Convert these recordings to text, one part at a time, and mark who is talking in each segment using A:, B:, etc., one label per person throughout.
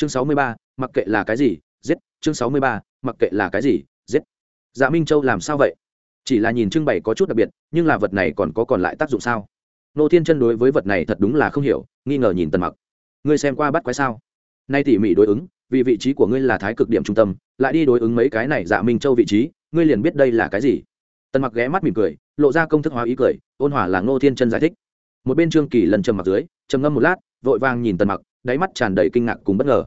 A: chương sáu mươi ba, mặc kệ là cái gì, giết. Chương sáu mươi ba, mặc kệ là cái gì, giết. Dạ minh châu làm sao vậy? Chỉ là nhìn trưng bày có chút đặc biệt, nhưng là vật này còn có còn lại tác dụng sao? Nô thiên chân đối với vật này thật đúng là không hiểu, nghi ngờ nhìn tần mặc. Ngươi xem qua bắt quái sao? Nay tỉ mỉ đối ứng, vì vị trí của ngươi là thái cực điểm trung tâm, lại đi đối ứng mấy cái này dạ minh châu vị trí, ngươi liền biết đây là cái gì. Tần mặc ghé mắt mỉm cười, lộ ra công thức hóa ý cười, ôn hòa là ngô thiên chân giải thích. Một bên trương kỳ lần trầm mặc dưới, trầm ngâm một lát, vội vàng nhìn tần mặc đáy mắt tràn đầy kinh ngạc cùng bất ngờ.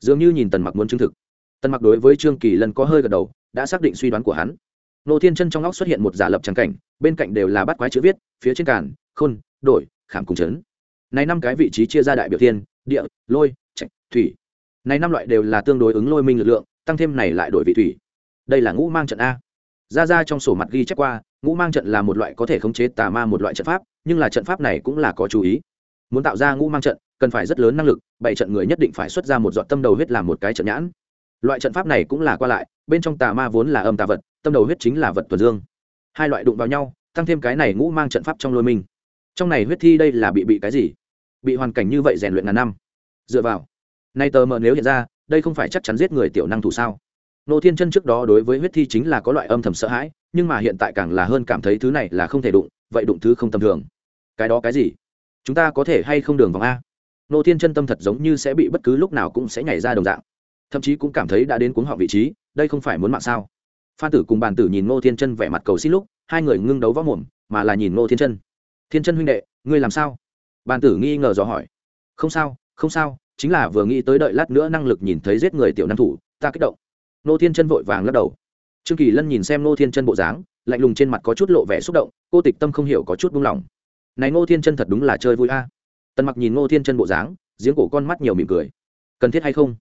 A: Dường như nhìn tần mặc muốn chứng thực. Tần mặc đối với trương kỳ lần có hơi gật đầu, đã xác định suy đoán của hắn. Nô thiên chân trong óc xuất hiện một giả lập trắng cảnh, bên cạnh đều là bắt quái chữ viết, phía trên cản khôn, đổi, khảm cùng chấn này năm cái vị trí chia ra đại biểu thiên, địa, lôi, trạch, thủy. Này năm loại đều là tương đối ứng lôi minh lực lượng, tăng thêm này lại đổi vị thủy. Đây là ngũ mang trận a. Ra ra trong sổ mặt ghi chép qua, ngũ mang trận là một loại có thể khống chế tà ma một loại trận pháp, nhưng là trận pháp này cũng là có chú ý. Muốn tạo ra ngũ mang trận cần phải rất lớn năng lực, bảy trận người nhất định phải xuất ra một dọn tâm đầu huyết làm một cái trận nhãn. Loại trận pháp này cũng là qua lại, bên trong tà ma vốn là âm tà vật, tâm đầu huyết chính là vật tuần dương. Hai loại đụng vào nhau, tăng thêm cái này ngũ mang trận pháp trong lôi mình. trong này huyết thi đây là bị bị cái gì? Bị hoàn cảnh như vậy rèn luyện ngàn năm. Dựa vào, nay tờ mờ nếu hiện ra, đây không phải chắc chắn giết người tiểu năng thủ sao? Nô thiên chân trước đó đối với huyết thi chính là có loại âm thầm sợ hãi, nhưng mà hiện tại càng là hơn cảm thấy thứ này là không thể đụng, vậy đụng thứ không tầm thường. Cái đó cái gì? Chúng ta có thể hay không đường vòng a? Nô thiên chân tâm thật giống như sẽ bị bất cứ lúc nào cũng sẽ nhảy ra đồng dạng. Thậm chí cũng cảm thấy đã đến cuống họ vị trí, đây không phải muốn mạng sao? Phan tử cùng bàn tử nhìn Nô thiên chân vẻ mặt cầu xin lúc, hai người ngưng đấu võ mồm, mà là nhìn Nô thiên chân. Thiên chân huynh đệ, ngươi làm sao? Bàn tử nghi ngờ dò hỏi. Không sao không sao, chính là vừa nghĩ tới đợi lát nữa năng lực nhìn thấy giết người tiểu năng thủ, ta kích động. Nô thiên chân vội vàng lắc đầu. Trương kỳ lân nhìn xem Nô thiên chân bộ dáng, lạnh lùng trên mặt có chút lộ vẻ xúc động, cô tịch tâm không hiểu có chút buông lỏng. Này Nô thiên chân thật đúng là chơi vui a tần mặc nhìn ngô thiên chân bộ dáng, giếng cổ con mắt nhiều mỉm cười. Cần thiết hay không?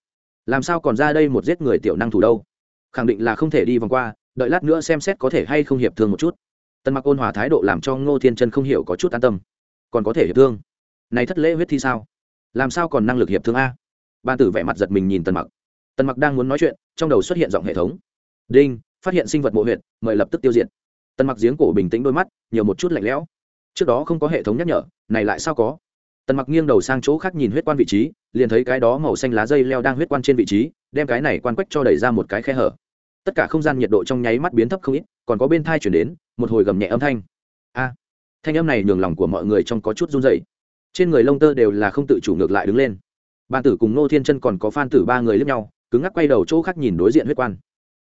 A: Làm sao còn ra đây một giết người tiểu năng thủ đâu? Khẳng định là không thể đi vòng qua, đợi lát nữa xem xét có thể hay không hiệp thương một chút. Tần mặc ôn hòa thái độ làm cho ngô thiên chân không hiểu có chút an tâm. Còn có thể hiệp thương? Này thất lễ huyết thi sao? Làm sao còn năng lực hiệp thương a? Ban tử vẻ mặt giật mình nhìn tần mặc. Tần mặc đang muốn nói chuyện, trong đầu xuất hiện giọng hệ thống. Đinh, phát hiện sinh vật mộ huyện mời lập tức tiêu diệt. Tần mặc giếng cổ bình tĩnh đôi mắt, nhiều một chút lạnh lẽo. Trước đó không có hệ thống nhắc nhở, này lại sao có? Tần mặc nghiêng đầu sang chỗ khác nhìn huyết quan vị trí, liền thấy cái đó màu xanh lá dây leo đang huyết quan trên vị trí, đem cái này quan quách cho đẩy ra một cái khe hở. Tất cả không gian nhiệt độ trong nháy mắt biến thấp không ít, còn có bên thai chuyển đến, một hồi gầm nhẹ âm thanh. A! Thanh âm này nhường lòng của mọi người trong có chút run dậy trên người lông tơ đều là không tự chủ ngược lại đứng lên. Bàn tử cùng nô thiên chân còn có phan tử ba người lướp nhau, cứng ngắc quay đầu chỗ khác nhìn đối diện huyết quan.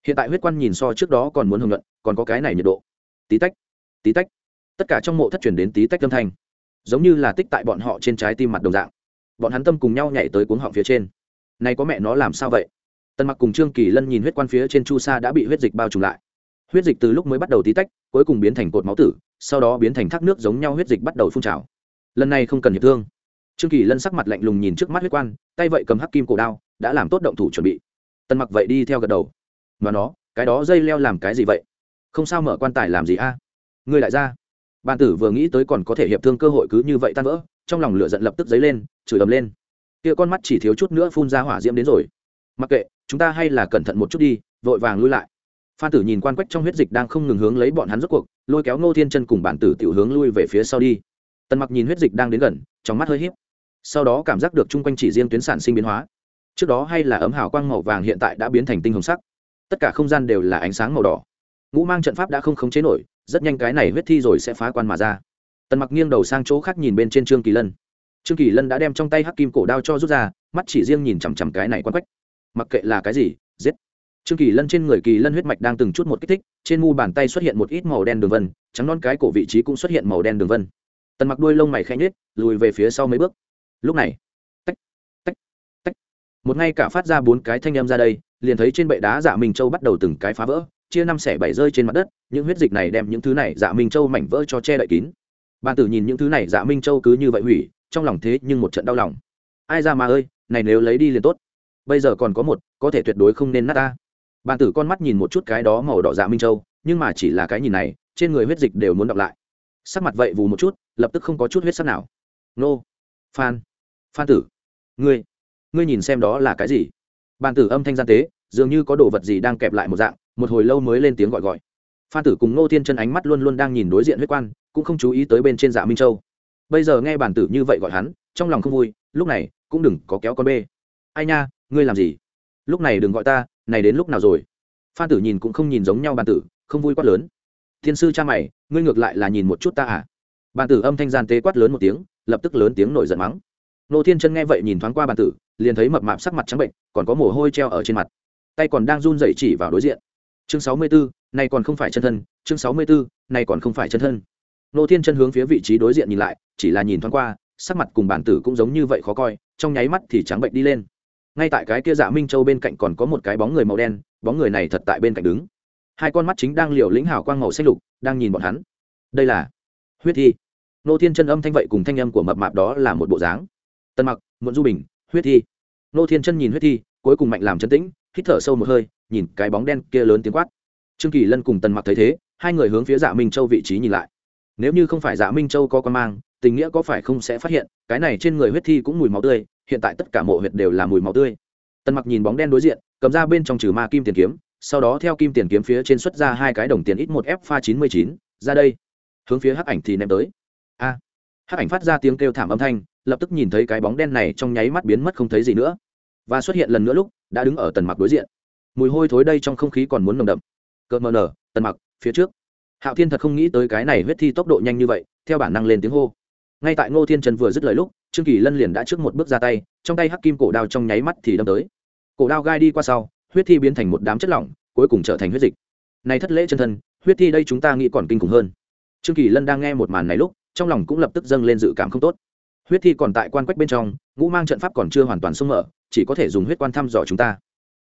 A: Hiện tại huyết quan nhìn so trước đó còn muốn hưởng luận còn có cái này nhiệt độ. Tí tách tí tách. Tất cả trong mộ thất chuyển đến tí tách âm thanh giống như là tích tại bọn họ trên trái tim mặt đồng dạng. Bọn hắn tâm cùng nhau nhảy tới cuống họng phía trên. Này có mẹ nó làm sao vậy? Tần mặc cùng trương kỳ lân nhìn huyết quan phía trên chu sa đã bị huyết dịch bao trùm lại. Huyết dịch từ lúc mới bắt đầu tí tách, cuối cùng biến thành cột máu tử, sau đó biến thành thác nước giống nhau huyết dịch bắt đầu phun trào. Lần này không cần hiệp thương. Trương kỳ lân sắc mặt lạnh lùng nhìn trước mắt huyết quan, tay vậy cầm hắc kim cổ đao, đã làm tốt động thủ chuẩn bị. Tần mặc vậy đi theo gật đầu. Mà nó, cái đó dây leo làm cái gì vậy? Không sao mở quan tài làm gì a? Ngươi lại ra bàn tử vừa nghĩ tới còn có thể hiệp thương cơ hội cứ như vậy tan vỡ, trong lòng lửa giận lập tức dấy lên, chửi ầm lên. Kia con mắt chỉ thiếu chút nữa phun ra hỏa diễm đến rồi. Mặc kệ, chúng ta hay là cẩn thận một chút đi, vội vàng lui lại. Phan tử nhìn quan quách trong huyết dịch đang không ngừng hướng lấy bọn hắn rốt cuộc, lôi kéo ngô thiên chân cùng bản tử tiểu hướng lui về phía sau đi. Tần mặc nhìn huyết dịch đang đến gần, trong mắt hơi hiếp sau đó cảm giác được chung quanh chỉ riêng tuyến sản sinh biến hóa. Trước đó hay là ấm hào quang màu vàng hiện tại đã biến thành tinh hồng sắc. Tất cả không gian đều là ánh sáng màu đỏ. Ngũ mang trận pháp đã không khống chế nổi rất nhanh cái này huyết thi rồi sẽ phá quan mà ra. Tần mặc nghiêng đầu sang chỗ khác nhìn bên trên trương kỳ lân. Trương kỳ lân đã đem trong tay hắc kim cổ đao cho rút ra, mắt chỉ riêng nhìn chằm chằm cái này quan quách. Mặc kệ là cái gì, giết. Trương kỳ lân trên người kỳ lân huyết mạch đang từng chút một kích thích, trên mu bàn tay xuất hiện một ít màu đen đường vân, trắng non cái cổ vị trí cũng xuất hiện màu đen đường vân. Tần mặc đuôi lông mày khẽ nhết lùi về phía sau mấy bước. Lúc này, tách tách tách. Một ngay cả phát ra bốn cái thanh âm ra đây, liền thấy trên bệ đá giả minh châu bắt đầu từng cái phá vỡ chia năm xẻ bảy rơi trên mặt đất, những huyết dịch này đem những thứ này dạ minh châu mảnh vỡ cho che đậy kín. Bàn tử nhìn những thứ này dạ minh châu cứ như vậy hủy, trong lòng thế nhưng một trận đau lòng. Ai ra mà ơi, này nếu lấy đi liền tốt. Bây giờ còn có một, có thể tuyệt đối không nên nát ta. Bàn tử con mắt nhìn một chút cái đó màu đỏ dạ minh châu, nhưng mà chỉ là cái nhìn này, trên người huyết dịch đều muốn đọc lại. Sắc mặt vậy vù một chút, lập tức không có chút huyết sắc nào. Nô, phan phan tử, ngươi ngươi nhìn xem đó là cái gì? Bàn tử âm thanh gian tế, dường như có đồ vật gì đang kẹp lại một dạng một hồi lâu mới lên tiếng gọi gọi. Phan tử cùng Ngô thiên chân ánh mắt luôn luôn đang nhìn đối diện huyết quan, cũng không chú ý tới bên trên dạ minh châu. Bây giờ nghe bản tử như vậy gọi hắn, trong lòng không vui, lúc này cũng đừng có kéo con bê. Ai nha, ngươi làm gì? Lúc này đừng gọi ta, này đến lúc nào rồi? Phan tử nhìn cũng không nhìn giống nhau bản tử, không vui quát lớn. Thiên sư cha mày, ngươi ngược lại là nhìn một chút ta à? Bản tử âm thanh gian tế quát lớn một tiếng, lập tức lớn tiếng nổi giận mắng. Nô thiên chân nghe vậy nhìn thoáng qua bản tử, liền thấy mập mạp sắc mặt trắng bệnh, còn có mồ hôi treo ở trên mặt. Tay còn đang run rẩy chỉ vào đối diện chương sáu mươi 64, này còn không phải chân thân. Chương sáu mươi 64, này còn không phải chân thân. Nô thiên chân hướng phía vị trí đối diện nhìn lại chỉ là nhìn thoáng qua sắc mặt cùng bản tử cũng giống như vậy khó coi trong nháy mắt thì trắng bệnh đi lên. Ngay tại cái kia dạ minh châu bên cạnh còn có một cái bóng người màu đen bóng người này thật tại bên cạnh đứng. Hai con mắt chính đang liều lĩnh hào quang màu xanh lục đang nhìn bọn hắn. Đây là huyết thi. Nô thiên chân âm thanh vậy cùng thanh âm của mập mạp đó là một bộ dáng. Tân mặc muộn du bình huyết thi. Nô thiên chân nhìn huyết thi cuối cùng mạnh làm chân tĩnh hít thở sâu một hơi, nhìn cái bóng đen kia lớn tiếng quát. Trương kỳ lân cùng tần mặc thấy thế, hai người hướng phía dạ minh châu vị trí nhìn lại. Nếu như không phải dạ minh châu có con mang, tình nghĩa có phải không sẽ phát hiện, cái này trên người huyết thi cũng mùi máu tươi, hiện tại tất cả mộ huyệt đều là mùi máu tươi. Tần mặc nhìn bóng đen đối diện, cầm ra bên trong trừ ma kim tiền kiếm, sau đó theo kim tiền kiếm phía trên xuất ra hai cái đồng tiền ít một f pha chín mươi chín, ra đây. Hướng phía hắc ảnh thì ném tới. A! Hắc ảnh phát ra tiếng kêu thảm âm thanh, lập tức nhìn thấy cái bóng đen này trong nháy mắt biến mất không thấy gì nữa. Và xuất hiện lần nữa lúc đã đứng ở tần mặc đối diện. Mùi hôi thối đây trong không khí còn muốn nồng đậm. Cợt mờ nở, tần mặc, phía trước. Hạo thiên thật không nghĩ tới cái này huyết thi tốc độ nhanh như vậy, theo bản năng lên tiếng hô. Ngay tại ngô thiên trần vừa dứt lời lúc, trương kỳ lân liền đã trước một bước ra tay, trong tay hắc kim cổ đao trong nháy mắt thì đâm tới. Cổ đao gai đi qua sau, huyết thi biến thành một đám chất lỏng, cuối cùng trở thành huyết dịch. Này thất lễ chân thân, huyết thi đây chúng ta nghĩ còn kinh khủng hơn. Trương kỳ lân đang nghe một màn này lúc, trong lòng cũng lập tức dâng lên dự cảm không tốt. Huyết thi còn tại quan quách bên trong, ngũ mang trận pháp còn chưa hoàn toàn sông mở chỉ có thể dùng huyết quan thăm dò chúng ta.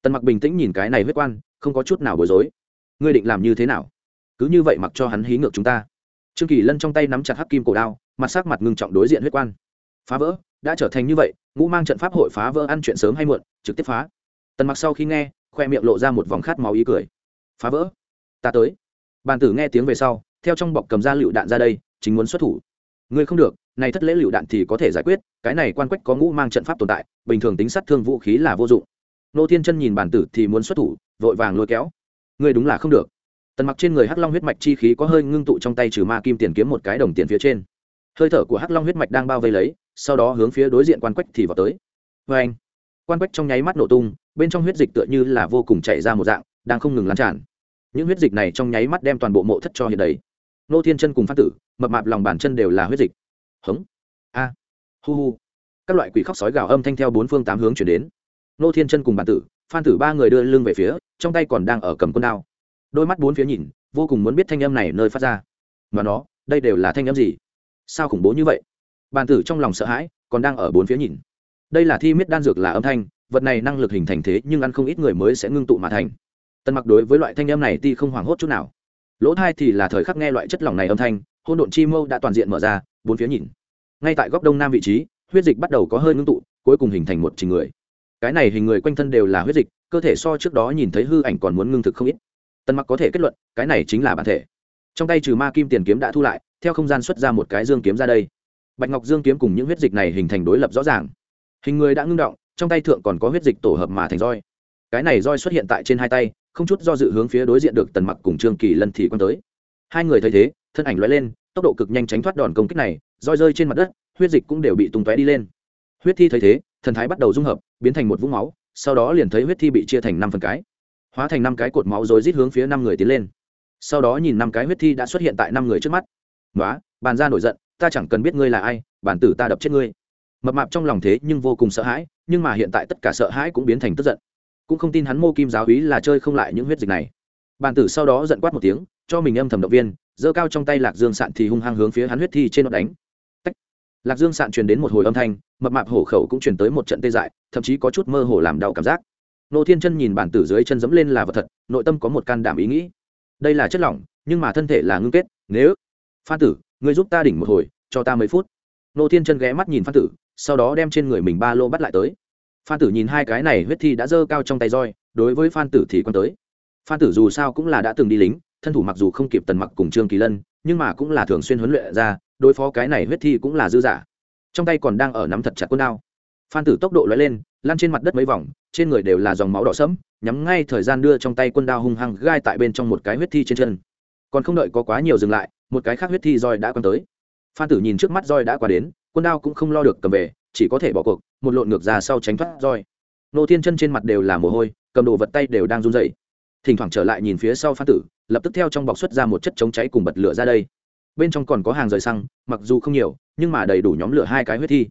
A: Tần mặc bình tĩnh nhìn cái này huyết quan, không có chút nào bối rối. Ngươi định làm như thế nào? Cứ như vậy mặc cho hắn hí ngược chúng ta. Trương kỳ lân trong tay nắm chặt hắc kim cổ đao, mặt sắc mặt ngưng trọng đối diện huyết quan. Phá vỡ, đã trở thành như vậy, ngũ mang trận pháp hội phá vỡ ăn chuyện sớm hay muộn, trực tiếp phá. Tần mặc sau khi nghe, khoe miệng lộ ra một vòng khát máu ý cười. Phá vỡ? Ta tới. Bàn tử nghe tiếng về sau, theo trong bọc cầm ra lựu đạn ra đây, chính muốn xuất thủ. Ngươi không được này thất lễ lựu đạn thì có thể giải quyết, cái này quan quách có ngũ mang trận pháp tồn tại, bình thường tính sát thương vũ khí là vô dụng. Nô thiên chân nhìn bản tử thì muốn xuất thủ, vội vàng lôi kéo. Người đúng là không được. Tần mặc trên người hắc long huyết mạch chi khí có hơi ngưng tụ trong tay trừ ma kim tiền kiếm một cái đồng tiền phía trên. Hơi thở của hắc long huyết mạch đang bao vây lấy, sau đó hướng phía đối diện quan quách thì vào tới. Vê anh, quan quách trong nháy mắt nổ tung, bên trong huyết dịch tựa như là vô cùng chảy ra một dạng, đang không ngừng lan tràn. Những huyết dịch này trong nháy mắt đem toàn bộ mộ thất cho hiện đấy. nô thiên chân cùng phát tử, mập mạp lòng bàn chân đều là huyết dịch hống. A. Hu hu. Các loại quỷ khóc sói gào âm thanh theo bốn phương tám hướng chuyển đến. Nô thiên chân cùng bản tử, phan tử ba người đưa lưng về phía, trong tay còn đang ở cầm con đao. Đôi mắt bốn phía nhìn, vô cùng muốn biết thanh âm này nơi phát ra. Mà nó, đây đều là thanh âm gì? Sao khủng bố như vậy? Bàn tử trong lòng sợ hãi, còn đang ở bốn phía nhìn. Đây là thi miết đan dược là âm thanh, vật này năng lực hình thành thế nhưng ăn không ít người mới sẽ ngưng tụ mà thành. Tân mặc đối với loại thanh âm này ti không hoảng hốt chút nào. Lỗ thai thì là thời khắc nghe loại chất lỏng này âm thanh hôn độn chi mâu đã toàn diện mở ra bốn phía nhìn. Ngay tại góc đông nam vị trí, huyết dịch bắt đầu có hơi ngưng tụ, cuối cùng hình thành một trình người. Cái này hình người quanh thân đều là huyết dịch, cơ thể so trước đó nhìn thấy hư ảnh còn muốn ngưng thực không ít. Tân mặc có thể kết luận, cái này chính là bản thể. Trong tay trừ ma kim tiền kiếm đã thu lại, theo không gian xuất ra một cái dương kiếm ra đây. Bạch ngọc dương kiếm cùng những huyết dịch này hình thành đối lập rõ ràng. Hình người đã ngưng động, trong tay thượng còn có huyết dịch tổ hợp mà thành roi. Cái này roi xuất hiện tại trên hai tay, không chút do dự hướng phía đối diện được tần mặc cùng trương kỳ lân thì quan tới. Hai người thấy thế, thân ảnh lóe lên, tốc độ cực nhanh tránh thoát đòn công kích này roi rơi trên mặt đất, huyết dịch cũng đều bị tung tóe đi lên. Huyết thi thấy thế, thần thái bắt đầu dung hợp, biến thành một vũng máu, sau đó liền thấy huyết thi bị chia thành năm phần cái. Hóa thành năm cái cột máu rồi rít hướng phía năm người tiến lên. Sau đó nhìn năm cái huyết thi đã xuất hiện tại năm người trước mắt. Nói bàn ra nổi giận, ta chẳng cần biết ngươi là ai, bản tử ta đập chết ngươi. Mập mạp trong lòng thế nhưng vô cùng sợ hãi, nhưng mà hiện tại tất cả sợ hãi cũng biến thành tức giận. Cũng không tin hắn mô kim giáo hí là chơi không lại những huyết dịch này. Bản tử sau đó giận quát một tiếng, cho mình âm thầm động viên, giơ cao trong tay lạc dương sạn thì hung hăng hướng phía hắn huyết thi trên nó đánh lạc dương sạn truyền đến một hồi âm thanh, mập mạp hổ khẩu cũng truyền tới một trận tê dại, thậm chí có chút mơ hồ làm đau cảm giác. Nô thiên chân nhìn bản tử dưới chân dẫm lên là vật thật, nội tâm có một can đảm ý nghĩ. Đây là chất lỏng, nhưng mà thân thể là ngưng kết, nếu phan tử, ngươi giúp ta đỉnh một hồi, cho ta mấy phút. Nô thiên chân ghé mắt nhìn phan tử, sau đó đem trên người mình ba lô bắt lại tới. Phan tử nhìn hai cái này huyết thi đã dơ cao trong tay roi, đối với phan tử thì quan tới. Phan tử dù sao cũng là đã từng đi lính, thân thủ mặc dù không kịp tần mặc cùng trương kỳ lân, nhưng mà cũng là thường xuyên huấn luyện ra đối phó cái này huyết thi cũng là dư giả trong tay còn đang ở nắm thật chặt quân đao. Phan tử tốc độ lóe lên, lăn trên mặt đất mấy vòng, trên người đều là dòng máu đỏ sẫm, nhắm ngay thời gian đưa trong tay quân đao hung hăng gai tại bên trong một cái huyết thi trên chân. Còn không đợi có quá nhiều dừng lại, một cái khác huyết thi roi đã quăng tới. Phan tử nhìn trước mắt roi đã qua đến, quân đao cũng không lo được cầm về, chỉ có thể bỏ cuộc, một lộn ngược ra sau tránh thoát roi. Nô thiên chân trên mặt đều là mồ hôi, cầm đồ vật tay đều đang run dậy thỉnh thoảng trở lại nhìn phía sau phan tử, lập tức theo trong bọc xuất ra một chất chống cháy cùng bật lửa ra đây bên trong còn có hàng rời xăng, mặc dù không nhiều, nhưng mà đầy đủ nhóm lửa hai cái huyết thi.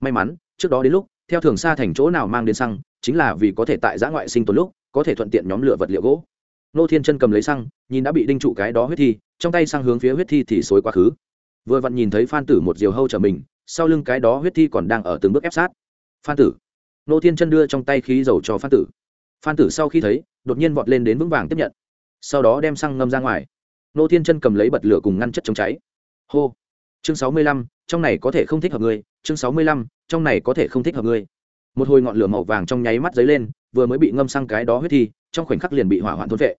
A: May mắn, trước đó đến lúc, theo thường xa thành chỗ nào mang đến xăng, chính là vì có thể tại giã ngoại sinh tồn lúc, có thể thuận tiện nhóm lửa vật liệu gỗ. Nô thiên chân cầm lấy xăng, nhìn đã bị đinh trụ cái đó huyết thi, trong tay sang hướng phía huyết thi thì xối quá khứ. Vừa vặn nhìn thấy phan tử một diều hâu trở mình, sau lưng cái đó huyết thi còn đang ở từng bước ép sát. Phan tử. Nô thiên chân đưa trong tay khí dầu cho phan tử. Phan tử sau khi thấy, đột nhiên vọt lên đến vững vàng tiếp nhận. Sau đó đem xăng ngâm ra ngoài nô thiên chân cầm lấy bật lửa cùng ngăn chất chống cháy. Hô. Chương sáu mươi lăm, trong này có thể không thích hợp ngươi. Chương sáu mươi lăm, trong này có thể không thích hợp ngươi. Một hồi ngọn lửa màu vàng trong nháy mắt dấy lên, vừa mới bị ngâm sang cái đó huyết thi, trong khoảnh khắc liền bị hỏa hoạn thôn vệ.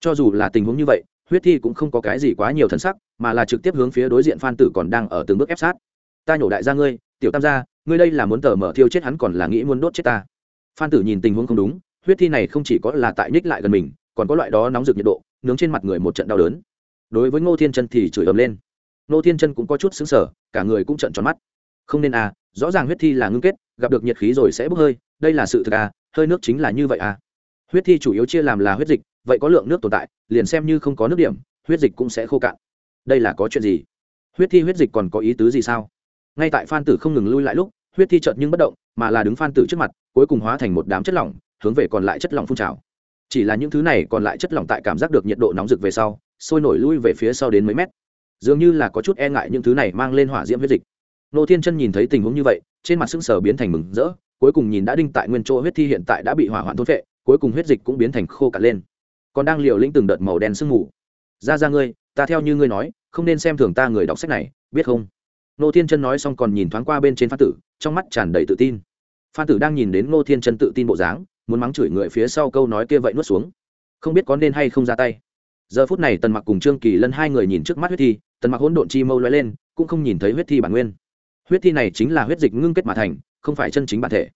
A: Cho dù là tình huống như vậy, huyết thi cũng không có cái gì quá nhiều thần sắc, mà là trực tiếp hướng phía đối diện phan tử còn đang ở từng bước ép sát. Ta nhổ đại gia ngươi, tiểu tam gia, ngươi đây là muốn tờ mở thiêu chết hắn còn là nghĩ muốn đốt chết ta? Phan tử nhìn tình huống không đúng, huyết thi này không chỉ có là tại nhích lại gần mình, còn có loại đó nóng rực nhiệt độ, nướng trên mặt người một trận đau đớn đối với ngô thiên chân thì chửi ầm lên. Ngô thiên chân cũng có chút xứng sở cả người cũng trận tròn mắt. Không nên à rõ ràng huyết thi là ngưng kết, gặp được nhiệt khí rồi sẽ bốc hơi, đây là sự thực à hơi nước chính là như vậy à. Huyết thi chủ yếu chia làm là huyết dịch, vậy có lượng nước tồn tại, liền xem như không có nước điểm, huyết dịch cũng sẽ khô cạn. Đây là có chuyện gì? Huyết thi huyết dịch còn có ý tứ gì sao? Ngay tại phan tử không ngừng lui lại lúc, huyết thi chợt nhưng bất động, mà là đứng phan tử trước mặt, cuối cùng hóa thành một đám chất lỏng, hướng về còn lại chất lỏng phun trào. Chỉ là những thứ này còn lại chất lỏng tại cảm giác được nhiệt độ nóng rực về sau sôi nổi lui về phía sau đến mấy mét. Dường như là có chút e ngại những thứ này mang lên hỏa diễm huyết dịch. Nô thiên chân nhìn thấy tình huống như vậy, trên mặt sững sờ biến thành mừng rỡ, cuối cùng nhìn đã đinh tại nguyên chỗ huyết thi hiện tại đã bị hỏa hoạn thốt vệ cuối cùng huyết dịch cũng biến thành khô cạn lên. Còn đang liều lĩnh từng đợt màu đen sương mù. Ra ra ngươi, ta theo như ngươi nói, không nên xem thường ta người đọc sách này, biết không? Nô thiên chân nói xong còn nhìn thoáng qua bên trên phan tử, trong mắt tràn đầy tự tin. Phan tử đang nhìn đến nô thiên chân tự tin bộ dáng, muốn mắng chửi người phía sau câu nói kia vậy nuốt xuống. Không biết có nên hay không ra tay giờ phút này tần mặc cùng trương kỳ lân hai người nhìn trước mắt huyết thi, tần mặc hỗn độn chi mâu lóe lên, cũng không nhìn thấy huyết thi bản nguyên. Huyết thi này chính là huyết dịch ngưng kết mà thành, không phải chân chính bản thể.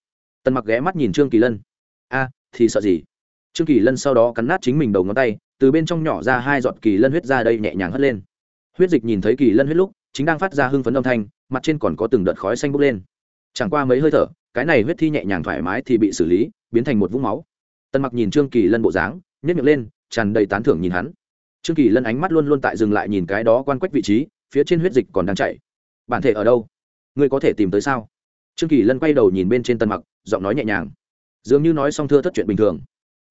A: Tần mặc ghé mắt nhìn trương kỳ lân. A, thì sợ gì? Trương kỳ lân sau đó cắn nát chính mình đầu ngón tay, từ bên trong nhỏ ra hai giọt kỳ lân huyết ra đây nhẹ nhàng hất lên. Huyết dịch nhìn thấy kỳ lân huyết lúc, chính đang phát ra hưng phấn âm thanh, mặt trên còn có từng đợt khói xanh bốc lên. Chẳng qua mấy hơi thở, cái này huyết thi nhẹ nhàng thoải mái thì bị xử lý, biến thành một vũng máu. Tần mặc nhìn trương kỳ lân bộ dáng nhét miệng lên, tràn đầy tán thưởng nhìn hắn trương kỳ lân ánh mắt luôn luôn tại dừng lại nhìn cái đó quan quách vị trí, phía trên huyết dịch còn đang chảy. Bản thể ở đâu? Ngươi có thể tìm tới sao? Trương kỳ lân quay đầu nhìn bên trên tân mặc, giọng nói nhẹ nhàng. Dường như nói xong thưa thất chuyện bình thường.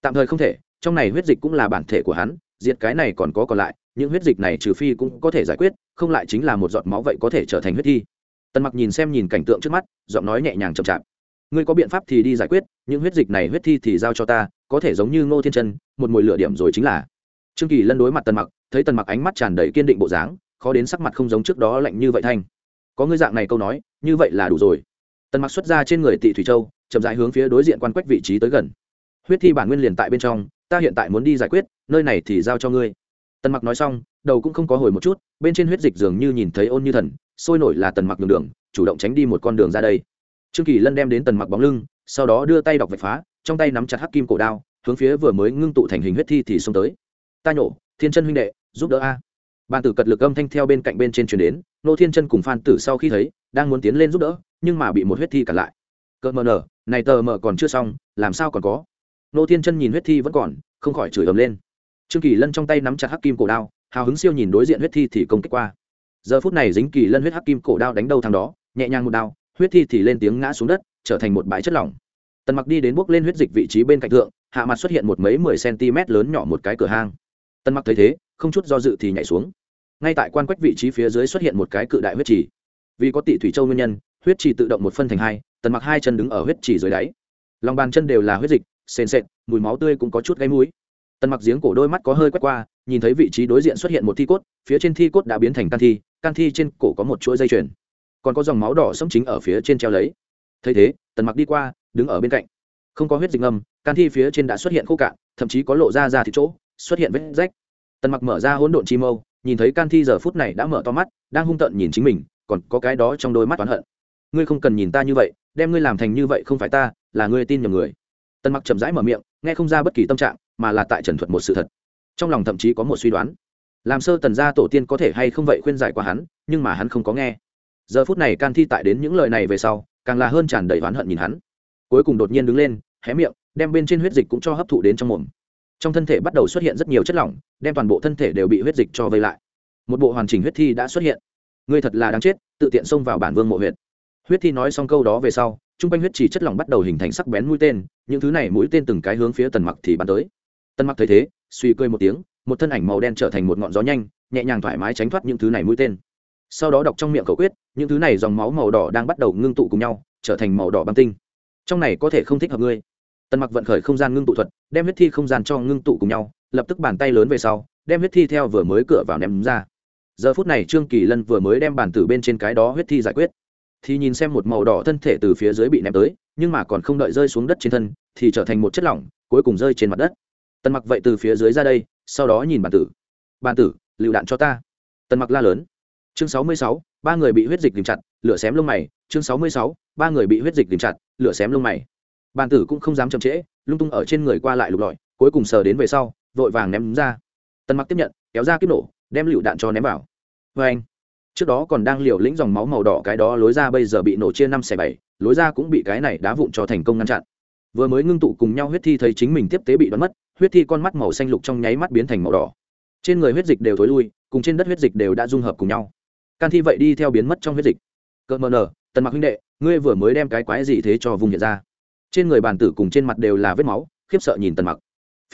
A: Tạm thời không thể, trong này huyết dịch cũng là bản thể của hắn, diệt cái này còn có còn lại, những huyết dịch này trừ phi cũng có thể giải quyết, không lại chính là một giọt máu vậy có thể trở thành huyết thi. Tần mặc nhìn xem nhìn cảnh tượng trước mắt, giọng nói nhẹ nhàng chậm chạp. Ngươi có biện pháp thì đi giải quyết, những huyết dịch này huyết thi thì giao cho ta, có thể giống như ngô thiên chân, một mùi lửa điểm rồi chính là trương kỳ lân đối mặt tần mặc, thấy tần mặc ánh mắt tràn đầy kiên định bộ dáng, khó đến sắc mặt không giống trước đó lạnh như vậy thanh. Có ngươi dạng này câu nói, như vậy là đủ rồi. Tần mặc xuất ra trên người tị thủy châu, chậm rãi hướng phía đối diện quan quách vị trí tới gần. Huyết thi bản nguyên liền tại bên trong, ta hiện tại muốn đi giải quyết, nơi này thì giao cho ngươi. Tần mặc nói xong, đầu cũng không có hồi một chút, bên trên huyết dịch dường như nhìn thấy ôn như thần, sôi nổi là tần mặc đường đường, chủ động tránh đi một con đường ra đây. Trương kỳ lân đem đến tần mặc bóng lưng, sau đó đưa tay đọc vạch phá, trong tay nắm chặt hắc kim cổ đao, hướng phía vừa mới ngưng tụ thành hình huyết thi thì xông tới ta nhổ, thiên chân huynh đệ, giúp đỡ a. Bàn tử cật lực âm thanh theo bên cạnh bên trên truyền đến, nô thiên chân cùng phan tử sau khi thấy, đang muốn tiến lên giúp đỡ, nhưng mà bị một huyết thi cản lại. Cợt mờ nở, này tờ mờ còn chưa xong, làm sao còn có? Nô thiên chân nhìn huyết thi vẫn còn, không khỏi chửi ầm lên. Trương kỳ lân trong tay nắm chặt hắc kim cổ đao, hào hứng siêu nhìn đối diện huyết thi thì công kích qua. Giờ phút này dính kỳ lân huyết hắc kim cổ đao đánh đầu thằng đó, nhẹ nhàng một đao, huyết thi thì lên tiếng ngã xuống đất, trở thành một bãi chất lỏng. Tần mặc đi đến bước lên huyết dịch vị trí bên cạnh thượng, hạ mặt xuất hiện một mấy mười cm lớn nhỏ một cái cửa hang tần mặc thấy thế, không chút do dự thì nhảy xuống. Ngay tại quan quách vị trí phía dưới xuất hiện một cái cự đại huyết trì. Vì có tị thủy châu nguyên nhân, huyết trì tự động một phân thành hai, tần mặc hai chân đứng ở huyết trì dưới đáy. Lòng bàn chân đều là huyết dịch, sền sệt, mùi máu tươi cũng có chút gáy mũi tần mặc giếng cổ đôi mắt có hơi quét qua, nhìn thấy vị trí đối diện xuất hiện một thi cốt, phía trên thi cốt đã biến thành can thi can thi trên cổ có một chuỗi dây chuyền. Còn có dòng máu đỏ sẫm chính ở phía trên treo lấy. Thấy thế, tần mặc đi qua, đứng ở bên cạnh. Không có huyết dịch ngầm, can thi phía trên đã xuất hiện khô cạn, thậm chí có lộ ra ra thịt chỗ xuất hiện vết rách. Tần mặc mở ra hỗn độn chi mâu, nhìn thấy can thi giờ phút này đã mở to mắt, đang hung tợn nhìn chính mình, còn có cái đó trong đôi mắt oán hận. Ngươi không cần nhìn ta như vậy, đem ngươi làm thành như vậy không phải ta, là ngươi tin nhầm người. Tần mặc chậm rãi mở miệng, nghe không ra bất kỳ tâm trạng, mà là tại trần thuật một sự thật. Trong lòng thậm chí có một suy đoán. Làm sơ tần gia tổ tiên có thể hay không vậy khuyên giải qua hắn, nhưng mà hắn không có nghe. Giờ phút này can thi tại đến những lời này về sau, càng là hơn tràn đầy oán hận nhìn hắn. Cuối cùng đột nhiên đứng lên, hé miệng, đem bên trên huyết dịch cũng cho hấp thụ đến trong mồm trong thân thể bắt đầu xuất hiện rất nhiều chất lỏng, đem toàn bộ thân thể đều bị huyết dịch cho vây lại. Một bộ hoàn chỉnh huyết thi đã xuất hiện. Ngươi thật là đáng chết, tự tiện xông vào bản vương mộ huyệt. Huyết thi nói xong câu đó về sau t r u n g quanh huyết chỉ chất lỏng bắt đầu hình thành sắc bén mũi tên, những thứ này mũi tên từng cái hướng phía tần mặc thì bắn tới. Tần mặc thấy thế, suy cười một tiếng, một thân ảnh màu đen trở thành một ngọn gió nhanh, nhẹ nhàng thoải mái tránh thoát những thứ này mũi tên. Sau đó đọc trong miệng cầu quyết, những thứ này dòng máu màu đỏ đang bắt đầu ngưng tụ cùng nhau, trở thành màu đỏ băng tinh. Trong này có thể không thích hợp ngươi tần mặc vận khởi không gian ngưng tụ thuật, đem huyết thi không gian cho ngưng tụ cùng nhau, lập tức bàn tay lớn về sau, đem huyết thi theo vừa mới cửa vào ném ra. Giờ phút này trương kỳ lân vừa mới đem bàn tử bên trên cái đó huyết thi giải quyết. Thì nhìn xem một màu đỏ thân thể từ phía dưới bị ném tới, nhưng mà còn không đợi rơi xuống đất trên thân, thì trở thành một chất lỏng, cuối cùng rơi trên mặt đất. Tần mặc vậy từ phía dưới ra đây, sau đó nhìn bàn tử. Bàn tử, lựu đạn cho ta. Tần mặc la lớn. Chương sáu mươi sáu, ba người bị huyết dịch tìm chặt, lửa xém lông mày. Chương sáu mươi sáu, ba người bị huyết dịch tìm chặt, lửa xém lông mày bàn tử cũng không dám chậm trễ, lung tung ở trên người qua lại lục lọi, cuối cùng sờ đến về sau, vội vàng ném ra. Tần mặc tiếp nhận, kéo ra kiếp nổ, đem lựu đạn cho ném vào. Vê anh, trước đó còn đang liều lĩnh dòng máu màu đỏ cái đó lối ra bây giờ bị nổ chia năm xẻ bảy, lối ra cũng bị cái này đá vụn cho thành công ngăn chặn. Vừa mới ngưng tụ cùng nhau huyết thi thấy chính mình tiếp tế bị đoán mất, huyết thi con mắt màu xanh lục trong nháy mắt biến thành màu đỏ. Trên người huyết dịch đều thối lui, cùng trên đất huyết dịch đều đã dung hợp cùng nhau. Can thi vậy đi theo biến mất trong huyết dịch. Cợt mờ nở, tần mặc huynh đệ, ngươi vừa mới đem cái quái gì thế cho vùng hiện ra? Trên người bàn tử cùng trên mặt đều là vết máu, khiếp sợ nhìn tần mặc.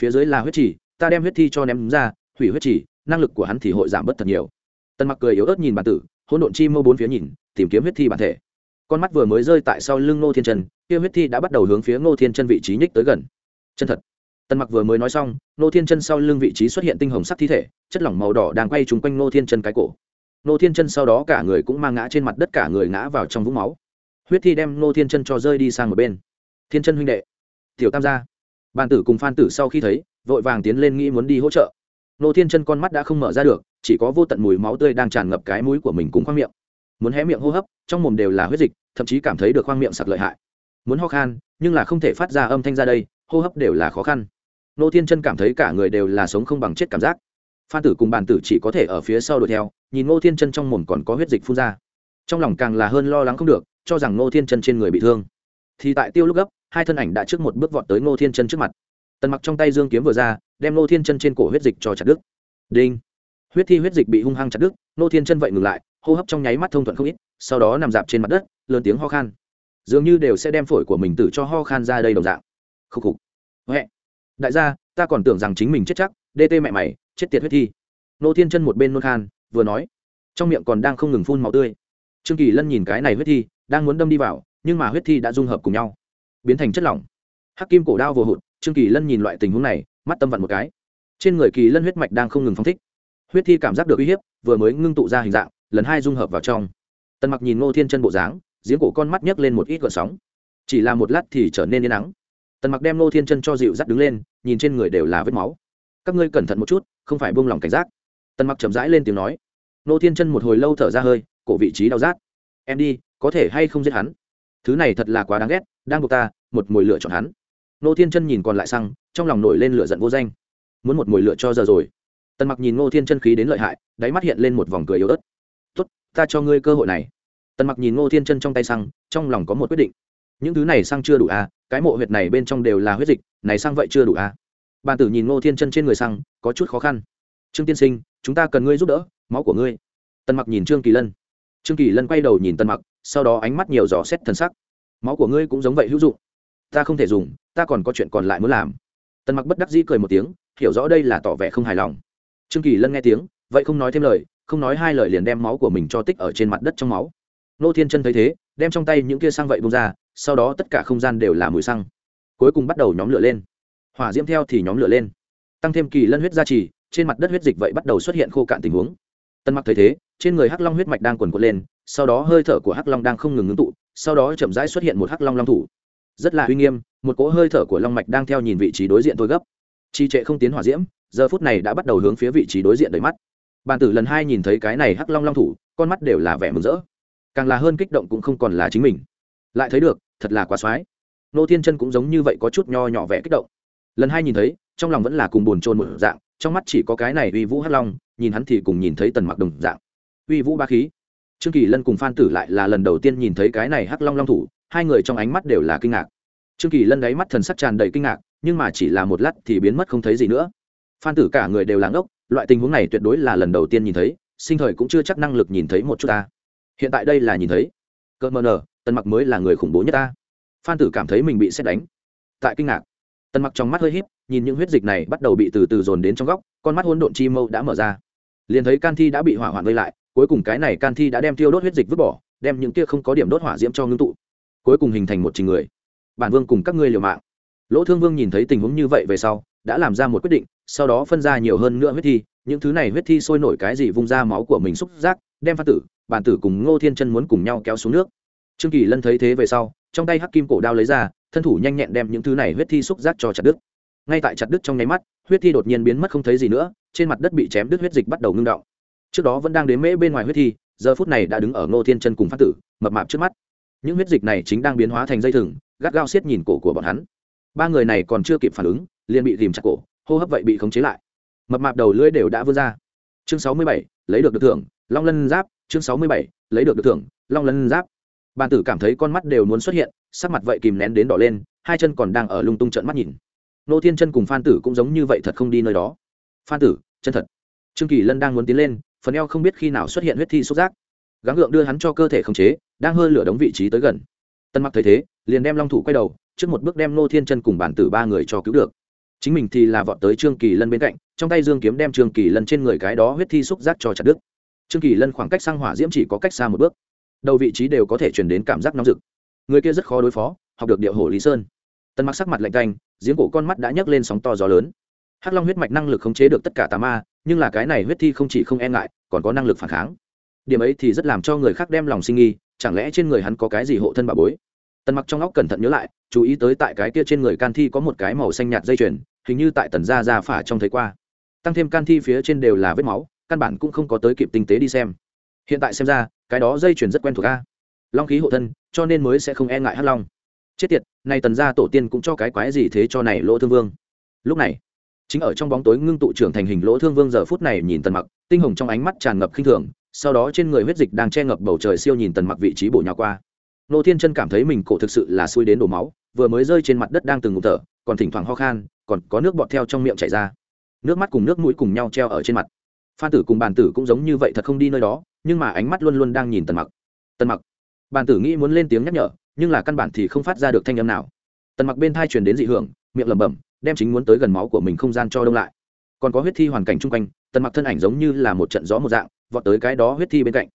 A: Phía dưới là huyết trì, ta đem huyết thi cho ném ra, hủy huyết trì, năng lực của hắn thì hội giảm bớt thật nhiều. Tần mặc cười yếu ớt nhìn bàn tử, hỗn độn chi mâu bốn phía nhìn, tìm kiếm huyết thi bản thể. Con mắt vừa mới rơi tại sau lưng ngô thiên trần kia huyết thi đã bắt đầu hướng phía ngô thiên chân vị trí nhích tới gần. Chân thật. Tần mặc vừa mới nói xong, ngô thiên chân sau lưng vị trí xuất hiện tinh hồng sắc thi thể, chất lỏng màu đỏ đang quay trúng quanh ngô thiên chân cái cổ. Ngô thiên chân sau đó cả người cũng mang ngã trên mặt đất, cả người ngã vào trong vũng máu. Huyết thi đem ngô thiên chân cho rơi đi sang một bên thiên chân huynh đệ. Tiểu tam gia. Bàn tử cùng phan tử sau khi thấy, vội vàng tiến lên nghĩ muốn đi hỗ trợ. Nô thiên chân con mắt đã không mở ra được, chỉ có vô tận mùi máu tươi đang tràn ngập cái mũi của mình cũng khoang miệng. Muốn hé miệng hô hấp, trong mồm đều là huyết dịch, thậm chí cảm thấy được khoang miệng sặc lợi hại. Muốn ho khan, nhưng là không thể phát ra âm thanh ra đây, hô hấp đều là khó khăn. Nô thiên chân cảm thấy cả người đều là sống không bằng chết cảm giác. Phan tử cùng bàn tử chỉ có thể ở phía sau đuổi theo, nhìn nô thiên chân trong mồm còn có huyết dịch phun ra. Trong lòng càng là hơn lo lắng không được, cho rằng nô thiên chân trên người bị thương thì tại tiêu lúc gấp, hai thân ảnh đã trước một bước vọt tới ngô thiên chân trước mặt. Tần mặc trong tay dương kiếm vừa ra, đem ngô thiên chân trên cổ huyết dịch cho chặt đứt. Đinh! Huyết thi huyết dịch bị hung hăng chặt đứt, ngô thiên chân vậy ngừng lại, hô hấp trong nháy mắt thông thuận không ít, sau đó nằm dạp trên mặt đất, lớn tiếng ho khan. Dường như đều sẽ đem phổi của mình tự cho ho khan ra đây đồng dạng. Khúc khục. Huệ! Đại gia, ta còn tưởng rằng chính mình chết chắc dt mẹ mày, chết tiệt huyết thi. Nô thiên chân một bên nôn khan, vừa nói. Trong miệng còn đang không ngừng phun máu tươi. Trương kỳ lân nhìn cái này huyết thi, đang muốn đâm đi vào nhưng mà huyết thi đã dung hợp cùng nhau, biến thành chất lỏng. Hắc kim cổ đao vừa hụt, trương kỳ lân nhìn loại tình huống này, mắt tâm vặn một cái. Trên người kỳ lân huyết mạch đang không ngừng phóng thích. Huyết thi cảm giác được uy hiếp, vừa mới ngưng tụ ra hình dạng, lần hai dung hợp vào trong. Tần mặc nhìn ngô thiên chân bộ dáng, giếng cổ con mắt nhấc lên một ít gợn sóng. Chỉ là một lát thì trở nên yên nắng. Tần mặc đem ngô thiên chân cho dịu dắt đứng lên, nhìn trên người đều là vết máu. Các ngươi cẩn thận một chút, không phải buông lỏng cảnh giác. Tần mặc chậm rãi lên tiếng nói. Ngô thiên chân một hồi lâu thở ra hơi, cổ vị trí đau rát. Em đi, có thể hay không giết hắn? Thứ này thật là quá đáng ghét, đang buộc ta một mồi lửa chọn hắn. Nô thiên chân nhìn còn lại xăng, trong lòng nổi lên lửa giận vô danh. Muốn một mồi lửa cho giờ rồi. Tần mặc nhìn nô thiên chân khí đến lợi hại, đáy mắt hiện lên một vòng cười yếu ớt. Tốt, ta cho ngươi cơ hội này. Tần mặc nhìn nô thiên chân trong tay xăng, trong lòng có một quyết định. Những thứ này xăng chưa đủ à cái mộ huyệt này bên trong đều là huyết dịch, này xăng vậy chưa đủ à? Bàn tử nhìn nô thiên chân trên người xăng, có chút khó khăn. Trương tiên sinh, chúng ta cần ngươi giúp đỡ, máu của ngươi. Tần mặc nhìn trương kỳ lân trương kỳ lân quay đầu nhìn tần mặc, sau đó ánh mắt nhiều dò xét thân sắc. Máu của ngươi cũng giống vậy hữu dụng. Ta không thể dùng, ta còn có chuyện còn lại muốn làm. Tần mặc bất đắc dĩ cười một tiếng, hiểu rõ đây là tỏ vẻ không hài lòng. Trương kỳ lân nghe tiếng, vậy không nói thêm lời, không nói hai lời liền đem máu của mình cho tích ở trên mặt đất trong máu. Nô thiên chân thấy thế, đem trong tay những kia xăng vậy bung ra, sau đó tất cả không gian đều là mùi xăng. Cuối cùng bắt đầu nhóm lửa lên. Hỏa diễm theo thì nhóm lửa lên. Tăng thêm kỳ lân huyết gia trì, trên mặt đất huyết dịch vậy bắt đầu xuất hiện khô cạn tình huống tân mặc thấy thế, trên người hắc long huyết mạch đang quần quật lên, sau đó hơi thở của hắc long đang không ngừng ngưng tụ, sau đó chậm rãi xuất hiện một hắc long long thủ. Rất là uy nghiêm, một cỗ hơi thở của long mạch đang theo nhìn vị trí đối diện tôi gấp. Trì trệ không tiến hỏa diễm, giờ phút này đã bắt đầu hướng phía vị trí đối diện đầy mắt. Bàn tử lần hai nhìn thấy cái này hắc long long thủ, con mắt đều là vẻ mừng rỡ. Càng là hơn kích động cũng không còn là chính mình. Lại thấy được, thật là quá soái nô thiên chân cũng giống như vậy có chút nho nhỏ vẻ kích động. Lần hai nhìn thấy, trong lòng vẫn là cùng buồn chôn một dạng, trong mắt chỉ có cái này uy vũ hắc long nhìn hắn thì cùng nhìn thấy tần mặc đồng dạng. Uy vũ ba khí. Trương kỳ lân cùng phan tử lại là lần đầu tiên nhìn thấy cái này hắc long long thủ, hai người trong ánh mắt đều là kinh ngạc. Trương kỳ lân đáy mắt thần sắc tràn đầy kinh ngạc, nhưng mà chỉ là một lát thì biến mất không thấy gì nữa. Phan tử cả người đều làng ốc loại tình huống này tuyệt đối là lần đầu tiên nhìn thấy, sinh thời cũng chưa chắc năng lực nhìn thấy một chút ta. Hiện tại đây là nhìn thấy. Cợt mờ nở tần mặc mới là người khủng bố nhất ta. Phan tử cảm thấy mình bị xét đánh. Tại kinh ngạc, tần mặc trong mắt hơi hít nhìn những huyết dịch này bắt đầu bị từ từ dồn đến trong góc, con mắt hôn độn chi mâu đã mở ra liền thấy can thi đã bị hỏa hoạn vây lại, cuối cùng cái này can thi đã đem tiêu đốt huyết dịch vứt bỏ, đem những kia không có điểm đốt hỏa diễm cho ngưng tụ. Cuối cùng hình thành một trình người. Bản vương cùng các ngươi liều mạng. Lỗ thương vương nhìn thấy tình huống như vậy về sau, đã làm ra một quyết định, sau đó phân ra nhiều hơn nữa huyết thi, những thứ này huyết thi sôi nổi cái gì vung ra máu của mình xúc giác, đem phan tử, bản tử cùng ngô thiên chân muốn cùng nhau kéo xuống nước. Trương kỳ lân thấy thế về sau, trong tay hắc kim cổ đao lấy ra, thân thủ nhanh nhẹn đem những thứ này huyết thi xúc giác cho chặt đứt. Ngay tại chặt đứt trong nháy mắt huyết thi đột nhiên biến mất không thấy gì nữa, trên mặt đất bị chém đứt huyết dịch bắt đầu ngưng động. Trước đó vẫn đang đến mễ bên ngoài huyết thi, giờ phút này đã đứng ở ngô thiên chân cùng phát tử, mập mạp trước mắt. Những huyết dịch này chính đang biến hóa thành dây thừng, gắt gao xiết nhìn cổ của bọn hắn. Ba người này còn chưa kịp phản ứng, liền bị tìm chặt cổ, hô hấp vậy bị khống chế lại. Mập mạp đầu lưỡi đều đã vươn ra. Chương sáu mươi bảy, lấy được được thưởng, long lân giáp. Chương sáu mươi bảy, lấy được được thưởng, long lân giáp. Bàn tử cảm thấy con mắt đều muốn xuất hiện, sắc mặt vậy kìm nén đến đỏ lên, hai chân còn đang ở lung tung trận mắt nhìn nô thiên chân cùng phan tử cũng giống như vậy thật không đi nơi đó. Phan tử, chân thật. Trương kỳ lân đang muốn tiến lên, phần eo không biết khi nào xuất hiện huyết thi xúc giác. Gắng gượng đưa hắn cho cơ thể khống chế, đang hơi lửa đống vị trí tới gần. Tân mặc thấy thế, liền đem long thủ quay đầu, trước một bước đem nô thiên chân cùng bản tử ba người cho cứu được. Chính mình thì là vọt tới trương kỳ lân bên cạnh, trong tay dương kiếm đem trương kỳ lân trên người cái đó huyết thi xúc giác cho chặt đứt. Trương kỳ lân khoảng cách sang hỏa diễm chỉ có cách xa một bước. Đầu vị trí đều có thể chuyển đến cảm giác nóng rực. Người kia rất khó đối phó, học được điệu hổ lý sơn. Tân mặc sắc mặt lạnh canh giếng cổ con mắt đã nhấc lên sóng to gió lớn. Hắc long huyết mạch năng lực khống chế được tất cả tà ma, nhưng là cái này huyết thi không chỉ không e ngại, còn có năng lực phản kháng. Điểm ấy thì rất làm cho người khác đem lòng sinh nghi, chẳng lẽ trên người hắn có cái gì hộ thân bà bối? Tần mặc trong óc cẩn thận nhớ lại, chú ý tới tại cái kia trên người can thi có một cái màu xanh nhạt dây chuyền, hình như tại tần gia gia phả trong thấy qua. Tăng thêm can thi phía trên đều là vết máu, căn bản cũng không có tới kịp tinh tế đi xem. Hiện tại xem ra, cái đó dây chuyền rất quen thuộc a. Long khí hộ thân, cho nên mới sẽ không e ngại hắc long chết tiệt, nay tần gia tổ tiên cũng cho cái quái gì thế cho này lỗ thương vương. Lúc này, chính ở trong bóng tối ngưng tụ trưởng thành hình lỗ thương vương giờ phút này nhìn tần mặc, tinh hồng trong ánh mắt tràn ngập khinh thường, sau đó trên người huyết dịch đang che ngập bầu trời siêu nhìn tần mặc vị trí bổ nhào qua. Nô thiên chân cảm thấy mình cổ thực sự là xui đến đổ máu, vừa mới rơi trên mặt đất đang từng ngụm thở, còn thỉnh thoảng ho khan, còn có nước bọt theo trong miệng chảy ra. Nước mắt cùng nước mũi cùng nhau treo ở trên mặt. Phan tử cùng bàn tử cũng giống như vậy thật không đi nơi đó, nhưng mà ánh mắt luôn luôn đang nhìn tần mặc. Tần mặc, bàn tử nghĩ muốn lên tiếng nhắc nhở nhưng là căn bản thì không phát ra được thanh âm nào. Tần mặc bên thai truyền đến dị hưởng, miệng lẩm bẩm, đem chính muốn tới gần máu của mình không gian cho đông lại. Còn có huyết thi hoàn cảnh chung quanh, tần mặc thân ảnh giống như là một trận gió một dạng, vọt tới cái đó huyết thi bên cạnh.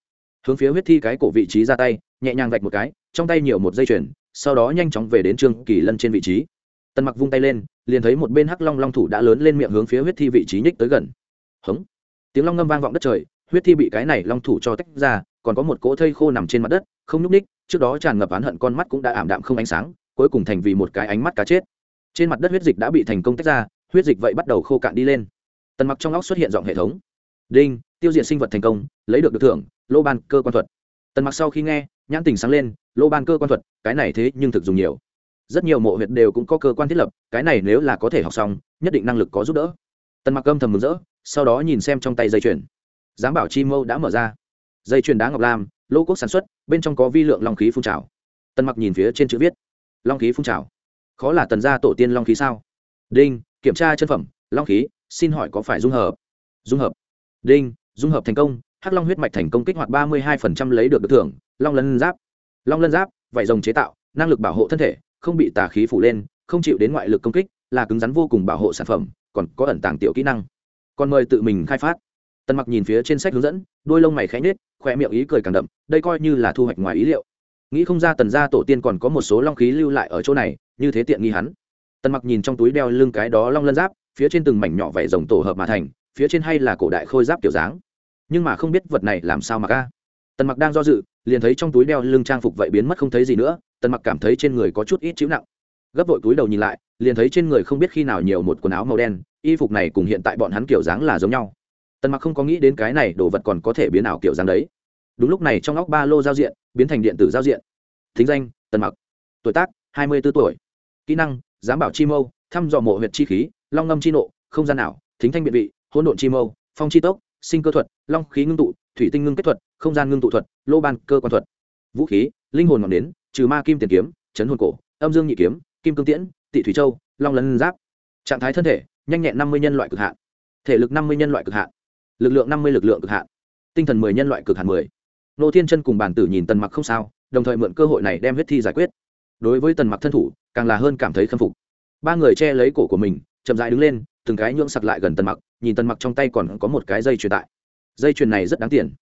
A: Hướng phía huyết thi cái cổ vị trí ra tay, nhẹ nhàng vạch một cái, trong tay nhiều một dây chuyền, sau đó nhanh chóng về đến trương kỳ lân trên vị trí. Tần mặc vung tay lên, liền thấy một bên hắc long long thủ đã lớn lên miệng hướng phía huyết thi vị trí nhích tới gần. Hống! Tiếng long ngâm vang vọng đất trời, huyết thi bị cái này long thủ cho tách ra, còn có một cỗ thây khô nằm trên mặt đất, không nhúc ních trước đó tràn ngập oán hận con mắt cũng đã ảm đạm không ánh sáng, cuối cùng thành vì một cái ánh mắt cá chết. Trên mặt đất huyết dịch đã bị thành công tách ra, huyết dịch vậy bắt đầu khô cạn đi lên. Tần mặc trong óc xuất hiện giọng hệ thống. Đinh, tiêu diệt sinh vật thành công, lấy được được thưởng, lô ban cơ quan thuật. Tần mặc sau khi nghe, nhãn tình sáng lên, lô ban cơ quan thuật, cái này thế nhưng thực dùng nhiều. Rất nhiều mộ huyệt đều cũng có cơ quan thiết lập, cái này nếu là có thể học xong, nhất định năng lực có giúp đỡ. Tần mặc âm thầm mừng rỡ, sau đó nhìn xem trong tay dây chuyền. Giám bảo chi mâu đã mở ra. Dây chuyền đá ngọc lam lô quốc sản xuất, bên trong có vi lượng long khí phun trào. Tần mặc nhìn phía trên chữ viết, long khí phun trào? Khó là tần gia tổ tiên long khí sao? Đinh, kiểm tra chân phẩm, long khí, xin hỏi có phải dung hợp? Dung hợp. Đinh, dung hợp thành công, hắc long huyết mạch thành công kích hoạt ba mươi hai phần trăm lấy được được thưởng, long lân giáp. Long lân giáp, vải rồng chế tạo, năng lực bảo hộ thân thể, không bị tà khí phủ lên, không chịu đến ngoại lực công kích, là cứng rắn vô cùng bảo hộ sản phẩm, còn có ẩn tàng tiểu kỹ năng. Còn mời tự mình khai phát. Tần mặc nhìn phía trên sách hướng dẫn, đôi lông mày khẽ nhếch khoe miệng ý cười càng đậm, đây coi như là thu hoạch ngoài ý liệu. Nghĩ không ra tần gia tổ tiên còn có một số long khí lưu lại ở chỗ này, như thế tiện nghi hắn. Tần mặc nhìn trong túi đeo lưng cái đó long lân giáp, phía trên từng mảnh nhỏ vảy rồng tổ hợp mà thành, phía trên hay là cổ đại khôi giáp kiểu dáng. Nhưng mà không biết vật này làm sao mà ca. Tần mặc đang do dự, liền thấy trong túi đeo lưng trang phục vậy biến mất không thấy gì nữa, tần mặc cảm thấy trên người có chút ít chịu nặng. Gấp vội túi đầu nhìn lại, liền thấy trên người không biết khi nào nhiều một quần áo màu đen, y phục này cùng hiện tại bọn hắn kiểu dáng là giống nhau tần mặc không có nghĩ đến cái này đồ vật còn có thể biến ảo kiểu dáng đấy. Đúng lúc này trong óc ba lô giao diện biến thành điện tử giao diện. Thính danh tần mặc. Tuổi tác hai mươi 24 tuổi. Kỹ năng giám bảo chi mâu thăm dò mộ huyệt chi khí long ngâm chi nộ không gian ảo, thính thanh biện vị hỗn độn chi mâu phong chi tốc sinh cơ thuật long khí ngưng tụ thủy tinh ngưng kết thuật không gian ngưng tụ thuật lô ban cơ quan thuật. Vũ khí linh hồn ngọn nến trừ ma kim tiền kiếm chấn hồn cổ âm dương nhị kiếm kim cương tiễn tị thủy châu long lân giáp. Trạng thái thân thể nhanh nhẹn năm mươi nhân loại cực hạn. Thể lực năm mươi nhân loại cực hạn lực lượng năm mươi lực lượng cực hạn, tinh thần mười nhân loại cực hạn mười. Nô thiên chân cùng bản tử nhìn tần mặc không sao, đồng thời mượn cơ hội này đem huyết thi giải quyết. Đối với tần mặc thân thủ, càng là hơn cảm thấy khâm phục. Ba người che lấy cổ của mình, chậm rãi đứng lên, từng cái nhưỡng sặc lại gần tần mặc, nhìn tần mặc trong tay còn có một cái dây truyền tại dây chuyền này rất đáng tiền.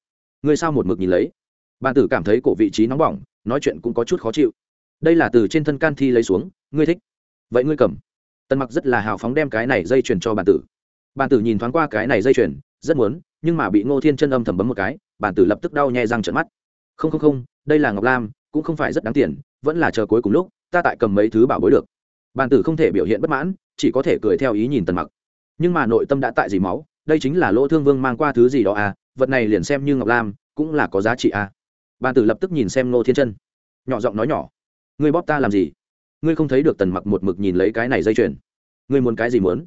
A: Ngươi sao một mực nhìn lấy? Bàn tử cảm thấy cổ vị trí nóng bỏng, nói chuyện cũng có chút khó chịu. Đây là từ trên thân can thi lấy xuống, ngươi thích. Vậy ngươi cầm. Tần mặc rất là hào phóng đem cái này dây chuyền cho bàn tử. Bàn tử nhìn thoáng qua cái này dây chuyền rất muốn, nhưng mà bị ngô thiên chân âm thầm bấm một cái, bản tử lập tức đau nhè răng trợn mắt. Không không không, đây là ngọc lam, cũng không phải rất đáng tiền, vẫn là chờ cuối cùng lúc, ta tại cầm mấy thứ bảo bối được. Bản tử không thể biểu hiện bất mãn, chỉ có thể cười theo ý nhìn tần mặc. Nhưng mà nội tâm đã tại dì máu, đây chính là lỗ thương vương mang qua thứ gì đó à vật này liền xem như ngọc lam, cũng là có giá trị à. Bản tử lập tức nhìn xem ngô thiên chân. Nhỏ giọng nói nhỏ, ngươi bóp ta làm gì? Ngươi không thấy được tần mặc một mực nhìn lấy cái này dây chuyền. Ngươi muốn cái gì muốn?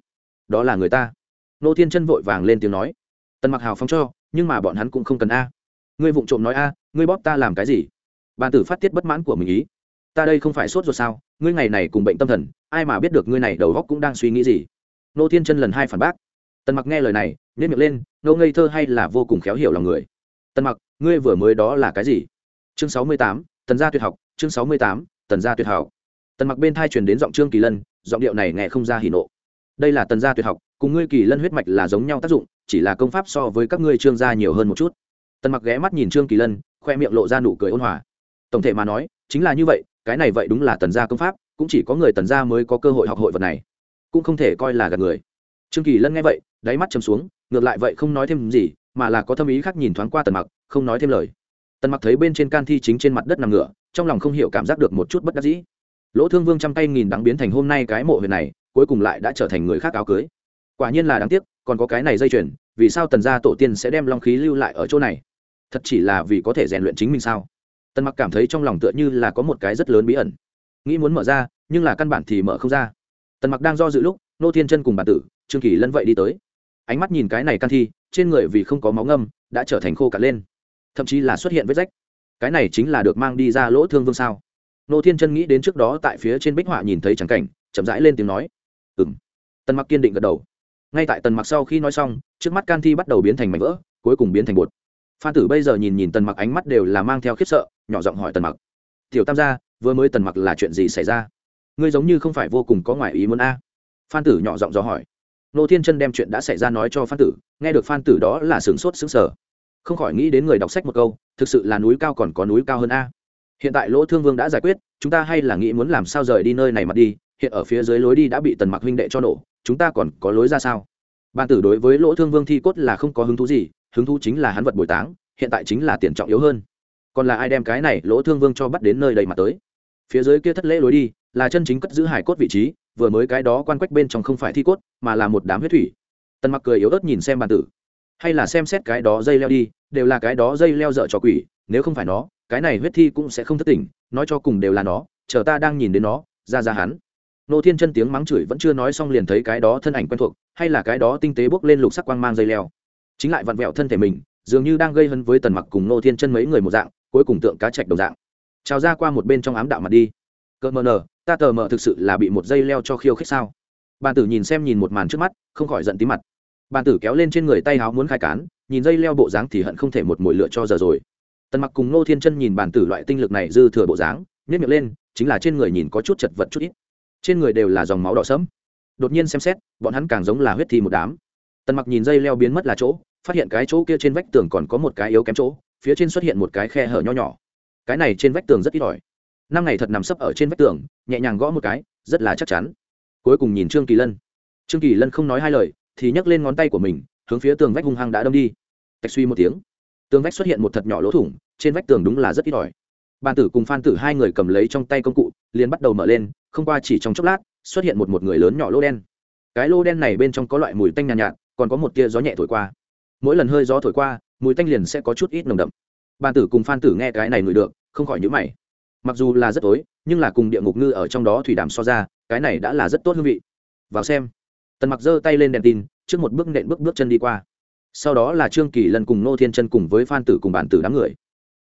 A: Đó là người ta. Ngô thiên chân vội vàng lên tiếng nói tần mặc hào phóng cho, nhưng mà bọn hắn cũng không cần a. Ngươi vụng trộm nói a, ngươi bóp ta làm cái gì? Bàn tử phát tiết bất mãn của mình ý. Ta đây không phải sốt ruột sao, ngươi ngày này cùng bệnh tâm thần, ai mà biết được ngươi này đầu góc cũng đang suy nghĩ gì? Nô thiên chân lần hai phản bác. Tần mặc nghe lời này nhét miệng lên ngâu ngây thơ hay là vô cùng khéo hiểu lòng người. Tần mặc, ngươi vừa mới đó là cái gì? Chương sáu mươi tám, tần gia tuyệt học, chương sáu mươi tám, tần gia tuyệt học. Tần mặc bên thai truyền đến giọng trương kỳ lân, giọng điệu này nghe không ra hỉ nộ. Đây là tần gia tuyệt học, cùng ngươi kỳ lân huyết mạch là giống nhau tác dụng chỉ là công pháp so với các ngươi trương gia nhiều hơn một chút. Tần mặc ghé mắt nhìn trương kỳ lân, khoe miệng lộ ra nụ cười ôn hòa. Tổng thể mà nói, chính là như vậy, cái này vậy đúng là tần gia công pháp, cũng chỉ có người tần gia mới có cơ hội học hội vật này, cũng không thể coi là gạt người. Trương kỳ lân nghe vậy, đáy mắt chầm xuống, ngược lại vậy không nói thêm gì, mà là có tâm ý khác nhìn thoáng qua tần mặc, không nói thêm lời. Tần mặc thấy bên trên can thi chính trên mặt đất nằm ngựa trong lòng không hiểu cảm giác được một chút bất đắc dĩ. Lỗ thương vương trăm tay nghìn đáng biến thành hôm nay cái mộ huyền này, cuối cùng lại đã trở thành người khác áo cưới. Quả nhiên là đáng tiếc, còn có cái này dây chuyền vì sao tần gia tổ tiên sẽ đem long khí lưu lại ở chỗ này? Thật chỉ là vì có thể rèn luyện chính mình sao? Tần mặc cảm thấy trong lòng tựa như là có một cái rất lớn bí ẩn. Nghĩ muốn mở ra, nhưng là căn bản thì mở không ra. Tần mặc đang do dự lúc, nô thiên chân cùng bản tử, trương kỳ lân vậy đi tới. Ánh mắt nhìn cái này can thi, trên người vì không có máu ngâm, đã trở thành khô cạn lên. Thậm chí là xuất hiện vết rách. Cái này chính là được mang đi ra lỗ thương vương sao? Nô thiên chân nghĩ đến trước đó tại phía trên bích họa nhìn thấy trắng cảnh, chậm rãi lên tiếng nói. Ừ m tần mặc kiên định gật đầu ngay tại tần mặc sau khi nói xong, trước mắt can thi bắt đầu biến thành mảnh vỡ, cuối cùng biến thành bột. Phan tử bây giờ nhìn nhìn tần mặc, ánh mắt đều là mang theo khiếp sợ, nhỏ giọng hỏi tần mặc. Tiểu tam gia, vừa mới tần mặc là chuyện gì xảy ra? Ngươi giống như không phải vô cùng có ngoại ý muốn a. Phan tử nhỏ giọng dò hỏi. Nô thiên chân đem chuyện đã xảy ra nói cho phan tử, nghe được phan tử đó là sửng sốt sững sờ. Không khỏi nghĩ đến người đọc sách một câu, thực sự là núi cao còn có núi cao hơn a. Hiện tại lỗ thương vương đã giải quyết, chúng ta hay là nghĩ muốn làm sao rời đi nơi này mà đi hiện ở phía dưới lối đi đã bị tần mặc huynh đệ cho nổ, chúng ta còn có lối ra sao? Ban tử đối với lỗ thương vương thi cốt là không có hứng thú gì, hứng thú chính là hắn vật bồi táng, hiện tại chính là tiền trọng yếu hơn. Còn là ai đem cái này lỗ thương vương cho bắt đến nơi đầy mặt tới? Phía dưới kia thất lễ lối đi là chân chính cất giữ hải cốt vị trí, vừa mới cái đó quan quách bên trong không phải thi cốt, mà là một đám huyết thủy. Tần mặc cười yếu ớt nhìn xem bàn tử. Hay là xem xét cái đó dây leo đi, đều là cái đó dây leo dở cho quỷ, nếu không phải nó, cái này huyết thi cũng sẽ không thất tỉnh, nói cho cùng đều là nó, chờ ta đang nhìn đến nó, ra ra hắn nô thiên chân tiếng mắng chửi vẫn chưa nói xong liền thấy cái đó thân ảnh quen thuộc, hay là cái đó tinh tế bốc lên lục sắc quang mang dây leo. Chính lại vặn vẹo thân thể mình, dường như đang gây hấn với tần mặc cùng nô thiên chân mấy người một dạng, cuối cùng tượng cá chạch đồng dạng. Trào ra qua một bên trong ám đạo mặt đi. Cỡ mờ nờ ta tờ mờ thực sự là bị một dây leo cho khiêu khích sao? Bàn tử nhìn xem nhìn một màn trước mắt, không khỏi giận tí mặt. Bàn tử kéo lên trên người tay háo muốn khai cán, nhìn dây leo bộ dáng thì hận không thể một mồi lựa cho giờ rồi. Tần mặc cùng nô thiên chân nhìn bàn tử loại tinh lực này dư thừa bộ dáng nhét miệng lên, chính là trên người nhìn có chút chật vật chút ít trên người đều là dòng máu đỏ sẫm. Đột nhiên xem xét, bọn hắn càng giống là huyết thi một đám. Tần mặc nhìn dây leo biến mất là chỗ, phát hiện cái chỗ kia trên vách tường còn có một cái yếu kém chỗ, phía trên xuất hiện một cái khe hở nho nhỏ. Cái này trên vách tường rất ít ỏi. Năm ngày thật nằm sấp ở trên vách tường, nhẹ nhàng gõ một cái, rất là chắc chắn. Cuối cùng nhìn trương kỳ lân. Trương kỳ lân không nói hai lời, thì nhấc lên ngón tay của mình, hướng phía tường vách hung hăng đã đâm đi. Tạch suy một tiếng. Tường vách xuất hiện một thật nhỏ lỗ thủng, trên vách tường đúng là rất ít ỏi. Bàn tử cùng phan tử hai người cầm lấy trong tay công cụ, liền bắt đầu mở lên không qua chỉ trong chốc lát xuất hiện một một người lớn nhỏ lô đen. Cái lô đen này bên trong có loại mùi tanh nhàn nhạt, nhạt còn có một tia gió nhẹ thổi qua. Mỗi lần hơi gió thổi qua mùi tanh liền sẽ có chút ít nồng đậm. Bàn tử cùng phan tử nghe cái này ngửi được không khỏi nhữ mày. Mặc dù là rất tối nhưng là cùng địa ngục ngư ở trong đó thủy đàm so ra cái này đã là rất tốt hương vị. Vào xem. Tần mặc giơ tay lên đèn tin trước một bước nện bước bước chân đi qua. Sau đó là trương kỳ lần cùng nô thiên chân cùng với phan tử cùng bản tử đám người.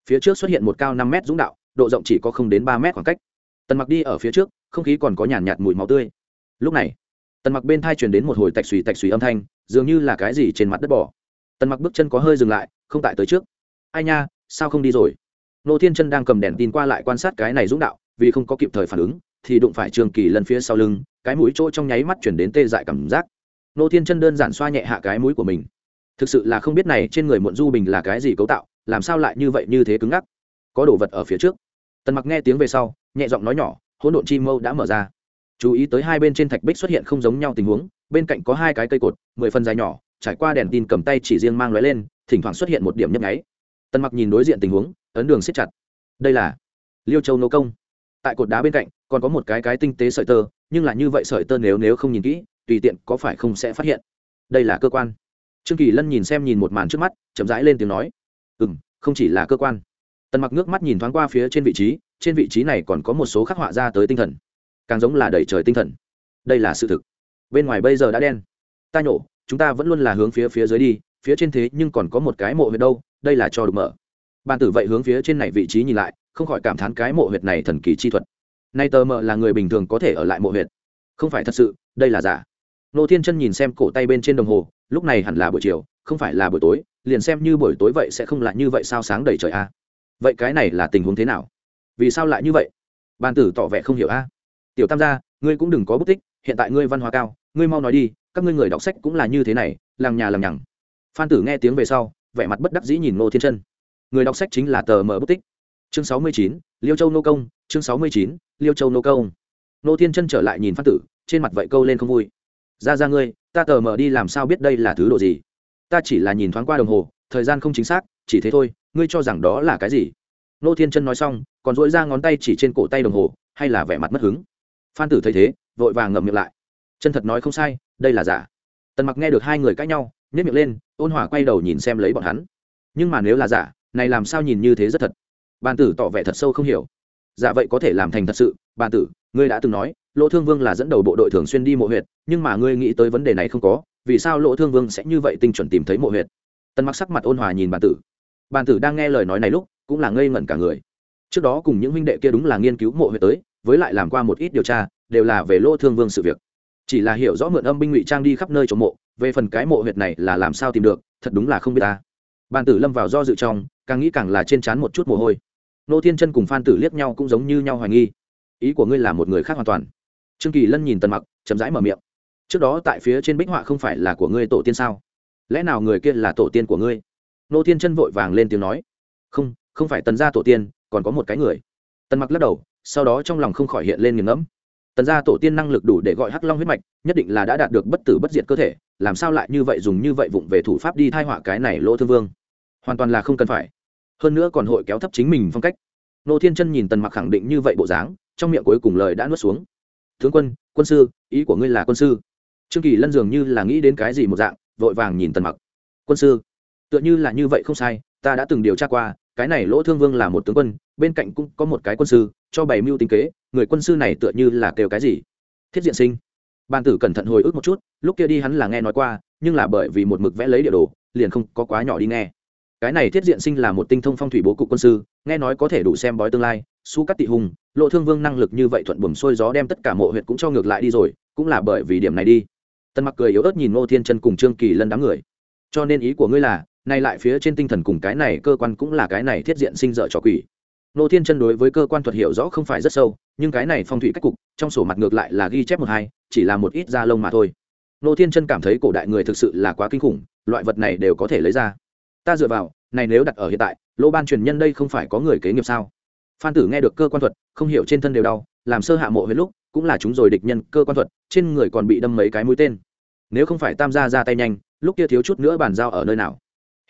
A: Phía trước xuất hiện một cao năm mét dũng đạo độ rộng chỉ có không đến ba mét khoảng cách. Tần mặc đi ở phía trước không khí còn có nhàn nhạt, mùi máu tươi. Lúc này tần mặc bên thai truyền đến một hồi tạch xùy tạch xùy âm thanh dường như là cái gì trên mặt đất bỏ. Tần mặc bước chân có hơi dừng lại không tại tới trước. Ai nha sao không đi rồi? Nô thiên chân đang cầm đèn tin qua lại quan sát cái này dũng đạo vì không có kịp thời phản ứng thì đụng phải trường kỳ lần phía sau lưng cái mũi chỗ trong nháy mắt chuyển đến tê dại cảm giác. Nô thiên chân đơn giản xoa nhẹ hạ cái mũi của mình. Thực sự là không biết này trên người muộn du bình là cái gì cấu tạo làm sao lại như vậy như thế cứng ngắc? Có đồ vật ở phía trước. Tần mặc nghe tiếng về sau nhẹ giọng nói nhỏ hỗn độn chi mâu đã mở ra. Chú ý tới hai bên trên thạch bích xuất hiện không giống nhau tình huống, bên cạnh có hai cái cây cột, mười phần dài nhỏ, trải qua đèn tin cầm tay chỉ riêng mang lóe lên, thỉnh thoảng xuất hiện một điểm nhấp nháy. Tần mặc nhìn đối diện tình huống, ấn đường siết chặt. Đây là liêu châu nô công. Tại cột đá bên cạnh, còn có một cái cái tinh tế sợi tơ, nhưng là như vậy sợi tơ nếu nếu không nhìn kỹ, tùy tiện có phải không sẽ phát hiện. Đây là cơ quan. Trương kỳ lân nhìn xem nhìn một màn trước mắt, chậm rãi lên tiếng nói. Ừ m không chỉ là cơ quan. Tần mặc nước mắt nhìn thoáng qua phía trên vị trí trên vị trí này còn có một số khắc họa ra tới tinh thần. Càng giống là đẩy trời tinh thần. Đây là sự thực. Bên ngoài bây giờ đã đen. Ta nhổ, chúng ta vẫn luôn là hướng phía phía dưới đi, phía trên thế nhưng còn có một cái mộ huyệt đâu, đây là cho được mở. Ban tử vậy hướng phía trên này vị trí nhìn lại, không khỏi cảm thán cái mộ huyệt này thần kỳ chi thuật. Nay tờ mờ là người bình thường có thể ở lại mộ huyệt. Không phải thật sự, đây là giả. Nô thiên chân nhìn xem cổ tay bên trên đồng hồ, lúc này hẳn là buổi chiều, không phải là buổi tối, liền xem như buổi tối vậy sẽ không lại như vậy sao sáng đầy trời a. Vậy cái này là tình huống thế nào? Vì sao lại như vậy? Ban tử tỏ vẻ không hiểu a. Tiểu tam gia, ngươi cũng đừng có bút tích, hiện tại ngươi văn hóa cao, ngươi mau nói đi, các ngươi người đọc sách cũng là như thế này làng nhà làng nhằng. Phan tử nghe tiếng về sau, vẻ mặt bất đắc dĩ nhìn ngô thiên chân. Người đọc sách chính là tờ mở bút tích. Chương sáu mươi chín, liêu châu nô công, chương sáu mươi chín, liêu châu nô công. Nô thiên chân trở lại nhìn phan tử, trên mặt vậy câu lên không vui. Ra ra ngươi, ta tờ mở đi làm sao biết đây là thứ độ gì? Ta chỉ là nhìn thoáng qua đồng hồ, thời gian không chính xác, chỉ thế thôi, ngươi cho rằng đó là cái gì? Nô thiên chân nói xong, còn dỗi ra ngón tay chỉ trên cổ tay đồng hồ, hay là vẻ mặt mất hứng. Phan tử thấy thế, vội vàng ngậm miệng lại. Chân thật nói không sai, đây là giả. Tần mặc nghe được hai người cãi nhau nhét miệng lên, ôn hòa quay đầu nhìn xem lấy bọn hắn. Nhưng mà nếu là giả, này làm sao nhìn như thế rất thật? Bàn tử tỏ vẻ thật sâu không hiểu. Giả vậy có thể làm thành thật sự, bàn tử, ngươi đã từng nói, lỗ thương vương là dẫn đầu bộ đội thường xuyên đi mộ huyệt, nhưng mà ngươi nghĩ tới vấn đề này không có, vì sao lỗ thương vương sẽ như vậy tinh chuẩn tìm thấy mộ huyệt? Tần mặc sắc mặt ôn hòa nhìn bàn tử. Bàn tử đang nghe lời nói này lúc cũng là ngây ngẩn cả người. Trước đó cùng những huynh đệ kia đúng là nghiên cứu mộ huyệt tới, với lại làm qua một ít điều tra, đều là về lỗ thương vương sự việc. Chỉ là hiểu rõ mượn âm binh ngụy trang đi khắp nơi chỗ mộ, về phần cái mộ huyệt này là làm sao tìm được, thật đúng là không biết ta. Bàn tử lâm vào do dự trong, càng nghĩ càng là trên trán một chút mồ hôi. Nô thiên chân cùng phan tử liếc nhau cũng giống như nhau hoài nghi. Ý của ngươi là một người khác hoàn toàn. Trương kỳ lân nhìn tần mặc, chậm rãi mở miệng. Trước đó tại phía trên bích họa không phải là của ngươi tổ tiên sao? Lẽ nào người kia là tổ tiên của ngươi? Nô thiên chân vội vàng lên tiếng nói. Không không phải tần gia tổ tiên, còn có một cái người. Tần mặc lắc đầu, sau đó trong lòng không khỏi hiện lên nghiền ngẫm. Tần gia tổ tiên năng lực đủ để gọi hắc long huyết mạch, nhất định là đã đạt được bất tử bất diệt cơ thể, làm sao lại như vậy dùng như vậy vụng về thủ pháp đi thai họa cái này lỗ thương vương? Hoàn toàn là không cần phải. Hơn nữa còn hội kéo thấp chính mình phong cách. Nô thiên chân nhìn tần mặc khẳng định như vậy bộ dáng, trong miệng cuối cùng lời đã nuốt xuống. Tướng quân quân sư, ý của ngươi là quân sư. Trương kỳ lân dường như là nghĩ đến cái gì một dạng, vội vàng nhìn tần mặc. Quân sư, tựa như là như vậy không sai, ta đã từng điều tra qua cái này lỗ thương vương là một tướng quân, bên cạnh cũng có một cái quân sư, cho bày mưu tính kế, người quân sư này tựa như là kêu cái gì? Thiết diện sinh. Ban tử cẩn thận hồi ức một chút, lúc kia đi hắn là nghe nói qua, nhưng là bởi vì một mực vẽ lấy địa đồ, liền không có quá nhỏ đi nghe. Cái này thiết diện sinh là một tinh thông phong thủy bố cục quân sư, nghe nói có thể đủ xem bói tương lai, su cắt tị hùng lộ thương vương năng lực như vậy thuận buồm xuôi gió đem tất cả mộ huyện cũng cho ngược lại đi rồi, cũng là bởi vì điểm này đi. Tân mặc cười yếu ớt nhìn ngô thiên chân cùng trương kỳ lân đám người. Cho nên ý của ngươi là nay lại phía trên tinh thần cùng cái này cơ quan cũng là cái này thiết diện sinh dở trò quỷ. Nô thiên chân đối với cơ quan thuật hiểu rõ không phải rất sâu, nhưng cái này phong thủy cách cục, trong sổ mặt ngược lại là ghi chép một hai, chỉ là một ít da lông mà thôi. Nô thiên chân cảm thấy cổ đại người thực sự là quá kinh khủng, loại vật này đều có thể lấy ra. Ta dựa vào, này nếu đặt ở hiện tại, lô ban truyền nhân đây không phải có người kế nghiệp sao? Phan tử nghe được cơ quan thuật, không hiểu trên thân đều đau, làm sơ hạ mộ huyết lúc, cũng là chúng rồi địch nhân cơ quan thuật, trên người còn bị đâm mấy cái mũi tên. Nếu không phải tam gia ra tay nhanh, lúc kia thiếu chút nữa bàn giao ở nơi nào?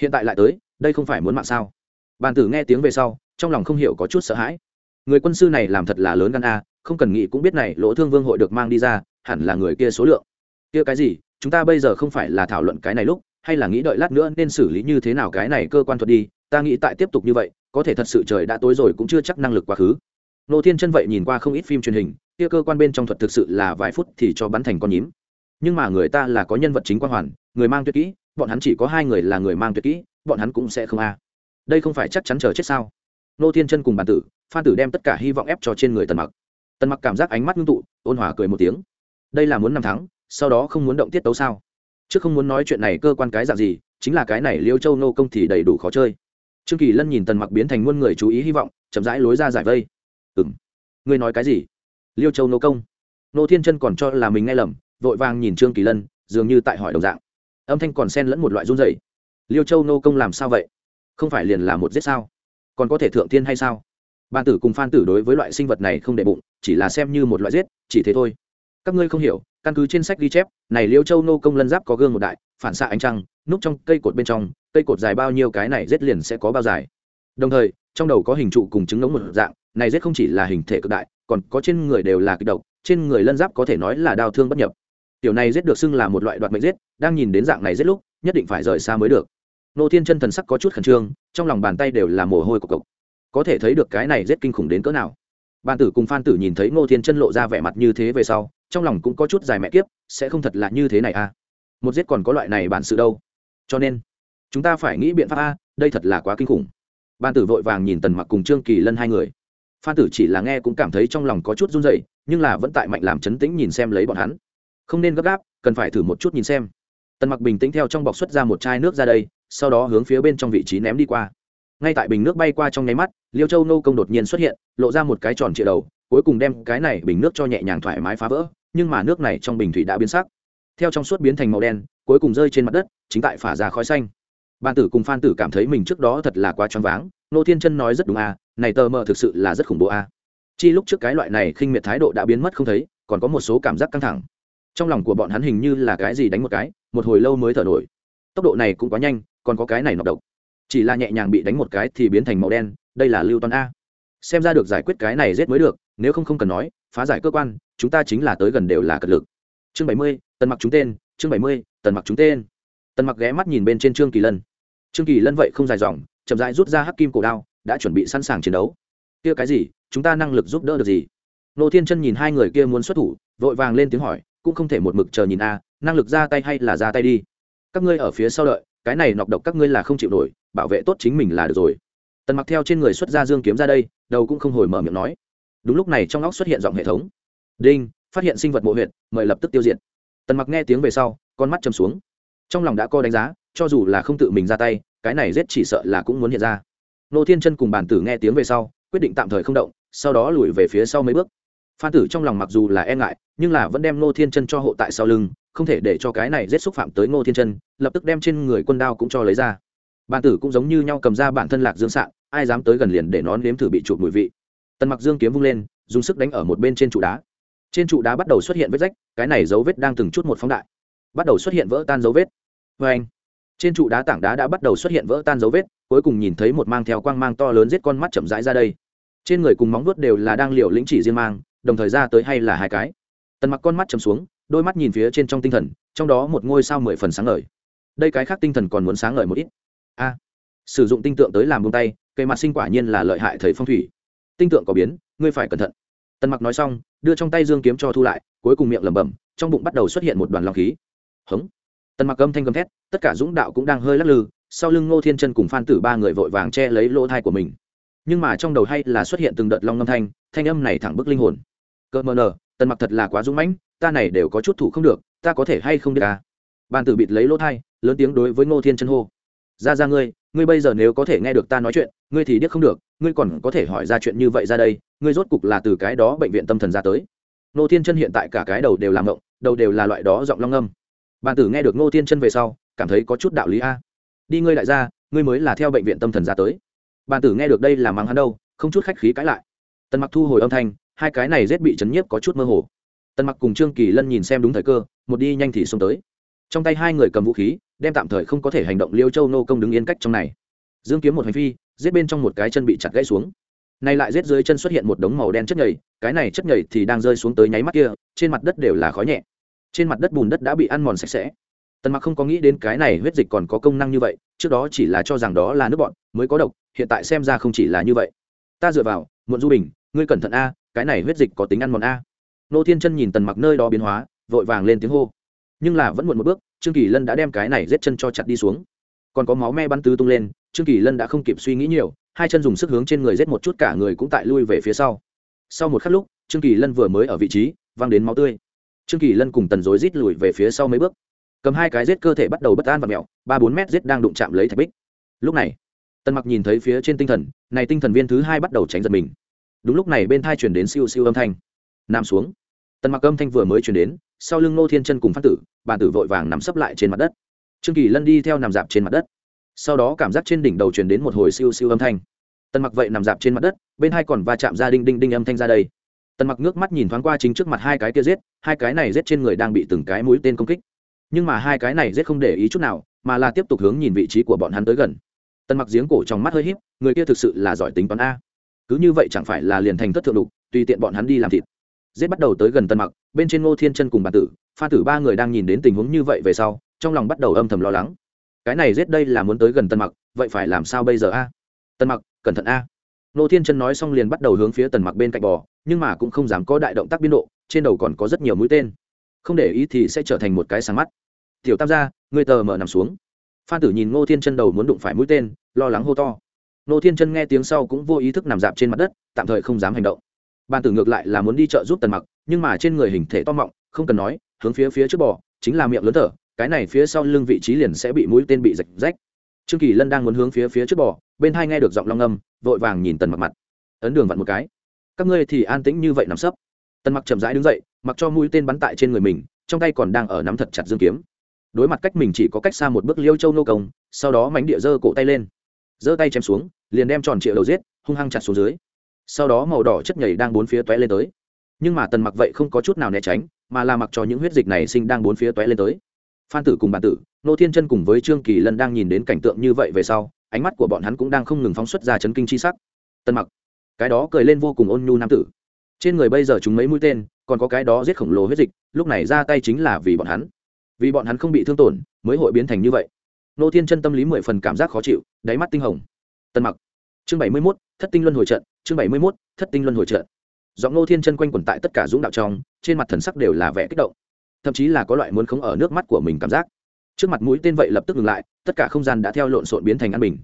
A: Hiện tại lại tới, đây không phải muốn mạng sao? Bàn tử nghe tiếng về sau, trong lòng không hiểu có chút sợ hãi. Người quân sư này làm thật là lớn gan a, không cần nghĩ cũng biết này lỗ thương vương hội được mang đi ra, hẳn là người kia số lượng. Kia cái gì, chúng ta bây giờ không phải là thảo luận cái này lúc, hay là nghĩ đợi lát nữa nên xử lý như thế nào cái này cơ quan thuật đi, ta nghĩ tại tiếp tục như vậy, có thể thật sự trời đã tối rồi cũng chưa chắc năng lực quá khứ. Nô thiên chân vậy nhìn qua không ít phim truyền hình, kia cơ quan bên trong thuật thực sự là vài phút thì cho bắn thành con nhím. Nhưng mà người ta là có nhân vật chính quan hoàn, người mang tuyệt kỹ bọn hắn chỉ có hai người là người mang tuyệt kỹ, bọn hắn cũng sẽ không a. Đây không phải chắc chắn chờ chết sao? Nô thiên chân cùng Bàn tử, phan tử đem tất cả hy vọng ép cho trên người tần mặc. Tần mặc cảm giác ánh mắt ngưng tụ, ôn hòa cười một tiếng. Đây là muốn năm tháng sau đó không muốn động tiết tấu sao? Chứ không muốn nói chuyện này cơ quan cái dạng gì, chính là cái này liêu châu nô công thì đầy đủ khó chơi. Trương kỳ lân nhìn tần mặc biến thành muôn người chú ý hy vọng, chậm rãi lối ra giải vây. Ừ m ngươi nói cái gì? Liêu châu nô công. Nô thiên chân còn cho là mình nghe lầm, vội vàng nhìn trương kỳ lân, dường như tại hỏi đồng dạng âm thanh còn xen lẫn một loại run dày liêu châu nô công làm sao vậy? Không phải liền là một giết sao? Còn có thể thượng thiên hay sao? Ban tử cùng phan tử đối với loại sinh vật này không để bụng, chỉ là xem như một loại giết, chỉ thế thôi. Các ngươi không hiểu, căn cứ trên sách ghi chép, này liêu châu nô công lân giáp có gương một đại, phản xạ ánh trăng, núp trong cây cột bên trong, cây cột dài bao nhiêu cái này rết liền sẽ có bao dài. Đồng thời, trong đầu có hình trụ cùng trứng ngống một dạng, này rết không chỉ là hình thể cực đại, còn có trên người đều là kịch độc, trên người lân giáp có thể nói là đau thương bất nhập tiểu này giết được xưng là một loại đoạt mệnh giết, đang nhìn đến dạng này giết lúc nhất định phải rời xa mới được. Nô thiên chân thần sắc có chút khẩn trương trong lòng bàn tay đều là mồ hôi của cộc có thể thấy được cái này giết kinh khủng đến cỡ nào. Ban tử cùng phan tử nhìn thấy ngô thiên chân lộ ra vẻ mặt như thế về sau trong lòng cũng có chút dài mẹ kiếp sẽ không thật là như thế này à? Một giết còn có loại này bản sự đâu. Cho nên chúng ta phải nghĩ biện pháp a đây thật là quá kinh khủng. Ban tử vội vàng nhìn tần mặc cùng trương kỳ lân hai người. Phan tử chỉ là nghe cũng cảm thấy trong lòng có chút run dậy nhưng là vẫn tại mạnh làm chấn tĩnh nhìn xem lấy bọn hắn không nên gấp gáp, cần phải thử một chút nhìn xem. Tần mặc bình tĩnh theo trong bọc xuất ra một chai nước ra đây, sau đó hướng phía bên trong vị trí ném đi qua. Ngay tại bình nước bay qua trong nháy mắt, liêu châu nô công đột nhiên xuất hiện, lộ ra một cái tròn trịa đầu, cuối cùng đem cái này bình nước cho nhẹ nhàng thoải mái phá vỡ, nhưng mà nước này trong bình thủy đã biến sắc. Theo trong suốt biến thành màu đen, cuối cùng rơi trên mặt đất, chính tại phả ra khói xanh. Ban tử cùng phan tử cảm thấy mình trước đó thật là quá choáng váng, nô thiên chân nói rất đúng à này tờ mờ thực sự là rất khủng bố à chi lúc trước cái loại này khinh miệt thái độ đã biến mất không thấy, còn có một số cảm giác căng thẳng trong lòng của bọn hắn hình như là cái gì đánh một cái, một hồi lâu mới thở nổi. Tốc độ này cũng quá nhanh, còn có cái này nọc độc. Chỉ là nhẹ nhàng bị đánh một cái thì biến thành màu đen, đây là lưu toàn a. Xem ra được giải quyết cái này rét mới được, nếu không không cần nói, phá giải cơ quan, chúng ta chính là tới gần đều là cật lực. Chương bảy mươi, tần mặc chúng tên, chương bảy mươi, tần mặc chúng tên. Tần mặc ghé mắt nhìn bên trên trương kỳ lân. Trương kỳ lân vậy không dài dòng, chậm rãi rút ra hắc kim cổ đao, đã chuẩn bị sẵn sàng chiến đấu. Kia cái gì, chúng ta năng lực giúp đỡ được gì? Nô thiên chân nhìn hai người kia muốn xuất thủ, vội vàng lên tiếng hỏi cũng không thể một mực chờ nhìn a, năng lực ra tay hay là ra tay đi. Các ngươi ở phía sau đợi, cái này nọc độc các ngươi là không chịu nổi, bảo vệ tốt chính mình là được rồi. Tần mặc theo trên người xuất ra dương kiếm ra đây, đầu cũng không hồi mở miệng nói. Đúng lúc này trong óc xuất hiện giọng hệ thống. Đinh, phát hiện sinh vật mộ huyện mời lập tức tiêu diệt. Tần mặc nghe tiếng về sau, con mắt chầm xuống. Trong lòng đã co đánh giá, cho dù là không tự mình ra tay, cái này giết chỉ sợ là cũng muốn hiện ra. Nô thiên chân cùng bản tử nghe tiếng về sau, quyết định tạm thời không động, sau đó lùi về phía sau mấy bước phan tử trong lòng mặc dù là e ngại, nhưng là vẫn đem Ngô thiên chân cho hộ tại sau lưng, không thể để cho cái này giết xúc phạm tới ngô thiên chân, lập tức đem trên người quân đao cũng cho lấy ra. Bàn tử cũng giống như nhau cầm ra bản thân lạc dương sạn, ai dám tới gần liền để nó nếm thử bị chụp mùi vị. Tần mặc dương kiếm vung lên, dùng sức đánh ở một bên trên trụ đá. Trên trụ đá bắt đầu xuất hiện vết rách, cái này dấu vết đang từng chút một phóng đại. Bắt đầu xuất hiện vỡ tan dấu vết. Vê anh trên trụ đá tảng đá đã bắt đầu xuất hiện vỡ tan dấu vết, cuối cùng nhìn thấy một mang theo quang mang to lớn giết con mắt chậm rãi ra đây. Trên người cùng móng vuốt đều là đang liều lĩnh chỉ riêng mang đồng thời ra tới hay là hai cái. Tần mặc con mắt chầm xuống, đôi mắt nhìn phía trên trong tinh thần, trong đó một ngôi sao mười phần sáng ngời. Đây cái khác tinh thần còn muốn sáng ngời một ít. A, sử dụng tinh tượng tới làm bông tay cây mặt sinh quả nhiên là lợi hại thầy phong thủy. Tinh tượng có biến, ngươi phải cẩn thận. Tần mặc nói xong, đưa trong tay dương kiếm cho thu lại, cuối cùng miệng lẩm bẩm, trong bụng bắt đầu xuất hiện một đoàn long khí. Hống. Tần mặc âm thanh gầm thét, tất cả dũng đạo cũng đang hơi lắc lư, sau lưng ngô thiên chân cùng phan tử ba người vội vàng che lấy lỗ thai của mình. Nhưng mà trong đầu hay là xuất hiện từng đợt long âm thanh thanh âm này thẳng bức linh hồn cơ mờ nờ, tần mặc thật là quá dũng mãnh, ta này đều có chút thủ không được, ta có thể hay không được à? Bàn tử bịt lấy lỗ thai, lớn tiếng đối với ngô thiên chân hô. Ra ra ngươi ngươi bây giờ nếu có thể nghe được ta nói chuyện, ngươi thì điếc không được, ngươi còn có thể hỏi ra chuyện như vậy ra đây, ngươi rốt cục là từ cái đó bệnh viện tâm thần ra tới. Ngô thiên chân hiện tại cả cái đầu đều làm ngộng đầu đều là loại đó giọng long âm bàn tử nghe được ngô thiên chân về sau, cảm thấy có chút đạo lý a. Đi ngươi lại ra ngươi mới là theo bệnh viện tâm thần ra tới. Bàn tử nghe được đây là mắng hắn đâu, không chút khách khí cãi lại. Tần mặc thu hồi âm thanh hai cái này rét bị chấn nhiếp có chút mơ hồ. Tần mặc cùng trương kỳ lân nhìn xem đúng thời cơ, một đi nhanh thì xông tới. Trong tay hai người cầm vũ khí, đem tạm thời không có thể hành động liêu châu nô công đứng yên cách trong này. Dương kiếm một hành phi, giết bên trong một cái chân bị chặt gãy xuống. Nay lại giết dưới chân xuất hiện một đống màu đen chất nhầy, cái này chất nhầy thì đang rơi xuống tới nháy mắt kia, trên mặt đất đều là khói nhẹ. Trên mặt đất bùn đất đã bị ăn mòn sạch sẽ. Tần mặc không có nghĩ đến cái này huyết dịch còn có công năng như vậy, trước đó chỉ là cho rằng đó là nước bọn mới có độc, hiện tại xem ra không chỉ là như vậy. Ta dựa vào, muộn du bình, ngươi cẩn thận a cái này huyết dịch có tính ăn mòn a. Nô thiên chân nhìn tần mặc nơi đó biến hóa, vội vàng lên tiếng hô. Nhưng là vẫn muộn một bước, trương kỳ lân đã đem cái này giết chân cho chặt đi xuống. Còn có máu me bắn tứ tung lên, trương kỳ lân đã không kịp suy nghĩ nhiều, hai chân dùng sức hướng trên người giết một chút cả người cũng tại lui về phía sau. Sau một khắc lúc, trương kỳ lân vừa mới ở vị trí, văng đến máu tươi. Trương kỳ lân cùng tần dối rít lùi về phía sau mấy bước. Cầm hai cái rết cơ thể bắt đầu bất an và mẹo, ba bốn mét rết đang đụng chạm lấy thạch bích. Lúc này, tần mặc nhìn thấy phía trên tinh thần, này tinh thần viên thứ hai bắt đầu tránh giật mình đúng lúc này bên thai chuyển đến siêu siêu âm thanh. Nằm xuống. Tần mặc âm thanh vừa mới chuyển đến, sau lưng nô thiên chân cùng phát tử bàn tử vội vàng nằm sấp lại trên mặt đất. Trương kỳ lân đi theo nằm dạp trên mặt đất. Sau đó cảm giác trên đỉnh đầu chuyển đến một hồi siêu siêu âm thanh. Tần mặc vậy nằm dạp trên mặt đất, bên hai còn va chạm ra đinh đinh đinh âm thanh ra đây. Tần mặc nước mắt nhìn thoáng qua chính trước mặt hai cái kia giết, hai cái này giết trên người đang bị từng cái mũi tên công kích. Nhưng mà hai cái này giết không để ý chút nào, mà là tiếp tục hướng nhìn vị trí của bọn hắn tới gần. Tần mặc giếng cổ trong mắt hơi híp, người kia thực sự là giỏi tính toán a cứ như vậy chẳng phải là liền thành thất thượng đục, tùy tiện bọn hắn đi làm thịt. Giết bắt đầu tới gần tân mặc, bên trên ngô thiên chân cùng bà tử pha tử ba người đang nhìn đến tình huống như vậy về sau, trong lòng bắt đầu âm thầm lo lắng. Cái này giết đây là muốn tới gần tân mặc, vậy phải làm sao bây giờ a? Tân mặc, cẩn thận a. Ngô thiên chân nói xong liền bắt đầu hướng phía tần mặc bên cạnh bò, nhưng mà cũng không dám có đại động tác biên độ, trên đầu còn có rất nhiều mũi tên. Không để ý thì sẽ trở thành một cái sáng mắt. Tiểu tam gia người tờ mở nằm xuống. Phan tử nhìn ngô thiên chân đầu muốn đụng phải mũi tên, lo lắng hô to. Nô thiên chân nghe tiếng sau cũng vô ý thức nằm dạp trên mặt đất, tạm thời không dám hành động. Ban tử ngược lại là muốn đi chợ giúp tần mặc, nhưng mà trên người hình thể to mọng, không cần nói, hướng phía phía trước bò, chính là miệng lớn thở, cái này phía sau lưng vị trí liền sẽ bị mũi tên bị rạch rách. Trương kỳ lân đang muốn hướng phía phía trước bò, bên hai nghe được giọng long âm, vội vàng nhìn tần mặc mặt. Ấn đường vặn một cái. Các ngươi thì an tĩnh như vậy nằm sấp. Tần mặc chậm rãi đứng dậy, mặc cho mũi tên bắn tại trên người mình, trong tay còn đang ở nắm thật chặt dương kiếm. Đối mặt cách mình chỉ có cách xa một bước liêu châu nô công, sau đó mánh địa giơ cổ tay lên. Giơ tay chém xuống liền đem tròn triệu đầu giết, hung hăng chặt xuống dưới. Sau đó màu đỏ chất nhảy đang bốn phía toé lên tới. Nhưng mà tần mặc vậy không có chút nào né tránh, mà là mặc cho những huyết dịch này sinh đang bốn phía toé lên tới. Phan tử cùng bản tử, nô thiên chân cùng với trương kỳ lân đang nhìn đến cảnh tượng như vậy về sau, ánh mắt của bọn hắn cũng đang không ngừng phóng xuất ra chấn kinh chi sắc. Tần mặc, cái đó cười lên vô cùng ôn nhu nam tử. Trên người bây giờ chúng mấy mũi tên, còn có cái đó giết khổng lồ huyết dịch, lúc này ra tay chính là vì bọn hắn. Vì bọn hắn không bị thương tổn, mới hội biến thành như vậy. Nô thiên chân tâm lý mười phần cảm giác khó chịu, đáy mắt tinh hồng tân mặc. Chương bảy mươi mốt, thất tinh luân hồi trận, chương bảy mươi mốt, thất tinh luân hồi trận. Giọng nô thiên chân quanh quẩn tại tất cả dũng đạo trong, trên mặt thần sắc đều là vẻ kích động. Thậm chí là có loại muốn không ở nước mắt của mình cảm giác. Trước mặt mũi tên vậy lập tức ngừng lại, tất cả không gian đã theo lộn xộn biến thành an bình.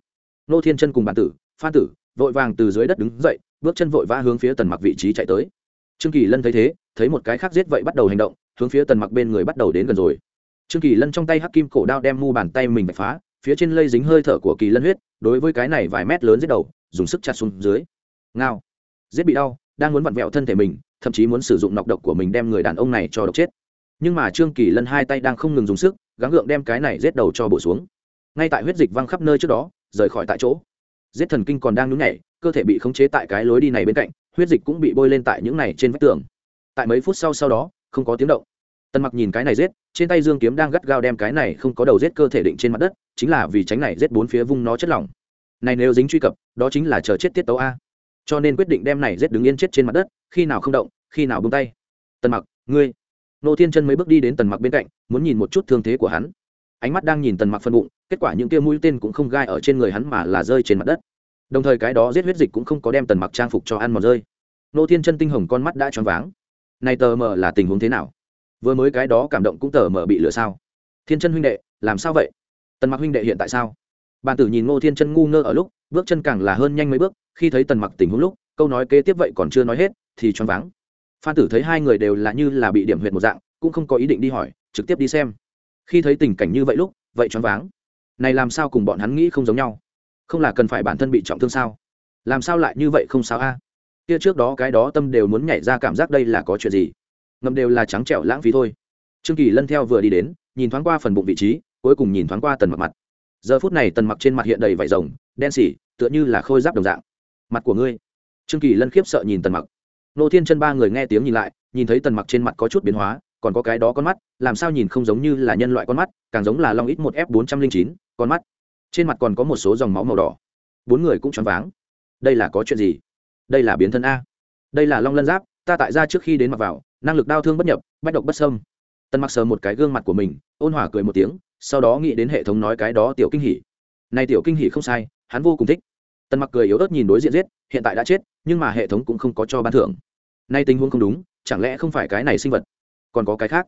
A: Nô thiên chân cùng bản tử, phan tử, vội vàng từ dưới đất đứng dậy, bước chân vội vã hướng phía tần mặc vị trí chạy tới. Trương kỳ lân thấy thế, thấy một cái khác giết vậy bắt đầu hành động, hướng phía tần mặc bên người bắt đầu đến gần rồi. Trương kỳ lân trong tay hắc kim cổ đao đem mu bàn tay mình bạch phá phía trên lây dính hơi thở của kỳ lân huyết, đối với cái này vài mét lớn giết đầu, dùng sức chặt xuống dưới. Ngao. Giết bị đau, đang muốn vặn vẹo thân thể mình, thậm chí muốn sử dụng nọc độc của mình đem người đàn ông này cho độc chết. Nhưng mà trương kỳ lân hai tay đang không ngừng dùng sức, gắng gượng đem cái này giết đầu cho bổ xuống. Ngay tại huyết dịch văng khắp nơi trước đó, rời khỏi tại chỗ. Giết thần kinh còn đang nhúng nhảy, cơ thể bị khống chế tại cái lối đi này bên cạnh, huyết dịch cũng bị bôi lên tại những này trên vách tường. Tại mấy phút sau sau đó, không có tiếng động tần mặc nhìn cái này giết, trên tay dương kiếm đang gắt gao đem cái này không có đầu giết cơ thể định trên mặt đất, chính là vì tránh này giết bốn phía vung nó chất lỏng. Này nếu dính truy cập, đó chính là chờ chết tiết tấu a. Cho nên quyết định đem này giết đứng yên chết trên mặt đất, khi nào không động, khi nào bung tay. Tần mặc, ngươi. Nô thiên chân mấy bước đi đến tần mặc bên cạnh, muốn nhìn một chút thương thế của hắn. Ánh mắt đang nhìn tần mặc phân bụng, kết quả những kia mũi tên cũng không gai ở trên người hắn mà là rơi trên mặt đất. Đồng thời cái đó giết huyết dịch cũng không có đem tần mặc trang phục cho ăn mòn rơi. Nô thiên chân tinh hồng con mắt đã choáng váng. Này tờ mờ là tình huống thế nào? Vừa mới cái đó cảm động cũng tờ mở bị lửa sao? Thiên chân huynh đệ, làm sao vậy? Tần mặc huynh đệ hiện tại sao? Bàn tử nhìn ngô thiên chân ngu ngơ ở lúc, bước chân càng là hơn nhanh mấy bước, khi thấy tần mặc tình huống lúc, câu nói kế tiếp vậy còn chưa nói hết, thì choáng váng. Phan tử thấy hai người đều là như là bị điểm huyệt một dạng, cũng không có ý định đi hỏi, trực tiếp đi xem. Khi thấy tình cảnh như vậy lúc, vậy choáng váng. Này làm sao cùng bọn hắn nghĩ không giống nhau? Không là cần phải bản thân bị trọng thương sao? Làm sao lại như vậy không sao a? Kia trước đó cái đó tâm đều muốn nhảy ra cảm giác đây là có chuyện gì? Ngầm đều là trắng trẻo lãng phí thôi. Trương kỳ lân theo vừa đi đến, nhìn thoáng qua phần bụng vị trí, cuối cùng nhìn thoáng qua tần mặc mặt. Giờ phút này tần mặc trên mặt hiện đầy vải rồng, đen xỉ, tựa như là khôi giáp đồng dạng. Mặt của ngươi. Trương kỳ lân khiếp sợ nhìn tần mặc. Nô thiên chân ba người nghe tiếng nhìn lại, nhìn thấy tần mặc trên mặt có chút biến hóa, còn có cái đó con mắt, làm sao nhìn không giống như là nhân loại con mắt, càng giống là long ít một f bốn trăm linh chín, con mắt. Trên mặt còn có một số dòng máu màu đỏ. Bốn người cũng choáng váng. Đây là có chuyện gì? Đây là biến thân a. Đây là long lân giáp ta tại ra trước khi đến mặc vào, năng lực đau thương bất nhập, bách độc bất sâm tân mặc sờ một cái gương mặt của mình, ôn hòa cười một tiếng, sau đó nghĩ đến hệ thống nói cái đó tiểu kinh hỉ. Này tiểu kinh hỉ không sai, hắn vô cùng thích. Tân mặc cười yếu ớt nhìn đối diện giết, hiện tại đã chết, nhưng mà hệ thống cũng không có cho ban thưởng. Nay tình huống không đúng, chẳng lẽ không phải cái này sinh vật? Còn có cái khác.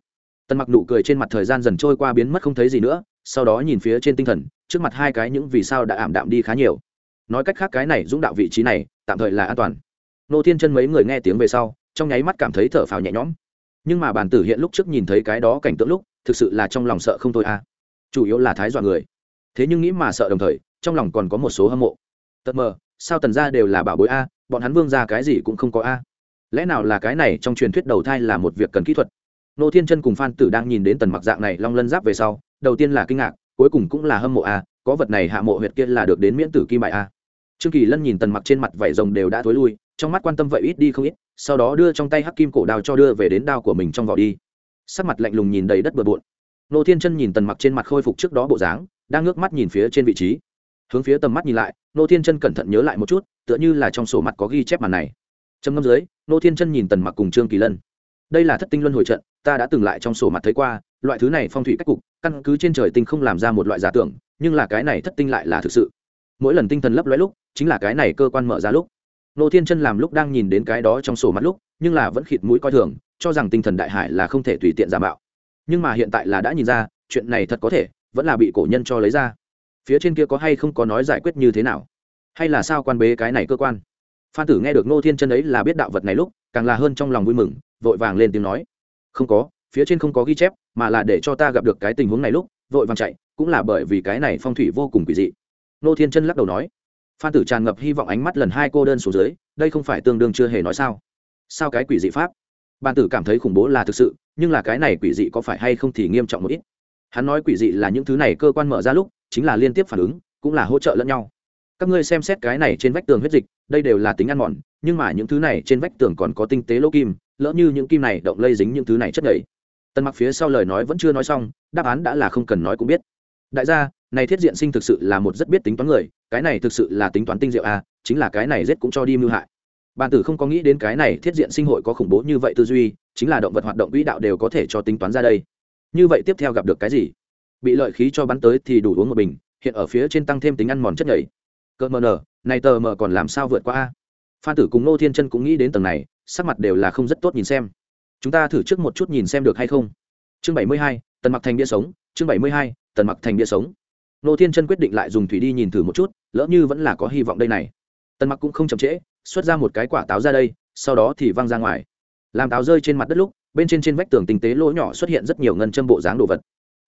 A: Tân mặc nụ cười trên mặt thời gian dần trôi qua biến mất không thấy gì nữa, sau đó nhìn phía trên tinh thần, trước mặt hai cái những vì sao đã ảm đạm đi khá nhiều. Nói cách khác cái này dũng đạo vị trí này, tạm thời là an toàn. Nô thiên chân mấy người nghe tiếng về sau trong nháy mắt cảm thấy thở phào nhẹ nhõm. Nhưng mà bản tử hiện lúc trước nhìn thấy cái đó cảnh tượng lúc, thực sự là trong lòng sợ không thôi a chủ yếu là thái dọa người. Thế nhưng nghĩ mà sợ đồng thời, trong lòng còn có một số hâm mộ. Tật mờ, sao tần gia đều là bảo bối a, bọn hắn vương ra cái gì cũng không có a. Lẽ nào là cái này trong truyền thuyết đầu thai là một việc cần kỹ thuật? Nô thiên chân cùng phan tử đang nhìn đến tần mặc dạng này long lân giáp về sau, đầu tiên là kinh ngạc, cuối cùng cũng là hâm mộ a, có vật này hạ mộ huyệt kia là được đến miễn tử kim bại a trương kỳ lân nhìn tần mặc trên mặt vảy rồng đều đã thối lui, trong mắt quan tâm vậy ít đi không ít, sau đó đưa trong tay hắc kim cổ đào cho đưa về đến đao của mình trong vỏ đi. Sắc mặt lạnh lùng nhìn đầy đất bừa bộn. Nô thiên chân nhìn tần mặc trên mặt khôi phục trước đó bộ dáng, đang ngước mắt nhìn phía trên vị trí. Hướng phía tầm mắt nhìn lại, nô thiên chân cẩn thận nhớ lại một chút, tựa như là trong sổ mặt có ghi chép màn này. Trầm ngâm dưới, nô thiên chân nhìn tần mặc cùng trương kỳ lân. Đây là thất tinh luân hồi trận, ta đã từng lại trong sổ mặt thấy qua, loại thứ này phong thủy cách cục, căn cứ trên trời tinh không làm ra một loại giả tưởng, nhưng là cái này thất tinh lại là thực sự mỗi lần tinh thần lấp lóe lúc, chính là cái này cơ quan mở ra lúc. Nô thiên chân làm lúc đang nhìn đến cái đó trong sổ mắt lúc, nhưng là vẫn khịt mũi coi thường, cho rằng tinh thần đại hải là không thể tùy tiện giả mạo. Nhưng mà hiện tại là đã nhìn ra, chuyện này thật có thể, vẫn là bị cổ nhân cho lấy ra. Phía trên kia có hay không có nói giải quyết như thế nào? Hay là sao quan bế cái này cơ quan? Phan tử nghe được nô thiên chân ấy là biết đạo vật này lúc, càng là hơn trong lòng vui mừng, vội vàng lên tiếng nói. Không có, phía trên không có ghi chép, mà là để cho ta gặp được cái tình huống này lúc, vội vàng chạy, cũng là bởi vì cái này phong thủy vô cùng quỷ dị nô thiên chân lắc đầu nói, phan tử tràn ngập hy vọng ánh mắt lần hai cô đơn xuống dưới, đây không phải tương đương chưa hề nói sao? Sao cái quỷ dị pháp? Ban tử cảm thấy khủng bố là thực sự, nhưng là cái này quỷ dị có phải hay không thì nghiêm trọng một ít. Hắn nói quỷ dị là những thứ này cơ quan mở ra lúc, chính là liên tiếp phản ứng, cũng là hỗ trợ lẫn nhau. Các ngươi xem xét cái này trên vách tường huyết dịch, đây đều là tính ăn mòn, nhưng mà những thứ này trên vách tường còn có tinh tế lỗ kim, lỡ như những kim này động lây dính những thứ này chất nhảy tần mặc phía sau lời nói vẫn chưa nói xong, đáp án đã là không cần nói cũng biết. Đại gia này thiết diện sinh thực sự là một rất biết tính toán người cái này thực sự là tính toán tinh diệu a à, chính là cái này rết cũng cho đi mưu hại. Bàn tử không có nghĩ đến cái này thiết diện sinh hội có khủng bố như vậy tư duy chính là động vật hoạt động quỹ đạo đều có thể cho tính toán ra đây. Như vậy tiếp theo gặp được cái gì? Bị lợi khí cho bắn tới thì đủ uống một bình hiện ở phía trên tăng thêm tính ăn mòn chất nhảy. Cỡ mờ nở này tờ mờ còn làm sao vượt qua a? Phan tử cùng nô thiên chân cũng nghĩ đến tầng này sắc mặt đều là không rất tốt nhìn xem. Chúng ta thử trước một chút nhìn xem được hay không. Chương bảy mươi hai tần mặc thành bia sống chương bảy mươi hai tần mặc thành bia sống nô thiên chân quyết định lại dùng thủy đi nhìn thử một chút, lỡ như vẫn là có hy vọng đây này. Tần mặc cũng không chậm trễ, xuất ra một cái quả táo ra đây, sau đó thì văng ra ngoài. Làm táo rơi trên mặt đất lúc, bên trên trên vách tường tinh tế lỗ nhỏ xuất hiện rất nhiều ngân châm bộ dáng đồ vật.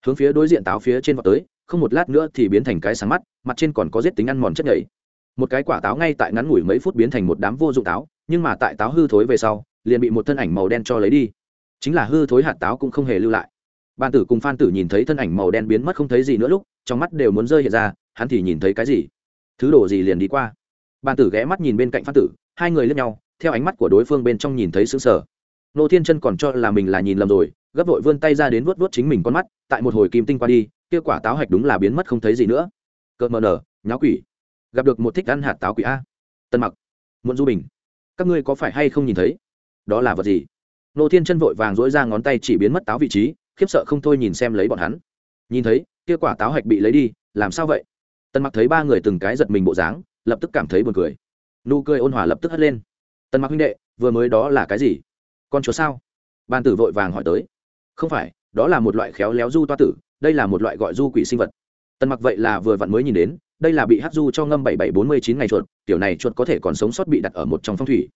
A: Hướng phía đối diện táo phía trên vọt tới, không một lát nữa thì biến thành cái sáng mắt, mặt trên còn có giết tính ăn mòn chất nhảy. Một cái quả táo ngay tại ngắn ngủi mấy phút biến thành một đám vô dụng táo, nhưng mà tại táo hư thối về sau, liền bị một thân ảnh màu đen cho lấy đi. Chính là hư thối hạt táo cũng không hề lưu lại ban tử cùng phan tử nhìn thấy thân ảnh màu đen biến mất không thấy gì nữa lúc, trong mắt đều muốn rơi hiện ra, hắn thì nhìn thấy cái gì? Thứ đồ gì liền đi qua? Ban tử ghé mắt nhìn bên cạnh phan tử, hai người lướt nhau, theo ánh mắt của đối phương bên trong nhìn thấy sững sờ. Nô thiên chân còn cho là mình là nhìn lầm rồi, gấp vội vươn tay ra đến vuốt vuốt chính mình con mắt, tại một hồi kim tinh qua đi, kia quả táo hạch đúng là biến mất không thấy gì nữa. Cợt mờ nở, nháo quỷ. Gặp được một thích ăn hạt táo quỷ a. Tân mặc, muộn du bình, các ngươi có phải hay không nhìn thấy? Đó là vật gì? Nô thiên chân vội vàng dỗi ra ngón tay chỉ biến mất táo vị trí khiếp sợ không thôi nhìn xem lấy bọn hắn. Nhìn thấy, kia quả táo hạch bị lấy đi, làm sao vậy? Tần mặc thấy ba người từng cái giật mình bộ dáng, lập tức cảm thấy buồn cười. Nụ cười ôn hòa lập tức hất lên. Tần mặc huynh đệ, vừa mới đó là cái gì? Con chúa sao? Ban tử vội vàng hỏi tới. Không phải, đó là một loại khéo léo du toa tử, đây là một loại gọi du quỷ sinh vật. Tần mặc vậy là vừa vặn mới nhìn đến, đây là bị hát du cho ngâm bảy bảy bốn mươi chín ngày chuột, tiểu này chuột có thể còn sống sót bị đặt ở một trong phong thủy.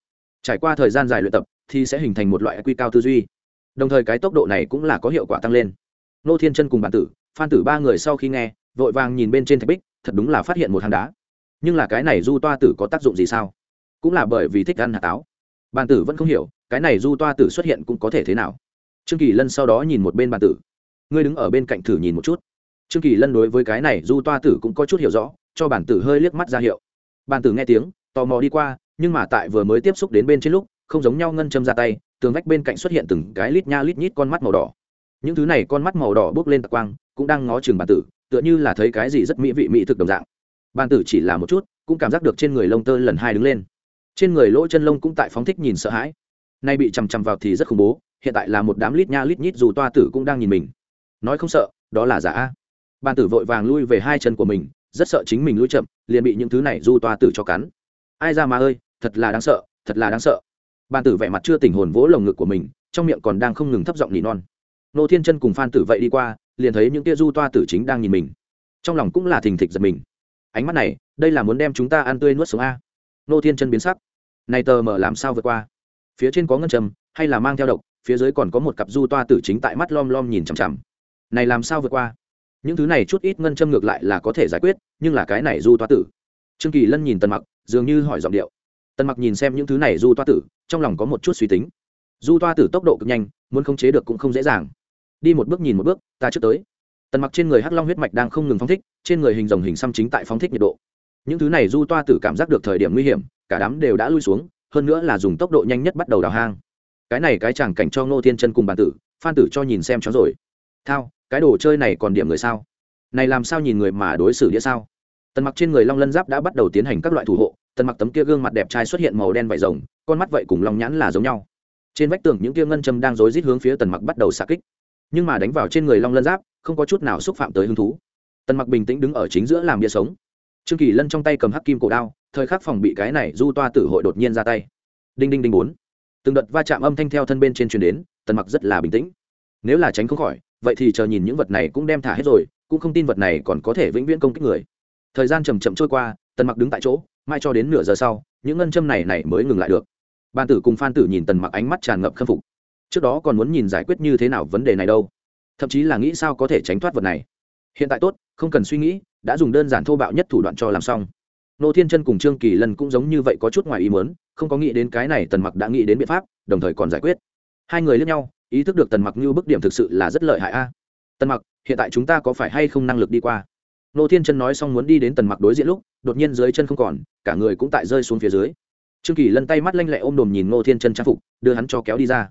A: Trải qua thời gian dài luyện tập, thì sẽ hình thành một loại quy cao tư duy đồng thời cái tốc độ này cũng là có hiệu quả tăng lên. Nô thiên chân cùng bản tử, phan tử ba người sau khi nghe, vội vàng nhìn bên trên thạch bích, thật đúng là phát hiện một hang đá. Nhưng là cái này du toa tử có tác dụng gì sao? Cũng là bởi vì thích ăn hạt táo. Bàn tử vẫn không hiểu, cái này du toa tử xuất hiện cũng có thể thế nào? Trương kỳ lân sau đó nhìn một bên bàn tử. Ngươi đứng ở bên cạnh thử nhìn một chút. Trương kỳ lân đối với cái này du toa tử cũng có chút hiểu rõ, cho bản tử hơi liếc mắt ra hiệu. Bàn tử nghe tiếng, tò mò đi qua, nhưng mà tại vừa mới tiếp xúc đến bên trên lúc, không giống nhau ngân châm ra tay tường vách bên cạnh xuất hiện từng cái lít nha lít nhít con mắt màu đỏ. Những thứ này con mắt màu đỏ bốc lên tạc quang, cũng đang ngó chừng bàn tử, tựa như là thấy cái gì rất mỹ vị mỹ thực đồng dạng. Bàn tử chỉ là một chút, cũng cảm giác được trên người lông tơ lần hai đứng lên. Trên người lỗ chân lông cũng tại phóng thích nhìn sợ hãi. Nay bị chằm chằm vào thì rất khủng bố, hiện tại là một đám lít nha lít nhít dù toa tử cũng đang nhìn mình. Nói không sợ, đó là giả. Bàn tử vội vàng lui về hai chân của mình, rất sợ chính mình lui chậm, liền bị những thứ này du toa tử cho cắn. Ai ra mà ơi, thật là đáng sợ, thật là đáng sợ bàn tử vẻ mặt chưa tỉnh hồn vỗ lồng ngực của mình, trong miệng còn đang không ngừng thấp giọng nỉ non. Nô thiên chân cùng phan tử vậy đi qua, liền thấy những tia du toa tử chính đang nhìn mình. Trong lòng cũng là thình thịch giật mình. Ánh mắt này, đây là muốn đem chúng ta ăn tươi nuốt sống a. Nô thiên chân biến sắc. Này tờ mở làm sao vượt qua? Phía trên có ngân châm, hay là mang theo độc, phía dưới còn có một cặp du toa tử chính tại mắt lom lom nhìn chằm chằm. Này làm sao vượt qua? Những thứ này chút ít ngân châm ngược lại là có thể giải quyết, nhưng là cái này du toa tử. Trương kỳ lân nhìn tần mặc, dường như hỏi giọng điệu tần mặc nhìn xem những thứ này du toa tử, trong lòng có một chút suy tính. Du toa tử tốc độ cực nhanh, muốn khống chế được cũng không dễ dàng. Đi một bước nhìn một bước, ta trước tới. Tần mặc trên người hắc long huyết mạch đang không ngừng phóng thích, trên người hình rồng hình xăm chính tại phóng thích nhiệt độ. Những thứ này du toa tử cảm giác được thời điểm nguy hiểm, cả đám đều đã lui xuống, hơn nữa là dùng tốc độ nhanh nhất bắt đầu đào hang. Cái này cái chẳng cảnh cho ngô thiên chân cùng bàn tử, phan tử cho nhìn xem chó rồi. Thao, cái đồ chơi này còn điểm người sao? Này làm sao nhìn người mà đối xử đĩa sao? Tần mặc trên người long lân giáp đã bắt đầu tiến hành các loại thủ hộ tần mặc tấm kia gương mặt đẹp trai xuất hiện màu đen vải rồng, con mắt vậy cùng long nhãn là giống nhau. Trên vách tường những kia ngân châm đang rối rít hướng phía tần mặc bắt đầu xạ kích. Nhưng mà đánh vào trên người long lân giáp, không có chút nào xúc phạm tới hứng thú. Tần mặc bình tĩnh đứng ở chính giữa làm bia sống. Trương kỳ lân trong tay cầm hắc kim cổ đao, thời khắc phòng bị cái này du toa tử hội đột nhiên ra tay. Đinh đinh đinh bốn. Từng đợt va chạm âm thanh theo thân bên trên truyền đến, tần mặc rất là bình tĩnh. Nếu là tránh không khỏi, vậy thì chờ nhìn những vật này cũng đem thả hết rồi, cũng không tin vật này còn có thể vĩnh viễn công kích người. Thời gian chầm chậm trôi qua, tần mặc đứng tại chỗ mai cho đến nửa giờ sau, những ngân châm này này mới ngừng lại được. Ban tử cùng phan tử nhìn tần mặc ánh mắt tràn ngập khâm phục. Trước đó còn muốn nhìn giải quyết như thế nào vấn đề này đâu. Thậm chí là nghĩ sao có thể tránh thoát vật này. Hiện tại tốt, không cần suy nghĩ, đã dùng đơn giản thô bạo nhất thủ đoạn cho làm xong. Nô thiên chân cùng trương kỳ lân cũng giống như vậy có chút ngoài ý muốn, không có nghĩ đến cái này tần mặc đã nghĩ đến biện pháp, đồng thời còn giải quyết. Hai người lẫn nhau, ý thức được tần mặc như bức điểm thực sự là rất lợi hại a. Tần mặc, hiện tại chúng ta có phải hay không năng lực đi qua? Nô thiên chân nói xong muốn đi đến tần mặc đối diện lúc, đột nhiên dưới chân không còn, cả người cũng tại rơi xuống phía dưới. Trương kỳ lân tay mắt lanh lẹ ôm đồm nhìn nô thiên chân trang phục, đưa hắn cho kéo đi ra.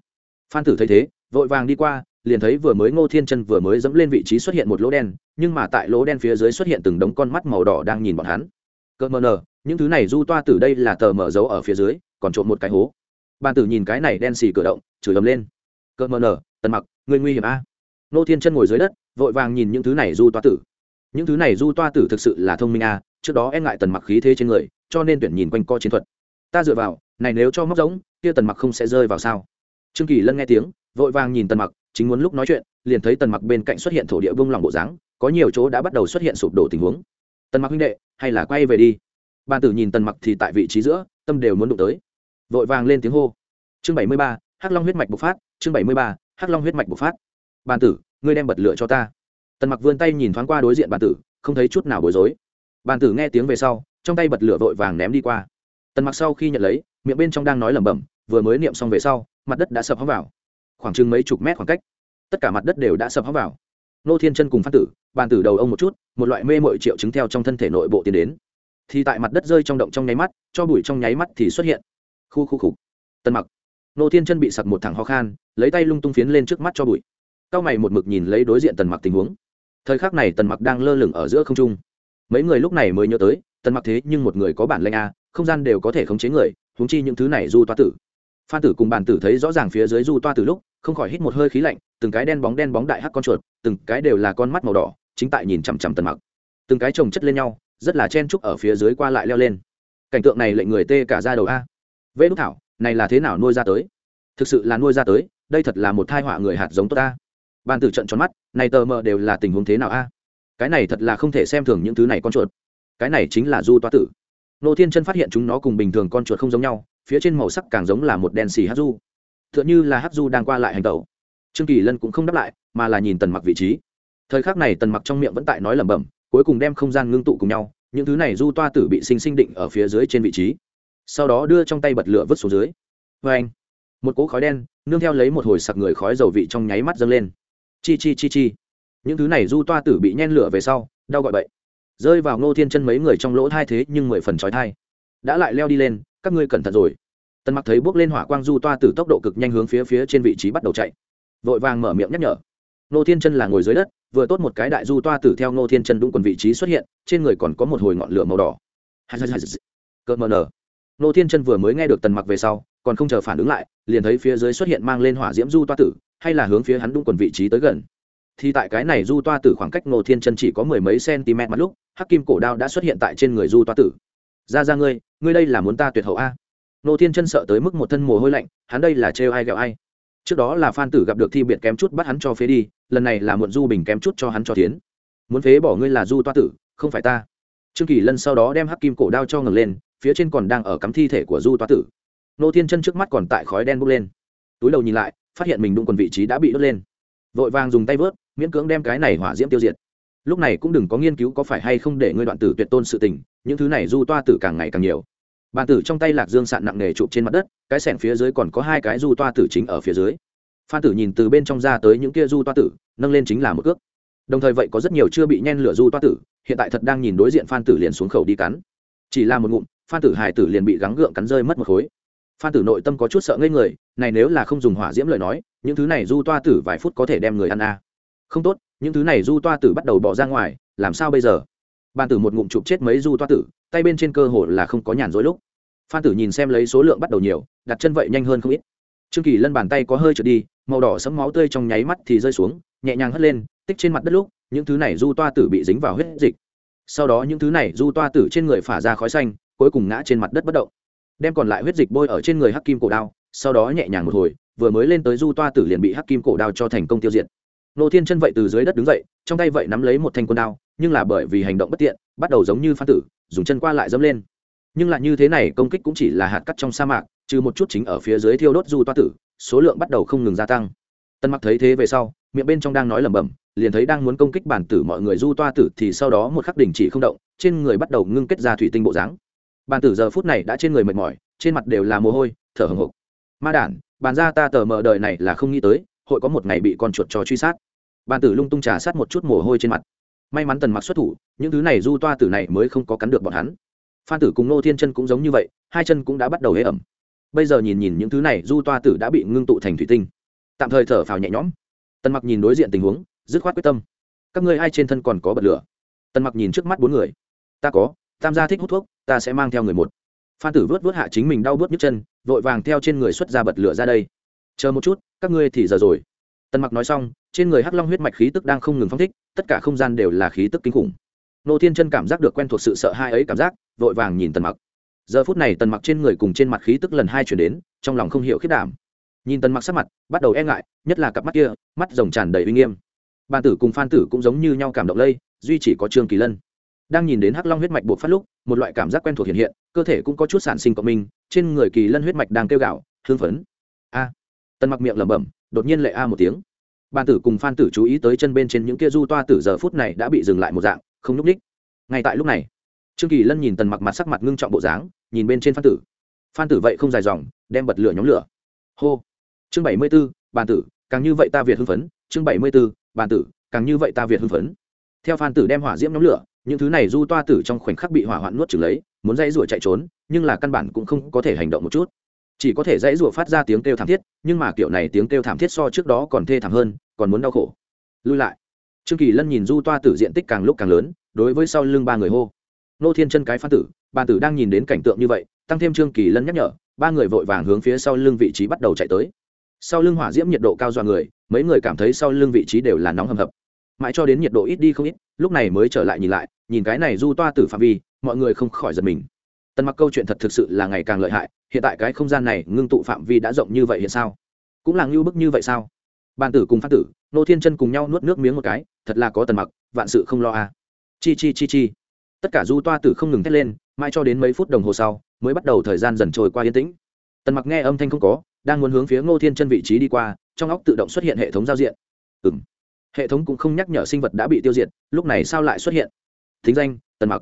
A: Phan tử thấy thế, vội vàng đi qua, liền thấy vừa mới ngô thiên chân vừa mới dẫm lên vị trí xuất hiện một lỗ đen, nhưng mà tại lỗ đen phía dưới xuất hiện từng đống con mắt màu đỏ đang nhìn bọn hắn. Cỡ mờ nờ những thứ này du toa từ đây là tờ mở dấu ở phía dưới, còn trộm một cái hố. Bàn tử nhìn cái này đen xì cửa động, chửi ầm lên. Cỡ mờ nờ tần mặc người nguy hiểm a. Ngô thiên chân ngồi dưới đất, vội vàng nhìn những thứ này du toa tử những thứ này du toa tử thực sự là thông minh a trước đó e ngại tần mặc khí thế trên người, cho nên tuyển nhìn quanh co chiến thuật. Ta dựa vào, này nếu cho móc giống, kia tần mặc không sẽ rơi vào sao? Trương kỳ lân nghe tiếng, vội vàng nhìn tần mặc, chính muốn lúc nói chuyện, liền thấy tần mặc bên cạnh xuất hiện thổ địa bông lòng bộ dáng, có nhiều chỗ đã bắt đầu xuất hiện sụp đổ tình huống. Tần mặc huynh đệ, hay là quay về đi. Bàn tử nhìn tần mặc thì tại vị trí giữa, tâm đều muốn đụng tới. Vội vàng lên tiếng hô. Chương bảy mươi ba, hắc long huyết mạch bộc phát, chương bảy mươi ba, hắc long huyết mạch bộc phát. Bàn tử, ngươi đem bật lửa cho ta tần mặc vươn tay nhìn thoáng qua đối diện bàn tử, không thấy chút nào bối rối. Bàn tử nghe tiếng về sau, trong tay bật lửa vội vàng ném đi qua. Tần mặc sau khi nhận lấy, miệng bên trong đang nói lẩm bẩm, vừa mới niệm xong về sau, mặt đất đã sập hóng vào. Khoảng chừng mấy chục mét khoảng cách, tất cả mặt đất đều đã sập hóng vào. Nô thiên chân cùng phan tử, bàn tử đầu ông một chút, một loại mê mội triệu chứng theo trong thân thể nội bộ tiến đến. Thì tại mặt đất rơi trong động trong nháy mắt, cho bụi trong nháy mắt thì xuất hiện. Khu khu khục tân mặc. Nô thiên chân bị sặc một thằng ho khan, lấy tay lung tung phiến lên trước mắt cho bụi. Cao mày một mực nhìn lấy đối diện tần mặc tình huống thời khắc này tần mặc đang lơ lửng ở giữa không trung. Mấy người lúc này mới nhớ tới, tần mặc thế nhưng một người có bản lanh a, không gian đều có thể khống chế người húng chi những thứ này du toa tử. Phan tử cùng bản tử thấy rõ ràng phía dưới du toa tử lúc, không khỏi hít một hơi khí lạnh, từng cái đen bóng đen bóng đại hắc con chuột, từng cái đều là con mắt màu đỏ, chính tại nhìn chằm chằm tần mặc. Từng cái chồng chất lên nhau, rất là chen trúc ở phía dưới qua lại leo lên. Cảnh tượng này lệnh người tê cả ra đầu a. Vê đúc thảo, này là thế nào nuôi ra tới? Thực sự là nuôi ra tới, đây thật là một thai họa người hạt giống tốt ta bàn tử trận tròn mắt, này tờ mờ đều là tình huống thế nào a? Cái này thật là không thể xem thường những thứ này con chuột. Cái này chính là du toa tử. Nô thiên chân phát hiện chúng nó cùng bình thường con chuột không giống nhau, phía trên màu sắc càng giống là một đèn xì hát du. T h ư ợ n h ư là hát du đang qua lại hành tẩu. Trương kỳ lân cũng không đáp lại, mà là nhìn tần mặc vị trí. Thời khắc này tần mặc trong miệng vẫn tại nói lẩm bẩm, cuối cùng đem không gian ngưng tụ cùng nhau, những thứ này du toa tử bị sinh sinh định ở phía dưới trên vị trí. Sau đó đưa trong tay bật lửa vứt xuống dưới. Vê anh một cỗ khói đen, nương theo lấy một hồi sặc người khói dầu vị trong nháy mắt dâng lên chi chi chi chi. Những thứ này du toa tử bị nhen lửa về sau, đau gọi bậy. Rơi vào ngô thiên chân mấy người trong lỗ thai thế nhưng mười phần trói thai. Đã lại leo đi lên, các ngươi cẩn thận rồi. Tần mặc thấy bước lên hỏa quang du toa tử tốc độ cực nhanh hướng phía phía trên vị trí bắt đầu chạy. Vội vàng mở miệng nhắc nhở. Nô thiên chân là ngồi dưới đất, vừa tốt một cái đại du toa tử theo nô thiên chân đúng quần vị trí xuất hiện, trên người còn có một hồi ngọn lửa màu đỏ. Cợt mờ nở. Nô thiên chân vừa mới nghe được tần mặc về sau còn không chờ phản ứng lại, liền thấy phía dưới xuất hiện mang lên hỏa diễm du toa tử, hay là hướng phía hắn đúng quần vị trí tới gần. Thì tại cái này du toa tử khoảng cách nô thiên chân chỉ có mười mấy cm mặt lúc, hắc kim cổ đao đã xuất hiện tại trên người du toa tử. Ra ra ngươi ngươi đây là muốn ta tuyệt hậu a? Nô thiên chân sợ tới mức một thân mồ hôi lạnh, hắn đây là trêu ai ghẹo ai? Trước đó là phan tử gặp được thi biệt kém chút bắt hắn cho phế đi, lần này là muộn du bình kém chút cho hắn cho tiến. Muốn phế bỏ ngươi là du toa tử, không phải ta. Trương kỳ lân sau đó đem hắc kim cổ đao cho ngừng lên, phía trên còn đang ở cắm thi thể của du toa tử nô thiên chân trước mắt còn tại khói đen bốc lên. Túi đầu nhìn lại, phát hiện mình đụng quần vị trí đã bị đốt lên. Vội vàng dùng tay vớt, miễn cưỡng đem cái này hỏa diễm tiêu diệt. Lúc này cũng đừng có nghiên cứu có phải hay không để ngươi đoạn tử tuyệt tôn sự tình, những thứ này du toa tử càng ngày càng nhiều. Bàn tử trong tay lạc dương sạn nặng nề chụp trên mặt đất, cái sẻng phía dưới còn có hai cái du toa tử chính ở phía dưới. Phan tử nhìn từ bên trong ra tới những kia du toa tử, nâng lên chính là một cước. Đồng thời vậy có rất nhiều chưa bị nhen lửa du toa tử, hiện tại thật đang nhìn đối diện phan tử liền xuống khẩu đi cắn. Chỉ là một ngụm, phan tử hải tử liền bị gắng gượng cắn rơi mất một khối phan tử nội tâm có chút sợ ngây người, này nếu là không dùng hỏa diễm lời nói, những thứ này du toa tử vài phút có thể đem người ăn a à. không tốt, những thứ này du toa tử bắt đầu bỏ ra ngoài, làm sao bây giờ? Bàn tử một ngụm chụp chết mấy du toa tử, tay bên trên cơ hồ là không có nhàn rỗi lúc. Phan tử nhìn xem lấy số lượng bắt đầu nhiều, đặt chân vậy nhanh hơn không ít. Trương kỳ lân bàn tay có hơi trượt đi, màu đỏ sẫm máu tươi trong nháy mắt thì rơi xuống, nhẹ nhàng hất lên, tích trên mặt đất lúc, những thứ này du toa tử bị dính vào huyết dịch. Sau đó những thứ này du toa tử trên người phả ra khói xanh, cuối cùng ngã trên mặt đất bất động đem còn lại huyết dịch bôi ở trên người hắc kim cổ đao, sau đó nhẹ nhàng một hồi, vừa mới lên tới du toa tử liền bị hắc kim cổ đao cho thành công tiêu diệt. Nô thiên chân vậy từ dưới đất đứng dậy, trong tay vậy nắm lấy một thanh quân đao, nhưng là bởi vì hành động bất tiện, bắt đầu giống như phan tử, dùng chân qua lại dẫm lên. Nhưng lại như thế này, công kích cũng chỉ là hạt cắt trong sa mạc, trừ một chút chính ở phía dưới thiêu đốt du toa tử, số lượng bắt đầu không ngừng gia tăng. Tân mặc thấy thế về sau, miệng bên trong đang nói lẩm bẩm, liền thấy đang muốn công kích bản tử mọi người du toa tử thì sau đó một khắc đình chỉ không động, trên người bắt đầu ngưng kết ra thủy tinh bộ dáng bàn tử giờ phút này đã trên người mệt mỏi, trên mặt đều là mồ hôi, thở hồng hộc. Ma đản, bàn ra ta tờ mờ đời này là không nghĩ tới, hội có một ngày bị con chuột cho truy sát. Bàn tử lung tung trà sát một chút mồ hôi trên mặt. May mắn tần mặc xuất thủ, những thứ này du toa tử này mới không có cắn được bọn hắn. Phan tử cùng nô thiên chân cũng giống như vậy, hai chân cũng đã bắt đầu hế ẩm. Bây giờ nhìn nhìn những thứ này, du toa tử đã bị ngưng tụ thành thủy tinh. Tạm thời thở phào nhẹ nhõm. Tần mặc nhìn đối diện tình huống, dứt khoát quyết tâm. Các ngươi ai trên thân còn có bật lửa? Tần mặc nhìn trước mắt bốn người. Ta có tam gia thích hút thuốc, ta sẽ mang theo người một. Phan tử vớt vớt hạ chính mình đau bớt nhức chân, vội vàng theo trên người xuất ra bật lửa ra đây. Chờ một chút, các ngươi thì giờ rồi. Tần mặc nói xong, trên người hắc long huyết mạch khí tức đang không ngừng phong thích, tất cả không gian đều là khí tức kinh khủng. Nô thiên chân cảm giác được quen thuộc sự sợ hai ấy cảm giác, vội vàng nhìn tần mặc. Giờ phút này tần mặc trên người cùng trên mặt khí tức lần hai chuyển đến, trong lòng không hiểu khiết đảm. Nhìn tần mặc sắc mặt, bắt đầu e ngại, nhất là cặp mắt kia, mắt rồng tràn đầy uy nghiêm. Bàn tử cùng phan tử cũng giống như nhau cảm động lây, duy chỉ có trương kỳ lân đang nhìn đến hắc long huyết mạch buộc phát lúc, một loại cảm giác quen thuộc hiện hiện, cơ thể cũng có chút sản sinh cộng minh, trên người kỳ lân huyết mạch đang kêu gạo hương phấn. A. Tần mặc miệng lẩm bẩm, đột nhiên lệ a một tiếng. Bàn tử cùng phan tử chú ý tới chân bên trên những kia du toa tử giờ phút này đã bị dừng lại một dạng, không nhúc ních. Ngay tại lúc này, trương kỳ lân nhìn tần mặc mặt sắc mặt ngưng trọng bộ dáng, nhìn bên trên phan tử. Phan tử vậy không dài dòng, đem bật lửa nhóm lửa. Hô. Chương bảy mươi b ố bàn tử, càng như vậy ta việt hưng phấn. Chương bảy mươi b ố bàn tử, càng như vậy ta việt hưng phấn. Theo phan tử đem hỏa diễm nhóm lửa những thứ này du toa tử trong khoảnh khắc bị hỏa hoạn nuốt chửng lấy, muốn dãy rủa chạy trốn, nhưng là căn bản cũng không có thể hành động một chút. Chỉ có thể dãy rủa phát ra tiếng kêu thảm thiết, nhưng mà kiểu này tiếng kêu thảm thiết so trước đó còn thê thảm hơn, còn muốn đau khổ. Lui lại. Trương kỳ lân nhìn du toa tử diện tích càng lúc càng lớn, đối với sau lưng ba người hô. Nô thiên chân cái phan tử bàn tử đang nhìn đến cảnh tượng như vậy, tăng thêm trương kỳ lân nhắc nhở, ba người vội vàng hướng phía sau lưng vị trí bắt đầu chạy tới. Sau lưng hỏa diễm nhiệt độ cao dọa người, mấy người cảm thấy sau lưng vị trí đều là nóng hầm hập mãi cho đến nhiệt độ ít đi không ít, lúc này mới trở lại nhìn lại, nhìn cái này du toa tử phạm vi, mọi người không khỏi giật mình. Tần mặc câu chuyện thật thực sự là ngày càng lợi hại, hiện tại cái không gian này ngưng tụ phạm vi đã rộng như vậy hiện sao? Cũng là ngưu bức như vậy sao? Bàn tử cùng phát tử, nô thiên chân cùng nhau nuốt nước miếng một cái, thật là có tần mặc, vạn sự không lo à. chi chi chi chi. Tất cả du toa tử không ngừng thét lên mai cho đến mấy phút đồng hồ sau, mới bắt đầu thời gian dần trôi qua yên tĩnh. Tần mặc nghe âm thanh không có, đang muốn hướng phía ngô thiên chân vị trí đi qua, trong óc tự động xuất hiện hệ thống giao diện. Ừng hệ thống cũng không nhắc nhở sinh vật đã bị tiêu diệt lúc này sao lại xuất hiện? Thính danh tần mặc.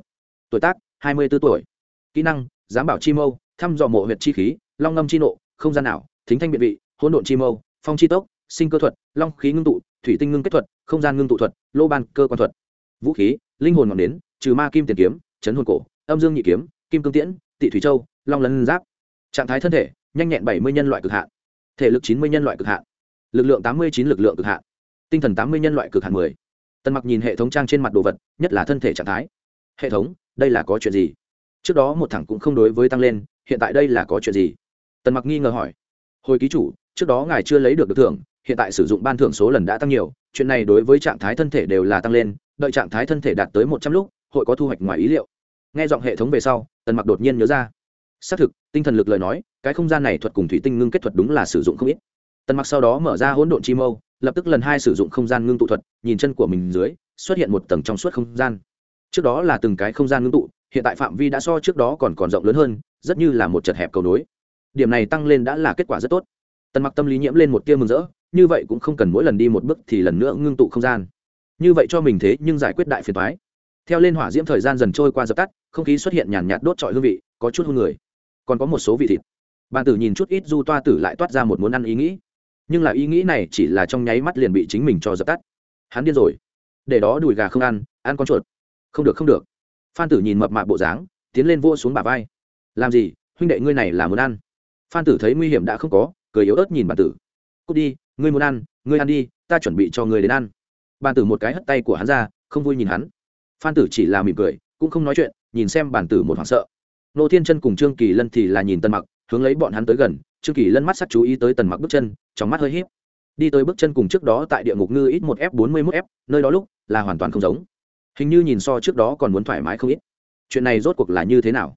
A: Tuổi tác hai mươi b ố tuổi. Kỹ năng giám bảo chi mâu thăm dò mộ huyệt chi khí long ngâm chi nộ không gian ảo, thính thanh biện vị hỗn độn chi mâu phong chi tốc sinh cơ thuật long khí ngưng tụ thủy tinh ngưng kết thuật không gian ngưng tụ thuật lô ban cơ quan thuật. Vũ khí linh hồn ngọn đến trừ ma kim tiền kiếm chấn hồn cổ âm dương nhị kiếm kim cương tiễn tị thủy châu long lân giáp. Trạng thái thân thể nhanh nhẹn bảy mươi nhân loại cực hạn. Thể lực chín mươi nhân loại cực hạn. Lực lượng tám mươi chín lực lượng cực hạn tinh thần tám mươi nhân loại cực hạn mười. Tần mặc nhìn hệ thống trang trên mặt đồ vật, nhất là thân thể trạng thái. Hệ thống, đây là có chuyện gì? Trước đó một thẳng cũng không đối với tăng lên, hiện tại đây là có chuyện gì? Tần mặc nghi ngờ hỏi. Hồi ký chủ, trước đó ngài chưa lấy được được thưởng, hiện tại sử dụng ban thưởng số lần đã tăng nhiều, chuyện này đối với trạng thái thân thể đều là tăng lên, đợi trạng thái thân thể đạt tới một trăm lúc, hội có thu hoạch ngoài ý liệu. Nghe giọng hệ thống về sau, tần mặc đột nhiên nhớ ra. Xác thực, tinh thần lực lời nói, cái không gian này thuật cùng thủy tinh ngưng kết thuật đúng là sử dụng không ít. Tần mặc sau đó mở ra hỗn độn chi mâu lập tức lần hai sử dụng không gian ngưng tụ thuật, nhìn chân của mình dưới, xuất hiện một tầng trong suốt không gian. Trước đó là từng cái không gian ngưng tụ, hiện tại phạm vi đã so trước đó còn còn rộng lớn hơn, rất như là một chật hẹp cầu nối. Điểm này tăng lên đã là kết quả rất tốt. Tần mặc tâm lý nhiễm lên một tia mừng rỡ, như vậy cũng không cần mỗi lần đi một bước thì lần nữa ngưng tụ không gian. Như vậy cho mình thế nhưng giải quyết đại phiền toái. Theo lên hỏa diễm thời gian dần trôi qua dập tắt, không khí xuất hiện nhàn nhạt đốt trọi hương vị, có chút hương người. Còn có một số vị thịt. Bàn tử nhìn chút ít du toa tử lại toát ra một muốn ăn ý nghĩ nhưng là ý nghĩ này chỉ là trong nháy mắt liền bị chính mình cho dập tắt. Hắn điên rồi. Để đó đùi gà không ăn ăn con chuột. Không được không được. Phan tử nhìn mập mạp bộ dáng, tiến lên vua xuống bà vai. Làm gì? Huynh đệ ngươi này là muốn ăn. Phan tử thấy nguy hiểm đã không có, cười yếu ớt nhìn bà tử. Cút đi, ngươi muốn ăn, ngươi ăn đi, ta chuẩn bị cho ngươi đến ăn. Bà tử một cái hất tay của hắn ra, không vui nhìn hắn. Phan tử chỉ là mỉm cười, cũng không nói chuyện, nhìn xem bản tử một hoảng sợ. Nô thiên chân cùng trương kỳ lân thì là nhìn tân mặc, hướng lấy bọn hắn tới gần trương kỳ lân mắt sắc chú ý tới tần mặc bước chân, trong mắt hơi h í p đi tới bước chân cùng trước đó tại địa ngục ngư ít một f bốn mươi mốt f nơi đó lúc là hoàn toàn không giống. Hình như nhìn so trước đó còn muốn thoải mái không ít. Chuyện này rốt cuộc là như thế nào?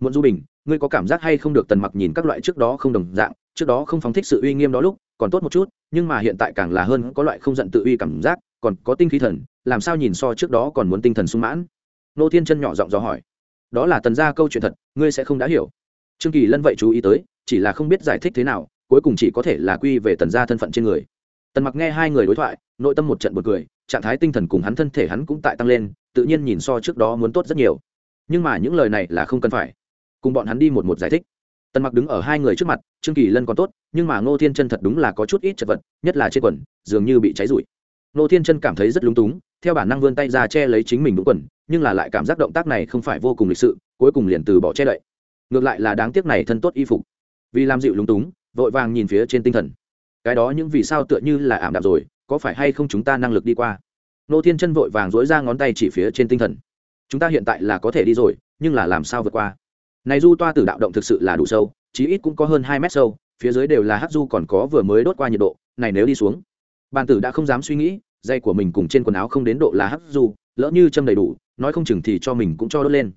A: Muộn du bình, ngươi có cảm giác hay không được tần mặc nhìn các loại trước đó không đồng dạng, trước đó không phóng thích sự uy nghiêm đó lúc, còn tốt một chút, nhưng mà hiện tại càng là hơn có loại không giận tự uy cảm giác, còn có tinh khí thần, làm sao nhìn so trước đó còn muốn tinh thần sung mãn? Nô thiên chân nhỏ giọng dò hỏi. Đó là tần gia câu chuyện thật, ngươi sẽ không đã hiểu. Trương kỳ lân vậy chú ý tới chỉ là không biết giải thích thế nào, cuối cùng chỉ có thể là quy về tần gia thân phận trên người. Tần mặc nghe hai người đối thoại, nội tâm một trận buồn cười, trạng thái tinh thần cùng hắn thân thể hắn cũng tại tăng lên, tự nhiên nhìn so trước đó muốn tốt rất nhiều. Nhưng mà những lời này là không cần phải. Cùng bọn hắn đi một một giải thích. Tần mặc đứng ở hai người trước mặt, trương kỳ lân còn tốt, nhưng mà ngô thiên chân thật đúng là có chút ít chật vật, nhất là trên quần, dường như bị cháy rụi. Ngô thiên chân cảm thấy rất lúng túng, theo bản năng vươn tay ra che lấy chính mình đúng quần, nhưng là lại cảm giác động tác này không phải vô cùng lịch sự, cuối cùng liền từ bỏ che đậy. Ngược lại là đáng tiếc này thân tốt y phục vì làm dịu lúng túng, vội vàng nhìn phía trên tinh thần. Cái đó những vì sao tựa như là ảm đạm rồi, có phải hay không chúng ta năng lực đi qua? Nô thiên chân vội vàng dối ra ngón tay chỉ phía trên tinh thần. Chúng ta hiện tại là có thể đi rồi, nhưng là làm sao vượt qua? Này du toa tử đạo động thực sự là đủ sâu, chí ít cũng có hơn hai mét sâu, phía dưới đều là hát du còn có vừa mới đốt qua nhiệt độ, này nếu đi xuống. Bàn tử đã không dám suy nghĩ, dây của mình cùng trên quần áo không đến độ là hát du, lỡ như châm đầy đủ, nói không chừng thì cho mình cũng cho đốt lên.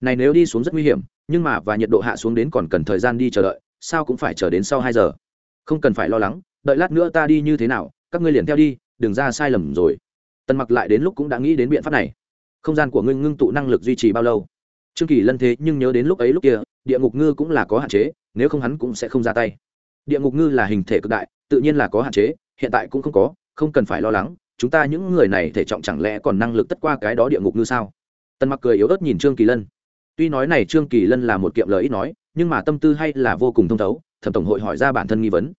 A: Này nếu đi xuống rất nguy hiểm, nhưng mà và nhiệt độ hạ xuống đến còn cần thời gian đi chờ đợi sao cũng phải chờ đến sau hai giờ. Không cần phải lo lắng, đợi lát nữa ta đi như thế nào, các ngươi liền theo đi, đừng ra sai lầm rồi. Tần mặc lại đến lúc cũng đã nghĩ đến biện pháp này. Không gian của ngươi ngưng tụ năng lực duy trì bao lâu? Trương kỳ lân thế nhưng nhớ đến lúc ấy lúc kia, địa ngục ngư cũng là có hạn chế, nếu không hắn cũng sẽ không ra tay. Địa ngục ngư là hình thể cực đại, tự nhiên là có hạn chế, hiện tại cũng không có, không cần phải lo lắng, chúng ta những người này thể trọng chẳng lẽ còn năng lực tất qua cái đó địa ngục ngư sao? Tần mặc cười yếu ớt nhìn trương kỳ lân. Tuy nói này trương kỳ lân là một kiệm lời ít nói nhưng mà tâm tư hay là vô cùng thông thấu, thẩm tổng hội hỏi ra bản thân nghi vấn.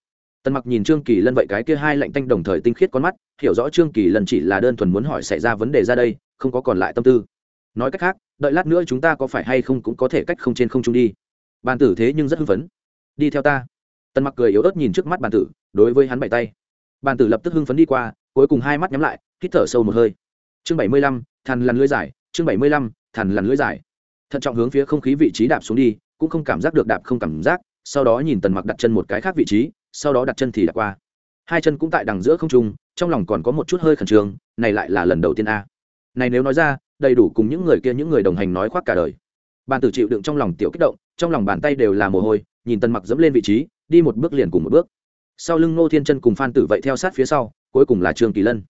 A: Tần mặc nhìn trương kỳ lân vậy cái kia hai lạnh tanh đồng thời tinh khiết con mắt, hiểu rõ trương kỳ lân chỉ là đơn thuần muốn hỏi xảy ra vấn đề ra đây, không có còn lại tâm tư. Nói cách khác, đợi lát nữa chúng ta có phải hay không cũng có thể cách không trên không trung đi. Bàn tử thế nhưng rất hưng phấn. Đi theo ta. Tần mặc cười yếu ớt nhìn trước mắt bàn tử, đối với hắn bảy tay. Bàn tử lập tức hưng phấn đi qua, cuối cùng hai mắt nhắm lại, hít thở sâu một hơi. Chương bảy mươi lăm, thằn lằn lưới dài chương bảy mươi lăm, thằn lằn lưới dài thận trọng hướng phía không khí vị trí đạp xuống đi cũng không cảm giác được đạp không cảm giác, sau đó nhìn tần mặc đặt chân một cái khác vị trí, sau đó đặt chân thì đã qua. Hai chân cũng tại đằng giữa không trung, trong lòng còn có một chút hơi khẩn trương, này lại là lần đầu tiên a. Này nếu nói ra, đầy đủ cùng những người kia những người đồng hành nói khoác cả đời. Bàn tử chịu đựng trong lòng tiểu kích động, trong lòng bàn tay đều là mồ hôi, nhìn tần mặc dẫm lên vị trí, đi một bước liền cùng một bước. Sau lưng ngô thiên chân cùng phan tử vậy theo sát phía sau, cuối cùng là trương kỳ lân.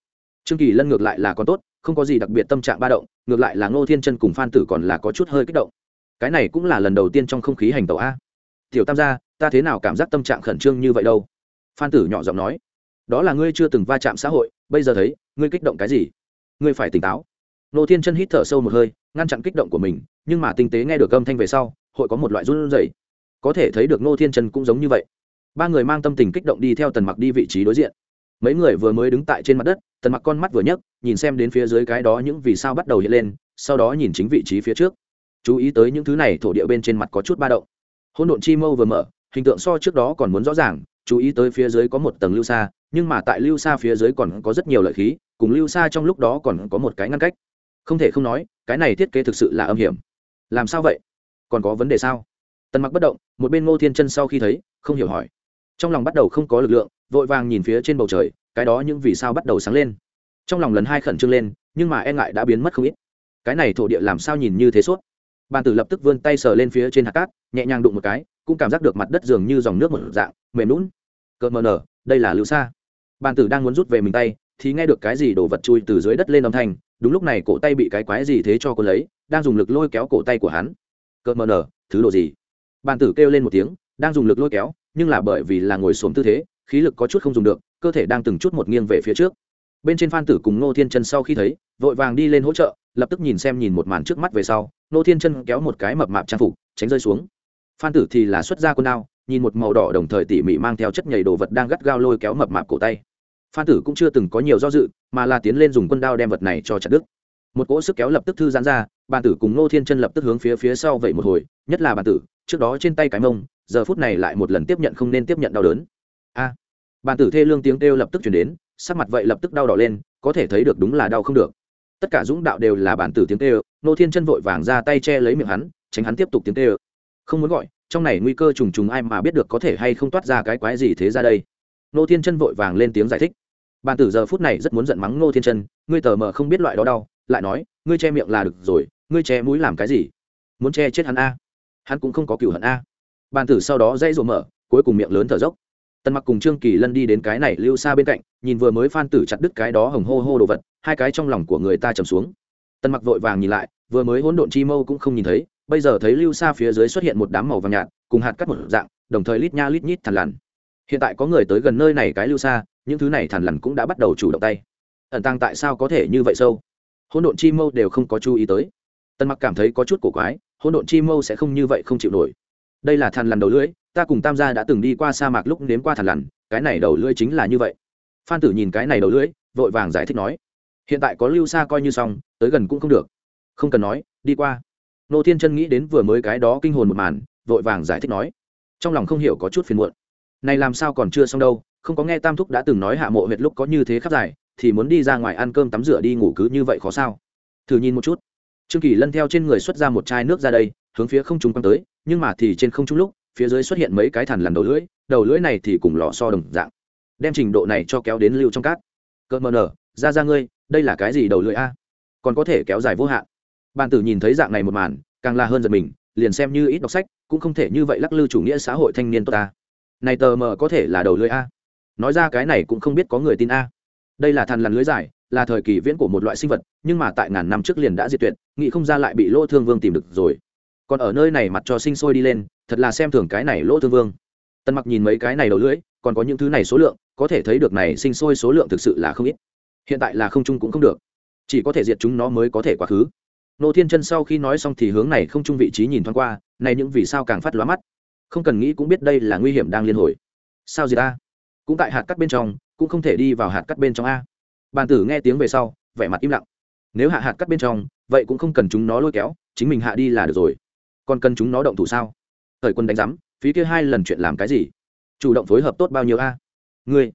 A: Trương kỳ lân ngược lại là còn tốt, không có gì đặc biệt tâm trạng ba động, ngược lại là ngô thiên chân cùng phan tử còn là có chút hơi kích động cái này cũng là lần đầu tiên trong không khí hành tàu a. Tiểu tam gia, ta thế nào cảm giác tâm trạng khẩn trương như vậy đâu? Phan tử nhỏ giọng nói. Đó là ngươi chưa từng va chạm xã hội, bây giờ thấy, ngươi kích động cái gì? Ngươi phải tỉnh táo. Nô thiên chân hít thở sâu một hơi, ngăn chặn kích động của mình, nhưng mà tinh tế nghe được âm thanh về sau, hội có một loại run rẩy. Có thể thấy được nô thiên chân cũng giống như vậy. Ba người mang tâm tình kích động đi theo tần mặc đi vị trí đối diện. Mấy người vừa mới đứng tại trên mặt đất, tần mặc con mắt vừa nhấc, nhìn xem đến phía dưới cái đó những vì sao bắt đầu hiện lên, sau đó nhìn chính vị trí phía trước chú ý tới những thứ này, thổ địa bên trên mặt có chút ba động. Hỗn độn chi mâu vừa mở, hình tượng so trước đó còn muốn rõ ràng, chú ý tới phía dưới có một tầng lưu xa, nhưng mà tại lưu xa phía dưới còn có rất nhiều lợi khí, cùng lưu xa trong lúc đó còn có một cái ngăn cách. Không thể không nói, cái này thiết kế thực sự là âm hiểm. Làm sao vậy? Còn có vấn đề sao? Tần mặc bất động, một bên ngô thiên chân sau khi thấy, không hiểu hỏi. Trong lòng bắt đầu không có lực lượng, vội vàng nhìn phía trên bầu trời, cái đó những vì sao bắt đầu sáng lên. Trong lòng lần hai khẩn trương lên, nhưng mà e ngại đã biến mất không ít. Cái này thổ địa làm sao nhìn như thế suốt? Bàn tử lập tức vươn tay sờ lên phía trên hạt cát, nhẹ nhàng đụng một cái, cũng cảm giác được mặt đất dường như dòng nước một dạng, mềm lún cợt mờ nở, đây là lưu xa bàn tử đang muốn rút về mình tay, thì nghe được cái gì đổ vật chui từ dưới đất lên âm thanh, đúng lúc này cổ tay bị cái quái gì thế cho cô lấy, đang dùng lực lôi kéo cổ tay của hắn. Cợt mờ nở, thứ đồ gì? Bàn tử kêu lên một tiếng, đang dùng lực lôi kéo, nhưng là bởi vì là ngồi xổm tư thế, khí lực có chút không dùng được, cơ thể đang từng chút một nghiêng về phía trước. Bên trên phan tử cùng ngô thiên chân sau khi thấy, vội vàng đi lên hỗ trợ, lập tức nhìn xem nhìn một màn trước mắt về sau Nô thiên chân kéo một cái mập mạp trang phục tránh rơi xuống. Phan tử thì là xuất ra con đao nhìn một màu đỏ đồng thời tỉ mỉ mang theo chất nhảy đồ vật đang gắt gao lôi kéo mập mạp cổ tay. Phan tử cũng chưa từng có nhiều do dự mà là tiến lên dùng quân đao đem vật này cho chặt đứt. Một cỗ sức kéo lập tức thư giãn ra bàn tử cùng Nô thiên chân lập tức hướng phía phía sau vậy một hồi nhất là bàn tử trước đó trên tay cái mông giờ phút này lại một lần tiếp nhận không nên tiếp nhận đau đớn. A! À, bàn tử thê lương tiếng kêu lập tức chuyển đến sắc mặt vậy lập tức đau đỏ lên có thể thấy được đúng là đau không được tất cả dũng đạo đều là bản tử tiếng kêu, nô thiên chân vội vàng ra tay che lấy miệng hắn, tránh hắn tiếp tục tiếng kêu. Không muốn gọi, trong này nguy cơ trùng trùng ai mà biết được có thể hay không toát ra cái quái gì thế ra đây. Nô thiên chân vội vàng lên tiếng giải thích. Bản tử giờ phút này rất muốn giận mắng nô thiên chân, ngươi tờ mờ không biết loại đó đau, lại nói, ngươi che miệng là được rồi, ngươi che mũi làm cái gì? Muốn che chết hắn a? Hắn cũng không có cựu hận a. Bản tử sau đó dây rộ mở, cuối cùng miệng lớn thở dốc tần mặc cùng trương kỳ lân đi đến cái này lưu xa bên cạnh, nhìn vừa mới phan tử chặt đứt cái đó hồng hô hô đồ vật, hai cái trong lòng của người ta trầm xuống. Tần mặc vội vàng nhìn lại, vừa mới hỗn độn chi mâu cũng không nhìn thấy, bây giờ thấy lưu xa phía dưới xuất hiện một đám màu vàng nhạt, cùng hạt cắt một dạng, đồng thời lít nha lít nhít thằn lằn. Hiện tại có người tới gần nơi này cái lưu xa, những thứ này thằn lằn cũng đã bắt đầu chủ động tay. Ẩn tăng tại sao có thể như vậy sâu? Hỗn độn chi mâu đều không có chú ý tới. Tần mặc cảm thấy có chút cổ quái, hỗn độn chi mâu sẽ không như vậy không chịu nổi. Đây là thằn lằn đầu lưỡi ta cùng tam gia đã từng đi qua sa mạc lúc nếm qua thằn lằn, cái này đầu lưỡi chính là như vậy. Phan tử nhìn cái này đầu lưỡi, vội vàng giải thích nói, hiện tại có lưu xa coi như xong, tới gần cũng không được. Không cần nói, đi qua. Nô thiên chân nghĩ đến vừa mới cái đó kinh hồn một màn, vội vàng giải thích nói, trong lòng không hiểu có chút phiền muộn. Này làm sao còn chưa xong đâu, không có nghe tam thúc đã từng nói hạ mộ huyệt lúc có như thế khắp dài, thì muốn đi ra ngoài ăn cơm tắm rửa đi ngủ cứ như vậy khó sao? Thử nhìn một chút. Trương kỳ lân theo trên người xuất ra một chai nước ra đây, hướng phía không trung quăng tới, nhưng mà thì trên không trung lúc phía dưới xuất hiện mấy cái thằn lằn đầu lưỡi đầu lưỡi này thì cùng lò so đồng dạng. Đem trình độ này cho kéo đến lưu trong cát. Cợt mờ nở, ra ra ngươi, đây là cái gì đầu lưỡi a? Còn có thể kéo dài vô hạn. Bàn tử nhìn thấy dạng này một màn, càng là hơn giật mình, liền xem như ít đọc sách, cũng không thể như vậy lắc lư chủ nghĩa xã hội thanh niên tốt ta. Này tờ mờ có thể là đầu lưỡi a? Nói ra cái này cũng không biết có người tin a. Đây là thằn lằn lưới dài, là thời kỳ viễn của một loại sinh vật, nhưng mà tại ngàn năm trước liền đã diệt tuyệt nghị không ra lại bị lỗ thương vương tìm được rồi còn ở nơi này mặt cho sinh sôi đi lên, thật là xem thường cái này lỗ thương vương. Tân mặc nhìn mấy cái này đầu lưỡi, còn có những thứ này số lượng, có thể thấy được này sinh sôi số lượng thực sự là không ít. Hiện tại là không chung cũng không được. Chỉ có thể diệt chúng nó mới có thể quá khứ. Nô thiên chân sau khi nói xong thì hướng này không chung vị trí nhìn thoáng qua, này những vì sao càng phát lóa mắt. Không cần nghĩ cũng biết đây là nguy hiểm đang liên hồi. Sao gì ta cũng tại hạt cắt bên trong, cũng không thể đi vào hạt cắt bên trong a. Bàn tử nghe tiếng về sau, vẻ mặt im lặng. Nếu hạ hạt cắt bên trong, vậy cũng không cần chúng nó lôi kéo, chính mình hạ đi là được rồi còn cần chúng nó động thủ sao? Thời quân đánh giám, phí kia hai lần chuyện làm cái gì? Chủ động phối hợp tốt bao nhiêu a? À? ngươi,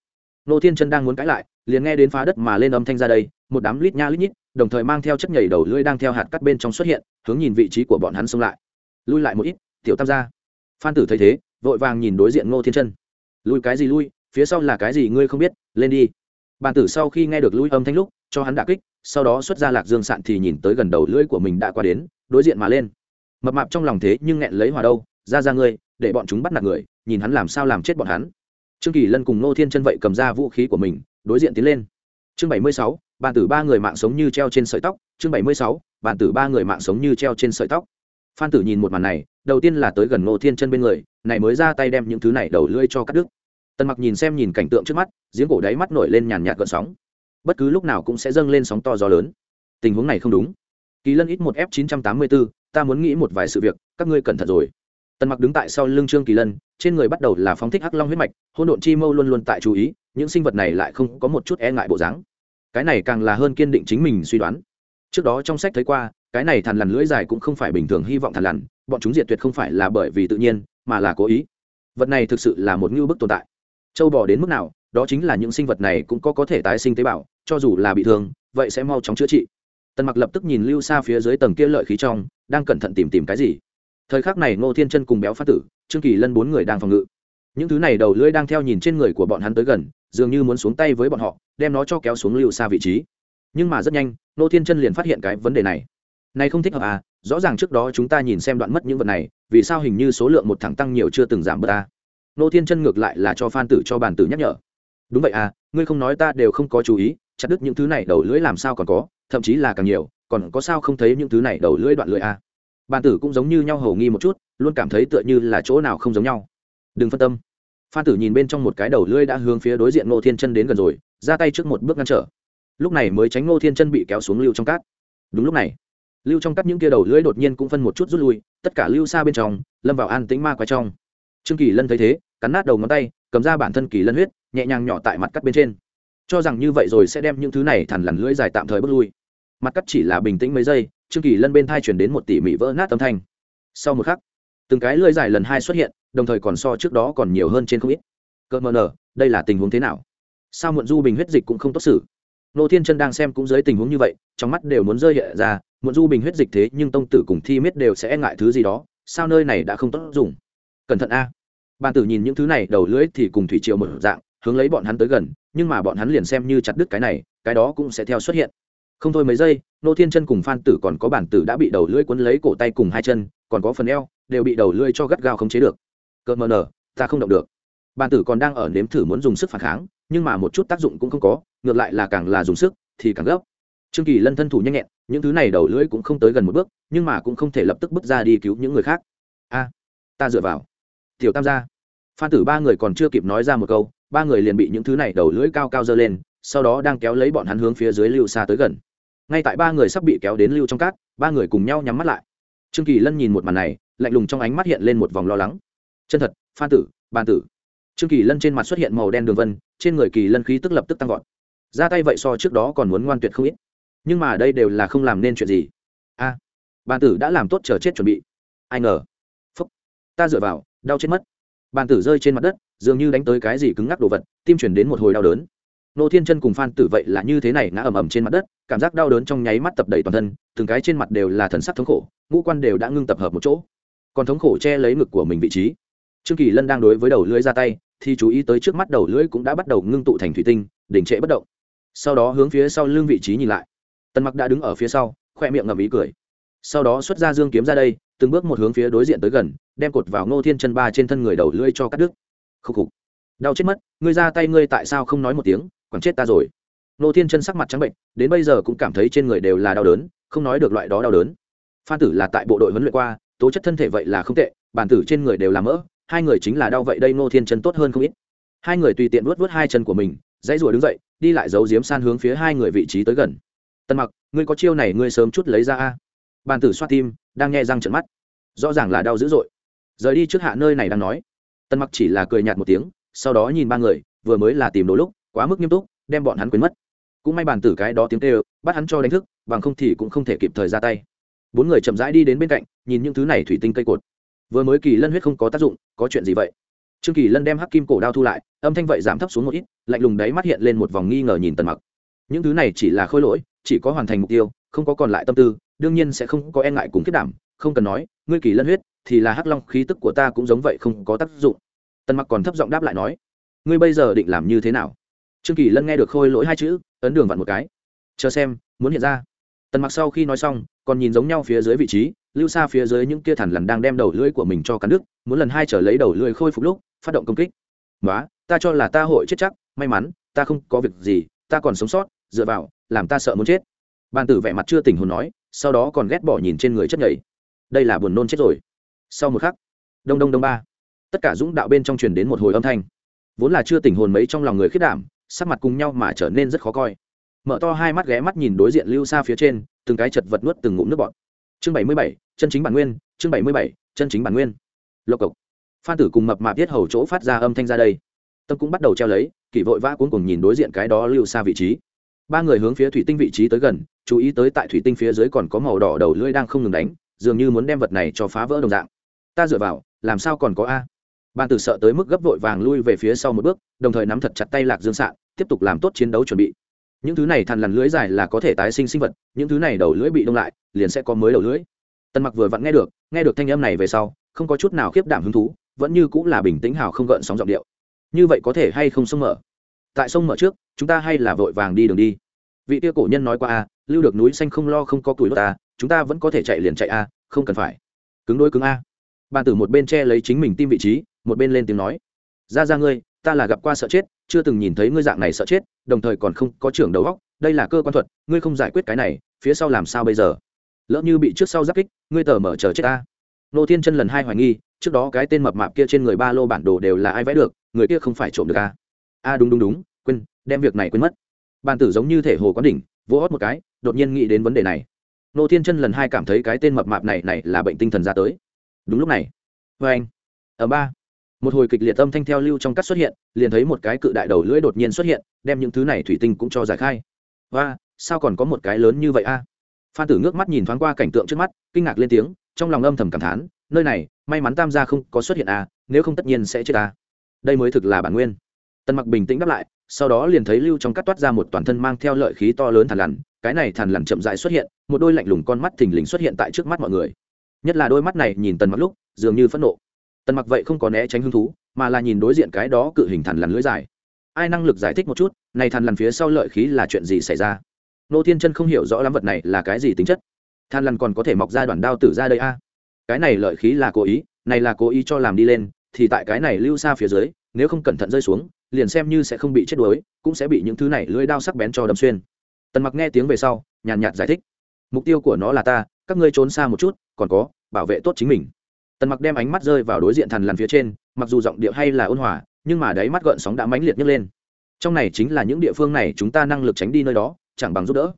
A: nô thiên chân đang muốn cãi lại, liền nghe đến phá đất mà lên âm thanh ra đây, một đám lít nha lít nhít, đồng thời mang theo chất nhảy đầu lưỡi đang theo hạt cắt bên trong xuất hiện, hướng nhìn vị trí của bọn hắn xông lại. Lui lại một ít, tiểu tam gia. Phan tử thấy thế, vội vàng nhìn đối diện ngô thiên chân. Lui cái gì lui, phía sau là cái gì ngươi không biết, lên đi. Bàn tử sau khi nghe được lui âm thanh lúc, cho hắn đả kích, sau đó xuất ra lạc dương sạn thì nhìn tới gần đầu lưỡi của mình đã qua đến, đối diện mà lên mập mạp trong lòng thế nhưng nghẹn lấy hòa đâu, ra ra ngươi, để bọn chúng bắt nạt người, nhìn hắn làm sao làm chết bọn hắn. Trương kỳ lân cùng nô thiên chân vậy cầm ra vũ khí của mình, đối diện tiến lên. Chương bảy mươi sáu bàn tử ba người mạng sống như treo trên sợi tóc. Chương bảy mươi sáu bàn tử ba người mạng sống như treo trên sợi tóc. Phan tử nhìn một màn này, đầu tiên là tới gần nô thiên chân bên người, này mới ra tay đem những thứ này đầu lưỡi cho cắt đứt. Tần mặc nhìn xem nhìn cảnh tượng trước mắt, giếng cổ đáy mắt nổi lên nhàn nhạt gợn sóng. Bất cứ lúc nào cũng sẽ dâng lên sóng to gió lớn. Tình huống này không đúng. Kỳ lân ít một f chín trăm tám mươi bốn ta muốn nghĩ một vài sự việc, các ngươi cẩn thận rồi. Tần mặc đứng tại sau lưng trương kỳ lân, trên người bắt đầu là phóng thích hắc long huyết mạch hôn độn chi mâu luôn luôn tại chú ý, những sinh vật này lại không có một chút e ngại bộ dáng. Cái này càng là hơn kiên định chính mình suy đoán. Trước đó trong sách thấy qua, cái này thằn lằn lưỡi dài cũng không phải bình thường hy vọng thằn lằn, bọn chúng diệt tuyệt không phải là bởi vì tự nhiên, mà là cố ý. Vật này thực sự là một ngưu bức tồn tại. Châu bò đến mức nào, đó chính là những sinh vật này cũng có có thể tái sinh tế bào, cho dù là bị thương, vậy sẽ mau chóng chữa trị tần mặc lập tức nhìn lưu xa phía dưới tầng kia lợi khí trong, đang cẩn thận tìm tìm cái gì. Thời khắc này ngô thiên chân cùng béo phát tử, trương kỳ lân bốn người đang phòng ngự. Những thứ này đầu lưỡi đang theo nhìn trên người của bọn hắn tới gần, dường như muốn xuống tay với bọn họ, đem nó cho kéo xuống lưu xa vị trí. Nhưng mà rất nhanh, ngô thiên chân liền phát hiện cái vấn đề này. Này không thích hợp à rõ ràng trước đó chúng ta nhìn xem đoạn mất những vật này, vì sao hình như số lượng một thẳng tăng nhiều chưa từng giảm bớt ta ngô thiên chân ngược lại là cho phan tử cho bàn tử nhắc nhở. Đúng vậy à ngươi không nói ta đều không có chú ý, chặt đứt những thứ này đầu lưỡi làm sao còn có thậm chí là càng nhiều, còn có sao không thấy những thứ này đầu lưỡi đoạn lưỡi a. Bàn tử cũng giống như nhau hầu nghi một chút, luôn cảm thấy tựa như là chỗ nào không giống nhau. Đừng phân tâm. Phan tử nhìn bên trong một cái đầu lưỡi đã hướng phía đối diện ngô thiên chân đến gần rồi, ra tay trước một bước ngăn trở. Lúc này mới tránh ngô thiên chân bị kéo xuống lưu trong cát. Đúng lúc này, lưu trong cát những kia đầu lưỡi đột nhiên cũng phân một chút rút lui, tất cả lưu xa bên trong, lâm vào an tĩnh ma quái trong. Trương kỳ lân thấy thế, cắn nát đầu ngón tay, cầm ra bản thân kỳ lân huyết, nhẹ nhàng nhỏ tại mặt cắt bên trên. Cho rằng như vậy rồi sẽ đem những thứ này thằn lằn lưỡi dài tạm thời bước lui mặt cắt chỉ là bình tĩnh mấy giây, trương kỳ lân bên thai chuyển đến một tỉ mỉ vỡ nát âm thanh. Sau một khắc, từng cái lưỡi dài lần hai xuất hiện, đồng thời còn so trước đó còn nhiều hơn trên không ít. Cơ mờ nở, đây là tình huống thế nào? Sao muộn du bình huyết dịch cũng không tốt xử? Nô thiên chân đang xem cũng dưới tình huống như vậy, trong mắt đều muốn rơi hệ ra, muộn du bình huyết dịch thế nhưng tông tử cùng thi miết đều sẽ e ngại thứ gì đó, sao nơi này đã không tốt dùng? Cẩn thận a. Bàn tử nhìn những thứ này, đầu lưỡi thì cùng thủy triều một dạng, hướng lấy bọn hắn tới gần, nhưng mà bọn hắn liền xem như chặt đứt cái này, cái đó cũng sẽ theo xuất hiện không thôi mấy giây, nô thiên chân cùng phan tử còn có bản tử đã bị đầu lưỡi quấn lấy cổ tay cùng hai chân, còn có phần eo, đều bị đầu lưỡi cho gắt gao không chế được. Cợt mờ nở, ta không động được. Bản tử còn đang ở nếm thử muốn dùng sức phản kháng, nhưng mà một chút tác dụng cũng không có, ngược lại là càng là dùng sức, thì càng gấp. Trương kỳ lân thân thủ nhanh nhẹn, những thứ này đầu lưỡi cũng không tới gần một bước, nhưng mà cũng không thể lập tức bước ra đi cứu những người khác. A, ta dựa vào. Tiểu tam gia. Phan tử ba người còn chưa kịp nói ra một câu, ba người liền bị những thứ này đầu lưỡi cao cao dơ lên, sau đó đang kéo lấy bọn hắn hướng phía dưới lưu xa tới gần ngay tại ba người sắp bị kéo đến lưu trong cát ba người cùng nhau nhắm mắt lại. Trương kỳ lân nhìn một màn này lạnh lùng trong ánh mắt hiện lên một vòng lo lắng. Chân thật phan tử bàn tử. Trương kỳ lân trên mặt xuất hiện màu đen đường vân trên người kỳ lân khí tức lập tức tăng vọt. Ra tay vậy so trước đó còn muốn ngoan tuyệt không ít. Nhưng mà đây đều là không làm nên chuyện gì. A à, bàn tử đã làm tốt chờ chết chuẩn bị. Ai ngờ. Phúc. Ta dựa vào đau chết mất. Bàn tử rơi trên mặt đất dường như đánh tới cái gì cứng ngắc đồ vật tim chuyển đến một hồi đau đớn nô thiên chân cùng phan tử vậy là như thế này ngã ầm ầm trên mặt đất, cảm giác đau đớn trong nháy mắt tập đầy toàn thân, từng cái trên mặt đều là thần sắc thống khổ, ngũ quan đều đã ngưng tập hợp một chỗ. Còn thống khổ che lấy ngực của mình vị trí. Trương kỳ lân đang đối với đầu lưỡi ra tay, thì chú ý tới trước mắt đầu lưỡi cũng đã bắt đầu ngưng tụ thành thủy tinh đỉnh trệ bất động. Sau đó hướng phía sau lưng vị trí nhìn lại. Tần mặc đã đứng ở phía sau khoe miệng ngầm ý cười. Sau đó xuất ra dương kiếm ra đây, từng bước một hướng phía đối diện tới gần, đem cột vào ngô thiên chân ba trên thân người đầu lưỡi cho cắt đứt. Khúc khục. Đau chết mất, ngươi ra tay ngươi tại sao không nói một tiếng? Quẳng chết ta rồi. Nô thiên chân sắc mặt trắng bệnh, đến bây giờ cũng cảm thấy trên người đều là đau đớn, không nói được loại đó đau đớn. Phan tử là tại bộ đội huấn luyện qua, tố chất thân thể vậy là không tệ, bản tử trên người đều là mỡ, hai người chính là đau vậy đây Nô thiên chân tốt hơn không ít. Hai người tùy tiện vuốt vuốt hai chân của mình, dãy rùa đứng dậy, đi lại giấu diếm san hướng phía hai người vị trí tới gần. Tân mặc, ngươi có chiêu này ngươi sớm chút lấy ra a. Bàn tử xoát tim, đang nghe răng trận mắt. Rõ ràng là đau dữ dội. Rời đi trước hạ nơi này đang nói. Tân mặc chỉ là cười nhạt một tiếng, sau đó nhìn ba người, vừa mới là tìm đồ lúc quá mức nghiêm túc, đem bọn hắn quên mất. Cũng may bàn tử cái đó tiếng kêu, bắt hắn cho đánh thức, bằng không thì cũng không thể kịp thời ra tay. Bốn người chậm rãi đi đến bên cạnh, nhìn những thứ này thủy tinh cây cột. Vừa mới kỳ lân huyết không có tác dụng, có chuyện gì vậy? Trương kỳ lân đem hắc kim cổ đao thu lại, âm thanh vậy giảm thấp xuống một ít, lạnh lùng đáy mắt hiện lên một vòng nghi ngờ nhìn tần mặc. Những thứ này chỉ là khôi lỗi, chỉ có hoàn thành mục tiêu, không có còn lại tâm tư, đương nhiên sẽ không có e ngại cùng kết đảm, không cần nói, ngươi kỳ lân huyết, thì là hắc long khí tức của ta cũng giống vậy không có tác dụng. Tần mặc còn thấp giọng đáp lại nói, ngươi bây giờ định làm như thế nào? Trương kỳ lân nghe được khôi lỗi hai chữ ấn đường vặn một cái chờ xem muốn hiện ra tần mặc sau khi nói xong còn nhìn giống nhau phía dưới vị trí lưu xa phía dưới những kia thằn lằn đang đem đầu lưỡi của mình cho cắn nước muốn lần hai trở lấy đầu lưỡi khôi phục lúc phát động công kích nói ta cho là ta hội chết chắc, may mắn, ta không có việc gì, ta còn sống sót, dựa vào, làm ta sợ muốn chết. Bàn tử vẻ mặt chưa tỉnh hồn nói, sau đó còn ghét bỏ nhìn trên người chất nhảy đây là buồn nôn chết rồi. Sau một khắc, đông đông đông ba, tất cả dũng đạo bên trong truyền đến một hồi âm thanh. Vốn là chưa tỉnh hồn mấy trong lòng người khiết đảm sắc mặt cùng nhau mà trở nên rất khó coi. Mở to hai mắt ghé mắt nhìn đối diện lưu xa phía trên, từng cái chật vật nuốt từng ngụm nước bọt. Chương bảy mươi bảy, chân chính bản nguyên, chương bảy mươi bảy, chân chính bản nguyên. Lộc cộc. Phan tử cùng mập mạp tiết hầu chỗ phát ra âm thanh ra đây. Tâm cũng bắt đầu treo lấy, kỷ vội vã cuốn cùng nhìn đối diện cái đó lưu xa vị trí. Ba người hướng phía thủy tinh vị trí tới gần, chú ý tới tại thủy tinh phía dưới còn có màu đỏ đầu lưỡi đang không ngừng đánh, dường như muốn đem vật này cho phá vỡ đồng dạng. Ta dựa vào, làm sao còn có a? Ban tử sợ tới mức gấp vội vàng lui về phía sau một bước, đồng thời nắm thật chặt tay lạc dương sạn, tiếp tục làm tốt chiến đấu chuẩn bị. Những thứ này thằn lằn lưỡi dài là có thể tái sinh sinh vật, những thứ này đầu lưỡi bị đông lại, liền sẽ có mới đầu lưỡi. Tần mặc vừa vặn nghe được nghe được thanh âm này về sau, không có chút nào khiếp đảm hứng thú, vẫn như cũng là bình tĩnh hào không gợn sóng giọng điệu. Như vậy có thể hay không sông mở? Tại sông mở trước, chúng ta hay là vội vàng đi đường đi. Vị tia cổ nhân nói qua a, lưu được núi xanh không lo không có tuổi đốt ta chúng ta vẫn có thể chạy liền chạy a, không cần phải. Cứng đôi cứng a bàn tử một bên che lấy chính mình tim vị trí, một bên lên tiếng nói. Ra ra ngươi, ta là gặp qua sợ chết, chưa từng nhìn thấy ngươi dạng này sợ chết, đồng thời còn không có trưởng đầu góc đây là cơ quan thuật, ngươi không giải quyết cái này, phía sau làm sao bây giờ? Lỡ như bị trước sau giáp kích, ngươi tờ mở chờ chết ta. Nô thiên chân lần hai hoài nghi, trước đó cái tên mập mạp kia trên người ba lô bản đồ đều là ai vẽ được, người kia không phải trộm được à? a đúng đúng đúng, quên, đem việc này quên mất. Bàn tử giống như thể hồ quán đỉnh, vỗ hót một cái, đột nhiên nghĩ đến vấn đề này. Nô thiên chân lần hai cảm thấy cái tên mập mạp này này là bệnh tinh thần ra tới đúng lúc này. Vê anh. Ở ba. Một hồi kịch liệt âm thanh theo lưu trong cắt xuất hiện, liền thấy một cái cự đại đầu lưỡi đột nhiên xuất hiện, đem những thứ này thủy tinh cũng cho giải khai. Và, sao còn có một cái lớn như vậy a? Phan tử ngước mắt nhìn thoáng qua cảnh tượng trước mắt, kinh ngạc lên tiếng, trong lòng âm thầm cảm thán, nơi này, may mắn tam gia không có xuất hiện a, nếu không tất nhiên sẽ chết a đây mới thực là bản nguyên. Tần mặc bình tĩnh đáp lại, sau đó liền thấy lưu trong cắt toát ra một toàn thân mang theo lợi khí to lớn thàn lằn, cái này thàn lằn chậm dại xuất hiện, một đôi lạnh lùng con mắt thình lình xuất hiện tại trước mắt mọi người nhất là đôi mắt này nhìn tần mặc lúc, dường như phẫn nộ. Tần mặc vậy không có né tránh hứng thú, mà là nhìn đối diện cái đó cự hình thằn lằn lưỡi dài. Ai năng lực giải thích một chút, này thằn lằn phía sau lợi khí là chuyện gì xảy ra? Nô thiên chân không hiểu rõ lắm vật này là cái gì tính chất. Than lằn còn có thể mọc ra đoàn đao tử ra đây a? Cái này lợi khí là cố ý, này là cố ý cho làm đi lên, thì tại cái này lưu xa phía dưới, nếu không cẩn thận rơi xuống, liền xem như sẽ không bị chết đuối, cũng sẽ bị những thứ này lưỡi đao sắc bén cho đâm xuyên. Tần mặc nghe tiếng về sau, nhàn nhạt giải thích. Mục tiêu của nó là ta các ngươi trốn xa một chút, còn có, bảo vệ tốt chính mình. Tần mặc đem ánh mắt rơi vào đối diện thằn lằn phía trên, mặc dù giọng điệu hay là ôn hòa, nhưng mà đáy mắt gợn sóng đã mãnh liệt nhấc lên. Trong này chính là những địa phương này chúng ta năng lực tránh đi nơi đó, chẳng bằng giúp đỡ.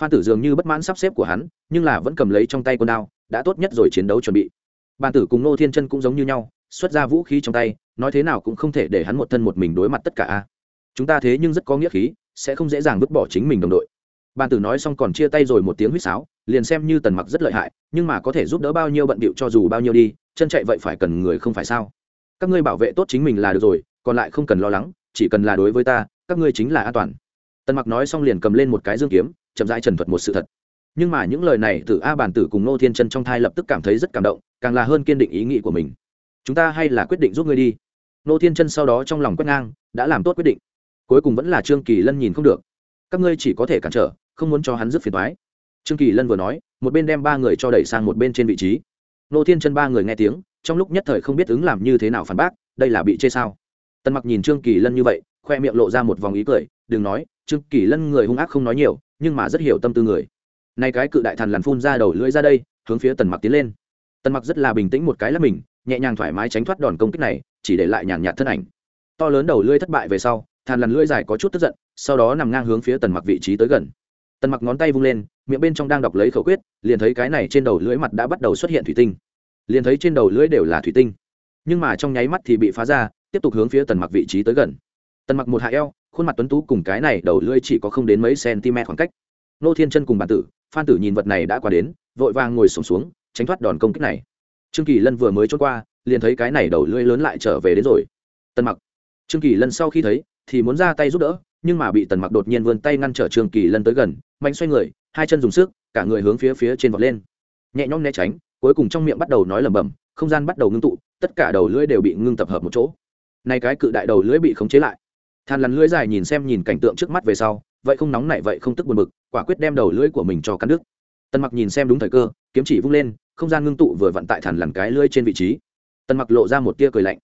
A: Phan tử dường như bất mãn sắp xếp của hắn, nhưng là vẫn cầm lấy trong tay con đao, đã tốt nhất rồi chiến đấu chuẩn bị. Bàn tử cùng nô thiên chân cũng giống như nhau, xuất ra vũ khí trong tay, nói thế nào cũng không thể để hắn một thân một mình đối mặt tất cả a. Chúng ta thế nhưng rất có nghĩa khí, sẽ không dễ dàng vứt bỏ chính mình đồng đội bàn tử nói xong còn chia tay rồi một tiếng huýt sáo, liền xem như tần mặc rất lợi hại, nhưng mà có thể giúp đỡ bao nhiêu bận bịu cho dù bao nhiêu đi, chân chạy vậy phải cần người không phải sao? Các ngươi bảo vệ tốt chính mình là được rồi, còn lại không cần lo lắng, chỉ cần là đối với ta, các ngươi chính là an toàn. Tần mặc nói xong liền cầm lên một cái dương kiếm, chậm rãi trần thuật một sự thật. Nhưng mà những lời này từ a bản tử cùng nô thiên chân trong thai lập tức cảm thấy rất cảm động, càng là hơn kiên định ý nghĩ của mình. Chúng ta hay là quyết định giúp ngươi đi. Nô thiên chân sau đó trong lòng quét ngang, đã làm tốt quyết định. Cuối cùng vẫn là trương kỳ lân nhìn không được. Các ngươi chỉ có thể cản trở không muốn cho hắn dứt phiền toái, trương kỳ lân vừa nói một bên đem ba người cho đẩy sang một bên trên vị trí. Nô thiên chân ba người nghe tiếng trong lúc nhất thời không biết ứng làm như thế nào phản bác đây là bị chê sao? Tân mặc nhìn trương kỳ lân như vậy khoe miệng lộ ra một vòng ý cười đừng nói trương kỳ lân người hung ác không nói nhiều nhưng mà rất hiểu tâm tư người. Nay cái cự đại thần lằn phun ra đầu lưỡi ra đây hướng phía tần mặc tiến lên. Tần mặc rất là bình tĩnh một cái là mình nhẹ nhàng thoải mái tránh thoát đòn công kích này chỉ để lại nhàn nhạt thân ảnh. To lớn đầu lưỡi thất bại về sau thàn lằn lưỡi dài có chút tức giận sau đó nằm ngang hướng phía tần mặc vị trí tới gần tần mặc ngón tay vung lên miệng bên trong đang đọc lấy khẩu quyết liền thấy cái này trên đầu lưỡi mặt đã bắt đầu xuất hiện thủy tinh. Liền thấy trên đầu lưỡi đều là thủy tinh. Nhưng mà trong nháy mắt thì bị phá ra tiếp tục hướng phía tần mặc vị trí tới gần. Tần mặc một hạ eo khuôn mặt tuấn tú cùng cái này đầu lưỡi chỉ có không đến mấy cm khoảng cách. Nô thiên chân cùng bản tử phan tử nhìn vật này đã qua đến vội vàng ngồi sùng xuống, xuống tránh thoát đòn công kích này. Trương kỳ lân vừa mới trốn qua liền thấy cái này đầu lưỡi lớn lại trở về đến rồi. Tần mặc trương kỳ lân sau khi thấy thì muốn ra tay giúp đỡ nhưng mà bị tần mặc đột nhiên vươn tay ngăn trở trương kỳ lân tới gần, mạnh xoay người, hai chân dùng sức, cả người hướng phía phía trên vọt lên. Nhẹ nhõm né tránh, cuối cùng trong miệng bắt đầu nói lẩm bẩm, không gian bắt đầu ngưng tụ, tất cả đầu lưỡi đều bị ngưng tập hợp một chỗ. Nay cái cự đại đầu lưỡi bị khống chế lại. Than lằn lưỡi dài nhìn xem nhìn cảnh tượng trước mắt về sau, vậy không nóng nảy vậy không tức buồn bực, quả quyết đem đầu lưỡi của mình cho cắn đứt. Tần mặc nhìn xem đúng thời cơ, kiếm chỉ vung lên, không gian ngưng tụ vừa vặn tại thản lằn cái lưỡi trên vị trí. Tần mặc lộ ra một tia cười lạnh.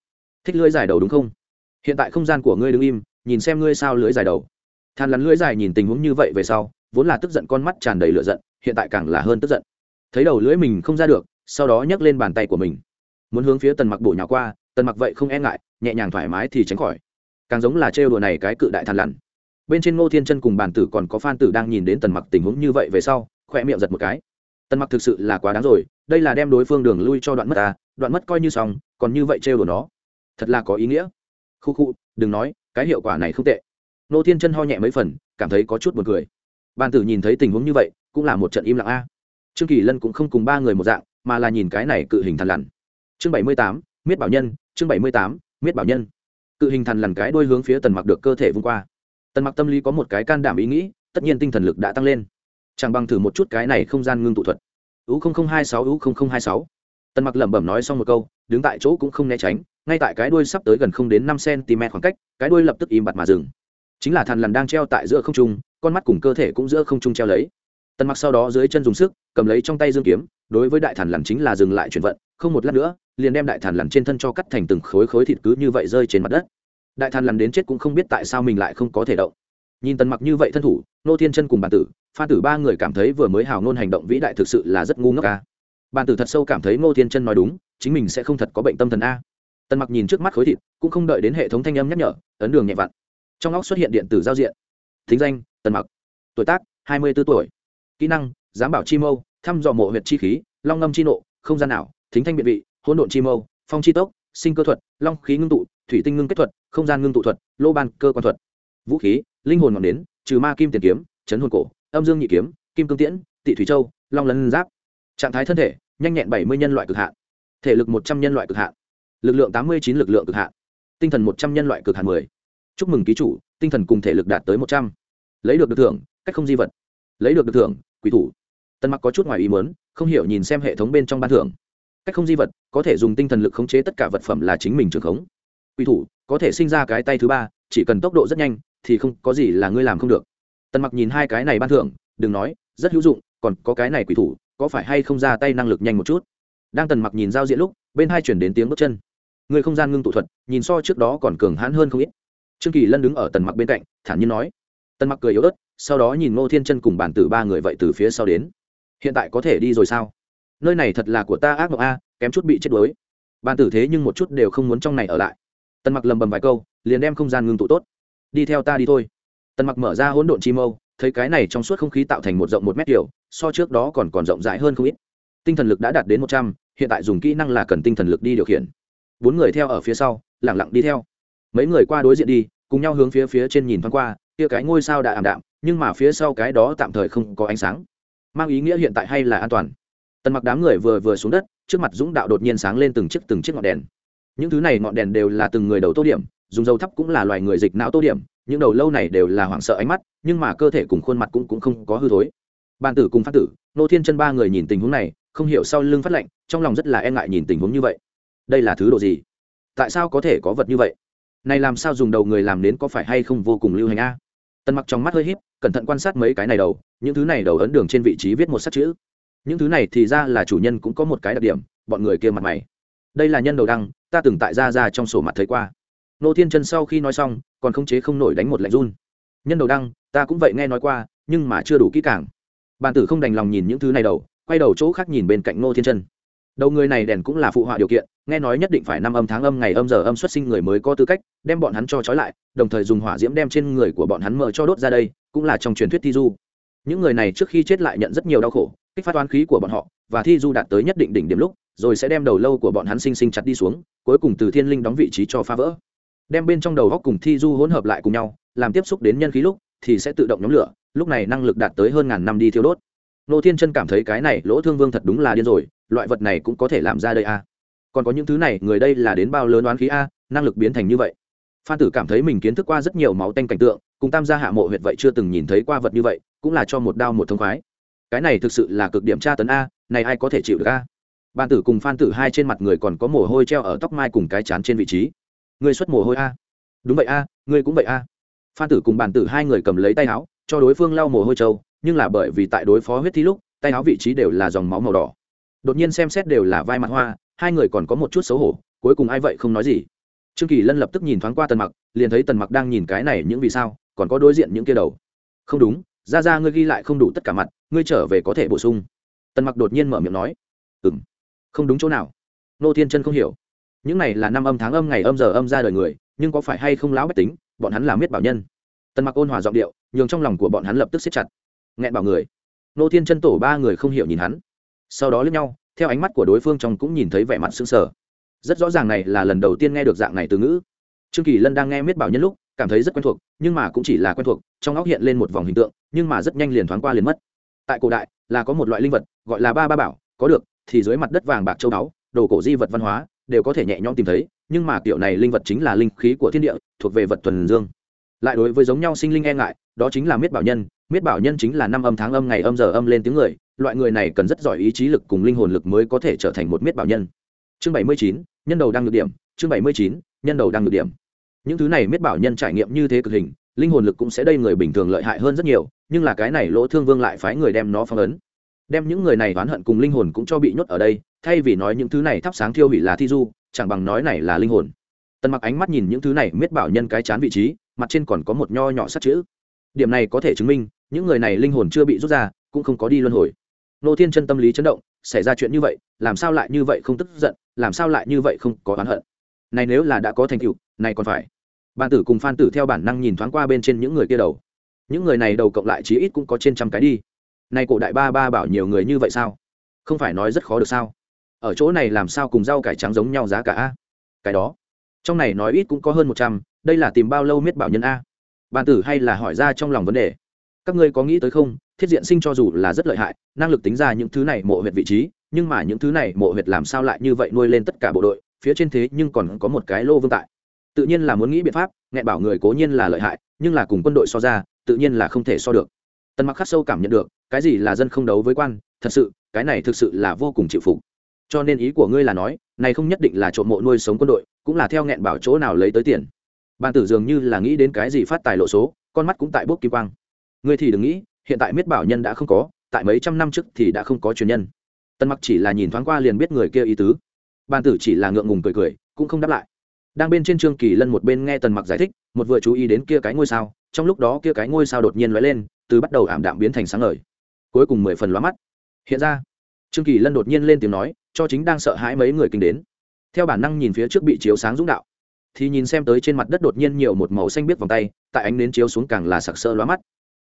A: Thích lưỡi dài đầu đúng không? Hiện tại không gian của ngươi đứng im nhìn xem ngươi sao lưỡi dài đầu. Than lắn lưỡi dài nhìn tình huống như vậy về sau, vốn là tức giận con mắt tràn đầy lửa giận, hiện tại càng là hơn tức giận. Thấy đầu lưỡi mình không ra được, sau đó nhấc lên bàn tay của mình. Muốn hướng phía tần mặc bổ nhào qua, tần mặc vậy không e ngại, nhẹ nhàng thoải mái thì tránh khỏi. Càng giống là trêu đùa này cái cự đại than lằn. Bên trên ngô thiên chân cùng bàn tử còn có phan tử đang nhìn đến tần mặc tình huống như vậy về sau, khỏe miệng giật một cái. Tần mặc thực sự là quá đáng rồi, đây là đem đối phương đường lui cho đoạn mất ta, đoạn mất coi như xong, còn như vậy trêu đùa nó. Thật là có ý nghĩa khu khu, đừng nói, cái hiệu quả này không tệ. Nô thiên chân ho nhẹ mấy phần, cảm thấy có chút buồn cười. Bàn tử nhìn thấy tình huống như vậy, cũng là một trận im lặng a. Trương kỳ lân cũng không cùng ba người một dạng, mà là nhìn cái này cự hình thần lằn. Chương bảy mươi tám, miết bảo nhân, chương bảy mươi tám, miết bảo nhân. Cự hình thần lằn cái đôi hướng phía tần mặc được cơ thể vung qua. Tần mặc tâm lý có một cái can đảm ý nghĩ, tất nhiên tinh thần lực đã tăng lên. Chẳng bằng thử một chút cái này không gian ngưng tụ thuật. U hai sáu, u hai sáu. Tần mặc lẩm bẩm nói xong một câu đứng tại chỗ cũng không né tránh, ngay tại cái đuôi sắp tới gần không đến năm cm khoảng cách, cái đuôi lập tức im bặt mà dừng. Chính là thằn lằn đang treo tại giữa không trung, con mắt cùng cơ thể cũng giữa không trung treo lấy. Tần mặc sau đó dưới chân dùng sức, cầm lấy trong tay dương kiếm, đối với đại thằn lằn chính là dừng lại chuyển vận, không một lát nữa, liền đem đại thằn lằn trên thân cho cắt thành từng khối khối thịt cứ như vậy rơi trên mặt đất. Đại thằn lằn đến chết cũng không biết tại sao mình lại không có thể động. Nhìn tần mặc như vậy thân thủ, nô thiên chân cùng bản tử, pha tử ba người cảm thấy vừa mới hào ngôn hành động vĩ đại thực sự là rất ngu ngốc ca bản tử thật sâu cảm thấy Nô thiên chân nói đúng chính mình sẽ không thật có bệnh tâm thần a. Tần mặc nhìn trước mắt khối thịt, cũng không đợi đến hệ thống thanh âm nhắc nhở, ấn đường nhẹ vặn. Trong óc xuất hiện điện tử giao diện. Thính danh, tần mặc. Tuổi tác, hai mươi 24 tuổi. Kỹ năng giám bảo chi mâu, thăm dò mộ huyệt chi khí, long ngâm chi nộ, không gian ảo, thính thanh biện vị, hỗn độn chi mâu, phong chi tốc, sinh cơ thuật, long khí ngưng tụ, thủy tinh ngưng kết thuật, không gian ngưng tụ thuật, lô ban, cơ quan thuật. Vũ khí, linh hồn ngọn đến trừ ma kim tiền kiếm, chấn hồn cổ, âm dương nhị kiếm, kim cương tiễn, tị thủy châu, long lân giáp. Trạng thái thân thể, nhanh nhẹn bảy mươi nhân loại cực hạn thể lực một trăm nhân loại cực hạn, lực lượng tám mươi chín lực lượng cực hạn, tinh thần một trăm nhân loại cực hạn mười. Chúc mừng ký chủ, tinh thần cùng thể lực đạt tới một trăm. Lấy được được thưởng, cách không di vật. Lấy được được thưởng, quỷ thủ. Tân mặc có chút ngoài ý muốn, không hiểu nhìn xem hệ thống bên trong ban thưởng. Cách không di vật, có thể dùng tinh thần lực khống chế tất cả vật phẩm là chính mình trường khống. Quỷ thủ, có thể sinh ra cái tay thứ ba, chỉ cần tốc độ rất nhanh, thì không có gì là ngươi làm không được. Tần mặc nhìn hai cái này ban thưởng, đừng nói, rất hữu dụng, còn có cái này quỷ thủ, có phải hay không ra tay năng lực nhanh một chút? Đang tần mặc nhìn giao diện lúc, bên hai chuyển đến tiếng bước chân. Người không gian ngưng tụ thuật, nhìn so trước đó còn cường hãn hơn không ít. Trương kỳ lân đứng ở tần mặc bên cạnh, thản nhiên nói. Tần mặc cười yếu ớt, sau đó nhìn ngô thiên chân cùng bản tử ba người vậy từ phía sau đến. Hiện tại có thể đi rồi sao? Nơi này thật là của ta ác mộng a, kém chút bị chết đuối. Bản tử thế nhưng một chút đều không muốn trong này ở lại. Tần mặc lầm bầm vài câu, liền đem không gian ngưng tụ tốt. Đi theo ta đi thôi. Tần mặc mở ra hỗn độn chi mâu, thấy cái này trong suốt không khí tạo thành một rộng một mét kiểu so trước đó còn còn rộng rãi hơn không ít tinh thần lực đã đạt đến một trăm, hiện tại dùng kỹ năng là cần tinh thần lực đi điều khiển. Bốn người theo ở phía sau, lẳng lặng đi theo. Mấy người qua đối diện đi, cùng nhau hướng phía phía trên nhìn thoáng qua, kia cái ngôi sao đã ảm đạm, nhưng mà phía sau cái đó tạm thời không có ánh sáng. Mang ý nghĩa hiện tại hay là an toàn? Tần mặc đám người vừa vừa xuống đất, trước mặt dũng đạo đột nhiên sáng lên từng chiếc từng chiếc ngọn đèn. Những thứ này ngọn đèn đều là từng người đầu tô điểm, dùng dầu thắp cũng là loài người dịch não tô điểm, những đầu lâu này đều là hoảng sợ ánh mắt, nhưng mà cơ thể cùng khuôn mặt cũng cũng không có hư thối. Bàn tử cùng phát tử, nô thiên chân ba người nhìn tình huống này không hiểu sau lưng phát lệnh trong lòng rất là e ngại nhìn tình huống như vậy. Đây là thứ đồ gì? Tại sao có thể có vật như vậy? Này làm sao dùng đầu người làm đến có phải hay không vô cùng lưu hành a? Tần mặc trong mắt hơi híp, cẩn thận quan sát mấy cái này đầu, những thứ này đầu ấn đường trên vị trí viết một sắc chữ. Những thứ này thì ra là chủ nhân cũng có một cái đặc điểm, bọn người kia mặt mày. Đây là nhân đầu đăng, ta từng tại ra ra trong sổ mặt thấy qua. Nô thiên chân sau khi nói xong, còn không chế không nổi đánh một lạnh run. Nhân đầu đăng, ta cũng vậy nghe nói qua, nhưng mà chưa đủ kỹ càng. Bàn tử không đành lòng nhìn những thứ này đầu quay đầu chỗ khác nhìn bên cạnh nô thiên chân. Đầu người này đèn cũng là phụ họa điều kiện, nghe nói nhất định phải năm âm tháng âm ngày âm giờ âm xuất sinh người mới có tư cách, đem bọn hắn cho trói lại, đồng thời dùng hỏa diễm đem trên người của bọn hắn mở cho đốt ra đây, cũng là trong truyền thuyết thi du. Những người này trước khi chết lại nhận rất nhiều đau khổ, kích phát toán khí của bọn họ, và thi du đạt tới nhất định đỉnh điểm lúc, rồi sẽ đem đầu lâu của bọn hắn sinh sinh chặt đi xuống, cuối cùng từ thiên linh đóng vị trí cho phá vỡ. Đem bên trong đầu góc cùng thi du hỗn hợp lại cùng nhau, làm tiếp xúc đến nhân khí lúc, thì sẽ tự động nhóm lửa, lúc này năng lực đạt tới hơn ngàn năm đi thiêu đốt nô thiên chân cảm thấy cái này lỗ thương vương thật đúng là điên rồi loại vật này cũng có thể làm ra đây a à. còn có những thứ này người đây là đến bao lớn đoán khí a năng lực biến thành như vậy. Phan tử cảm thấy mình kiến thức qua rất nhiều máu tanh cảnh tượng cùng tam gia hạ mộ huyệt vậy chưa từng nhìn thấy qua vật như vậy cũng là cho một đao một thông khoái. Cái này thực sự là cực điểm tra tấn a này ai có thể chịu được a? Ban tử cùng phan tử hai trên mặt người còn có mồ hôi treo ở tóc mai cùng cái chán trên vị trí. Người xuất mồ hôi a. Đúng vậy a à, ngươi cũng vậy a. Phan tử cùng bàn tử hai người cầm lấy tay áo cho đối phương lau mồ hôi trâu nhưng là bởi vì tại đối phó huyết thi lúc, tay áo vị trí đều là dòng máu màu đỏ. Đột nhiên xem xét đều là vai mặt hoa, hai người còn có một chút xấu hổ, cuối cùng ai vậy không nói gì. Trương kỳ lân lập tức nhìn thoáng qua tần mặc, liền thấy tần mặc đang nhìn cái này những vì sao, còn có đối diện những kia đầu. Không đúng, ra ra ngươi ghi lại không đủ tất cả mặt, ngươi trở về có thể bổ sung. Tần mặc đột nhiên mở miệng nói. Ừ m không đúng chỗ nào. Nô thiên chân không hiểu. Những này là năm âm tháng âm ngày âm giờ âm ra đời người, nhưng có phải hay không lão bách tính, bọn hắn là miết bảo nhân. Tần mặc ôn hòa giọng điệu, nhường trong lòng của bọn hắn lập tức xếp chặt nghẹn bảo người. Nô thiên chân tổ ba người không hiểu nhìn hắn. Sau đó lướt nhau, theo ánh mắt của đối phương trong cũng nhìn thấy vẻ mặt sững sờ. Rất rõ ràng này là lần đầu tiên nghe được dạng này từ ngữ. Trương kỳ lân đang nghe miết bảo nhân lúc, cảm thấy rất quen thuộc, nhưng mà cũng chỉ là quen thuộc, trong óc hiện lên một vòng hình tượng, nhưng mà rất nhanh liền thoáng qua liền mất. Tại cổ đại, là có một loại linh vật, gọi là ba ba bảo, có được, thì dưới mặt đất vàng bạc châu báu, đồ cổ di vật văn hóa, đều có thể nhẹ nhõm tìm thấy, nhưng mà kiểu này linh vật chính là linh khí của thiên địa, thuộc về vật thuần dương lại đối với giống nhau sinh linh e ngại, đó chính là miết bảo nhân. Miết bảo nhân chính là năm âm tháng âm ngày âm giờ âm lên tiếng người. Loại người này cần rất giỏi ý chí lực cùng linh hồn lực mới có thể trở thành một miết bảo nhân. Chương bảy mươi chín, nhân đầu đang được điểm. Chương bảy mươi chín, nhân đầu đang được điểm. Những thứ này miết bảo nhân trải nghiệm như thế cực hình, linh hồn lực cũng sẽ đây người bình thường lợi hại hơn rất nhiều, nhưng là cái này lỗ thương vương lại phái người đem nó phong ấn. Đem những người này oán hận cùng linh hồn cũng cho bị nhốt ở đây, thay vì nói những thứ này thắp sáng thiêu hủy là thi du, chẳng bằng nói này là linh hồn tần mặc ánh mắt nhìn những thứ này miết bảo nhân cái chán vị trí, mặt trên còn có một nho nhỏ sắt chữ. Điểm này có thể chứng minh, những người này linh hồn chưa bị rút ra, cũng không có đi luân hồi. Nô thiên chân tâm lý chấn động, xảy ra chuyện như vậy, làm sao lại như vậy không tức giận, làm sao lại như vậy không có oán hận? Này nếu là đã có thành tựu, này còn phải. Bàn tử cùng phan tử theo bản năng nhìn thoáng qua bên trên những người kia đầu. Những người này đầu cộng lại chí ít cũng có trên trăm cái đi. Này cổ đại ba ba bảo nhiều người như vậy sao? Không phải nói rất khó được sao? Ở chỗ này làm sao cùng rau cải trắng giống nhau giá cả? Cái đó trong này nói ít cũng có hơn một trăm, đây là tìm bao lâu miết bảo nhân a? Bàn tử hay là hỏi ra trong lòng vấn đề? Các ngươi có nghĩ tới không? Thiết diện sinh cho dù là rất lợi hại, năng lực tính ra những thứ này mộ huyệt vị trí, nhưng mà những thứ này mộ huyệt làm sao lại như vậy nuôi lên tất cả bộ đội, phía trên thế nhưng còn có một cái lô vương tại. Tự nhiên là muốn nghĩ biện pháp, nghẹn bảo người cố nhiên là lợi hại, nhưng là cùng quân đội so ra, tự nhiên là không thể so được. Tần mặc khắc sâu cảm nhận được, cái gì là dân không đấu với quan, thật sự, cái này thực sự là vô cùng chịu phục cho nên ý của ngươi là nói, này không nhất định là trộm mộ nuôi sống quân đội, cũng là theo nghẹn bảo chỗ nào lấy tới tiền. Ban tử dường như là nghĩ đến cái gì phát tài lộ số, con mắt cũng tại bốc kim quang. Ngươi thì đừng nghĩ, hiện tại miết bảo nhân đã không có, tại mấy trăm năm trước thì đã không có truyền nhân. Tân mặc chỉ là nhìn thoáng qua liền biết người kia ý tứ. Ban tử chỉ là ngượng ngùng cười cười, cũng không đáp lại. Đang bên trên trương kỳ lân một bên nghe tần mặc giải thích, một vừa chú ý đến kia cái ngôi sao, trong lúc đó kia cái ngôi sao đột nhiên lóe lên, từ bắt đầu ảm đạm biến thành sáng ngời. Cuối cùng mười phần lóa mắt. Hiện ra, trương kỳ lân đột nhiên lên tiếng nói cho chính đang sợ hãi mấy người kinh đến. Theo bản năng nhìn phía trước bị chiếu sáng dũng đạo, thì nhìn xem tới trên mặt đất đột nhiên nhiều một màu xanh biết vòng tay, tại ánh nến chiếu xuống càng là sặc sỡ lóa mắt.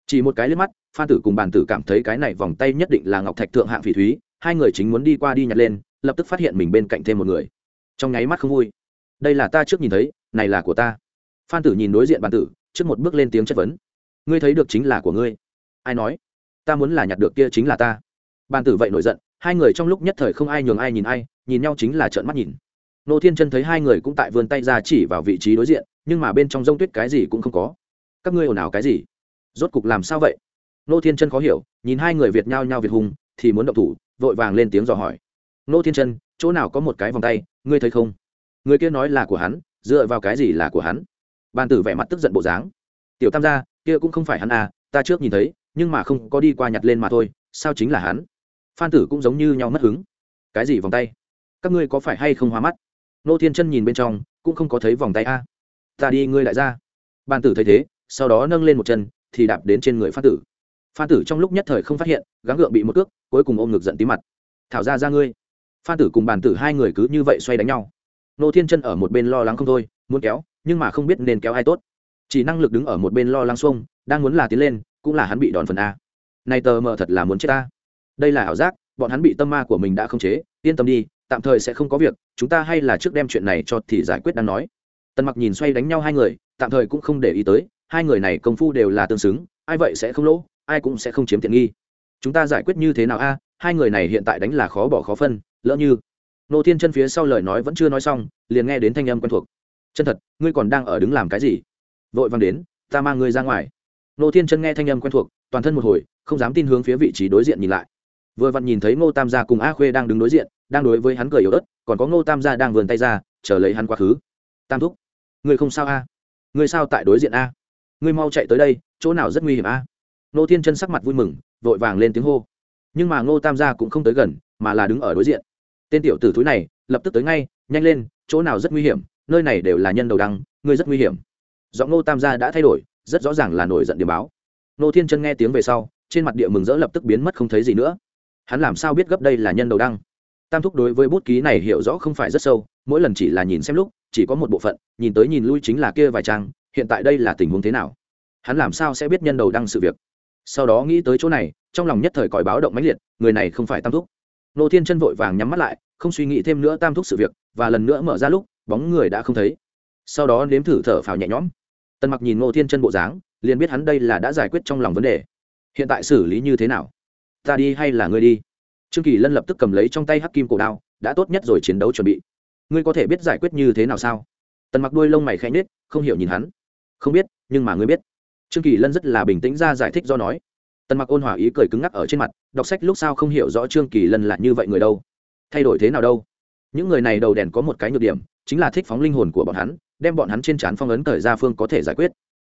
A: Chỉ một cái liếc mắt, phan tử cùng bàn tử cảm thấy cái này vòng tay nhất định là ngọc thạch thượng hạng phỉ thúy, hai người chính muốn đi qua đi nhặt lên, lập tức phát hiện mình bên cạnh thêm một người. Trong nháy mắt không vui. Đây là ta trước nhìn thấy, này là của ta. Phan tử nhìn đối diện bàn tử, trước một bước lên tiếng chất vấn. Ngươi thấy được chính là của ngươi. Ai nói? Ta muốn là nhặt được kia chính là ta. Bàn tử vậy nổi giận hai người trong lúc nhất thời không ai nhường ai nhìn ai, nhìn nhau chính là trợn mắt nhìn. Nô thiên chân thấy hai người cũng tại vươn tay ra chỉ vào vị trí đối diện, nhưng mà bên trong g tuyết cái gì cũng không có. Các ngươi ồn ào cái gì? Rốt cục làm sao vậy? Nô thiên chân khó hiểu, nhìn hai người việt nhau nhau việt hùng, thì muốn động thủ, vội vàng lên tiếng dò hỏi. Nô thiên chân, chỗ nào có một cái vòng tay, ngươi thấy không? Người kia nói là của hắn, dựa vào cái gì là của hắn? Bàn tử vẻ mặt tức giận bộ dáng. Tiểu tam gia, kia cũng không phải hắn à ta trước nhìn thấy, nhưng mà không có đi qua nhặt lên mà thôi, sao chính là hắn? Phan tử cũng giống như nhau mất hứng. Cái gì vòng tay? Các ngươi có phải hay không hóa mắt? Nô thiên chân nhìn bên trong, cũng không có thấy vòng tay a. Ta đi, ngươi lại ra. Bàn tử thấy thế, sau đó nâng lên một chân, thì đạp đến trên người phan tử. Phan tử trong lúc nhất thời không phát hiện, gắng gượng bị một cước, cuối cùng ôm ngực giận tí mặt. Thảo ra ra ngươi. Phan tử cùng bàn tử hai người cứ như vậy xoay đánh nhau. Nô thiên chân ở một bên lo lắng không thôi, muốn kéo, nhưng mà không biết nên kéo ai tốt. Chỉ năng lực đứng ở một bên lo lắng xuông, đang muốn là tiến lên, cũng là hắn bị đòn phần a. Này tờ mờ thật là muốn chết ta đây là ảo giác, bọn hắn bị tâm ma của mình đã không chế, yên tâm đi, tạm thời sẽ không có việc, chúng ta hay là trước đem chuyện này cho thì giải quyết đang nói. Tần mặc nhìn xoay đánh nhau hai người, tạm thời cũng không để ý tới, hai người này công phu đều là tương xứng, ai vậy sẽ không lỗ, ai cũng sẽ không chiếm tiện nghi. Chúng ta giải quyết như thế nào a? Hai người này hiện tại đánh là khó bỏ khó phân, lỡ như. Nô thiên chân phía sau lời nói vẫn chưa nói xong, liền nghe đến thanh âm quen thuộc. Chân thật, ngươi còn đang ở đứng làm cái gì? Vội vàng đến, ta mang ngươi ra ngoài. Nô thiên chân nghe thanh âm quen thuộc, toàn thân một hồi, không dám tin hướng phía vị trí đối diện nhìn lại vừa vặn nhìn thấy ngô tam gia cùng a khuê đang đứng đối diện, đang đối với hắn cười yếu ớt, còn có ngô tam gia đang vườn tay ra, chờ lấy hắn quá khứ. Tam thúc, người không sao a? À? người sao tại đối diện a? Người mau chạy tới đây, chỗ nào rất nguy hiểm a? À? ngô thiên chân sắc mặt vui mừng, vội vàng lên tiếng hô. Nhưng mà ngô tam gia cũng không tới gần, mà là đứng ở đối diện. Tên tiểu tử thúi này, lập tức tới ngay, nhanh lên, chỗ nào rất nguy hiểm, nơi này đều là nhân đầu đăng ngươi rất nguy hiểm. Giọng ngô tam gia đã thay đổi, rất rõ ràng là nổi giận điểm báo. Ngô thiên chân nghe tiếng về sau, trên mặt địa mừng rỡ lập tức biến mất không thấy gì nữa hắn làm sao biết gấp đây là nhân đầu đăng? Tam thúc đối với bút ký này hiểu rõ không phải rất sâu, mỗi lần chỉ là nhìn xem lúc, chỉ có một bộ phận, nhìn tới nhìn lui chính là kia vài trang, hiện tại đây là tình huống thế nào? Hắn làm sao sẽ biết nhân đầu đăng sự việc? Sau đó nghĩ tới chỗ này, trong lòng nhất thời còi báo động mãnh liệt, người này không phải tam thúc. Nô thiên chân vội vàng nhắm mắt lại, không suy nghĩ thêm nữa tam thúc sự việc, và lần nữa mở ra lúc, bóng người đã không thấy. Sau đó nếm thử thở phào nhẹ nhõm. Tần mặc nhìn nô thiên chân bộ dáng, liền biết hắn đây là đã giải quyết trong lòng vấn đề. Hiện tại xử lý như thế nào? Ta đi hay là ngươi đi? Trương kỳ lân lập tức cầm lấy trong tay hắc kim cổ đao, đã tốt nhất rồi chiến đấu chuẩn bị. Ngươi có thể biết giải quyết như thế nào sao? Tần mặc đuôi lông mày khẽ nhết không hiểu nhìn hắn. Không biết, nhưng mà ngươi biết. Trương kỳ lân rất là bình tĩnh ra giải thích do nói. Tần mặc ôn hòa ý cười cứng ngắc ở trên mặt, đọc sách lúc sao không hiểu rõ trương kỳ lân là như vậy người đâu. Thay đổi thế nào đâu? Những người này đầu đèn có một cái nhược điểm, chính là thích phóng linh hồn của bọn hắn, đem bọn hắn trên trán phong ấn thời ra phương có thể giải quyết.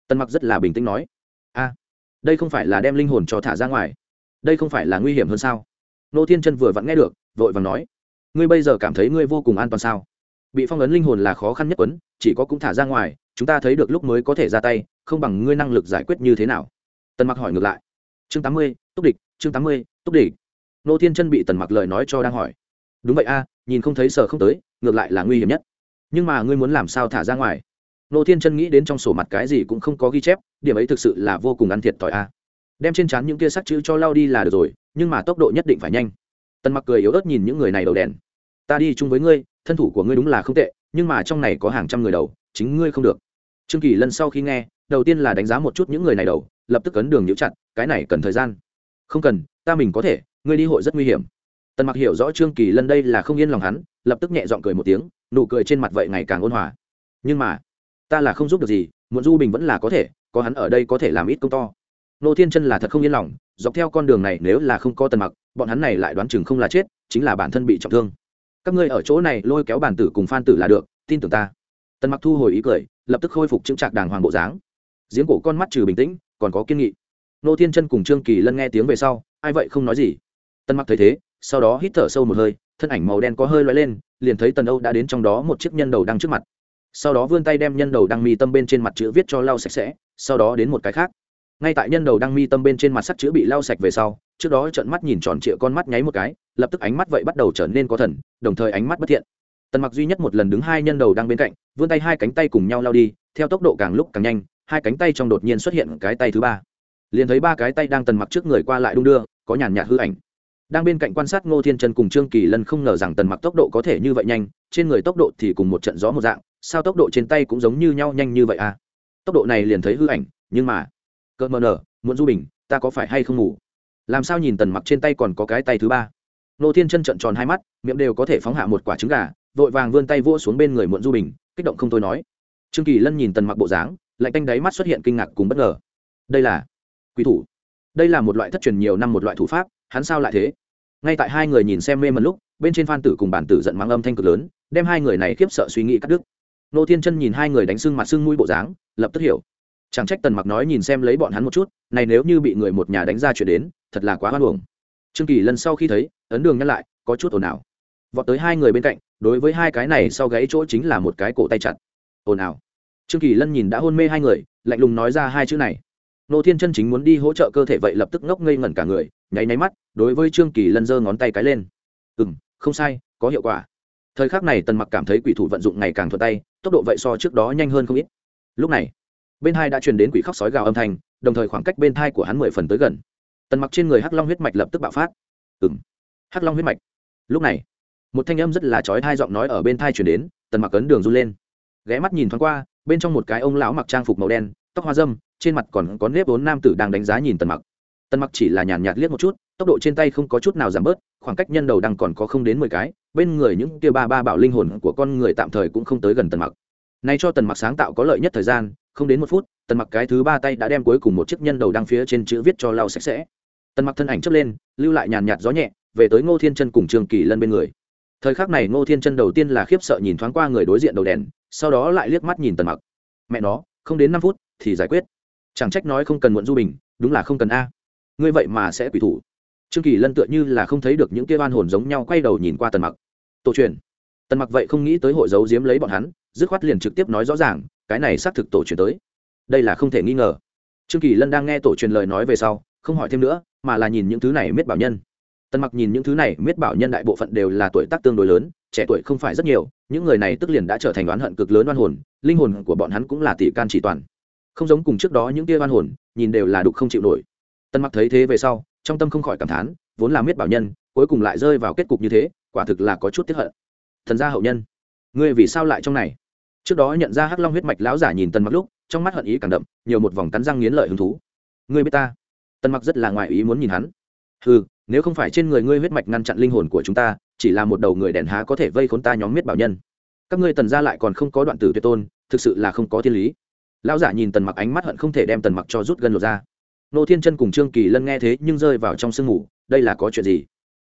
A: Tần mặc rất là bình tĩnh nói. A đây không phải là đem linh hồn cho thả ra ngoài đây không phải là nguy hiểm hơn sao? Nô thiên chân vừa vặn nghe được, vội vàng nói, ngươi bây giờ cảm thấy ngươi vô cùng an toàn sao? Bị phong ấn linh hồn là khó khăn nhất quấn, chỉ có cũng thả ra ngoài, chúng ta thấy được lúc mới có thể ra tay, không bằng ngươi năng lực giải quyết như thế nào? Tần mặc hỏi ngược lại. Chương tám mươi, túc địch, chương tám mươi, túc địch. Nô thiên chân bị tần mặc lời nói cho đang hỏi. Đúng vậy a, nhìn không thấy sợ không tới, ngược lại là nguy hiểm nhất. Nhưng mà ngươi muốn làm sao thả ra ngoài? Nô thiên chân nghĩ đến trong sổ mặt cái gì cũng không có ghi chép, điểm ấy thực sự là vô cùng ăn thiệt thòi a đem trên trán những kia sắc chữ cho lao đi là được rồi, nhưng mà tốc độ nhất định phải nhanh. Tần mặc cười yếu ớt nhìn những người này đầu đèn. Ta đi chung với ngươi, thân thủ của ngươi đúng là không tệ, nhưng mà trong này có hàng trăm người đầu, chính ngươi không được. Trương kỳ lần sau khi nghe, đầu tiên là đánh giá một chút những người này đầu, lập tức cấn đường nhũ chặt, cái này cần thời gian. Không cần, ta mình có thể, ngươi đi hội rất nguy hiểm. Tần mặc hiểu rõ trương kỳ lân đây là không yên lòng hắn, lập tức nhẹ giọng cười một tiếng, nụ cười trên mặt vậy ngày càng ôn hòa. Nhưng mà, ta là không giúp được gì, muộn du bình vẫn là có thể, có hắn ở đây có thể làm ít công to nô thiên chân là thật không yên lòng, dọc theo con đường này nếu là không có tần mặc, bọn hắn này lại đoán chừng không là chết, chính là bản thân bị trọng thương. Các ngươi ở chỗ này lôi kéo bản tử cùng phan tử là được, tin tưởng ta. Tần mặc thu hồi ý cười, lập tức khôi phục chững trạc đàng hoàng bộ dáng. Giếng cổ con mắt trừ bình tĩnh, còn có kiên nghị. Nô thiên chân cùng trương kỳ lân nghe tiếng về sau, ai vậy không nói gì. Tần mặc thấy thế, sau đó hít thở sâu một hơi, thân ảnh màu đen có hơi loay lên, liền thấy tần âu đã đến trong đó một chiếc nhân đầu đang trước mặt. Sau đó vươn tay đem nhân đầu đang mi tâm bên trên mặt chữ viết cho lau sạch sẽ, sau đó đến một cái khác ngay tại nhân đầu đang mi tâm bên trên mặt sắt chữ bị lau sạch về sau, trước đó trận mắt nhìn tròn trịa con mắt nháy một cái, lập tức ánh mắt vậy bắt đầu trở nên có thần, đồng thời ánh mắt bất thiện. Tần mặc duy nhất một lần đứng hai nhân đầu đang bên cạnh, vươn tay hai cánh tay cùng nhau lao đi, theo tốc độ càng lúc càng nhanh, hai cánh tay trong đột nhiên xuất hiện cái tay thứ ba. Liền thấy ba cái tay đang tần mặc trước người qua lại đung đưa, có nhàn nhạt hư ảnh. Đang bên cạnh quan sát ngô thiên trần cùng trương kỳ lân không ngờ rằng tần mặc tốc độ có thể như vậy nhanh, trên người tốc độ thì cùng một trận gió một dạng, sao tốc độ trên tay cũng giống như nhau nhanh như vậy à? Tốc độ này liền thấy hư ảnh, nhưng mà cỡ mờ nở, muốn du bình, ta có phải hay không ngủ? Làm sao nhìn tần mặc trên tay còn có cái tay thứ ba? Nô thiên chân trận tròn hai mắt, miệng đều có thể phóng hạ một quả trứng gà, vội vàng vươn tay vỗ xuống bên người muộn du bình, kích động không thôi nói. Trương kỳ lân nhìn tần mặc bộ dáng, lạnh canh đáy mắt xuất hiện kinh ngạc cùng bất ngờ. Đây là quỷ thủ. Đây là một loại thất truyền nhiều năm một loại thủ pháp, hắn sao lại thế? Ngay tại hai người nhìn xem mê mẩn lúc, bên trên phan tử cùng bản tử giận mắng âm thanh cực lớn, đem hai người này khiếp sợ suy nghĩ cắt đứt. Nô thiên chân nhìn hai người đánh sưng mặt sưng mũi bộ dáng, lập tức hiểu chẳng trách tần mặc nói nhìn xem lấy bọn hắn một chút, này nếu như bị người một nhà đánh ra chuyện đến, thật là quá hoan hồng trương kỳ lần sau khi thấy, ấn đường nhắc lại, có chút ồn ào. Vọt tới hai người bên cạnh, đối với hai cái này sau gáy chỗ chính là một cái cổ tay chặt. Ồn ào. Trương kỳ lân nhìn đã hôn mê hai người, lạnh lùng nói ra hai chữ này. Nô thiên chân chính muốn đi hỗ trợ cơ thể vậy lập tức ngốc ngây ngẩn cả người, nháy nháy mắt, đối với trương kỳ lân giơ ngón tay cái lên. Ừ m không sai, có hiệu quả. Thời khắc này tần mặc cảm thấy quỷ thủ vận dụng ngày càng thuận tay, tốc độ vậy so trước đó nhanh hơn không ít. Lúc này bên hai đã truyền đến quỷ khóc sói gào âm thanh, đồng thời khoảng cách bên thai của hắn mười phần tới gần. Tần mặc trên người hắc long huyết mạch lập tức bạo phát. Ừng hắc long huyết mạch. Lúc này, một thanh âm rất là chói thai giọng nói ở bên thai chuyển đến, tần mặc ấn đường run lên. Ghé mắt nhìn thoáng qua, bên trong một cái ông lão mặc trang phục màu đen, tóc hoa dâm, trên mặt còn có nếp vốn nam tử đang đánh giá nhìn tần mặc. Tần mặc chỉ là nhàn nhạt liếc một chút, tốc độ trên tay không có chút nào giảm bớt, khoảng cách nhân đầu đang còn có không đến mười cái, bên người những kia ba ba bảo linh hồn của con người tạm thời cũng không tới gần tần mặc. Này cho tần mặc sáng tạo có lợi nhất thời gian không đến một phút, tần mặc cái thứ ba tay đã đem cuối cùng một chiếc nhân đầu đăng phía trên chữ viết cho lau sạch sẽ. Tần mặc thân ảnh chấp lên, lưu lại nhàn nhạt gió nhẹ, về tới ngô thiên chân cùng trường kỳ lân bên người. Thời khắc này ngô thiên chân đầu tiên là khiếp sợ nhìn thoáng qua người đối diện đầu đèn, sau đó lại liếc mắt nhìn tần mặc. Mẹ nó, không đến năm phút thì giải quyết. Chẳng trách nói không cần muộn du bình, đúng là không cần a. Ngươi vậy mà sẽ quỷ thủ. Trương kỳ lân tựa như là không thấy được những kia oan hồn giống nhau quay đầu nhìn qua tần mặc. Tổ truyền. Tần mặc vậy không nghĩ tới hội giấu giếm lấy bọn hắn, dứt khoát liền trực tiếp nói rõ ràng cái này xác thực tổ truyền tới. Đây là không thể nghi ngờ. Trương kỳ lân đang nghe tổ truyền lời nói về sau, không hỏi thêm nữa, mà là nhìn những thứ này miết bảo nhân. Tần mặc nhìn những thứ này miết bảo nhân đại bộ phận đều là tuổi tác tương đối lớn, trẻ tuổi không phải rất nhiều, những người này tức liền đã trở thành oán hận cực lớn oan hồn, linh hồn của bọn hắn cũng là tỷ can chỉ toàn. Không giống cùng trước đó những kia oan hồn, nhìn đều là đục không chịu nổi. Tần mặc thấy thế về sau, trong tâm không khỏi cảm thán, vốn là miết bảo nhân, cuối cùng lại rơi vào kết cục như thế, quả thực là có chút tiếp hận. Thần gia hậu nhân, ngươi vì sao lại trong này? Trước đó nhận ra hắc long huyết mạch lão giả nhìn tần mặc lúc, trong mắt hận ý càng đậm, nhiều một vòng cắn răng nghiến lợi hứng thú. Ngươi biết ta? Tần mặc rất là ngoài ý muốn nhìn hắn. Ừ nếu không phải trên người ngươi huyết mạch ngăn chặn linh hồn của chúng ta, chỉ là một đầu người đèn há có thể vây khốn ta nhóm miết bảo nhân. Các ngươi tần gia lại còn không có đoạn tử tuyệt tôn, thực sự là không có thiên lý. Lão giả nhìn tần mặc ánh mắt hận không thể đem tần mặc cho rút gần lột ra. Nô thiên chân cùng trương kỳ lân nghe thế nhưng rơi vào trong sương ngủ đây là có chuyện gì?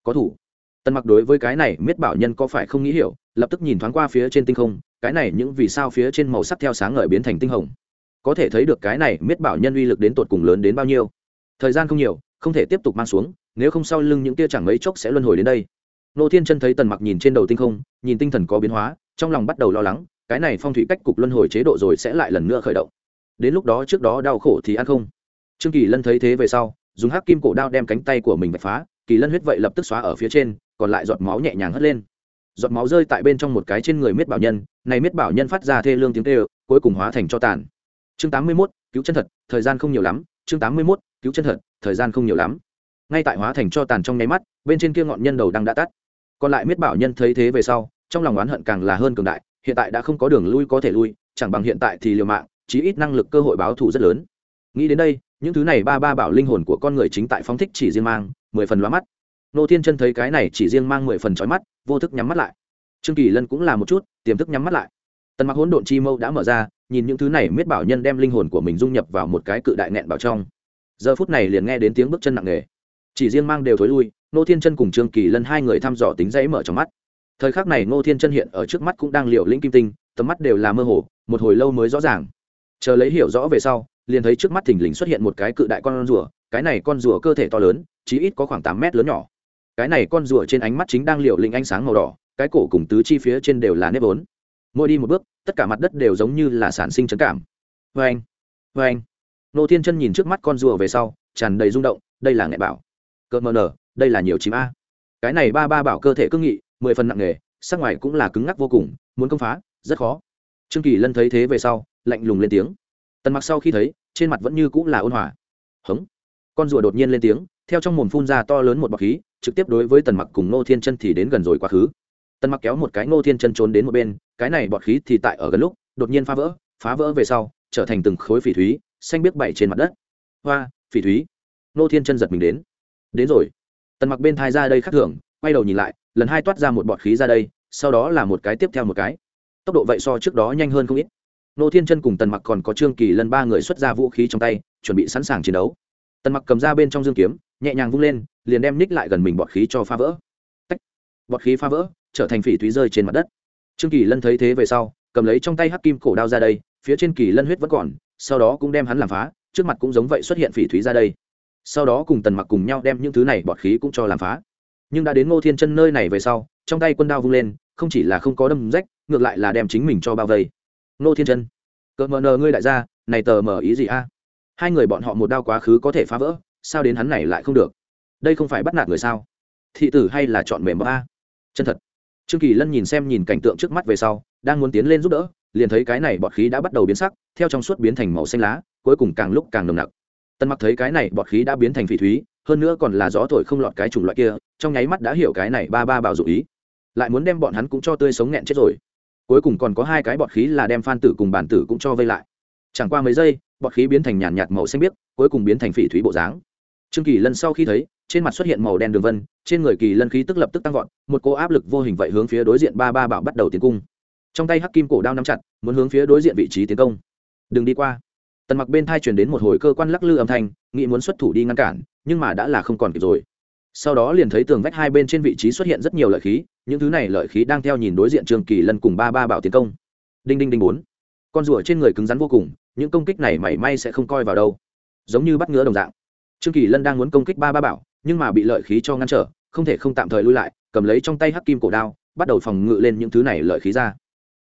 A: Có thủ. Tần mặc đối với cái này miết bảo nhân có phải không nghĩ hiểu, lập tức nhìn thoáng qua phía trên tinh không cái này những vì sao phía trên màu sắc theo sáng ngời biến thành tinh hồng. Có thể thấy được cái này miết bảo nhân uy lực đến tột cùng lớn đến bao nhiêu. Thời gian không nhiều, không thể tiếp tục mang xuống, nếu không sau lưng những tia chẳng mấy chốc sẽ luân hồi đến đây. Nô thiên chân thấy tần mặc nhìn trên đầu tinh không, nhìn tinh thần có biến hóa, trong lòng bắt đầu lo lắng, cái này phong thủy cách cục luân hồi chế độ rồi sẽ lại lần nữa khởi động. Đến lúc đó trước đó đau khổ thì ăn không. Trương kỳ lân thấy thế về sau, dùng hắc kim cổ đao đem cánh tay của mình vạch phá, kỳ lân huyết vậy lập tức xóa ở phía trên, còn lại giọt máu nhẹ nhàng hất lên giọt máu rơi tại bên trong một cái trên người miết bảo nhân này miết bảo nhân phát ra thê lương tiếng tê cuối cùng hóa thành cho tàn. Chương tám mươi 81, cứu chân thật thời gian không nhiều lắm. Chương tám mươi 81, cứu chân thật thời gian không nhiều lắm. Ngay tại hóa thành cho tàn trong nháy mắt bên trên kia ngọn nhân đầu đang đã tắt. Còn lại miết bảo nhân thấy thế về sau trong lòng oán hận càng là hơn cường đại hiện tại đã không có đường lui có thể lui chẳng bằng hiện tại thì liều mạng chí ít năng lực cơ hội báo thù rất lớn. Nghĩ đến đây những thứ này ba ba bảo linh hồn của con người chính tại phóng thích chỉ riêng mang mười phần loa mắt nô thiên chân thấy cái này chỉ riêng mang mười phần trói mắt, vô thức nhắm mắt lại. Trương kỳ lân cũng là một chút, tiềm thức nhắm mắt lại. Tần mặc hỗn độn chi mâu đã mở ra, nhìn những thứ này miết bảo nhân đem linh hồn của mình dung nhập vào một cái cự đại nẹn bảo trong. Giờ phút này liền nghe đến tiếng bước chân nặng nề. Chỉ riêng mang đều thối lui, nô thiên chân cùng trương kỳ lân hai người thăm dò tính dãy mở trong mắt. Thời khắc này nô thiên chân hiện ở trước mắt cũng đang liều lĩnh kim tinh, tầm mắt đều là mơ hồ, một hồi lâu mới rõ ràng. Chờ lấy hiểu rõ về sau, liền thấy trước mắt thình lình xuất hiện một cái cự đại con rùa, cái này con rùa cơ thể to lớn, chí ít có khoảng tám mét lớn nhỏ cái này con rùa trên ánh mắt chính đang liều lĩnh ánh sáng màu đỏ, cái cổ cùng tứ chi phía trên đều là nếp vốn. Mỗi đi một bước, tất cả mặt đất đều giống như là sản sinh trấn cảm. Vê anh vê anh nô thiên chân nhìn trước mắt con rùa về sau, tràn đầy rung động, đây là nghệ bảo. Cỡ mờ nở, đây là nhiều chim a. Cái này ba ba bảo cơ thể cương nghị, mười phần nặng nghề sắc ngoài cũng là cứng ngắc vô cùng, muốn công phá, rất khó. Trương kỳ lân thấy thế về sau, lạnh lùng lên tiếng. Tần mặc sau khi thấy, trên mặt vẫn như cũng là ôn hòa. Hống. Con rùa đột nhiên lên tiếng, theo trong mồm phun ra to lớn một bọc khí trực tiếp đối với tần mặc cùng ngô thiên chân thì đến gần rồi quá khứ. Tần mặc kéo một cái ngô thiên chân trốn đến một bên, cái này bọt khí thì tại ở gần lúc, đột nhiên phá vỡ phá vỡ về sau, trở thành từng khối phỉ thúy, xanh biếc bảy trên mặt đất. Hoa, phỉ thúy. Ngô thiên chân giật mình đến. Đến rồi. Tần mặc bên thai ra đây khắc thưởng quay đầu nhìn lại, lần hai toát ra một bọt khí ra đây, sau đó là một cái tiếp theo một cái. Tốc độ vậy so trước đó nhanh hơn không ít. Nô thiên chân cùng tần mặc còn có trương kỳ lần ba người xuất ra vũ khí trong tay, chuẩn bị sẵn sàng chiến đấu. Tần mặc cầm ra bên trong dương kiếm nhẹ nhàng vung lên, liền đem ních lại gần mình bọt khí cho phá vỡ. Tách. bọt khí phá vỡ, trở thành phỉ thúy rơi trên mặt đất. Trương kỳ lân thấy thế về sau, cầm lấy trong tay hắc kim cổ đao ra đây, phía trên kỳ lân huyết vẫn còn, sau đó cũng đem hắn làm phá, trước mặt cũng giống vậy xuất hiện phỉ thúy ra đây. Sau đó cùng tần mặc cùng nhau đem những thứ này bọt khí cũng cho làm phá. Nhưng đã đến ngô thiên chân nơi này về sau, trong tay quân đao vung lên, không chỉ là không có đâm rách, ngược lại là đem chính mình cho bao vây. Ngô thiên chân, cỡ mờ nờ ngươi đại gia, này tờ mờ ý gì a? Hai người bọn họ một đao quá khứ có thể phá vỡ sao đến hắn này lại không được? Đây không phải bắt nạt người sao? Thị tử hay là chọn mềm ba? a? Chân thật. Trương kỳ lân nhìn xem nhìn cảnh tượng trước mắt về sau đang muốn tiến lên giúp đỡ liền thấy cái này bọt khí đã bắt đầu biến sắc theo trong suốt biến thành màu xanh lá cuối cùng càng lúc càng nồng nặc. Tân mặc thấy cái này bọt khí đã biến thành phỉ thúy hơn nữa còn là gió thổi không lọt cái chủng loại kia trong nháy mắt đã hiểu cái này ba ba bảo dụ ý. Lại muốn đem bọn hắn cũng cho tươi sống nghẹn chết rồi. Cuối cùng còn có hai cái bọt khí là đem phan tử cùng bản tử cũng cho vây lại. Chẳng qua mấy giây bọt khí biến thành nhàn nhạt, màu xanh biếc cuối cùng biến thành phỉ thúy bộ dáng trương kỳ lân sau khi thấy, trên mặt xuất hiện màu đen đường vân, trên người kỳ lân khí tức lập tức tăng vọt, một cô áp lực vô hình vậy hướng phía đối diện ba ba bảo bắt đầu tiến cung. Trong tay hắc kim cổ đao nắm chặt, muốn hướng phía đối diện vị trí tiến công. Đừng đi qua. Tần mặc bên thai truyền đến một hồi cơ quan lắc lư âm thanh, nghĩ muốn xuất thủ đi ngăn cản, nhưng mà đã là không còn kịp rồi. Sau đó liền thấy tường vách hai bên trên vị trí xuất hiện rất nhiều lợi khí, những thứ này lợi khí đang theo nhìn đối diện trường kỳ lân cùng ba ba bảo tiến công. Đinh đinh đinh bốn. Con rùa trên người cứng rắn vô cùng, những công kích này mảy may sẽ không coi vào đâu. Giống như bắt ngứa đồng dạng trương kỳ lân đang muốn công kích ba ba bảo, nhưng mà bị lợi khí cho ngăn trở, không thể không tạm thời lui lại, cầm lấy trong tay hắc kim cổ đao, bắt đầu phòng ngự lên những thứ này lợi khí ra.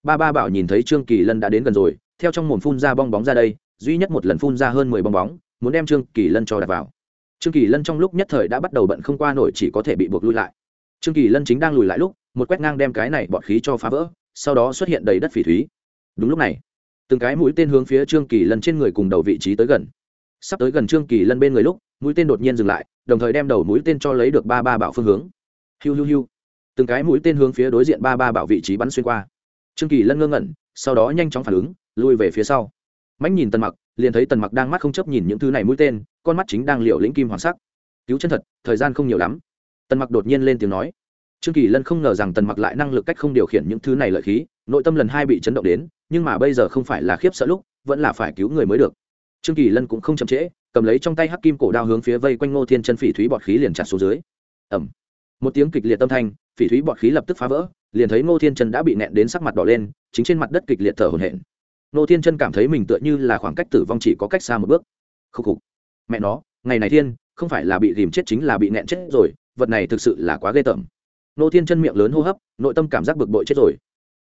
A: Ba ba bảo nhìn thấy trương kỳ lân đã đến gần rồi, theo trong mồm phun ra bong bóng ra đây, duy nhất một lần phun ra hơn mười bong bóng, muốn đem trương kỳ lân cho đặt vào. Trương kỳ lân trong lúc nhất thời đã bắt đầu bận không qua nổi chỉ có thể bị buộc lui lại. Trương kỳ lân chính đang lùi lại lúc, một quét ngang đem cái này bọt khí cho phá vỡ, sau đó xuất hiện đầy đất phỉ thúy. Đúng lúc này, từng cái mũi tên hướng phía trương kỳ lân trên người cùng đầu vị trí tới gần. Sắp tới gần trương kỳ lân bên người lúc mũi tên đột nhiên dừng lại, đồng thời đem đầu mũi tên cho lấy được ba ba bảo phương hướng. Hiu hiu hiu. Từng cái mũi tên hướng phía đối diện ba ba bảo vị trí bắn xuyên qua. Trương kỳ lân ngơ ngẩn, sau đó nhanh chóng phản ứng, lui về phía sau. Mãnh nhìn tần mặc, liền thấy tần mặc đang mắt không chấp nhìn những thứ này mũi tên, con mắt chính đang liệu lĩnh kim hoàng sắc. Cứu chân thật, thời gian không nhiều lắm. Tần mặc đột nhiên lên tiếng nói. Trương kỳ lân không ngờ rằng tần mặc lại năng lực cách không điều khiển những thứ này lợi khí, nội tâm lần hai bị chấn động đến, nhưng mà bây giờ không phải là khiếp sợ lúc, vẫn là phải cứu người mới được. Trương kỳ lân cũng không chậm trễ cầm lấy trong tay hắc kim cổ đao hướng phía vây quanh ngô thiên chân phỉ thúy bọt khí liền chặt xuống dưới. Ẩm một tiếng kịch liệt tâm thanh, phỉ thúy bọt khí lập tức phá vỡ, liền thấy ngô thiên chân đã bị nẹn đến sắc mặt đỏ lên, chính trên mặt đất kịch liệt thở hồn hển. Ngô thiên chân cảm thấy mình tựa như là khoảng cách tử vong chỉ có cách xa một bước. Khúc khục. Mẹ nó, ngày này thiên, không phải là bị tìm chết chính là bị nẹn chết rồi, vật này thực sự là quá ghê tởm. Ngô thiên chân miệng lớn hô hấp, nội tâm cảm giác bực bội chết rồi.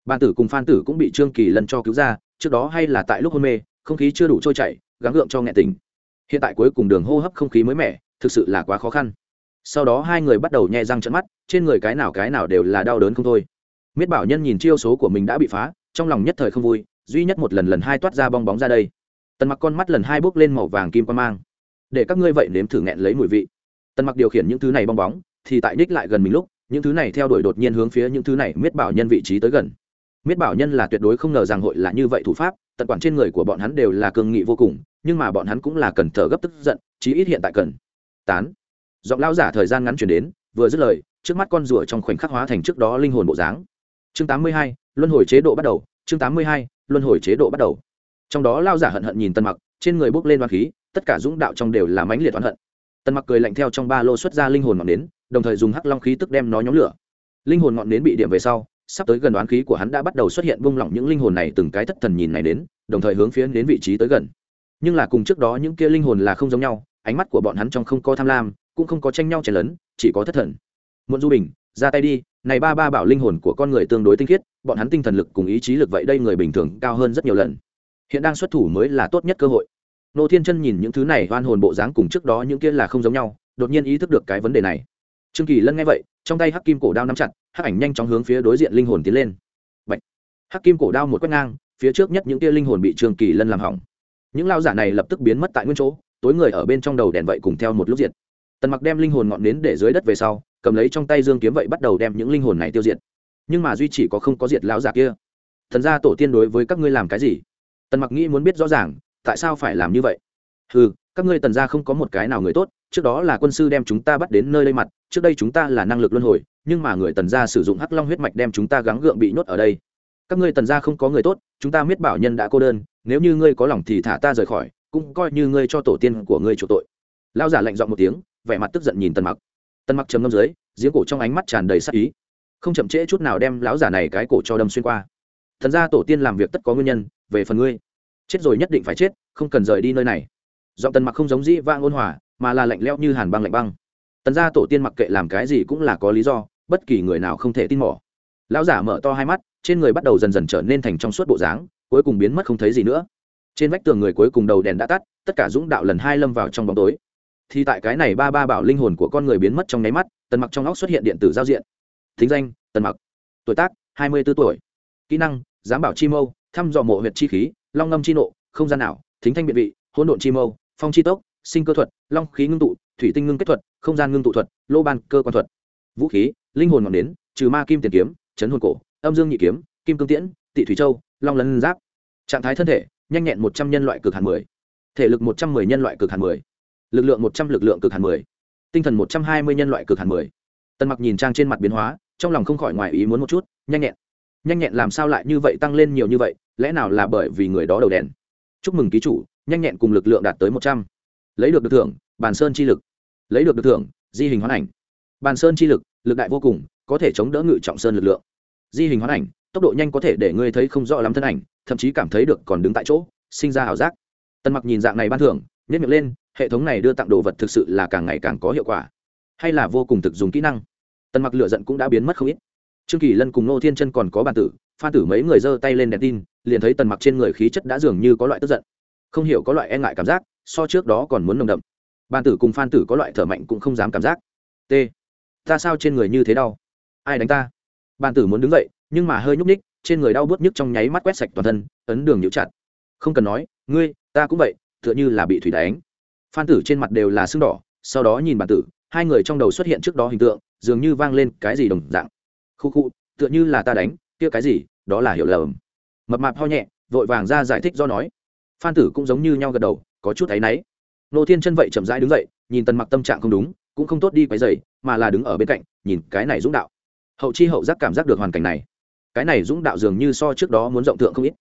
A: Bàn tử cùng phan tử cũng bị trương kỳ lần cho cứu ra, trước đó hay là tại lúc hôn mê, không khí chưa đủ trôi chảy, gắng gượng cho nghẹn tình hiện tại cuối cùng đường hô hấp không khí mới mẻ, thực sự là quá khó khăn. Sau đó hai người bắt đầu nhẹ răng trận mắt, trên người cái nào cái nào đều là đau đớn không thôi. Miết bảo nhân nhìn chiêu số của mình đã bị phá, trong lòng nhất thời không vui, duy nhất một lần lần hai toát ra bong bóng ra đây. Tần mặc con mắt lần hai bước lên màu vàng kim quan mang. Để các ngươi vậy nếm thử nghẹn lấy mùi vị. Tần mặc điều khiển những thứ này bong bóng, thì tại ních lại gần mình lúc, những thứ này theo đuổi đột nhiên hướng phía những thứ này miết bảo nhân vị trí tới gần. Miết bảo nhân là tuyệt đối không ngờ rằng hội là như vậy thủ pháp, tận quản trên người của bọn hắn đều là cương nghị vô cùng nhưng mà bọn hắn cũng là cần thở gấp tức giận chí ít hiện tại cần. Tán. Giọng lao giả thời gian ngắn chuyển đến vừa dứt lời trước mắt con rùa trong khoảnh khắc hóa thành trước đó linh hồn bộ dáng. Chương 82, luân hồi chế độ bắt đầu chương 82, luân hồi chế độ bắt đầu. Trong đó lao giả hận hận nhìn tân mặc trên người bốc lên đoan khí tất cả dũng đạo trong đều là mãnh liệt oán hận. Tân mặc cười lạnh theo trong ba lô xuất ra linh hồn ngọn nến đồng thời dùng hắc long khí tức đem nó nhóm lửa. Linh hồn ngọn nến bị điểm về sau sắp tới gần đoán khí của hắn đã bắt đầu xuất hiện bung lỏng những linh hồn này từng cái thất thần nhìn này đến đồng thời hướng phía đến vị trí tới gần nhưng là cùng trước đó những kia linh hồn là không giống nhau, ánh mắt của bọn hắn trong không có tham lam, cũng không có tranh nhau chèn lớn chỉ có thất thần. Muộn du bình, ra tay đi, này ba ba bảo linh hồn của con người tương đối tinh khiết, bọn hắn tinh thần lực cùng ý chí lực vậy đây người bình thường cao hơn rất nhiều lần. Hiện đang xuất thủ mới là tốt nhất cơ hội. Nô thiên chân nhìn những thứ này oan hồn bộ dáng cùng trước đó những kia là không giống nhau, đột nhiên ý thức được cái vấn đề này. Trương kỳ lân nghe vậy, trong tay hắc kim cổ đao nắm chặt, hắc ảnh nhanh chóng hướng phía đối diện linh hồn tiến lên. Bạch. hắc kim cổ đao một quét ngang, phía trước nhất những kia linh hồn bị trương kỳ lân làm hỏng những lao giả này lập tức biến mất tại nguyên chỗ, tối người ở bên trong đầu đèn vậy cùng theo một lúc diệt. Tần mặc đem linh hồn ngọn nến để dưới đất về sau, cầm lấy trong tay dương kiếm vậy bắt đầu đem những linh hồn này tiêu diệt. Nhưng mà duy chỉ có không có diệt lão giả kia. Thần ra tổ tiên đối với các ngươi làm cái gì? Tần mặc nghĩ muốn biết rõ ràng, tại sao phải làm như vậy? Ừ các ngươi tần ra không có một cái nào người tốt, trước đó là quân sư đem chúng ta bắt đến nơi đây mặt, trước đây chúng ta là năng lực luân hồi, nhưng mà người tần ra sử dụng hắc long huyết mạch đem chúng ta gắng gượng bị nhốt ở đây. Các ngươi tần ra không có người tốt, chúng ta miết bảo nhân đã cô đơn nếu như ngươi có lòng thì thả ta rời khỏi, cũng coi như ngươi cho tổ tiên của ngươi chủ tội. Lao giả lạnh dọn một tiếng, vẻ mặt tức giận nhìn tần mặc. Tần mặc trầm ngâm dưới, giếng cổ trong ánh mắt tràn đầy sắc ý. Không chậm trễ chút nào đem lão giả này cái cổ cho đâm xuyên qua. Thần ra tổ tiên làm việc tất có nguyên nhân, về phần ngươi. Chết rồi nhất định phải chết, không cần rời đi nơi này. Giọng tần mặc không giống dĩ vang ôn hòa, mà là lạnh lẽo như hàn băng lạnh băng. Tần gia tổ tiên mặc kệ làm cái gì cũng là có lý do, bất kỳ người nào không thể tin mỏ lão giả mở to hai mắt, trên người bắt đầu dần dần trở nên thành trong suốt bộ dáng cuối cùng biến mất không thấy gì nữa. Trên vách tường người cuối cùng đầu đèn đã tắt, tất cả dũng đạo lần hai lâm vào trong bóng tối. Thì tại cái này ba ba bảo linh hồn của con người biến mất trong nháy mắt, tần mặc trong óc xuất hiện điện tử giao diện. Thính danh, tần mặc. Tuổi tác, hai mươi b ố tuổi. Kỹ năng giám bảo chi mâu, thăm dò mộ huyện chi khí, long ngâm chi nộ, không gian nào thính thanh biện vị, hỗn độn chi mâu, phong chi tốc, sinh cơ thuật, long khí ngưng tụ, thủy tinh ngưng kết thuật, không gian ngưng tụ thuật, lô ban, cơ quan thuật. Vũ khí, linh hồn ngọn nến, trừ ma kim tiền kiếm, chấn hồn cổ, âm dương nhị kiếm, kim cương tiễn tị thủy châu, long lân giáp. Trạng thái thân thể, nhanh nhẹn một trăm nhân loại cực hàn mười. Thể lực một trăm mười nhân loại cực hàn mười. Lực lượng một trăm l ự c lượng cực hàn mười. Tinh thần một trăm hai mươi nhân loại cực hàn mười. Tần mặc nhìn trang trên mặt biến hóa, trong lòng không khỏi ngoài ý muốn một chút, nhanh nhẹn. Nhanh nhẹn làm sao lại như vậy tăng lên nhiều như vậy, lẽ nào là bởi vì người đó đầu đèn? Chúc mừng ký chủ, nhanh nhẹn cùng lực lượng đạt tới một trăm. Lấy được được thưởng, bàn sơn chi lực. Lấy được được thưởng, di hình hoán ảnh. Bàn sơn chi lực lực đại vô cùng, có thể chống đỡ ngự trọng sơn lực lượng. Di hình hoán ảnh tốc độ nhanh có thể để ngươi thấy không rõ lắm thân ảnh, thậm chí cảm thấy được còn đứng tại chỗ, sinh ra ảo giác. Tần mặc nhìn dạng này ban thưởng nhét miệng lên, hệ thống này đưa tặng đồ vật thực sự là càng ngày càng có hiệu quả. Hay là vô cùng thực dùng kỹ năng. Tần mặc lựa giận cũng đã biến mất không ít. Trương kỳ lân cùng nô thiên chân còn có bàn tử, phan tử mấy người giơ tay lên đèn tin, liền thấy tần mặc trên người khí chất đã dường như có loại tức giận. Không hiểu có loại e ngại cảm giác, so trước đó còn muốn nồng đậm. Bàn tử cùng phan tử có loại thở mạnh cũng không dám cảm giác. T. Ta sao trên người như thế đau? Ai đánh ta? Bàn tử muốn đứng dậy nhưng mà hơi nhúc ních trên người đau bớt nhức trong nháy mắt quét sạch toàn thân, ấn đường nhũ chặt. Không cần nói, ngươi, ta cũng vậy, tựa như là bị thủy đánh. Phan tử trên mặt đều là sưng đỏ, sau đó nhìn bản tử, hai người trong đầu xuất hiện trước đó hình tượng, dường như vang lên cái gì đồng dạng. Khu khu, tựa như là ta đánh, kia cái gì, đó là hiểu lầm. Mập mạp ho nhẹ, vội vàng ra giải thích do nói. Phan tử cũng giống như nhau gật đầu, có chút áy náy. Nô thiên chân vậy chậm rãi đứng dậy, nhìn tần mặc tâm trạng không đúng, cũng không tốt đi quấy dày mà là đứng ở bên cạnh, nhìn cái này dũng đạo. Hậu chi hậu giác cảm giác được hoàn cảnh này cái này dũng đạo dường như so trước đó muốn rộng thượng không ít.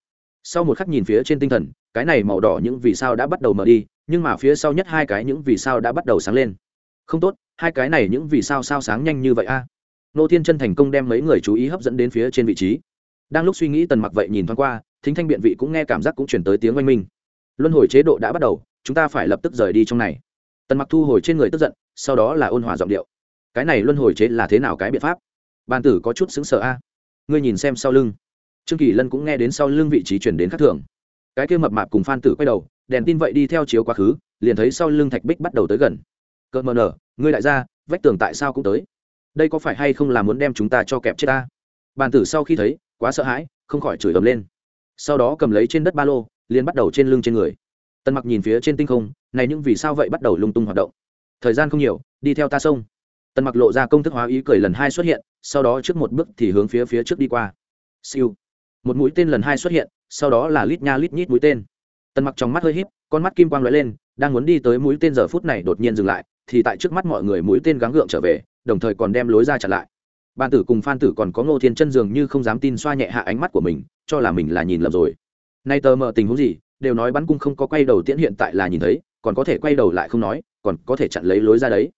A: Sau một khắc nhìn phía trên tinh thần, cái này màu đỏ những vì sao đã bắt đầu mở đi, nhưng mà phía sau nhất hai cái những vì sao đã bắt đầu sáng lên. Không tốt, hai cái này những vì sao sao sáng nhanh như vậy a? Nô thiên chân thành công đem mấy người chú ý hấp dẫn đến phía trên vị trí. Đang lúc suy nghĩ tần mặc vậy nhìn thoáng qua, thính thanh biện vị cũng nghe cảm giác cũng chuyển tới tiếng oanh minh. Luân hồi chế độ đã bắt đầu, chúng ta phải lập tức rời đi trong này. Tần mặc thu hồi trên người tức giận, sau đó là ôn hòa giọng điệu. Cái này luân hồi chế là thế nào cái biện pháp? Ban tử có chút xứng sở a ngươi nhìn xem sau lưng. Trương kỳ lân cũng nghe đến sau lưng vị trí chuyển đến khắc thường. Cái kia mập mạp cùng phan tử quay đầu, đèn tin vậy đi theo chiếu quá khứ, liền thấy sau lưng thạch bích bắt đầu tới gần. Cợt mờ nở, ngươi đại gia, vách tường tại sao cũng tới? Đây có phải hay không là muốn đem chúng ta cho kẹp chết ta? Bàn tử sau khi thấy, quá sợ hãi, không khỏi chửi ầm lên. Sau đó cầm lấy trên đất ba lô, liền bắt đầu trên lưng trên người. Tần mặc nhìn phía trên tinh không, này nhưng vì sao vậy bắt đầu lung tung hoạt động. Thời gian không nhiều, đi theo ta sông tần mặc lộ ra công thức hóa ý cười lần hai xuất hiện, sau đó trước một bước thì hướng phía phía trước đi qua. Siêu. Một mũi tên lần hai xuất hiện, sau đó là lít nha lít nhít mũi tên. Tần mặc trong mắt hơi híp, con mắt kim quang lóe lên, đang muốn đi tới mũi tên giờ phút này đột nhiên dừng lại, thì tại trước mắt mọi người mũi tên gắng gượng trở về, đồng thời còn đem lối ra chặn lại. Ban tử cùng phan tử còn có ngô thiên chân dường như không dám tin xoa nhẹ hạ ánh mắt của mình, cho là mình là nhìn lầm rồi. Nay tờ mờ tình huống gì, đều nói bắn cung không có quay đầu tiễn hiện tại là nhìn thấy, còn có thể quay đầu lại không nói, còn có thể chặn lấy lối ra đấy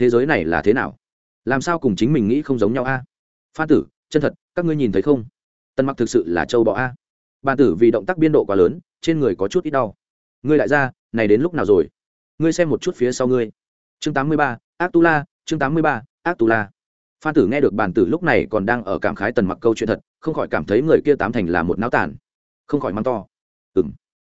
A: thế giới này là thế nào? Làm sao cùng chính mình nghĩ không giống nhau a? Phan tử chân thật các ngươi nhìn thấy không? Tân mặc thực sự là châu bọ a. Ban tử vì động tác biên độ quá lớn trên người có chút ít đau. Ngươi lại ra, này đến lúc nào rồi? Ngươi xem một chút phía sau ngươi. Chương tám mươi ba ác tu la chương tám mươi ba ác tu la phan tử nghe được bàn tử lúc này còn đang ở cảm khái tần mặc câu chuyện thật không khỏi cảm thấy người kia tám thành là một náo tàn. Không khỏi mắng to. Ừm.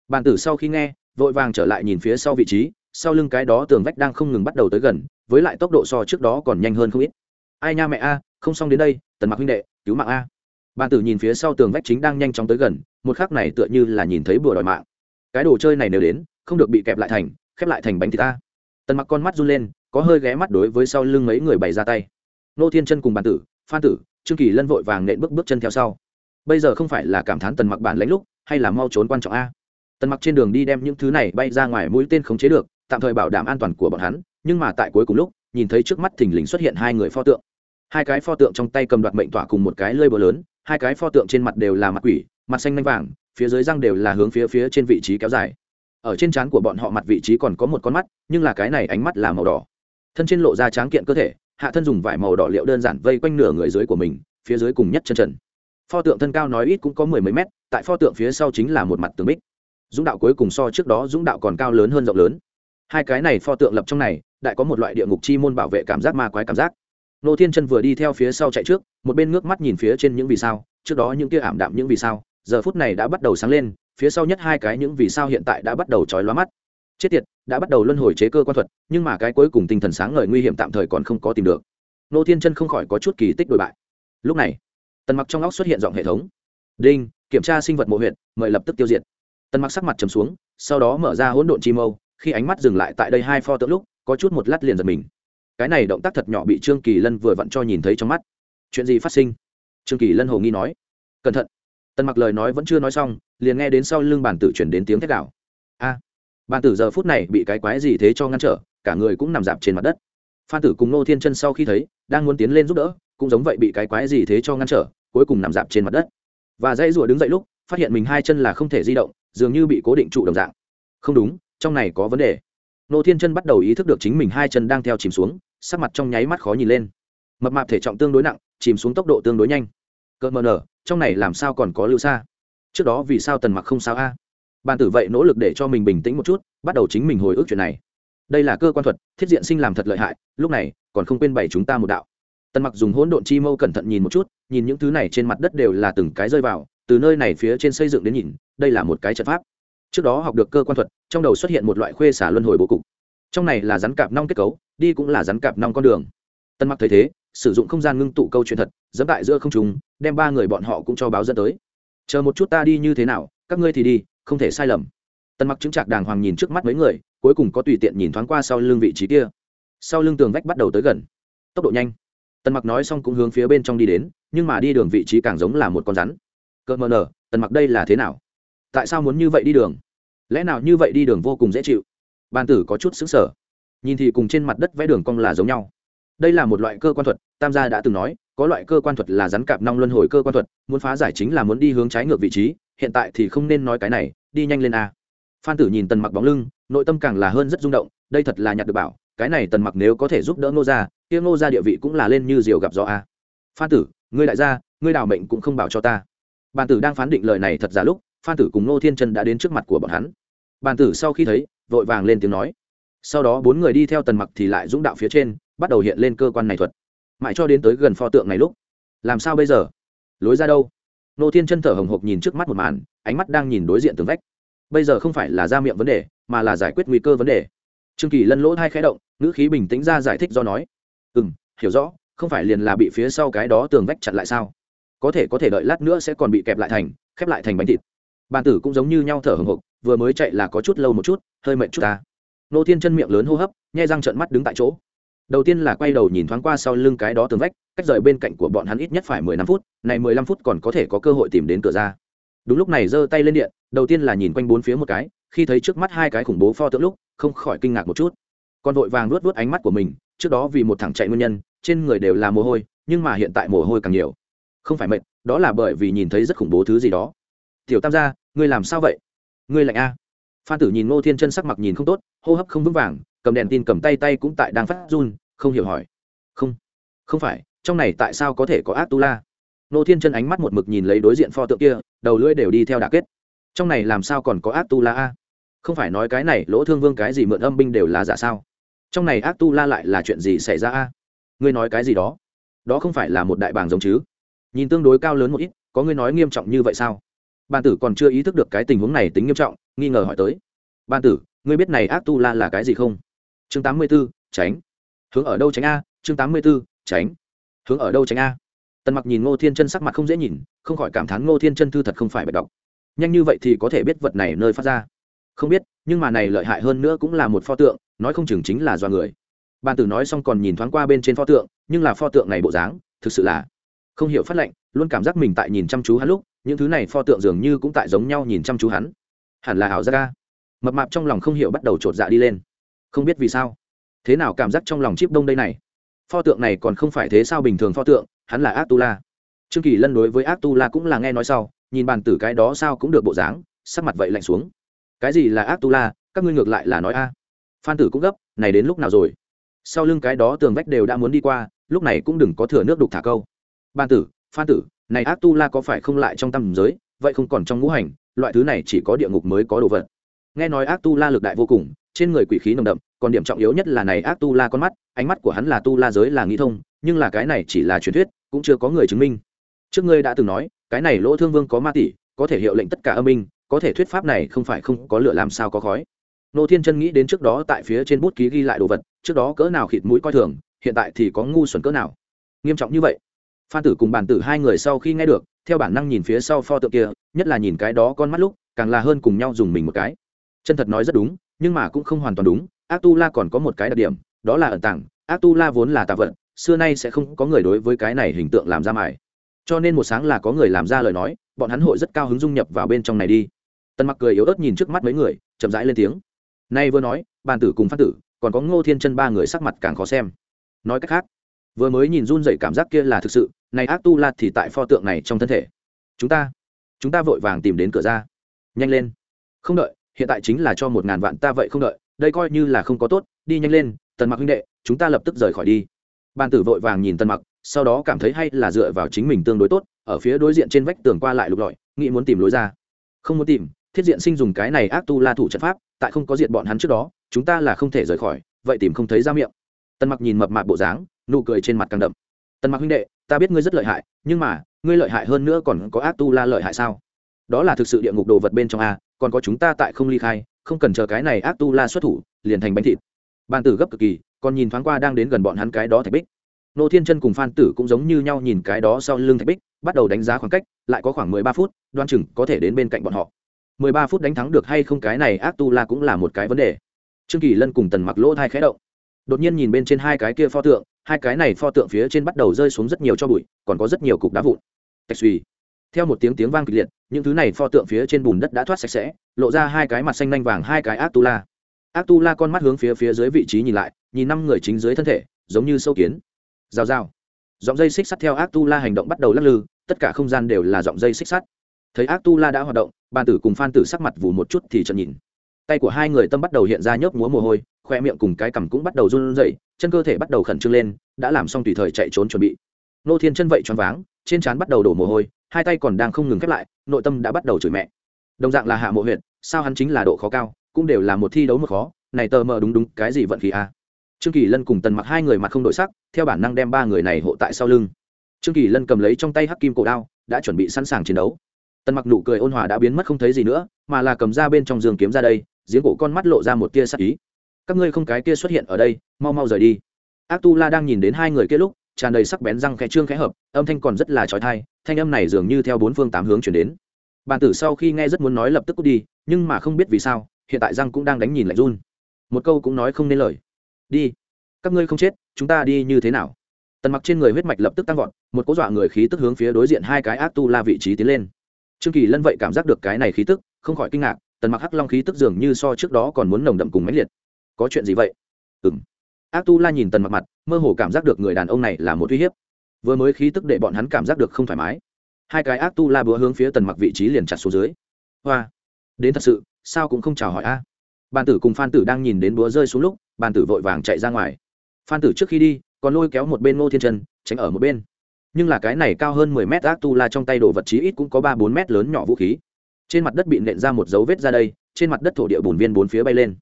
A: bàn tử sau khi nghe vội vàng trở lại nhìn phía sau vị trí sau lưng cái đó tường vách đang không ngừng bắt đầu tới gần, với lại tốc độ so trước đó còn nhanh hơn không ít. Ai nha mẹ a, không xong đến đây, tần mặc huynh đệ, cứu mạng a. Bàn tử nhìn phía sau tường vách chính đang nhanh chóng tới gần, một khắc này tựa như là nhìn thấy bùa đòi mạng. Cái đồ chơi này nếu đến, không được bị kẹp lại thành, khép lại thành bánh thịt ta. Tần mặc con mắt run lên, có hơi ghé mắt đối với sau lưng mấy người bày ra tay. Nô thiên chân cùng bàn tử, phan tử, trương kỳ lân vội vàng nện bước bước chân theo sau. Bây giờ không phải là cảm thán tần mặc bản lãnh lúc, hay là mau trốn quan trọng a? Tần mặc trên đường đi đem những thứ này bay ra ngoài mũi tên khống chế được tạm thời bảo đảm an toàn của bọn hắn, nhưng mà tại cuối cùng lúc, nhìn thấy trước mắt thình lình xuất hiện hai người pho tượng. Hai cái pho tượng trong tay cầm đoạt mệnh tỏa cùng một cái lơi bờ lớn, hai cái pho tượng trên mặt đều là mặt quỷ, mặt xanh nanh vàng, phía dưới răng đều là hướng phía phía trên vị trí kéo dài. Ở trên trán của bọn họ mặt vị trí còn có một con mắt, nhưng là cái này ánh mắt là màu đỏ. Thân trên lộ ra tráng kiện cơ thể, hạ thân dùng vải màu đỏ liệu đơn giản vây quanh nửa người dưới của mình, phía dưới cùng nhất chân trần. Pho tượng thân cao nói ít cũng có mười mấy mét, tại pho tượng phía sau chính là một mặt tường bích. Dũng đạo cuối cùng so trước đó dũng đạo còn cao lớn hơn rộng lớn hai cái này pho tượng lập trong này, đại có một loại địa ngục chi môn bảo vệ cảm giác ma quái cảm giác. Nô thiên chân vừa đi theo phía sau chạy trước, một bên ngước mắt nhìn phía trên những vì sao, trước đó những kia ảm đạm những vì sao, giờ phút này đã bắt đầu sáng lên, phía sau nhất hai cái những vì sao hiện tại đã bắt đầu trói lóa mắt. Chết tiệt, đã bắt đầu luân hồi chế cơ quan thuật, nhưng mà cái cuối cùng tinh thần sáng ngời nguy hiểm tạm thời còn không có tìm được. Nô thiên chân không khỏi có chút kỳ tích đổi bại. Lúc này, tần mặc trong óc xuất hiện giọng hệ thống. Đinh, kiểm tra sinh vật mộ huyện mời lập tức tiêu diệt. Tần mặc sắc mặt trầm xuống, sau đó mở ra hỗn độn chi mâu khi ánh mắt dừng lại tại đây hai pho tượng lúc có chút một lát liền giật mình. Cái này động tác thật nhỏ bị trương kỳ lân vừa vặn cho nhìn thấy trong mắt. Chuyện gì phát sinh? Trương kỳ lân hồ nghi nói. Cẩn thận. Tần mặc lời nói vẫn chưa nói xong liền nghe đến sau lưng bản tử chuyển đến tiếng thét đảo a! À, bản tử giờ phút này bị cái quái gì thế cho ngăn trở cả người cũng nằm dạp trên mặt đất. Phan tử cùng nô thiên chân sau khi thấy đang muốn tiến lên giúp đỡ cũng giống vậy bị cái quái gì thế cho ngăn trở cuối cùng nằm dạp trên mặt đất. Và dãy rùa đứng dậy lúc phát hiện mình hai chân là không thể di động dường như bị cố định trụ đồng dạng. Không đúng trong này có vấn đề. Nô thiên chân bắt đầu ý thức được chính mình hai chân đang theo chìm xuống, sắc mặt trong nháy mắt khó nhìn lên. Mập mạp thể trọng tương đối nặng, chìm xuống tốc độ tương đối nhanh. Cợt mờ nở, trong này làm sao còn có lưu xa trước đó vì sao tần mặc không sao a? À? bàn tử vậy nỗ lực để cho mình bình tĩnh một chút, bắt đầu chính mình hồi ức chuyện này. Đây là cơ quan thuật, thiết diện sinh làm thật lợi hại, lúc này, còn không quên bày chúng ta một đạo. Tần mặc dùng hỗn độn chi mâu cẩn thận nhìn một chút, nhìn những thứ này trên mặt đất đều là từng cái rơi vào, từ nơi này phía trên xây dựng đến nhìn, đây là một cái trận pháp trước đó học được cơ quan thuật, trong đầu xuất hiện một loại khuê xả luân hồi bố cục. Trong này là rắn cạp nong kết cấu, đi cũng là rắn cạp nong con đường. Tân mặc thấy thế, sử dụng không gian ngưng tụ câu chuyện thật dẫm tại giữa không trùng đem ba người bọn họ cũng cho báo dẫn tới. Chờ một chút ta đi như thế nào, các ngươi thì đi, không thể sai lầm. Tân mặc chứng trạc đàng hoàng nhìn trước mắt mấy người, cuối cùng có tùy tiện nhìn thoáng qua sau lưng vị trí kia. Sau lưng tường vách bắt đầu tới gần. Tốc độ nhanh. Tân mặc nói xong cũng hướng phía bên trong đi đến, nhưng mà đi đường vị trí càng giống là một con rắn. Cợt mờ nở tân mặc đây là thế nào? Tại sao muốn như vậy đi đường? Lẽ nào như vậy đi đường vô cùng dễ chịu? Ban tử có chút xứng sở nhìn thì cùng trên mặt đất vẽ đường cong là giống nhau. Đây là một loại cơ quan thuật, tam gia đã từng nói, có loại cơ quan thuật là rắn cạp nong luân hồi cơ quan thuật, muốn phá giải chính là muốn đi hướng trái ngược vị trí, hiện tại thì không nên nói cái này, đi nhanh lên a. Phan tử nhìn tần mặc bóng lưng, nội tâm càng là hơn rất rung động, đây thật là nhặt được bảo, cái này tần mặc nếu có thể giúp đỡ ngô gia, kia ngô gia địa vị cũng là lên như diều gặp gió a. Phan tử, ngươi đại gia, ngươi đào mệnh cũng không bảo cho ta. Bàn tử đang phán định lời này thật giả lúc phan tử cùng Nô thiên trân đã đến trước mặt của bọn hắn. Bàn tử sau khi thấy, vội vàng lên tiếng nói. Sau đó bốn người đi theo tần mặc thì lại dũng đạo phía trên, bắt đầu hiện lên cơ quan này thuật. Mãi cho đến tới gần pho tượng này lúc, làm sao bây giờ? Lối ra đâu? Nô thiên chân thở hồng hộc nhìn trước mắt một màn, ánh mắt đang nhìn đối diện tường vách. Bây giờ không phải là ra miệng vấn đề, mà là giải quyết nguy cơ vấn đề. Trương kỳ lân lỗ hai khẽ động, ngữ khí bình tĩnh ra giải thích do nói. Ừ m hiểu rõ, không phải liền là bị phía sau cái đó tường vách chặn lại sao? Có thể có thể đợi lát nữa sẽ còn bị kẹp lại thành, khép lại thành bánh thịt bàn tử cũng giống như nhau thở hồng hộc vừa mới chạy là có chút lâu một chút, hơi mệt chút ta. Nô thiên chân miệng lớn hô hấp, nhai răng trợn mắt đứng tại chỗ. Đầu tiên là quay đầu nhìn thoáng qua sau lưng cái đó tường vách, cách rời bên cạnh của bọn hắn ít nhất phải mười lăm phút, này mười lăm phút còn có thể có cơ hội tìm đến cửa ra. Đúng lúc này giơ tay lên điện, đầu tiên là nhìn quanh bốn phía một cái, khi thấy trước mắt hai cái khủng bố pho tượng lúc, không khỏi kinh ngạc một chút. Còn vội vàng luốt luốt ánh mắt của mình, trước đó vì một thằng chạy nguyên nhân, trên người đều là mồ hôi, nhưng mà hiện tại mồ hôi càng nhiều. Không phải mệt, đó là bởi vì nhìn thấy rất khủng bố thứ gì đó. Tiểu tam gia ngươi làm sao vậy? Ngươi lạnh a. Phan tử nhìn ngô thiên chân sắc mặt nhìn không tốt, hô hấp không vững vàng, cầm đèn tin cầm tay tay cũng tại đang phát run, không hiểu hỏi. Không không phải, trong này tại sao có thể có ác tu la ngô thiên chân ánh mắt một mực nhìn lấy đối diện pho tượng kia, đầu lưỡi đều đi theo đà kết. Trong này làm sao còn có ác tu la a? Không phải nói cái này, lỗ thương vương cái gì mượn âm binh đều là giả sao? Trong này ác tu la lại là chuyện gì xảy ra a? Ngươi nói cái gì đó? Đó không phải là một đại bàng giống chứ? Nhìn tương đối cao lớn một ít, có ngươi nói nghiêm trọng như vậy sao? Ban tử còn chưa ý thức được cái tình huống này tính nghiêm trọng, nghi ngờ hỏi tới. Ban tử, ngươi biết này ác tu la là cái gì không? Chương tám mươi b ố tránh. Hướng ở đâu tránh a? Chương tám mươi b ố tránh. Hướng ở đâu tránh a? Tần mặc nhìn ngô thiên chân sắc mặt không dễ nhìn, không khỏi cảm thán ngô thiên chân thư thật không phải bạch đọc nhanh như vậy thì có thể biết vật này nơi phát ra. Không biết, nhưng mà này lợi hại hơn nữa cũng là một pho tượng, nói không chừng chính là do người. Ban tử nói xong còn nhìn thoáng qua bên trên pho tượng, nhưng là pho tượng này bộ dáng, thực sự là không hiểu phát lệnh, luôn cảm giác mình tại nhìn chăm chú hắn lúc những thứ này pho tượng dường như cũng tại giống nhau nhìn chăm chú hắn. Hẳn là ảo ra ca mập mạp trong lòng không hiểu bắt đầu chột dạ đi lên. Không biết vì sao. Thế nào cảm giác trong lòng chip đông đây này? Pho tượng này còn không phải thế sao bình thường pho tượng, hắn là ác tu la trương kỳ lân đối với ác tu la cũng là nghe nói sau, nhìn bàn tử cái đó sao cũng được bộ dáng, sắc mặt vậy lạnh xuống. Cái gì là ác tu la các ngươi ngược lại là nói a. Phan tử cũng gấp, này đến lúc nào rồi? Sau lưng cái đó tường vách đều đã muốn đi qua, lúc này cũng đừng có thừa nước đục thả câu. Ban tử, phan tử này ác tu la có phải không lại trong tâm giới, vậy không còn trong ngũ hành, loại thứ này chỉ có địa ngục mới có đồ vật. Nghe nói ác tu la lực đại vô cùng, trên người quỷ khí nồng đậm, còn điểm trọng yếu nhất là này ác tu la con mắt, ánh mắt của hắn là tu la giới là nghĩ thông, nhưng là cái này chỉ là truyền thuyết, cũng chưa có người chứng minh. Trước ngươi đã từng nói, cái này lỗ thương vương có ma tỷ, có thể hiệu lệnh tất cả âm minh có thể thuyết pháp này không phải không có lửa làm sao có khói. Nô thiên chân nghĩ đến trước đó tại phía trên bút ký ghi lại đồ vật, trước đó cỡ nào khịt mũi coi thường, hiện tại thì có ngu xuẩn cỡ nào. Nghiêm trọng như vậy phan tử cùng bản tử hai người sau khi nghe được, theo bản năng nhìn phía sau pho tượng kia, nhất là nhìn cái đó con mắt lúc, càng là hơn cùng nhau dùng mình một cái. Chân thật nói rất đúng, nhưng mà cũng không hoàn toàn đúng ác tu la còn có một cái đặc điểm, đó là ẩn tàng. Ác tu la vốn là tạ vận xưa nay sẽ không có người đối với cái này hình tượng làm ra mải cho nên một sáng là có người làm ra lời nói, bọn hắn hội rất cao hứng dung nhập vào bên trong này đi. Tần mặc cười yếu ớt nhìn trước mắt mấy người, chậm rãi lên tiếng. Nay vừa nói bàn tử cùng phát tử, còn có ngô thiên chân ba người sắc mặt càng khó xem. Nói cách khác vừa mới nhìn run dậy cảm giác kia là thực sự, này ác tu la thì tại pho tượng này trong thân thể. Chúng ta chúng ta vội vàng tìm đến cửa ra. Nhanh lên. Không đợi, hiện tại chính là cho một ngàn vạn ta vậy không đợi, đây coi như là không có tốt, đi nhanh lên, tần mặc huynh đệ, chúng ta lập tức rời khỏi đi. Bàn tử vội vàng nhìn tần mặc, sau đó cảm thấy hay là dựa vào chính mình tương đối tốt, ở phía đối diện trên vách tường qua lại lục lọi, nghĩ muốn tìm lối ra. Không muốn tìm, thiết diện sinh dùng cái này ác tu la thủ trận pháp, tại không có diện bọn hắn trước đó, chúng ta là không thể rời khỏi, vậy tìm không thấy ra miệng tần mặc nhìn mập mạp bộ dáng, nụ cười trên mặt càng đậm. Tần mặc huynh đệ, ta biết ngươi rất lợi hại, nhưng mà, ngươi lợi hại hơn nữa còn có ác tu la lợi hại sao? Đó là thực sự địa ngục đồ vật bên trong a, còn có chúng ta tại không ly khai, không cần chờ cái này ác tu la xuất thủ, liền thành bánh thịt. Bàn tử gấp cực kỳ, còn nhìn thoáng qua đang đến gần bọn hắn cái đó thạch bích. Nô thiên chân cùng phan tử cũng giống như nhau nhìn cái đó sau lưng thạch bích, bắt đầu đánh giá khoảng cách, lại có khoảng mười ba phút, đoan chừng có thể đến bên cạnh bọn họ. Mười ba phút đánh thắng được hay không cái này ác tu la cũng là một cái vấn đề. Trương kỳ lân cùng tần mặc lỗ thai khẽ động đột nhiên nhìn bên trên hai cái kia pho tượng, hai cái này pho tượng phía trên bắt đầu rơi xuống rất nhiều cho bụi, còn có rất nhiều cục đá vụn. Tạch suy theo một tiếng tiếng vang kịch liệt, những thứ này pho tượng phía trên bùn đất đã thoát sạch sẽ, lộ ra hai cái mặt xanh nanh vàng, hai cái ác tu la. Ác tu la con mắt hướng phía phía dưới vị trí nhìn lại, nhìn năm người chính dưới thân thể, giống như sâu kiến. Rào rào. Dòng dây xích sắt theo ác tu la hành động bắt đầu lắc lư, tất cả không gian đều là dòng dây xích sắt. Thấy ác tu la đã hoạt động, bàn tử cùng phan tử sắc mặt vù một chút thì chợt nhìn tay của hai người tâm bắt đầu hiện ra nhớp múa mồ hôi, khoe miệng cùng cái cằm cũng bắt đầu run rẩy, chân cơ thể bắt đầu khẩn trương lên, đã làm xong tùy thời chạy trốn chuẩn bị. Nô thiên chân vậy choáng váng, trên trán bắt đầu đổ mồ hôi, hai tay còn đang không ngừng khép lại, nội tâm đã bắt đầu chửi mẹ. Đồng dạng là hạ mộ huyện sao hắn chính là độ khó cao, cũng đều là một thi đấu một khó, này tờ mờ đúng đúng, cái gì vận khí a? Trương kỳ lân cùng tần mặc hai người mặt không đổi sắc, theo bản năng đem ba người này hộ tại sau lưng. Trương kỳ lân cầm lấy trong tay hắc kim cổ đao, đã chuẩn bị sẵn sàng chiến đấu. Tần mặc nụ cười ôn hòa đã biến mất không thấy gì nữa, mà là cầm ra bên trong giường kiếm ra đây giếng cổ con mắt lộ ra một tia sắc ý. Các ngươi không cái kia xuất hiện ở đây, mau mau rời đi. Ác tu la đang nhìn đến hai người kia lúc, tràn đầy sắc bén răng khẽ trương khẽ hợp, âm thanh còn rất là trói thai thanh âm này dường như theo bốn phương tám hướng chuyển đến. Bàn tử sau khi nghe rất muốn nói lập tức cút đi, nhưng mà không biết vì sao, hiện tại răng cũng đang đánh nhìn lạnh run. Một câu cũng nói không nên lời. Đi, các ngươi không chết, chúng ta đi như thế nào? Tần mặc trên người huyết mạch lập tức tăng vọt, một cố dọa người khí tức hướng phía đối diện hai cái ác tu la vị trí tiến lên. Trương kỳ lân vậy cảm giác được cái này khí tức, không khỏi kinh ngạc tần mặc hắc long khí tức dường như so trước đó còn muốn nồng đậm cùng mãnh liệt. Có chuyện gì vậy? Ừng ác tu la nhìn tần mặc mặt mơ hồ cảm giác được người đàn ông này là một uy hiếp. Vừa mới khí tức để bọn hắn cảm giác được không thoải mái. Hai cái ác tu la búa hướng phía tần mặc vị trí liền chặt xuống dưới. Hoa. Đến thật sự sao cũng không chào hỏi a. À. bàn tử cùng phan tử đang nhìn đến búa rơi xuống lúc bàn tử vội vàng chạy ra ngoài. Phan tử trước khi đi còn lôi kéo một bên ngô thiên Trần, tránh ở một bên. Nhưng là cái này cao hơn mười mét ác tu la trong tay đồ vật chí ít cũng có ba bốn mét lớn nhỏ vũ khí trên mặt đất bị nện ra một dấu vết ra đây, trên mặt đất thổ địa bùn viên bốn phía bay lên.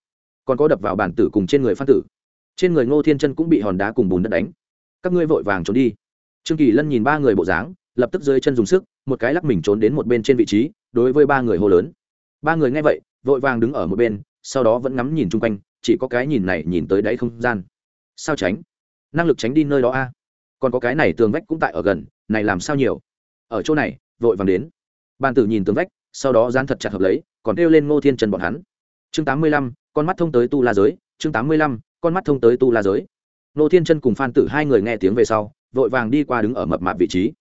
A: Còn có đập vào bản tử cùng trên người phan tử. Trên người ngô thiên chân cũng bị hòn đá cùng bùn đất đánh. Các ngươi vội vàng trốn đi. Trương kỳ lân nhìn ba người bộ dáng, lập tức rơi chân dùng sức, một cái lắc mình trốn đến một bên trên vị trí, đối với ba người hô lớn. Ba người nghe vậy, vội vàng đứng ở một bên, sau đó vẫn ngắm nhìn chung quanh, chỉ có cái nhìn này nhìn tới đáy không gian. Sao tránh? Năng lực tránh đi nơi đó a. Còn có cái này tường vách cũng tại ở gần, này làm sao nhiều? Ở chỗ này, vội vàng đến. Bàn tử nhìn tường vách sau đó dán thật chặt hợp lấy, còn kêu lên ngô thiên trần bọn hắn. Chương tám mươi lăm, con mắt thông tới tu la giới, chương tám mươi lăm, con mắt thông tới tu la giới. Ngô thiên Trân cùng phan tử hai người nghe tiếng về sau, vội vàng đi qua đứng ở mập mạp vị trí.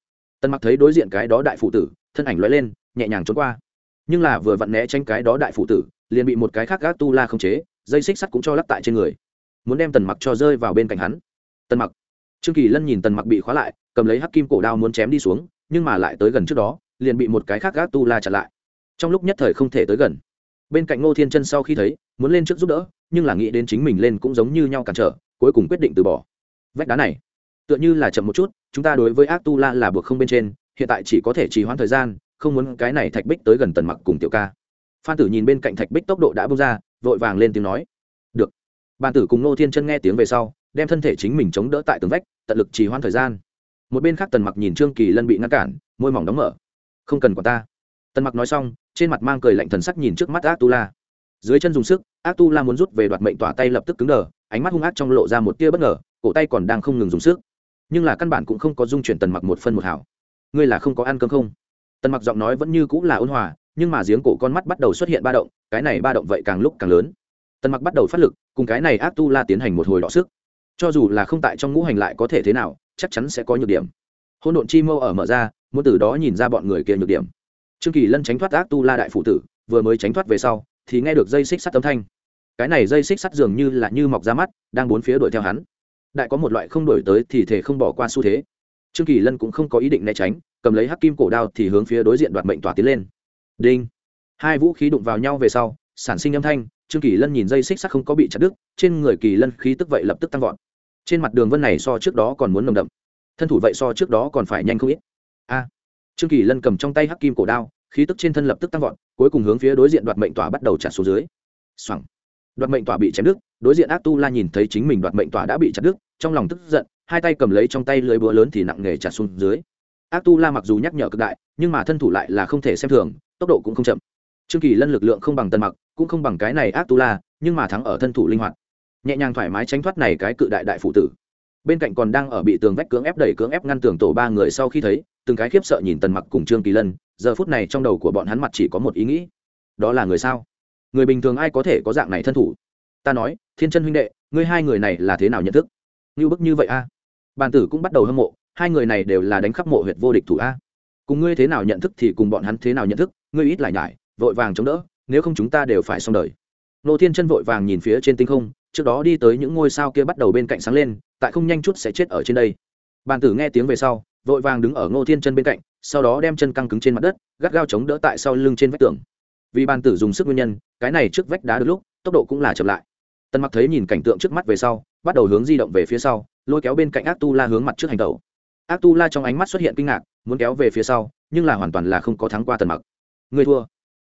A: Tần mặc thấy đối diện cái đó đại phụ tử, thân ảnh lóe lên, nhẹ nhàng trốn qua. Nhưng là vừa vặn né tránh cái đó đại phụ tử, liền bị một cái khác gác tu la không chế, dây xích sắt cũng cho lắp tại trên người. Muốn đem tần mặc cho rơi vào bên cạnh hắn. Tần mặc. Trương kỳ lân nhìn tần mặc bị khóa lại, cầm lấy hắc kim cổ đao muốn chém đi xuống, nhưng mà lại tới gần trước đó, liền bị một cái khác gác tu la chặn lại trong lúc nhất thời không thể tới gần. Bên cạnh ngô thiên chân sau khi thấy, muốn lên trước giúp đỡ, nhưng là nghĩ đến chính mình lên cũng giống như nhau cản trở, cuối cùng quyết định từ bỏ. Vách đá này, tựa như là chậm một chút, chúng ta đối với ác tu la là buộc không bên trên, hiện tại chỉ có thể trì hoãn thời gian, không muốn cái này thạch bích tới gần tần mặc cùng tiểu ca. Phan tử nhìn bên cạnh thạch bích tốc độ đã bung ra, vội vàng lên tiếng nói. Được. Bàn tử cùng ngô thiên chân nghe tiếng về sau, đem thân thể chính mình chống đỡ tại tường vách, tận lực trì hoãn thời gian. Một bên khác tần mặc nhìn trương kỳ lân bị ngăn cản, môi mỏng đóng mở. Không cần quả ta tần mặc nói xong, trên mặt mang cười lạnh thần sắc nhìn trước mắt ác tu la dưới chân dùng sức ác tu la muốn rút về đoạt mệnh tỏa tay lập tức cứng đờ, ánh mắt hung ác trong lộ ra một tia bất ngờ, cổ tay còn đang không ngừng dùng sức. Nhưng là căn bản cũng không có dung chuyển tần mặc một phân một hảo. Ngươi là không có ăn cơm không? Tần mặc giọng nói vẫn như cũng là ôn hòa, nhưng mà giếng cổ con mắt bắt đầu xuất hiện ba động, cái này ba động vậy càng lúc càng lớn. Tần mặc bắt đầu phát lực, cùng cái này ác tu la tiến hành một hồi đọ sức. Cho dù là không tại trong ngũ hành lại có thể thế nào, chắc chắn sẽ có nhược điểm. Hôn độn chi mâu ở mở ra, muốn từ đó nhìn ra bọn người kia nhược điểm trương kỳ lân tránh thoát ác tu la đại phụ tử, vừa mới tránh thoát về sau, thì nghe được dây xích sắt âm thanh. Cái này dây xích sắt dường như là như mọc ra mắt, đang bốn phía đuổi theo hắn. Đại có một loại không đổi tới thì thể không bỏ qua xu thế. Trương kỳ lân cũng không có ý định né tránh, cầm lấy hắc kim cổ đao thì hướng phía đối diện đoạt mệnh tỏa tiến lên. Đinh! Hai vũ khí đụng vào nhau về sau, sản sinh âm thanh, trương kỳ lân nhìn dây xích sắt không có bị chặt đứt, trên người kỳ lân khí tức vậy lập tức tăng vọt. Trên mặt đường vân này so trước đó còn muốn nồng đậm. Thân thủ vậy so trước đó còn phải nhanh không ít trương kỳ lân cầm trong tay hắc kim cổ đao, khí tức trên thân lập tức tăng vọt, cuối cùng hướng phía đối diện đoạt mệnh tỏa bắt đầu chặt xuống dưới. Xoẳng đoạt mệnh tỏa bị chém đứt, đối diện ác tu la nhìn thấy chính mình đoạt mệnh tỏa đã bị chặt đứt, trong lòng tức giận, hai tay cầm lấy trong tay lưới búa lớn thì nặng nề chặt xuống dưới. Ác tu la mặc dù nhắc nhở cực đại, nhưng mà thân thủ lại là không thể xem thường, tốc độ cũng không chậm. Trương kỳ lân lực lượng không bằng tân mặc, cũng không bằng cái này ác tu la, nhưng mà thắng ở thân thủ linh hoạt. Nhẹ nhàng thoải mái tránh thoát này cái cự đại đại phụ tử bên cạnh còn đang ở bị tường vách cưỡng ép đẩy cưỡng ép ngăn tường tổ ba người sau khi thấy, từng cái khiếp sợ nhìn tần mặc cùng trương kỳ lân, giờ phút này trong đầu của bọn hắn mặt chỉ có một ý nghĩ. Đó là người sao? Người bình thường ai có thể có dạng này thân thủ? Ta nói, thiên chân huynh đệ, ngươi hai người này là thế nào nhận thức? Như bức như vậy a? Bàn tử cũng bắt đầu hâm mộ, hai người này đều là đánh khắp mộ huyệt vô địch thủ a. Cùng ngươi thế nào nhận thức thì cùng bọn hắn thế nào nhận thức, ngươi ít lại nhải, vội vàng chống đỡ, nếu không chúng ta đều phải xong đời. Nô thiên chân vội vàng nhìn phía trên tinh không, trước đó đi tới những ngôi sao kia bắt đầu bên cạnh sáng lên tại không nhanh chút sẽ chết ở trên đây. Bàn tử nghe tiếng về sau, vội vàng đứng ở ngô thiên chân bên cạnh, sau đó đem chân căng cứng trên mặt đất, gắt gao chống đỡ tại sau lưng trên vách tường. Vì bàn tử dùng sức nguyên nhân, cái này trước vách đá được lúc, tốc độ cũng là chậm lại. Tần mặc thấy nhìn cảnh tượng trước mắt về sau, bắt đầu hướng di động về phía sau, lôi kéo bên cạnh ác tu la hướng mặt trước hành tàu ác tu la trong ánh mắt xuất hiện kinh ngạc, muốn kéo về phía sau, nhưng là hoàn toàn là không có thắng qua tần mặc. Người thua.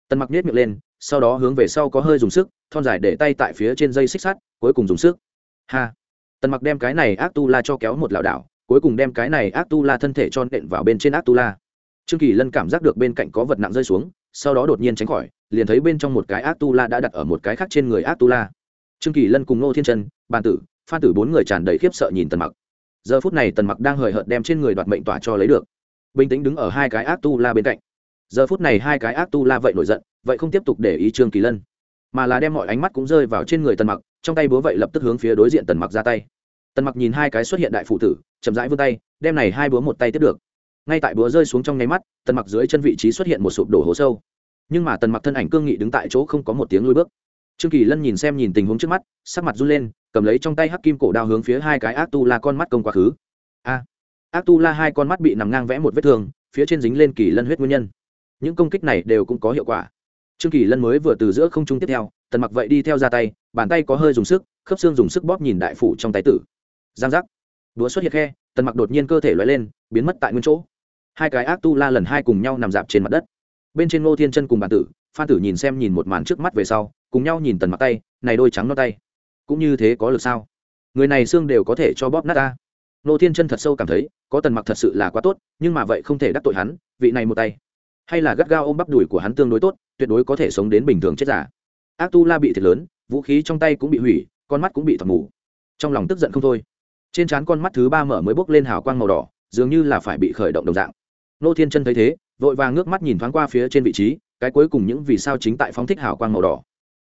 A: Tần mặc nhét miệng lên, sau đó hướng về sau có hơi dùng sức, thon dài để tay tại phía trên dây xích sắt, cuối cùng dùng sức. Ha! Tần mặc đem cái này ác tu la cho kéo một lảo đảo, cuối cùng đem cái này ác tu la thân thể cho nện vào bên trên ác tu la. Trương kỳ lân cảm giác được bên cạnh có vật nặng rơi xuống, sau đó đột nhiên tránh khỏi, liền thấy bên trong một cái ác tu la đã đặt ở một cái khác trên người ác tu la. Trương kỳ lân cùng ngô thiên trân, bàn tử, phan tử bốn người tràn đầy khiếp sợ nhìn tần mặc. Giờ phút này tần mặc đang hời hợt đem trên người đoạt mệnh tỏa cho lấy được. Bình tĩnh đứng ở hai cái ác tu la bên cạnh. Giờ phút này hai cái ác tu la vậy nổi giận, vậy không tiếp tục để ý trương kỳ lân, mà là đem mọi ánh mắt cũng rơi vào trên người tần mặc, trong tay búa vậy lập tức hướng phía đối diện tần mặc ra tay tần mặc nhìn hai cái xuất hiện đại phụ tử, chậm rãi vươn tay, đem này hai búa một tay tiếp được. Ngay tại búa rơi xuống trong nháy mắt, tần mặc dưới chân vị trí xuất hiện một sụp đổ hố sâu. Nhưng mà tần mặc thân ảnh cương nghị đứng tại chỗ không có một tiếng lui bước. Trương kỳ lân nhìn xem nhìn tình huống trước mắt, sắc mặt run lên, cầm lấy trong tay hắc kim cổ đao hướng phía hai cái ác tu la con mắt công quá khứ. A! Ác tu la hai con mắt bị nằm ngang vẽ một vết thương, phía trên dính lên kỳ lân huyết nguyên nhân. Những công kích này đều cũng có hiệu quả. Trương kỳ lân mới vừa từ giữa không trung tiếp theo, tần mặc vậy đi theo ra tay, bàn tay có hơi dùng sức, khớp xương dùng sức bóp nhìn đại phủ trong tay tử giang giác. Đũa xuất hiện khe, tần mặc đột nhiên cơ thể loại lên, biến mất tại nguyên chỗ. Hai cái ác tu la lần hai cùng nhau nằm dạp trên mặt đất. Bên trên ngô thiên chân cùng bàn tử, phan tử nhìn xem nhìn một màn trước mắt về sau, cùng nhau nhìn tần mặc tay, này đôi trắng no tay. Cũng như thế có lực sao? Người này xương đều có thể cho bóp nát ta. Ngô thiên chân thật sâu cảm thấy, có tần mặc thật sự là quá tốt, nhưng mà vậy không thể đắc tội hắn, vị này một tay. Hay là gắt gao ôm bắp đùi của hắn tương đối tốt, tuyệt đối có thể sống đến bình thường chết giả ác tu la bị thiệt lớn, vũ khí trong tay cũng bị hủy, con mắt cũng bị thọc mù. Trong lòng tức giận không thôi trên trán con mắt thứ ba mở mới bốc lên hào quang màu đỏ dường như là phải bị khởi động đồng dạng. Nô thiên chân thấy thế vội vàng ngước mắt nhìn thoáng qua phía trên vị trí cái cuối cùng những vì sao chính tại phóng thích hào quang màu đỏ.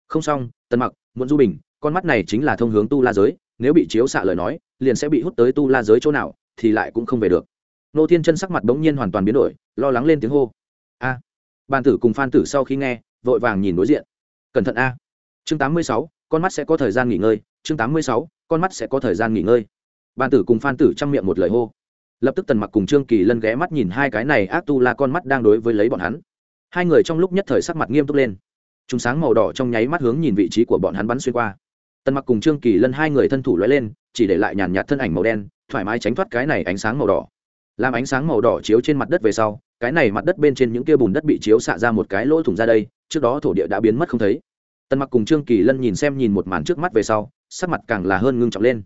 A: Không xong tần mặc muộn du bình con mắt này chính là thông hướng tu la giới nếu bị chiếu xạ lời nói liền sẽ bị hút tới tu la giới chỗ nào thì lại cũng không về được. Nô thiên chân sắc mặt bỗng nhiên hoàn toàn biến đổi lo lắng lên tiếng hô. A. Bàn tử cùng phan tử sau khi nghe vội vàng nhìn đối diện. Cẩn thận a. Chương 86, con mắt sẽ có thời gian nghỉ ngơi. Chương 86, con mắt sẽ có thời gian nghỉ ngơi bàn tử cùng phan tử chăm miệng một lời hô. Lập tức tần mặc cùng trương kỳ lân ghé mắt nhìn hai cái này ác tu la con mắt đang đối với lấy bọn hắn. Hai người trong lúc nhất thời sắc mặt nghiêm túc lên. Chúng sáng màu đỏ trong nháy mắt hướng nhìn vị trí của bọn hắn bắn xuyên qua. Tần mặc cùng trương kỳ lân hai người thân thủ lóe lên, chỉ để lại nhàn nhạt thân ảnh màu đen, thoải mái tránh thoát cái này ánh sáng màu đỏ. Làm ánh sáng màu đỏ chiếu trên mặt đất về sau, cái này mặt đất bên trên những kia bùn đất bị chiếu xạ ra một cái lỗ thủng ra đây, trước đó thổ địa đã biến mất không thấy. Tần mặc cùng trương kỳ lân nhìn xem nhìn một màn trước mắt về sau, sắc mặt càng là hơn ngưng trọng lên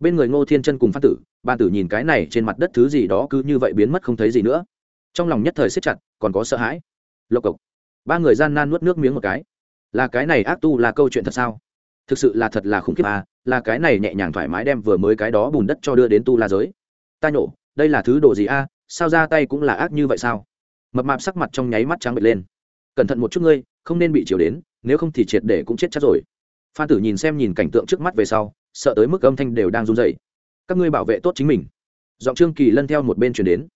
A: bên người ngô thiên chân cùng phan tử ban tử nhìn cái này trên mặt đất thứ gì đó cứ như vậy biến mất không thấy gì nữa. Trong lòng nhất thời siết chặt, còn có sợ hãi. Lộc cộc. Ba người gian nan nuốt nước miếng một cái. Là cái này ác tu là câu chuyện thật sao? Thực sự là thật là khủng khiếp à là cái này nhẹ nhàng thoải mái đem vừa mới cái đó bùn đất cho đưa đến tu la giới. Ta nhổ, đây là thứ đồ gì a, sao ra tay cũng là ác như vậy sao? Mập mạp sắc mặt trong nháy mắt trắng bệch lên. Cẩn thận một chút ngươi, không nên bị chiều đến, nếu không thì triệt để cũng chết chắc rồi. Phan tử nhìn xem nhìn cảnh tượng trước mắt về sau sợ tới mức âm thanh đều đang run rẩy. các ngươi bảo vệ tốt chính mình. Giọng trương kỳ lân theo một bên chuyển đến.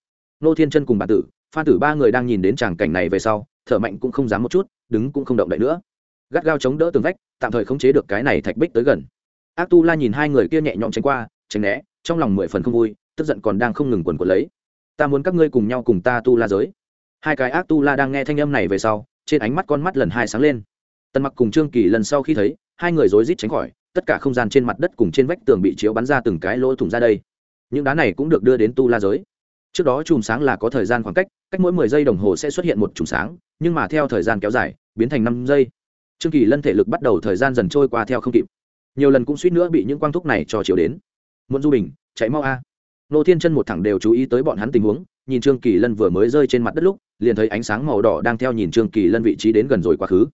A: Nô thiên chân cùng bà tử, phan tử ba người đang nhìn đến tràng cảnh này về sau, thở mạnh cũng không dám một chút, đứng cũng không động đậy nữa. Gắt gao chống đỡ tường vách, tạm thời khống chế được cái này thạch bích tới gần. Ác tu la nhìn hai người kia nhẹ nhõm tránh qua, tránh né, trong lòng mười phần không vui, tức giận còn đang không ngừng quần quật lấy. Ta muốn các ngươi cùng nhau cùng ta tu la giới. Hai cái ác tu la đang nghe thanh âm này về sau, trên ánh mắt con mắt lần hai sáng lên. Tần mặc cùng trương kỳ lần sau khi thấy, hai người rối rít tránh khỏi tất cả không gian trên mặt đất cùng trên vách tường bị chiếu bắn ra từng cái lỗ thủng ra đây. Những đá này cũng được đưa đến tu la giới. Trước đó chùm sáng là có thời gian khoảng cách cách mỗi mười giây đồng hồ sẽ xuất hiện một chùm sáng, nhưng mà theo thời gian kéo dài, biến thành năm giây. Trương kỳ lân thể lực bắt đầu thời gian dần trôi qua theo không kịp. Nhiều lần cũng suýt nữa bị những quang thúc này cho chiều đến. Muốn du bình, chạy mau a. Nô thiên chân một thẳng đều chú ý tới bọn hắn tình huống, nhìn trương kỳ lân vừa mới rơi trên mặt đất lúc, liền thấy ánh sáng màu đỏ đang theo nhìn trương kỳ lân vị trí đến gần rồi quá khứ.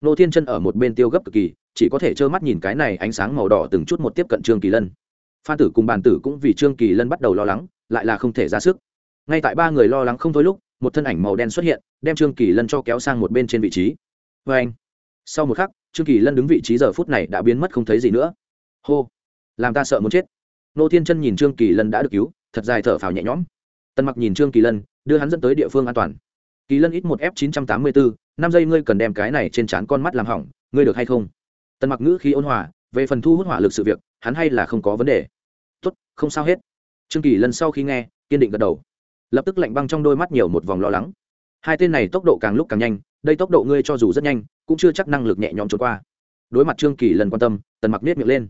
A: Nô thiên chân ở một bên tiêu gấp cực kỳ chỉ có thể trơ mắt nhìn cái này ánh sáng màu đỏ từng chút một tiếp cận trương kỳ lân. Phan tử cùng bàn tử cũng vì trương kỳ lân bắt đầu lo lắng, lại là không thể ra sức. Ngay tại ba người lo lắng không thôi lúc, một thân ảnh màu đen xuất hiện, đem trương kỳ lân cho kéo sang một bên trên vị trí. Vê anh, sau một khắc, trương kỳ lân đứng vị trí giờ phút này đã biến mất không thấy gì nữa. Hô, làm ta sợ muốn chết. Nô thiên chân nhìn trương kỳ lân đã được cứu, thật dài thở phào nhẹ nhõm. Tần mặc nhìn trương kỳ lân, đưa hắn dẫn tới địa phương an toàn. Kỳ lân ít một f chín trăm tám mươi bốn năm giây ngươi cần đem cái này trên trán con mắt làm hỏng, ngươi được hay không? Tần mặc ngữ khi ôn hòa, về phần thu hút hỏa lực sự việc, hắn hay là không có vấn đề. Tốt, không sao hết. Trương kỳ lần sau khi nghe, kiên định gật đầu. Lập tức lạnh băng trong đôi mắt nhiều một vòng lo lắng. Hai tên này tốc độ càng lúc càng nhanh, đây tốc độ ngươi cho dù rất nhanh, cũng chưa chắc năng lực nhẹ nhõm trốn qua. Đối mặt trương kỳ lần quan tâm, tần mặc nết miệng lên.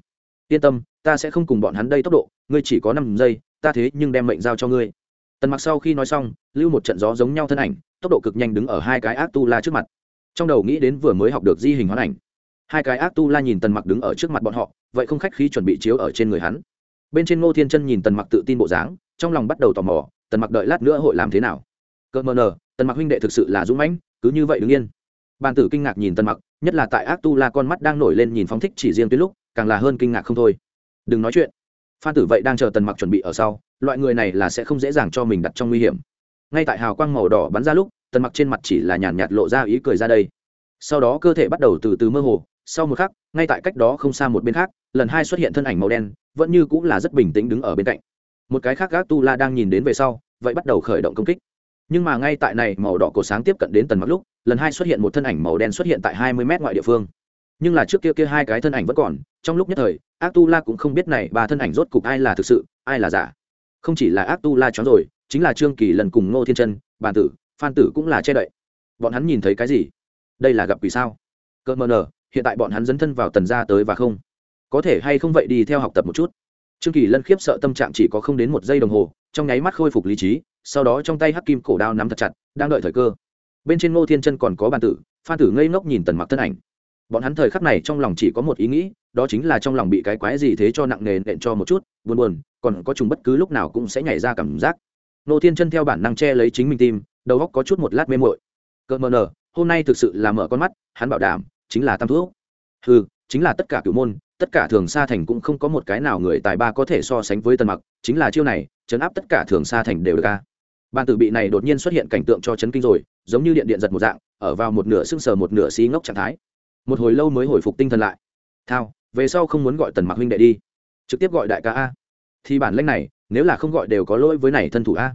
A: Yên tâm, ta sẽ không cùng bọn hắn đây tốc độ, ngươi chỉ có năm giây, ta thế nhưng đem mệnh giao cho ngươi. Tần mặc sau khi nói xong, lưu một trận gió giống nhau thân ảnh, tốc độ cực nhanh đứng ở hai cái ác tu la trước mặt. Trong đầu nghĩ đến vừa mới học được di hình hoán ảnh hai cái ác tu la nhìn tần mặc đứng ở trước mặt bọn họ, vậy không khách khí chuẩn bị chiếu ở trên người hắn. Bên trên ngô thiên chân nhìn tần mặc tự tin bộ dáng, trong lòng bắt đầu tò mò, tần mặc đợi lát nữa hội làm thế nào? Cơ mờ nờ, tần mặc huynh đệ thực sự là dũng mãnh, cứ như vậy đứng yên. Bàn tử kinh ngạc nhìn tần mặc, nhất là tại ác tu la con mắt đang nổi lên nhìn phóng thích chỉ riêng tuyến lúc, càng là hơn kinh ngạc không thôi. Đừng nói chuyện. Phan tử vậy đang chờ tần mặc chuẩn bị ở sau, loại người này là sẽ không dễ dàng cho mình đặt trong nguy hiểm. Ngay tại hào quang màu đỏ bắn ra lúc, tần mặc trên mặt chỉ là nhàn nhạt lộ ra ý cười ra đây. Sau đó cơ thể bắt đầu từ từ mơ hồ sau một khắc, ngay tại cách đó không xa một bên khác, lần hai xuất hiện thân ảnh màu đen, vẫn như cũng là rất bình tĩnh đứng ở bên cạnh. Một cái khác gác tu la đang nhìn đến về sau, vậy bắt đầu khởi động công kích. Nhưng mà ngay tại này màu đỏ cổ sáng tiếp cận đến tần mặc lúc, lần hai xuất hiện một thân ảnh màu đen xuất hiện tại hai mươi mét ngoại địa phương. Nhưng là trước kia kia hai cái thân ảnh vẫn còn, trong lúc nhất thời, ác tu la cũng không biết này ba thân ảnh rốt cục ai là thực sự, ai là giả. Không chỉ là ác tu la chó rồi, chính là trương kỳ lần cùng ngô thiên chân, bàn tử, phan tử cũng là che đậy. Bọn hắn nhìn thấy cái gì? Đây là gặp quỷ sao? Cơ mờ nở hiện tại bọn hắn dấn thân vào tần gia tới và không. Có thể hay không vậy đi theo học tập một chút. Trương kỳ lân khiếp sợ tâm trạng chỉ có không đến một giây đồng hồ trong nháy mắt khôi phục lý trí sau đó trong tay hắc kim cổ đao nắm thật chặt đang đợi thời cơ. Bên trên ngô thiên chân còn có bàn tử phan tử ngây ngốc nhìn tần mặc thân ảnh. Bọn hắn thời khắc này trong lòng chỉ có một ý nghĩ đó chính là trong lòng bị cái quái gì thế cho nặng nề nện cho một chút buồn buồn còn có chúng bất cứ lúc nào cũng sẽ nhảy ra cảm giác. Ngô thiên chân theo bản năng che lấy chính mình tim đầu óc có chút một lát mê mội cợt mờ nở, hôm nay thực sự là mở con mắt hắn bảo đảm chính là tam thuốc. Ừ chính là tất cả cửu môn, tất cả thường sa thành cũng không có một cái nào người tài ba có thể so sánh với tần mặc, chính là chiêu này, chấn áp tất cả thường sa thành đều được ca ban tử bị này đột nhiên xuất hiện cảnh tượng cho chấn kinh rồi, giống như điện điện giật một dạng, ở vào một nửa sưng sờ một nửa xí ngốc trạng thái. Một hồi lâu mới hồi phục tinh thần lại. Thao, về sau không muốn gọi tần mặc huynh đệ đi. Trực tiếp gọi đại ca a. Thì bản lãnh này, nếu là không gọi đều có lỗi với này thân thủ a.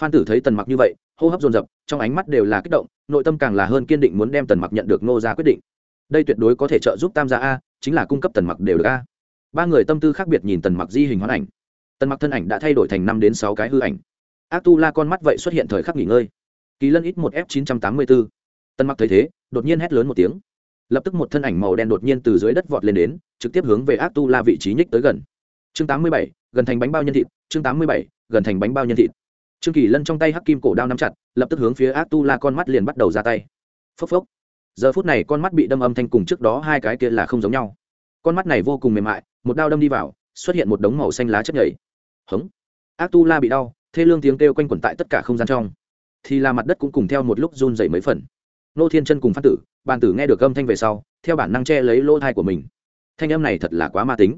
A: Phan tử thấy tần mặc như vậy, hô hấp dồn dập, trong ánh mắt đều là kích động, nội tâm càng là hơn kiên định muốn đem tần mặc nhận được nô ra quyết định đây tuyệt đối có thể trợ giúp tam gia a, chính là cung cấp tần mặc đều được a. Ba người tâm tư khác biệt nhìn tần mặc di hình hoán ảnh. Tần mặc thân ảnh đã thay đổi thành năm đến sáu cái hư ảnh. Ác tu la con mắt vậy xuất hiện thời khắc nghỉ ngơi. Kỳ lân ít một f chín trăm tám mươi bốn tần mặc thấy thế, đột nhiên hét lớn một tiếng. Lập tức một thân ảnh màu đen đột nhiên từ dưới đất vọt lên đến, trực tiếp hướng về ác tu la vị trí nhích tới gần. Chương tám mươi bảy, gần thành bánh bao nhân thịt. Chương tám mươi bảy, gần thành bánh bao nhân thịt. Trương kỳ lân trong tay hắc kim cổ đao nắm chặt, lập tức hướng phía ác tu la con mắt liền bắt đầu ra tay. Phốc phốc giờ phút này con mắt bị đâm âm thanh cùng trước đó hai cái kia là không giống nhau. Con mắt này vô cùng mềm mại, một đao đâm đi vào, xuất hiện một đống màu xanh lá chất nhảy hống. Ác tu la bị đau, thê lương tiếng kêu quanh quẩn tại tất cả không gian trong. Thì là mặt đất cũng cùng theo một lúc run dày mấy phần. Nô thiên chân cùng phát tử, bàn tử nghe được âm thanh về sau, theo bản năng che lấy lỗ thai của mình. Thanh âm này thật là quá ma tính.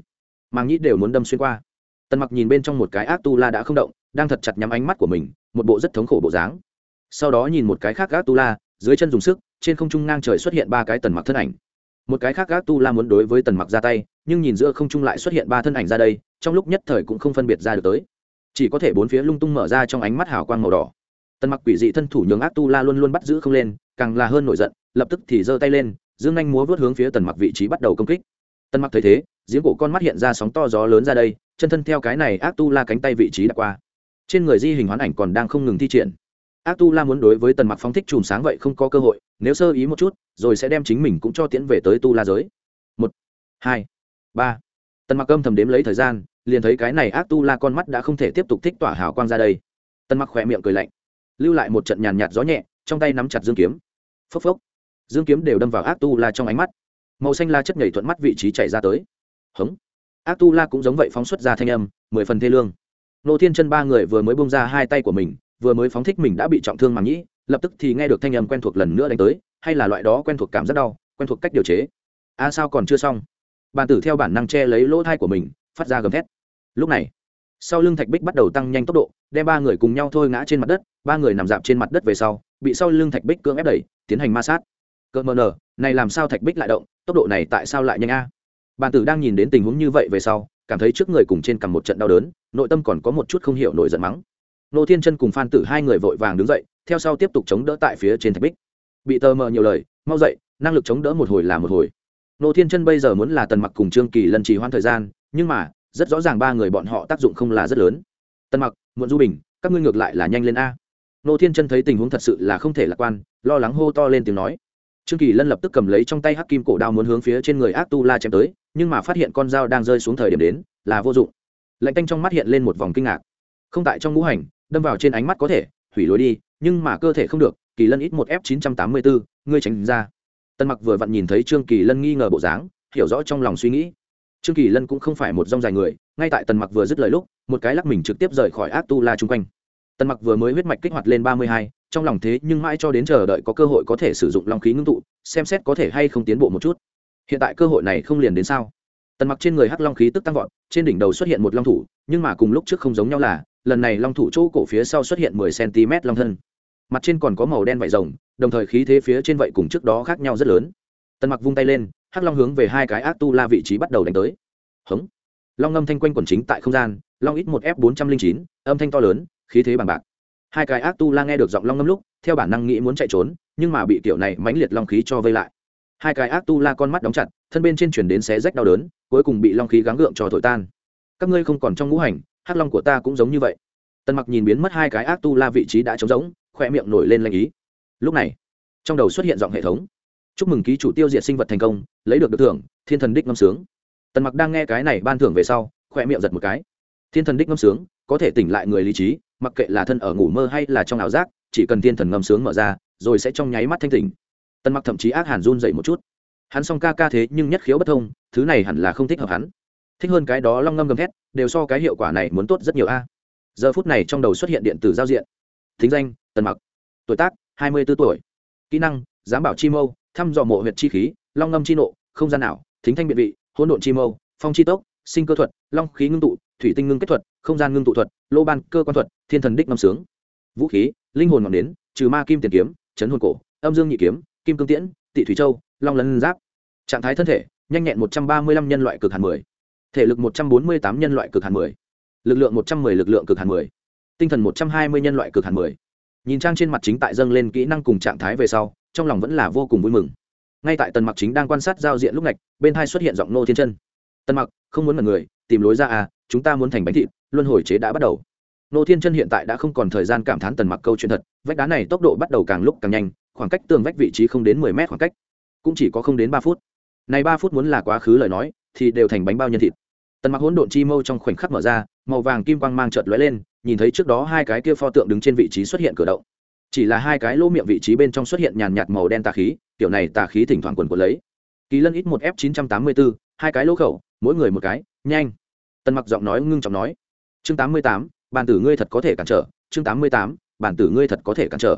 A: Màng nhĩ đều muốn đâm xuyên qua. Tần mặc nhìn bên trong một cái ác tu la đã không động, đang thật chặt nhắm ánh mắt của mình, một bộ rất thống khổ bộ dáng. Sau đó nhìn một cái khác ác tu la dưới chân dùng sức trên không trung ngang trời xuất hiện ba cái tần mặc thân ảnh. Một cái khác ác tu la muốn đối với tần mặc ra tay, nhưng nhìn giữa không trung lại xuất hiện ba thân ảnh ra đây, trong lúc nhất thời cũng không phân biệt ra được tới. Chỉ có thể bốn phía lung tung mở ra trong ánh mắt hào quang màu đỏ. Tần mặc quỷ dị thân thủ nhường ác tu la luôn luôn bắt giữ không lên, càng là hơn nổi giận, lập tức thì giơ tay lên, dương anh múa vớt hướng phía tần mặc vị trí bắt đầu công kích. Tần mặc thấy thế, giếng cổ con mắt hiện ra sóng to gió lớn ra đây, chân thân theo cái này ác tu la cánh tay vị trí đã qua. Trên người di hình hoán ảnh còn đang không ngừng thi triển ác tu la muốn đối với tần mặc phóng thích chùm sáng vậy không có cơ hội, nếu sơ ý một chút, rồi sẽ đem chính mình cũng cho tiễn về tới tu la giới. Một, hai, ba. Tần mặc âm thầm đếm lấy thời gian, liền thấy cái này ác tu la con mắt đã không thể tiếp tục thích tỏa hào quang ra đây. Tần mặc khỏe miệng cười lạnh, lưu lại một trận nhàn nhạt gió nhẹ, trong tay nắm chặt dương kiếm. Phốc phốc, dương kiếm đều đâm vào ác tu la trong ánh mắt. Màu xanh la chất nhảy thuận mắt vị trí chạy ra tới. Hống. Ác tu la cũng giống vậy phóng xuất ra thanh âm, mười phần thê lương. Nô thiên chân ba người vừa mới bông ra hai tay của mình vừa mới phóng thích mình đã bị trọng thương màng nhĩ, lập tức thì nghe được thanh âm quen thuộc lần nữa đánh tới, hay là loại đó quen thuộc cảm rất đau, quen thuộc cách điều chế. A à, sao còn chưa xong? Bàn tử theo bản năng che lấy lỗ thai của mình, phát ra gầm thét. Lúc này, sau lưng thạch bích bắt đầu tăng nhanh tốc độ, đem ba người cùng nhau thôi ngã trên mặt đất, ba người nằm dạp trên mặt đất về sau, bị sau lưng thạch bích cưỡng ép đẩy, tiến hành ma sát. Cỡ mờ nờ này làm sao thạch bích lại động, tốc độ này tại sao lại nhanh a? Bàn tử đang nhìn đến tình huống như vậy về sau, cảm thấy trước người cùng trên cầm một trận đau đớn, nội tâm còn có một chút không hiểu nổi giận mắng nô thiên chân cùng phan tử hai người vội vàng đứng dậy, theo sau tiếp tục chống đỡ tại phía trên thạch bích. Bị tờ mờ nhiều lời, mau dậy, năng lực chống đỡ một hồi là một hồi. Nô thiên chân bây giờ muốn là tần mặc cùng trương kỳ lần trì hoãn thời gian, nhưng mà, rất rõ ràng ba người bọn họ tác dụng không là rất lớn. Tần mặc, muộn du bình, các ngươi ngược lại là nhanh lên a. Nô thiên chân thấy tình huống thật sự là không thể lạc quan, lo lắng hô to lên tiếng nói. Trương kỳ lân lập tức cầm lấy trong tay hắc kim cổ đao muốn hướng phía trên người ác tu la chém tới, nhưng mà phát hiện con dao đang rơi xuống thời điểm đến, là vô dụng. Lạnh tanh trong mắt hiện lên một vòng kinh ngạc. Không tại trong ngũ hành đâm vào trên ánh mắt có thể, hủy lối đi, nhưng mà cơ thể không được, kỳ lân ít một f chín trăm tám mươi bốn ngươi tránh ra. Tân mặc vừa vặn nhìn thấy trương kỳ lân nghi ngờ bộ dáng, hiểu rõ trong lòng suy nghĩ. Trương kỳ lân cũng không phải một rong dài người, ngay tại tần mặc vừa dứt lời lúc, một cái lắc mình trực tiếp rời khỏi ác tu la chung quanh. Tần mặc vừa mới huyết mạch kích hoạt lên ba mươi hai, trong lòng thế nhưng mãi cho đến chờ đợi có cơ hội có thể sử dụng long khí ngưng tụ, xem xét có thể hay không tiến bộ một chút. Hiện tại cơ hội này không liền đến sao? Tần mặc trên người hắc long khí tức tăng vọt, trên đỉnh đầu xuất hiện một long thủ, nhưng mà cùng lúc trước không giống nhau là lần này long thủ chỗ cổ phía sau xuất hiện mười cm long thân. Mặt trên còn có màu đen vảy rồng, đồng thời khí thế phía trên vậy cùng trước đó khác nhau rất lớn. Tần mặc vung tay lên, hắc long hướng về hai cái ác tu la vị trí bắt đầu đánh tới. Hống. Long ngâm thanh quanh quần chính tại không gian, long ít một f bốn trăm linh chín, âm thanh to lớn, khí thế bằng bạc. Hai cái ác tu la nghe được giọng long ngâm lúc, theo bản năng nghĩ muốn chạy trốn, nhưng mà bị tiểu này mãnh liệt long khí cho vây lại. Hai cái ác tu la con mắt đóng chặt, thân bên trên chuyển đến xé rách đau đớn, cuối cùng bị long khí gắng gượng cho thổi tan. Các ngươi không còn trong ngũ hành hắc long của ta cũng giống như vậy. Tần mặc nhìn biến mất hai cái ác tu la vị trí đã trống rỗng khoe miệng nổi lên lanh ý. Lúc này, trong đầu xuất hiện giọng hệ thống. Chúc mừng ký chủ tiêu diệt sinh vật thành công, lấy được được thưởng, thiên thần đích ngâm sướng. Tần mặc đang nghe cái này ban thưởng về sau khoe miệng giật một cái. Thiên thần đích ngâm sướng, có thể tỉnh lại người lý trí, mặc kệ là thân ở ngủ mơ hay là trong ảo giác, chỉ cần thiên thần ngâm sướng mở ra, rồi sẽ trong nháy mắt thanh tỉnh. Tần mặc thậm chí ác hàn run dậy một chút. Hắn song ca ca thế nhưng nhất khiếu bất thông, thứ này hẳn là không thích hợp hắn. Thích hơn cái đó long ngâm gầm thét đều so cái hiệu quả này muốn tốt rất nhiều a. Giờ phút này trong đầu xuất hiện điện tử giao diện. Thính danh, tần mặc. Tuổi tác, hai mươi b ố tuổi. Kỹ năng, giám bảo chi mâu, thăm dò mộ huyện chi khí, long ngâm chi nộ, không gian ảo, thính thanh biện vị, hỗn độn chi mâu, phong chi tốc, sinh cơ thuật, long khí ngưng tụ, thủy tinh ngưng kết thuật, không gian ngưng tụ thuật, lô ban, cơ quan thuật, thiên thần đích ngâm sướng. Vũ khí, linh hồn ngọn nến, trừ ma kim tiền kiếm, chấn hồn cổ, âm dương nhị kiếm, kim cương tiễn, tị thủy châu, long lân giáp. Trạng thái thân thể, nhanh nhẹn một trăm ba mươi lăm nhân loại cực hàn mười thể lực một trăm bốn mươi tám nhân loại cực hàn mười, lực lượng một trăm mười lực lượng cực hàn mười, tinh thần một trăm hai mươi nhân loại cực hàn mười. Nhìn trang trên mặt chính tại dâng lên kỹ năng cùng trạng thái về sau, trong lòng vẫn là vô cùng vui mừng. Ngay tại tần mặc chính đang quan sát giao diện lúc ngạch bên hai xuất hiện giọng nô thiên chân. Tần mặc, không muốn mật người, tìm lối ra à chúng ta muốn thành bánh thịt, luân hồi chế đã bắt đầu. Nô thiên chân hiện tại đã không còn thời gian cảm thán tần mặc câu chuyện thật, vách đá này tốc độ bắt đầu càng lúc càng nhanh, khoảng cách tường vách vị trí không đến mười mét khoảng cách, cũng chỉ có không đến ba phút. Này ba phút muốn là quá khứ lời nói thì đều thành bánh bao nhân thịt. Tần mặc hỗn độn chi mâu trong khoảnh khắc mở ra, màu vàng kim quang mang chợt lóe lên, nhìn thấy trước đó hai cái kia pho tượng đứng trên vị trí xuất hiện cửa động. Chỉ là hai cái lỗ miệng vị trí bên trong xuất hiện nhàn nhạt màu đen tà khí, kiểu này tà khí thỉnh thoảng quần quần lấy. Kỳ lân ít một f chín trăm tám mươi bốn, hai cái lỗ khẩu, mỗi người một cái, nhanh. Tần mặc giọng nói ngưng trọng nói, chương tám mươi tám, bản tử ngươi thật có thể cản trở, chương tám mươi tám, bản tử ngươi thật có thể cản trở.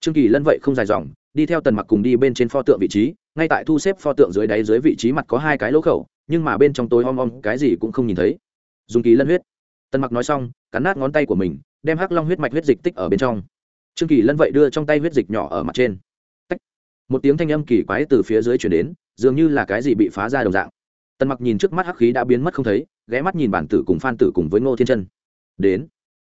A: Trương kỳ lân vậy không dài dòng, đi theo tần mặc cùng đi bên trên pho tượng vị trí, ngay tại thu xếp pho tượng dưới đáy dưới vị trí mặt có hai cái lỗ khẩu nhưng mà bên trong tối om om cái gì cũng không nhìn thấy. Dùng kỳ lân huyết. Tần mặc nói xong, cắn nát ngón tay của mình, đem hắc long huyết mạch huyết dịch tích ở bên trong. Trương kỳ lân vậy đưa trong tay huyết dịch nhỏ ở mặt trên. Tách. một tiếng thanh âm kỳ quái từ phía dưới chuyển đến, dường như là cái gì bị phá ra đồng dạng. Tần mặc nhìn trước mắt hắc khí đã biến mất không thấy, ghé mắt nhìn bản tử cùng phan tử cùng với ngô thiên chân. Đến.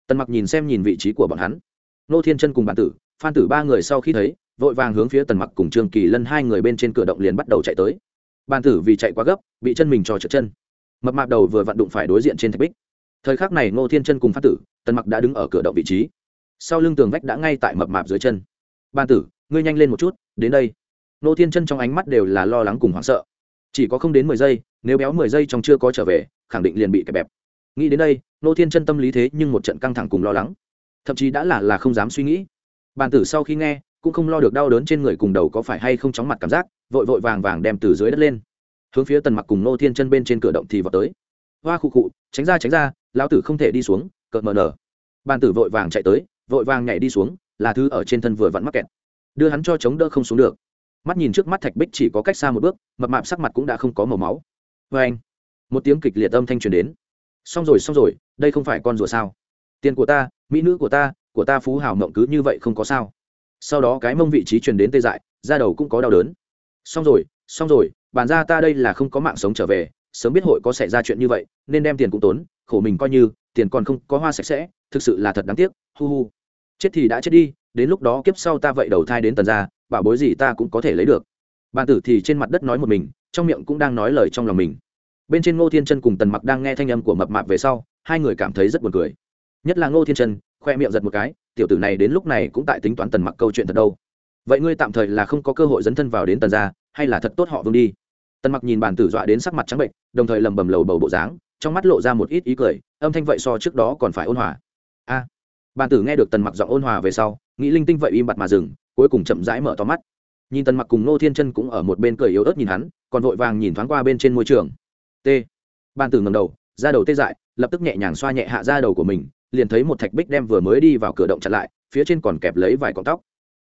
A: Tần mặc nhìn xem nhìn vị trí của bọn hắn. Ngô thiên chân cùng bản tử, phan tử ba người sau khi thấy, vội vàng hướng phía tần mặc cùng trương kỳ lân hai người bên trên cửa động liền bắt đầu chạy tới bàn tử vì chạy quá gấp, bị chân mình trò trượt chân. Mập mạp đầu vừa vặn đụng phải đối diện trên thạch bích. Thời khắc này ngô thiên chân cùng phát tử, tần mặc đã đứng ở cửa động vị trí. Sau lưng tường vách đã ngay tại mập mạp dưới chân. Ban tử, ngươi nhanh lên một chút, đến đây. Ngô thiên chân trong ánh mắt đều là lo lắng cùng hoảng sợ. Chỉ có không đến mười giây, nếu béo mười giây trong chưa có trở về, khẳng định liền bị kẹp bẹp. Nghĩ đến đây, Ngô thiên chân tâm lý thế nhưng một trận căng thẳng cùng lo lắng. Thậm chí đã là là không dám suy nghĩ. Bàn tử sau khi nghe, cũng không lo được đau đớn trên người cùng đầu có phải hay không chóng mặt cảm giác vội vội vàng vàng đem từ dưới đất lên. Hướng phía tần mặc cùng nô thiên chân bên trên cửa động thì vào tới. Hoa khụ khụ, tránh ra tránh ra, lão tử không thể đi xuống, cợt mờ nở. Bàn tử vội vàng chạy tới, vội vàng nhảy đi xuống, là thứ ở trên thân vừa vặn mắc kẹt. Đưa hắn cho chống đỡ không xuống được. Mắt nhìn trước mắt thạch bích chỉ có cách xa một bước, mập mạp sắc mặt cũng đã không có màu máu. Vê anh, một tiếng kịch liệt âm thanh truyền đến. Xong rồi xong rồi, đây không phải con rùa sao? Tiền của ta, mỹ nữ của ta của ta phú hào mộng cứ như vậy không có sao. Sau đó cái mông vị trí truyền đến tê dại, da đầu cũng có đau đớn xong rồi xong rồi, bàn ra ta đây là không có mạng sống trở về, sớm biết hội có xảy ra chuyện như vậy, nên đem tiền cũng tốn, khổ mình coi như, tiền còn không có hoa sạch sẽ, thực sự là thật đáng tiếc, hu hu. Chết thì đã chết đi, đến lúc đó kiếp sau ta vậy đầu thai đến tần gia, bảo bối gì ta cũng có thể lấy được. Bàn tử thì trên mặt đất nói một mình, trong miệng cũng đang nói lời trong lòng mình. Bên trên ngô thiên chân cùng tần mặc đang nghe thanh âm của mập mạp về sau, hai người cảm thấy rất buồn cười. Nhất là ngô thiên chân, khoe miệng giật một cái, tiểu tử này đến lúc này cũng tại tính toán tần mặc câu chuyện thật đâu vậy ngươi tạm thời là không có cơ hội dấn thân vào đến tần gia, hay là thật tốt họ vương đi? Tần mặc nhìn bản tử dọa đến sắc mặt trắng bệnh, đồng thời lầm bầm lầu bầu bộ dáng, trong mắt lộ ra một ít ý cười, âm thanh vậy so trước đó còn phải ôn hòa. A! Bản tử nghe được tần mặc giọng ôn hòa về sau, nghĩ linh tinh vậy im bặt mà dừng, cuối cùng chậm rãi mở to mắt. Nhìn tần mặc cùng nô thiên chân cũng ở một bên cười yếu ớt nhìn hắn, còn vội vàng nhìn thoáng qua bên trên môi trường. T. Bản tử ngầm đầu, ra đầu tê dại, lập tức nhẹ nhàng xoa nhẹ hạ ra đầu của mình, liền thấy một thạch bích đem vừa mới đi vào cửa động chặn lại, phía trên còn kẹp lấy vài cọng tóc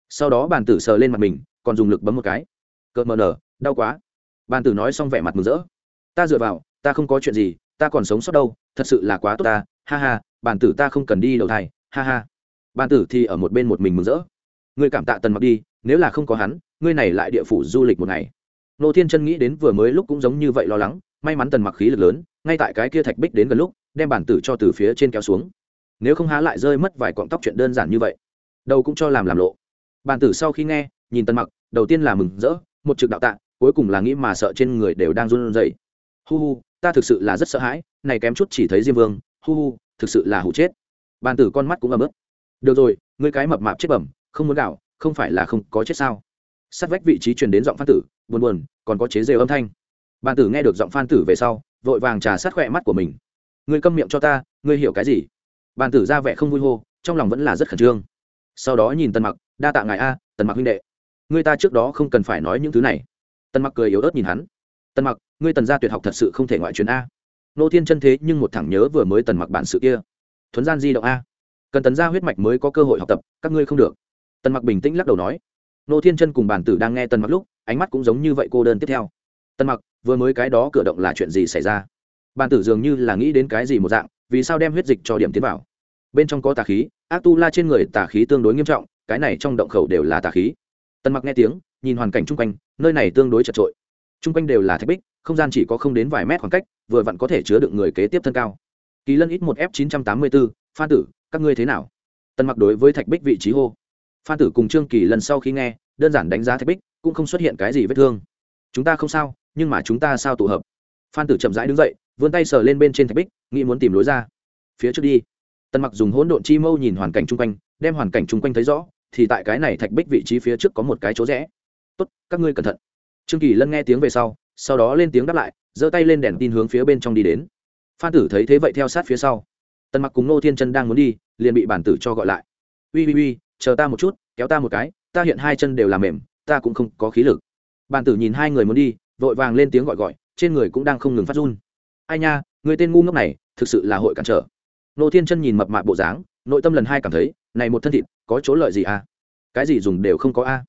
A: sau đó bàn tử sờ lên mặt mình, còn dùng lực bấm một cái. Cợt mờ nở, đau quá. Bàn tử nói xong vẻ mặt mừng rỡ. Ta dựa vào, ta không có chuyện gì, ta còn sống sót đâu, thật sự là quá tốt ta. Ha ha, bàn tử ta không cần đi đầu thai. Ha ha. Bàn tử thì ở một bên một mình mừng rỡ. Ngươi cảm tạ tần mặc đi, nếu là không có hắn, ngươi này lại địa phủ du lịch một ngày. Nô thiên chân nghĩ đến vừa mới lúc cũng giống như vậy lo lắng, may mắn tần mặc khí lực lớn, ngay tại cái kia thạch bích đến gần lúc, đem bản tử cho từ phía trên kéo xuống. Nếu không há lại rơi mất vài cọng tóc chuyện đơn giản như vậy đầu cũng cho làm làm lộ bàn tử sau khi nghe, nhìn tần mặc, đầu tiên là mừng rỡ, một trực đạo tạ, cuối cùng là nghĩ mà sợ trên người đều đang run rẩy. Hu hu, ta thực sự là rất sợ hãi, này kém chút chỉ thấy diêm vương, hu hu, thực sự là hụ chết. Bàn tử con mắt cũng ấm ức. Được rồi, ngươi cái mập mạp chết bẩm, không muốn gạo, không phải là không có chết sao? Sát vách vị trí truyền đến giọng phan tử, buồn buồn, còn có chế rêu âm thanh. Bàn tử nghe được giọng phan tử về sau, vội vàng trà sát khỏe mắt của mình. Ngươi câm miệng cho ta, ngươi hiểu cái gì? Bàn tử ra vẻ không vui hô, trong lòng vẫn là rất khẩn trương. Sau đó nhìn tần mặc đa tạ ngài a, tần mặc huynh đệ. Người ta trước đó không cần phải nói những thứ này. Tần mặc cười yếu ớt nhìn hắn. Tần mặc, ngươi tần gia tuyệt học thật sự không thể ngoại truyền a. Nô thiên chân thế nhưng một thẳng nhớ vừa mới tần mặc bản sự kia. Thuấn gian di động a. Cần tần gia huyết mạch mới có cơ hội học tập, các ngươi không được. Tần mặc bình tĩnh lắc đầu nói. Nô thiên chân cùng bản tử đang nghe tần mặc lúc, ánh mắt cũng giống như vậy cô đơn tiếp theo. Tần mặc, vừa mới cái đó cử động là chuyện gì xảy ra? Bản tử dường như là nghĩ đến cái gì một dạng, vì sao đem huyết dịch cho điểm tiến vào? Bên trong có tà khí, ác tu la trên người tà khí tương đối nghiêm trọng cái này trong động khẩu đều là tà khí. Tần mặc nghe tiếng, nhìn hoàn cảnh chung quanh, nơi này tương đối chật trội. Chung quanh đều là thạch bích, không gian chỉ có không đến vài mét khoảng cách, vừa vặn có thể chứa được người kế tiếp thân cao. Kỳ lân ít một f chín trăm tám mươi bốn phan tử, các ngươi thế nào? Tần mặc đối với thạch bích vị trí hô. Phan tử cùng trương kỳ lần sau khi nghe, đơn giản đánh giá thạch bích, cũng không xuất hiện cái gì vết thương. Chúng ta không sao, nhưng mà chúng ta sao tụ hợp? Phan tử chậm rãi đứng dậy, vươn tay sờ lên bên trên thạch bích, nghĩ muốn tìm lối ra. Phía trước đi. Tần mặc dùng hỗn độn chi mâu nhìn hoàn cảnh chung quanh, đem hoàn cảnh chung quanh thấy rõ thì tại cái này thạch bích vị trí phía trước có một cái chỗ rẽ. Tốt, các ngươi cẩn thận. Trương kỳ lân nghe tiếng về sau sau đó lên tiếng đáp lại, giơ tay lên đèn tin hướng phía bên trong đi đến. Phan tử thấy thế vậy theo sát phía sau. Tần mặc cùng nô thiên chân đang muốn đi, liền bị bản tử cho gọi lại. Ui ui ui chờ ta một chút, kéo ta một cái, ta hiện hai chân đều làm mềm, ta cũng không có khí lực. Bản tử nhìn hai người muốn đi, vội vàng lên tiếng gọi gọi, trên người cũng đang không ngừng phát run. Ai nha, người tên ngu ngốc này, thực sự là hội cản trở. Nô thiên chân nhìn mập mạp bộ dáng nội tâm lần hai cảm thấy, này một thân thịt, có chỗ lợi gì à? Cái gì dùng đều không có a.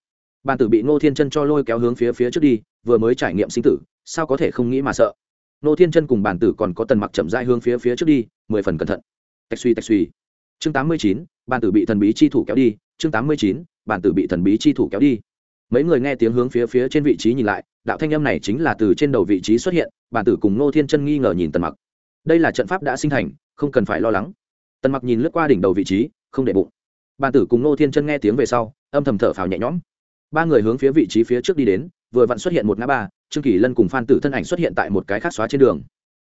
A: Bàn tử bị ngô thiên chân cho lôi kéo hướng phía phía trước đi, vừa mới trải nghiệm sinh tử, sao có thể không nghĩ mà sợ? Ngô thiên chân cùng bàn tử còn có tần mặc chậm rãi hướng phía phía trước đi, mười phần cẩn thận. Tạch suy tạch suy. Chương tám mươi chín, bàn tử bị thần bí chi thủ kéo đi, chương tám mươi chín, bàn tử bị thần bí chi thủ kéo đi. Mấy người nghe tiếng hướng phía phía trên vị trí nhìn lại, đạo thanh âm này chính là từ trên đầu vị trí xuất hiện, bàn tử cùng ngô thiên chân nghi ngờ nhìn tần mặc. Đây là trận pháp đã sinh thành, không cần phải lo lắng tần mặc nhìn lướt qua đỉnh đầu vị trí, không để bụng. Bàn tử cùng Nô thiên chân nghe tiếng về sau, âm thầm thở phào nhẹ nhõm. Ba người hướng phía vị trí phía trước đi đến, vừa vặn xuất hiện một ngã ba, trương kỳ lân cùng phan tử thân ảnh xuất hiện tại một cái khác xóa trên đường.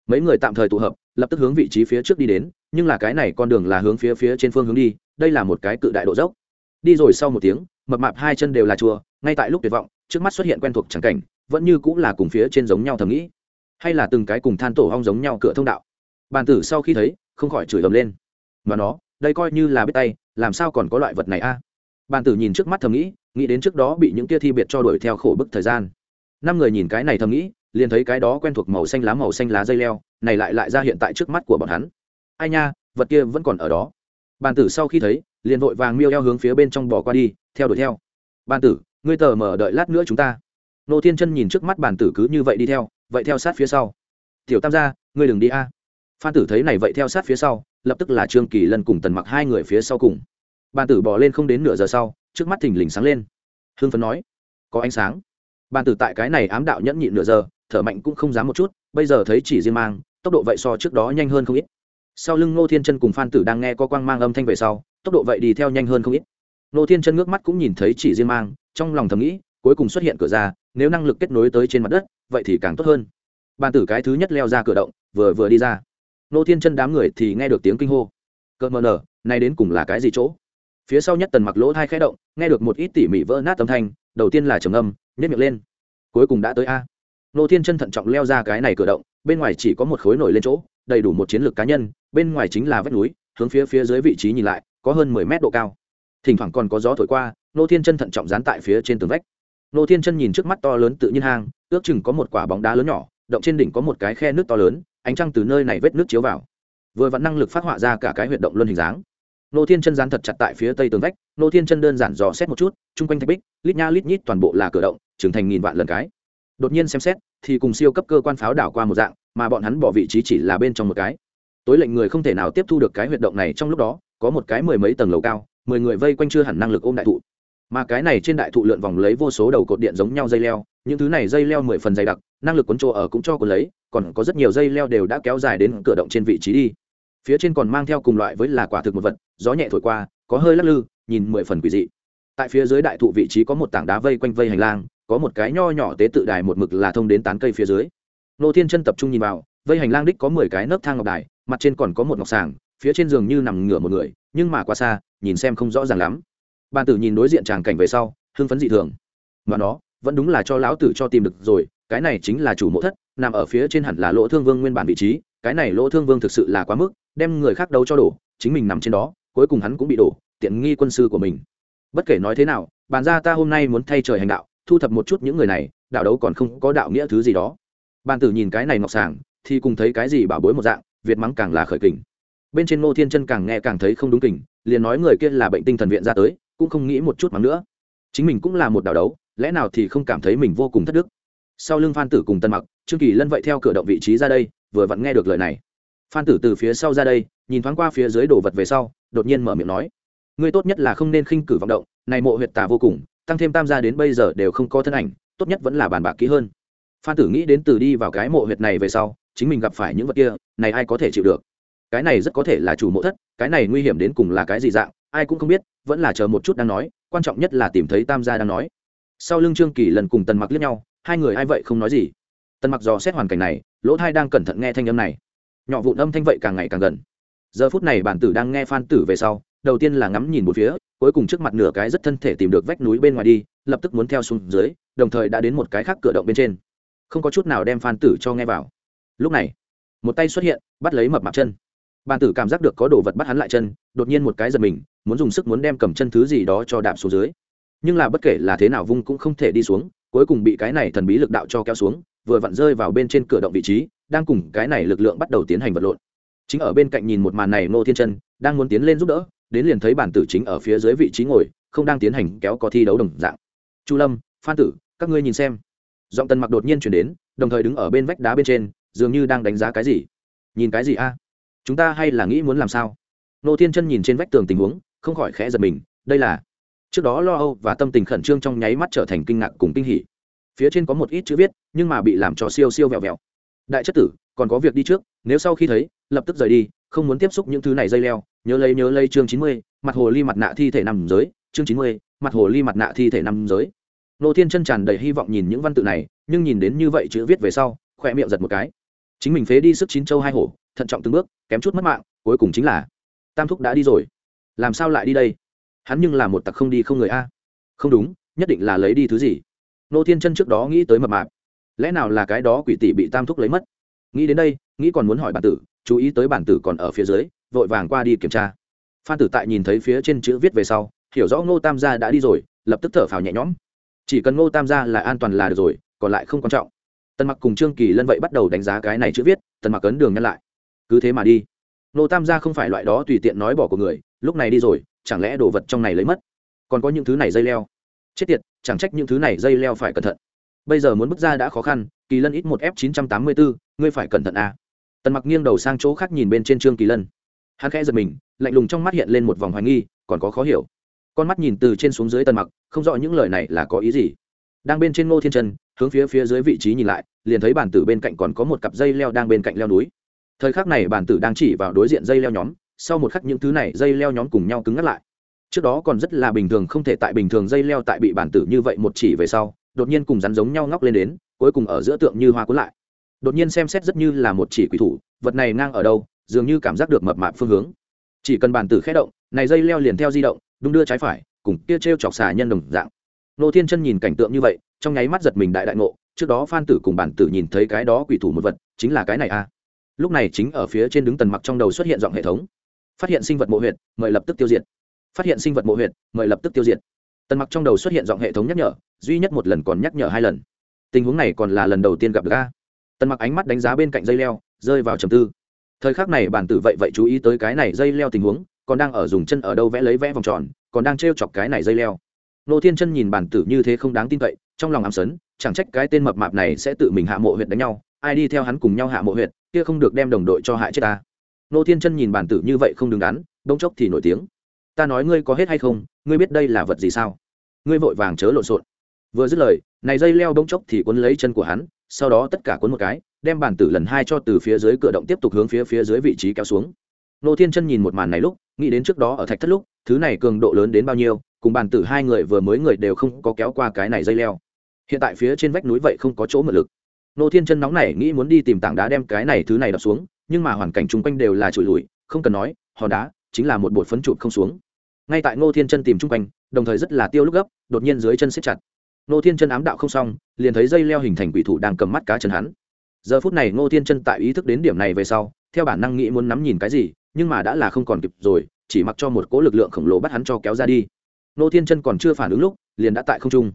A: Mấy người tạm thời tụ hợp, lập tức hướng vị trí phía trước đi đến, nhưng là cái này con đường là hướng phía phía trên phương hướng đi, đây là một cái cự đại độ dốc. Đi rồi sau một tiếng, mập mạp hai chân đều là chùa, ngay tại lúc tuyệt vọng, trước mắt xuất hiện quen thuộc trắng cảnh, vẫn như cũng là cùng phía trên giống nhau thầm nghĩ. Hay là từng cái cùng than tổ hong giống nhau cửa thông đạo. Bàn tử sau khi thấy, không khỏi chửi ầm lên mà nó, đây coi như là biết tay, làm sao còn có loại vật này a? Bàn tử nhìn trước mắt thầm nghĩ nghĩ đến trước đó bị những tia thi biệt cho đuổi theo khổ bức thời gian. Năm người nhìn cái này thầm nghĩ, liền thấy cái đó quen thuộc màu xanh lá màu xanh lá dây leo, này lại lại ra hiện tại trước mắt của bọn hắn. Ai nha, vật kia vẫn còn ở đó. Bàn tử sau khi thấy, liền vội vàng miêu eo hướng phía bên trong bỏ qua đi, theo đuổi theo. Bàn tử, ngươi tờ mở đợi lát nữa chúng ta. Nô thiên chân nhìn trước mắt bàn tử cứ như vậy đi theo, vậy theo sát phía sau. Tiểu tam gia, ngươi đừng đi a. Phan tử thấy này vậy theo sát phía sau lập tức là trương kỳ lân cùng tần mặc hai người phía sau cùng. Bàn tử bỏ lên không đến nửa giờ sau, trước mắt thình lình sáng lên. Hương phấn nói, có ánh sáng. Bàn tử tại cái này ám đạo nhẫn nhịn nửa giờ, thở mạnh cũng không dám một chút, bây giờ thấy chỉ riêng mang, tốc độ vậy so trước đó nhanh hơn không ít. Sau lưng ngô thiên chân cùng phan tử đang nghe có quang mang âm thanh về sau, tốc độ vậy đi theo nhanh hơn không ít. Ngô thiên chân ngước mắt cũng nhìn thấy chỉ riêng mang, trong lòng thầm nghĩ, cuối cùng xuất hiện cửa ra, nếu năng lực kết nối tới trên mặt đất, vậy thì càng tốt hơn. Bàn tử cái thứ nhất leo ra cửa động, vừa vừa đi ra. Nô thiên chân đám người thì nghe được tiếng kinh hô. Cợt mờ nở nay đến cùng là cái gì chỗ? Phía sau nhất tần mặc lỗ thai khẽ động, nghe được một ít tỉ mỉ vỡ nát âm thanh, đầu tiên là trầm âm nhét miệng lên. Cuối cùng đã tới a. Nô thiên chân thận trọng leo ra cái này cửa động, bên ngoài chỉ có một khối nổi lên chỗ, đầy đủ một chiến lược cá nhân, bên ngoài chính là vách núi, hướng phía phía dưới vị trí nhìn lại, có hơn mười mét độ cao. Thỉnh thoảng còn có gió thổi qua, nô thiên chân thận trọng dán tại phía trên tường vách. Nô thiên chân nhìn trước mắt to lớn tự nhiên hang, ước chừng có một quả bóng đá lớn nhỏ, động trên đỉnh có một cái khe nước to lớn ánh trăng từ nơi này vết nước chiếu vào. Vừa vặn năng lực phát họa ra cả cái huyệt động luân hình dáng. Nô thiên chân dán thật chặt tại phía tây tường vách, nô thiên chân đơn giản dò xét một chút, chung quanh thạch bích, lít nha lít nhít toàn bộ là cửa động, trưởng thành nghìn vạn lần cái. Đột nhiên xem xét, thì cùng siêu cấp cơ quan pháo đảo qua một dạng, mà bọn hắn bỏ vị trí chỉ là bên trong một cái. Tối lệnh người không thể nào tiếp thu được cái huyệt động này trong lúc đó, có một cái mười mấy tầng lầu cao, mười người vây quanh chưa hẳn năng lực ôm đại thụ. Mà cái này trên đại thụ lượn vòng lấy vô số đầu cột điện giống nhau dây leo, những thứ này dây leo mười phần dày đặc năng lực cuốn chỗ ở cũng cho cuốn lấy, còn có rất nhiều dây leo đều đã kéo dài đến cửa động trên vị trí đi. Phía trên còn mang theo cùng loại với là quả thực một vật, gió nhẹ thổi qua, có hơi lắc lư, nhìn mười phần quỷ dị. Tại phía dưới đại thụ vị trí có một tảng đá vây quanh vây hành lang, có một cái nho nhỏ tế tự đài một mực là thông đến tán cây phía dưới. Nô thiên chân tập trung nhìn vào, vây hành lang đích có mười cái nấc thang ngọc đài, mặt trên còn có một ngọc sàng, phía trên giường như nằm ngửa một người, nhưng mà qua xa, nhìn xem không rõ ràng lắm. Bàn tử nhìn đối diện tràng cảnh về sau, hưng phấn dị thường. Mà nó, vẫn đúng là cho lão tử cho tìm được rồi cái này chính là chủ mộ thất, nằm ở phía trên hẳn là lỗ thương vương nguyên bản vị trí, cái này lỗ thương vương thực sự là quá mức, đem người khác đấu cho đổ, chính mình nằm trên đó, cuối cùng hắn cũng bị đổ, tiện nghi quân sư của mình. Bất kể nói thế nào, bàn ra ta hôm nay muốn thay trời hành đạo, thu thập một chút những người này, đạo đấu còn không có đạo nghĩa thứ gì đó. Bàn tử nhìn cái này ngọc sàng, thì cùng thấy cái gì bảo bối một dạng, việt mắng càng là khởi kình. Bên trên ngô thiên chân càng nghe càng thấy không đúng kình, liền nói người kia là bệnh tinh thần viện ra tới, cũng không nghĩ một chút mắng nữa. Chính mình cũng là một đạo đấu, lẽ nào thì không cảm thấy mình vô cùng thất đức? Sau lưng phan tử cùng tân mặc, trương kỳ lân vậy theo cửa động vị trí ra đây, vừa vặn nghe được lời này. Phan tử từ phía sau ra đây, nhìn thoáng qua phía dưới đồ vật về sau, đột nhiên mở miệng nói, ngươi tốt nhất là không nên khinh cử vọng động, này mộ huyệt tà vô cùng, tăng thêm tam gia đến bây giờ đều không có thân ảnh, tốt nhất vẫn là bàn bạc kỹ hơn. Phan tử nghĩ đến từ đi vào cái mộ huyệt này về sau, chính mình gặp phải những vật kia, này ai có thể chịu được? Cái này rất có thể là chủ mộ thất, cái này nguy hiểm đến cùng là cái gì dạng, ai cũng không biết, vẫn là chờ một chút đang nói, quan trọng nhất là tìm thấy tam gia đang nói. Sau lưng trương kỳ lần cùng tần mặc liếc nhau hai người ai vậy không nói gì. Tần mặc dò xét hoàn cảnh này, lỗ thai đang cẩn thận nghe thanh âm này. Nhỏ vụn âm thanh vậy càng ngày càng gần. Giờ phút này bản tử đang nghe phan tử về sau, đầu tiên là ngắm nhìn một phía, cuối cùng trước mặt nửa cái rất thân thể tìm được vách núi bên ngoài đi, lập tức muốn theo xuống dưới, đồng thời đã đến một cái khác cửa động bên trên. Không có chút nào đem phan tử cho nghe vào. Lúc này, một tay xuất hiện, bắt lấy mập mạp chân. Bàn tử cảm giác được có đồ vật bắt hắn lại chân, đột nhiên một cái giật mình, muốn dùng sức muốn đem cầm chân thứ gì đó cho đạp xuống dưới. Nhưng là bất kể là thế nào vung cũng không thể đi xuống cuối cùng bị cái này thần bí lực đạo cho kéo xuống, vừa vặn rơi vào bên trên cửa động vị trí, đang cùng cái này lực lượng bắt đầu tiến hành vật lộn. Chính ở bên cạnh nhìn một màn này ngô thiên chân, đang muốn tiến lên giúp đỡ, đến liền thấy bản tử chính ở phía dưới vị trí ngồi, không đang tiến hành kéo có thi đấu đồng dạng. Chu lâm, phan tử, các ngươi nhìn xem. Giọng tần mặc đột nhiên chuyển đến, đồng thời đứng ở bên vách đá bên trên, dường như đang đánh giá cái gì. Nhìn cái gì a? Chúng ta hay là nghĩ muốn làm sao? Nô thiên chân nhìn trên vách tường tình huống, không khỏi khẽ giật mình, đây là trước đó lo âu và tâm tình khẩn trương trong nháy mắt trở thành kinh ngạc cùng kinh hỉ. Phía trên có một ít chữ viết, nhưng mà bị làm cho siêu siêu vẹo vẹo. Đại chất tử, còn có việc đi trước, nếu sau khi thấy, lập tức rời đi, không muốn tiếp xúc những thứ này dây leo, nhớ lấy nhớ lấy chương chín mươi, mặt hồ ly mặt nạ thi thể nằm giới chương chín mươi, mặt hồ ly mặt nạ thi thể nằm giới nô thiên chân tràn đầy hy vọng nhìn những văn tự này, nhưng nhìn đến như vậy chữ viết về sau, khỏe miệng giật một cái. Chính mình phế đi sức chín châu hai hổ, thận trọng từng bước, kém chút mất mạng, cuối cùng chính là, tam thúc đã đi rồi. Làm sao lại đi đây? Hắn nhưng là một tặc không đi không người a. Không đúng, nhất định là lấy đi thứ gì? Nô thiên chân trước đó nghĩ tới mập mạp. Lẽ nào là cái đó quỷ tỷ bị tam thúc lấy mất? Nghĩ đến đây, nghĩ còn muốn hỏi bản tử, chú ý tới bản tử còn ở phía dưới, vội vàng qua đi kiểm tra. Phan tử tại nhìn thấy phía trên chữ viết về sau, hiểu rõ ngô tam gia đã đi rồi, lập tức thở phào nhẹ nhõm. Chỉ cần ngô tam gia là an toàn là được rồi, còn lại không quan trọng. Tần mặc cùng trương kỳ lân vậy bắt đầu đánh giá cái này chữ viết, tần mặc ấn đường nhân lại. Cứ thế mà đi. Ngô tam gia không phải loại đó tùy tiện nói bỏ của người, lúc này đi rồi chẳng lẽ đồ vật trong này lấy mất? Còn có những thứ này dây leo. Chết tiệt, chẳng trách những thứ này dây leo phải cẩn thận. Bây giờ muốn bước ra đã khó khăn, kỳ lân ít một f chín trăm tám mươi bốn ngươi phải cẩn thận a à. tần mặc nghiêng đầu sang chỗ khác nhìn bên trên trương kỳ lân. Hắn khẽ giật mình, lạnh lùng trong mắt hiện lên một vòng hoài nghi, còn có khó hiểu. Con mắt nhìn từ trên xuống dưới tần mặc, không rõ những lời này là có ý gì. Đang bên trên ngô thiên trần, hướng phía phía dưới vị trí nhìn lại, liền thấy bản tử bên cạnh còn có một cặp dây leo đang bên cạnh leo núi. Thời khắc này bản tử đang chỉ vào đối diện dây leo nhóm sau một khắc những thứ này dây leo nhóm cùng nhau cứng ngắt lại. Trước đó còn rất là bình thường, không thể tại bình thường dây leo tại bị bản tử như vậy một chỉ về sau, đột nhiên cùng rắn giống nhau ngóc lên đến, cuối cùng ở giữa tượng như hoa cuốn lại. Đột nhiên xem xét rất như là một chỉ quỷ thủ, vật này ngang ở đâu, dường như cảm giác được mập mạp phương hướng. Chỉ cần bản tử khé động, này dây leo liền theo di động, đung đưa trái phải, cùng kia t r e o chọc xà nhân đồng dạng. Nô thiên chân nhìn cảnh tượng như vậy, trong nháy mắt giật mình đại đại ngộ, trước đó phan tử cùng bản tử nhìn thấy cái đó quỷ thủ một vật, chính là cái này a. À. lúc này chính ở phía trên đứng tần mặc trong đầu xuất hiện giọng hệ thống phát hiện sinh vật mộ huyệt mời lập tức tiêu diệt. Phát hiện sinh vật mộ huyệt mời lập tức tiêu diệt. Tần mặc trong đầu xuất hiện giọng hệ thống nhắc nhở duy nhất một lần còn nhắc nhở hai lần. Tình huống này còn là lần đầu tiên gặp được a. Tần mặc ánh mắt đánh giá bên cạnh dây leo rơi vào trầm tư. Thời khắc này bản tử vậy vậy chú ý tới cái này dây leo tình huống còn đang ở dùng chân ở đâu vẽ lấy vẽ vòng tròn còn đang t chọc cái này dây leo. Nô thiên chân nhìn bản tử như thế không đáng tin cậy trong lòng ám sấn chẳng trách cái tên mập mạp này sẽ tự mình hạ mộ huyệt đánh nhau ai đi theo hắn cùng nhau hạ mộ huyệt, kia không được đem đồng đội cho hại chết ta nô thiên chân nhìn bản tử như vậy không đứng đắn, bỗng chốc thì nổi tiếng. Ta nói ngươi có hết hay không, ngươi biết đây là vật gì sao? Ngươi vội vàng chớ lộn xộn. Vừa dứt lời, này dây leo bỗng chốc thì cuốn lấy chân của hắn, sau đó tất cả cuốn một cái, đem bản tử lần hai cho từ phía dưới cửa động tiếp tục hướng phía phía dưới vị trí kéo xuống. Nô thiên chân nhìn một màn này lúc, nghĩ đến trước đó ở thạch thất lúc, thứ này cường độ lớn đến bao nhiêu, cùng bản tử hai người vừa mới người đều không có kéo qua cái này dây leo. Hiện tại phía trên vách núi vậy không có chỗ mượn lực. Nô thiên chân nóng này nghĩ muốn đi tìm tảng đá đem cái này, thứ này đập xuống nhưng mà hoàn cảnh chung quanh đều là trụi lùi, không cần nói, hòn đá chính là một bột phấn chụp không xuống. Ngay tại ngô thiên chân tìm chung quanh, đồng thời rất là tiêu lúc gấp, đột nhiên dưới chân xếp chặt. Ngô thiên chân ám đạo không xong, liền thấy dây leo hình thành quỷ thủ đang cầm mắt cá chân hắn. Giờ phút này ngô thiên chân tại ý thức đến điểm này về sau, theo bản năng nghĩ muốn nắm nhìn cái gì, nhưng mà đã là không còn kịp rồi, chỉ mặc cho một cỗ lực lượng khổng lồ bắt hắn cho kéo ra đi. Ngô thiên chân còn chưa phản ứng lúc, liền đã tại không trung.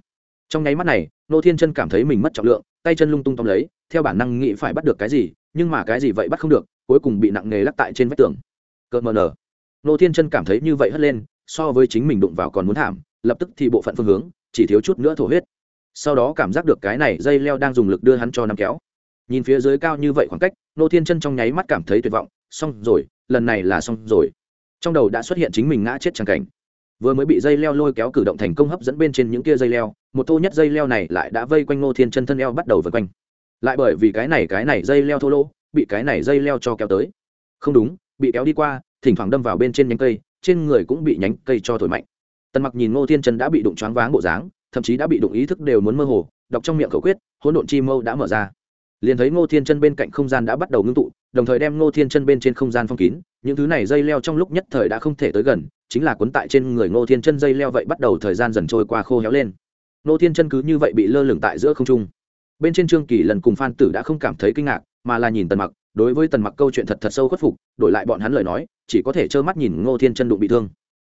A: Trong nháy mắt này, ngô thiên chân cảm thấy mình mất trọng lượng, tay chân lung tung tóm lấy theo bản năng nghĩ phải bắt được cái gì, nhưng mà cái gì vậy bắt không được, cuối cùng bị nặng nề lắc tại trên vách tường. Cợt mờ nở. Nô thiên chân cảm thấy như vậy hất lên, so với chính mình đụng vào còn muốn thảm, lập tức thì bộ phận phương hướng, chỉ thiếu chút nữa thổ huyết. Sau đó cảm giác được cái này dây leo đang dùng lực đưa hắn cho nắm kéo. Nhìn phía dưới cao như vậy khoảng cách, nô thiên chân trong nháy mắt cảm thấy tuyệt vọng, xong rồi, lần này là xong rồi. Trong đầu đã xuất hiện chính mình ngã chết chẳng cảnh. Vừa mới bị dây leo lôi kéo cử động thành công hấp dẫn bên trên những kia dây leo, một thô nhất dây leo này lại đã vây quanh nô thiên chân thân eo bắt đầu vây quanh lại bởi vì cái này cái này dây leo thô lỗ, bị cái này dây leo cho kéo tới. Không đúng, bị kéo đi qua, thỉnh thoảng đâm vào bên trên nhánh cây, trên người cũng bị nhánh cây cho thổi mạnh. Tần mặc nhìn ngô thiên chân đã bị đụng choáng váng bộ dáng, thậm chí đã bị đụng ý thức đều muốn mơ hồ, đọc trong miệng khẩu quyết, hỗn độn chi mâu đã mở ra. Liền thấy ngô thiên chân bên cạnh không gian đã bắt đầu ngưng tụ, đồng thời đem ngô thiên chân bên trên không gian phong kín, những thứ này dây leo trong lúc nhất thời đã không thể tới gần, chính là cuốn tại trên người ngô thiên chân dây leo vậy bắt đầu thời gian dần trôi qua khô héo lên. Ngô thiên chân cứ như vậy bị lơ lửng tại giữa không trung bên trên trương kỳ lần cùng phan tử đã không cảm thấy kinh ngạc, mà là nhìn tần mặc, đối với tần mặc câu chuyện thật thật sâu khuất phục, đổi lại bọn hắn lời nói, chỉ có thể trơ mắt nhìn ngô thiên chân đụng bị thương.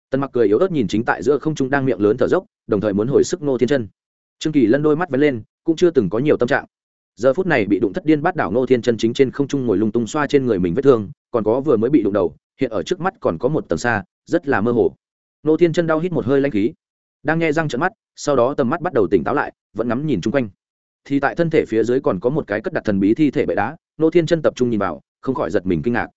A: Tần mặc cười yếu ớt nhìn chính tại giữa không trung đang miệng lớn thở dốc, đồng thời muốn hồi sức ngô thiên chân. Trương kỳ lân đôi mắt vẫn lên, cũng chưa từng có nhiều tâm trạng. Giờ phút này bị đụng thất điên bắt đảo ngô thiên chân chính trên không trung ngồi lung tung xoa trên người mình vết thương, còn có vừa mới bị đụng đầu, hiện ở trước mắt còn có một tầng xa, rất là mơ hồ. Ngô thiên chân đau hít một hơi lanh khí. Đang nghe răng trận mắt, sau đó tầm mắt bắt đầu tỉnh táo lại, vẫn ngắm nhìn chung quanh thì tại thân thể phía dưới còn có một cái cất đặt thần bí thi thể bệ đá, nô thiên chân tập trung nhìn vào, không khỏi giật mình kinh ngạc.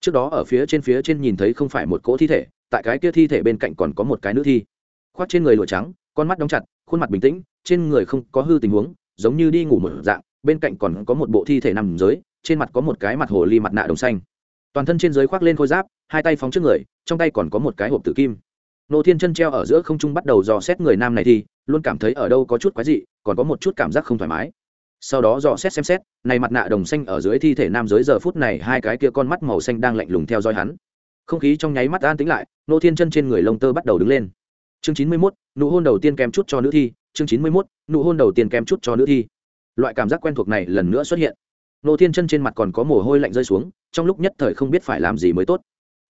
A: Trước đó ở phía trên phía trên nhìn thấy không phải một cỗ thi thể, tại cái kia thi thể bên cạnh còn có một cái nữ thi. Khoác trên người lụa trắng, con mắt đóng chặt, khuôn mặt bình tĩnh, trên người không có hư tình huống, giống như đi ngủ một dạng, bên cạnh còn có một bộ thi thể nằm dưới, trên mặt có một cái mặt hồ ly mặt nạ đồng xanh. Toàn thân trên dưới khoác lên khôi giáp, hai tay phóng trước người, trong tay còn có một cái hộp tử kim nô thiên chân treo ở giữa không trung bắt đầu dò xét người nam này thì, luôn cảm thấy ở đâu có chút quái dị, còn có một chút cảm giác không thoải mái. Sau đó dò xét xem xét, này mặt nạ đồng xanh ở dưới thi thể nam giới giờ phút này, hai cái kia con mắt màu xanh đang lạnh lùng theo dõi hắn. Không khí trong nháy mắt an tĩnh lại, nô thiên chân trên người lông tơ bắt đầu đứng lên. Chương chín mươi mốt, nụ hôn đầu tiên kèm chút cho nữ thi, chương chín mươi mốt, nụ hôn đầu tiên kèm chút cho nữ thi. Loại cảm giác quen thuộc này lần nữa xuất hiện. Nô thiên chân trên mặt còn có mồ hôi lạnh rơi xuống, trong lúc nhất thời không biết phải làm gì mới tốt.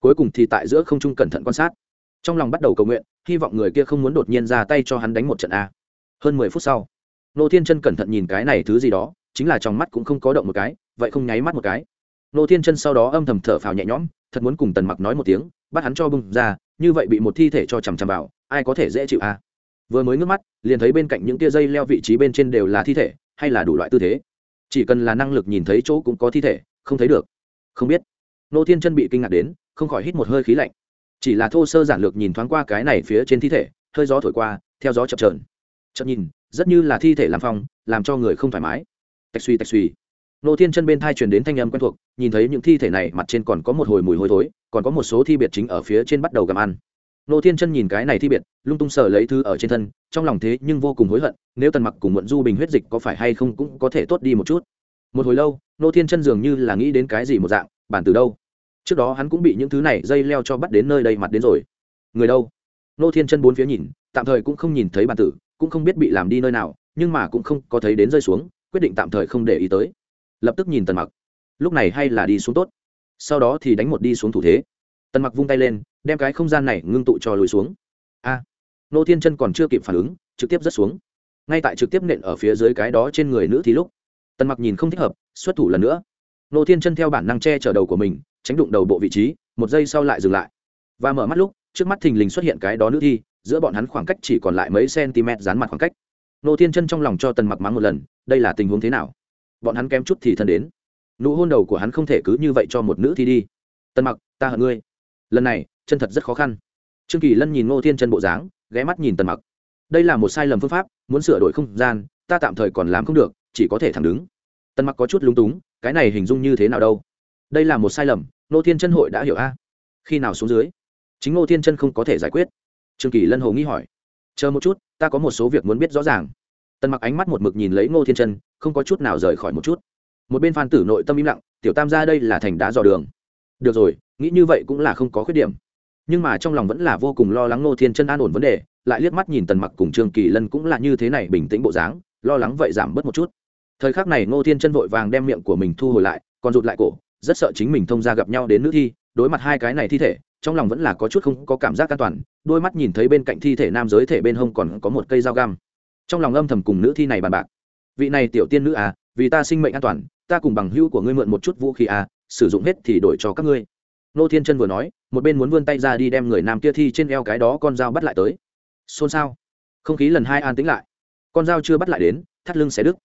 A: Cuối cùng thì tại giữa không trung cẩn thận quan sát trong lòng bắt đầu cầu nguyện, hy vọng người kia không muốn đột nhiên ra tay cho hắn đánh một trận a. Hơn mười phút sau, nô thiên chân cẩn thận nhìn cái này thứ gì đó, chính là trong mắt cũng không có động một cái, vậy không nháy mắt một cái. Nô thiên chân sau đó âm thầm thở phào nhẹ nhõm, thật muốn cùng tần mặc nói một tiếng, bắt hắn cho bưng ra, như vậy bị một thi thể cho chằm chằm vào, ai có thể dễ chịu a. Vừa mới ngước mắt, liền thấy bên cạnh những tia dây leo vị trí bên trên đều là thi thể, hay là đủ loại tư thế. Chỉ cần là năng lực nhìn thấy chỗ cũng có thi thể, không thấy được. Không biết. Nô thiên chân bị kinh ngạc đến, không khỏi hít một hơi khí lạnh chỉ là thô sơ giản lược nhìn thoáng qua cái này phía trên thi thể, hơi gió thổi qua, theo gió chập trờn chậm nhìn, rất như là thi thể làm phong, làm cho người không thoải mái. Tạch suy tạch suy nô thiên chân bên thai truyền đến thanh âm quen thuộc, nhìn thấy những thi thể này, mặt trên còn có một hồi mùi hôi thối, còn có một số thi biệt chính ở phía trên bắt đầu gặm ăn. Nô thiên chân nhìn cái này thi biệt, lung tung sờ lấy thứ ở trên thân, trong lòng thế nhưng vô cùng hối hận, nếu tần mặc cùng muộn du bình huyết dịch có phải hay không cũng có thể tốt đi một chút. Một hồi lâu, nô thiên chân dường như là nghĩ đến cái gì một dạng, bản từ đâu? Trước đó hắn cũng bị những thứ này dây leo cho bắt đến nơi đây mặt đến rồi. Người đâu? Nô thiên chân bốn phía nhìn, tạm thời cũng không nhìn thấy bản tử, cũng không biết bị làm đi nơi nào, nhưng mà cũng không có thấy đến rơi xuống, quyết định tạm thời không để ý tới. Lập tức nhìn tần mặc. Lúc này hay là đi xuống tốt. Sau đó thì đánh một đi xuống thủ thế. Tần mặc vung tay lên, đem cái không gian này ngưng tụ cho lùi xuống. A! Nô thiên chân còn chưa kịp phản ứng, trực tiếp rớt xuống. Ngay tại trực tiếp nện ở phía dưới cái đó trên người nữ thì lúc, tần mặc nhìn không thích hợp, xuất thủ lần nữa. Nô thiên chân theo bản năng che chở đầu của mình tránh đụng đầu bộ vị trí, một giây sau lại dừng lại. Và mở mắt lúc, trước mắt thình lình xuất hiện cái đó nữ thi, giữa bọn hắn khoảng cách chỉ còn lại mấy cm dán mặt khoảng cách. Nô thiên chân trong lòng cho tần mặc mắng một lần, đây là tình huống thế nào? Bọn hắn kém chút thì thân đến. Nụ hôn đầu của hắn không thể cứ như vậy cho một nữ thi đi. Tần mặc, ta hận ngươi. Lần này, chân thật rất khó khăn. Trương kỳ lân nhìn ngô thiên chân bộ dáng, ghé mắt nhìn tần mặc. Đây là một sai lầm phương pháp, muốn sửa đổi không gian, ta tạm thời còn làm không được, chỉ có thể thẳng đứng. Tần mặc có chút lúng túng, cái này hình dung như thế nào đâu? Đây là một sai lầm, ngô thiên chân hội đã hiểu a. Khi nào xuống dưới? Chính ngô thiên chân không có thể giải quyết. Trương kỳ lân hồ nghĩ hỏi. Chờ một chút, ta có một số việc muốn biết rõ ràng. Tần mặc ánh mắt một mực nhìn lấy ngô thiên chân, không có chút nào rời khỏi một chút. Một bên phan tử nội tâm im lặng, tiểu tam gia đây là thành đá dò đường. Được rồi, nghĩ như vậy cũng là không có khuyết điểm. Nhưng mà trong lòng vẫn là vô cùng lo lắng ngô thiên chân an ổn vấn đề, lại liếc mắt nhìn tần mặc cùng trương kỳ lân cũng là như thế này bình tĩnh bộ dáng, lo lắng vậy giảm bớt một chút. Thời khắc này ngô thiên chân vội vàng đem miệng của mình thu hồi lại, còn rụt lại cổ rất sợ chính mình thông ra gặp nhau đến nữ thi, đối mặt hai cái này thi thể, trong lòng vẫn là có chút không có cảm giác an toàn, đôi mắt nhìn thấy bên cạnh thi thể nam giới thể bên hông còn có một cây dao găm. Trong lòng âm thầm cùng nữ thi này bàn bạc. Vị này tiểu tiên nữ à vì ta sinh mệnh an toàn, ta cùng bằng hữu của ngươi mượn một chút vũ khí à sử dụng hết thì đổi cho các ngươi. Nô thiên chân vừa nói, một bên muốn vươn tay ra đi đem người nam kia thi trên eo cái đó con dao bắt lại tới. Xôn xao. Không khí lần hai an tĩnh lại. Con dao chưa bắt lại đến, thắt lưng sẽ đứt.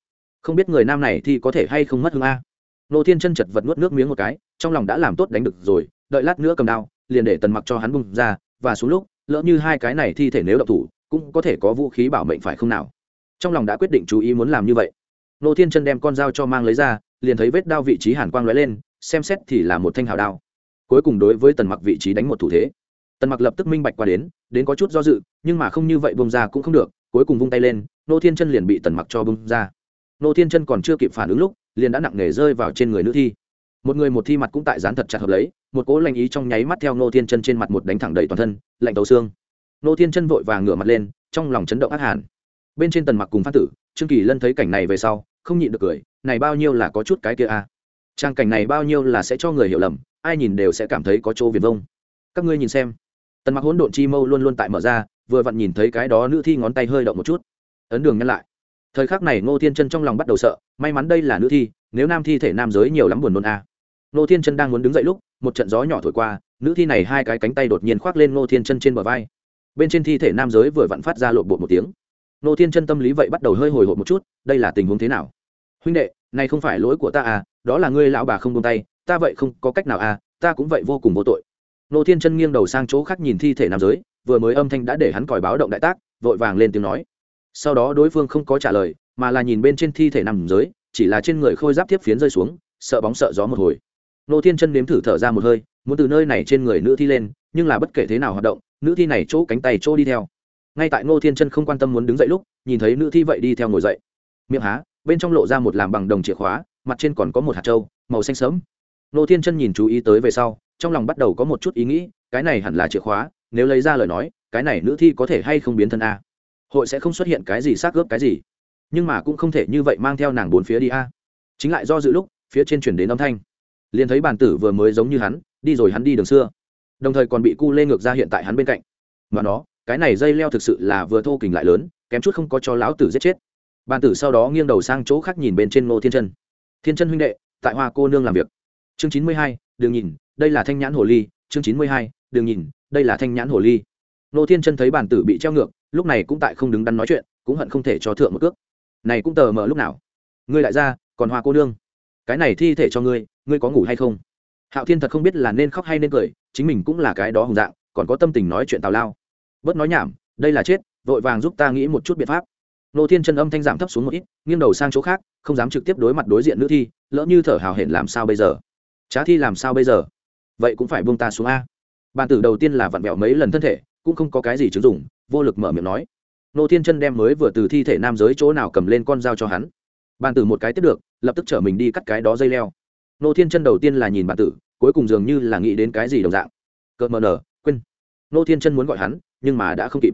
A: Không biết người nam này thì có thể hay không mất hương a nô thiên chân chật vật nuốt nước miếng một cái, trong lòng đã làm tốt đánh được rồi, đợi lát nữa cầm đao, liền để tần mặc cho hắn bung ra, và xuống lúc, lỡ như hai cái này thi thể nếu độc thủ, cũng có thể có vũ khí bảo mệnh phải không nào? Trong lòng đã quyết định chú ý muốn làm như vậy. Nô thiên chân đem con dao cho mang lấy ra, liền thấy vết đao vị trí hàn quang lóe lên, xem xét thì là một thanh hào đao. Cuối cùng đối với tần mặc vị trí đánh một thủ thế. Tần mặc lập tức minh bạch qua đến đến có chút do dự, nhưng mà không như vậy bông ra cũng không được, cuối cùng vung tay lên, nô thiên chân liền bị tần mặc cho bông ra. Nô thiên chân còn chưa kịp phản ứng lúc liền đã nặng nề rơi vào trên người nữ thi. Một người một thi mặt cũng tại dán thật chặt hợp lấy, một cố lanh ý trong nháy mắt theo nô thiên chân trên mặt một đánh thẳng đầy toàn thân, lạnh tấu xương. Nô thiên chân vội vàng ngửa mặt lên, trong lòng chấn động ác hàn bên trên tần mặc cùng phát tử, trương kỳ lân thấy cảnh này về sau, không nhịn được cười, này bao nhiêu là có chút cái kia a à. trang cảnh này bao nhiêu là sẽ cho người hiểu lầm, ai nhìn đều sẽ cảm thấy có chỗ viền vông. Các ngươi nhìn xem. Tần mặc hỗn độn chi mâu luôn luôn tại mở ra, vừa vặn nhìn thấy cái đó nữ thi ngón tay hơi động một chút. Ấn đường nhăn lại thời khắc này ngô thiên chân trong lòng bắt đầu sợ, may mắn đây là nữ thi, nếu nam thi thể nam giới nhiều lắm buồn nôn a à. ngô thiên chân đang muốn đứng dậy lúc, một trận gió nhỏ thổi qua, nữ thi này hai cái cánh tay đột nhiên khoác lên ngô thiên chân trên bờ vai. Bên trên thi thể nam giới vừa vặn phát ra lộn bột một tiếng. Ngô thiên chân tâm lý vậy bắt đầu hơi hồi hộp một chút, đây là tình huống thế nào? Huynh đệ, này không phải lỗi của ta à đó là ngươi lão bà không buông tay, ta vậy không có cách nào à ta cũng vậy vô cùng vô tội. Ngô thiên chân nghiêng đầu sang chỗ khác nhìn thi thể nam giới, vừa mới âm thanh đã để hắn còi báo động đại tác, vội vàng lên tiếng nói sau đó đối phương không có trả lời, mà là nhìn bên trên thi thể nằm dưới, chỉ là trên người khôi giáp tiếp phiến rơi xuống, sợ bóng sợ gió một hồi. Nô thiên chân nếm thử thở ra một hơi, muốn từ nơi này trên người nữ thi lên, nhưng là bất kể thế nào hoạt động, nữ thi này chỗ cánh tay chỗ đi theo. Ngay tại nô thiên chân không quan tâm muốn đứng dậy lúc, nhìn thấy nữ thi vậy đi theo ngồi dậy. Miệng há, bên trong lộ ra một làm bằng đồng chìa khóa, mặt trên còn có một hạt trâu, màu xanh sớm nô thiên chân nhìn chú ý tới về sau, trong lòng bắt đầu có một chút ý nghĩ, cái này hẳn là chìa khóa, nếu lấy ra lời nói, cái này nữ thi có thể hay không biến thân a? Hội sẽ không xuất hiện cái gì xác ướp cái gì. Nhưng mà cũng không thể như vậy mang theo nàng bốn phía đi a. Chính lại do dự lúc, phía trên chuyển đến âm thanh. Liền thấy bàn tử vừa mới giống như hắn, đi rồi hắn đi đường xưa. Đồng thời còn bị cu lê ngược ra hiện tại hắn bên cạnh. Mà nó, cái này dây leo thực sự là vừa thô kình lại lớn, kém chút không có cho lão tử giết chết. Bàn tử sau đó nghiêng đầu sang chỗ khác nhìn bên trên ngô thiên chân. Thiên chân huynh đệ, tại hoa cô nương làm việc. Chương chín mươi hai, đừng nhìn, đây là thanh nhãn hồ ly. Chương chín mươi hai, đừng nhìn, đây là thanh nhãn hồ ly. Ngô thiên chân thấy bản tử bị treo ngược lúc này cũng tại không đứng đắn nói chuyện, cũng hận không thể cho thượng một cước. Này cũng tờ mờ lúc nào? Ngươi lại ra, còn hoa cô nương. Cái này thi thể cho ngươi ngươi có ngủ hay không? Hạo thiên thật không biết là nên khóc hay nên cười, chính mình cũng là cái đó hùng dạng, còn có tâm tình nói chuyện tào lao. Bớt nói nhảm, đây là chết, vội vàng giúp ta nghĩ một chút biện pháp. Nô thiên chân âm thanh giảm thấp xuống một ít, nghiêng đầu sang chỗ khác, không dám trực tiếp đối mặt đối diện nữ thi, lỡ như thở hào hển làm sao bây giờ? Trá thi làm sao bây giờ? Vậy cũng phải buông ta xuống a. Bàn tử đầu tiên là vặn vẹo mấy lần thân thể, cũng không có cái gì chứng dụng vô lực mở miệng nói. Nô thiên chân đem mới vừa từ thi thể nam giới chỗ nào cầm lên con dao cho hắn. Bàn tử một cái tiếp được, lập tức chở mình đi cắt cái đó dây leo. Nô thiên chân đầu tiên là nhìn bàn tử, cuối cùng dường như là nghĩ đến cái gì đồng dạng. Cợt mờ nở, quên. Nô thiên chân muốn gọi hắn, nhưng mà đã không kịp.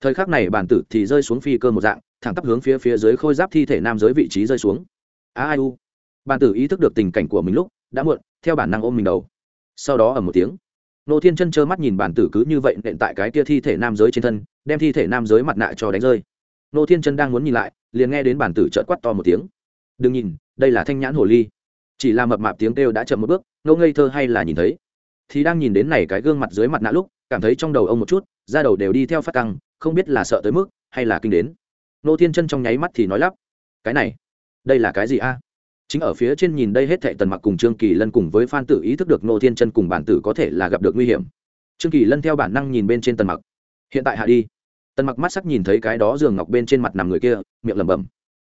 A: Thời khắc này bàn tử thì rơi xuống phi cơ một dạng, thẳng tắp hướng phía phía dưới khôi giáp thi thể nam giới vị trí rơi xuống. A ai u. Bàn tử ý thức được tình cảnh của mình lúc, đã muộn, theo bản năng ôm mình đầu. Sau đó ở một tiếng nô thiên chân trơ mắt nhìn bản tử cứ như vậy nện tại cái kia thi thể nam giới trên thân, đem thi thể nam giới mặt nạ cho đánh rơi. Nô thiên chân đang muốn nhìn lại, liền nghe đến bản tử trợt quắt to một tiếng. Đừng nhìn, đây là thanh nhãn hồ ly. Chỉ là mập mạp tiếng kêu đã chậm một bước nô ngây thơ hay là nhìn thấy. Thì đang nhìn đến này cái gương mặt dưới mặt nạ lúc, cảm thấy trong đầu ông một chút, da đầu đều đi theo phát căng, không biết là sợ tới mức, hay là kinh đến. Nô thiên chân trong nháy mắt thì nói lắp, cái này, đây là cái gì a? Chính ở phía trên nhìn đây hết thệ tần mặc cùng trương kỳ lân cùng với phan tử ý thức được nô thiên chân cùng bản tử có thể là gặp được nguy hiểm. Trương kỳ lân theo bản năng nhìn bên trên tần mặc. Hiện tại hạ đi. Tần mặc mắt sắc nhìn thấy cái đó giường ngọc bên trên mặt nằm người kia, miệng lẩm bẩm.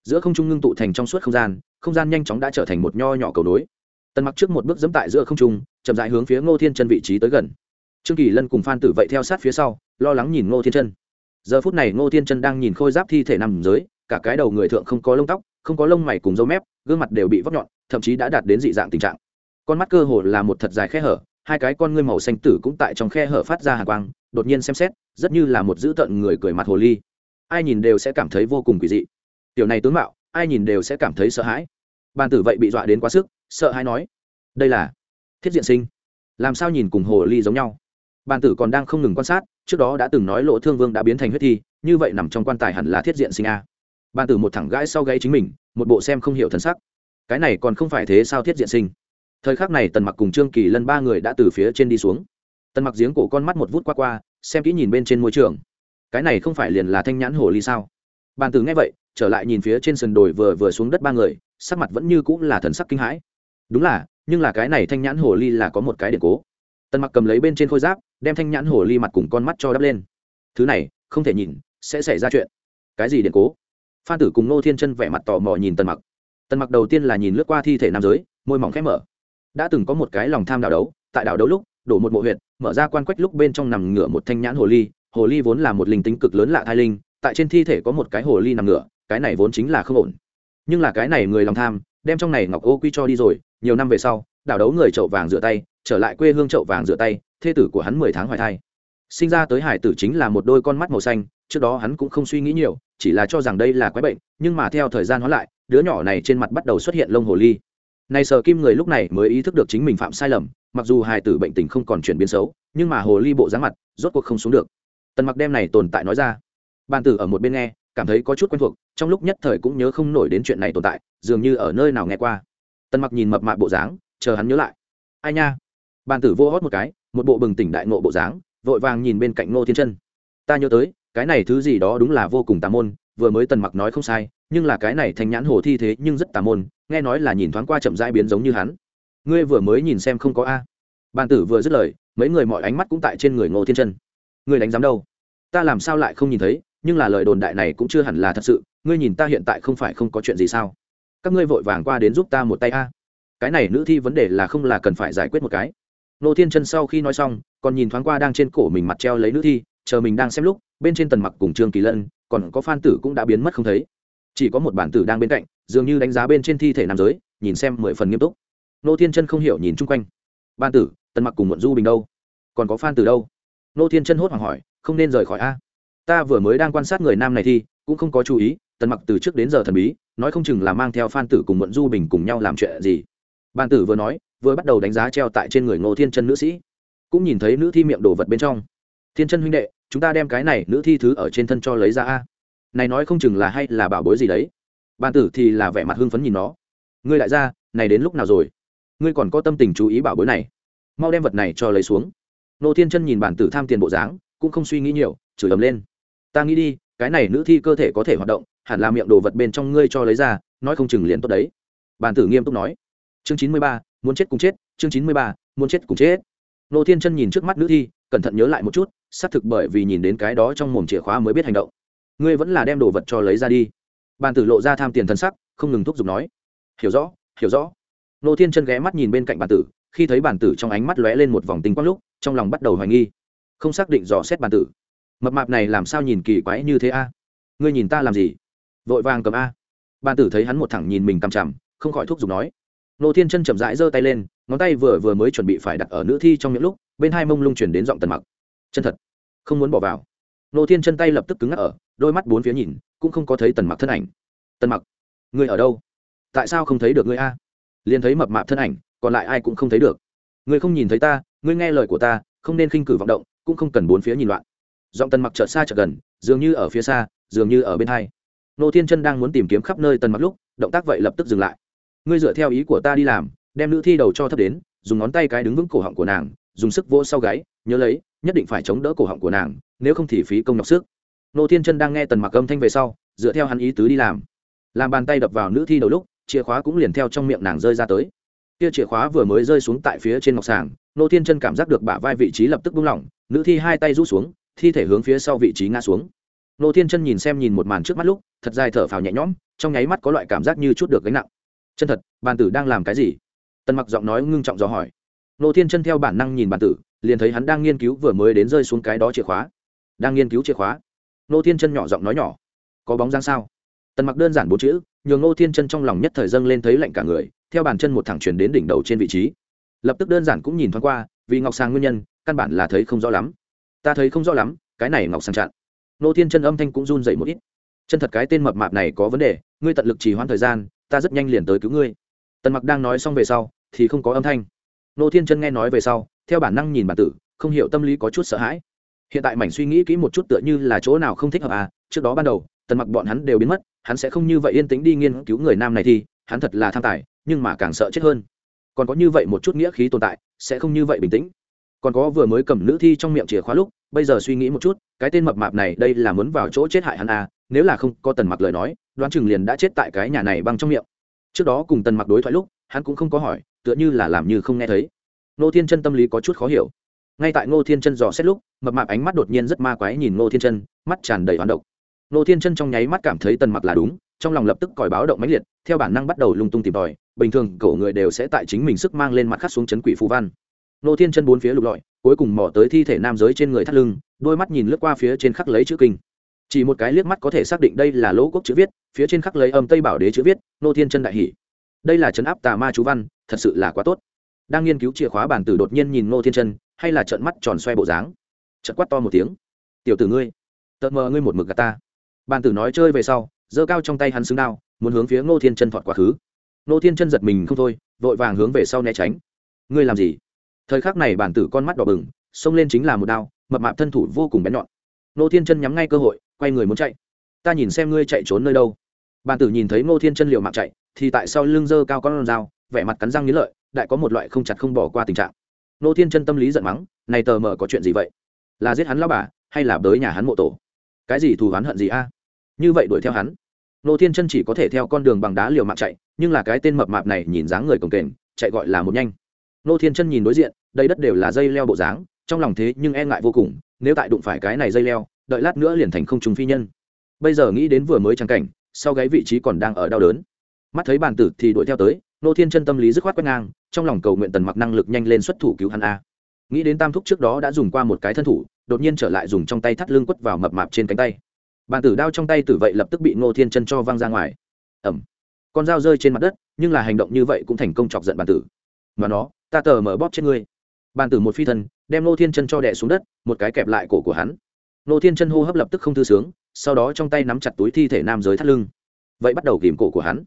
A: Giữa không trung ngưng tụ thành trong suốt không gian không gian nhanh chóng đã trở thành một nho nhỏ cầu nối. Tần mặc trước một bước dẫm tại giữa không trung, chậm dại hướng phía ngô thiên chân vị trí tới gần. Trương kỳ lân cùng phan tử vậy theo sát phía sau, lo lắng nhìn ngô thiên chân. Giờ phút này ngô thiên chân đang nhìn khôi giáp thi thể nằm dưới, cả cái đầu người thượng không có lông tóc không có lông mày cùng râu mép, gương mặt đều bị vóc nhọn, thậm chí đã đạt đến dị dạng tình trạng. Con mắt cơ hồ là một thật dài khe hở, hai cái con ngươi màu xanh tử cũng tại trong khe hở phát ra hàng quang, đột nhiên xem xét, rất như là một dữ tận người cười mặt hồ ly. Ai nhìn đều sẽ cảm thấy vô cùng quỷ dị. Tiểu này tướng mạo, ai nhìn đều sẽ cảm thấy sợ hãi. Bàn tử vậy bị dọa đến quá sức, sợ hãi nói, đây là thiết diện sinh. Làm sao nhìn cùng hồ ly giống nhau? Bàn tử còn đang không ngừng quan sát, trước đó đã từng nói lỗ thương vương đã biến thành huyết thi, như vậy nằm trong quan tài hẳn là thiết diện sinh a bàn tử một thẳng gãi sau gáy chính mình, một bộ xem không hiểu thân sắc. Cái này còn không phải thế sao thiết diện sinh? Thời khắc này tần mặc cùng trương kỳ lân ba người đã từ phía trên đi xuống. Tần mặc giếng cổ con mắt một vút qua qua, xem kỹ nhìn bên trên môi trường. Cái này không phải liền là thanh nhãn hồ ly sao? Bàn tử nghe vậy, trở lại nhìn phía trên sườn đồi vừa vừa xuống đất ba người, sắc mặt vẫn như cũng là thần sắc kinh hãi. Đúng là, nhưng là cái này thanh nhãn hồ ly là có một cái điện cố. Tần mặc cầm lấy bên trên khôi giáp, đem thanh nhãn hồ ly mặt cùng con mắt cho đắp lên. Thứ này, không thể nhìn, sẽ xảy ra chuyện. Cái gì điện cố? Phan tử cùng nô thiên chân vẻ mặt tò mò nhìn tần mặc. Tần mặc đầu tiên là nhìn lướt qua thi thể nam giới môi mỏng khẽ mở. Đã từng có một cái lòng tham đảo đấu tại đảo đấu lúc đổ một bộ huyệt, mở ra quan quách lúc bên trong nằm ngửa một thanh nhãn hồ ly hồ ly vốn là một linh tính cực lớn lạ thai linh tại trên thi thể có một cái hồ ly nằm ngửa cái này vốn chính là không ổn. Nhưng là cái này người lòng tham đem trong này ngọc ô quy cho đi rồi nhiều năm về sau đảo đấu người chậu vàng rửa tay trở lại quê hương chậu vàng rửa tay thê tử của hắn mười tháng hoài thai. Sinh ra tới hải tử chính là một đôi con mắt màu xanh trước đó hắn cũng không suy nghĩ nhiều chỉ là cho rằng đây là quái bệnh, nhưng mà theo thời gian hóa lại, đứa nhỏ này trên mặt bắt đầu xuất hiện lông hồ ly. Này sở kim người lúc này mới ý thức được chính mình phạm sai lầm, mặc dù hài tử bệnh tình không còn chuyển biến xấu, nhưng mà hồ ly bộ dáng mặt, rốt cuộc không xuống được. Tần mặc đem này tồn tại nói ra. Bàn tử ở một bên nghe, cảm thấy có chút quen thuộc, trong lúc nhất thời cũng nhớ không nổi đến chuyện này tồn tại, dường như ở nơi nào nghe qua. Tần mặc nhìn mập mạ bộ dáng, chờ hắn nhớ lại. Ai nha? Bàn tử vô hót một cái, một bộ bừng tỉnh đại ngộ bộ dáng, vội vàng nhìn bên cạnh ngô thiên chân. Ta nhớ tới cái này thứ gì đó đúng là vô cùng tà môn, vừa mới tần mặc nói không sai, nhưng là cái này thành nhãn hồ thi thế nhưng rất tà môn, nghe nói là nhìn thoáng qua chậm rãi biến giống như hắn. Ngươi vừa mới nhìn xem không có a. Bàn tử vừa dứt lời, mấy người mọi ánh mắt cũng tại trên người ngô thiên chân. Ngươi đánh giám đâu? Ta làm sao lại không nhìn thấy, nhưng là lời đồn đại này cũng chưa hẳn là thật sự, ngươi nhìn ta hiện tại không phải không có chuyện gì sao? Các ngươi vội vàng qua đến giúp ta một tay a. Cái này nữ thi vấn đề là không là cần phải giải quyết một cái. Nô thiên chân sau khi nói xong, còn nhìn thoáng qua đang trên cổ mình mặt treo lấy nữ thi chờ mình đang xem lúc, bên trên tần mặc cùng trương kỳ lân, còn có phan tử cũng đã biến mất không thấy. Chỉ có một bản tử đang bên cạnh, dường như đánh giá bên trên thi thể nam giới, nhìn xem mười phần nghiêm túc. Nô thiên chân không hiểu nhìn chung quanh. Ban tử, tần mặc cùng muộn du bình đâu? Còn có phan tử đâu? Nô thiên chân hốt hoảng hỏi, không nên rời khỏi a. Ta vừa mới đang quan sát người nam này thi cũng không có chú ý, tần mặc từ trước đến giờ thần bí, nói không chừng là mang theo phan tử cùng muộn du bình cùng nhau làm chuyện gì. Ban tử vừa nói, vừa bắt đầu đánh giá treo tại trên người ngô thiên chân nữ sĩ. Cũng nhìn thấy nữ thi miệng đồ vật bên trong. Thiên chân huynh đệ chúng ta đem cái này nữ thi thứ ở trên thân cho lấy ra a. Này nói không chừng là hay là bảo bối gì đấy. Ban tử thì là vẻ mặt hưng phấn nhìn nó. Ngươi lại ra này đến lúc nào rồi? Ngươi còn có tâm tình chú ý bảo bối này. Mau đem vật này cho lấy xuống. Nô thiên chân nhìn bản tử tham tiền bộ dáng, cũng không suy nghĩ nhiều, chửi ầm lên. Ta nghĩ đi, cái này nữ thi cơ thể có thể hoạt động, hẳn là miệng đồ vật bên trong ngươi cho lấy ra, nói không chừng liền tốt đấy. Bản tử nghiêm túc nói. Chương chín mươi ba, muốn chết cùng chết, chương chín mươi ba, muốn chết cùng chết. Nô thiên chân nhìn trước mắt nữ thi, cẩn thận nhớ lại một chút xác thực bởi vì nhìn đến cái đó trong mồm chìa khóa mới biết hành động. Ngươi vẫn là đem đồ vật cho lấy ra đi. Bàn tử lộ ra tham tiền thân sắc, không ngừng thúc giục nói. Hiểu rõ hiểu rõ. Nô thiên chân ghé mắt nhìn bên cạnh bàn tử, khi thấy bàn tử trong ánh mắt lóe lên một vòng tinh quang lúc, trong lòng bắt đầu hoài nghi. Không xác định dò xét bàn tử. Mập mạp này làm sao nhìn kỳ quái như thế a? Ngươi nhìn ta làm gì? Vội vàng cầm a. Bàn tử thấy hắn một thẳng nhìn mình cằm chằm, không khỏi thúc giục nói. Nô thiên chân chậm rãi giơ tay lên, ngón tay vừa vừa mới chuẩn bị phải đặt ở nữ thi trong những lúc, bên hai mông lung chuyển đến giọng tần mặc chân thật. Không muốn bỏ vào. Nô thiên chân tay lập tức cứng ngắc ở, đôi mắt bốn phía nhìn, cũng không có thấy tần mặc thân ảnh. Tần mặc, ngươi ở đâu? Tại sao không thấy được ngươi a? Liền thấy mập mạp thân ảnh, còn lại ai cũng không thấy được. Ngươi không nhìn thấy ta, ngươi nghe lời của ta, không nên khinh cử vọng động, cũng không cần bốn phía nhìn loạn. Giọng tần mặc chợt xa chợt gần, dường như ở phía xa, dường như ở bên hai. Nô thiên chân đang muốn tìm kiếm khắp nơi tần mặc lúc, động tác vậy lập tức dừng lại. Ngươi dựa theo ý của ta đi làm, đem nữ thi đầu cho thấp đến, dùng ngón tay cái đứng vững cổ họng của nàng, dùng sức vỗ sau gáy, nhớ lấy nhất định phải chống đỡ cổ họng của nàng, nếu không thì phí công nhọc sức. Nô thiên chân đang nghe tần mặc âm thanh về sau, dựa theo hắn ý tứ đi làm. Làm bàn tay đập vào nữ thi đầu lúc, chìa khóa cũng liền theo trong miệng nàng rơi ra tới. Kia chìa khóa vừa mới rơi xuống tại phía trên ngọc sàng, nô thiên chân cảm giác được bả vai vị trí lập tức buông lỏng, nữ thi hai tay rút xuống, thi thể hướng phía sau vị trí ngã xuống. Nô thiên chân nhìn xem nhìn một màn trước mắt lúc, thật dài thở phào nhẹ nhõm, trong nháy mắt có loại cảm giác như chút được gánh nặng. Chân thật, bàn tử đang làm cái gì? Tần mặc giọng nói ngưng trọng dò hỏi. Nô thiên chân theo bản năng nhìn bàn tử liền thấy hắn đang nghiên cứu vừa mới đến rơi xuống cái đó chìa khóa. Đang nghiên cứu chìa khóa. Nô thiên chân nhỏ giọng nói nhỏ. Có bóng dáng sao? Tần mặc đơn giản bốn chữ, nhường nô thiên chân trong lòng nhất thời dâng lên thấy lạnh cả người, theo bàn chân một thẳng chuyển đến đỉnh đầu trên vị trí. Lập tức đơn giản cũng nhìn thoáng qua, vì ngọc sang nguyên nhân, căn bản là thấy không rõ lắm. Ta thấy không rõ lắm, cái này ngọc sang chặn. Nô thiên chân âm thanh cũng run dậy một ít. Chân thật cái tên mập mạp này có vấn đề, ngươi tận lực trì hoãn thời gian, ta rất nhanh liền tới cứu ngươi. Tần mặc đang nói xong về sau, thì không có âm thanh. Nô thiên chân nghe nói về sau theo bản năng nhìn bản tử, không hiểu tâm lý có chút sợ hãi. Hiện tại mảnh suy nghĩ kỹ một chút tựa như là chỗ nào không thích hợp à trước đó ban đầu, tần mặc bọn hắn đều biến mất, hắn sẽ không như vậy yên tĩnh đi nghiên cứu người nam này thì, hắn thật là tham tài, nhưng mà càng sợ chết hơn. Còn có như vậy một chút nghĩa khí tồn tại, sẽ không như vậy bình tĩnh. Còn có vừa mới cầm nữ thi trong miệng chìa khóa lúc, bây giờ suy nghĩ một chút, cái tên mập mạp này đây là muốn vào chỗ chết hại hắn à nếu là không có tần mặc lời nói, đoán chừng liền đã chết tại cái nhà này băng trong miệng. Trước đó cùng tần mặc đối thoại lúc, hắn cũng không có hỏi, tựa như là làm như không nghe thấy. Ngô thiên chân tâm lý có chút khó hiểu. Ngay tại ngô thiên chân dò xét lúc, mập mạp ánh mắt đột nhiên rất ma quái nhìn ngô thiên chân, mắt tràn đầy hoán độc. Ngô thiên chân trong nháy mắt cảm thấy tần mặc là đúng, trong lòng lập tức còi báo động mãnh liệt, theo bản năng bắt đầu lung tung tìm tòi, bình thường cổ người đều sẽ tại chính mình sức mang lên mặt khắc xuống chấn quỷ phù văn. Ngô thiên chân bốn phía lục lọi, cuối cùng mò tới thi thể nam giới trên người thắt lưng, đôi mắt nhìn lướt qua phía trên khắc lấy chữ kinh. Chỉ một cái liếc mắt có thể xác định đây là lỗ quốc chữ viết, phía trên khắc lấy âm tây bảo đế chữ viết nô thiên chân đại hỷ đây là chấn áp tà ma chú văn, thật sự là quá tốt đang nghiên cứu chìa khóa bản tử đột nhiên nhìn Ngô thiên chân, hay là trợn mắt tròn xoe bộ dáng. Trợn quát to một tiếng. Tiểu tử ngươi tợt mờ ngươi một mực gà ta. Bàn tử nói chơi về sau, giơ cao trong tay hắn xứng đao, muốn hướng phía ngô thiên chân thọt quá khứ. Ngô thiên chân giật mình không thôi, vội vàng hướng về sau né tránh. Ngươi làm gì? Thời khắc này bản tử con mắt đỏ bừng, xông lên chính là một đao, mập mạp thân thủ vô cùng bén nhọn. Ngô thiên chân nhắm ngay cơ hội, quay người muốn chạy. Ta nhìn xem ngươi chạy trốn nơi đâu. Bàn tử nhìn thấy ngô thiên chân liều mạng chạy, thì tại sao lưng dơ cao con dao, vẻ mặt cắn răng nghĩ lợi đại có một loại không chặt không bỏ qua tình trạng. Nô thiên chân tâm lý giận mắng, này tờ mờ có chuyện gì vậy? Là giết hắn lao bà, hay là bới nhà hắn mộ tổ? Cái gì thù hắn hận gì a? Như vậy đuổi theo hắn. Nô thiên chân chỉ có thể theo con đường bằng đá liều mạng chạy, nhưng là cái tên mập mạp này nhìn dáng người cồng kềnh, chạy gọi là một nhanh. Nô thiên chân nhìn đối diện đây đất đều là dây leo bộ dáng, trong lòng thế nhưng e ngại vô cùng, nếu tại đụng phải cái này dây leo, đợi lát nữa liền thành không trùng phi nhân. Bây giờ nghĩ đến vừa mới trắng cảnh, sau gáy vị trí còn đang ở đau đớn. Mắt thấy bàn tử thì đuổi theo tới nô thiên chân tâm lý dứt khoát quét ngang, trong lòng cầu nguyện tần mặc năng lực nhanh lên xuất thủ cứu hắn a. Nghĩ đến tam thúc trước đó đã dùng qua một cái thân thủ, đột nhiên trở lại dùng trong tay thắt lưng quất vào mập mạp trên cánh tay. Bàn tử đao trong tay tử vậy lập tức bị ngô thiên chân cho văng ra ngoài. Ẩm con dao rơi trên mặt đất, nhưng là hành động như vậy cũng thành công chọc giận bàn tử. Mà nó, ta tờ mở bóp trên ngươi. Bàn tử một phi thân, đem ngô thiên chân cho đẻ xuống đất, một cái kẹp lại cổ của hắn. Ngô thiên chân hô hấp lập tức không thư sướng, sau đó trong tay nắm chặt túi thi thể nam giới thắt lưng. Vậy bắt đầu kìm cổ của hắn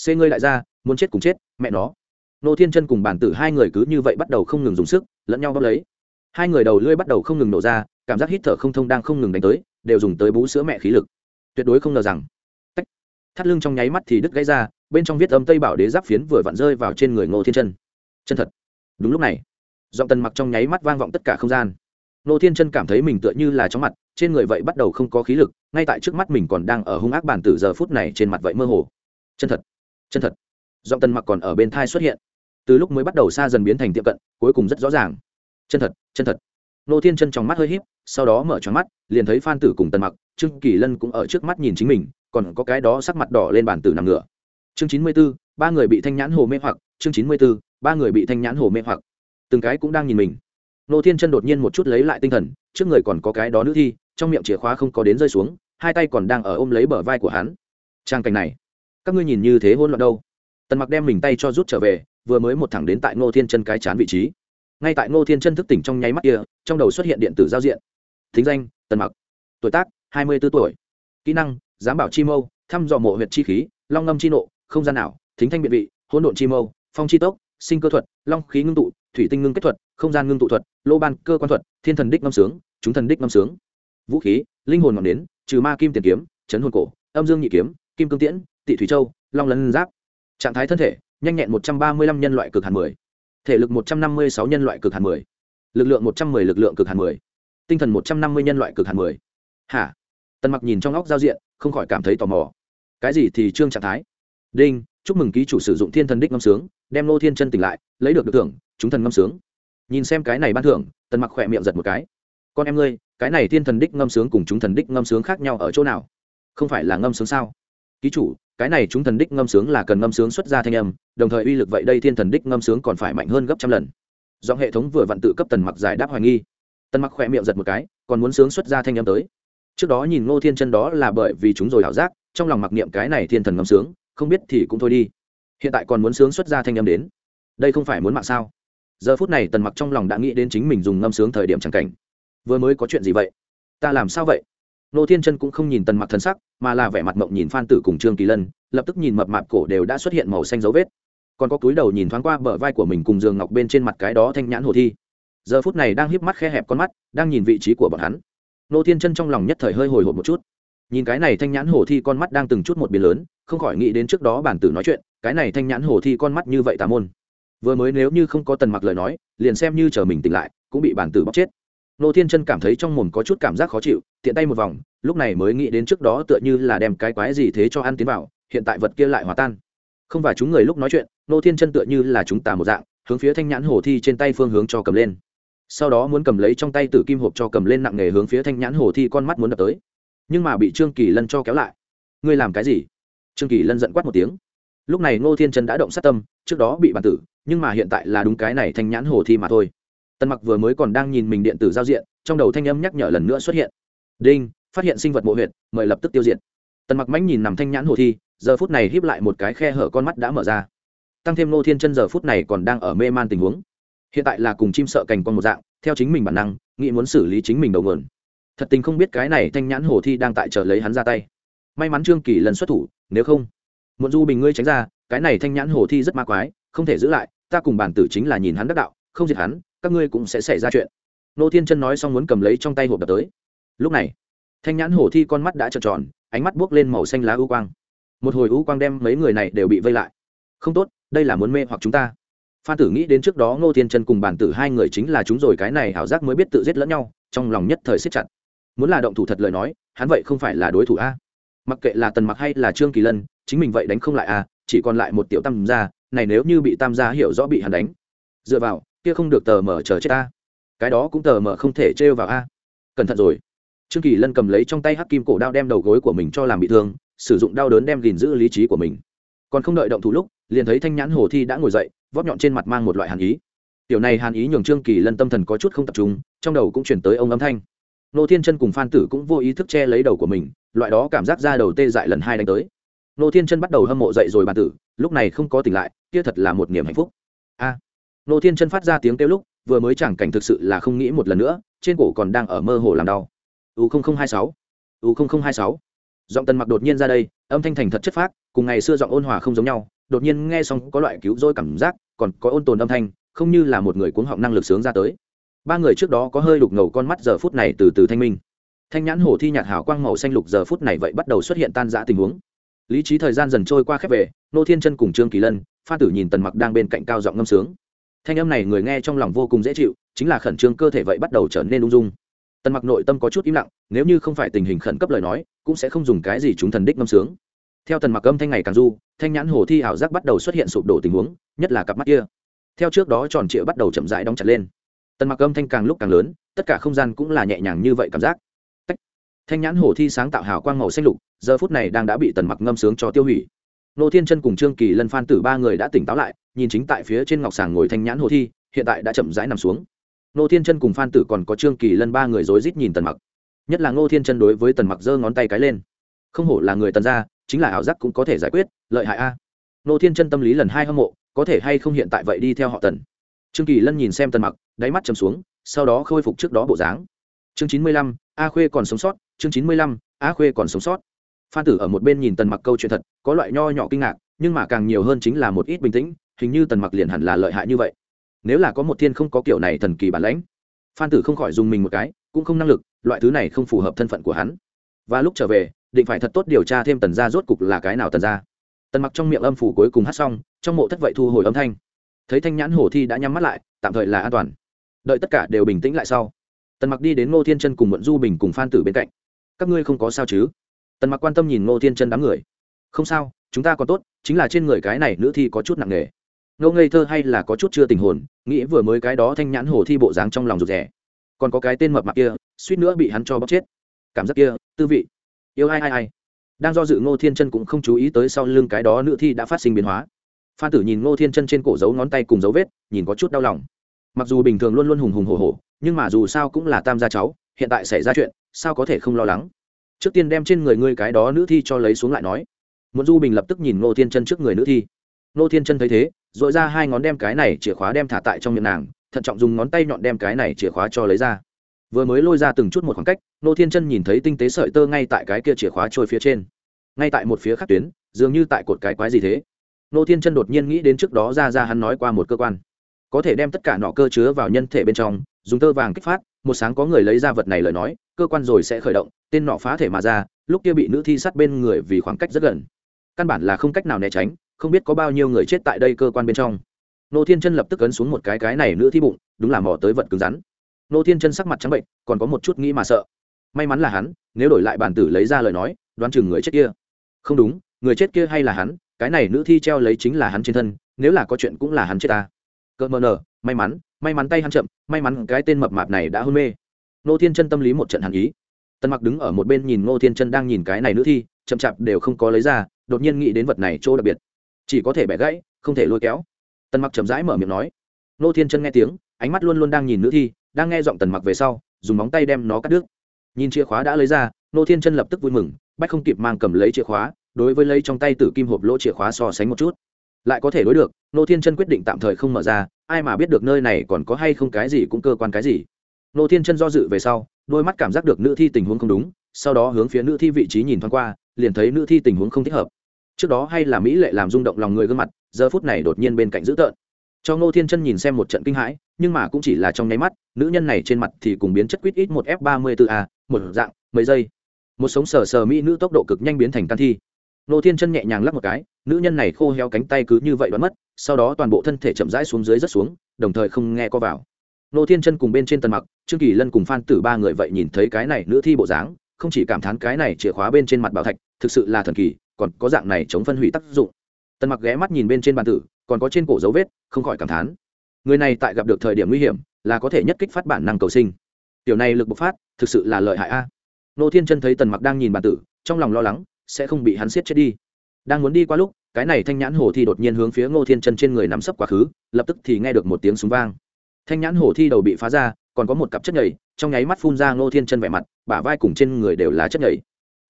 A: xê ngươi lại ra muốn chết cùng chết, mẹ nó. Nô thiên chân cùng bản tử hai người cứ như vậy bắt đầu không ngừng dùng sức, lẫn nhau bóp lấy. Hai người đầu lưỡi bắt đầu không ngừng nổ ra, cảm giác hít thở không thông đang không ngừng đánh tới, đều dùng tới bú sữa mẹ khí lực. Tuyệt đối không ngờ rằng, tách, thắt lưng trong nháy mắt thì đứt gãy ra, bên trong viết âm tây bảo đế giáp phiến vừa vặn rơi vào trên người ngô thiên chân. Chân thật. Đúng lúc này, giọng tần mặc trong nháy mắt vang vọng tất cả không gian. Ngô thiên chân cảm thấy mình tựa như là chóng mặt, trên người vậy bắt đầu không có khí lực, ngay tại trước mắt mình còn đang ở hung ác bản tử giờ phút này trên mặt vậy mơ hồ. Chân thật chân thật. Giọng tần mặc còn ở bên thai xuất hiện. Từ lúc mới bắt đầu xa dần biến thành tiệm cận, cuối cùng rất rõ ràng. Chân thật chân thật. Nô thiên chân trong mắt hơi híp, sau đó mở tròn mắt, liền thấy phan tử cùng tần mặc, trương kỳ lân cũng ở trước mắt nhìn chính mình, còn có cái đó sắc mặt đỏ lên bàn tử nằm ngửa. Chương chín mươi b ố ba người bị thanh nhãn hồ mê hoặc, chương chín mươi b ố ba người bị thanh nhãn hồ mê hoặc. Từng cái cũng đang nhìn mình. Nô thiên chân đột nhiên một chút lấy lại tinh thần, trước người còn có cái đó nữ thi, trong miệng chìa khóa không có đến rơi xuống, hai tay còn đang ở ôm lấy bờ vai của hắn. Trang cảnh này các ngươi nhìn như thế hỗn loạn đâu. Tần mặc đem mình tay cho rút trở về, vừa mới một thẳng đến tại ngô thiên chân cái chán vị trí. Ngay tại ngô thiên chân thức tỉnh trong nháy mắt kia, trong đầu xuất hiện điện tử giao diện. Thính danh, tần mặc. Tuổi tác, hai mươi b ố tuổi. Kỹ năng giám bảo chi mâu, thăm dò mộ huyện chi khí, long ngâm chi nộ, không gian nào thính thanh biện vị, hỗn độn chi mâu, phong chi tốc, sinh cơ thuật, long khí ngưng tụ, thủy tinh ngưng kết thuật, không gian ngưng tụ thuật, lô ban cơ quan thuật, thiên thần đích ngâm sướng, chúng thần đích ngâm sướng. Vũ khí, linh hồn ngọn nến, trừ ma kim tiền kiếm, chấn hồn cổ, âm dương nhị kiếm, kim cương tiễn tị thủy châu, long lân giáp. Trạng thái thân thể, nhanh nhẹn một trăm ba mươi lăm nhân loại cực hàn mười. Thể lực một trăm năm mươi sáu nhân loại cực hàn mười. Lực lượng một trăm mười, lực lượng cực hàn mười. Tinh thần một trăm năm mươi nhân loại cực hàn mười. Hả? Tần mặc nhìn trong óc giao diện, không khỏi cảm thấy tò mò. Cái gì thì trương trạng thái? Đinh, chúc mừng ký chủ sử dụng thiên thần đích ngâm sướng, đem nô thiên chân tỉnh lại, lấy được được thưởng, chúng thần ngâm sướng. Nhìn xem cái này ban thưởng, tần mặc khỏe miệng giật một cái. Con em ngươi, cái này thiên thần đích ngâm sướng cùng chúng thần đích ngâm sướng khác nhau ở chỗ nào? Không phải là ngâm sướng sao? Ký chủ cái này chúng thần đích ngâm sướng là cần ngâm sướng xuất ra thanh âm, đồng thời uy lực vậy đây thiên thần đích ngâm sướng còn phải mạnh hơn gấp trăm lần. Do hệ thống vừa vặn tự cấp tần mặc giải đáp hoài nghi. Tần mặc khỏe miệng giật một cái, còn muốn sướng xuất ra thanh âm tới. Trước đó nhìn ngô thiên chân đó là bởi vì chúng rồi ảo giác, trong lòng mặc niệm cái này thiên thần ngâm sướng, không biết thì cũng thôi đi. Hiện tại còn muốn sướng xuất ra thanh âm đến. Đây không phải muốn mạng sao? Giờ phút này tần mặc trong lòng đã nghĩ đến chính mình dùng ngâm sướng thời điểm chẳng cảnh. Vừa mới có chuyện gì vậy? Ta làm sao vậy? Nô thiên chân cũng không nhìn tần mặc thần sắc, mà là vẻ mặt mộng nhìn phan tử cùng trương kỳ lân, lập tức nhìn mập mạp cổ đều đã xuất hiện màu xanh dấu vết. Còn có túi đầu nhìn thoáng qua bờ vai của mình cùng giường ngọc bên trên mặt cái đó thanh nhãn hồ thi. Giờ phút này đang híp mắt khe hẹp con mắt, đang nhìn vị trí của bọn hắn. Nô thiên chân trong lòng nhất thời hơi hồi hộp một chút. Nhìn cái này thanh nhãn hồ thi con mắt đang từng chút một biến lớn, không khỏi nghĩ đến trước đó bản tử nói chuyện, cái này thanh nhãn hồ thi con mắt như vậy tà môn. Vừa mới nếu như không có tần mặc lời nói, liền xem như chờ mình tỉnh lại, cũng bị bản tử bóc chết nô thiên chân cảm thấy trong mồm có chút cảm giác khó chịu, tiện tay một vòng, lúc này mới nghĩ đến trước đó tựa như là đem cái quái gì thế cho ăn tiến vào, hiện tại vật kia lại hòa tan. Không phải chúng người lúc nói chuyện, nô thiên chân tựa như là chúng ta một dạng, hướng phía thanh nhãn hồ thi trên tay phương hướng cho cầm lên. Sau đó muốn cầm lấy trong tay tử kim hộp cho cầm lên nặng nghề hướng phía thanh nhãn hồ thi con mắt muốn đập tới. Nhưng mà bị trương kỳ lân cho kéo lại. Ngươi làm cái gì? Trương kỳ lân giận quát một tiếng. Lúc này ngô thiên chân đã động sát tâm, trước đó bị bàn tử, nhưng mà hiện tại là đúng cái này thanh nhãn hồ thi mà thôi tần mặc vừa mới còn đang nhìn mình điện tử giao diện, trong đầu thanh âm nhắc nhở lần nữa xuất hiện. Đinh, phát hiện sinh vật mộ huyệt, mời lập tức tiêu diệt. Tần mặc mánh nhìn nằm thanh nhãn hồ thi, giờ phút này híp lại một cái khe hở con mắt đã mở ra. Tăng thêm nô thiên chân giờ phút này còn đang ở mê man tình huống. Hiện tại là cùng chim sợ cành con một dạng, theo chính mình bản năng, nghĩ muốn xử lý chính mình đầu nguồn. Thật tình không biết cái này thanh nhãn hồ thi đang tại chờ lấy hắn ra tay. May mắn trương kỳ lần xuất thủ, nếu không muốn du bình ngươi tránh ra, cái này thanh nhãn hồ thi rất ma quái, không thể giữ lại, ta cùng bản tử chính là nhìn hắn đắc đạo, không diệt hắn các ngươi cũng sẽ xảy ra chuyện. Nô thiên chân nói xong muốn cầm lấy trong tay hộp đập tới. Lúc này, thanh nhãn hổ thi con mắt đã trợn tròn, ánh mắt buốc lên màu xanh lá ưu quang. Một hồi ưu quang đem mấy người này đều bị vây lại. Không tốt, đây là muốn mê hoặc chúng ta. Phan tử nghĩ đến trước đó ngô thiên chân cùng bản tử hai người chính là chúng rồi, cái này ảo giác mới biết tự giết lẫn nhau, trong lòng nhất thời siết chặt. Muốn là động thủ thật lời nói, hắn vậy không phải là đối thủ a. Mặc kệ là tần mặc hay là trương kỳ lân, chính mình vậy đánh không lại a, chỉ còn lại một tiểu tam gia, này nếu như bị tam gia hiểu rõ bị hắn đánh. Dựa vào kia không được tờ mở chờ chết ta. Cái đó cũng tờ mở không thể trêu vào a. Cẩn thận rồi. Trương kỳ lân cầm lấy trong tay hắc kim cổ đao đem đầu gối của mình cho làm bị thương, sử dụng đau đớn đem gìn giữ lý trí của mình. Còn không đợi động thủ lúc, liền thấy thanh nhãn hồ thi đã ngồi dậy vóp nhọn trên mặt mang một loại hàn ý. Tiểu này hàn ý nhường trương kỳ lân tâm thần có chút không tập trung, trong đầu cũng chuyển tới ông âm thanh. Nô thiên chân cùng phan tử cũng vô ý thức che lấy đầu của mình, loại đó cảm giác ra đầu tê dại lần hai đánh tới. Nô thiên chân bắt đầu hâm mộ dậy rồi bàn tử, lúc này không có tỉnh lại, kia thật là một niềm hạnh phúc. A nô thiên chân phát ra tiếng kêu lúc, vừa mới chẳng cảnh thực sự là không nghĩ một lần nữa, trên cổ còn đang ở mơ hồ làm đau. U hai sáu, u hai sáu. Giọng tần mặc đột nhiên ra đây, âm thanh thành thật chất phác, cùng ngày xưa giọng ôn hòa không giống nhau, đột nhiên nghe xong có loại cứu rỗi cảm giác, còn có ôn tồn âm thanh, không như là một người cuống họng năng lực sướng ra tới. Ba người trước đó có hơi đục ngầu con mắt giờ phút này từ từ thanh minh. Thanh nhãn hổ thi nhạt hảo quang màu xanh lục giờ phút này vậy bắt đầu xuất hiện tan rã tình huống. Lý trí thời gian dần trôi qua khép về, nô thiên chân cùng trương kỳ lân pha tử nhìn tần mặc đang bên cạnh cao giọng ngâm sướng thanh âm này người nghe trong lòng vô cùng dễ chịu, chính là khẩn trương cơ thể vậy bắt đầu trở nên ung dung. Tần mặc nội tâm có chút im lặng, nếu như không phải tình hình khẩn cấp lời nói, cũng sẽ không dùng cái gì chúng thần đích ngâm sướng. Theo tần mặc âm thanh ngày càng du, thanh nhãn hồ thi ảo giác bắt đầu xuất hiện sụp đổ tình huống, nhất là cặp mắt kia. Theo trước đó tròn trịa bắt đầu chậm rãi đóng chặt lên. Tần mặc âm thanh càng lúc càng lớn, tất cả không gian cũng là nhẹ nhàng như vậy cảm giác. Tách. thanh nhãn hồ thi sáng tạo hào quang màu xanh lục, giờ phút này đang đã bị tần mặc ngâm sướng cho tiêu hủy. Nô thiên chân cùng trương kỳ lân phan tử ba người đã tỉnh táo lại nhìn chính tại phía trên ngọc sàng ngồi thanh nhãn hồ thi, hiện tại đã chậm rãi nằm xuống. Nô thiên chân cùng phan tử còn có trương kỳ lân ba người rối rít nhìn tần mặc. Nhất là ngô thiên chân đối với tần mặc giơ ngón tay cái lên. Không hổ là người tần gia, chính là ảo giác cũng có thể giải quyết, lợi hại a. Nô thiên chân tâm lý lần hai hâm mộ, có thể hay không hiện tại vậy đi theo họ tần. Trương kỳ lân nhìn xem tần mặc, đáy mắt chầm xuống, sau đó khôi phục trước đó bộ dáng. Chương chín mươi lăm, a khuê còn sống sót, chương chín mươi lăm, a khuê còn sống sót. Phan tử ở một bên nhìn tần mặc câu chuyện thật, có loại nho nhỏ kinh ngạc, nhưng mà càng nhiều hơn chính là một ít bình tĩnh hình như tần mặc liền hẳn là lợi hại như vậy. Nếu là có một thiên không có kiểu này thần kỳ bản lãnh, phan tử không khỏi dùng mình một cái, cũng không năng lực, loại thứ này không phù hợp thân phận của hắn. Và lúc trở về, định phải thật tốt điều tra thêm tần gia rốt cục là cái nào tần gia. Tần mặc trong miệng âm phủ cuối cùng hát xong, trong mộ thất vậy thu hồi âm thanh. Thấy thanh nhãn hồ thi đã nhắm mắt lại, tạm thời là an toàn. Đợi tất cả đều bình tĩnh lại sau, tần mặc đi đến ngô thiên chân cùng mượn du bình cùng phan tử bên cạnh. Các ngươi không có sao chứ? Tần mặc quan tâm nhìn ngô thiên chân đám người. Không sao, chúng ta còn tốt, chính là trên người cái này nữ thi có chút nặng nề ngô ngây thơ hay là có chút chưa tình hồn, nghĩ vừa mới cái đó thanh nhãn hồ thi bộ dáng trong lòng rụt rẻ còn có cái tên mập mạp kia, suýt nữa bị hắn cho bóc chết. Cảm giác kia, tư vị. Yêu ai ai ai. Đang do dự ngô thiên chân cũng không chú ý tới sau lưng cái đó nữ thi đã phát sinh biến hóa. Phan tử nhìn ngô thiên chân trên cổ dấu ngón tay cùng dấu vết, nhìn có chút đau lòng. Mặc dù bình thường luôn luôn hùng hùng hổ hổ, nhưng mà dù sao cũng là tam gia cháu, hiện tại xảy ra chuyện, sao có thể không lo lắng? Trước tiên đem trên người ngươi cái đó nữ thi cho lấy xuống lại nói. Muốn du bình lập tức nhìn ngô thiên chân trước người nữ thi. Ngô thiên chân thấy thế dội ra hai ngón đem cái này chìa khóa đem thả tại trong miệng nàng, thận trọng dùng ngón tay nhọn đem cái này chìa khóa cho lấy ra. Vừa mới lôi ra từng chút một khoảng cách, Nô thiên chân nhìn thấy tinh tế sợi tơ ngay tại cái kia chìa khóa trôi phía trên. Ngay tại một phía khác tuyến, dường như tại cột cái quái gì thế. Nô thiên chân đột nhiên nghĩ đến trước đó ra ra hắn nói qua một cơ quan. Có thể đem tất cả nọ cơ chứa vào nhân thể bên trong, dùng tơ vàng kích phát, một sáng có người lấy ra vật này lời nói, cơ quan rồi sẽ khởi động, tên nọ phá thể mà ra, lúc kia bị nữ thi sát bên người vì khoảng cách rất gần. Căn bản là không cách nào né tránh không biết có bao nhiêu người chết tại đây cơ quan bên trong. Nô thiên chân lập tức ấn xuống một cái cái này nữ thi bụng, đúng là mò tới vật cứng rắn. Nô thiên chân sắc mặt trắng bệnh, còn có một chút nghĩ mà sợ. May mắn là hắn, nếu đổi lại bản tử lấy ra lời nói, đoán chừng người chết kia. Không đúng, người chết kia hay là hắn, cái này nữ thi treo lấy chính là hắn trên thân, nếu là có chuyện cũng là hắn chết ta. Cỡ mờ nờ, may mắn may mắn tay hắn chậm, may mắn cái tên mập mạp này đã hôn mê. Nô thiên chân tâm lý một trận hàn ý. Tân mặc đứng ở một bên nhìn nô thiên chân đang nhìn cái này nữ thi, chậm chạp đều không có lấy ra, đột nhiên nghĩ đến vật này chỗ đặc biệt chỉ có thể bẻ gãy, không thể lôi kéo. Tần mặc chậm rãi mở miệng nói. Nô thiên chân nghe tiếng, ánh mắt luôn luôn đang nhìn nữ thi, đang nghe giọng tần mặc về sau, dùng móng tay đem nó cắt đứt. Nhìn chìa khóa đã lấy ra, nô thiên chân lập tức vui mừng, bách không kịp mang cầm lấy chìa khóa, đối với lấy trong tay tử kim hộp lỗ chìa khóa so sánh một chút. Lại có thể đối được, nô thiên chân quyết định tạm thời không mở ra, ai mà biết được nơi này còn có hay không cái gì cũng cơ quan cái gì. Nô thiên chân do dự về sau, đôi mắt cảm giác được nữ thi tình huống không đúng, sau đó hướng phía nữ thi vị trí nhìn thoáng qua, liền thấy nữ thi tình huống không thích hợp trước đó hay là mỹ lệ làm rung động lòng người gương mặt, giờ phút này đột nhiên bên cạnh dữ tợn. Cho ngô thiên chân nhìn xem một trận kinh hãi, nhưng mà cũng chỉ là trong nháy mắt, nữ nhân này trên mặt thì cùng biến chất quýt ít một f ba mươi bốn a, một dạng, mấy giây. Một sống sờ sờ mỹ nữ tốc độ cực nhanh biến thành can thi. Ngô thiên chân nhẹ nhàng lắp một cái, nữ nhân này khô heo cánh tay cứ như vậy đoán mất, sau đó toàn bộ thân thể chậm rãi xuống dưới rất xuống, đồng thời không nghe có vào. Ngô thiên chân cùng bên trên tần mặc, trương kỳ lân cùng phan tử ba người vậy nhìn thấy cái này nữ thi bộ dáng, không chỉ cảm thán cái này chìa khóa bên trên mặt bảo thạch, thực sự là thần kỳ còn có dạng này chống phân hủy tác dụng. Tần mặc ghé mắt nhìn bên trên bàn tử, còn có trên cổ dấu vết, không khỏi cảm thán. Người này tại gặp được thời điểm nguy hiểm, là có thể nhất kích phát bản năng cầu sinh. Tiểu này lực bộc phát, thực sự là lợi hại a. Nô thiên chân thấy tần mặc đang nhìn bàn tử, trong lòng lo lắng, sẽ không bị hắn siết chết đi. Đang muốn đi qua lúc, cái này thanh nhãn hồ thi đột nhiên hướng phía ngô thiên chân trên người nắm sấp quá khứ, lập tức thì nghe được một tiếng súng vang. Thanh nhãn hồ thi đầu bị phá ra, còn có một cặp chất nhảy trong nháy mắt phun ra ngô thiên chân vẻ mặt, bả vai cùng trên người đều là chất nhảy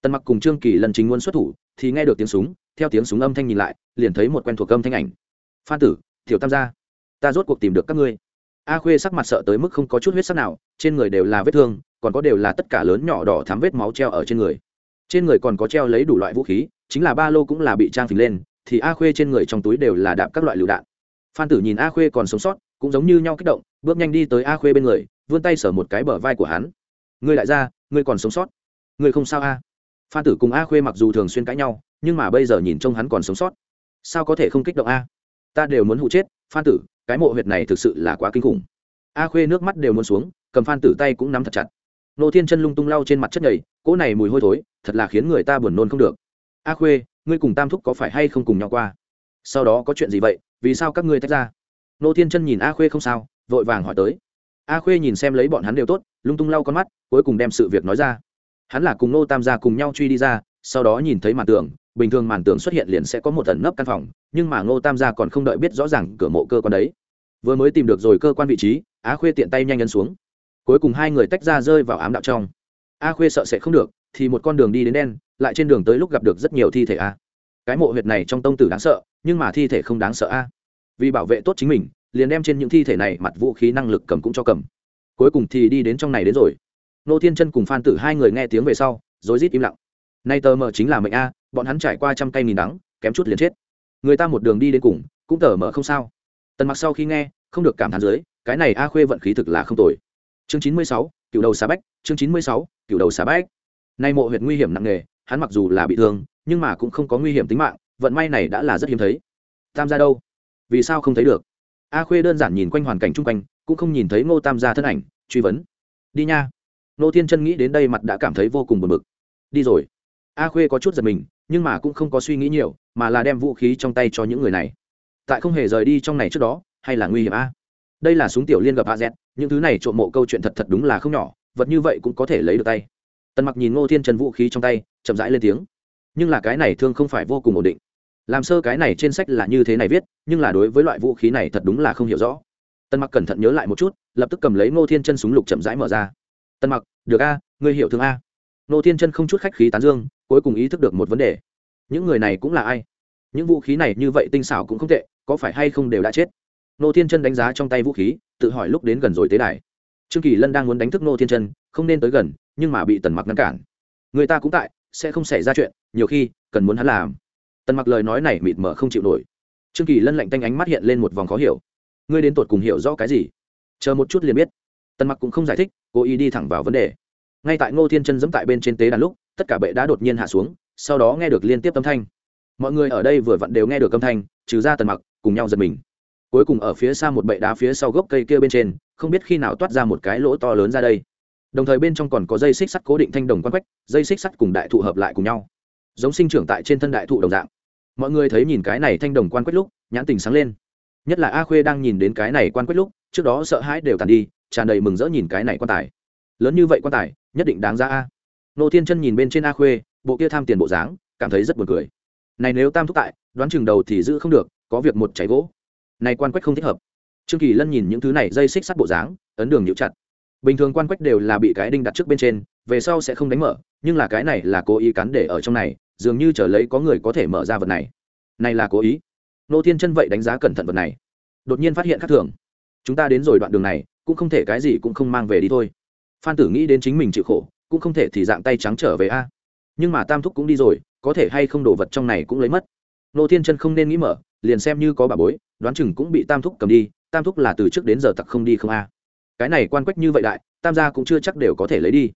A: tần mặc cùng trương kỳ lần chính muốn xuất thủ thì nghe được tiếng súng, theo tiếng súng âm thanh nhìn lại, liền thấy một quen thuộc âm thanh ảnh. Phan tử thiểu tam gia, ta rốt cuộc tìm được các ngươi. A khuê sắc mặt sợ tới mức không có chút huyết sắc nào, trên người đều là vết thương, còn có đều là tất cả lớn nhỏ đỏ thám vết máu treo ở trên người. Trên người còn có treo lấy đủ loại vũ khí, chính là ba lô cũng là bị trang phình lên, thì a khuê trên người trong túi đều là đạp các loại lựu đạn. Phan tử nhìn a khuê còn sống sót, cũng giống như nhau kích động, bước nhanh đi tới a khuê bên người, vươn tay sờ một cái bờ vai của hắn. Ngươi lại ra ngươi còn sống sót? Ngươi không sao a phan tử cùng a khuê mặc dù thường xuyên cãi nhau, nhưng mà bây giờ nhìn trông hắn còn sống sót. Sao có thể không kích động a? Ta đều muốn hụ chết phan tử, cái mộ huyệt này thực sự là quá kinh khủng. A khuê nước mắt đều muốn xuống, cầm phan tử tay cũng nắm thật chặt. Nô thiên chân lung tung lau trên mặt chất nhầy, cỗ này mùi hôi thối, thật là khiến người ta buồn nôn không được. A khuê, ngươi cùng tam thúc có phải hay không cùng nhau qua? Sau đó có chuyện gì vậy, vì sao các ngươi tách ra? Nô thiên chân nhìn a khuê không sao, vội vàng hỏi tới. A khuê nhìn xem lấy bọn hắn đều tốt, lung tung lau con mắt, cuối cùng đem sự việc nói ra hắn là cùng nô tam gia cùng nhau truy đi ra, sau đó nhìn thấy màn tường, bình thường màn tường xuất hiện liền sẽ có một tần nấp căn phòng, nhưng mà ngô tam gia còn không đợi biết rõ ràng cửa mộ cơ quan đấy. Vừa mới tìm được rồi cơ quan vị trí, á khuê tiện tay nhanh nhấn xuống. Cuối cùng hai người tách ra rơi vào ám đạo trong. A khuê sợ sẽ không được, thì một con đường đi đến đen, lại trên đường tới lúc gặp được rất nhiều thi thể a. Cái mộ huyệt này trong tông tử đáng sợ, nhưng mà thi thể không đáng sợ a. Vì bảo vệ tốt chính mình, liền đem trên những thi thể này mặt vũ khí năng lực cầm cũng cho cầm. Cuối cùng thì đi đến trong này đến rồi nô thiên chân cùng phan tử hai người nghe tiếng về sau, rối rít im lặng. Nay tờ mờ chính là mệnh a, bọn hắn trải qua trăm cây nghìn đắng, kém chút liền chết. Người ta một đường đi đến cùng, cũng tờ mờ không sao. Tần mặc sau khi nghe, không được cảm thán dưới, cái này a khuê vận khí thực là không tồi. Chương chín mươi sáu, cựu đầu xà bách, chương chín mươi sáu, cựu đầu xà bách. Nay mộ huyệt nguy hiểm nặng nề, hắn mặc dù là bị thương, nhưng mà cũng không có nguy hiểm tính mạng, vận may này đã là rất hiếm thấy. Tam gia đâu? Vì sao không thấy được? A khuê đơn giản nhìn quanh hoàn cảnh chung quanh, cũng không nhìn thấy ngô tam gia thân ảnh, truy vấn. Đi nha nô thiên chân nghĩ đến đây mặt đã cảm thấy vô cùng buồn bực. Đi rồi. A khuê có chút giật mình, nhưng mà cũng không có suy nghĩ nhiều, mà là đem vũ khí trong tay cho những người này. Tại không hề rời đi trong này trước đó, hay là nguy hiểm a? Đây là súng tiểu liên gặp a z, những thứ này trộm mộ câu chuyện thật thật đúng là không nhỏ, vật như vậy cũng có thể lấy được tay. Tần mặc nhìn ngô thiên trần vũ khí trong tay, chậm rãi lên tiếng. Nhưng là cái này thương không phải vô cùng ổn định. Làm sơ cái này trên sách là như thế này viết, nhưng là đối với loại vũ khí này thật đúng là không hiểu rõ. Tần mặc cẩn thận nhớ lại một chút, lập tức cầm lấy ngô thiên chân súng lục chậm rãi mở ra tần mặc, được a, ngươi hiểu thương a. Nô thiên chân không chút khách khí tán dương, cuối cùng ý thức được một vấn đề. Những người này cũng là ai? Những vũ khí này như vậy tinh xảo cũng không tệ, có phải hay không đều đã chết? Nô thiên chân đánh giá trong tay vũ khí, tự hỏi lúc đến gần rồi tế đài. Trương kỳ lân đang muốn đánh thức Nô thiên chân, không nên tới gần, nhưng mà bị tần mặc ngăn cản. Người ta cũng tại, sẽ không xảy ra chuyện, nhiều khi, cần muốn hắn làm. Tần mặc lời nói này mịt mờ không chịu nổi. Trương kỳ lân lạnh tanh ánh mắt hiện lên một vòng khó hiểu. Ngươi đến tột cùng hiểu rõ cái gì? Chờ một chút liền biết. Tần mặc cũng không giải thích cố ý đi thẳng vào vấn đề. Ngay tại ngô thiên chân dẫm tại bên trên tế đàn lúc, tất cả bệ đã đột nhiên hạ xuống, sau đó nghe được liên tiếp âm thanh. Mọi người ở đây vừa vặn đều nghe được âm thanh, trừ ra tần mặc, cùng nhau giật mình. Cuối cùng ở phía xa một bệ đá phía sau gốc cây kia bên trên, không biết khi nào toát ra một cái lỗ to lớn ra đây. Đồng thời bên trong còn có dây xích sắt cố định thanh đồng quan quách, dây xích sắt cùng đại thụ hợp lại cùng nhau. Giống sinh trưởng tại trên thân đại thụ đồng dạng. Mọi người thấy nhìn cái này thanh đồng quan quách lúc, nhãn tình sáng lên. Nhất là a khuê đang nhìn đến cái này quan quách lúc, trước đó sợ hãi đều tàn đi tràn đầy mừng rỡ nhìn cái này quan tài. Lớn như vậy quan tài, nhất định đáng ra a. Nô thiên chân nhìn bên trên a khuê, bộ kia tham tiền bộ dáng, cảm thấy rất buồn cười. Này nếu tam thúc tại, đoán chừng đầu thì giữ không được, có việc một cháy gỗ. Này quan quách không thích hợp. Trương kỳ lân nhìn những thứ này dây xích sắt bộ dáng, ấn đường nhịu chặt. Bình thường quan quách đều là bị cái đinh đặt trước bên trên, về sau sẽ không đánh mở, nhưng là cái này là cố ý cắn để ở trong này, dường như chờ lấy có người có thể mở ra vật này. Này là cố ý. Nô thiên chân vậy đánh giá cẩn thận vật này. Đột nhiên phát hiện khác thường chúng ta đến rồi đoạn đường này, cũng không thể cái gì cũng không mang về đi thôi. Phan tử nghĩ đến chính mình chịu khổ, cũng không thể thì dạng tay trắng trở về a. Nhưng mà tam thúc cũng đi rồi, có thể hay không đồ vật trong này cũng lấy mất. Nô thiên chân không nên nghĩ mở, liền xem như có bà bối, đoán chừng cũng bị tam thúc cầm đi, tam thúc là từ trước đến giờ tặc không đi không a. Cái này quan quách như vậy đại, tam gia cũng chưa chắc đều có thể lấy đi.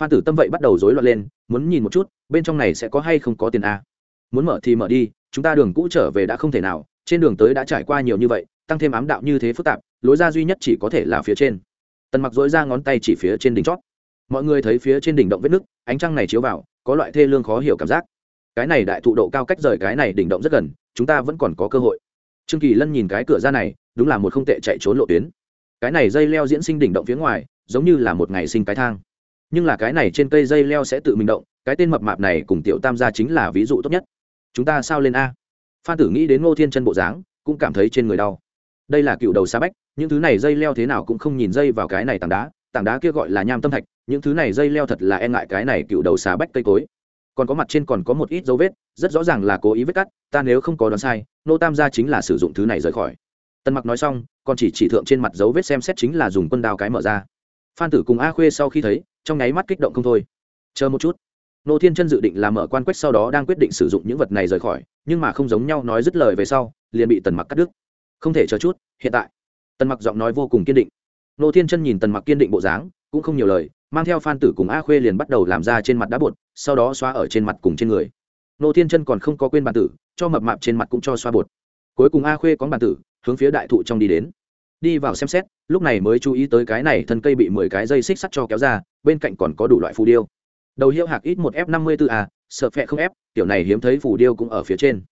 A: Phan tử tâm vậy bắt đầu rối loạn lên, muốn nhìn một chút, bên trong này sẽ có hay không có tiền a. Muốn mở thì mở đi, chúng ta đường cũ trở về đã không thể nào, trên đường tới đã trải qua nhiều như vậy tăng thêm ám đạo như thế phức tạp, lối ra duy nhất chỉ có thể là phía trên. Tần mặc dối ra ngón tay chỉ phía trên đỉnh chót. Mọi người thấy phía trên đỉnh động vết nứt, ánh trăng này chiếu vào, có loại thê lương khó hiểu cảm giác. Cái này đại thụ độ cao cách rời cái này đỉnh động rất gần, chúng ta vẫn còn có cơ hội. Trương kỳ lân nhìn cái cửa ra này, đúng là một không tệ chạy trốn lộ tuyến. Cái này dây leo diễn sinh đỉnh động phía ngoài, giống như là một ngày sinh cái thang. Nhưng là cái này trên cây dây leo sẽ tự mình động, cái tên mập mạp này cùng tiểu tam gia chính là ví dụ tốt nhất. Chúng ta sao lên a? Phan tử nghĩ đến ngô thiên chân bộ dáng, cũng cảm thấy trên người đau đây là cựu đầu xa bách, những thứ này dây leo thế nào cũng không nhìn dây vào cái này tảng đá tảng đá kia gọi là nham tâm thạch, những thứ này dây leo thật là e ngại cái này cựu đầu xà bách cây cối. Còn có mặt trên còn có một ít dấu vết, rất rõ ràng là cố ý vết cắt, ta nếu không có đoán sai, nô tam gia chính là sử dụng thứ này rời khỏi. Tân mặc nói xong, còn chỉ chỉ thượng trên mặt dấu vết xem xét chính là dùng quân đao cái mở ra. Phan tử cùng a khuê sau khi thấy, trong nháy mắt kích động không thôi. Chờ một chút. Nô thiên chân dự định làm mở quan quách sau đó đang quyết định sử dụng những vật này rời khỏi, nhưng mà không giống nhau nói dứt lời về sau, liền bị tần mặc cắt đứt không thể chờ chút, hiện tại. Tần mặc giọng nói vô cùng kiên định. Nô thiên chân nhìn tần mặc kiên định bộ dáng, cũng không nhiều lời, mang theo phan tử cùng a khuê liền bắt đầu làm ra trên mặt đá bột, sau đó xóa ở trên mặt cùng trên người. Nô thiên chân còn không có quên bàn tử, cho mập mạp trên mặt cũng cho xoa bột. Cuối cùng a khuê có bàn tử, hướng phía đại thụ trong đi đến. Đi vào xem xét, lúc này mới chú ý tới cái này thân cây bị mười cái dây xích sắt cho kéo ra, bên cạnh còn có đủ loại phù điêu. Đầu hiệu hạc ít một f năm mươi bốn a, sợ phẹ không ép kiểu này hiếm thấy phù điêu cũng ở phía trên.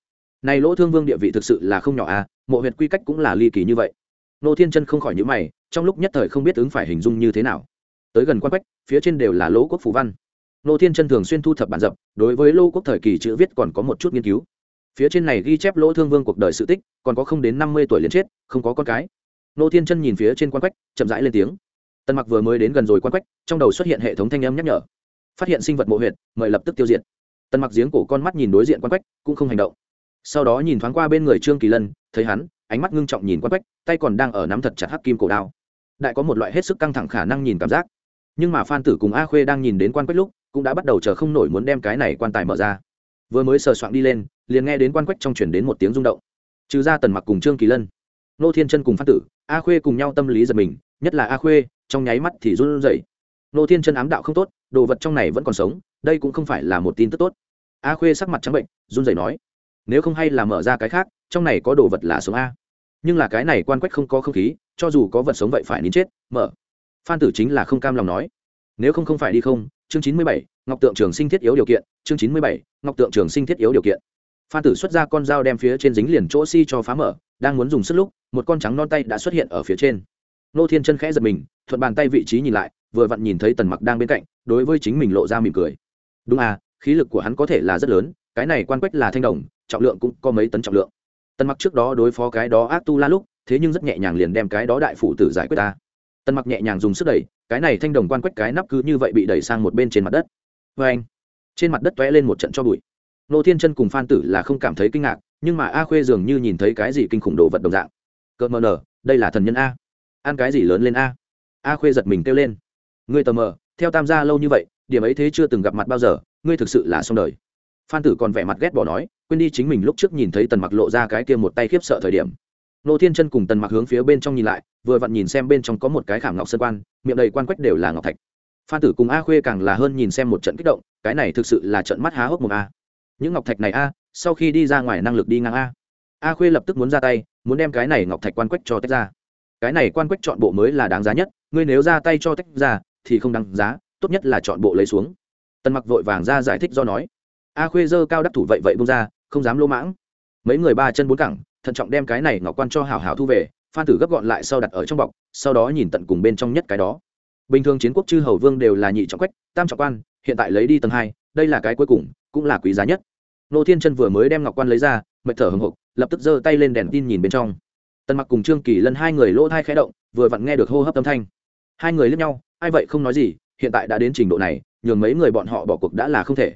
A: Này lỗ thương vương địa vị thực sự là không nhỏ a mộ huyệt quy cách cũng là ly kỳ như vậy. Nô thiên chân không khỏi nhữ mày, trong lúc nhất thời không biết ứng phải hình dung như thế nào. Tới gần quan quách, phía trên đều là lỗ quốc phù văn. Nô thiên chân thường xuyên thu thập bản dập, đối với lô quốc thời kỳ chữ viết còn có một chút nghiên cứu. Phía trên này ghi chép lỗ thương vương cuộc đời sự tích, còn có không đến năm mươi tuổi liền chết, không có con cái. Nô thiên chân nhìn phía trên quan quách, chậm rãi lên tiếng. Tân mặc vừa mới đến gần rồi quan quách, trong đầu xuất hiện hệ thống thanh âm nhắc nhở. Phát hiện sinh vật mộ huyệt, mời lập tức tiêu diệt. Tân mặc giếng cổ con mắt nhìn đối diện quan quách, cũng không hành động sau đó nhìn thoáng qua bên người trương kỳ lân thấy hắn ánh mắt ngưng trọng nhìn quan quách tay còn đang ở nắm thật chặt hắc kim cổ đao đại có một loại hết sức căng thẳng khả năng nhìn cảm giác nhưng mà phan tử cùng a khuê đang nhìn đến quan quách lúc cũng đã bắt đầu chờ không nổi muốn đem cái này quan tài mở ra vừa mới sờ soạn đi lên liền nghe đến quan quách trong chuyển đến một tiếng rung động trừ ra tần mặc cùng trương kỳ lân nô thiên chân cùng phan tử a khuê cùng nhau tâm lý giật mình nhất là a khuê trong nháy mắt thì run rẩy. nô thiên chân ám đạo không tốt đồ vật trong này vẫn còn sống đây cũng không phải là một tin tức tốt a khuê sắc mặt trắng bệnh run rẩy nói nếu không hay là mở ra cái khác, trong này có đồ vật là sống a. Nhưng là cái này quan quách không có không khí, cho dù có vật sống vậy phải nín chết, mở. Phan tử chính là không cam lòng nói. Nếu không không phải đi không, chương chín mươi bảy, ngọc tượng trường sinh thiết yếu điều kiện, chương chín mươi bảy, ngọc tượng trường sinh thiết yếu điều kiện. Phan tử xuất ra con dao đem phía trên dính liền chỗ si cho phá mở, đang muốn dùng sức lúc, một con trắng non tay đã xuất hiện ở phía trên. Nô thiên chân khẽ giật mình, thuận bàn tay vị trí nhìn lại, vừa vặn nhìn thấy tần mặc đang bên cạnh, đối với chính mình lộ ra mỉm cười. Đúng à khí lực của hắn có thể là rất lớn, cái này quan quách là thanh đồng trọng lượng cũng có mấy tấn trọng lượng. Tần mặc trước đó đối phó cái đó ác tu la lúc, thế nhưng rất nhẹ nhàng liền đem cái đó đại phụ tử giải quyết ta. Tần mặc nhẹ nhàng dùng sức đẩy, cái này thanh đồng quan quách cái nắp cứ như vậy bị đẩy sang một bên trên mặt đất. Vê anh, trên mặt đất tóe lên một trận cho bụi. Nô thiên chân cùng phan tử là không cảm thấy kinh ngạc, nhưng mà a khuê dường như nhìn thấy cái gì kinh khủng đồ vật đồng dạng. Cợt mờ nở, đây là thần nhân a. Ăn cái gì lớn lên a? A khuê giật mình kêu lên. Ngươi tờ mờ theo tam gia lâu như vậy, điểm ấy thế chưa từng gặp mặt bao giờ, ngươi thực sự là xong đời phan tử còn vẻ mặt ghét bỏ nói, quên đi chính mình lúc trước nhìn thấy tần mặc lộ ra cái kia một tay khiếp sợ thời điểm. Nô thiên chân cùng tần mặc hướng phía bên trong nhìn lại, vừa vặn nhìn xem bên trong có một cái khảm ngọc sơn quan, miệng đầy quan quách đều là ngọc thạch. Phan tử cùng a khuê càng là hơn nhìn xem một trận kích động, cái này thực sự là trận mắt há hốc một a. Những ngọc thạch này a, sau khi đi ra ngoài năng lực đi ngang a. A khuê lập tức muốn ra tay, muốn đem cái này ngọc thạch quan quách cho tách ra. Cái này quan quách chọn bộ mới là đáng giá nhất, ngươi nếu ra tay cho tách ra, thì không đáng giá, tốt nhất là chọn bộ lấy xuống. Tần mặc vội vàng ra giải thích do nói a khuê dơ cao đắc thủ vậy vậy bung ra, không dám lỗ mãng. Mấy người ba chân bốn cẳng, thận trọng đem cái này ngọc quan cho hảo hảo thu về, phan tử gấp gọn lại sau đặt ở trong bọc, sau đó nhìn tận cùng bên trong nhất cái đó. Bình thường chiến quốc chư hầu vương đều là nhị trọng quách, tam trọng quan, hiện tại lấy đi tầng hai, đây là cái cuối cùng, cũng là quý giá nhất. Nô thiên chân vừa mới đem ngọc quan lấy ra, mệt thở hồng hộc lập tức giơ tay lên đèn tin nhìn bên trong. Tần mặc cùng trương kỳ lân hai người lỗ thai khẽ động, vừa vặn nghe được hô hấp âm thanh. Hai người lướt nhau, ai vậy không nói gì, hiện tại đã đến trình độ này, nhường mấy người bọn họ bỏ cuộc đã là không thể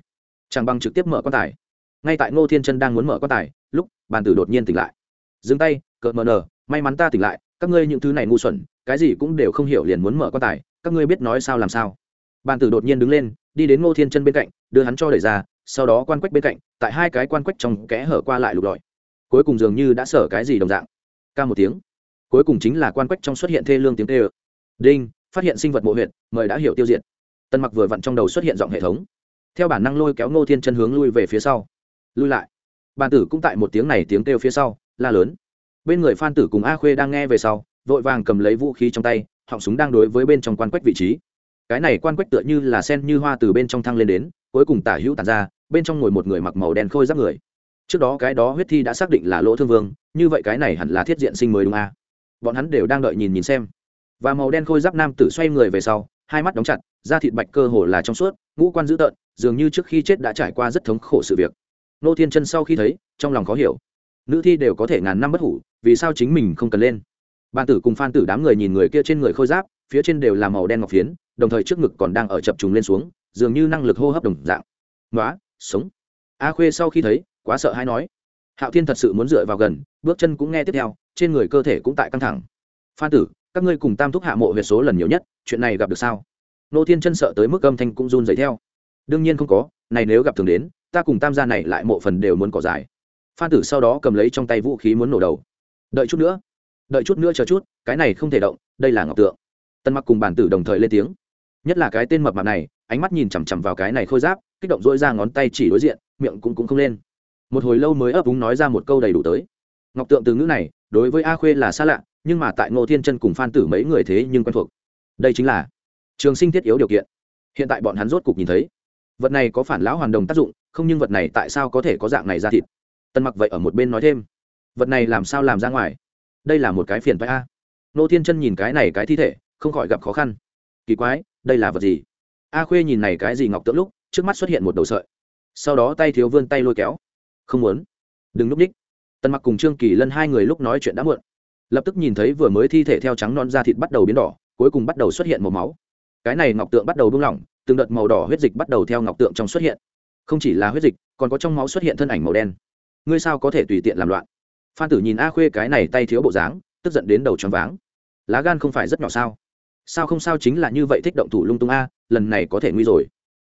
A: chẳng bằng trực tiếp mở quan tài. Ngay tại ngô thiên chân đang muốn mở quan tài, lúc, bàn tử đột nhiên tỉnh lại. Dừng tay, cợt mờ nờ, may mắn ta tỉnh lại, các ngươi những thứ này ngu xuẩn, cái gì cũng đều không hiểu liền muốn mở quan tài, các ngươi biết nói sao làm sao. Bàn tử đột nhiên đứng lên, đi đến ngô thiên chân bên cạnh, đưa hắn cho đẩy ra, sau đó quan quách bên cạnh, tại hai cái quan quách trong kẽ hở qua lại lục lọi. Cuối cùng dường như đã sở cái gì đồng dạng. Ca một tiếng. Cuối cùng chính là quan quách trong xuất hiện thê lương tiếng tê ơ đinh, phát hiện sinh vật mộ huyện mời đã hiểu tiêu diệt. Tân mặc vừa vặn trong đầu xuất hiện giọng hệ thống theo bản năng lôi kéo ngô thiên chân hướng lui về phía sau. Lui lại. Bàn tử cũng tại một tiếng này tiếng kêu phía sau, la lớn. Bên người phan tử cùng a khuê đang nghe về sau, vội vàng cầm lấy vũ khí trong tay, họng súng đang đối với bên trong quan quách vị trí. Cái này quan quách tựa như là sen như hoa từ bên trong thăng lên đến, cuối cùng tả hữu tàn ra, bên trong ngồi một người mặc màu đen khôi giáp người. Trước đó cái đó huyết thi đã xác định là lỗ thương vương, như vậy cái này hẳn là thiết diện sinh mới đúng a. À? bọn hắn đều đang đợi nhìn nhìn xem. Và màu đen khôi giáp nam tử xoay người về sau hai mắt đóng chặt, da thịt bạch cơ hồ là trong suốt, ngũ quan dữ tợn, dường như trước khi chết đã trải qua rất thống khổ sự việc. Nô thiên chân sau khi thấy, trong lòng khó hiểu. Nữ thi đều có thể ngàn năm bất hủ, vì sao chính mình không cần lên? Ban tử cùng phan tử đám người nhìn người kia trên người khôi giáp, phía trên đều là màu đen ngọc phiến, đồng thời trước ngực còn đang ở chập trùng lên xuống, dường như năng lực hô hấp đồng dạng. Nói sống. A khuê sau khi thấy, quá sợ hay nói. Hạo thiên thật sự muốn dựa vào gần, bước chân cũng nghe tiếp theo, trên người cơ thể cũng tại căng thẳng. Phan tử các ngươi cùng tam thúc hạ mộ huyệt số lần nhiều nhất, chuyện này gặp được sao? Nô thiên chân sợ tới mức âm thanh cũng run dậy theo. Đương nhiên không có, này nếu gặp thường đến, ta cùng tam gia này lại mộ phần đều muốn cỏ dài phan tử sau đó cầm lấy trong tay vũ khí muốn nổ đầu. Đợi chút nữa, đợi chút nữa chờ chút, cái này không thể động, đây là ngọc tượng. Tân mặc cùng bản tử đồng thời lên tiếng. Nhất là cái tên mập mạp này, ánh mắt nhìn chằm chằm vào cái này khôi giáp, kích động dỗi ra ngón tay chỉ đối diện, miệng cũng cũng không lên. Một hồi lâu mới ấp úng nói ra một câu đầy đủ tới. Ngọc tượng từ ngữ này đối với a khuê là xa lạ, nhưng mà tại ngô thiên chân cùng phan tử mấy người thế nhưng quen thuộc. Đây chính là trường sinh thiết yếu điều kiện. Hiện tại bọn hắn rốt cục nhìn thấy, vật này có phản lão hoàn đồng tác dụng, không nhưng vật này tại sao có thể có dạng này ra thịt? Tân mặc vậy ở một bên nói thêm, vật này làm sao làm ra ngoài? Đây là một cái phiền phái a. Nô thiên chân nhìn cái này cái thi thể, không khỏi gặp khó khăn. Kỳ quái, đây là vật gì? A khuê nhìn này cái gì ngọc tượng lúc, trước mắt xuất hiện một đầu sợi. Sau đó tay thiếu vươn tay lôi kéo. Không muốn. Đừng núp ních tần mặc cùng trương kỳ lân hai người lúc nói chuyện đã muộn. Lập tức nhìn thấy vừa mới thi thể theo trắng non da thịt bắt đầu biến đỏ, cuối cùng bắt đầu xuất hiện màu máu. Cái này ngọc tượng bắt đầu buông lỏng, từng đợt màu đỏ huyết dịch bắt đầu theo ngọc tượng trong xuất hiện. Không chỉ là huyết dịch, còn có trong máu xuất hiện thân ảnh màu đen. Ngươi sao có thể tùy tiện làm loạn? Phan tử nhìn a khuê cái này tay thiếu bộ dáng, tức giận đến đầu tròn váng. Lá gan không phải rất nhỏ sao? Sao không sao chính là như vậy thích động thủ lung tung a, lần này có thể nguy rồi.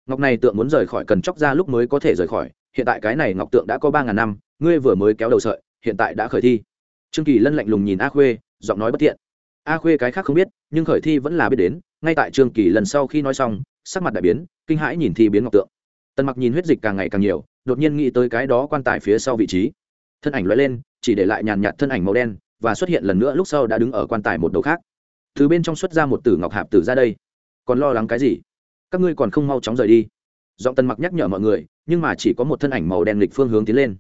A: Ngọc này tượng muốn rời khỏi cần chóc ra lúc mới có thể rời khỏi, hiện tại cái này ngọc tượng đã có ba ngàn năm, ngươi vừa mới kéo đầu sợi hiện tại đã khởi thi. Trương kỳ lân lạnh lùng nhìn a khuê, giọng nói bất thiện. A khuê cái khác không biết, nhưng khởi thi vẫn là biết đến, ngay tại trương kỳ lần sau khi nói xong, sắc mặt đại biến, kinh hãi nhìn thi biến ngọc tượng. Tần mặc nhìn huyết dịch càng ngày càng nhiều, đột nhiên nghĩ tới cái đó quan tài phía sau vị trí. Thân ảnh loại lên, chỉ để lại nhàn nhạt thân ảnh màu đen, và xuất hiện lần nữa lúc sau đã đứng ở quan tài một đầu khác. Từ bên trong xuất ra một tử ngọc hạp tử ra đây. Còn lo lắng cái gì? Các ngươi còn không mau chóng rời đi. Giọng tần mặc nhắc nhở mọi người, nhưng mà chỉ có một thân ảnh màu đen lịch phương hướng tiến lên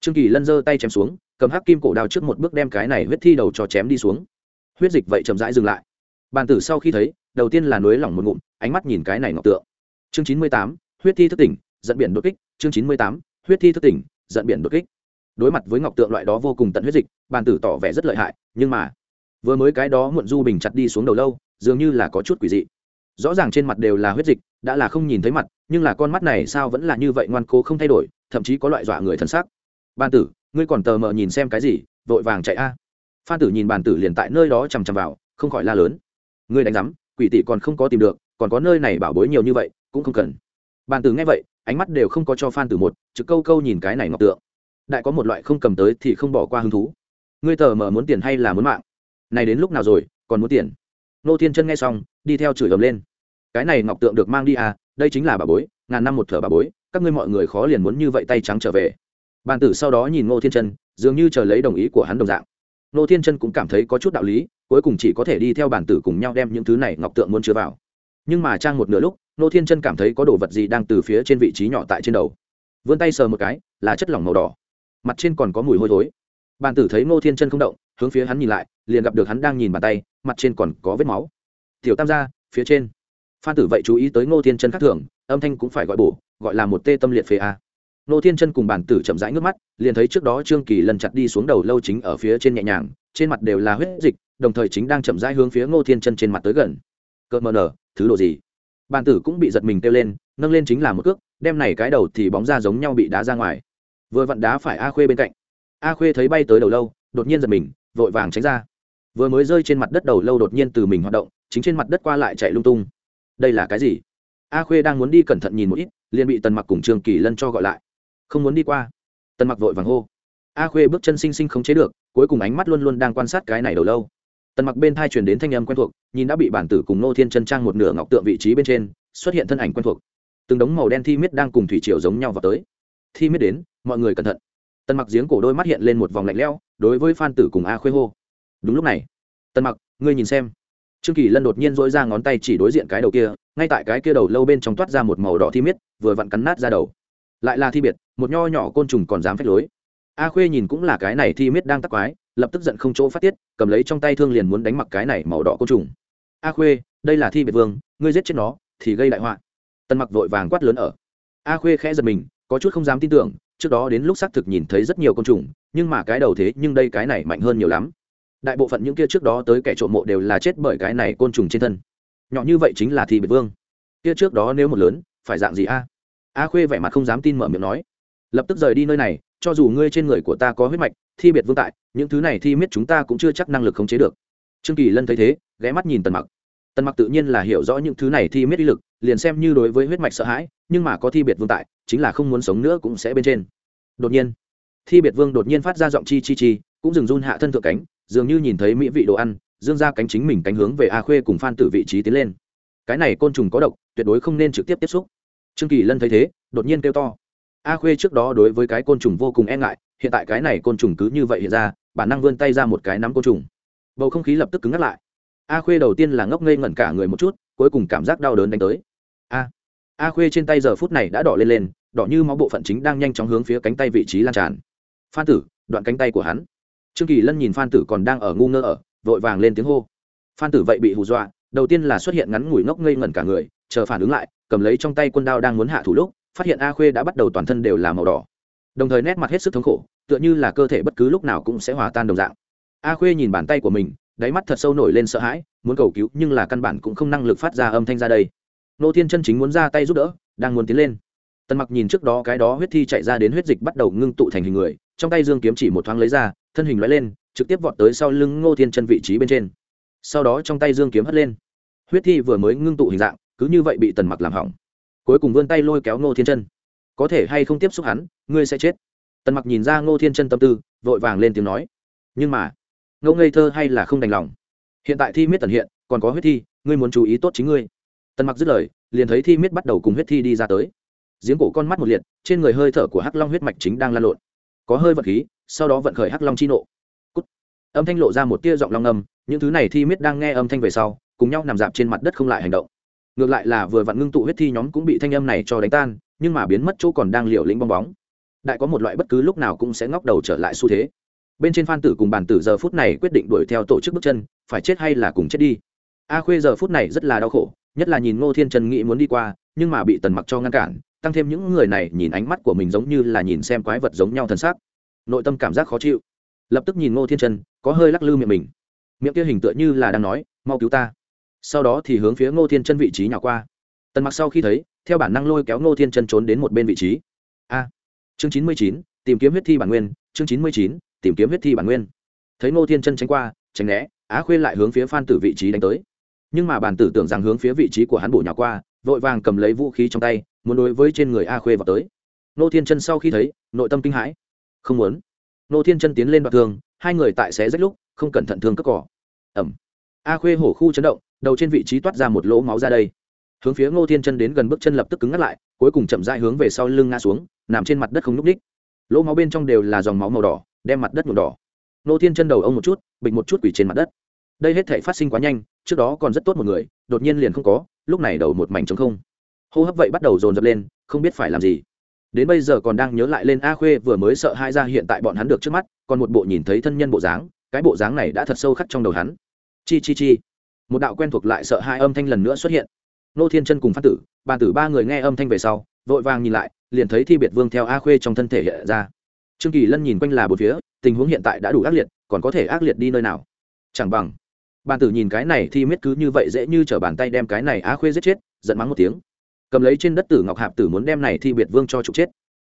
A: trương kỳ lân giơ tay chém xuống, cầm hắc kim cổ đao trước một bước đem cái này huyết thi đầu cho chém đi xuống. Huyết dịch vậy chậm rãi dừng lại. Bàn tử sau khi thấy, đầu tiên là nối lỏng một ngụm, ánh mắt nhìn cái này ngọc tượng. Chương chín mươi tám, huyết thi thức tỉnh dẫn biển đột kích. Chương chín mươi tám, huyết thi thức tỉnh dẫn biển đột kích. Đối mặt với ngọc tượng loại đó vô cùng tận huyết dịch, bàn tử tỏ vẻ rất lợi hại, nhưng mà, vừa mới cái đó muộn du bình chặt đi xuống đầu lâu, dường như là có chút quỷ dị. Rõ ràng trên mặt đều là huyết dịch, đã là không nhìn thấy mặt, nhưng là con mắt này sao vẫn là như vậy ngoan cố không thay đổi, thậm chí có loại dọa người thân xác ban tử, ngươi còn tờ mờ nhìn xem cái gì, vội vàng chạy a. Phan tử nhìn bàn tử liền tại nơi đó chằm chằm vào, không khỏi la lớn. Ngươi đánh giám quỷ tỷ còn không có tìm được, còn có nơi này bảo bối nhiều như vậy, cũng không cần. Bàn tử nghe vậy, ánh mắt đều không có cho phan tử một, trực câu câu nhìn cái này ngọc tượng. Đại có một loại không cầm tới thì không bỏ qua hứng thú. Ngươi tờ mờ muốn tiền hay là muốn mạng? Này đến lúc nào rồi, còn muốn tiền? Nô thiên chân nghe xong, đi theo chửi ầm lên. Cái này ngọc tượng được mang đi à đây chính là bà bối, ngàn năm một thở bà bối, các ngươi mọi người khó liền muốn như vậy tay trắng trở về bàn tử sau đó nhìn ngô thiên chân, dường như chờ lấy đồng ý của hắn đồng dạng. Ngô thiên chân cũng cảm thấy có chút đạo lý, cuối cùng chỉ có thể đi theo bàn tử cùng nhau đem những thứ này ngọc tượng muốn chứa vào. Nhưng mà trang một nửa lúc, ngô thiên chân cảm thấy có đồ vật gì đang từ phía trên vị trí nhỏ tại trên đầu. Vươn tay sờ một cái, là chất lỏng màu đỏ. Mặt trên còn có mùi hôi thối. Bàn tử thấy ngô thiên chân không động, hướng phía hắn nhìn lại, liền gặp được hắn đang nhìn bàn tay, mặt trên còn có vết máu. Tiểu tam gia, phía trên. Phan tử vậy chú ý tới ngô thiên chân khác thường, âm thanh cũng phải gọi bổ, gọi là một tê tâm liệt phế a ngô thiên chân cùng bản tử chậm rãi nước mắt, liền thấy trước đó trương kỳ lần chặt đi xuống đầu lâu chính ở phía trên nhẹ nhàng, trên mặt đều là huyết dịch, đồng thời chính đang chậm rãi hướng phía ngô thiên chân trên mặt tới gần. Cợt mờ nở, thứ đồ gì? Bản tử cũng bị giật mình kêu lên, nâng lên chính là một cước, đem này cái đầu thì bóng ra giống nhau bị đá ra ngoài. Vừa vặn đá phải a khuê bên cạnh. A khuê thấy bay tới đầu lâu, đột nhiên giật mình, vội vàng tránh ra. Vừa mới rơi trên mặt đất đầu lâu đột nhiên từ mình hoạt động, chính trên mặt đất qua lại chạy lung tung. Đây là cái gì? A khuê đang muốn đi cẩn thận nhìn một ít, liền bị tần mặc cùng trương kỳ lân cho gọi lại không muốn đi qua. Tần mặc vội vàng hô. A khuê bước chân xinh xinh không chế được, cuối cùng ánh mắt luôn luôn đang quan sát cái này đầu lâu. Tần mặc bên thai truyền đến thanh âm quen thuộc, nhìn đã bị bản tử cùng nô thiên chân trang một nửa ngọc tượng vị trí bên trên, xuất hiện thân ảnh quen thuộc. Từng đống màu đen thi miết đang cùng thủy triều giống nhau vào tới. Thi miết đến, mọi người cẩn thận. Tần mặc giếng cổ đôi mắt hiện lên một vòng lạnh lẽo, đối với phan tử cùng a khuê hô. Đúng lúc này, tần mặc, ngươi nhìn xem. Trương kỳ lân đột nhiên dỗi ra ngón tay chỉ đối diện cái đầu kia, ngay tại cái kia đầu lâu bên trong toát ra một màu đỏ thi miết, vừa vặn cắn nát ra đầu lại là thi biệt, một nho nhỏ côn trùng còn dám phách lối. A khuê nhìn cũng là cái này thi miết đang tắc quái, lập tức giận không chỗ phát tiết, cầm lấy trong tay thương liền muốn đánh mặc cái này màu đỏ côn trùng. A khuê, đây là thi biệt vương, ngươi giết chết nó, thì gây đại họa. Tần mặc vội vàng quát lớn ở. A khuê khẽ giật mình, có chút không dám tin tưởng, trước đó đến lúc xác thực nhìn thấy rất nhiều côn trùng, nhưng mà cái đầu thế nhưng đây cái này mạnh hơn nhiều lắm. Đại bộ phận những kia trước đó tới kẻ trộm mộ đều là chết bởi cái này côn trùng trên thân. Nhỏ như vậy chính là thi biệt vương. Kia trước đó nếu một lớn, phải dạng gì a? A khuê vẻ mặt không dám tin mở miệng nói. Lập tức rời đi nơi này, cho dù ngươi trên người của ta có huyết mạch, thi biệt vương tại, những thứ này thi miết chúng ta cũng chưa chắc năng lực khống chế được. Trương kỳ lân thấy thế, ghé mắt nhìn tần mặc. Tần mặc tự nhiên là hiểu rõ những thứ này thi miết uy lực, liền xem như đối với huyết mạch sợ hãi, nhưng mà có thi biệt vương tại, chính là không muốn sống nữa cũng sẽ bên trên. Đột nhiên, thi biệt vương đột nhiên phát ra giọng chi chi chi, cũng dừng run hạ thân thượng cánh, dường như nhìn thấy mỹ vị đồ ăn, dương ra cánh chính mình cánh hướng về a khuê cùng phan tử vị trí tiến lên. Cái này côn trùng có độc, tuyệt đối không nên trực tiếp tiếp xúc trương kỳ lân thấy thế, đột nhiên kêu to. A khuê trước đó đối với cái côn trùng vô cùng e ngại, hiện tại cái này côn trùng cứ như vậy hiện ra, bản năng vươn tay ra một cái nắm côn trùng. Bầu không khí lập tức cứng ngắt lại. A khuê đầu tiên là ngốc ngây ngẩn cả người một chút, cuối cùng cảm giác đau đớn đánh tới. A a khuê trên tay giờ phút này đã đỏ lên lên, đỏ như máu bộ phận chính đang nhanh chóng hướng phía cánh tay vị trí lan tràn. Phan tử, đoạn cánh tay của hắn. Trương kỳ lân nhìn phan tử còn đang ở ngu ngơ ở, vội vàng lên tiếng hô. Phan tử vậy bị hù dọa, đầu tiên là xuất hiện ngắn ngủi ngốc ngây ngẩn cả người, chờ phản ứng lại cầm lấy trong tay quân đao đang muốn hạ thủ lúc, phát hiện a khuê đã bắt đầu toàn thân đều là màu đỏ. Đồng thời nét mặt hết sức thống khổ, tựa như là cơ thể bất cứ lúc nào cũng sẽ hòa tan đồng dạng. A khuê nhìn bàn tay của mình, đáy mắt thật sâu nổi lên sợ hãi, muốn cầu cứu nhưng là căn bản cũng không năng lực phát ra âm thanh ra đây. Nô thiên chân chính muốn ra tay giúp đỡ, đang muốn tiến lên. Tần mặc nhìn trước đó cái đó huyết thi chạy ra đến huyết dịch bắt đầu ngưng tụ thành hình người, trong tay dương kiếm chỉ một thoáng lấy ra, thân hình loại lên, trực tiếp vọt tới sau lưng ngô thiên chân vị trí bên trên. Sau đó trong tay dương kiếm hất lên. Huyết thi vừa mới ngưng tụ hình dạng cứ như vậy bị tần mặc làm hỏng. Cuối cùng vươn tay lôi kéo ngô thiên chân. Có thể hay không tiếp xúc hắn, ngươi sẽ chết. Tần mặc nhìn ra ngô thiên chân tâm tư, vội vàng lên tiếng nói. Nhưng mà, ngô ngây thơ hay là không đành lòng. Hiện tại thi miết tần hiện, còn có huyết thi, ngươi muốn chú ý tốt chính ngươi. Tần mặc dứt lời, liền thấy thi miết bắt đầu cùng huyết thi đi ra tới. Giếng cổ con mắt một liệt, trên người hơi thở của hắc long huyết mạch chính đang lan lộn. Có hơi vật khí, sau đó vận khởi hắc long chi nộ. Cút. âm thanh lộ ra một tia giọng long âm, những thứ này thi miết đang nghe âm thanh về sau, cùng nhau nằm dạp trên mặt đất không lại hành động ngược lại là vừa vặn ngưng tụ huyết thi nhóm cũng bị thanh âm này cho đánh tan, nhưng mà biến mất chỗ còn đang liều lĩnh bong bóng. Đại có một loại bất cứ lúc nào cũng sẽ ngóc đầu trở lại xu thế. Bên trên phan tử cùng bàn tử giờ phút này quyết định đuổi theo tổ chức bước chân, phải chết hay là cùng chết đi? A khuê giờ phút này rất là đau khổ, nhất là nhìn ngô thiên trần nghĩ muốn đi qua, nhưng mà bị tần mặc cho ngăn cản, tăng thêm những người này nhìn ánh mắt của mình giống như là nhìn xem quái vật giống nhau thân xác. Nội tâm cảm giác khó chịu. Lập tức nhìn ngô thiên trần, có hơi lắc lư miệng mình. Miệng kia hình tựa như là đang nói, mau cứu ta sau đó thì hướng phía ngô thiên chân vị trí nhỏ qua. Tần mặc sau khi thấy, theo bản năng lôi kéo ngô thiên chân trốn đến một bên vị trí. A, chương chín mươi chín, tìm kiếm huyết thi bản nguyên, chương chín mươi chín, tìm kiếm huyết thi bản nguyên. Thấy ngô thiên chân tránh qua, tránh né, á khuê lại hướng phía phan tử vị trí đánh tới. Nhưng mà bản tử tưởng rằng hướng phía vị trí của hắn bổ nhỏ qua, vội vàng cầm lấy vũ khí trong tay, muốn đối với trên người a khuê vào tới. Ngô thiên chân sau khi thấy, nội tâm kinh hãi. Không muốn. Ngô thiên chân tiến lên đoạt thương, hai người tại xé rách lúc, không cẩn thận thương cất cỏ. Ẩm a khuê hổ khu chấn động đầu trên vị trí toát ra một lỗ máu ra đây. Hướng phía ngô thiên chân đến gần bước chân lập tức cứng ngắt lại, cuối cùng chậm dại hướng về sau lưng ngã xuống, nằm trên mặt đất không n ú c ních lỗ máu bên trong đều là dòng máu màu đỏ, đem mặt đất nhuộm đỏ. Ngô thiên chân đầu ông một chút, bịch một chút quỷ trên mặt đất. Đây hết thể phát sinh quá nhanh, trước đó còn rất tốt một người, đột nhiên liền không có, lúc này đầu một mảnh trống không. Hô hấp vậy bắt đầu dồn dập lên, không biết phải làm gì. Đến bây giờ còn đang nhớ lại lên a khuê vừa mới sợ hai ra hiện tại bọn hắn được trước mắt, còn một bộ nhìn thấy thân nhân bộ dáng, cái bộ dáng này đã thật sâu khắc trong đầu hắn. Chi chi chi một đạo quen thuộc lại sợ hai âm thanh lần nữa xuất hiện. Nô thiên chân cùng phát tử, bàn tử ba người nghe âm thanh về sau, vội vàng nhìn lại, liền thấy thi biệt vương theo a khuê trong thân thể hiện ra. Trương kỳ lân nhìn quanh là bốn phía, tình huống hiện tại đã đủ ác liệt, còn có thể ác liệt đi nơi nào? Chẳng bằng, bàn tử nhìn cái này thì miết cứ như vậy dễ như t r ở bàn tay đem cái này a khuê giết chết, giận mắng một tiếng. Cầm lấy trên đất tử ngọc hạp tử muốn đem này thi biệt vương cho trục chết.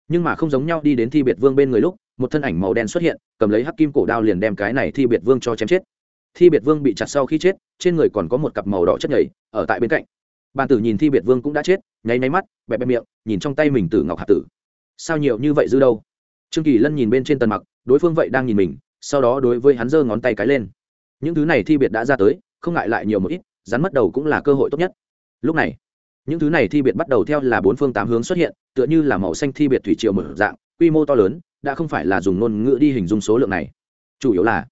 A: Nhưng mà không giống nhau, đi đến thi biệt vương bên người lúc, một thân ảnh màu đen xuất hiện, cầm lấy hắc kim cổ đao liền đem cái này thi biệt vương cho chém chết thi biệt vương bị chặt sau khi chết, trên người còn có một cặp màu đỏ chất nhảy ở tại bên cạnh. Bàn tử nhìn thi biệt vương cũng đã chết, nháy nháy mắt, bẹp bẹp miệng, nhìn trong tay mình tử ngọc hạp tử. Sao nhiều như vậy dư đâu? Trương kỳ lân nhìn bên trên tần mặc, đối phương vậy đang nhìn mình, sau đó đối với hắn giơ ngón tay cái lên. Những thứ này thi biệt đã ra tới, không ngại lại nhiều một ít, rắn mất đầu cũng là cơ hội tốt nhất. Lúc này, những thứ này thi biệt bắt đầu theo là bốn phương tám hướng xuất hiện, tựa như là màu xanh thi biệt thủy triều mở dạng, quy mô to lớn, đã không phải là dùng ngôn ngữ đi hình dung số lượng này. Chủ yếu là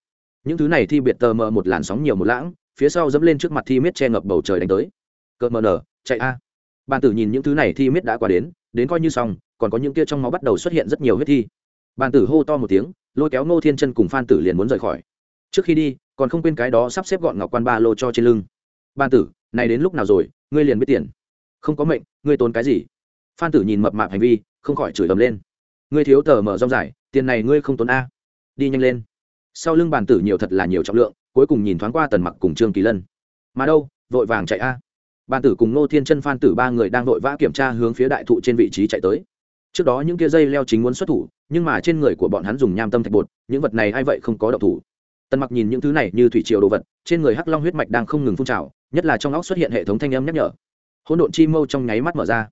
A: những thứ này thi biệt tờ mờ một làn sóng nhiều một lãng, phía sau dẫm lên trước mặt thi miết che ngập bầu trời đánh tới. Cợt mờ nở, chạy a. Bàn tử nhìn những thứ này thi miết đã qua đến đến coi như xong, còn có những kia trong máu bắt đầu xuất hiện rất nhiều huyết thi. Bàn tử hô to một tiếng, lôi kéo ngô thiên chân cùng phan tử liền muốn rời khỏi. Trước khi đi, còn không quên cái đó sắp xếp gọn ngọc quan ba lô cho trên lưng. Bàn tử, này đến lúc nào rồi, ngươi liền biết tiền. Không có mệnh, ngươi tốn cái gì? Phan tử nhìn mập mạp hành vi, không khỏi chửi ầm lên. Ngươi thiếu tờ mở rong dài, tiền này ngươi không tốn a. Đi nhanh lên sau lưng bàn tử nhiều thật là nhiều trọng lượng, cuối cùng nhìn thoáng qua tần mặc cùng trương kỳ lân. Mà đâu, vội vàng chạy a. Bàn tử cùng nô thiên chân phan tử ba người đang vội vã kiểm tra hướng phía đại thụ trên vị trí chạy tới. Trước đó những kia dây leo chính muốn xuất thủ, nhưng mà trên người của bọn hắn dùng nham tâm thạch bột, những vật này ai vậy không có độc thủ. Tần mặc nhìn những thứ này như thủy triều đồ vật, trên người hắc long huyết mạch đang không ngừng phun trào, nhất là trong óc xuất hiện hệ thống thanh âm nhắc nhở. Hỗn độn chi mâu trong nháy mắt mở ra.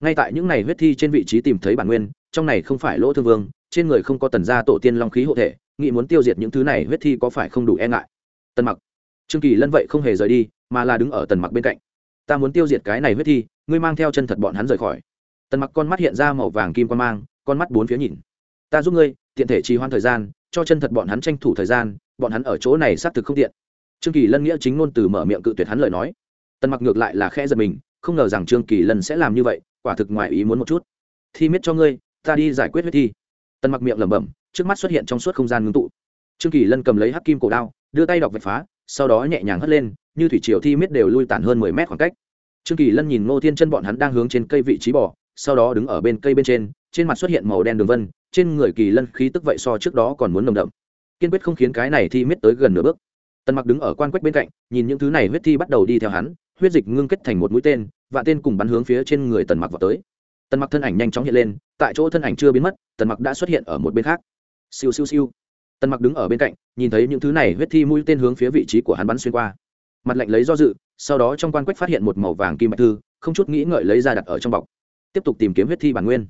A: Ngay tại những này huyết thi trên vị trí tìm thấy bản nguyên, trong này không phải lỗ thương vương, trên người không có tần gia tổ tiên long khí hộ thể nghĩ muốn tiêu diệt những thứ này, huyết thi có phải không đủ e ngại? Tần mặc. Trương kỳ lân vậy không hề rời đi, mà là đứng ở tần mặc bên cạnh. Ta muốn tiêu diệt cái này huyết thi, ngươi mang theo chân thật bọn hắn rời khỏi. Tần mặc con mắt hiện ra màu vàng kim quan mang, con mắt bốn phía nhìn. Ta giúp ngươi, tiện thể trì hoãn thời gian, cho chân thật bọn hắn tranh thủ thời gian, bọn hắn ở chỗ này xác thực không tiện. Trương kỳ lân nghĩa chính ngôn từ mở miệng cự tuyệt hắn lời nói. Tần mặc ngược lại là khẽ giật mình, không ngờ rằng trương kỳ lân sẽ làm như vậy, quả thực ngoài ý muốn một chút. Thi miết cho ngươi, ta đi giải quyết huyết thi. Tần mặc miệng lẩm bẩm trước mắt xuất hiện trong suốt không gian ngưng tụ. Trương kỳ lân cầm lấy hắc kim cổ đao, đưa tay đọc vạch phá, sau đó nhẹ nhàng hất lên, như thủy triều thi miết đều lui tản hơn mười mét khoảng cách. Trương kỳ lân nhìn ngô thiên chân bọn hắn đang hướng trên cây vị trí bỏ sau đó đứng ở bên cây bên trên trên mặt xuất hiện màu đen đường vân, trên người kỳ lân khí tức vậy so trước đó còn muốn nồng đậm. Kiên quyết không khiến cái này thi miết tới gần nửa bước. Tần mặc đứng ở quan quách bên cạnh, nhìn những thứ này huyết thi bắt đầu đi theo hắn, huyết dịch ngưng kết thành một mũi tên và tên cùng bắn hướng phía trên người tần mặc vào tới. Tần mặc thân ảnh nhanh chóng hiện lên, tại chỗ thân ảnh chưa biến mất, tần mặc đã xuất hiện ở một bên khác siêu siêu siêu. Tần mặc đứng ở bên cạnh, nhìn thấy những thứ này huyết thi mũi tên hướng phía vị trí của hắn bắn xuyên qua. Mặt lạnh lấy do dự, sau đó trong quan quách phát hiện một màu vàng kim bạch thư, không chút nghĩ ngợi lấy ra đặt ở trong bọc. Tiếp tục tìm kiếm huyết thi bản nguyên.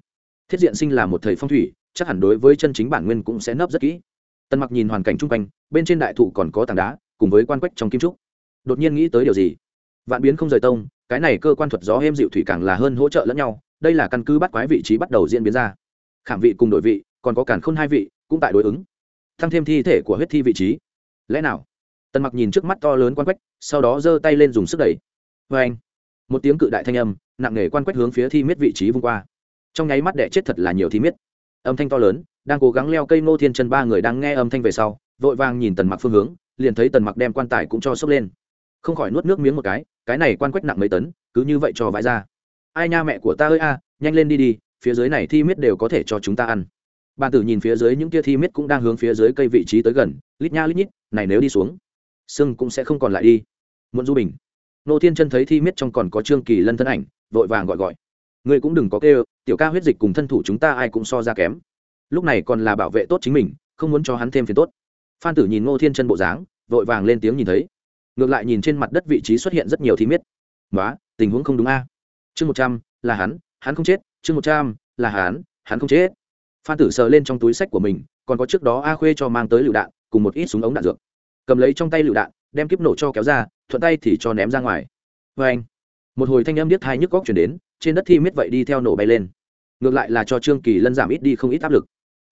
A: Thiết diện sinh là một thầy phong thủy, chắc hẳn đối với chân chính bản nguyên cũng sẽ nấp rất kỹ. Tần mặc nhìn hoàn cảnh chung quanh, bên trên đại thụ còn có tảng đá, cùng với quan quách trong kim trúc. Đột nhiên nghĩ tới điều gì? Vạn biến không rời tông, cái này cơ quan thuật gió êm dịu thủy càng là hơn hỗ trợ lẫn nhau, đây là căn cứ bắt quái vị trí bắt đầu diễn biến ra. Khảm vị cùng đổi vị, còn có cản khôn hai vị cũng tại đối ứng thăng thêm thi thể của huyết thi vị trí. Lẽ nào? Tần mặc nhìn trước mắt to lớn quan quách, sau đó giơ tay lên dùng sức đẩy. Vê anh, một tiếng cự đại thanh âm, nặng nề quan quách hướng phía thi miết vị trí vung qua. Trong nháy mắt đẻ chết thật là nhiều thi miết. Âm thanh to lớn, đang cố gắng leo cây ngô thiên chân ba người đang nghe âm thanh về sau, vội vàng nhìn tần mặc phương hướng, liền thấy tần mặc đem quan tài cũng cho sốc lên. Không khỏi nuốt nước miếng một cái cái này quan quách nặng mấy tấn, cứ như vậy cho vãi ra. Ai nha mẹ của ta ơi a, nhanh lên đi đi, phía dưới này thi miết đều có thể cho chúng ta ăn bàn tử nhìn phía dưới những kia thi miết cũng đang hướng phía dưới cây vị trí tới gần, lít nha lít nhít, này nếu đi xuống sưng cũng sẽ không còn lại đi. Muộn du bình. Nô thiên chân thấy thi miết trong còn có trương kỳ lân thân ảnh, vội vàng gọi gọi. Ngươi cũng đừng có kêu, tiểu ca huyết dịch cùng thân thủ chúng ta ai cũng so ra kém. Lúc này còn là bảo vệ tốt chính mình, không muốn cho hắn thêm phiền tốt. Phan tử nhìn ngô thiên chân bộ dáng, vội vàng lên tiếng nhìn thấy. Ngược lại nhìn trên mặt đất vị trí xuất hiện rất nhiều thi miết. Nói tình huống không đúng a. Chương một trăm, là hắn hắn không chết. Chương một trăm, là hắn hắn không chết phan tử sờ lên trong túi sách của mình, còn có trước đó a khuê cho mang tới lựu đạn, cùng một ít súng ống đạn dược. Cầm lấy trong tay lựu đạn, đem kíp nổ cho kéo ra, thuận tay thì cho ném ra ngoài. Vê anh, một hồi thanh âm điếc hai nhức góc chuyển đến, trên đất thi miết vậy đi theo nổ bay lên. Ngược lại là cho trương kỳ lân giảm ít đi không ít áp lực.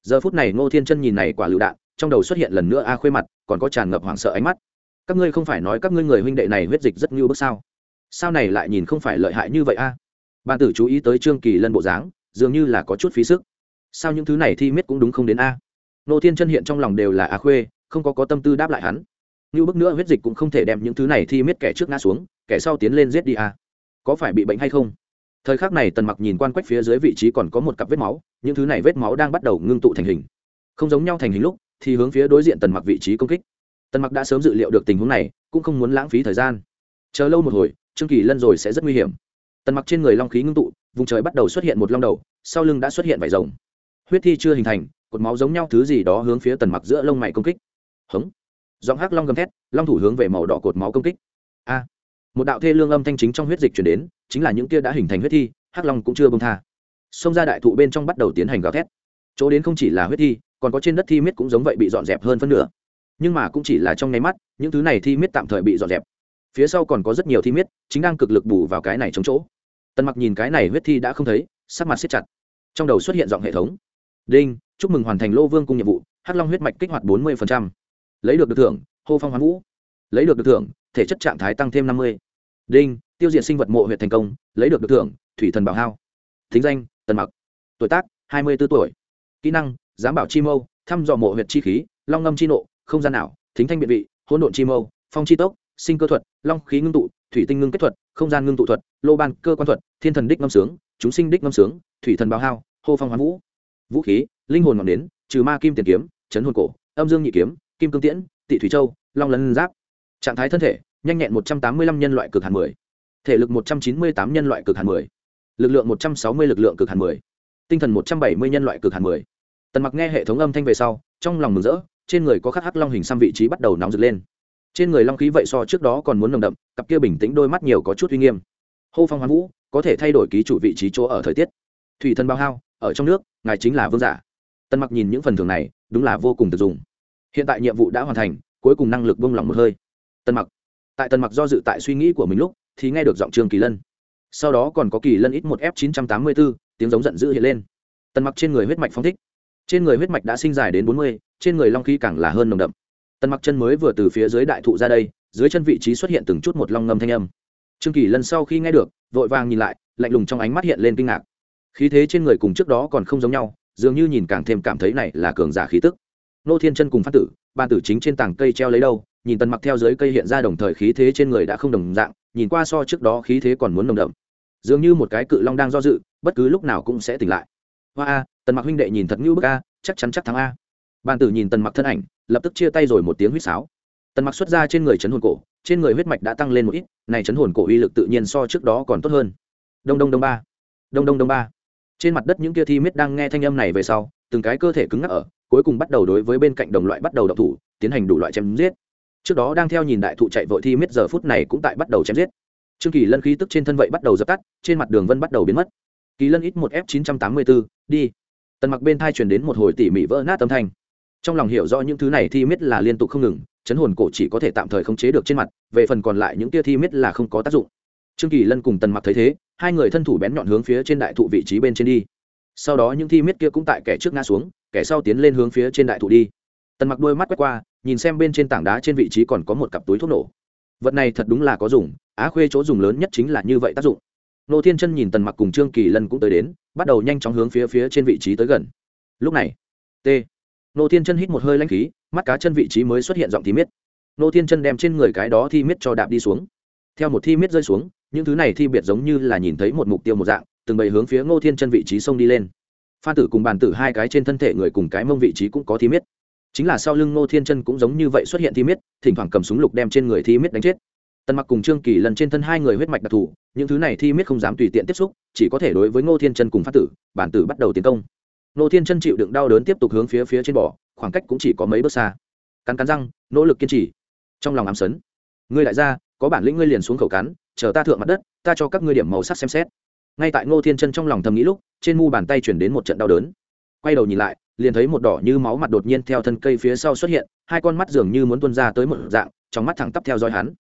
A: Giờ phút này ngô thiên chân nhìn này quả lựu đạn, trong đầu xuất hiện lần nữa a khuê mặt, còn có tràn ngập hoảng sợ ánh mắt. Các ngươi không phải nói các ngươi người huynh đệ này huyết dịch rất ngưu bước sao? Sao này lại nhìn không phải lợi hại như vậy a? À? ban tử chú ý tới trương kỳ lân bộ dáng, dường như là có chút phí sức sao những thứ này thi miết cũng đúng không đến a? Nô thiên chân hiện trong lòng đều là a khuê, không có có tâm tư đáp lại hắn. Như bức nữa huyết dịch cũng không thể đem những thứ này thi miết kẻ trước ngã xuống, kẻ sau tiến lên giết đi a. Có phải bị bệnh hay không? Thời khắc này tần mặc nhìn quan quách phía dưới vị trí còn có một cặp vết máu, những thứ này vết máu đang bắt đầu ngưng tụ thành hình. Không giống nhau thành hình lúc, thì hướng phía đối diện tần mặc vị trí công kích. Tần mặc đã sớm dự liệu được tình huống này, cũng không muốn lãng phí thời gian. Chờ lâu một hồi, trương kỳ lân rồi sẽ rất nguy hiểm. Tần mặc trên người long khí ngưng tụ, vùng trời bắt đầu xuất hiện một long đầu, sau lưng đã xuất hiện vải rồng huyết thi chưa hình thành, cột máu giống nhau thứ gì đó hướng phía tần mặc giữa lông mày công kích. Hống. Giọng hắc long gầm thét, long thủ hướng về màu đỏ cột máu công kích. A. Một đạo thê lương âm thanh chính trong huyết dịch chuyển đến, chính là những kia đã hình thành huyết thi, hắc long cũng chưa bông tha. Xông ra đại thụ bên trong bắt đầu tiến hành gào thét. Chỗ đến không chỉ là huyết thi, còn có trên đất thi miết cũng giống vậy bị dọn dẹp hơn phân nửa. Nhưng mà cũng chỉ là trong nháy mắt, những thứ này thi miết tạm thời bị dọn dẹp. Phía sau còn có rất nhiều thi miết, chính đang cực lực bù vào cái này chống chỗ. Tần mặc nhìn cái này huyết thi đã không thấy, sắc mặt siết chặt. Trong đầu xuất hiện giọng hệ thống đinh chúc mừng hoàn thành lô vương cung nhiệm vụ hắc long huyết mạch kích hoạt bốn mươi lấy được được thưởng hô phong hoán vũ. Lấy được được thưởng thể chất trạng thái tăng thêm năm mươi. Đinh tiêu diệt sinh vật mộ huyện thành công lấy được được thưởng thủy thần bảo hao. Thính danh tần mặc. Tuổi tác hai mươi b ố tuổi. Kỹ năng giám bảo chi mâu thăm dò mộ huyện chi khí long ngâm chi nộ không gian ảo, thính thanh biện vị hỗn độn chi mâu phong chi tốc sinh cơ thuật long khí ngưng tụ thủy tinh ngưng kết thuật không gian ngưng tụ thuật lô ban cơ quan thuật thiên thần đích ngâm sướng chúng sinh đích ngâm sướng thủy thần báo hao hô phong hoán vũ vũ khí, linh hồn ngọn nến, trừ ma kim tiền kiếm, chấn hồn cổ, âm dương nhị kiếm, kim cương tiễn, tị thủy châu, long lân giáp. Trạng thái thân thể, nhanh nhẹn một trăm tám mươi lăm nhân loại cực hàn mười. Thể lực một trăm chín mươi tám nhân loại cực hàn mười. Lực lượng một trăm sáu mươi lực lượng cực hàn mười. Tinh thần một trăm bảy mươi nhân loại cực hàn mười. Tần mặc nghe hệ thống âm thanh về sau, trong lòng mừng rỡ, trên người có khắc hắc long hình xăm vị trí bắt đầu nóng rực lên. Trên người long khí vậy so trước đó còn muốn nồng đậm, cặp kia bình tĩnh đôi mắt nhiều có chút uy nghiêm. Hô phong hoán vũ, có thể thay đổi ký chủ vị trí chỗ ở thời tiết. Thủy thân bao hao ở trong nước, ngài chính là vương giả. Tân mặc nhìn những phần thưởng này, đúng là vô cùng thực dụng. Hiện tại nhiệm vụ đã hoàn thành, cuối cùng năng lực buông lỏng một hơi. Tân mặc. Tại tân mặc do dự tại suy nghĩ của mình lúc, thì nghe được giọng trương kỳ lân. Sau đó còn có kỳ lân ít một f chín trăm tám mươi bốn, tiếng giống giận dữ hiện lên. Tân mặc trên người huyết mạch phong thích. Trên người huyết mạch đã sinh dài đến bốn mươi, trên người long khí càng là hơn nồng đậm. Tân mặc chân mới vừa từ phía dưới đại thụ ra đây, dưới chân vị trí xuất hiện từng chút một long ngâm thanh âm. Trương kỳ Lân sau khi nghe được, vội vàng nhìn lại, lạnh lùng trong ánh mắt hiện lên kinh ngạc khí thế trên người cùng trước đó còn không giống nhau, dường như nhìn càng thêm cảm thấy này là cường giả khí tức. Nô thiên chân cùng phát tử ban tử chính trên tảng cây treo lấy đâu, nhìn tần mặc theo dưới cây hiện ra đồng thời khí thế trên người đã không đồng dạng, nhìn qua so trước đó khí thế còn muốn nồng đậm. Dường như một cái cự long đang do dự, bất cứ lúc nào cũng sẽ tỉnh lại. Hoa a, tần mặc huynh đệ nhìn thật ngưu bức a, chắc chắn chắc thắng a. Ban tử nhìn tần mặc thân ảnh, lập tức chia tay rồi một tiếng huýt sáo. Tần mặc xuất ra trên người chấn hồn cổ, trên người huyết mạch đã tăng lên một ít, này chấn hồn cổ uy lực tự nhiên so trước đó còn tốt hơn. Đông đông đông ba. Đông đông đông ba trên mặt đất những kia thi miết đang nghe thanh âm này về sau, từng cái cơ thể cứng ngắc ở, cuối cùng bắt đầu đối với bên cạnh đồng loại bắt đầu đập thủ, tiến hành đủ loại chém giết. Trước đó đang theo nhìn đại thụ chạy vội thi miết giờ phút này cũng tại bắt đầu chém giết. Trương kỳ lân khí tức trên thân vậy bắt đầu dập tắt, trên mặt đường vân bắt đầu biến mất. Kỳ lân ít một f chín trăm tám mươi bốn đi. Tần mặc bên thai truyền đến một hồi tỉ mỉ vỡ nát âm thanh. Trong lòng hiểu rõ những thứ này thi miết là liên tục không ngừng, chấn hồn cổ chỉ có thể tạm thời khống chế được trên mặt, về phần còn lại những tia thi miết là không có tác dụng. Trương kỳ lân cùng tần mặc thấy thế hai người thân thủ bén nhọn hướng phía trên đại thụ vị trí bên trên đi. Sau đó những thi miết kia cũng tại kẻ trước ngã xuống, kẻ sau tiến lên hướng phía trên đại thụ đi. Tần mặc đôi mắt quét qua, nhìn xem bên trên tảng đá trên vị trí còn có một cặp túi thuốc nổ. Vật này thật đúng là có dùng, á khuê chỗ dùng lớn nhất chính là như vậy tác dụng. Nô thiên chân nhìn tần mặc cùng trương kỳ lân cũng tới đến, bắt đầu nhanh chóng hướng phía phía trên vị trí tới gần. Lúc này, t. Nô thiên chân hít một hơi lãnh khí, mắt cá chân vị trí mới xuất hiện giọng thi miết. Nô thiên chân đem trên người cái đó thi miết cho đạp đi xuống. Theo một thi miết rơi xuống những thứ này thi biệt giống như là nhìn thấy một mục tiêu một dạng, từng bầy hướng phía ngô thiên chân vị trí sông đi lên. Phan tử cùng bàn tử hai cái trên thân thể người cùng cái mông vị trí cũng có thi miết. Chính là sau lưng ngô thiên chân cũng giống như vậy xuất hiện thi miết, thỉnh thoảng cầm súng lục đem trên người thi miết đánh chết. Tần mặc cùng trương kỳ lần trên thân hai người huyết mạch đặc thù, những thứ này thi miết không dám tùy tiện tiếp xúc, chỉ có thể đối với ngô thiên chân cùng Phan tử bản tử bắt đầu tiến công. Ngô thiên chân chịu đựng đau đớn tiếp tục hướng phía phía trên bò, khoảng cách cũng chỉ có mấy bước xa. Cắn cắn răng, nỗ lực kiên trì. Trong lòng ám sấn. Ngươi đại gia, có bản lĩnh ngươi liền xuống khẩu cắn chờ ta thượng mặt đất, ta cho các ngươi điểm màu sắc xem xét. Ngay tại ngô thiên chân trong lòng thầm nghĩ lúc, trên mu bàn tay chuyển đến một trận đau đớn. Quay đầu nhìn lại, liền thấy một đỏ như máu mặt đột nhiên theo thân cây phía sau xuất hiện, hai con mắt dường như muốn tuân ra tới một dạng, trong mắt thẳng tắp theo dõi hắn.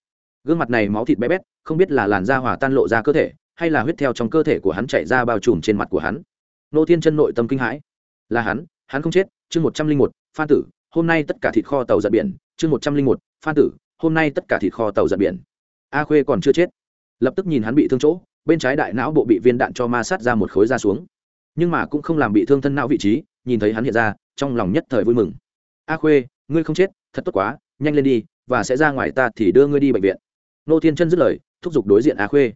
A: Gương mặt này máu thịt bé bét, không biết là làn da hòa tan lộ ra cơ thể, hay là huyết theo trong cơ thể của hắn chạy ra bao trùm trên mặt của hắn. Nô thiên chân nội tâm kinh hãi. Là hắn hắn không chết, chương một trăm linh một, phan tử, hôm nay tất cả thịt kho tàu giật biển, chương một trăm linh một, phan tử, hôm nay tất cả thịt kho tàu giật biển. A khuê còn chưa chết lập tức nhìn hắn bị thương chỗ, bên trái đại não bộ bị viên đạn cho ma sát ra một khối ra xuống. Nhưng mà cũng không làm bị thương thân não vị trí, nhìn thấy hắn hiện ra, trong lòng nhất thời vui mừng. A khuê, ngươi không chết, thật tốt quá, nhanh lên đi, và sẽ ra ngoài ta thì đưa ngươi đi bệnh viện. Nô thiên chân dứt lời, thúc giục đối diện a khuê.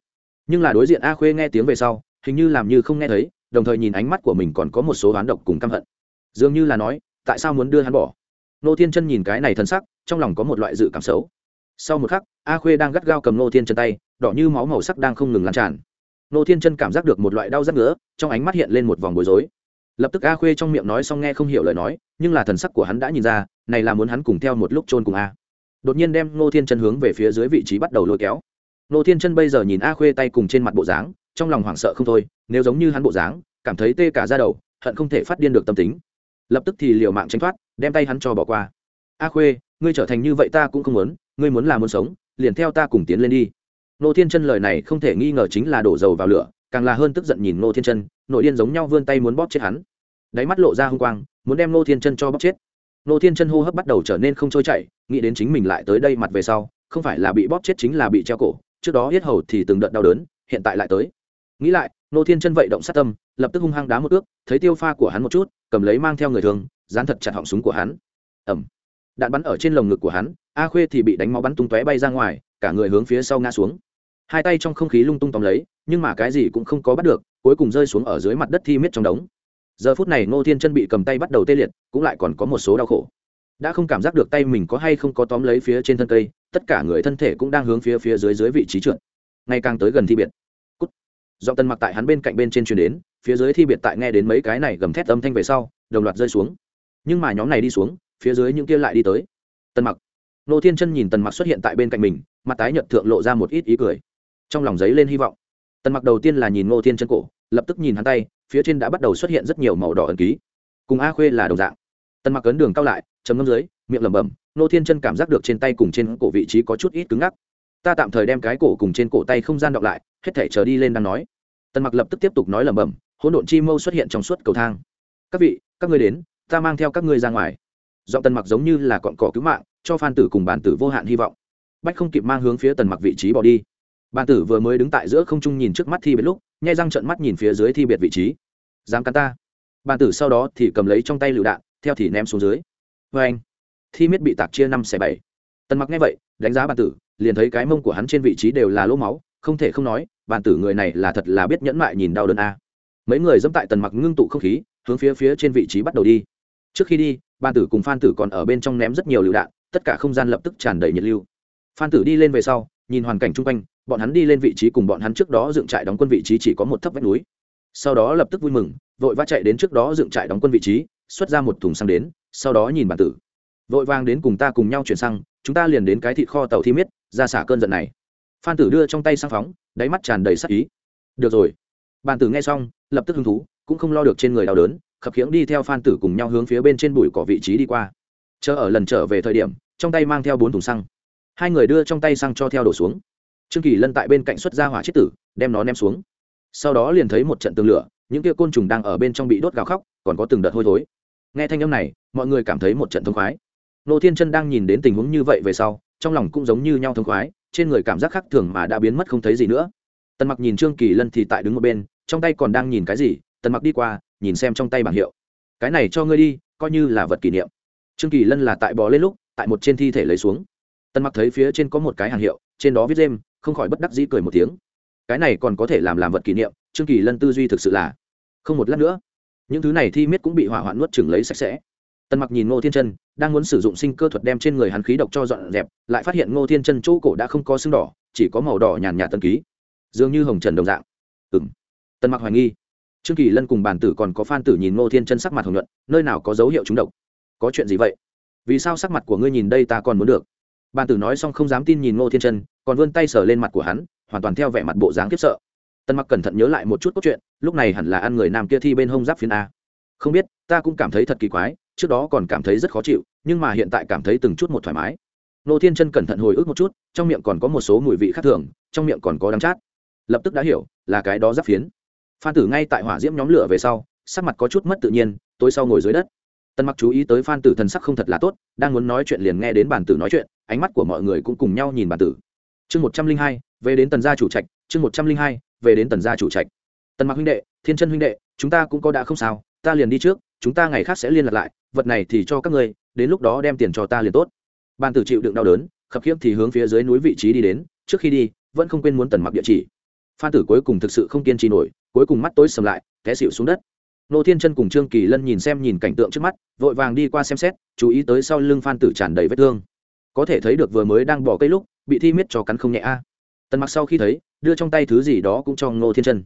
A: Nhưng là đối diện a khuê nghe tiếng về sau, hình như làm như không nghe thấy, đồng thời nhìn ánh mắt của mình còn có một số oán độc cùng căm hận. Dường như là nói, tại sao muốn đưa hắn bỏ? Nô thiên chân nhìn cái này thân sắc, trong lòng có một loại dự cảm xấu sau một khắc, a khuê đang gắt gao cầm nô thiên chân tay, đỏ như máu màu sắc đang không ngừng lan tràn. Nô thiên chân cảm giác được một loại đau rát ngứa, trong ánh mắt hiện lên một vòng bối rối. Lập tức a khuê trong miệng nói xong nghe không hiểu lời nói, nhưng là thần sắc của hắn đã nhìn ra, này là muốn hắn cùng theo một lúc chôn cùng a. Đột nhiên đem nô thiên chân hướng về phía dưới vị trí bắt đầu lôi kéo. Nô thiên chân bây giờ nhìn a khuê tay cùng trên mặt bộ dáng, trong lòng hoảng sợ không thôi, nếu giống như hắn bộ dáng, cảm thấy tê cả ra đầu, hận không thể phát điên được tâm tính. Lập tức thì liều mạng tránh thoát, đem tay hắn cho bỏ qua. A khuê, ngươi trở thành như vậy ta cũng không muốn ngươi muốn là muốn sống, liền theo ta cùng tiến lên đi. Nô thiên chân lời này không thể nghi ngờ chính là đổ dầu vào lửa, càng là hơn tức giận nhìn nô thiên chân, nội điên giống nhau vươn tay muốn bóp chết hắn. Đáy mắt lộ ra h u n g quang, muốn đem nô thiên chân cho bóp chết. Nô thiên chân hô hấp bắt đầu trở nên không trôi chảy, nghĩ đến chính mình lại tới đây mặt về sau, không phải là bị bóp chết chính là bị treo cổ, trước đó hết hầu thì từng đợt đau đớn, hiện tại lại tới. Nghĩ lại nô thiên chân vậy động sát tâm, lập tức hung hăng đá một ước, thấy tiêu pha của hắn một chút, cầm lấy mang theo người thường, dán thật chặt họng súng của hắn. Ẩm đạn bắn ở trên lồng ngực của hắn, a khuê thì bị đánh máu bắn tung tóe bay ra ngoài, cả người hướng phía sau ngã xuống. Hai tay trong không khí lung tung tóm lấy, nhưng mà cái gì cũng không có bắt được, cuối cùng rơi xuống ở dưới mặt đất thi miết trong đống. Giờ phút này ngô thiên chân bị cầm tay bắt đầu tê liệt, cũng lại còn có một số đau khổ. Đã không cảm giác được tay mình có hay không có tóm lấy phía trên thân cây, tất cả người thân thể cũng đang hướng phía phía dưới dưới vị trí trượt. Ngày càng tới gần thi biệt. Cút. giọng tân mặc tại hắn bên cạnh bên trên truyền đến, phía dưới thi biệt tại nghe đến mấy cái này gầm thét âm thanh về sau, đồng loạt rơi xuống. Nhưng mà nhóm này đi xuống phía dưới những kia lại đi tới. Tần mặc. Nô thiên chân nhìn tần mặc xuất hiện tại bên cạnh mình, mặt tái nhợt thượng lộ ra một ít ý cười. Trong lòng giấy lên hy vọng. Tần mặc đầu tiên là nhìn ngô thiên chân cổ, lập tức nhìn hắn tay, phía trên đã bắt đầu xuất hiện rất nhiều màu đỏ ẩn ký. Cùng a khuê là đồng dạng. Tần mặc ấn đường cao lại chấm ngâm dưới, miệng lẩm bẩm nô thiên chân cảm giác được trên tay cùng trên cổ vị trí có chút ít cứng ngắc. Ta tạm thời đem cái cổ cùng trên cổ tay không gian đọc lại, hết thể chờ đi lên đang nói. Tần mặc lập tức tiếp tục nói lẩm bẩm, hỗn độn chi mâu xuất hiện trong suốt cầu thang. Các vị, các ngươi đến, ta mang theo các ngươi ra ngoài giọng tần mặc giống như là cọn cỏ cứu mạng, cho phan tử cùng bản tử vô hạn hy vọng. Bách không kịp mang hướng phía tần mặc vị trí bỏ đi. Bàn tử vừa mới đứng tại giữa không trung nhìn trước mắt thi biệt lúc, nhai răng trận mắt nhìn phía dưới thi biệt vị trí. Dám cắn ta. Bàn tử sau đó thì cầm lấy trong tay lựu đạn, theo thì ném xuống dưới. Vê anh, thi miết bị tạc chia năm xẻ bảy. Tần mặc nghe vậy, đánh giá bàn tử, liền thấy cái mông của hắn trên vị trí đều là lỗ máu, không thể không nói bàn tử người này là thật là biết nhẫn mại nhìn đau đớn a. Mấy người dẫm tại tần mặc ngưng tụ không khí, hướng phía phía trên vị trí bắt đầu đi trước khi đi bàn tử cùng phan tử còn ở bên trong ném rất nhiều lựu đạn, tất cả không gian lập tức tràn đầy nhiệt lưu. Phan tử đi lên về sau, nhìn hoàn cảnh chung quanh, bọn hắn đi lên vị trí cùng bọn hắn trước đó dựng trại đóng quân vị trí chỉ có một thấp vách núi. Sau đó lập tức vui mừng, vội vã chạy đến trước đó dựng trại đóng quân vị trí, xuất ra một thùng xăng đến, sau đó nhìn bản tử. Vội vàng đến cùng ta cùng nhau chuyển xăng, chúng ta liền đến cái thịt kho tàu thi miết, ra xả cơn giận này. Phan tử đưa trong tay xăng phóng, đáy mắt tràn đầy sắc ý. Được rồi. Bản tử nghe xong, lập tức hứng thú, cũng không lo được trên người đau đớn khập khiễng đi theo phan tử cùng nhau hướng phía bên trên bụi cỏ vị trí đi qua. Chờ ở lần trở về thời điểm, trong tay mang theo bốn thùng xăng. Hai người đưa trong tay xăng cho theo đổ xuống. Trương kỳ lân tại bên cạnh xuất ra hỏa chết tử, đem nó ném xuống. Sau đó liền thấy một trận tường lửa, những kia côn trùng đang ở bên trong bị đốt gào khóc, còn có từng đợt hôi thối. Nghe thanh âm này, mọi người cảm thấy một trận thông khoái. Nô thiên chân đang nhìn đến tình huống như vậy về sau, trong lòng cũng giống như nhau thông khoái, trên người cảm giác khác thường mà đã biến mất không thấy gì nữa. Tần mặc nhìn trương kỳ lân thì tại đứng một bên, trong tay còn đang nhìn cái gì, tần mặc đi qua nhìn xem trong tay bảng hiệu. Cái này cho ngươi đi, coi như là vật kỷ niệm. Trương kỳ lân là tại bò lên lúc, tại một trên thi thể lấy xuống. Tân mặc thấy phía trên có một cái hàng hiệu, trên đó viết dêm không khỏi bất đắc dĩ cười một tiếng. Cái này còn có thể làm làm vật kỷ niệm, trương kỳ lân tư duy thực sự là không một lát nữa. Những thứ này thi miết cũng bị hỏa hoạn nuốt chừng lấy sạch sẽ. Tân mặc nhìn ngô thiên chân, đang muốn sử dụng sinh cơ thuật đem trên người hắn khí độc cho dọn dẹp, lại phát hiện ngô thiên chân chỗ cổ đã không có sưng đỏ, chỉ có màu đỏ nhàn nhạt tân ký. Dường như hồng trần đồng dạng. Ừng tân mặc hoài nghi trương kỳ lân cùng bản tử còn có phan tử nhìn ngô thiên chân sắc mặt hồng nhuận, nơi nào có dấu hiệu trúng độc? Có chuyện gì vậy? Vì sao sắc mặt của ngươi nhìn đây ta còn muốn được? Bản tử nói xong không dám tin nhìn ngô thiên chân, còn vươn tay sờ lên mặt của hắn, hoàn toàn theo vẻ mặt bộ dáng kiếp sợ. Tân mặc cẩn thận nhớ lại một chút cốt truyện, lúc này hẳn là ăn người nam kia thi bên hông giáp phiến a. Không biết, ta cũng cảm thấy thật kỳ quái, trước đó còn cảm thấy rất khó chịu, nhưng mà hiện tại cảm thấy từng chút một thoải mái. Nô thiên chân cẩn thận hồi ức một chút, trong miệng còn có một số mùi vị khác thường, trong miệng còn có đắng chát. Lập tức đã hiểu là cái đó giáp phiến phan tử ngay tại hỏa diễm nhóm lửa về sau, sắc mặt có chút mất tự nhiên, tối sau ngồi dưới đất. Tân mặc chú ý tới phan tử thần sắc không thật là tốt, đang muốn nói chuyện liền nghe đến bản tử nói chuyện, ánh mắt của mọi người cũng cùng nhau nhìn bản tử. Chương một trăm linh hai, về đến tần gia chủ trạch, chương một trăm linh hai, về đến tần gia chủ trạch. Tần mặc huynh đệ, thiên chân huynh đệ, chúng ta cũng có đã không sao, ta liền đi trước, chúng ta ngày khác sẽ liên lạc lại, vật này thì cho các ngươi, đến lúc đó đem tiền cho ta liền tốt. Bản tử chịu đựng đau đớn, khập khiếp thì hướng phía dưới núi vị trí đi đến, trước khi đi, vẫn không quên muốn tần mặc địa chỉ phan tử cuối cùng thực sự không kiên trì nổi, cuối cùng mắt tối sầm lại, té xịu xuống đất. Nô thiên chân cùng trương kỳ lân nhìn xem nhìn cảnh tượng trước mắt, vội vàng đi qua xem xét, chú ý tới sau lưng phan tử tràn đầy vết thương. Có thể thấy được vừa mới đang bỏ cây lúc, bị thi miết cho cắn không nhẹ a. Tần mặc sau khi thấy, đưa trong tay thứ gì đó cũng cho ngô thiên chân.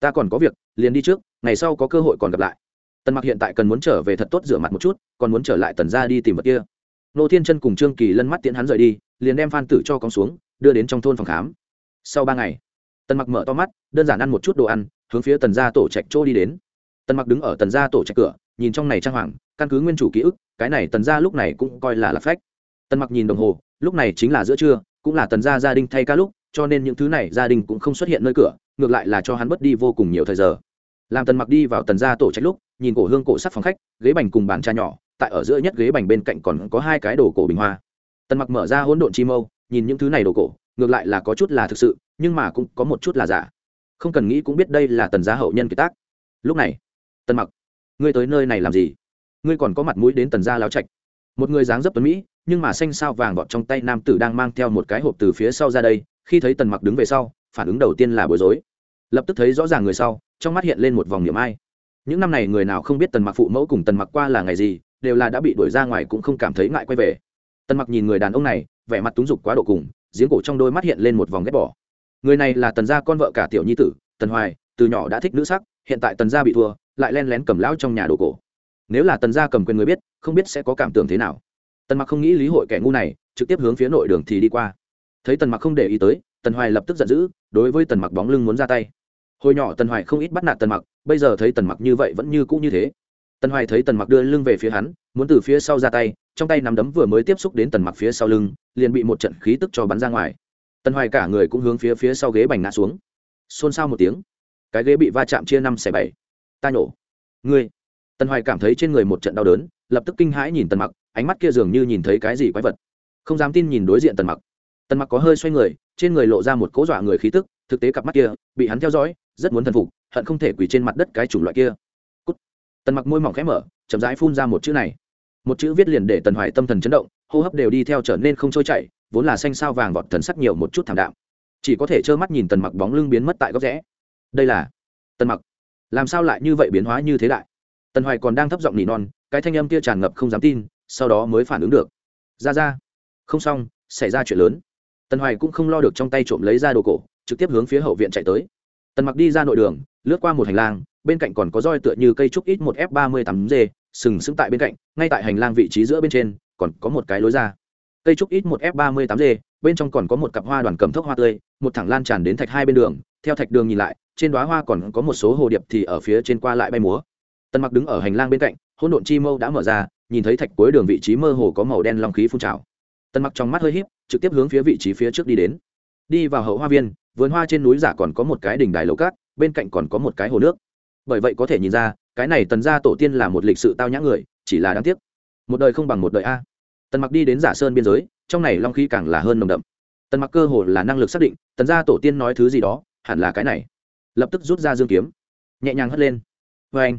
A: Ta còn có việc, liền đi trước, ngày sau có cơ hội còn gặp lại. Tần mặc hiện tại cần muốn trở về thật tốt rửa mặt một chút, còn muốn trở lại tần ra đi tìm vật kia. Nô thiên chân cùng trương kỳ lân mắt tiễn hắn rời đi, liền đem phan tử cho con xuống, đưa đến trong thôn phòng khám. Sau ba ngày tần mặc mở to mắt, đơn giản ăn một chút đồ ăn, hướng phía tần gia tổ trạch chỗ đi đến. Tần mặc đứng ở tần gia tổ trạch cửa, nhìn trong này trang hoàng, căn cứ nguyên chủ ký ức, cái này tần gia lúc này cũng coi là lạc phách. Tần mặc nhìn đồng hồ, lúc này chính là giữa trưa, cũng là tần gia gia đình thay ca lúc, cho nên những thứ này gia đình cũng không xuất hiện nơi cửa, ngược lại là cho hắn mất đi vô cùng nhiều thời giờ. Làm tần mặc đi vào tần gia tổ trạch lúc, nhìn cổ hương cổ sắc phòng khách, ghế bành cùng bàn trà nhỏ, tại ở giữa nhất ghế bành bên cạnh còn có hai cái đồ cổ bình hoa. Tần mặc mở ra hỗn độn chi mâu, nhìn những thứ này đồ cổ ngược lại là có chút là thực sự, nhưng mà cũng có một chút là giả. Không cần nghĩ cũng biết đây là tần gia hậu nhân kiệt tác. Lúc này, tần mặc, ngươi tới nơi này làm gì? Ngươi còn có mặt mũi đến tần gia láo trạch. Một người dáng dấp tuấn mỹ, nhưng mà xanh sao vàng vọt trong tay nam tử đang mang theo một cái hộp từ phía sau ra đây, khi thấy tần mặc đứng về sau, phản ứng đầu tiên là bối rối. Lập tức thấy rõ ràng người sau, trong mắt hiện lên một vòng niệm ai. Những năm này người nào không biết tần mặc phụ mẫu cùng tần mặc qua là ngày gì, đều là đã bị đuổi ra ngoài cũng không cảm thấy ngại quay về. Tần mặc nhìn người đàn ông này, vẻ mặt túng dục quá độ cùng giếng cổ trong đôi mắt hiện lên một vòng ghét bỏ. Người này là tần gia con vợ cả tiểu nhi tử, tần hoài, từ nhỏ đã thích nữ sắc, hiện tại tần gia bị thua, lại len lén cầm lão trong nhà đồ cổ. Nếu là tần gia cầm quyền người biết, không biết sẽ có cảm tưởng thế nào. Tần mặc không nghĩ lý hội kẻ ngu này, trực tiếp hướng phía nội đường thì đi qua. Thấy tần mặc không để ý tới, tần hoài lập tức giận dữ, đối với tần mặc bóng lưng muốn ra tay. Hồi nhỏ tần hoài không ít bắt nạt tần mặc, bây giờ thấy tần mặc như vậy vẫn như cũ như thế. Tần hoài thấy tần mặc đưa lưng về phía hắn, muốn từ phía sau ra tay trong tay nắm đấm vừa mới tiếp xúc đến tần mặc phía sau lưng, liền bị một trận khí tức cho bắn ra ngoài. Tần hoài cả người cũng hướng phía phía sau ghế bành ngã xuống. Xôn xao một tiếng, cái ghế bị va chạm chia năm xẻ bảy. Ta nhổ. Ngươi. Tần hoài cảm thấy trên người một trận đau đớn, lập tức kinh hãi nhìn tần mặc, ánh mắt kia dường như nhìn thấy cái gì quái vật. Không dám tin nhìn đối diện tần mặc. Tần mặc có hơi xoay người, trên người lộ ra một cố dọa người khí tức, thực tế cặp mắt kia, bị hắn theo dõi, rất muốn thần phục, hận không thể quỳ trên mặt đất cái chủng loại kia. Cút. tần mặc môi mỏng khẽ mở, chậm rãi phun ra một chữ này một chữ viết liền để tần hoài tâm thần chấn động, hô hấp đều đi theo trở nên không trôi chảy, vốn là xanh sao vàng vọt thần sắc nhiều một chút thảm đạm. Chỉ có thể trơ mắt nhìn tần mặc bóng lưng biến mất tại góc rẽ. Đây là tần mặc. Làm sao lại như vậy biến hóa như thế đại? Tần hoài còn đang thấp giọng nỉ non, cái thanh âm kia tràn ngập không dám tin, sau đó mới phản ứng được. Ra ra. Không xong, xảy ra chuyện lớn. Tần hoài cũng không lo được trong tay trộm lấy ra đồ cổ, trực tiếp hướng phía hậu viện chạy tới. Tần mặc đi ra nội đường, lướt qua một hành lang, bên cạnh còn có roi tựa như cây trúc ít một f ba mươi tám g sừng sững tại bên cạnh, ngay tại hành lang vị trí giữa bên trên, còn có một cái lối ra. Cây trúc ít một f ba mươi tám g bên trong còn có một cặp hoa đoàn cầm thốc hoa tươi, một thẳng lan tràn đến thạch hai bên đường, theo thạch đường nhìn lại, trên đoá hoa còn có một số hồ điệp thì ở phía trên qua lại bay múa. Tần mặc đứng ở hành lang bên cạnh, hỗn độn chi mâu đã mở ra, nhìn thấy thạch cuối đường vị trí mơ hồ có màu đen long khí phun trào. Tần mặc trong mắt hơi híp, trực tiếp hướng phía vị trí phía trước đi đến. Đi vào hậu hoa viên, vườn hoa trên núi giả còn có một cái đỉnh đài lầu cát, bên cạnh còn có một cái hồ nước. Bởi vậy có thể nhìn ra cái này tần gia tổ tiên là một lịch sự tao nhã người, chỉ là đáng tiếc. Một đời không bằng một đời a. Tần mặc đi đến giả sơn biên giới, trong này long khí càng là hơn nồng đậm. Tần mặc cơ hồ là năng lực xác định, tần gia tổ tiên nói thứ gì đó, hẳn là cái này. Lập tức rút ra dương kiếm, nhẹ nhàng hất lên. Vê anh,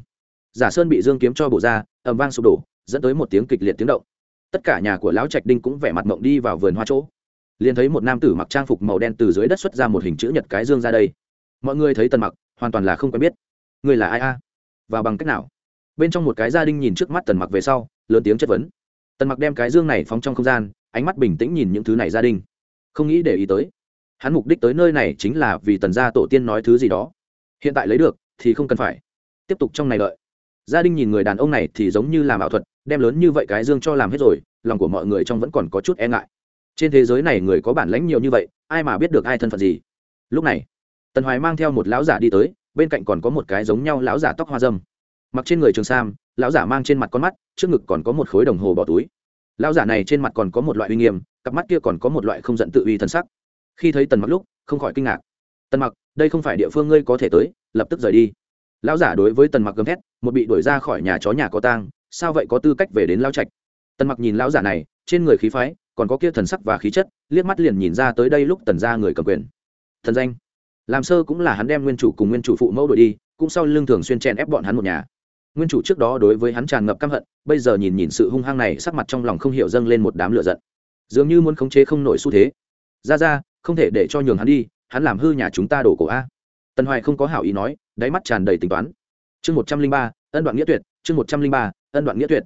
A: giả sơn bị dương kiếm cho bổ ra ẩm vang sụp đổ, dẫn tới một tiếng kịch liệt tiếng động. Tất cả nhà của lão trạch đinh cũng vẻ mặt mộng đi vào vườn hoa chỗ. Liền thấy một nam tử mặc trang phục màu đen từ dưới đất xuất ra một hình chữ nhật cái dương ra đây. Mọi người thấy tần mặc, hoàn toàn là không quen biết. Người là ai a? Và bằng cách nào? Bên trong một cái gia đình nhìn trước mắt tần mặc về sau, lớn tiếng chất vấn. Tần mặc đem cái dương này phóng trong không gian, ánh mắt bình tĩnh nhìn những thứ này gia đình. Không nghĩ để ý tới. Hắn mục đích tới nơi này chính là vì tần gia tổ tiên nói thứ gì đó. Hiện tại lấy được, thì không cần phải. Tiếp tục trong này lợi gia đình nhìn người đàn ông này thì giống như làm ảo thuật, đem lớn như vậy cái dương cho làm hết rồi, lòng của mọi người trong vẫn còn có chút e ngại. Trên thế giới này người có bản lãnh nhiều như vậy, ai mà biết được ai thân phận gì? Lúc này, tần hoài mang theo một lão giả đi tới bên cạnh còn có một cái giống nhau lão giả tóc hoa dâm. Mặc trên người trường sam, lão giả mang trên mặt con mắt, trước ngực còn có một khối đồng hồ bỏ túi. Lão giả này trên mặt còn có một loại uy nghiêm, cặp mắt kia còn có một loại không giận tự uy thân sắc. Khi thấy tần mặc lúc, không khỏi kinh ngạc. Tần mặc, đây không phải địa phương ngươi có thể tới, lập tức rời đi. Lão giả đối với tần mặc gầm thét, một bị đuổi ra khỏi nhà chó nhà có tang, sao vậy có tư cách về đến lao trạch? Tần mặc nhìn lão giả này, trên người khí phái, còn có kia thần sắc và khí chất, liếc mắt liền nhìn ra tới đây lúc tần ra người cầm quyền. Thần danh? Làm sơ cũng là hắn đem nguyên chủ cùng nguyên chủ phụ mẫu đội đi, cũng sau lưng thường xuyên chen ép bọn hắn một nhà. Nguyên chủ trước đó đối với hắn tràn ngập căm hận, bây giờ nhìn nhìn sự hung hăng này, sắc mặt trong lòng không hiểu dâng lên một đám lửa giận. Dường như muốn khống chế không nổi xu thế. Ra ra, không thể để cho nhường hắn đi, hắn làm hư nhà chúng ta đổ cổ a. Tần hoài không có hảo ý nói, đáy mắt tràn đầy tính toán. Chương một trăm linh ba, ân đoạn nghĩa tuyệt, chương một trăm linh ba, ân đoạn nghĩa tuyệt.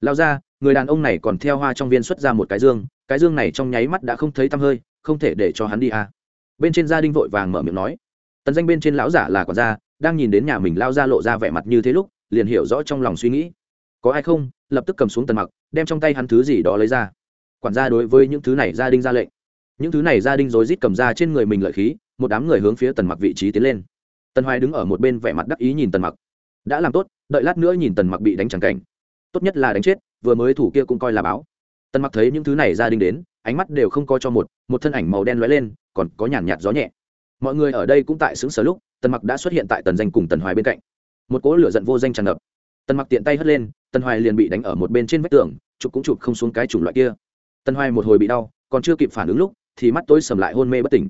A: Lao ra người đàn ông này còn theo hoa trong viên xuất ra một cái dương cái dương này trong nháy mắt đã không thấy tăm hơi, không thể để cho hắn đi a bên trên gia đình vội vàng mở miệng nói, tần danh bên trên lão giả là quản gia, đang nhìn đến nhà mình lao ra lộ ra vẻ mặt như thế lúc, liền hiểu rõ trong lòng suy nghĩ. Có ai không? Lập tức cầm xuống tần mặc, đem trong tay hắn thứ gì đó lấy ra. Quản gia đối với những thứ này gia đình ra lệnh. Những thứ này gia đình rối rít cầm ra trên người mình lợi khí, một đám người hướng phía tần mặc vị trí tiến lên. Tần hoài đứng ở một bên vẻ mặt đắc ý nhìn tần mặc. Đã làm tốt, đợi lát nữa nhìn tần mặc bị đánh chẳng cảnh. Tốt nhất là đánh chết, vừa mới thủ kia cũng coi là báo. Tần mặc thấy những thứ này gia đình đến ánh mắt đều không có cho một một thân ảnh màu đen lóe lên còn có nhàn nhạt gió nhẹ. Mọi người ở đây cũng tại xứng sở lúc tần mặc đã xuất hiện tại tần danh cùng tần hoài bên cạnh. Một cỗ lửa giận vô danh tràn ngập. Tần mặc tiện tay hất lên tần hoài liền bị đánh ở một bên trên vách tường chụp cũng chụp không xuống cái chủng loại kia. Tần hoài một hồi bị đau còn chưa kịp phản ứng lúc thì mắt tôi sầm lại hôn mê bất tỉnh.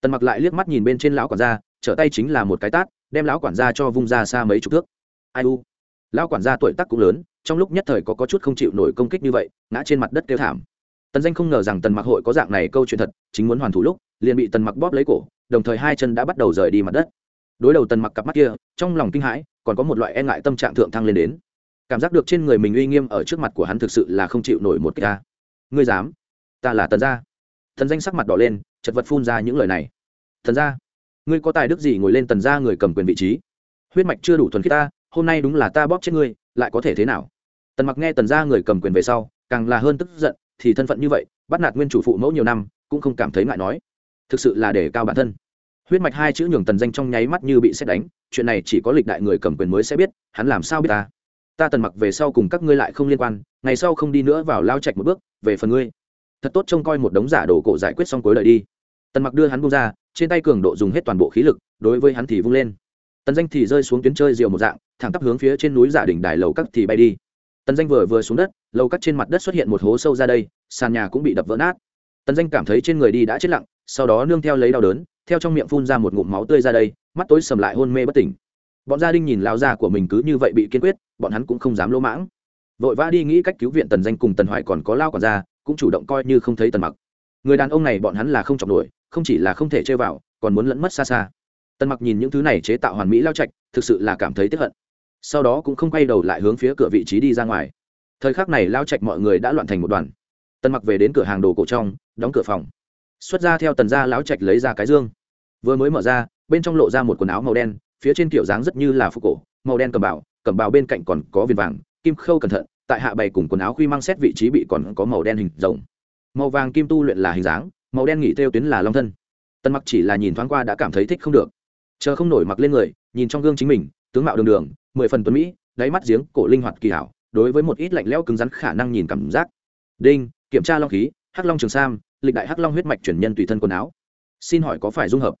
A: Tần mặc lại liếc mắt nhìn bên trên lão quản gia trở tay chính là một cái tát đem lão quản gia cho vung ra xa mấy chục thước. Ai u? Lão quản gia tuổi tác cũng lớn trong lúc nhất thời có, có chút không chịu nổi công kích như vậy ngã trên mặt đất kêu thảm tần danh không ngờ rằng tần mặc hội có dạng này câu chuyện thật, chính muốn hoàn thủ lúc, liền bị tần mặc bóp lấy cổ, đồng thời hai chân đã bắt đầu rời đi mặt đất. Đối đầu tần mặc cặp mắt kia, trong lòng kinh hãi, còn có một loại e ngại tâm trạng thượng thăng lên đến. Cảm giác được trên người mình uy nghiêm ở trước mặt của hắn thực sự là không chịu nổi một cái ta ngươi dám? Ta là tần gia. Thần danh sắc mặt đỏ lên, chật vật phun ra những lời này. Thần gia, ngươi có tài đức gì ngồi lên tần gia người cầm quyền vị trí? Huyết mạch chưa đủ thuần khiết ta, hôm nay đúng là ta bóp chết ngươi, lại có thể thế nào? Tần mặc nghe tần gia người cầm quyền về sau, càng là hơn tức giận thì thân phận như vậy, bắt nạt nguyên chủ phụ mẫu nhiều năm, cũng không cảm thấy ngại nói. Thực sự là để cao bản thân. Huyết mạch hai chữ nhường tần danh trong nháy mắt như bị xét đánh, chuyện này chỉ có lịch đại người cầm quyền mới sẽ biết, hắn làm sao biết ta? Ta tần mặc về sau cùng các ngươi lại không liên quan, ngày sau không đi nữa vào lao chạch một bước, về phần ngươi. Thật tốt trông coi một đống giả đồ cổ giải quyết xong cuối đời đi. Tần mặc đưa hắn bung ra, trên tay cường độ dùng hết toàn bộ khí lực, đối với hắn thì vung lên. Tần danh thì rơi xuống tuyến chơi rượu một dạng, thẳng tắp hướng phía trên núi giả đỉnh đài lầu các thì bay đi tần danh vừa vừa xuống đất, lầu cắt trên mặt đất xuất hiện một hố sâu ra đây, sàn nhà cũng bị đập vỡ nát. Tần danh cảm thấy trên người đi đã chết lặng, sau đó nương theo lấy đau đớn, theo trong miệng phun ra một ngụm máu tươi ra đây, mắt tối sầm lại hôn mê bất tỉnh. Bọn gia đình nhìn lao già của mình cứ như vậy bị kiên quyết, bọn hắn cũng không dám lỗ mãng. Vội vã đi nghĩ cách cứu viện tần danh cùng tần hoài còn có lao còn ra, cũng chủ động coi như không thấy tần mặc. Người đàn ông này bọn hắn là không chọc nổi, không chỉ là không thể chơi vào, còn muốn lẫn mất xa xa. Tần mặc nhìn những thứ này chế tạo hoàn mỹ lao trạch, thực sự là cảm thấy tiếp hận sau đó cũng không quay đầu lại hướng phía cửa vị trí đi ra ngoài. Thời khắc này lao trạch mọi người đã loạn thành một đoàn. Tần mặc về đến cửa hàng đồ cổ trong đóng cửa phòng. Xuất ra theo tần gia lão trạch lấy ra cái dương. Vừa mới mở ra bên trong lộ ra một quần áo màu đen phía trên kiểu dáng rất như là phục cổ màu đen cầm bào, cầm bào bên cạnh còn có viền vàng kim khâu cẩn thận tại hạ bày cùng quần áo khuy mang xét vị trí bị còn có màu đen hình rồng. Màu vàng kim tu luyện là hình dáng màu đen nghỉ theo tuyến là long thân. Tần mặc chỉ là nhìn thoáng qua đã cảm thấy thích không được. Chờ không nổi mặc lên người nhìn trong gương chính mình tướng mạo đường đường mười phần tuấn mỹ, đáy mắt giếng cổ linh hoạt kỳ hảo, đối với một ít lạnh lẽo cứng rắn khả năng nhìn cảm giác. Đinh, kiểm tra long khí, hắc long trường sam, lịch đại hắc long huyết mạch chuyển nhân tùy thân quần áo. Xin hỏi có phải dung hợp?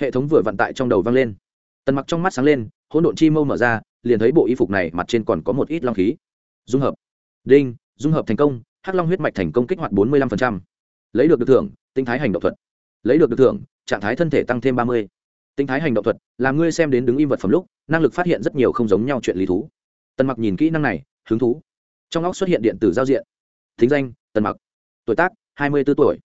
A: Hệ thống vừa vận tại trong đầu vang lên. Tần mặc trong mắt sáng lên, hỗn độn chi mâu mở ra, liền thấy bộ y phục này mặt trên còn có một ít long khí. Dung hợp. Đinh, dung hợp thành công, hắc long huyết mạch thành công kích hoạt bốn mươi 45%. lấy được được thưởng, tinh thái hành động thuật. Lấy được được thưởng, trạng thái thân thể tăng thêm ba mươi. Tinh thái hành động thuật, làm ngươi xem đến đứng im vật phẩm lúc năng lực phát hiện rất nhiều không giống nhau chuyện lý thú. Tần mặc nhìn kỹ năng này, hứng thú. Trong óc xuất hiện điện tử giao diện. Thính danh, tần mặc. Tuổi tác, hai mươi b ố tuổi.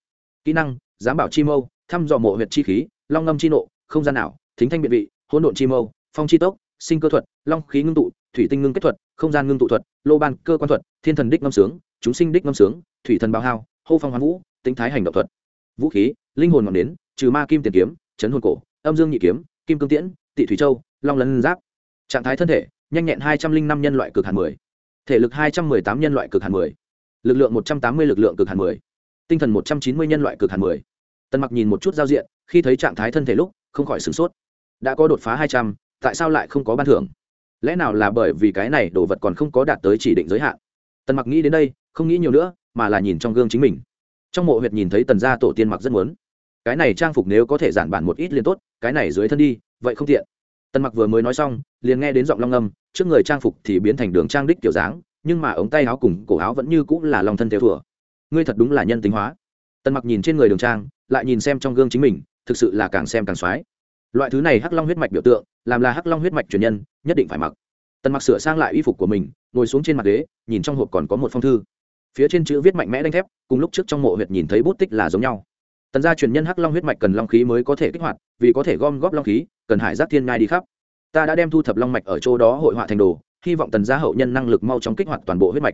A: Kỹ năng, giám bảo chi mâu, thăm dò mộ huyệt chi khí, long ngâm chi nộ, không gian ảo, thính thanh biện vị, hỗn độn chi mâu, phong chi tốc, sinh cơ thuật, long khí ngưng tụ, thủy tinh ngưng kết thuật, không gian ngưng tụ thuật, lô ban, cơ quan thuật, thiên thần đích ngâm sướng, chúng sinh đích ngâm sướng, thủy thần bao hao, hô phong hoán vũ tính thái hành động thuật. Vũ khí, linh hồn ngọn nến, trừ ma kim tiền kiếm, chấn hồn cổ, âm dương nhị kiếm, kim cương tiễn, tị thủy châu long lân giáp. Trạng thái thân thể, nhanh nhẹn hai trăm linh năm nhân loại cực hạt mười. Thể lực hai trăm mười tám nhân loại cực hạt mười. Lực lượng một trăm tám mươi, lực lượng cực hạt mười. Tinh thần một trăm chín mươi nhân loại cực hạt mười. Tần mặc nhìn một chút giao diện, khi thấy trạng thái thân thể lúc, không khỏi sửng sốt. Đã có đột phá hai trăm, tại sao lại không có ban thưởng? Lẽ nào là bởi vì cái này đồ vật còn không có đạt tới chỉ định giới hạn? Tần mặc nghĩ đến đây, không nghĩ nhiều nữa, mà là nhìn trong gương chính mình. Trong mộ huyệt nhìn thấy tần gia tổ tiên mặc rất muốn. Cái này trang phục nếu có thể giản bản một ít liền tốt, cái này dưới thân đi, vậy không tiện tần mặc vừa mới nói xong, liền nghe đến giọng long âm, trước người trang phục thì biến thành đường trang đích kiểu dáng, nhưng mà ống tay áo cùng cổ áo vẫn như cũng là lòng thân theo thừa ngươi thật đúng là nhân tính hóa. Tần mặc nhìn trên người đường trang, lại nhìn xem trong gương chính mình, thực sự là càng xem càng xoái. Loại thứ này hắc long huyết mạch biểu tượng, làm là hắc long huyết mạch truyền nhân, nhất định phải mặc. Tần mặc sửa sang lại y phục của mình, ngồi xuống trên mặt ghế, nhìn trong hộp còn có một phong thư. Phía trên chữ viết mạnh mẽ đanh thép, cùng lúc trước trong mộ huyệt nhìn thấy bút tích là giống nhau. Tần gia truyền nhân hắc long huyết mạch cần long khí mới có thể kích hoạt, vì có thể gom góp long khí cần hải giác thiên ngai đi khắp. Ta đã đem thu thập long mạch ở chỗ đó hội họa thành đồ, hy vọng tần gia hậu nhân năng lực mau chóng kích hoạt toàn bộ huyết mạch.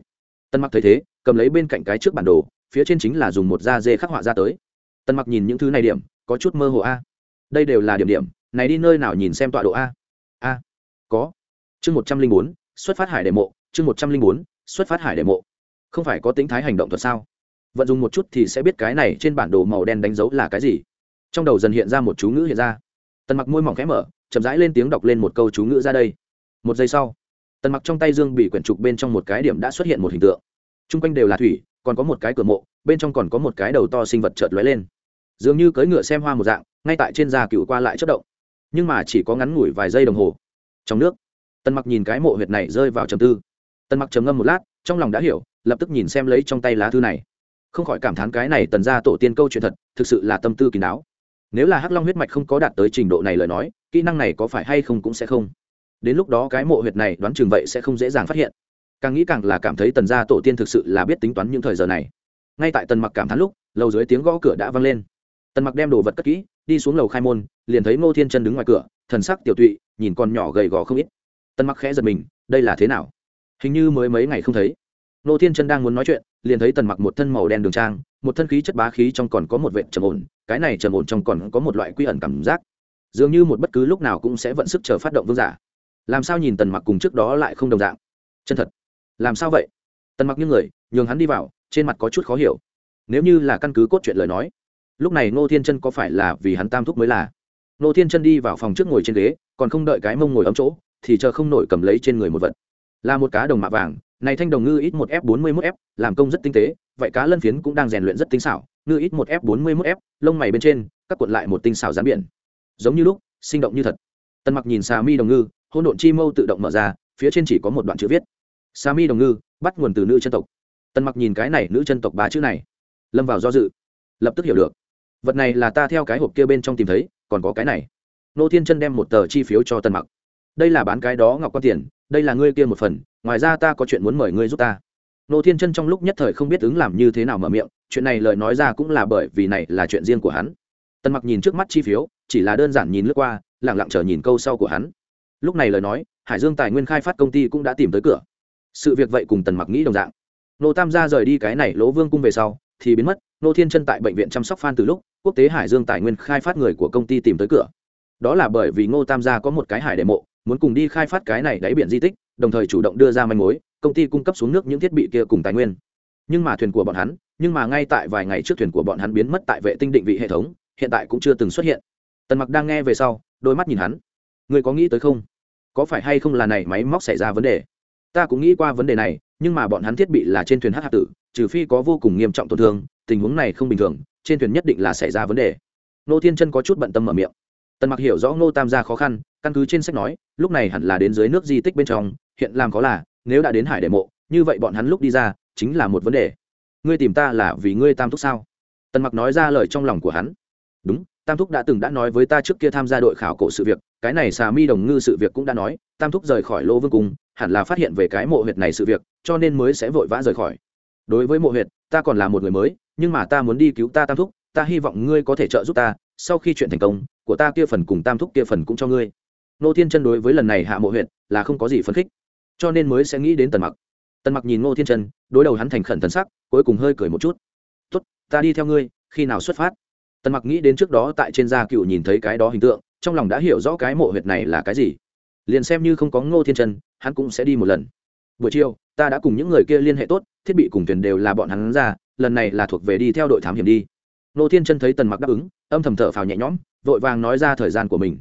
A: Tần mặc thấy thế, cầm lấy bên cạnh cái trước bản đồ, phía trên chính là dùng một da dê khắc họa ra tới. Tần mặc nhìn những thứ này điểm, có chút mơ hồ a. Đây đều là điểm điểm, này đi nơi nào nhìn xem tọa độ a? A, có. Chương một trăm linh bốn, xuất phát hải đệ mộ, chương một trăm linh bốn, xuất phát hải đệ mộ. Không phải có tính thái hành động thuật sao? Vận dụng một chút thì sẽ biết cái này trên bản đồ màu đen đánh dấu là cái gì. Trong đầu dần hiện ra một chú ngữ hiện ra tần mặc môi mỏng khẽ mở, chậm rãi lên tiếng đọc lên một câu chú ngữ ra đây. Một giây sau, tần mặc trong tay dương bị quyển trục bên trong một cái điểm đã xuất hiện một hình tượng. T r u n g quanh đều là thủy, còn có một cái cửa mộ, bên trong còn có một cái đầu to sinh vật chợt lóe lên. Dường như cưỡi ngựa xem hoa một dạng, ngay tại trên da cựu qua lại chất động. Nhưng mà chỉ có ngắn ngủi vài giây đồng hồ, trong nước, tần mặc nhìn cái mộ huyệt này rơi vào trầm tư. Tần mặc trầm ngâm một lát, trong lòng đã hiểu, lập tức nhìn xem lấy trong tay lá thư này. Không khỏi cảm thán cái này tần ra tổ tiên câu chuyện thật, thực sự là tâm tư kín đáo nếu là hắc long huyết mạch không có đạt tới trình độ này lời nói, kỹ năng này có phải hay không cũng sẽ không. Đến lúc đó cái mộ huyệt này đoán chừng vậy sẽ không dễ dàng phát hiện. Càng nghĩ càng là cảm thấy tần gia tổ tiên thực sự là biết tính toán những thời giờ này. Ngay tại tần mặc cảm thán lúc, lầu dưới tiếng gõ cửa đã vang lên. Tần mặc đem đồ vật cất kỹ, đi xuống lầu khai môn, liền thấy ngô thiên chân đứng ngoài cửa, thần sắc tiểu tụy, nhìn con nhỏ gầy gò không ít. Tần mặc khẽ giật mình, đây là thế nào? Hình như mới mấy ngày không thấy. Ngô thiên chân đang muốn nói chuyện, liền thấy tần mặc một thân màu đen đường trang một thân khí chất bá khí trong còn có một vệ trầm ổn, cái này trầm ổn trong còn có một loại quy ẩn cảm giác. Dường như một bất cứ lúc nào cũng sẽ vận sức chờ phát động vương giả. Làm sao nhìn tần mặc cùng trước đó lại không đồng dạng? Chân thật. Làm sao vậy? Tần mặc như người, nhường hắn đi vào, trên mặt có chút khó hiểu. Nếu như là căn cứ cốt truyện lời nói, lúc này ngô thiên chân có phải là vì hắn tam thúc mới là? Ngô thiên chân đi vào phòng trước ngồi trên ghế, còn không đợi cái mông ngồi ấm chỗ, thì chờ không nổi cầm lấy trên người một vật. Là một cá đồng mạ vàng, này thanh đồng ngư ít một f bốn mươi một f, làm công rất tinh tế vậy cá lân phiến cũng đang rèn luyện rất tinh xảo, ngư ít một f bốn mươi mốt f, lông mày bên trên, các cuộn lại một tinh xảo rán biển. Giống như lúc, sinh động như thật. Tần mặc nhìn xà mi đồng ngư hôn độn chi mâu tự động mở ra, phía trên chỉ có một đoạn chữ viết. Xà mi đồng ngư, bắt nguồn từ nữ chân tộc. Tần mặc nhìn cái này nữ chân tộc ba chữ này. Lâm vào do dự. Lập tức hiểu được. Vật này là ta theo cái hộp kia bên trong tìm thấy, còn có cái này. Nô thiên chân đem một tờ chi phiếu cho tần mặc. Đây là bán cái đó ngọc quan tiền, đây là ngươi kia một phần, ngoài ra ta có chuyện muốn mời ngươi giúp ta nô thiên chân trong lúc nhất thời không biết ứng làm như thế nào mở miệng, chuyện này lời nói ra cũng là bởi vì này là chuyện riêng của hắn. Tần mặc nhìn trước mắt chi phiếu, chỉ là đơn giản nhìn lướt qua lẳng lặng chờ nhìn câu sau của hắn. Lúc này lời nói, hải dương tài nguyên khai phát công ty cũng đã tìm tới cửa. Sự việc vậy cùng tần mặc nghĩ đồng dạng. Nô tam gia rời đi cái này lỗ vương cung về sau, thì biến mất, nô thiên chân tại bệnh viện chăm sóc phan từ lúc, quốc tế hải dương tài nguyên khai phát người của công ty tìm tới cửa. Đó là bởi vì ngô tam gia có một cái hải đệ mộ, muốn cùng đi khai phát cái này đáy biển di tích, đồng thời chủ động đưa ra manh mối công ty cung cấp xuống nước những thiết bị kia cùng tài nguyên. Nhưng mà thuyền của bọn hắn, nhưng mà ngay tại vài ngày trước thuyền của bọn hắn biến mất tại vệ tinh định vị hệ thống, hiện tại cũng chưa từng xuất hiện. Tần mặc đang nghe về sau, đôi mắt nhìn hắn. Người có nghĩ tới không? Có phải hay không là này máy móc xảy ra vấn đề? Ta cũng nghĩ qua vấn đề này, nhưng mà bọn hắn thiết bị là trên thuyền hát hạt tử, trừ phi có vô cùng nghiêm trọng tổn thương, tình huống này không bình thường, trên thuyền nhất định là xảy ra vấn đề. Nô thiên chân có chút bận tâm mở miệng. Tần mặc hiểu rõ ngô tam gia khó khăn, căn cứ trên sách nói, lúc này hẳn là đến dưới nước di tích bên trong, hiện làm có là nếu đã đến hải đệ mộ, như vậy bọn hắn lúc đi ra, chính là một vấn đề. Ngươi tìm ta là vì ngươi tam thúc sao? Tần mặc nói ra lời trong lòng của hắn. Đúng, tam thúc đã từng đã nói với ta trước kia tham gia đội khảo cổ sự việc, cái này xà mi đồng ngư sự việc cũng đã nói, tam thúc rời khỏi lô vương cung, hẳn là phát hiện về cái mộ huyệt này sự việc, cho nên mới sẽ vội vã rời khỏi. Đối với mộ huyệt, ta còn là một người mới, nhưng mà ta muốn đi cứu ta tam thúc, ta hy vọng ngươi có thể trợ giúp ta, sau khi chuyện thành công, của ta kia phần cùng tam thúc kia phần cũng cho ngươi. Nô thiên chân đối với lần này hạ mộ huyệt là không có gì phấn khích cho nên mới sẽ nghĩ đến tần mặc. Tần mặc nhìn Ngô thiên Trần, đối đầu hắn thành khẩn thần sắc cuối cùng hơi cười một chút. Tốt ta đi theo ngươi khi nào xuất phát? Tần mặc nghĩ đến trước đó tại trên gia cựu nhìn thấy cái đó hình tượng trong lòng đã hiểu rõ cái mộ huyệt này là cái gì. Liền xem như không có ngô thiên Trần, hắn cũng sẽ đi một lần. Buổi chiều ta đã cùng những người kia liên hệ tốt thiết bị cùng thuyền đều là bọn hắn ra lần này là thuộc về đi theo đội thám hiểm đi. Ngô thiên Trần thấy tần mặc đáp ứng âm thầm thở phào nhẹ nhõm vội vàng nói ra thời gian của mình.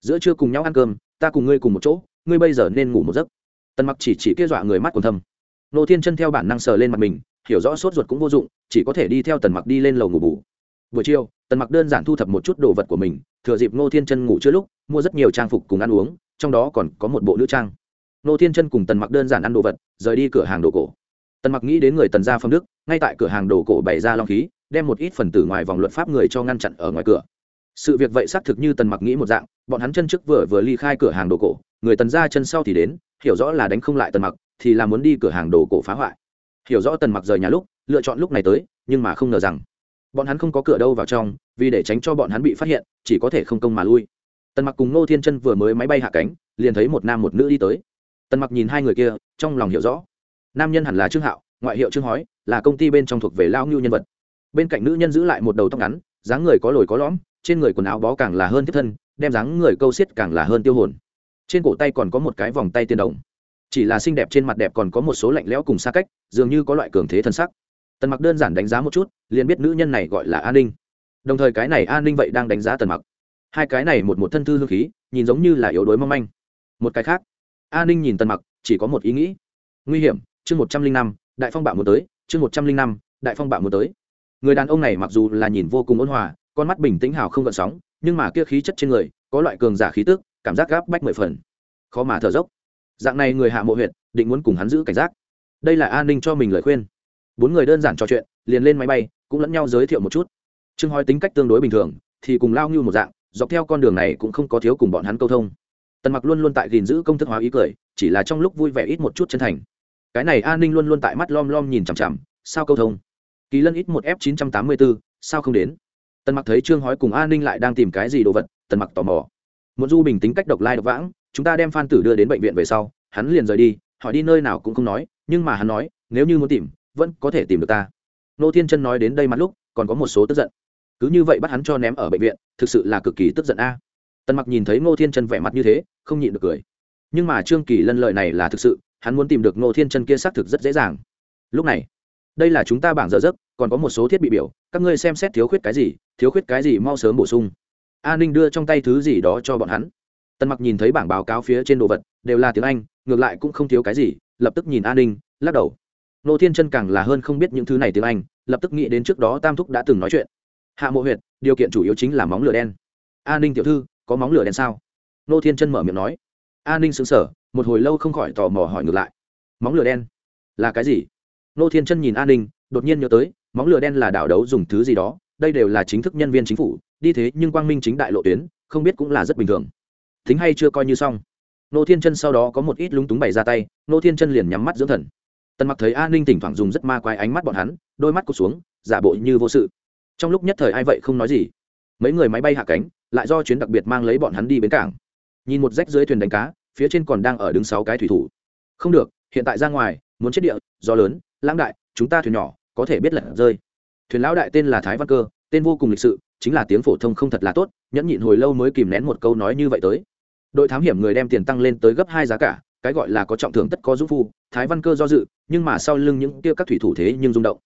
A: Giữa trưa cùng nhau ăn cơm ta cùng ngươi cùng một chỗ ngươi bây giờ nên ngủ một giấc tần mặc chỉ chỉ kia dọa người mắt còn thâm. Ngô thiên chân theo bản năng sờ lên mặt mình, hiểu rõ sốt ruột cũng vô dụng, chỉ có thể đi theo tần mặc đi lên lầu ngủ bù. Buổi chiều, tần mặc đơn giản thu thập một chút đồ vật của mình, thừa dịp ngô thiên chân ngủ chưa lúc, mua rất nhiều trang phục cùng ăn uống, trong đó còn có một bộ nữ trang. Ngô thiên chân cùng tần mặc đơn giản ăn đồ vật, rời đi cửa hàng đồ cổ. Tần mặc nghĩ đến người tần gia phong đức, ngay tại cửa hàng đồ cổ bày ra long khí, đem một ít phần tử ngoài vòng luật pháp người cho ngăn chặn ở ngoài cửa. Sự việc vậy xác thực như tần mặc nghĩ một dạng, bọn hắn chân trước vừa vừa ly khai cửa hàng đồ cổ, người tần gia chân sau thì đến hiểu rõ là đánh không lại tần mặc, thì là muốn đi cửa hàng đồ cổ phá hoại. Hiểu rõ tần mặc rời nhà lúc, lựa chọn lúc này tới, nhưng mà không ngờ rằng, bọn hắn không có cửa đâu vào trong, vì để tránh cho bọn hắn bị phát hiện, chỉ có thể không công mà lui. Tần mặc cùng ngô thiên chân vừa mới máy bay hạ cánh, liền thấy một nam một nữ đi tới. Tần mặc nhìn hai người kia, trong lòng hiểu rõ. Nam nhân hẳn là trương hạo, ngoại hiệu trương hói, là công ty bên trong thuộc về lao ngưu nhân vật. Bên cạnh nữ nhân giữ lại một đầu tóc ngắn, dáng người có lồi có lõm, trên người quần áo bó càng là hơn thiết thân, đem dáng người câu xiết càng là hơn tiêu hồn trên cổ tay còn có một cái vòng tay tiên đồng. Chỉ là xinh đẹp trên mặt đẹp còn có một số lạnh lẽo cùng xa cách, dường như có loại cường thế thân sắc. Tần mặc đơn giản đánh giá một chút, liền biết nữ nhân này gọi là an ninh. Đồng thời cái này an ninh vậy đang đánh giá tần mặc. Hai cái này một một thân thư hương khí, nhìn giống như là yếu đuối mong manh. Một cái khác an ninh nhìn tần mặc, chỉ có một ý nghĩ. Nguy hiểm, chương một trăm linh năm, đại phong bạo muốn tới, chương một trăm linh năm, đại phong bạo muốn tới. Người đàn ông này mặc dù là nhìn vô cùng ôn hòa, con mắt bình tĩnh hào không gợn sóng, nhưng mà kia khí chất trên người, có loại cường giả khí tức cảm giác gáp bách mười phần. Khó mà thở dốc. Dạng này người hạ mộ huyện định muốn cùng hắn giữ cảnh giác. Đây là an ninh cho mình lời khuyên. Bốn người đơn giản trò chuyện, liền lên máy bay, cũng lẫn nhau giới thiệu một chút. Trương hói tính cách tương đối bình thường, thì cùng lao như một dạng, dọc theo con đường này cũng không có thiếu cùng bọn hắn câu thông. Tần mặc luôn luôn tại gìn giữ công thức hóa ý cười, chỉ là trong lúc vui vẻ ít một chút chân thành. Cái này an ninh luôn luôn tại mắt lom lom nhìn chằm chằm, sao câu thông? Kỳ lân ít một f chín trăm tám mươi bốn sao không đến? Tần mặc thấy trương hói cùng an ninh lại đang tìm cái gì đồ vật, tần mặc tò mò một du bình tính cách độc lai độc vãng, chúng ta đem phan tử đưa đến bệnh viện về sau, hắn liền rời đi, hỏi đi nơi nào cũng không nói, nhưng mà hắn nói, nếu như muốn tìm, vẫn có thể tìm được ta. Nô thiên chân nói đến đây mặt lúc, còn có một số tức giận. Cứ như vậy bắt hắn cho ném ở bệnh viện, thực sự là cực kỳ tức giận a. Tần mặc nhìn thấy ngô thiên chân vẻ mặt như thế, không nhịn được cười. Nhưng mà trương kỳ lân lợi này là thực sự, hắn muốn tìm được ngô thiên chân kia xác thực rất dễ dàng. Lúc này, đây là chúng ta bảng giờ giấc còn có một số thiết bị biểu, các ngươi xem xét thiếu khuyết cái gì, thiếu khuyết cái gì mau sớm bổ sung a ninh đưa trong tay thứ gì đó cho bọn hắn. Tần mặc nhìn thấy bảng báo cáo phía trên đồ vật, đều là tiếng anh, ngược lại cũng không thiếu cái gì, lập tức nhìn a ninh, lắc đầu. Nô thiên chân càng là hơn không biết những thứ này tiếng anh, lập tức nghĩ đến trước đó tam thúc đã từng nói chuyện. Hạ mộ huyệt, điều kiện chủ yếu chính là móng lửa đen. A ninh tiểu thư, có móng lửa đen sao? Nô thiên chân mở miệng nói. A ninh xứng sở một hồi lâu không khỏi tò mò hỏi ngược lại. Móng lửa đen? Là cái gì? Nô thiên chân nhìn a ninh, đột nhiên nhớ tới, móng lửa đen là đảo đấu dùng thứ gì đó, đây đều là chính thức nhân viên chính phủ đi thế nhưng quang minh chính đại lộ tuyến, không biết cũng là rất bình thường. Thính hay chưa coi như xong. Nô thiên chân sau đó có một ít lúng túng bày ra tay, nô thiên chân liền nhắm mắt dưỡng thần. Tần mặc thấy an ninh thỉnh thoảng dùng rất ma quái ánh mắt bọn hắn, đôi mắt cụt xuống, giả bộ như vô sự. Trong lúc nhất thời ai vậy không nói gì. Mấy người máy bay hạ cánh, lại do chuyến đặc biệt mang lấy bọn hắn đi bến cảng. Nhìn một rách dưới thuyền đánh cá, phía trên còn đang ở đứng sáu cái thủy thủ. Không được, hiện tại ra ngoài, muốn chết địa do lớn, lãng đại, chúng ta thuyền nhỏ, có thể biết lật rơi. Thuyền lão đại tên là thái văn cơ tên vô cùng lịch sự, chính là tiếng phổ thông không thật là tốt, nhẫn nhịn hồi lâu mới kìm nén một câu nói như vậy tới. Đội thám hiểm người đem tiền tăng lên tới gấp hai giá cả, cái gọi là có trọng thưởng tất có dũng phu, thái văn cơ do dự, nhưng mà sau lưng những kia các thủy thủ thế nhưng rung động.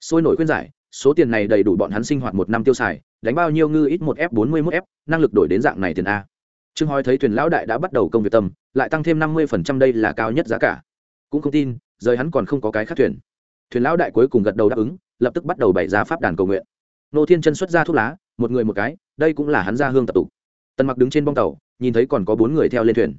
A: Sôi nổi khuyên giải, số tiền này đầy đủ bọn hắn sinh hoạt một năm tiêu xài, đánh bao nhiêu ngư ít một f bốn mươi một f, năng lực đổi đến dạng này tiền a. Trương hói thấy thuyền lão đại đã bắt đầu công việc tâm lại tăng thêm năm mươi phần trăm đây là cao nhất giá cả. Cũng không tin, rời hắn còn không có cái khác thuyền. Thuyền lão đại cuối cùng gật đầu đáp ứng, lập tức bắt đầu bày ra pháp đàn cầu nguyện nô thiên chân xuất ra thuốc lá, một người một cái, đây cũng là hắn ra hương tập tục. Tần mặc đứng trên bong tàu, nhìn thấy còn có bốn người theo lên thuyền.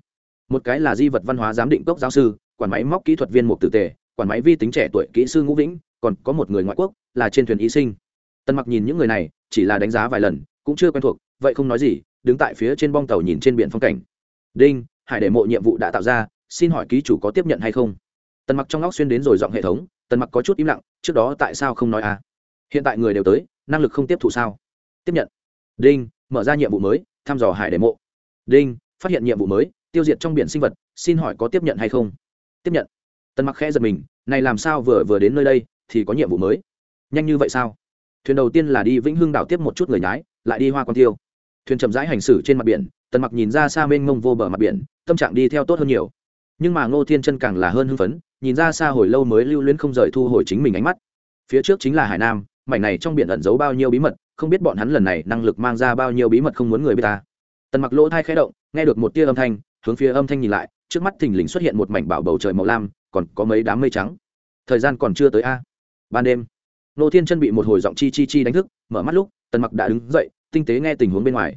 A: Một cái là di vật văn hóa giám định cốc giáo sư, quản máy móc kỹ thuật viên mục tử tề, quản máy vi tính trẻ tuổi kỹ sư ngũ vĩnh, còn có một người ngoại quốc, là trên thuyền y sinh. Tần mặc nhìn những người này, chỉ là đánh giá vài lần, cũng chưa quen thuộc, vậy không nói gì, đứng tại phía trên bong tàu nhìn trên biển phong cảnh. Đinh, hải để mộ nhiệm vụ đã tạo ra, xin hỏi ký chủ có tiếp nhận hay không? Tần mặc trong óc xuyên đến rồi giọng hệ thống, tần mặc có chút im lặng, trước đó tại sao không nói à? Hiện tại người đều tới năng lực không tiếp thụ sao? Tiếp nhận. Đinh, mở ra nhiệm vụ mới, thăm dò hải đệ mộ. Đinh, phát hiện nhiệm vụ mới, tiêu diệt trong biển sinh vật, xin hỏi có tiếp nhận hay không? Tiếp nhận. Tần mặc khẽ giật mình, này làm sao vừa vừa đến nơi đây, thì có nhiệm vụ mới. Nhanh như vậy sao? Thuyền đầu tiên là đi vĩnh hưng đảo tiếp một chút người nhái, lại đi hoa quan tiêu. Thuyền chậm rãi hành xử trên mặt biển, tần mặc nhìn ra xa mênh mông vô bờ mặt biển, tâm trạng đi theo tốt hơn nhiều. Nhưng mà ngô thiên chân càng là hơn hưng phấn, nhìn ra xa hồi lâu mới lưu luyến không rời thu hồi chính mình ánh mắt. Phía trước chính là hải nam mảnh này trong biển ẩn giấu bao nhiêu bí mật, không biết bọn hắn lần này năng lực mang ra bao nhiêu bí mật không muốn người biết ta. Tần mặc lỗ thai khẽ động, nghe được một tia âm thanh, hướng phía âm thanh nhìn lại, trước mắt thình lình xuất hiện một mảnh bảo bầu trời màu lam, còn có mấy đám mây trắng. Thời gian còn chưa tới a. Ban đêm, nô thiên chân bị một hồi giọng chi chi chi đánh thức, mở mắt lúc, tần mặc đã đứng dậy, tinh tế nghe tình huống bên ngoài.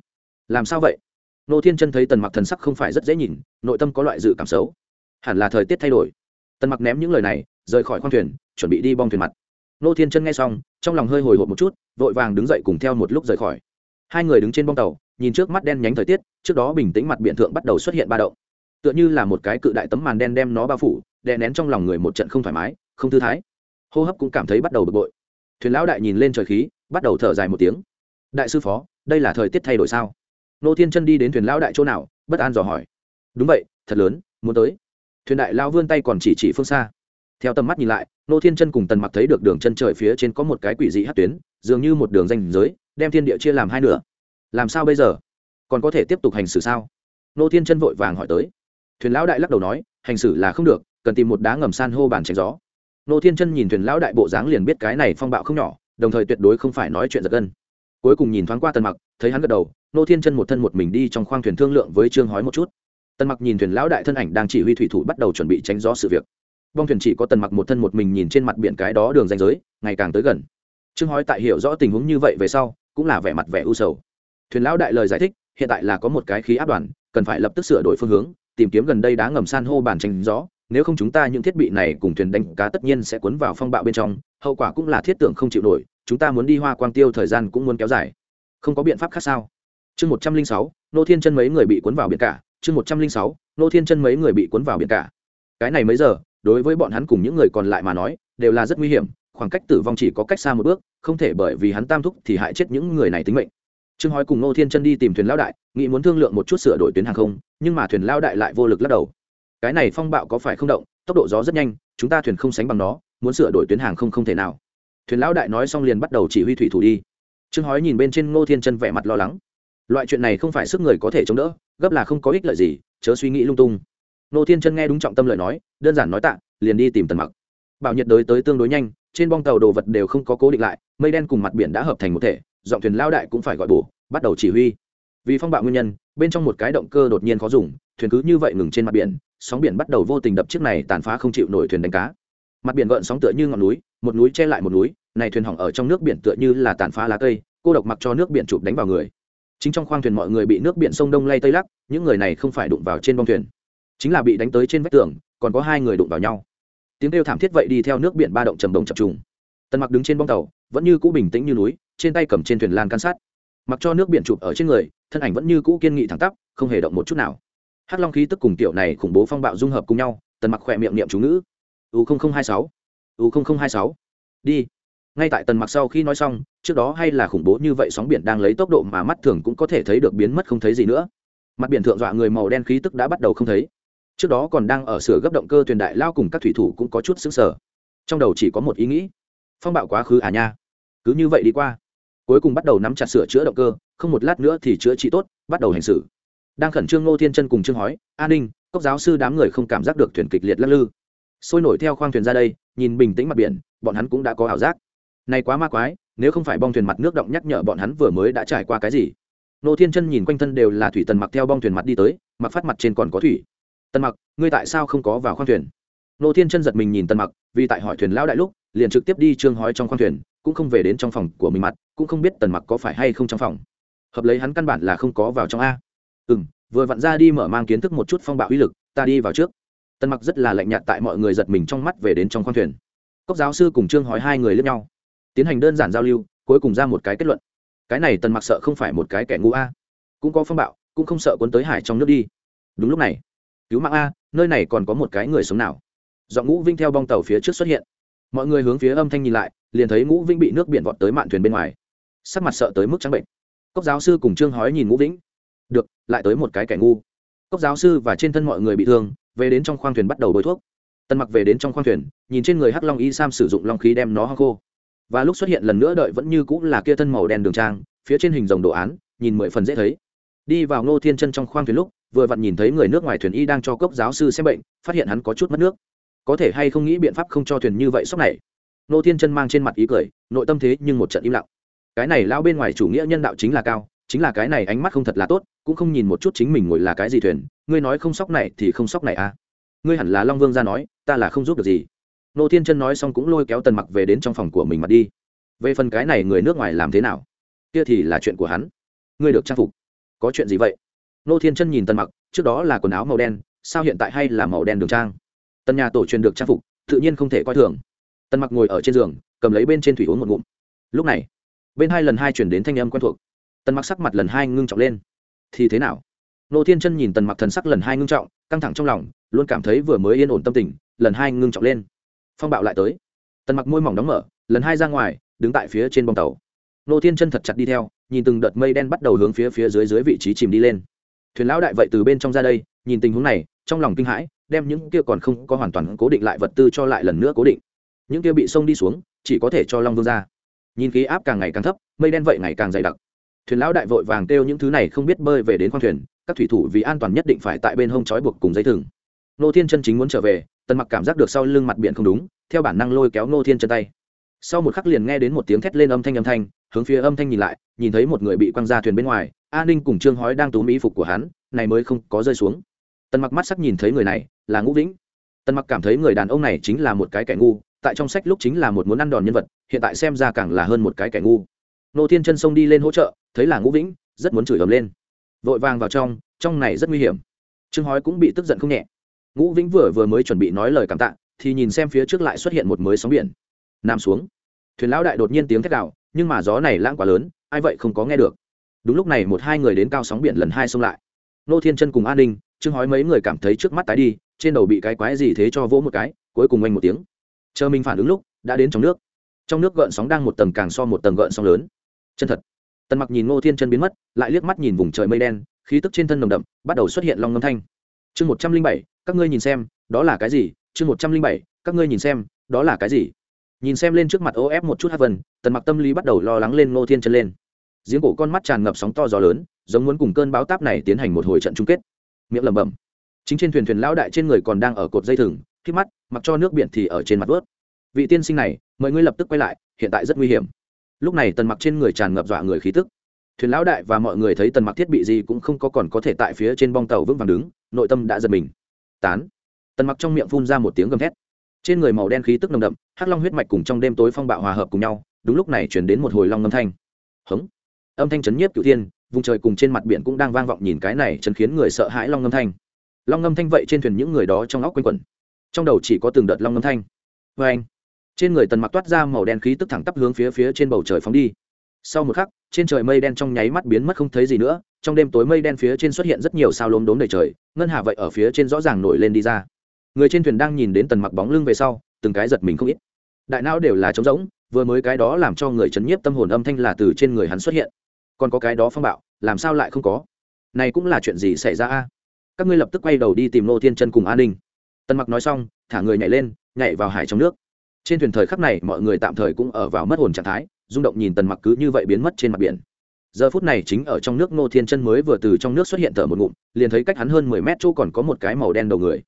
A: Làm sao vậy? Nô thiên chân thấy tần mặc thần sắc không phải rất dễ nhìn, nội tâm có loại dự cảm xấu. Hẳn là thời tiết thay đổi. Tần mặc ném những lời này, rời khỏi khoang thuyền, chuẩn bị đi bong thuyền mặt nô thiên chân nghe xong, trong lòng hơi hồi hộp một chút, vội vàng đứng dậy cùng theo một lúc rời khỏi. Hai người đứng trên bông tàu, nhìn trước mắt đen nhánh thời tiết, trước đó bình tĩnh mặt biện thượng bắt đầu xuất hiện ba động. Tựa như là một cái cự đại tấm màn đen đem nó bao phủ, đè nén trong lòng người một trận không thoải mái, không thư thái. Hô hấp cũng cảm thấy bắt đầu bực bội. Thuyền lão đại nhìn lên trời khí, bắt đầu thở dài một tiếng. Đại sư phó, đây là thời tiết thay đổi sao? Nô thiên chân đi đến thuyền lão đại chỗ nào, bất an dò hỏi. Đúng vậy, thật lớn, muốn tới. Thuyền đại lao vươn tay còn chỉ chỉ phương xa. Theo tầm mắt nhìn lại nô thiên chân cùng tần mặc thấy được đường chân trời phía trên có một cái quỷ dị hát tuyến, dường như một đường danh giới, đem thiên địa chia làm hai nửa. Làm sao bây giờ? Còn có thể tiếp tục hành xử sao? Nô thiên chân vội vàng hỏi tới. Thuyền lão đại lắc đầu nói, hành xử là không được, cần tìm một đá ngầm san hô bàn tránh gió. Nô thiên chân nhìn thuyền lão đại bộ dáng liền biết cái này phong bạo không nhỏ, đồng thời tuyệt đối không phải nói chuyện giật gân. Cuối cùng nhìn thoáng qua tần mặc, thấy hắn gật đầu, nô thiên chân một thân một mình đi trong khoang thuyền thương lượng với trương hói một chút. Tần mặc nhìn thuyền lão đại thân ảnh đang chỉ huy thủy thủ bắt đầu chuẩn bị tránh gió sự việc bong thuyền chỉ có tần mặc một thân một mình nhìn trên mặt biển cái đó đường ranh giới, ngày càng tới gần. Trương hói tại hiểu rõ tình huống như vậy về sau, cũng là vẻ mặt vẻ u sầu. Thuyền lão đại lời giải thích, hiện tại là có một cái khí áp đoàn, cần phải lập tức sửa đổi phương hướng, tìm kiếm gần đây đá ngầm san hô bàn tranh gió, nếu không chúng ta những thiết bị này cùng thuyền đánh cá tất nhiên sẽ cuốn vào phong bạo bên trong, hậu quả cũng là thiết tưởng không chịu nổi, chúng ta muốn đi hoa quang tiêu thời gian cũng muốn kéo dài. Không có biện pháp khác sao? Chương một trăm linh sáu, nô thiên chân mấy người bị cuốn vào biển cả. Chương một trăm linh sáu, nô thiên chân mấy người bị cuốn vào biển cả. Cái này mấy giờ? Đối với bọn hắn cùng những người còn lại mà nói, đều là rất nguy hiểm, khoảng cách tử vong chỉ có cách xa một bước, không thể bởi vì hắn tam thúc thì hại chết những người này tính mệnh. Trương hói cùng ngô thiên chân đi tìm thuyền lao đại, nghĩ muốn thương lượng một chút sửa đổi tuyến hàng không, nhưng mà thuyền lao đại lại vô lực lắc đầu. Cái này phong bạo có phải không động, tốc độ gió rất nhanh, chúng ta thuyền không sánh bằng nó, muốn sửa đổi tuyến hàng không không thể nào. Thuyền lão đại nói xong liền bắt đầu chỉ huy thủy thủ đi. Trương hói nhìn bên trên ngô thiên chân vẻ mặt lo lắng. Loại chuyện này không phải sức người có thể chống đỡ, gấp là không có ích lợi gì, chớ suy nghĩ lung tung. Nô thiên chân nghe đúng trọng tâm lời nói, đơn giản nói tạ, liền đi tìm tần mặc. Bảo nhiệt đới tới tương đối nhanh, trên bong tàu đồ vật đều không có cố định lại, mây đen cùng mặt biển đã hợp thành một thể dọn thuyền lao đại cũng phải gọi bổ, bắt đầu chỉ huy. Vì phong bạo nguyên nhân, bên trong một cái động cơ đột nhiên khó dùng, thuyền cứ như vậy ngừng trên mặt biển, sóng biển bắt đầu vô tình đập chiếc này tàn phá không chịu nổi thuyền đánh cá. Mặt biển gợn sóng tựa như ngọn núi, một núi che lại một núi, này thuyền hỏng ở trong nước biển tựa như là tàn phá lá cây, cô độc mặc cho nước biển chụp đánh vào người. Chính trong khoang thuyền mọi người bị nước biển sông đông lay tây lắc, những người này không phải đụng vào trên bong thuyền chính là bị đánh tới trên vách tường, còn có hai người đụng vào nhau. Tiếng kêu thảm thiết vậy đi theo nước biển ba động trầm đồng chập trùng. Tần mặc đứng trên bong tàu, vẫn như cũ bình tĩnh như núi, trên tay cầm trên thuyền lan can sát mặc cho nước biển chụp ở trên người, thân ảnh vẫn như cũ kiên nghị thẳng tắp, không hề động một chút nào. Hắc long khí tức cùng tiểu này khủng bố phong bạo dung hợp cùng nhau, tần mặc khỏe miệng niệm chú ngữ. U hai sáu. U hai sáu. Đi. Ngay tại tần mặc sau khi nói xong, trước đó hay là khủng bố như vậy sóng biển đang lấy tốc độ mà mắt thường cũng có thể thấy được biến mất không thấy gì nữa. Mặt biển thượng dọa người màu đen khí tức đã bắt đầu không thấy trước đó còn đang ở sửa gấp động cơ thuyền đại lao cùng các thủy thủ cũng có chút xứng sở trong đầu chỉ có một ý nghĩ. Phong bạo quá khứ à nha. Cứ như vậy đi qua. Cuối cùng bắt đầu nắm chặt sửa chữa động cơ, không một lát nữa thì chữa trị tốt, bắt đầu hành xử. Đang khẩn trương ngô thiên chân cùng trương hói, an ninh, cốc giáo sư đám người không cảm giác được thuyền kịch liệt lắc lư. Sôi nổi theo khoang thuyền ra đây, nhìn bình tĩnh mặt biển, bọn hắn cũng đã có ảo giác. Này quá ma quái, nếu không phải bong thuyền mặt nước động nhắc nhở bọn hắn vừa mới đã trải qua cái gì? Nô thiên chân nhìn quanh thân đều là thủy tần mặc theo bong thuyền mặt đi tới, mặc phát mặt trên còn có thủy tần mặc, ngươi tại sao không có vào khoang thuyền? Nô thiên chân giật mình nhìn tần mặc, vì tại hỏi thuyền lão đại lúc, liền trực tiếp đi trương hói trong khoang thuyền, cũng không về đến trong phòng của mình mặt, cũng không biết tần mặc có phải hay không trong phòng. Hợp lấy hắn căn bản là không có vào trong a. Ừ m vừa vặn ra đi mở mang kiến thức một chút phong bạo uy lực, ta đi vào trước. Tần mặc rất là lạnh nhạt tại mọi người giật mình trong mắt về đến trong khoang thuyền. Cốc giáo sư cùng trương hói hai người lướt nhau, tiến hành đơn giản giao lưu, cuối cùng ra một cái kết luận. Cái này tần mặc sợ không phải một cái kẻ ngu a. Cũng có phong bạo, cũng không sợ cuốn tới hải trong nước đi. Đúng lúc này cứu mạng a, nơi này còn có một cái người sống nào? Dọn ngũ vinh theo bong tàu phía trước xuất hiện. Mọi người hướng phía âm thanh nhìn lại, liền thấy ngũ vinh bị nước biển vọt tới mạn thuyền bên ngoài. Sắc mặt sợ tới mức trắng bệnh. Cốc giáo sư cùng trương hói nhìn ngũ vĩnh được, lại tới một cái kẻ ngu. Cốc giáo sư và trên thân mọi người bị thương, về đến trong khoang thuyền bắt đầu bôi thuốc. Tân mặc về đến trong khoang thuyền, nhìn trên người hắc long y sam sử dụng long khí đem nó hoa khô. Và lúc xuất hiện lần nữa đợi vẫn như cũng là kia thân màu đen đường trang, phía trên hình rồng đồ án, nhìn mười phần dễ thấy. Đi vào ngô thiên chân trong khoang thuyền lúc vừa vặn nhìn thấy người nước ngoài thuyền y đang cho cốc giáo sư xem bệnh, phát hiện hắn có chút mất nước. Có thể hay không nghĩ biện pháp không cho thuyền như vậy sốc này? Nô thiên chân mang trên mặt ý cười, nội tâm thế nhưng một trận im lặng. Cái này lao bên ngoài chủ nghĩa nhân đạo chính là cao, chính là cái này ánh mắt không thật là tốt, cũng không nhìn một chút chính mình ngồi là cái gì thuyền, ngươi nói không sóc này thì không sóc này à? Ngươi hẳn là long vương ra nói, ta là không giúp được gì. Nô thiên chân nói xong cũng lôi kéo tần mặc về đến trong phòng của mình mặt đi. Về phần cái này người nước ngoài làm thế nào? Kia thì là chuyện của hắn. Ngươi được trang phục. Có chuyện gì vậy? Nô thiên chân nhìn tần mặc, trước đó là quần áo màu đen, sao hiện tại hay là màu đen đường trang? Tần nhà tổ truyền được trang phục, tự nhiên không thể coi thường. Tần mặc ngồi ở trên giường, cầm lấy bên trên thủy uống một ngụm. Lúc này, bên hai lần hai chuyển đến thanh âm quen thuộc. Tần mặc sắc mặt lần hai ngưng trọng lên. Thì thế nào? Nô thiên chân nhìn tần mặc thần sắc lần hai ngưng trọng, căng thẳng trong lòng, luôn cảm thấy vừa mới yên ổn tâm tình, lần hai ngưng trọng lên. Phong bạo lại tới. Tần mặc môi mỏng đóng mở, lần hai ra ngoài, đứng tại phía trên bông tàu. Nô thiên chân thật chặt đi theo, nhìn từng đợt mây đen bắt đầu hướng phía phía dưới dưới vị trí chìm đi lên thuyền lão đại vậy từ bên trong ra đây, nhìn tình huống này, trong lòng kinh hãi, đem những kia còn không có hoàn toàn cố định lại vật tư cho lại lần nữa cố định. Những kia bị sông đi xuống, chỉ có thể cho long vương ra. Nhìn khí áp càng ngày càng thấp, mây đen vậy ngày càng dày đặc. Thuyền lão đại vội vàng kêu những thứ này không biết bơi về đến khoang thuyền, các thủy thủ vì an toàn nhất định phải tại bên hông trói buộc cùng dây thừng. Nô thiên chân chính muốn trở về, tần mặc cảm giác được sau lưng mặt biển không đúng, theo bản năng lôi kéo nô thiên chân tay. Sau một khắc liền nghe đến một tiếng thét lên âm thanh âm thanh, hướng phía âm thanh nhìn lại, nhìn thấy một người bị quăng ra thuyền bên ngoài a ninh cùng trương hói đang túm ý phục của hắn, này mới không có rơi xuống. Tần mặc mắt sắc nhìn thấy người này, là ngũ vĩnh. Tần mặc cảm thấy người đàn ông này chính là một cái kẻ ngu, tại trong sách lúc chính là một muốn ăn đòn nhân vật, hiện tại xem ra càng là hơn một cái kẻ ngu. Nô thiên chân sông đi lên hỗ trợ, thấy là ngũ vĩnh, rất muốn chửi ầm lên. Vội vàng vào trong trong này rất nguy hiểm. Trương hói cũng bị tức giận không nhẹ. Ngũ vĩnh vừa vừa mới chuẩn bị nói lời cảm tạ, thì nhìn xem phía trước lại xuất hiện một mới sóng biển. Nam xuống. Thuyền lão đại đột nhiên tiếng thét đạo nhưng mà gió này lãng quá lớn, ai vậy không có nghe được đúng lúc này một hai người đến cao sóng biển lần hai xông lại. Nô thiên chân cùng an ninh, trương hói mấy người cảm thấy trước mắt tái đi, trên đầu bị cái quái gì thế cho vỗ một cái, cuối cùng oanh một tiếng. Chờ mình phản ứng lúc, đã đến trong nước. Trong nước gợn sóng đang một tầng càng so một tầng gợn sóng lớn. Chân thật. Tần mặc nhìn ngô thiên chân biến mất, lại liếc mắt nhìn vùng trời mây đen, khí tức trên thân nồng đậm, bắt đầu xuất hiện long ngâm thanh. Chương một trăm linh bảy, các ngươi nhìn xem, đó là cái gì? Chương một trăm linh bảy, các ngươi nhìn xem, đó là cái gì? Nhìn xem lên trước mặt ô ép một chút hát vân tần mặc tâm lý bắt đầu lo lắng lên ngô thiên chân lên giếng cổ con mắt tràn ngập sóng to gió lớn, giống muốn cùng cơn báo táp này tiến hành một hồi trận chung kết. Miệng lẩm bẩm. Chính trên thuyền thuyền lão đại trên người còn đang ở cột dây thừng khi mắt, mặc cho nước biển thì ở trên mặt vớt. Vị tiên sinh này mời ngươi lập tức quay lại, hiện tại rất nguy hiểm. Lúc này tần mặc trên người tràn ngập dọa người khí tức. Thuyền lão đại và mọi người thấy tần mặc thiết bị gì cũng không có còn có thể tại phía trên bong tàu vững vàng đứng, nội tâm đã giật mình. Tán. Tần mặc trong miệng phun ra một tiếng gầm thét. Trên người màu đen khí tức nồng đậm, hắc long huyết mạch cùng trong đêm tối phong bạo hòa hợp cùng nhau, đúng lúc này chuyển đến một hồi long âm thanh. Hống âm thanh chấn nhiếp cửu thiên, vùng trời cùng trên mặt biển cũng đang vang vọng nhìn cái này chấn khiến người sợ hãi long ngâm thanh. Long ngâm thanh vậy trên thuyền những người đó trong óc quanh quẩn. Trong đầu chỉ có từng đợt long ngâm thanh. Vê anh, trên người tần mặc toát ra màu đen khí tức thẳng tắp hướng phía phía trên bầu trời phóng đi. Sau một khắc, trên trời mây đen trong nháy mắt biến mất không thấy gì nữa, trong đêm tối mây đen phía trên xuất hiện rất nhiều sao lốm đốm đầy trời, ngân hà vậy ở phía trên rõ ràng nổi lên đi ra. Người trên thuyền đang nhìn đến tần mặc bóng lưng về sau, từng cái giật mình không ít. Đại não đều là trống rỗng, vừa mới cái đó làm cho người chấn nhiếp tâm hồn âm thanh là từ trên người hắn xuất hiện còn có cái đó phong bạo, làm sao lại không có? Này cũng là chuyện gì xảy ra a? Các ngươi lập tức quay đầu đi tìm nô thiên chân cùng an ninh. Tần mặc nói xong, thả người nhảy lên, nhảy vào hải trong nước. Trên thuyền thời khắc này, mọi người tạm thời cũng ở vào mất hồn trạng thái, rung động nhìn tần mặc cứ như vậy biến mất trên mặt biển. Giờ phút này chính ở trong nước nô thiên chân mới vừa từ trong nước xuất hiện thở một ngụm, liền thấy cách hắn hơn mười mét chỗ còn có một cái màu đen đầu người.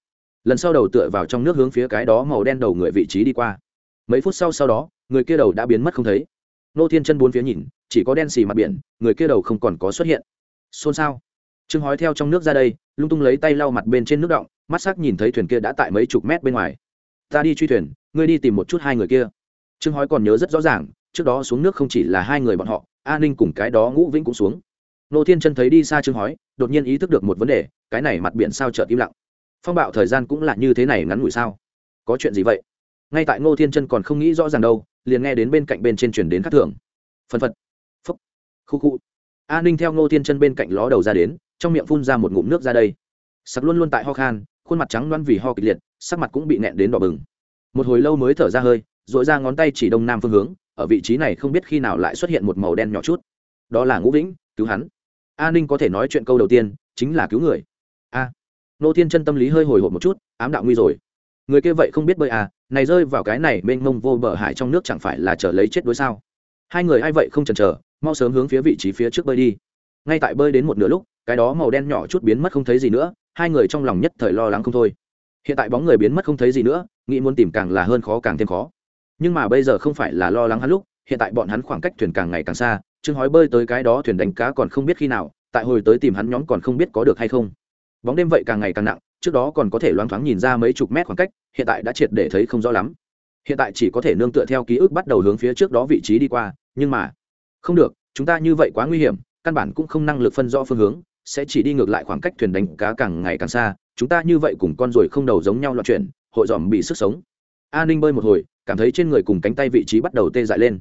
A: Lần sau đầu tựa vào trong nước hướng phía cái đó màu đen đầu người vị trí đi qua. Mấy phút sau sau đó, người kia đầu đã biến mất không thấy. Nô thiên chân bốn phía nhìn chỉ có đen xì mặt biển, người kia đầu không còn có xuất hiện. Xôn xao. Trương hói theo trong nước ra đây, lung tung lấy tay lau mặt bên trên nước động, mắt s ắ c nhìn thấy thuyền kia đã tại mấy chục mét bên ngoài. Ta đi truy thuyền, ngươi đi tìm một chút hai người kia. Trương hói còn nhớ rất rõ ràng, trước đó xuống nước không chỉ là hai người bọn họ, a ninh cùng cái đó ngũ vĩnh cũng xuống. Nô thiên chân thấy đi xa trương hói, đột nhiên ý thức được một vấn đề, cái này mặt biển sao chợt im lặng? Phong bạo thời gian cũng là như thế này ngắn ngủi sao? Có chuyện gì vậy? Ngay tại ngô thiên chân còn không nghĩ rõ ràng đâu, liền nghe đến bên cạnh bên trên chuyển đến khắc thường. Phân phật khu khu. A ninh theo ngô thiên chân bên cạnh ló đầu ra đến, trong miệng phun ra một ngụm nước ra đây. Sặc luôn luôn tại ho khan, khuôn mặt trắng loăn vì ho kịch liệt, sắc mặt cũng bị nẹn đến đỏ bừng. Một hồi lâu mới thở ra hơi dội ra ngón tay chỉ đông nam phương hướng, ở vị trí này không biết khi nào lại xuất hiện một màu đen nhỏ chút. Đó là ngũ vĩnh, cứu hắn. A ninh có thể nói chuyện câu đầu tiên, chính là cứu người. A. Nô thiên chân tâm lý hơi hồi hộp một chút, ám đạo nguy rồi. Người kia vậy không biết bơi à này rơi vào cái này mênh mông vô bờ hải trong nước chẳng phải là chờ lấy chết đối sao? Hai người ai vậy không chần chờ? Mau sớm hướng phía vị trí phía trước bơi đi. Ngay tại bơi đến một nửa lúc, cái đó màu đen nhỏ chút biến mất không thấy gì nữa, hai người trong lòng nhất thời lo lắng không thôi. Hiện tại bóng người biến mất không thấy gì nữa, nghĩ muốn tìm càng là hơn khó càng thêm khó. Nhưng mà bây giờ không phải là lo lắng hắn lúc, hiện tại bọn hắn khoảng cách thuyền càng ngày càng xa chưng hói bơi tới cái đó thuyền đánh cá còn không biết khi nào, tại hồi tới tìm hắn nhóm còn không biết có được hay không. Bóng đêm vậy càng ngày càng nặng, trước đó còn có thể loáng thoáng nhìn ra mấy chục mét khoảng cách, hiện tại đã triệt để thấy không rõ lắm. Hiện tại chỉ có thể nương tựa theo ký ức bắt đầu hướng phía trước đó vị trí đi qua, nhưng mà không được, chúng ta như vậy quá nguy hiểm, căn bản cũng không năng lực phân rõ phương hướng, sẽ chỉ đi ngược lại khoảng cách thuyền đánh cá càng ngày càng xa, chúng ta như vậy cùng con ruồi không đầu giống nhau loạn chuyển, hội dòm bị sức sống. A ninh bơi một hồi, cảm thấy trên người cùng cánh tay vị trí bắt đầu tê dại lên.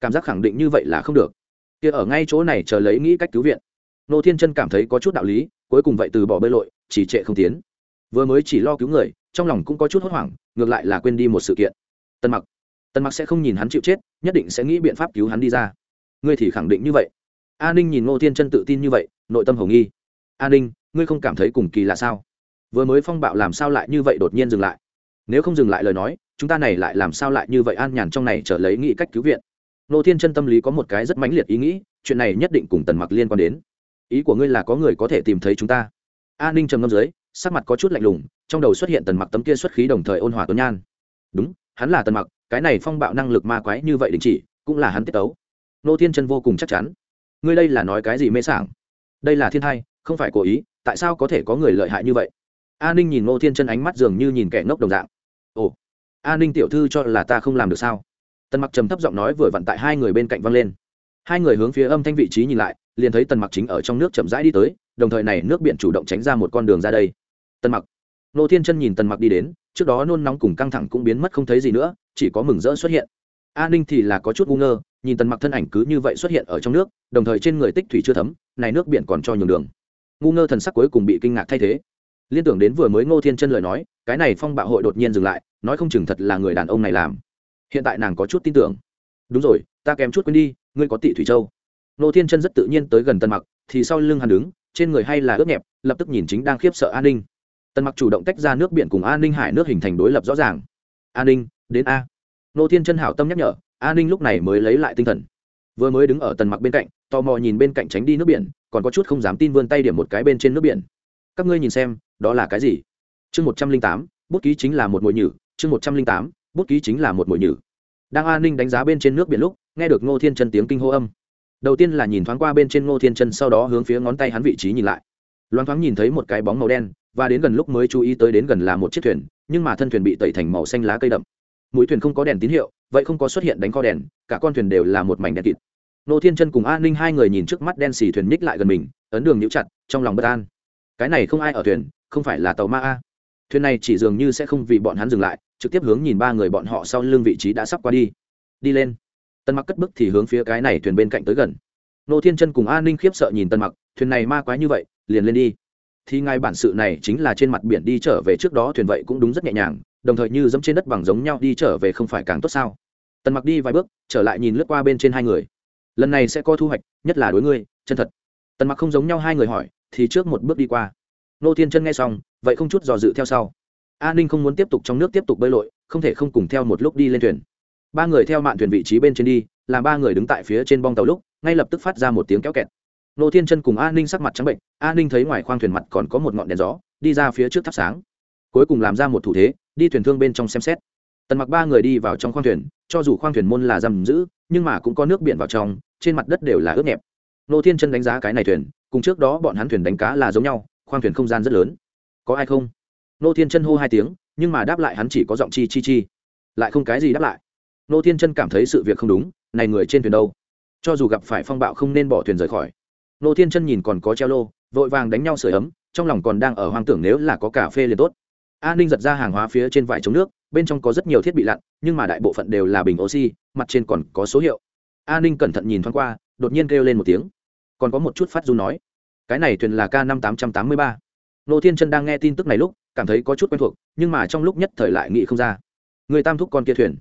A: Cảm giác khẳng định như vậy là không được. Kia ở ngay chỗ này chờ lấy nghĩ cách cứu viện. Nô thiên chân cảm thấy có chút đạo lý, cuối cùng vậy từ bỏ bơi lội, chỉ trệ không tiến. Vừa mới chỉ lo cứu người, trong lòng cũng có chút hốt hoảng, ngược lại là quên đi một sự kiện. Tân mặc. Tân mặc sẽ không nhìn hắn chịu chết, nhất định sẽ nghĩ biện pháp cứu hắn đi ra ngươi thì khẳng định như vậy. A ninh nhìn ngô thiên chân tự tin như vậy, nội tâm hồng nghi. A ninh, ngươi không cảm thấy cùng kỳ là sao? Vừa mới phong bạo làm sao lại như vậy đột nhiên dừng lại? Nếu không dừng lại lời nói, chúng ta này lại làm sao lại như vậy an nhàn trong này trở lấy nghĩ cách cứu viện? Nô thiên chân tâm lý có một cái rất mãnh liệt ý nghĩ, chuyện này nhất định cùng tần mặc liên quan đến. Ý của ngươi là có người có thể tìm thấy chúng ta? A ninh trầm ngâm dưới, sắc mặt có chút lạnh lùng, trong đầu xuất hiện tần mặc tấm kia xuất khí đồng thời ôn hòa tuấn nhan. Đúng, hắn là tần mặc, cái này phong bạo năng lực ma quái như vậy đình chỉ, cũng là hắn tiết tấu nô thiên chân vô cùng chắc chắn. Ngươi đây là nói cái gì mê sảng? Đây là thiên thai, không phải cố ý, tại sao có thể có người lợi hại như vậy? A ninh nhìn nô thiên chân ánh mắt dường như nhìn kẻ ngốc đồng dạng. Ồ, a ninh tiểu thư cho là ta không làm được sao? Tần mặc trầm thấp giọng nói vừa vặn tại hai người bên cạnh văng lên. Hai người hướng phía âm thanh vị trí nhìn lại, liền thấy tần mặc chính ở trong nước chậm rãi đi tới, đồng thời này nước biển chủ động tránh ra một con đường ra đây. Tần mặc, nô thiên chân nhìn tần mặc đi đến, trước đó nôn nóng cùng căng thẳng cũng biến mất không thấy gì nữa, chỉ có mừng rỡ xuất hiện a ninh thì là có chút ngu ngơ, nhìn tần mặc thân ảnh cứ như vậy xuất hiện ở trong nước, đồng thời trên người tích thủy chưa thấm, này nước biển còn cho nhường đường. Ngu ngơ thần sắc cuối cùng bị kinh ngạc thay thế. Liên tưởng đến vừa mới ngô thiên chân lời nói, cái này phong bạo hội đột nhiên dừng lại, nói không chừng thật là người đàn ông này làm. Hiện tại nàng có chút tin tưởng. Đúng rồi, ta kèm chút quên đi, ngươi có tị thủy châu. Ngô thiên chân rất tự nhiên tới gần tần mặc, thì sau lưng hắn đứng, trên người hay là ướt nhẹp, lập tức nhìn chính đang khiếp sợ an ninh. Tần mặc chủ động tách ra nước biển cùng an ninh hải nước hình thành đối lập rõ ràng. An ninh, đến a nô thiên chân hảo tâm nhắc nhở an ninh lúc này mới lấy lại tinh thần. Vừa mới đứng ở tần mặc bên cạnh, tò mò nhìn bên cạnh tránh đi nước biển, còn có chút không dám tin vươn tay điểm một cái bên trên nước biển. Các ngươi nhìn xem, đó là cái gì? Chương một trăm linh tám, bút ký chính là một mồi nhử, chương một trăm linh tám, bút ký chính là một mồi nhử. Đang an ninh đánh giá bên trên nước biển lúc, nghe được ngô thiên chân tiếng kinh hô âm. Đầu tiên là nhìn thoáng qua bên trên ngô thiên chân, sau đó hướng phía ngón tay hắn vị trí nhìn lại. Loáng thoáng nhìn thấy một cái bóng màu đen, và đến gần lúc mới chú ý tới đến gần là một chiếc thuyền, nhưng mà thân thuyền bị tẩy thành màu xanh lá cây đậm mũi thuyền không có đèn tín hiệu, vậy không có xuất hiện đánh kho đèn, cả con thuyền đều là một mảnh đèn kịt. Nô thiên chân cùng an ninh hai người nhìn trước mắt đen xì thuyền ních lại gần mình, ấn đường nhũ chặt, trong lòng bất an. Cái này không ai ở thuyền, không phải là tàu ma a. Thuyền này chỉ dường như sẽ không vì bọn hắn dừng lại, trực tiếp hướng nhìn ba người bọn họ sau lưng vị trí đã sắp qua đi. Đi lên. Tân mặc cất bức thì hướng phía cái này thuyền bên cạnh tới gần. Nô thiên chân cùng an ninh khiếp sợ nhìn tân mặc, thuyền này ma quái như vậy, liền lên đi. Thì ngay bản sự này chính là trên mặt biển đi trở về trước đó thuyền vậy cũng đúng rất nhẹ nhàng đồng thời như dẫm trên đất bằng giống nhau đi trở về không phải càng tốt sao? Tần mặc đi vài bước, trở lại nhìn lướt qua bên trên hai người. Lần này sẽ có thu hoạch, nhất là đối ngươi, chân thật. Tần mặc không giống nhau hai người hỏi, thì trước một bước đi qua. Nô thiên chân nghe xong, vậy không chút dò dự theo sau. A ninh không muốn tiếp tục trong nước tiếp tục bơi lội, không thể không cùng theo một lúc đi lên thuyền. Ba người theo mạn thuyền vị trí bên trên đi làm ba người đứng tại phía trên bong tàu lúc, ngay lập tức phát ra một tiếng kéo kẹt. Nô thiên chân cùng a ninh sắc mặt trắng bệnh, a ninh thấy ngoài khoang thuyền mặt còn có một ngọn đèn gió, đi ra phía trước thắp sáng. Cuối cùng làm ra một thủ thế đi thuyền thương bên trong xem xét. Tần mặc ba người đi vào trong khoang thuyền, cho dù khoang thuyền môn là giam giữ, nhưng mà cũng có nước biển vào trong, trên mặt đất đều là ướt nhẹp. Nô thiên chân đánh giá cái này thuyền, cùng trước đó bọn hắn thuyền đánh cá là giống nhau, khoang thuyền không gian rất lớn. Có ai không? Nô thiên chân hô hai tiếng, nhưng mà đáp lại hắn chỉ có giọng chi chi chi. Lại không cái gì đáp lại. Nô thiên chân cảm thấy sự việc không đúng, này người trên thuyền đâu? Cho dù gặp phải phong bạo không nên bỏ thuyền rời khỏi. Nô thiên chân nhìn còn có treo lô, vội vàng đánh nhau sửa ấm, trong lòng còn đang ở hoang tưởng nếu là có cà phê liền tốt an ninh giật ra hàng hóa phía trên vải chống nước, bên trong có rất nhiều thiết bị lặn, nhưng mà đại bộ phận đều là bình oxy, mặt trên còn có số hiệu. A ninh cẩn thận nhìn thoáng qua, đột nhiên kêu lên một tiếng. Còn có một chút phát du nói. Cái này thuyền là k năm tám trăm tám mươi ba. Nô thiên chân đang nghe tin tức này lúc, cảm thấy có chút quen thuộc, nhưng mà trong lúc nhất thời lại nghĩ không ra. Người tam thúc con kia thuyền.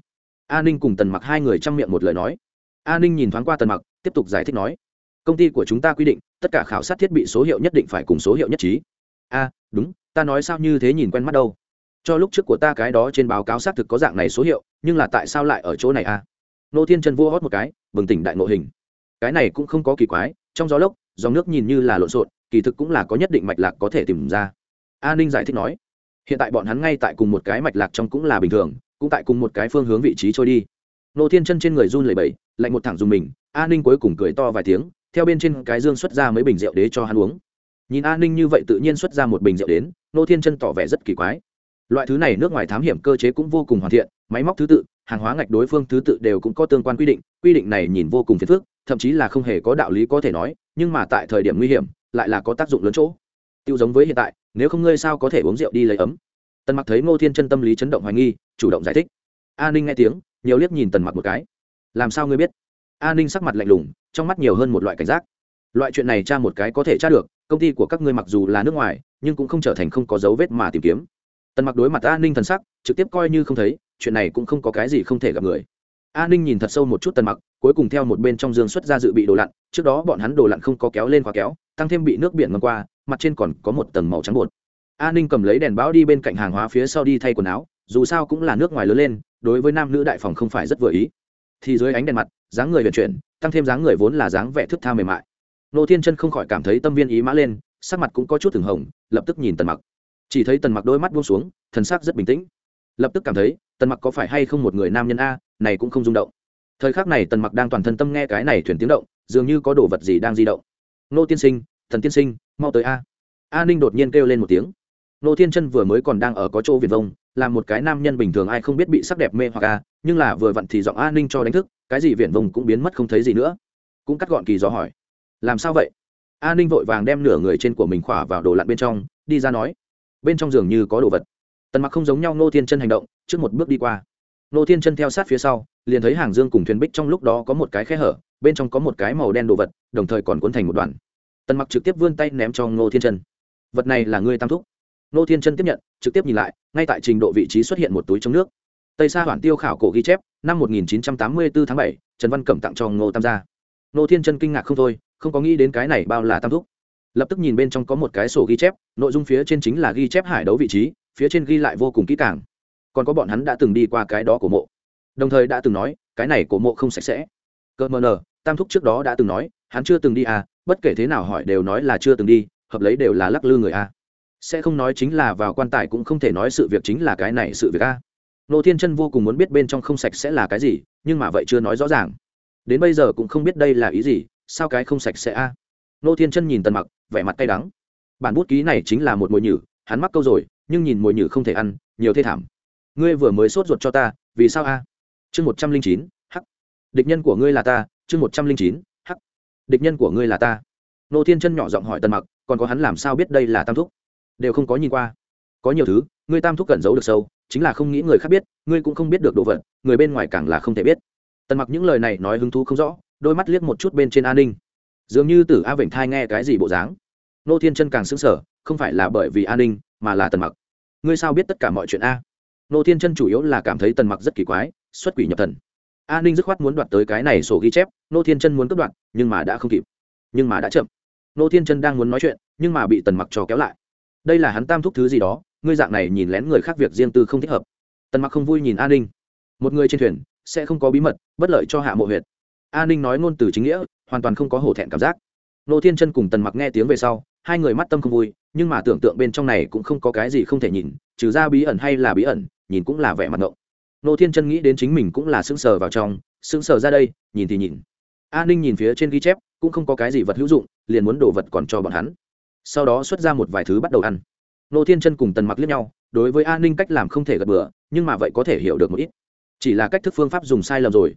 A: A ninh cùng tần mặc hai người chăm miệng một lời nói. A ninh nhìn thoáng qua tần mặc, tiếp tục giải thích nói. Công ty của chúng ta quy định, tất cả khảo sát thiết bị số hiệu nhất định phải cùng số hiệu nhất trí. A đúng, ta nói sao như thế nhìn quen mắt đâu. Cho lúc trước của ta cái đó trên báo cáo xác thực có dạng này số hiệu, nhưng là tại sao lại ở chỗ này a nô thiên chân vua hót một cái, bừng tỉnh đại ngộ hình. Cái này cũng không có kỳ quái, trong gió lốc, dòng nước nhìn như là lộn xộn, kỳ thực cũng là có nhất định mạch lạc có thể tìm ra. A ninh giải thích nói, hiện tại bọn hắn ngay tại cùng một cái mạch lạc trong cũng là bình thường, cũng tại cùng một cái phương hướng vị trí trôi đi. Nô thiên chân trên người run lẩy bẩy, lạnh một thẳng dùng mình, a ninh cuối cùng cười to vài tiếng, theo bên trên cái dương xuất ra mấy bình rượu đế cho hắn uống nhìn a ninh như vậy tự nhiên xuất ra một bình rượu đến, nô thiên chân tỏ vẻ rất kỳ quái. Loại thứ này nước ngoài thám hiểm cơ chế cũng vô cùng hoàn thiện, máy móc thứ tự, hàng hóa ngạch đối phương thứ tự đều cũng có tương quan quy định quy định này nhìn vô cùng phiền phức, thậm chí là không hề có đạo lý có thể nói, nhưng mà tại thời điểm nguy hiểm, lại là có tác dụng lớn chỗ. Tiêu giống với hiện tại, nếu không ngươi sao có thể uống rượu đi lấy ấm? Tần mặc thấy ngô thiên chân tâm lý chấn động hoài nghi, chủ động giải thích. A ninh nghe tiếng, nhiều liếc nhìn tần mặc một cái. Làm sao ngươi biết? A ninh sắc mặt lạnh lùng, trong mắt nhiều hơn một loại cảnh giác. Loại chuyện này tra một cái có thể tra được công ty của các ngươi mặc dù là nước ngoài, nhưng cũng không trở thành không có dấu vết mà tìm kiếm. Tần mặc đối mặt a ninh thần sắc, trực tiếp coi như không thấy, chuyện này cũng không có cái gì không thể gặp người. A ninh nhìn thật sâu một chút tần mặc, cuối cùng theo một bên trong dương xuất ra dự bị đồ lặn, trước đó bọn hắn đồ lặn không có kéo lên khóa kéo, tăng thêm bị nước biển ngâm qua, mặt trên còn có một tầng màu trắng bột. A ninh cầm lấy đèn báo đi bên cạnh hàng hóa phía sau đi thay quần áo, dù sao cũng là nước ngoài lớn lên, đối với nam nữ đại phòng không phải rất vừa ý. Thì dưới ánh đèn mặt, dáng người vận chuyển, tăng thêm dáng người vốn là dáng vẻ thức tha mềm mại nô thiên chân không khỏi cảm thấy tâm viên ý mã lên, sắc mặt cũng có chút thường hồng, lập tức nhìn tần mặc. Chỉ thấy tần mặc đôi mắt buông xuống, thần sắc rất bình tĩnh. Lập tức cảm thấy, tần mặc có phải hay không một người nam nhân a, này cũng không rung động. Thời khắc này tần mặc đang toàn thân tâm nghe cái này thuyền tiếng động, dường như có đồ vật gì đang di động. Nô tiên sinh, thần tiên sinh, mau tới a. A ninh đột nhiên kêu lên một tiếng. Nô thiên chân vừa mới còn đang ở có chỗ việt vông, là một cái nam nhân bình thường ai không biết bị sắc đẹp mê hoặc a, nhưng là vừa vặn thì giọng a ninh cho đánh thức, cái gì viển vông cũng biến mất không thấy gì nữa. Cũng cắt gọn kỳ gió hỏi làm sao vậy? A ninh vội vàng đem nửa người trên của mình khỏa vào đồ lặn bên trong đi ra nói. Bên trong giường như có đồ vật. Tần mặc không giống nhau nô thiên chân hành động trước một bước đi qua. Nô thiên chân theo sát phía sau liền thấy hàng dương cùng thuyền bích trong lúc đó có một cái khe hở bên trong có một cái màu đen đồ vật đồng thời còn cuốn thành một đoàn. Tần mặc trực tiếp vươn tay ném cho ngô thiên chân. Vật này là ngươi tam thúc. Ngô thiên chân tiếp nhận trực tiếp nhìn lại ngay tại trình độ vị trí xuất hiện một túi trong nước. Tây sa Hoàn tiêu khảo cổ ghi chép năm 1984 tháng 7, trần văn cẩm tặng cho ngô tam gia. Ngô thiên chân kinh ngạc không thôi không có nghĩ đến cái này bao là tam thúc. Lập tức nhìn bên trong có một cái sổ ghi chép, nội dung phía trên chính là ghi chép hải đấu vị trí, phía trên ghi lại vô cùng kỹ càng. Còn có bọn hắn đã từng đi qua cái đó của mộ. Đồng thời đã từng nói, cái này của mộ không sạch sẽ. Cơ mờ nờ, tam thúc trước đó đã từng nói, hắn chưa từng đi à bất kể thế nào hỏi đều nói là chưa từng đi, hợp lấy đều là lắc lư người a sẽ không nói chính là vào quan tài cũng không thể nói sự việc chính là cái này sự việc a nô thiên chân vô cùng muốn biết bên trong không sạch sẽ là cái gì, nhưng mà vậy chưa nói rõ ràng. Đến bây giờ cũng không biết đây là ý gì sao cái không sạch sẽ a? Nô thiên chân nhìn tần mặc, vẻ mặt cay đắng. Bản bút ký này chính là một mồi nhử, hắn mắc câu rồi, nhưng nhìn mồi nhử không thể ăn, nhiều thê thảm. Ngươi vừa mới sốt ruột cho ta, vì sao a? Chương một trăm linh chín, hắc. Địch nhân của ngươi là ta, chương một trăm linh chín, hắc. Địch nhân của ngươi là ta. Nô thiên chân nhỏ giọng hỏi tần mặc, còn có hắn làm sao biết đây là tam thúc? Đều không có nhìn qua. Có nhiều thứ, ngươi tam thúc cẩn giấu được sâu, chính là không nghĩ người khác biết, ngươi cũng không biết được đồ vật, người bên ngoài càng là không thể biết. Tần mặc những lời này nói hứng thú không rõ đôi mắt liếc một chút bên trên an ninh. Dường như tử a vịnh thai nghe cái gì bộ dáng. Nô thiên chân càng xứng sở không phải là bởi vì an ninh, mà là tần mặc. Ngươi sao biết tất cả mọi chuyện a? Nô thiên chân chủ yếu là cảm thấy tần mặc rất kỳ quái, xuất quỷ nhập thần. An ninh dứt khoát muốn đoạt tới cái này sổ ghi chép, nô thiên chân muốn cướp đoạt, nhưng mà đã không kịp. Nhưng mà đã chậm. Nô thiên chân đang muốn nói chuyện, nhưng mà bị tần mặc trò kéo lại. Đây là hắn tam thúc thứ gì đó, ngươi dạng này nhìn lén người khác việc riêng tư không thích hợp. Tần mặc không vui nhìn an ninh. Một người trên thuyền, sẽ không có bí mật, bất lợi cho hạ mộ huyệt an ninh nói ngôn từ chính nghĩa, hoàn toàn không có hổ thẹn cảm giác. Nô thiên chân cùng tần mặc nghe tiếng về sau, hai người mắt tâm không vui, nhưng mà tưởng tượng bên trong này cũng không có cái gì không thể nhìn, trừ ra bí ẩn hay là bí ẩn, nhìn cũng là vẻ mặt ngộng. Nô thiên chân nghĩ đến chính mình cũng là sững sờ vào trong, sững sờ ra đây, nhìn thì nhìn. An ninh nhìn phía trên ghi chép, cũng không có cái gì vật hữu dụng, liền muốn đổ vật còn cho bọn hắn. Sau đó xuất ra một vài thứ bắt đầu ăn. Nô thiên chân cùng tần mặc liếc nhau, đối với an ninh cách làm không thể gật bừa, nhưng mà vậy có thể hiểu được một ít. Chỉ là cách thức phương pháp dùng sai lầm rồi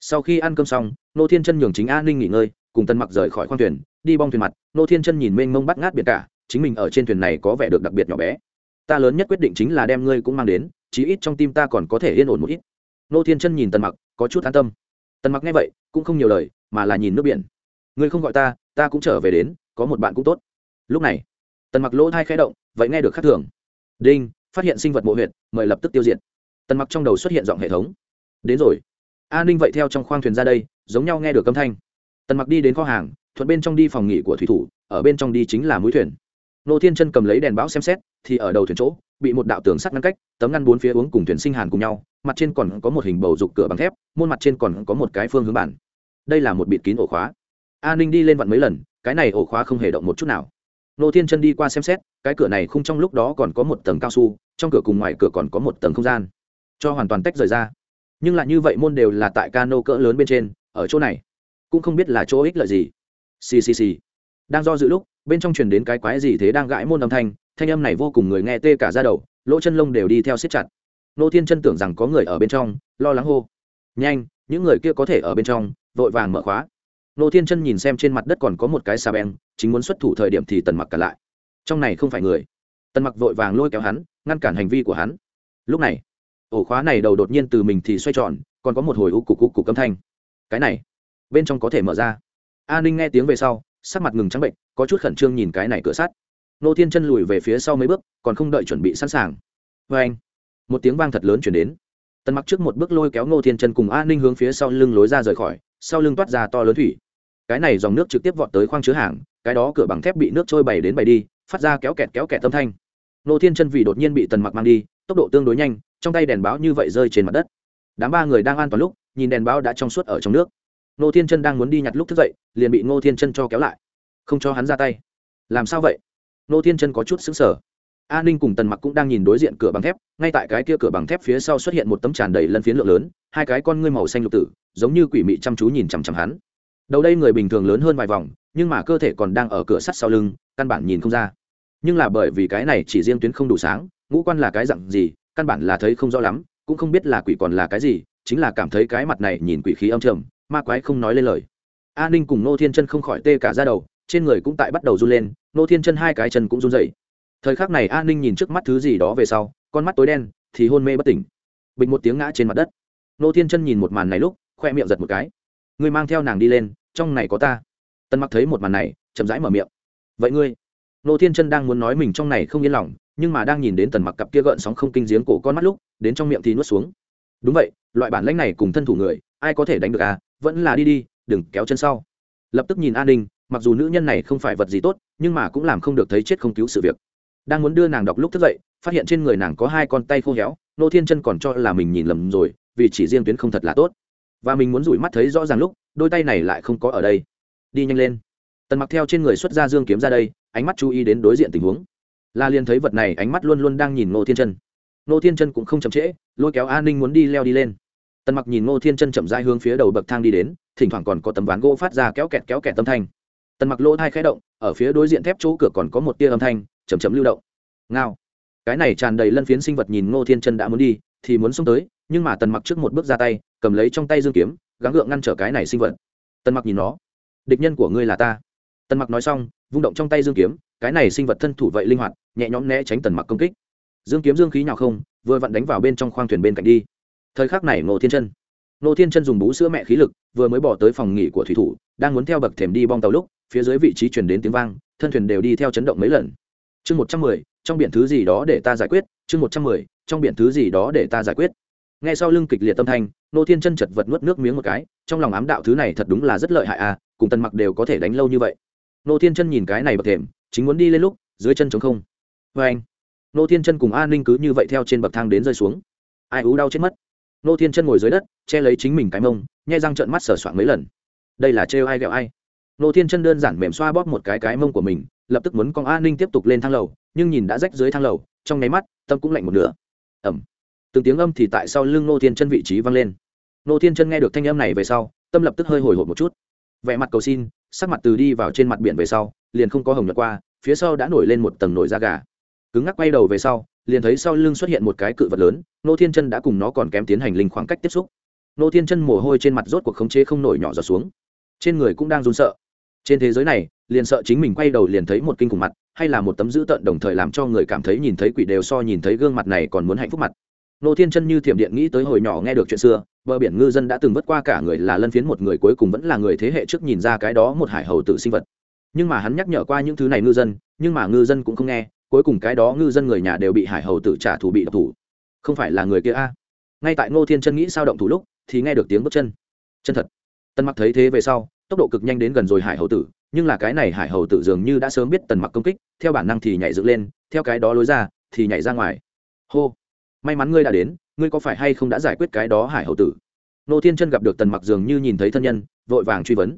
A: sau khi ăn cơm xong, nô thiên chân nhường chính an ninh nghỉ ngơi, cùng tần mặc rời khỏi khoang thuyền, đi bong thuyền mặt, nô thiên chân nhìn mênh mông bắt ngát biệt cả, chính mình ở trên thuyền này có vẻ được đặc biệt nhỏ bé. Ta lớn nhất quyết định chính là đem ngươi cũng mang đến, chí ít trong tim ta còn có thể yên ổn một ít. Nô thiên chân nhìn tần mặc, có chút an tâm. Tần mặc nghe vậy, cũng không nhiều lời, mà là nhìn nước biển. Ngươi không gọi ta ta cũng trở về đến, có một bạn cũng tốt. Lúc này tần mặc lỗ thai khẽ động, vậy nghe được khắc thường. Đinh, phát hiện sinh vật mộ huyệt, mời lập tức tiêu diệt. Tần mặc trong đầu xuất hiện giọng hệ thống. Đến rồi an ninh vậy theo trong khoang thuyền ra đây, giống nhau nghe được âm thanh. Tần mặc đi đến kho hàng, thuận bên trong đi phòng nghỉ của thủy thủ, ở bên trong đi chính là mũi thuyền. Nô thiên chân cầm lấy đèn bão xem xét, thì ở đầu thuyền chỗ, bị một đạo tường sắt ngăn cách, tấm ngăn bốn phía uống cùng thuyền sinh hàn cùng nhau, mặt trên còn có một hình bầu dục cửa bằng thép, môn mặt trên còn có một cái phương hướng bản. Đây là một bịt kín ổ khóa. An ninh đi lên vặn mấy lần, cái này ổ khóa không hề động một chút nào. Nô thiên chân đi qua xem xét, cái cửa này không trong lúc đó còn có một tầng cao su, trong cửa cùng ngoài cửa còn có một tầng không gian. Cho hoàn toàn tách rời ra nhưng lại như vậy môn đều là tại cano cỡ lớn bên trên, ở chỗ này, cũng không biết là chỗ ích lợi gì. Ccc đang do dự lúc, bên trong truyền đến cái quái gì thế đang gãi môn âm thanh thanh âm này vô cùng người nghe tê cả ra đầu, lỗ chân lông đều đi theo siết chặt. Nô thiên chân tưởng rằng có người ở bên trong, lo lắng hô. Nhanh, những người kia có thể ở bên trong, vội vàng mở khóa. Nô thiên chân nhìn xem trên mặt đất còn có một cái xà beng, chính muốn xuất thủ thời điểm thì tần mặc cả lại. Trong này không phải người. Tần mặc vội vàng lôi kéo hắn, ngăn cản hành vi của hắn. Lúc này ổ khóa này đầu đột nhiên từ mình thì xoay tròn, còn có một hồi u cục ú cục âm thanh. Cái này, bên trong có thể mở ra. A ninh nghe tiếng về sau, sắc mặt ngừng trắng bệnh, có chút khẩn trương nhìn cái này cửa sắt. Nô thiên chân lùi về phía sau mấy bước, còn không đợi chuẩn bị sẵn sàng. Vê anh, một tiếng vang thật lớn chuyển đến. Tần mặc trước một bước lôi kéo nô thiên chân cùng a ninh hướng phía sau lưng lối ra rời khỏi, sau lưng toát ra to lớn thủy. Cái này dòng nước trực tiếp vọt tới khoang chứa hàng, cái đó cửa bằng thép bị nước trôi bày đến bày đi, phát ra kéo kẹt kéo kẹt tâm thanh. Nô thiên chân vì đột nhiên bị tần mặc mang đi, tốc độ tương đối nhanh trong tay đèn báo như vậy rơi trên mặt đất. Đám ba người đang an toàn lúc, nhìn đèn báo đã trong suốt ở trong nước. Nô thiên chân đang muốn đi nhặt lúc thức dậy, liền bị nô thiên chân cho kéo lại. Không cho hắn ra tay. Làm sao vậy? Nô thiên chân có chút xứng sở a ninh cùng tần mặc cũng đang nhìn đối diện cửa bằng thép, ngay tại cái kia cửa bằng thép phía sau xuất hiện một tấm tràn đầy lân phiến lượng lớn, hai cái con ngươi màu xanh lục tử, giống như quỷ mị chăm chú nhìn chằm chằm hắn. Đầu đây người bình thường lớn hơn vài vòng, nhưng mà cơ thể còn đang ở cửa sắt sau lưng, căn bản nhìn không ra. Nhưng là bởi vì cái này chỉ riêng tuyến không đủ sáng, ngũ quan là cái dặn gì căn bản là thấy không rõ lắm, cũng không biết là quỷ còn là cái gì, chính là cảm thấy cái mặt này nhìn quỷ khí âm trầm, ma quái không nói lên lời. A ninh cùng nô thiên chân không khỏi tê cả ra đầu, trên người cũng tại bắt đầu run lên nô thiên chân hai cái chân cũng run dậy thời khắc này a ninh nhìn trước mắt thứ gì đó về sau, con mắt tối đen, thì hôn mê bất tỉnh. Bình một tiếng ngã trên mặt đất. Nô thiên chân nhìn một màn này lúc, khoe miệng giật một cái. Ngươi mang theo nàng đi lên, trong này có ta. Tân mặc thấy một màn này, chậm rãi mở miệng. Vậy ngươi? Nô thiên chân đang muốn nói mình trong này không yên lòng nhưng mà đang nhìn đến tần mặc cặp kia gợn sóng không kinh giếng cổ con mắt lúc, đến trong miệng thì nuốt xuống. Đúng vậy, loại bản lãnh này cùng thân thủ người, ai có thể đánh được à? Vẫn là đi đi, đừng kéo chân sau. Lập tức nhìn an ninh, mặc dù nữ nhân này không phải vật gì tốt, nhưng mà cũng làm không được thấy chết không cứu sự việc. Đang muốn đưa nàng đọc lúc thức dậy, phát hiện trên người nàng có hai con tay khô héo, nô thiên chân còn cho là mình nhìn lầm rồi, vì chỉ riêng tuyến không thật là tốt. Và mình muốn rủi mắt thấy rõ ràng lúc, đôi tay này lại không có ở đây. Đi nhanh lên. Tần mặc theo trên người xuất ra dương kiếm ra đây, ánh mắt chú ý đến đối diện tình huống la liên thấy vật này, ánh mắt luôn luôn đang nhìn ngô thiên chân. Ngô thiên chân cũng không chậm trễ, lôi kéo an ninh muốn đi leo đi lên. Tần mặc nhìn ngô thiên chân chậm rãi hướng phía đầu bậc thang đi đến, thỉnh thoảng còn có tấm ván gỗ phát ra kéo kẹt kéo kẹt âm thanh. Tần mặc lỗ thai khẽ động, ở phía đối diện thép chỗ cửa còn có một tia âm thanh chầm chậm lưu động. Ngao. Cái này tràn đầy lân phiến sinh vật nhìn ngô thiên chân đã muốn đi, thì muốn xông tới, nhưng mà tần mặc trước một bước ra tay, cầm lấy trong tay dương kiếm, gắng gượng ngăn trở cái này sinh vật. Tần mặc nhìn nó. Địch nhân của ngươi là ta. Tần mặc nói xong, vung động trong tay dương kiếm cái này sinh vật thân thủ vậy linh hoạt, nhẹ nhõm né tránh tần mặc công kích. Dương kiếm dương khí nhào không, vừa vặn đánh vào bên trong khoang thuyền bên cạnh đi. Thời khắc này ngô thiên chân, ngô thiên chân dùng bú sữa mẹ khí lực, vừa mới bỏ tới phòng nghỉ của thủy thủ, đang muốn theo bậc thềm đi bong tàu lúc, phía dưới vị trí chuyển đến tiếng vang, thân thuyền đều đi theo chấn động mấy lần. Chương một trăm mười, trong biển thứ gì đó để ta giải quyết, chương một trăm mười, trong biển thứ gì đó để ta giải quyết. Nghe sau lưng kịch liệt tâm thanh nô thiên chân chật vật nuốt nước miếng một cái, trong lòng ám đạo thứ này thật đúng là rất lợi hại à cùng tần mặc đều có thể đánh lâu như vậy. Nô thiên chân nhìn cái này bậc thềm chính muốn đi lên lúc, dưới chân trống không. Vê anh, nô thiên chân cùng an ninh cứ như vậy theo trên bậc thang đến rơi xuống. Ai ú đau chết mất. Nô thiên chân ngồi dưới đất, che lấy chính mình cái mông, nhai răng trợn mắt sờ soạn mấy lần. Đây là trêu ai ghẹo ai? Nô thiên chân đơn giản mềm xoa bóp một cái cái mông của mình, lập tức muốn con an ninh tiếp tục lên thang lầu, nhưng nhìn đã rách dưới thang lầu, trong nháy mắt, tâm cũng lạnh một nửa. Ẩm từng tiếng âm thì tại sau lưng nô thiên chân vị trí vang lên. Nô thiên chân nghe được thanh âm này về sau, tâm lập tức hơi hồi hộp một chút. Vẻ mặt cầu xin, sắc mặt từ đi vào trên mặt biển về sau, liền không có hồng nhật qua phía sau đã nổi lên một tầng nổi da gà. Cứng ngắc quay đầu về sau, liền thấy sau lưng xuất hiện một cái cự vật lớn, nô thiên chân đã cùng nó còn kém tiến hành linh khoảng cách tiếp xúc. Nô thiên chân mồ hôi trên mặt rốt cuộc khống chế không nổi nhỏ giọt xuống. Trên người cũng đang run sợ. Trên thế giới này, liền sợ chính mình quay đầu liền thấy một kinh khủng mặt, hay là một tấm dữ tợn đồng thời làm cho người cảm thấy nhìn thấy quỷ đều so nhìn thấy gương mặt này còn muốn hạnh phúc mặt. Nô thiên chân như thiểm điện nghĩ tới hồi nhỏ nghe được chuyện xưa, bờ biển ngư dân đã từng vất qua cả người là lân phiến một người cuối cùng vẫn là người thế hệ trước nhìn ra cái đó một hải hầu tử sinh vật nhưng mà hắn nhắc nhở qua những thứ này ngư dân, nhưng mà ngư dân cũng không nghe, cuối cùng cái đó ngư dân người nhà đều bị hải hầu tử trả thù bị độc thủ. Không phải là người kia a? Ngay tại ngô thiên chân nghĩ sao động thủ lúc, thì nghe được tiếng bước chân. Chân thật. Tân mặc thấy thế về sau, tốc độ cực nhanh đến gần rồi hải hầu tử, nhưng là cái này hải hầu tử dường như đã sớm biết tần mặc công kích, theo bản năng thì nhảy dựng lên, theo cái đó lối ra, thì nhảy ra ngoài. Hô! May mắn ngươi đã đến, ngươi có phải hay không đã giải quyết cái đó hải hầu tử? Nô thiên chân gặp được tần mặc dường như nhìn thấy thân nhân, vội vàng truy vấn.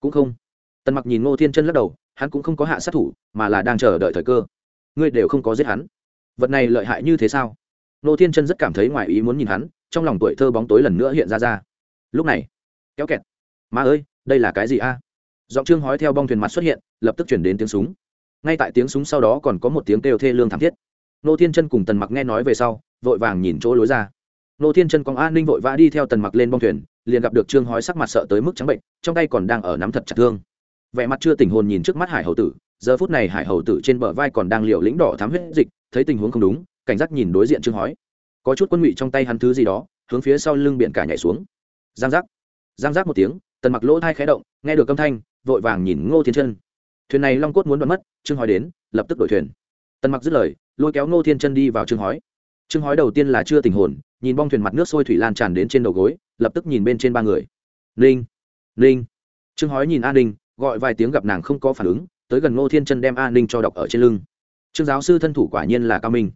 A: Cũng không tần mặc nhìn Ngô thiên chân lắc đầu, hắn cũng không có hạ sát thủ, mà là đang chờ đợi thời cơ. Ngươi đều không có giết hắn. Vật này lợi hại như thế sao? Ngô thiên chân rất cảm thấy ngoài ý muốn nhìn hắn, trong lòng tuổi thơ bóng tối lần nữa hiện ra ra. Lúc này, kéo kẹt. Má ơi, đây là cái gì a? Giọng trương hói theo bong thuyền mặt xuất hiện, lập tức chuyển đến tiếng súng. Ngay tại tiếng súng sau đó còn có một tiếng kêu thê lương thảm thiết. Nô thiên chân cùng tần mặc nghe nói về sau, vội vàng nhìn chỗ lối ra. Nô thiên chân còn an ninh vội vã đi theo tần mặc lên bong thuyền, liền gặp được trương hói sắc mặt sợ tới mức trắng bệnh, trong tay còn đang ở nắm thật chặt thương vẻ mặt chưa tỉnh hồn nhìn trước mắt hải hầu tử, giờ phút này hải hầu tử trên bờ vai còn đang liều lĩnh đỏ thám huyết dịch, thấy tình huống không đúng, cảnh giác nhìn đối diện trương hói. Có chút quân ngụy trong tay hắn thứ gì đó, hướng phía sau lưng biển cả nhảy xuống. Giang giác giang giác một tiếng, tần mặc lỗ thai khé động, nghe được âm thanh, vội vàng nhìn ngô thiên chân. Thuyền này long cốt muốn đoán mất, trương hói đến, lập tức đổi thuyền. Tần mặc dứt lời, lôi kéo ngô thiên chân đi vào trương hói. Trương hói đầu tiên là chưa tình hồn, nhìn bong thuyền mặt nước sôi thủy lan tràn đến trên đầu gối, lập tức nhìn bên trên ba người. Linh linh trương hói nhìn an ninh gọi vài tiếng gặp nàng không có phản ứng, tới gần ngô thiên chân đem an ninh cho đọc ở trên lưng. Trương giáo sư thân thủ quả nhiên là cao minh.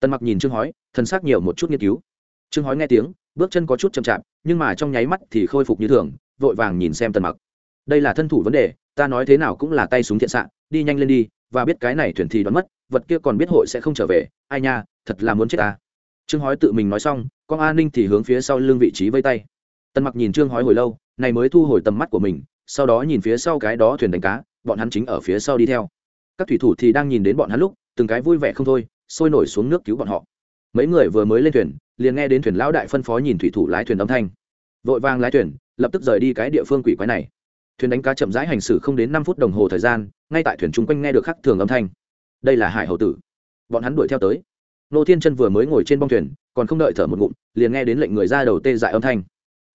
A: Tần mặc nhìn trương hói thân xác nhiều một chút nghiên cứu. Trương hói nghe tiếng, bước chân có chút chậm chạp, nhưng mà trong nháy mắt thì khôi phục như thường, vội vàng nhìn xem tần mặc. Đây là thân thủ vấn đề, ta nói thế nào cũng là tay súng thiện xạ, đi nhanh lên đi, và biết cái này thuyền thì đoán mất, vật kia còn biết hội sẽ không trở về, ai nha, thật là muốn chết ta. Trương hói tự mình nói xong, con an ninh thì hướng phía sau lưng vị trí vây tay. Tần mặc nhìn trương hói hồi lâu, này mới thu hồi tầm mắt của mình sau đó nhìn phía sau cái đó thuyền đánh cá, bọn hắn chính ở phía sau đi theo. Các thủy thủ thì đang nhìn đến bọn hắn lúc, từng cái vui vẻ không thôi, sôi nổi xuống nước cứu bọn họ. Mấy người vừa mới lên thuyền, liền nghe đến thuyền lão đại phân phó nhìn thủy thủ lái thuyền âm thanh. Vội vàng lái thuyền, lập tức rời đi cái địa phương quỷ quái này. Thuyền đánh cá chậm rãi hành xử không đến năm phút đồng hồ thời gian, ngay tại thuyền chung quanh nghe được khắc thường âm thanh. Đây là hải hậu tử. Bọn hắn đuổi theo tới. Nô thiên chân vừa mới ngồi trên bong thuyền, còn không đợi thở một ngụm, liền nghe đến lệnh người ra đầu tê dại âm thanh.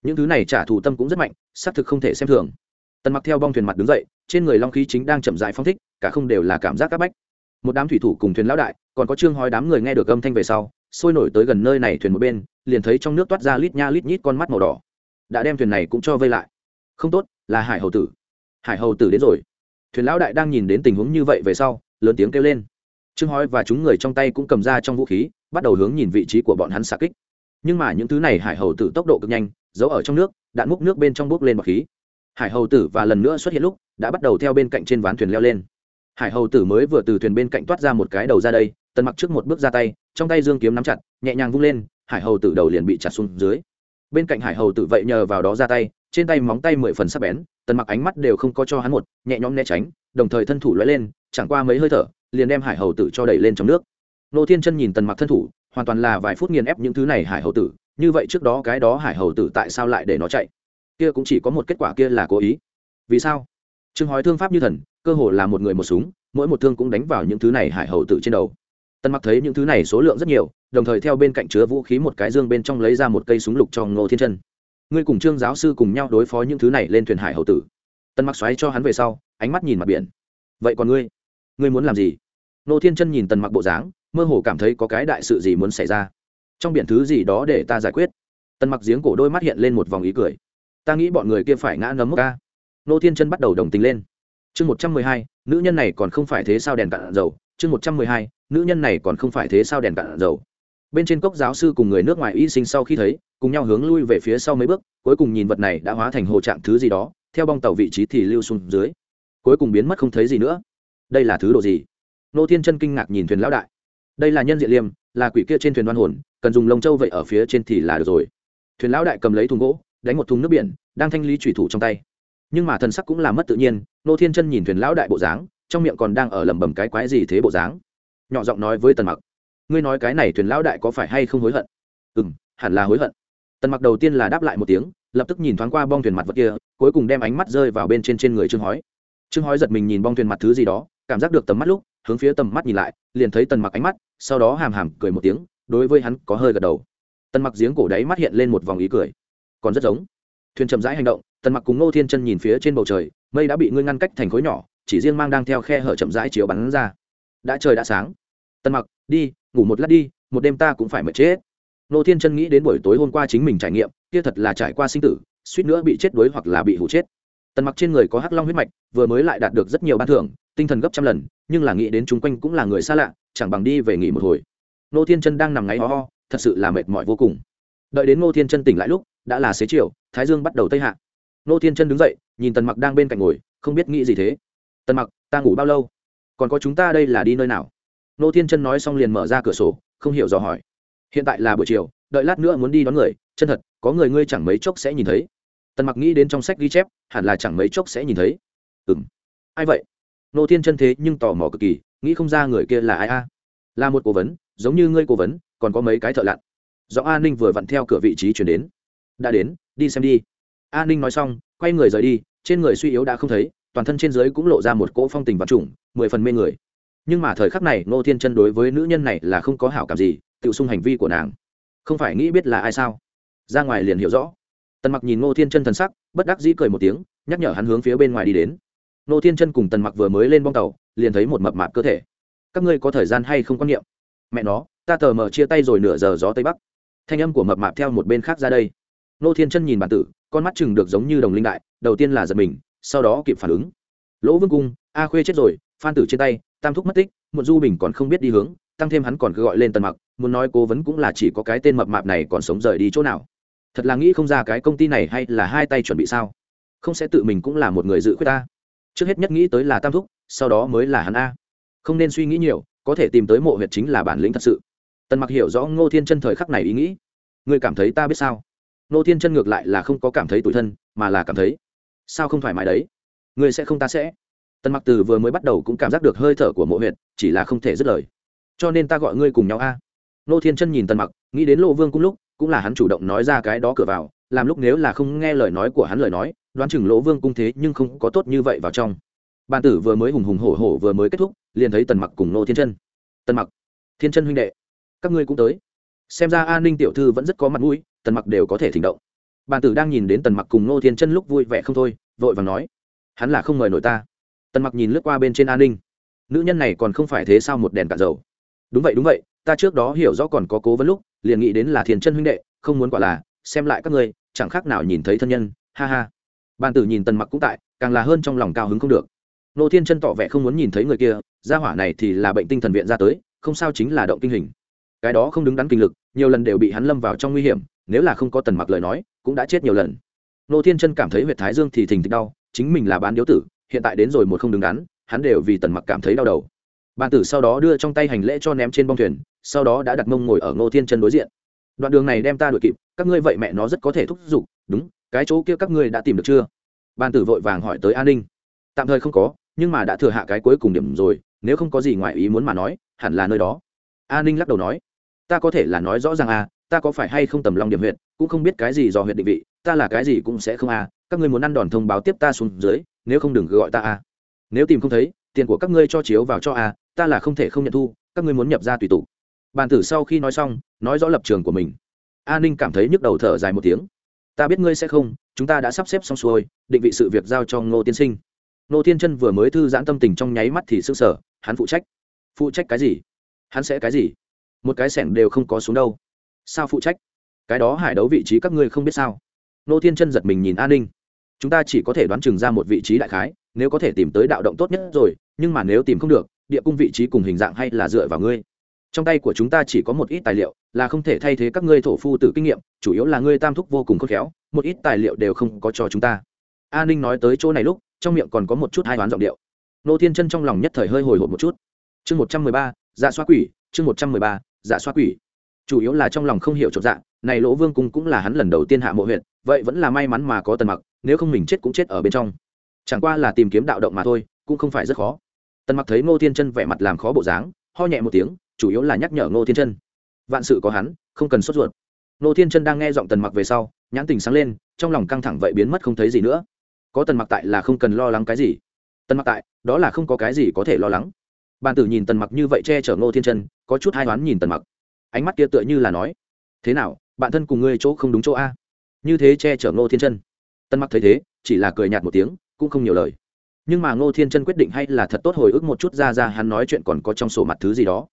A: Những thứ này trả thù tâm cũng rất mạnh, xác thực không thể xem thường tần mặc theo bong thuyền mặt đứng dậy, trên người long khí chính đang chậm dại phong thích, cả không đều là cảm giác các bách. Một đám thủy thủ cùng thuyền lão đại, còn có trương hói đám người nghe được âm thanh về sau, sôi nổi tới gần nơi này thuyền một bên, liền thấy trong nước toát ra lít nha lít nhít con mắt màu đỏ. Đã đem thuyền này cũng cho vây lại. Không tốt, là hải hầu tử. Hải hầu tử đến rồi. Thuyền lão đại đang nhìn đến tình huống như vậy về sau, lớn tiếng kêu lên. Trương hói và chúng người trong tay cũng cầm ra trong vũ khí, bắt đầu hướng nhìn vị trí của bọn hắn xạ kích. Nhưng mà những thứ này hải hầu tử tốc độ cực nhanh, giấu ở trong nước, đạn múc nước bên trong bốc lên bọc khí hải hầu tử và lần nữa xuất hiện lúc, đã bắt đầu theo bên cạnh trên ván thuyền leo lên. Hải hầu tử mới vừa từ thuyền bên cạnh toát ra một cái đầu ra đây, tần mặc trước một bước ra tay, trong tay dương kiếm nắm chặt, nhẹ nhàng vung lên, hải hầu tử đầu liền bị chặt xuống dưới. Bên cạnh hải hầu tử vậy nhờ vào đó ra tay, trên tay móng tay mười phần sắc bén, tần mặc ánh mắt đều không có cho hắn một, nhẹ nhõm né tránh, đồng thời thân thủ lóe lên, chẳng qua mấy hơi thở, liền đem hải hầu tử cho đẩy lên trong nước. Nô thiên chân nhìn tần mặc thân thủ, hoàn toàn là vài phút nghiền ép những thứ này hải hầu tử, như vậy trước đó cái đó hải hầu tử tại sao lại để nó chạy? Kia cũng chỉ có một kết quả kia là cố ý. Vì sao? Trương hói thương pháp như thần, cơ hồ là một người một súng, mỗi một thương cũng đánh vào những thứ này hải hầu tử trên đầu. Tần mặc thấy những thứ này số lượng rất nhiều, đồng thời theo bên cạnh chứa vũ khí một cái dương bên trong lấy ra một cây súng lục cho ngô thiên chân. Ngươi cùng trương giáo sư cùng nhau đối phó những thứ này lên thuyền hải hầu tử. Tần mặc xoáy cho hắn về sau, ánh mắt nhìn mặt biển. Vậy còn ngươi? Ngươi muốn làm gì? Ngô thiên chân nhìn tần mặc bộ dáng, mơ hồ cảm thấy có cái đại sự gì muốn xảy ra. Trong biển thứ gì đó để ta giải quyết? Tần mặc giếng cổ đôi mắt hiện lên một vòng ý cười ta nghĩ bọn người kia phải ngã ngấm mốc ca. Nô thiên chân bắt đầu đồng tình lên. Chương một trăm mười hai, nữ nhân này còn không phải thế sao đèn cạn dầu? Chương một trăm mười hai, nữ nhân này còn không phải thế sao đèn cạn dầu? Bên trên cốc giáo sư cùng người nước ngoài y sinh sau khi thấy, cùng nhau hướng lui về phía sau mấy bước, cuối cùng nhìn vật này đã hóa thành hồ trạng thứ gì đó, theo bong tàu vị trí thì lưu xuống dưới. Cuối cùng biến mất không thấy gì nữa. Đây là thứ đồ gì? Nô thiên chân kinh ngạc nhìn thuyền lão đại. Đây là nhân diện liêm, là quỷ kia trên thuyền đoan hồn, cần dùng lông trâu vậy ở phía trên thì là được rồi. Thuyền lão đại cầm lấy thùng gỗ đánh một thùng nước biển, đang thanh lý thủy thủ trong tay. Nhưng mà thần sắc cũng là mất tự nhiên, nô thiên chân nhìn thuyền lão đại bộ dáng, trong miệng còn đang ở lẩm bẩm cái quái gì thế bộ dáng. Nhỏ giọng nói với tần mặc, ngươi nói cái này thuyền lão đại có phải hay không hối hận? Ừ m hẳn là hối hận. Tần mặc đầu tiên là đáp lại một tiếng, lập tức nhìn thoáng qua bong thuyền mặt vật kia, cuối cùng đem ánh mắt rơi vào bên trên trên người trương hói. Trương hói giật mình nhìn bong thuyền mặt thứ gì đó, cảm giác được tầm mắt lúc, hướng phía tầm mắt nhìn lại, liền thấy tần mặc ánh mắt, sau đó hàm hàm cười một tiếng, đối với hắn có hơi gật đầu. Tần mặc giếng cổ đáy mắt hiện lên một vòng ý cười còn rất giống. Thuyền chậm rãi hành động, tần mặc cùng ngô thiên chân nhìn phía trên bầu trời, mây đã bị ngươi ngăn cách thành khối nhỏ, chỉ riêng mang đang theo khe hở chậm rãi chiếu bắn ra. Đã trời đã sáng. Tần mặc, đi, ngủ một lát đi, một đêm ta cũng phải mệt chết. Ngô thiên chân nghĩ đến buổi tối hôm qua chính mình trải nghiệm, kia thật là trải qua sinh tử, suýt nữa bị chết đuối hoặc là bị hủ chết. Tần mặc trên người có hắc long huyết mạch, vừa mới lại đạt được rất nhiều ban thưởng, tinh thần gấp trăm lần, nhưng là nghĩ đến chung quanh cũng là người xa lạ, chẳng bằng đi về nghỉ một hồi. Ngô thiên chân đang nằm ngáy ho ho, thật sự là mệt mỏi vô cùng. Đợi đến Ngô thiên chân tỉnh lại lúc đã là xế chiều, thái dương bắt đầu tây hạ. Nô thiên chân đứng dậy, nhìn tần mặc đang bên cạnh ngồi, không biết nghĩ gì thế. Tần mặc, ta ngủ bao lâu? Còn có chúng ta đây là đi nơi nào? Nô thiên chân nói xong liền mở ra cửa sổ, không hiểu dò hỏi. Hiện tại là buổi chiều, đợi lát nữa muốn đi đón người. Chân thật, có người ngươi chẳng mấy chốc sẽ nhìn thấy. Tần mặc nghĩ đến trong sách ghi chép, hẳn là chẳng mấy chốc sẽ nhìn thấy. Ừ m ai vậy? Nô thiên chân thế nhưng tò mò cực kỳ, nghĩ không ra người kia là ai a. Là một cố vấn, giống như ngươi cố vấn, còn có mấy cái thợ lặn. Do an ninh vừa vặn theo cửa vị trí chuyển đến đã đến, đi xem đi. An ninh nói xong, quay người rời đi, trên người suy yếu đã không thấy, toàn thân trên dưới cũng lộ ra một cỗ phong tình vật trùng, mười phần mê người. Nhưng mà thời khắc này, ngô thiên chân đối với nữ nhân này là không có hảo cảm gì, tự xung hành vi của nàng. Không phải nghĩ biết là ai sao? Ra ngoài liền hiểu rõ. Tần mặc nhìn ngô thiên chân thần sắc, bất đắc dĩ cười một tiếng, nhắc nhở hắn hướng phía bên ngoài đi đến. Ngô thiên chân cùng tần mặc vừa mới lên bong tàu, liền thấy một mập mạp cơ thể. Các ngươi có thời gian hay không quan niệm? Mẹ nó, ta tờ mờ chia tay rồi nửa giờ gió tây bắc. Thanh âm của mập mạp theo một bên khác ra đây nô thiên chân nhìn bản tử, con mắt chừng được giống như đồng linh đại, đầu tiên là giật mình, sau đó kịp phản ứng. Lỗ vương cung, a khuê chết rồi, phan tử trên tay, tam thúc mất tích một du bình còn không biết đi hướng, tăng thêm hắn còn cứ gọi lên tần mặc, muốn nói cố vấn cũng là chỉ có cái tên mập mạp này còn sống rời đi chỗ nào. Thật là nghĩ không ra cái công ty này hay là hai tay chuẩn bị sao. Không sẽ tự mình cũng là một người dự khuyết ta trước hết nhất nghĩ tới là tam thúc, sau đó mới là hắn a. Không nên suy nghĩ nhiều, có thể tìm tới mộ huyệt chính là bản lĩnh thật sự. Tần mặc hiểu rõ ngô thiên chân thời khắc này ý nghĩ. Ngươi cảm thấy ta biết sao? Nô thiên chân ngược lại là không có cảm thấy tủi thân, mà là cảm thấy, sao không thoải mái đấy? Ngươi sẽ không ta sẽ. Tần mặc từ vừa mới bắt đầu cũng cảm giác được hơi thở của mộ huyệt, chỉ là không thể dứt lời. Cho nên ta gọi ngươi cùng nhau a. À. thiên chân nhìn tần mặc, nghĩ đến lộ vương cũng lúc, cũng là hắn chủ động nói ra cái đó cửa vào, làm lúc nếu là không nghe lời nói của hắn lời nói, đoán chừng lỗ vương cung thế nhưng không có tốt như vậy vào trong. Bàn tử vừa mới hùng hùng hổ hổ vừa mới kết thúc, liền thấy tần mặc cùng nô thiên chân. Tần mặc, thiên chân huynh đệ, các ngươi cũng tới. Xem ra an ninh tiểu thư vẫn rất có mặt mũi tần mặc đều có thể thỉnh động. Bàn tử đang nhìn đến tần mặc cùng nô thiên chân lúc vui vẻ không thôi, vội vàng nói, hắn là không mời nổi ta. Tần mặc nhìn lướt qua bên trên an ninh. Nữ nhân này còn không phải thế sao một đèn cạn dầu. Đúng vậy đúng vậy, ta trước đó hiểu rõ còn có cố vấn lúc, liền nghĩ đến là thiên chân huynh đệ, không muốn quả là, xem lại các ngươi, chẳng khác nào nhìn thấy thân nhân, ha ha. Bàn tử nhìn tần mặc cũng tại, càng là hơn trong lòng cao hứng không được. Nô thiên chân tỏ vẻ không muốn nhìn thấy người kia, gia hỏa này thì là bệnh tinh thần viện ra tới, không sao chính là động kinh hình cái đó không đứng đắn kinh lực, nhiều lần đều bị hắn lâm vào trong nguy hiểm, nếu là không có tần mặc lời nói, cũng đã chết nhiều lần. Nô thiên chân cảm thấy huyệt thái dương thì thình thịch đau, chính mình là bán điếu tử, hiện tại đến rồi một không đứng đắn, hắn đều vì tần mặc cảm thấy đau đầu. Bàn tử sau đó đưa trong tay hành lễ cho ném trên bong thuyền, sau đó đã đặt mông ngồi ở ngô thiên chân đối diện. Đoạn đường này đem ta đuổi kịp, các ngươi vậy mẹ nó rất có thể thúc giục, đúng, cái chỗ kia các ngươi đã tìm được chưa? Bàn tử vội vàng hỏi tới an ninh. Tạm thời không có, nhưng mà đã thừa hạ cái cuối cùng điểm rồi, nếu không có gì ngoài ý muốn mà nói, hẳn là nơi đó. An ninh lắc đầu nói ta có thể là nói rõ ràng à ta có phải hay không tầm lòng điểm huyện cũng không biết cái gì do huyện định vị, ta là cái gì cũng sẽ không à các ngươi muốn ăn đòn thông báo tiếp ta xuống dưới, nếu không đừng gọi ta à. Nếu tìm không thấy, tiền của các ngươi cho chiếu vào cho à ta là không thể không nhận thu, các ngươi muốn nhập ra tùy tụ bàn tử sau khi nói xong, nói rõ lập trường của mình. A ninh cảm thấy nhức đầu thở dài một tiếng. Ta biết ngươi sẽ không, chúng ta đã sắp xếp xong xuôi, định vị sự việc giao cho ngô tiên sinh. Ngô tiên chân vừa mới thư giãn tâm tình trong nháy mắt thì s ư sở hắn phụ trách. Phụ trách cái gì? Hắn sẽ cái gì? Một cái sẻng đều không có xuống đâu. Sao phụ trách? Cái đó hải đấu vị trí các ngươi không biết sao? Nô thiên chân giật mình nhìn an ninh. Chúng ta chỉ có thể đoán chừng ra một vị trí đại khái, nếu có thể tìm tới đạo động tốt nhất rồi, nhưng mà nếu tìm không được, địa cung vị trí cùng hình dạng hay là dựa vào ngươi. Trong tay của chúng ta chỉ có một ít tài liệu, là không thể thay thế các ngươi thổ phu tử kinh nghiệm, chủ yếu là ngươi tam thúc vô cùng khôn khéo, một ít tài liệu đều không có cho chúng ta. A ninh nói tới chỗ này lúc, trong miệng còn có một chút hai đoán giọng điệu. Nô thiên chân trong lòng nhất thời hơi hồi hộp một chút. Chương một trăm mười ba dạ xoa quỷ, chương một trăm mười ba giả xoa quỷ. Chủ yếu là trong lòng không hiểu chột dạ này lỗ vương cung cũng là hắn lần đầu tiên hạ mộ huyện, vậy vẫn là may mắn mà có tần mặc, nếu không mình chết cũng chết ở bên trong. Chẳng qua là tìm kiếm đạo động mà thôi, cũng không phải rất khó. Tần mặc thấy ngô thiên chân vẻ mặt làm khó bộ dáng, ho nhẹ một tiếng, chủ yếu là nhắc nhở ngô thiên chân. Vạn sự có hắn, không cần sốt ruột. Ngô thiên chân đang nghe giọng tần mặc về sau, nhãn tình sáng lên, trong lòng căng thẳng vậy biến mất không thấy gì nữa. Có tần mặc tại là không cần lo lắng cái gì. Tần mặc tại, đó là không có cái gì có thể lo lắng bàn tử nhìn tần mặc như vậy che chở ngô thiên chân, có chút hai đoán nhìn tần mặc. Ánh mắt kia tựa như là nói, thế nào, bạn thân cùng ngươi chỗ không đúng chỗ a? Như thế che chở ngô thiên chân. Tần mặc thấy thế, chỉ là cười nhạt một tiếng, cũng không nhiều lời. Nhưng mà ngô thiên chân quyết định hay là thật tốt hồi ức một chút ra ra hắn nói chuyện còn có trong sổ mặt thứ gì đó.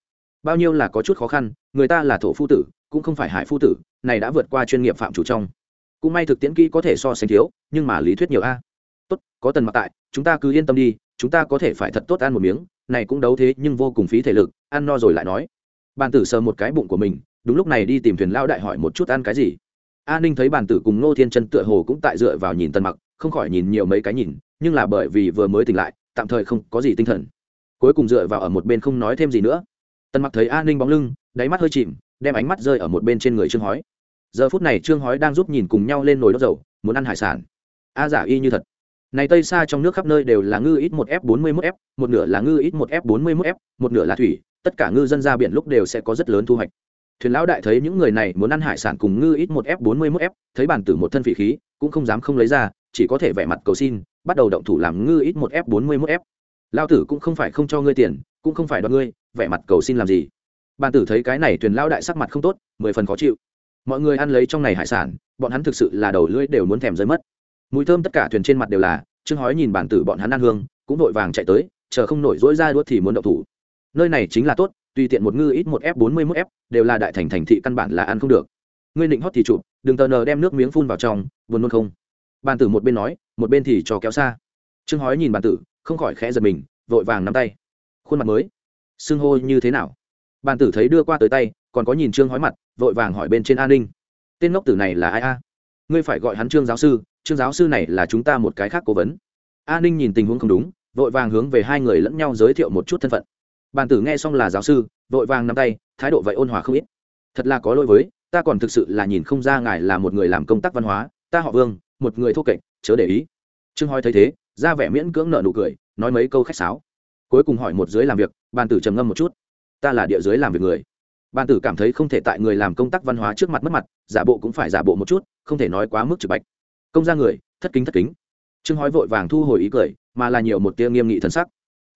A: Bao nhiêu là có chút khó khăn, người ta là thổ phu tử, cũng không phải hải phu tử, này đã vượt qua chuyên nghiệp phạm chủ trong. Cũng may thực tiễn kỹ có thể so sánh thiếu, nhưng mà lý thuyết nhiều a tốt, có tần mặc tại, chúng ta cứ yên tâm đi, chúng ta có thể phải thật tốt ăn một miếng, này cũng đấu thế nhưng vô cùng phí thể lực, ăn no rồi lại nói. Bàn tử sờ một cái bụng của mình, đúng lúc này đi tìm thuyền lao đại hỏi một chút ăn cái gì. A ninh thấy bàn tử cùng ngô thiên chân tựa hồ cũng tại dựa vào nhìn tần mặc, không khỏi nhìn nhiều mấy cái nhìn, nhưng là bởi vì vừa mới tỉnh lại, tạm thời không có gì tinh thần. Cuối cùng dựa vào ở một bên không nói thêm gì nữa. Tần mặc thấy a ninh bóng lưng, đáy mắt hơi chìm, đem ánh mắt rơi ở một bên trên người trương hói. Giờ phút này trương hói đang giúp nhìn cùng nhau lên nồi đốt dầu, muốn ăn hải sản. A giả y như thật này tây xa trong nước khắp nơi đều là ngư ít một f bốn mươi một f, một nửa là ngư ít một f bốn mươi một f, một nửa là thủy, tất cả ngư dân ra biển lúc đều sẽ có rất lớn thu hoạch. Thuyền lão đại thấy những người này muốn ăn hải sản cùng ngư ít một f bốn mươi một f, thấy bản tử một thân vị khí, cũng không dám không lấy ra, chỉ có thể vẻ mặt cầu xin, bắt đầu động thủ làm ngư ít một f bốn mươi một f. Lao tử cũng không phải không cho ngươi tiền, cũng không phải đoạt ngươi, vẻ mặt cầu xin làm gì? Bản tử thấy cái này thuyền lão đại sắc mặt không tốt, mười phần khó chịu. Mọi người ăn lấy trong này hải sản, bọn hắn thực sự là đầu lưỡi đều muốn thèm rơi mất mùi thơm tất cả thuyền trên mặt đều là, trương hói nhìn bản tử bọn hắn ăn hương, cũng vội vàng chạy tới, chờ không nổi dỗi ra đuốt thì muốn động thủ. Nơi này chính là tốt, tùy tiện một ngư ít một f bốn mươi mốt f đều là đại thành thành thị căn bản là ăn không được. Ngươi định hót thì chụp, đừng tờ nờ đem nước miếng phun vào trong, buồn nôn không? Bàn tử một bên nói, một bên thì cho kéo xa. Trương hói nhìn bàn tử, không khỏi khẽ giật mình, vội vàng nắm tay. Khuôn mặt mới. Xưng hô như thế nào? Bàn tử thấy đưa qua tới tay, còn có nhìn trương hói mặt, vội vàng hỏi bên trên an ninh. Tên ngốc tử này là ai a? Ngươi phải gọi hắn trương giáo sư trương giáo sư này là chúng ta một cái khác cố vấn. An ninh nhìn tình huống không đúng, vội vàng hướng về hai người lẫn nhau giới thiệu một chút thân phận. Bàn tử nghe xong là giáo sư, vội vàng nắm tay, thái độ vậy ôn hòa không ít. Thật là có lỗi với, ta còn thực sự là nhìn không ra ngài là một người làm công tác văn hóa, ta họ vương, một người thô kệch, chớ để ý. Trương hoi thấy thế, ra vẻ miễn cưỡng nợ nụ cười, nói mấy câu khách sáo. Cuối cùng hỏi một dưới làm việc, bàn tử trầm ngâm một chút. Ta là địa dưới làm việc người. Bàn tử cảm thấy không thể tại người làm công tác văn hóa trước mặt mất mặt, giả bộ cũng phải giả bộ một chút, không thể nói quá mức trực bạch công ra người, thất kính thất kính. Trương hói vội vàng thu hồi ý cười, mà là nhiều một tia nghiêm nghị thân sắc.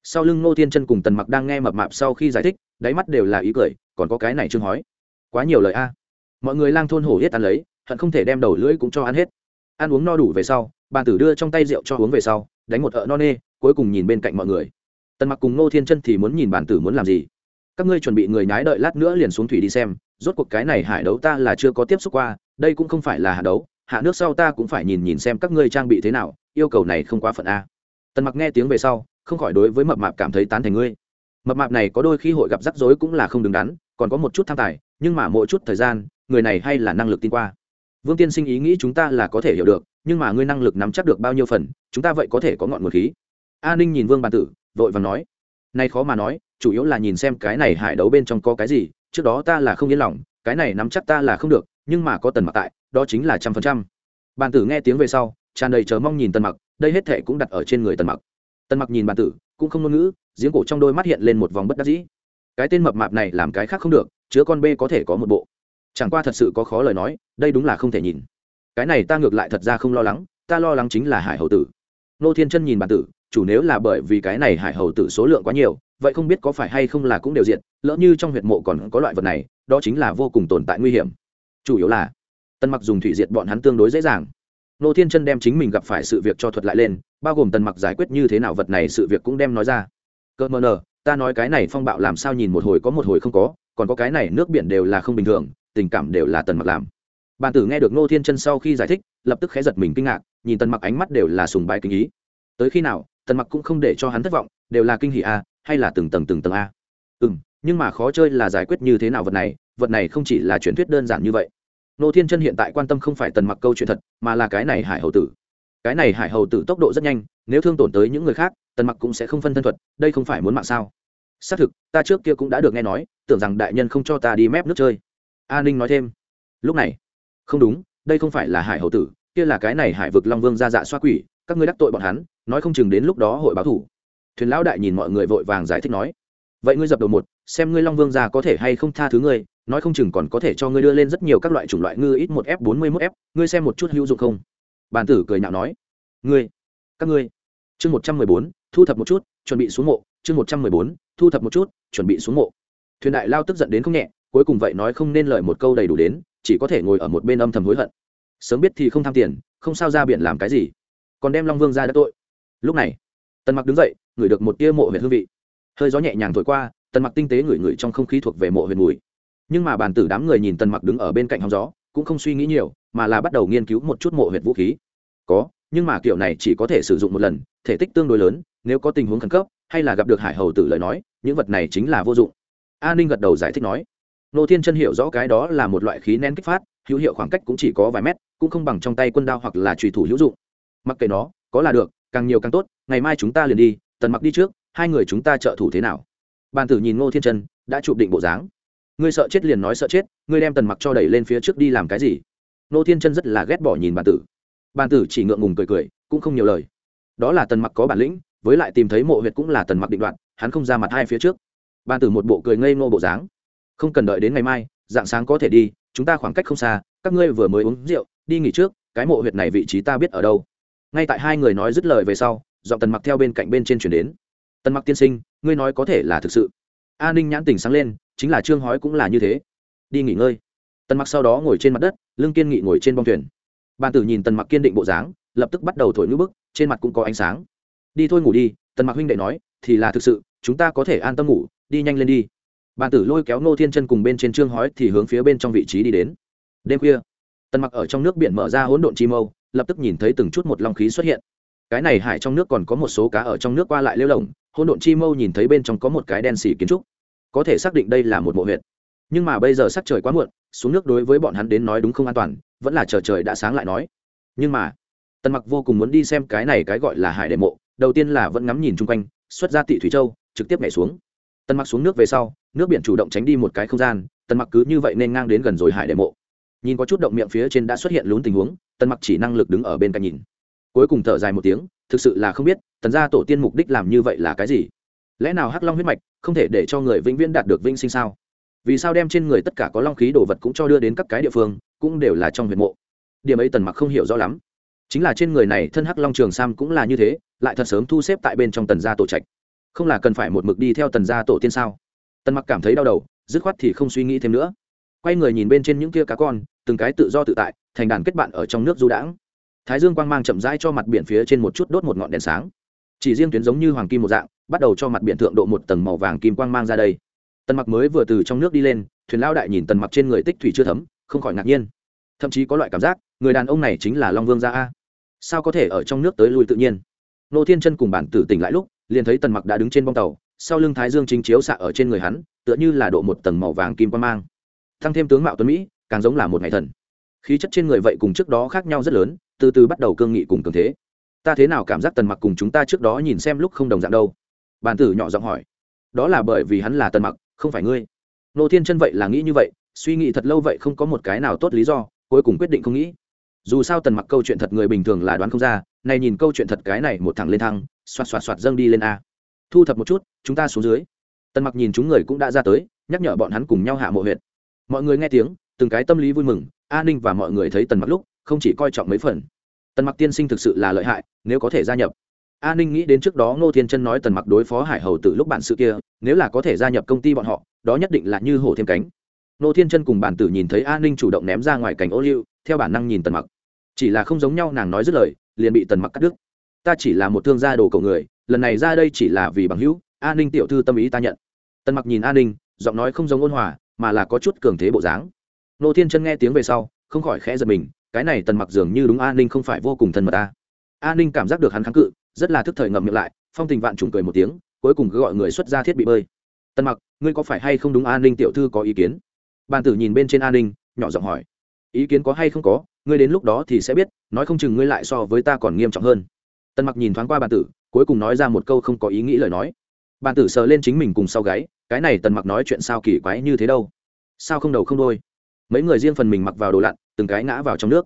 A: Sau lưng ngô thiên chân cùng tần mặc đang nghe mập mạp sau khi giải thích, đáy mắt đều là ý cười, còn có cái này trương hói. Quá nhiều lời a. Mọi người lang thôn hổ hết ăn lấy, hận không thể đem đầu lưỡi cũng cho ăn hết. Ăn uống no đủ về sau bàn tử đưa trong tay rượu cho uống về sau, đánh một ợ no nê, cuối cùng nhìn bên cạnh mọi người. Tần mặc cùng ngô thiên chân thì muốn nhìn bàn tử muốn làm gì. Các ngươi chuẩn bị người nhái đợi lát nữa liền xuống thủy đi xem, rốt cuộc cái này hải đấu ta là chưa có tiếp xúc qua, đây cũng không phải là hạ đấu hạ nước sau ta cũng phải nhìn nhìn xem các ngươi trang bị thế nào, yêu cầu này không quá phận a. Tần mặc nghe tiếng về sau, không khỏi đối với mập mạp cảm thấy tán thành ngươi. Mập mạp này có đôi khi hội gặp rắc rối cũng là không đứng đắn, còn có một chút tham tài, nhưng mà mỗi chút thời gian, người này hay là năng lực tin qua. Vương tiên sinh ý nghĩ chúng ta là có thể hiểu được, nhưng mà ngươi năng lực nắm chắc được bao nhiêu phần, chúng ta vậy có thể có ngọn nguồn khí. A ninh nhìn vương bàn tử, vội và nói nay khó mà nói, chủ yếu là nhìn xem cái này hải đấu bên trong có cái gì, trước đó ta là không yên lòng, cái này nắm chắc ta là không được, nhưng mà có tần mặc tại đó chính là trăm phần trăm. Bàn tử nghe tiếng về sau, tràn đầy chờ mong nhìn tần mặc, đây hết thệ cũng đặt ở trên người tần mặc. Tần mặc nhìn bàn tử, cũng không ngôn ngữ, giếng cổ trong đôi mắt hiện lên một vòng bất đắc dĩ. Cái tên mập mạp này làm cái khác không được, chứa con b có thể có một bộ. Chẳng qua thật sự có khó lời nói, đây đúng là không thể nhìn. Cái này ta ngược lại thật ra không lo lắng, ta lo lắng chính là hải hầu tử. Nô thiên chân nhìn bàn tử, chủ nếu là bởi vì cái này hải hầu tử số lượng quá nhiều, vậy không biết có phải hay không là cũng đều diện lỡ như trong huyệt mộ còn có loại vật này, đó chính là vô cùng tồn tại nguy hiểm. Chủ yếu là Tần mặc dùng thủy diệt bọn hắn tương đối dễ dàng. Nô thiên chân đem chính mình gặp phải sự việc cho thuật lại lên, bao gồm tần mặc giải quyết như thế nào vật này sự việc cũng đem nói ra. Cơ mờ nờ, ta nói cái này phong bạo làm sao nhìn một hồi có một hồi không có, còn có cái này nước biển đều là không bình thường, tình cảm đều là tần mặc làm. Bàn tử nghe được nô thiên chân sau khi giải thích, lập tức khẽ giật mình kinh ngạc, nhìn tần mặc ánh mắt đều là sùng bái kinh ý. Tới khi nào, tần mặc cũng không để cho hắn thất vọng, đều là kinh hỷ a, hay là từng tầng từng tầng a. Ừ nhưng mà khó chơi là giải quyết như thế nào vật này vật này không chỉ là truyền thuyết đơn giản như vậy nô thiên chân hiện tại quan tâm không phải tần mặc câu chuyện thật, mà là cái này hải hậu tử. Cái này hải hầu tử tốc độ rất nhanh, nếu thương tổn tới những người khác, tần mặc cũng sẽ không phân thân thuật, đây không phải muốn mạng sao? Xác thực, ta trước kia cũng đã được nghe nói, tưởng rằng đại nhân không cho ta đi mép nước chơi. A ninh nói thêm. Lúc này, không đúng, đây không phải là hải hầu tử, kia là cái này hải vực long vương ra dạ xoa quỷ, các ngươi đắc tội bọn hắn, nói không chừng đến lúc đó hội báo thủ. Thuyền lão đại nhìn mọi người vội vàng giải thích nói. Vậy ngươi dập đầu một xem ngươi long vương già có thể hay không tha thứ ngươi, nói không chừng còn có thể cho ngươi đưa lên rất nhiều các loại chủng loại ngư ít một f bốn mươi mốt f, ngươi xem một chút hữu dụng không? Bàn tử cười nhạo nói. Ngươi, các ngươi. Chương một trăm mười bốn, thu thập một chút, chuẩn bị xuống mộ. Chương một trăm mười bốn, thu thập một chút, chuẩn bị xuống mộ. Thuyền đại lao tức giận đến không nhẹ, cuối cùng vậy nói không nên lời một câu đầy đủ đến, chỉ có thể ngồi ở một bên âm thầm hối hận. Sớm biết thì không tham tiền, không sao ra biển làm cái gì. Còn đem long vương ra đã tội. Lúc này, tần mặc đứng dậy, ngửi được một tia mộ huyện hương vị. Hơi gió nhẹ nhàng thổi qua tần mặc tinh tế ngửi ngửi trong không khí thuộc về mộ huyền mùi. Nhưng mà bàn tử đám người nhìn tần mặc đứng ở bên cạnh hóng gió, cũng không suy nghĩ nhiều, mà là bắt đầu nghiên cứu một chút mộ huyệt vũ khí. Có, nhưng mà kiểu này chỉ có thể sử dụng một lần, thể tích tương đối lớn, nếu có tình huống khẩn cấp, hay là gặp được hải hầu tử lời nói, những vật này chính là vô dụng. A ninh gật đầu giải thích nói. Nô thiên chân hiểu rõ cái đó là một loại khí nén kích phát, hữu hiệu khoảng cách cũng chỉ có vài mét, cũng không bằng trong tay quân đao hoặc là trùy thủ hữu dụng. Mặc kệ nó, có là được, càng nhiều càng tốt, ngày mai chúng ta liền đi, tần mặc đi trước, hai người chúng ta trợ thủ thế nào? Bàn tử nhìn ngô thiên chân, đã chụp định bộ dáng. Ngươi sợ chết liền nói sợ chết, ngươi đem tần mặc cho đẩy lên phía trước đi làm cái gì? Ngô thiên chân rất là ghét bỏ nhìn bàn tử. Bàn tử chỉ ngượng ngùng cười cười, cũng không nhiều lời. Đó là tần mặc có bản lĩnh, với lại tìm thấy mộ huyệt cũng là tần mặc định đoạn hắn không ra mặt hai phía trước. Bàn tử một bộ cười ngây ngô bộ dáng. Không cần đợi đến ngày mai, dạng sáng có thể đi, chúng ta khoảng cách không xa, các ngươi vừa mới uống rượu, đi nghỉ trước, cái mộ huyệt này vị trí ta biết ở đâu. Ngay tại hai người nói dứt lời về sau dọn tần mặc theo bên cạnh bên trên chuyển đến tần mặc tiên sinh, ngươi nói có thể là thực sự. A ninh nhãn tình sáng lên, chính là trương hói cũng là như thế. Đi nghỉ ngơi. Tần mặc sau đó ngồi trên mặt đất, lưng kiên nghị ngồi trên bong thuyền. Bàn tử nhìn tần mặc kiên định bộ dáng, lập tức bắt đầu thổi ngữ bức, trên mặt cũng có ánh sáng. Đi thôi ngủ đi, tần mặc huynh đệ nói, thì là thực sự, chúng ta có thể an tâm ngủ, đi nhanh lên đi. Bàn tử lôi kéo nô thiên chân cùng bên trên trương hói thì hướng phía bên trong vị trí đi đến. Đêm khuya, tần mặc ở trong nước biển mở ra hỗn độn chi mâu, lập tức nhìn thấy từng chút một long khí xuất hiện cái này hải trong nước còn có một số cá ở trong nước qua lại lêu lồng Hôn độn chi mâu nhìn thấy bên trong có một cái đen xì kiến trúc. Có thể xác định đây là một mộ huyện nhưng mà bây giờ sắc trời quá muộn, xuống nước đối với bọn hắn đến nói đúng không an toàn, vẫn là chờ trời đã sáng lại nói. Nhưng mà, tần mặc vô cùng muốn đi xem cái này cái gọi là hải đệ mộ, đầu tiên là vẫn ngắm nhìn chung quanh, xuất ra tị thủy châu, trực tiếp nhảy xuống. Tần mặc xuống nước về sau, nước biển chủ động tránh đi một cái không gian, tần mặc cứ như vậy nên ngang đến gần rồi hải đệ mộ. Nhìn có chút động miệng phía trên đã xuất hiện lún tình huống, tần mặc chỉ năng lực đứng ở bên cạnh nhìn cuối cùng thở dài một tiếng, thực sự là không biết, tần gia tổ tiên mục đích làm như vậy là cái gì? Lẽ nào hắc long huyết mạch không thể để cho người vĩnh viễn đạt được vinh sinh sao? Vì sao đem trên người tất cả có long khí đồ vật cũng cho đưa đến các cái địa phương, cũng đều là trong huyệt mộ? Điểm ấy tần mặc không hiểu rõ lắm. Chính là trên người này thân hắc long trường sam cũng là như thế, lại thật sớm thu xếp tại bên trong tần gia tổ trạch. Không là cần phải một mực đi theo tần gia tổ tiên sao? Tần mặc cảm thấy đau đầu, dứt khoát thì không suy nghĩ thêm nữa. Quay người nhìn bên trên những kia cá con, từng cái tự do tự tại, thành đàn kết bạn ở trong nước du đãng thái dương quang mang chậm rãi cho mặt biển phía trên một chút đốt một ngọn đèn sáng. Chỉ riêng tuyến giống như hoàng kim một dạng, bắt đầu cho mặt biển thượng độ một tầng màu vàng kim quang mang ra đây. Tần mặc mới vừa từ trong nước đi lên, thuyền lao đại nhìn tần mặc trên người tích thủy chưa thấm, không khỏi ngạc nhiên. Thậm chí có loại cảm giác, người đàn ông này chính là long vương gia a. Sao có thể ở trong nước tới lui tự nhiên? Nô thiên chân cùng bản tử tỉnh lại lúc, liền thấy tần mặc đã đứng trên bong tàu, sau lưng thái dương chính chiếu xạ ở trên người hắn, tựa như là độ một tầng màu vàng kim quang mang. Thăng thêm tướng mạo tuấn mỹ, càng giống là một ngày thần. Khí chất trên người vậy cùng trước đó khác nhau rất lớn từ từ bắt đầu cương nghị cùng cường thế. Ta thế nào cảm giác tần mặc cùng chúng ta trước đó nhìn xem lúc không đồng dạng đâu? Bàn tử nhỏ giọng hỏi. Đó là bởi vì hắn là tần mặc, không phải ngươi. Nô thiên chân vậy là nghĩ như vậy, suy nghĩ thật lâu vậy không có một cái nào tốt lý do, cuối cùng quyết định không nghĩ. Dù sao tần mặc câu chuyện thật người bình thường là đoán không ra này nhìn câu chuyện thật cái này một thằng lên thăng, xoạt xoạt xoạt dâng đi lên a. Thu thập một chút, chúng ta xuống dưới. Tần mặc nhìn chúng người cũng đã ra tới, nhắc nhở bọn hắn cùng nhau hạ mộ huyện mọi người nghe tiếng, từng cái tâm lý vui mừng, an ninh và mọi người thấy tần mặc lúc không chỉ coi trọng mấy phần. Tần mặc tiên sinh thực sự là lợi hại, nếu có thể gia nhập. A ninh nghĩ đến trước đó ngô thiên chân nói tần mặc đối phó hải hầu từ lúc bản sự kia, nếu là có thể gia nhập công ty bọn họ, đó nhất định là như hổ thêm cánh. Ngô thiên chân cùng bản tử nhìn thấy a ninh chủ động ném ra ngoài cảnh ô liu, theo bản năng nhìn tần mặc. Chỉ là không giống nhau nàng nói dứt lời, liền bị tần mặc cắt đứt. Ta chỉ là một thương gia đồ cầu người, lần này ra đây chỉ là vì bằng hữu, a ninh tiểu thư tâm ý ta nhận. Tần mặc nhìn a ninh, giọng nói không giống ôn hòa, mà là có chút cường thế bộ dáng. Nô thiên chân nghe tiếng về sau, không khỏi khẽ giật mình cái này tần mặc dường như đúng an ninh không phải vô cùng thân mật ta an ninh cảm giác được hắn kháng cự, rất là thức thời ngậm miệng lại, phong tình vạn trùng cười một tiếng, cuối cùng cứ gọi người xuất ra thiết bị bơi. Tần mặc, ngươi có phải hay không đúng an ninh tiểu thư có ý kiến? Bàn tử nhìn bên trên an ninh, nhỏ giọng hỏi. Ý kiến có hay không có, ngươi đến lúc đó thì sẽ biết, nói không chừng ngươi lại so với ta còn nghiêm trọng hơn. Tần mặc nhìn thoáng qua bàn tử, cuối cùng nói ra một câu không có ý nghĩ lời nói. Bàn tử sờ lên chính mình cùng sau gáy, cái này tần mặc nói chuyện sao kỳ quái như thế đâu? Sao không đầu không đôi? Mấy người riêng phần mình mặc vào đồ lặn từng cái ngã vào trong nước.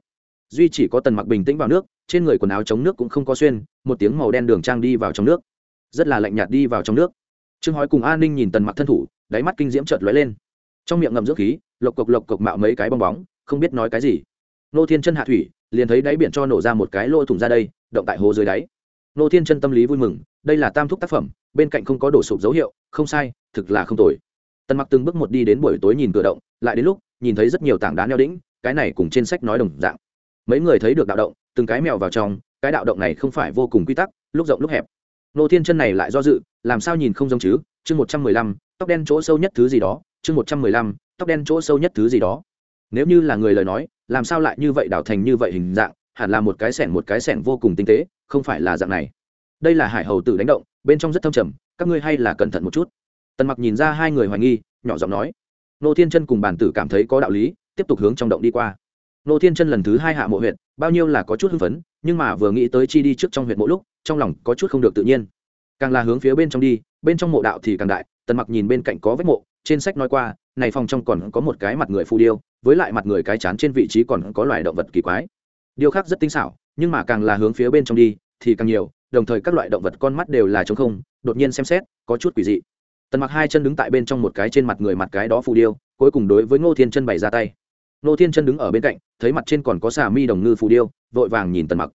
A: Duy chỉ có tần mặc bình tĩnh vào nước, trên người quần áo chống nước cũng không có xuyên, một tiếng màu đen đường trang đi vào trong nước. Rất là lạnh nhạt đi vào trong nước. Trương hói cùng an ninh nhìn tần mặc thân thủ, đáy mắt kinh diễm chợt lóe lên. Trong miệng ngậm dưỡng khí, lộc cộc lộc cộc mạo mấy cái bong bóng, không biết nói cái gì. Nô thiên chân hạ thủy, liền thấy đáy biển cho nổ ra một cái lỗ thủng ra đây, động tại hồ dưới đáy. Nô thiên chân tâm lý vui mừng, đây là tam thúc tác phẩm, bên cạnh không có đổ sụp dấu hiệu, không sai, thực là không tồi. Tần mặc từng bước một đi đến buổi tối nhìn cửa động, lại đến lúc nhìn thấy rất nhiều tảng đá neo đĩnh cái này cùng trên sách nói đồng dạng. Mấy người thấy được đạo động, từng cái mèo vào trong, cái đạo động này không phải vô cùng quy tắc, lúc rộng lúc hẹp. Nô thiên chân này lại do dự, làm sao nhìn không giống chứ? Chương một trăm mười lăm, tóc đen chỗ sâu nhất thứ gì đó, chương một trăm mười lăm, tóc đen chỗ sâu nhất thứ gì đó. Nếu như là người lời nói, làm sao lại như vậy đảo thành như vậy hình dạng, hẳn là một cái sẻng một cái sẻng vô cùng tinh tế, không phải là dạng này. Đây là hải hầu tử đánh động, bên trong rất thâm trầm, các ngươi hay là cẩn thận một chút. Tần mặc nhìn ra hai người hoài nghi, nhỏ giọng nói. Nô thiên chân cùng bản tử cảm thấy có đạo lý tiếp tục hướng trong động đi qua. Nô thiên chân lần thứ hai hạ mộ huyện bao nhiêu là có chút hưng phấn, nhưng mà vừa nghĩ tới chi đi trước trong huyện mỗi lúc, trong lòng có chút không được tự nhiên. Càng là hướng phía bên trong đi, bên trong mộ đạo thì càng đại, tần mặc nhìn bên cạnh có vết mộ, trên sách nói qua, này phòng trong còn có một cái mặt người phù điêu, với lại mặt người cái chán trên vị trí còn có loài động vật kỳ quái. Điêu khắc rất tinh xảo, nhưng mà càng là hướng phía bên trong đi, thì càng nhiều, đồng thời các loại động vật con mắt đều là trống không, đột nhiên xem xét, có chút quỷ dị. Tần mặc hai chân đứng tại bên trong một cái trên mặt người mặt cái đó phù điêu, cuối cùng đối với ngô thiên chân bày ra tay ngô thiên chân đứng ở bên cạnh, thấy mặt trên còn có xà mi đồng ngư phù điêu, vội vàng nhìn tần mặc.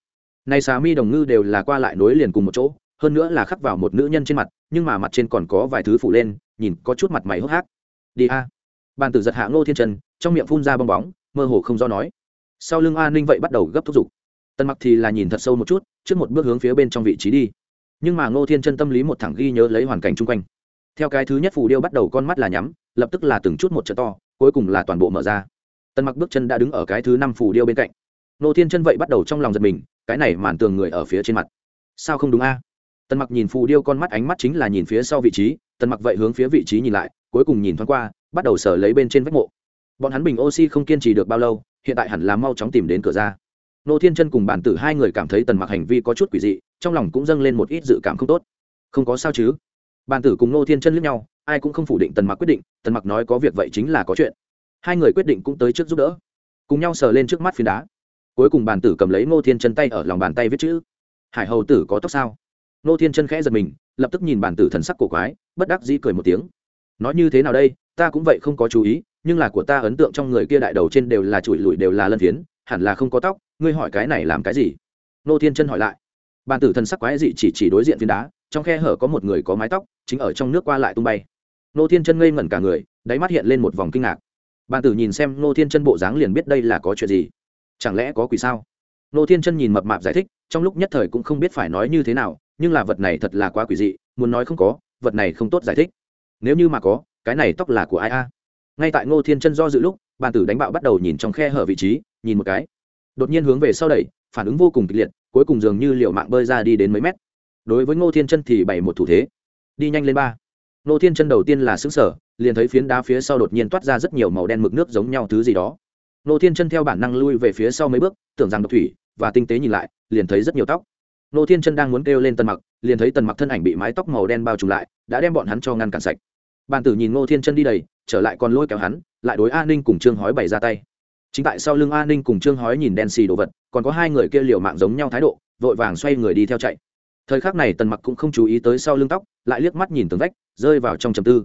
A: Này xà mi đồng ngư đều là qua lại nối liền cùng một chỗ, hơn nữa là khắc vào một nữ nhân trên mặt, nhưng mà mặt trên còn có vài thứ phủ lên, nhìn có chút mặt mày hốc hác. Đi a. Bàn tử giật hạ ngô thiên trần trong miệng phun ra bong bóng, mơ hồ không do nói. Sau lưng a ninh vậy bắt đầu gấp thúc giục. Tần mặc thì là nhìn thật sâu một chút, trước một bước hướng phía bên trong vị trí đi. Nhưng mà ngô thiên chân tâm lý một thẳng ghi nhớ lấy hoàn cảnh chung quanh. Theo cái thứ nhất phù điêu bắt đầu con mắt là nhắm, lập tức là từng chút một chợ to, cuối cùng là toàn bộ mở ra tần mặc bước chân đã đứng ở cái thứ năm phủ điêu bên cạnh. Nô thiên chân vậy bắt đầu trong lòng giật mình, cái này màn tường người ở phía trên mặt. Sao không đúng a? Tần mặc nhìn phù điêu con mắt, ánh mắt chính là nhìn phía sau vị trí, tần mặc vậy hướng phía vị trí nhìn lại, cuối cùng nhìn thoáng qua, bắt đầu sở lấy bên trên vách mộ. Bọn hắn bình oxy không kiên trì được bao lâu, hiện tại hẳn là mau chóng tìm đến cửa ra. Nô thiên chân cùng bản tử hai người cảm thấy tần mặc hành vi có chút quỷ dị, trong lòng cũng dâng lên một ít dự cảm không tốt. Không có sao chứ? Bản tử cùng nô thiên chân lướt nhau, ai cũng không phủ định tần mặc quyết định, tần mặc nói có việc vậy chính là có chuyện hai người quyết định cũng tới trước giúp đỡ. Cùng nhau sờ lên trước mắt phiến đá. Cuối cùng bản tử cầm lấy Ngô thiên chân tay ở lòng bàn tay viết chữ. Hải hầu tử có tóc sao? Ngô thiên chân khẽ giật mình, lập tức nhìn bản tử thần sắc cổ quái, bất đắc dĩ cười một tiếng. Nói như thế nào đây? Ta cũng vậy không có chú ý, nhưng là của ta ấn tượng trong người kia đại đầu trên đều là chùi lùi đều là lân phiến, hẳn là không có tóc, ngươi hỏi cái này làm cái gì? Nô thiên chân hỏi lại. Bàn tử thần sắc quái dị chỉ chỉ đối diện phiến đá, trong khe hở có một người có mái tóc, chính ở trong nước qua lại tung bay. Nô thiên chân ngây ngẩn cả người, đáy mắt hiện lên một vòng kinh ngạc bàn tử nhìn xem nô thiên chân bộ dáng liền biết đây là có chuyện gì. Chẳng lẽ có quỷ sao? Nô thiên chân nhìn mập mạp giải thích, trong lúc nhất thời cũng không biết phải nói như thế nào, nhưng là vật này thật là quá quỷ dị, muốn nói không có, vật này không tốt giải thích. Nếu như mà có, cái này tóc là của ai a? Ngay tại ngô thiên chân do dự lúc, bàn tử đánh bạo bắt đầu nhìn trong khe hở vị trí, nhìn một cái. Đột nhiên hướng về sau đẩy, phản ứng vô cùng kịch liệt, cuối cùng dường như liệu mạng bơi ra đi đến mấy mét. Đối với ngô thiên chân thì bày một thủ thế. Đi nhanh lên ba. Ngô thiên chân đầu tiên là xứng sở liền thấy phiến đá phía sau đột nhiên toát ra rất nhiều màu đen mực nước giống nhau thứ gì đó. Ngô thiên chân theo bản năng lui về phía sau mấy bước, tưởng rằng độc thủy và tinh tế nhìn lại, liền thấy rất nhiều tóc. Ngô thiên chân đang muốn kêu lên tần mặc, liền thấy tần mặc thân ảnh bị mái tóc màu đen bao trùm lại, đã đem bọn hắn cho ngăn cản sạch. Bàn tử nhìn ngô thiên chân đi đầy, trở lại còn lôi kéo hắn, lại đối a ninh cùng trương hói bày ra tay. Chính tại sau lưng a ninh cùng trương hói nhìn đen xì đồ vật, còn có hai người kia liều mạng giống nhau thái độ, vội vàng xoay người đi theo chạy. Thời khắc này tần mặc cũng không chú ý tới sau lưng tóc, lại liếc mắt nhìn tường vách, rơi vào trong trầm tư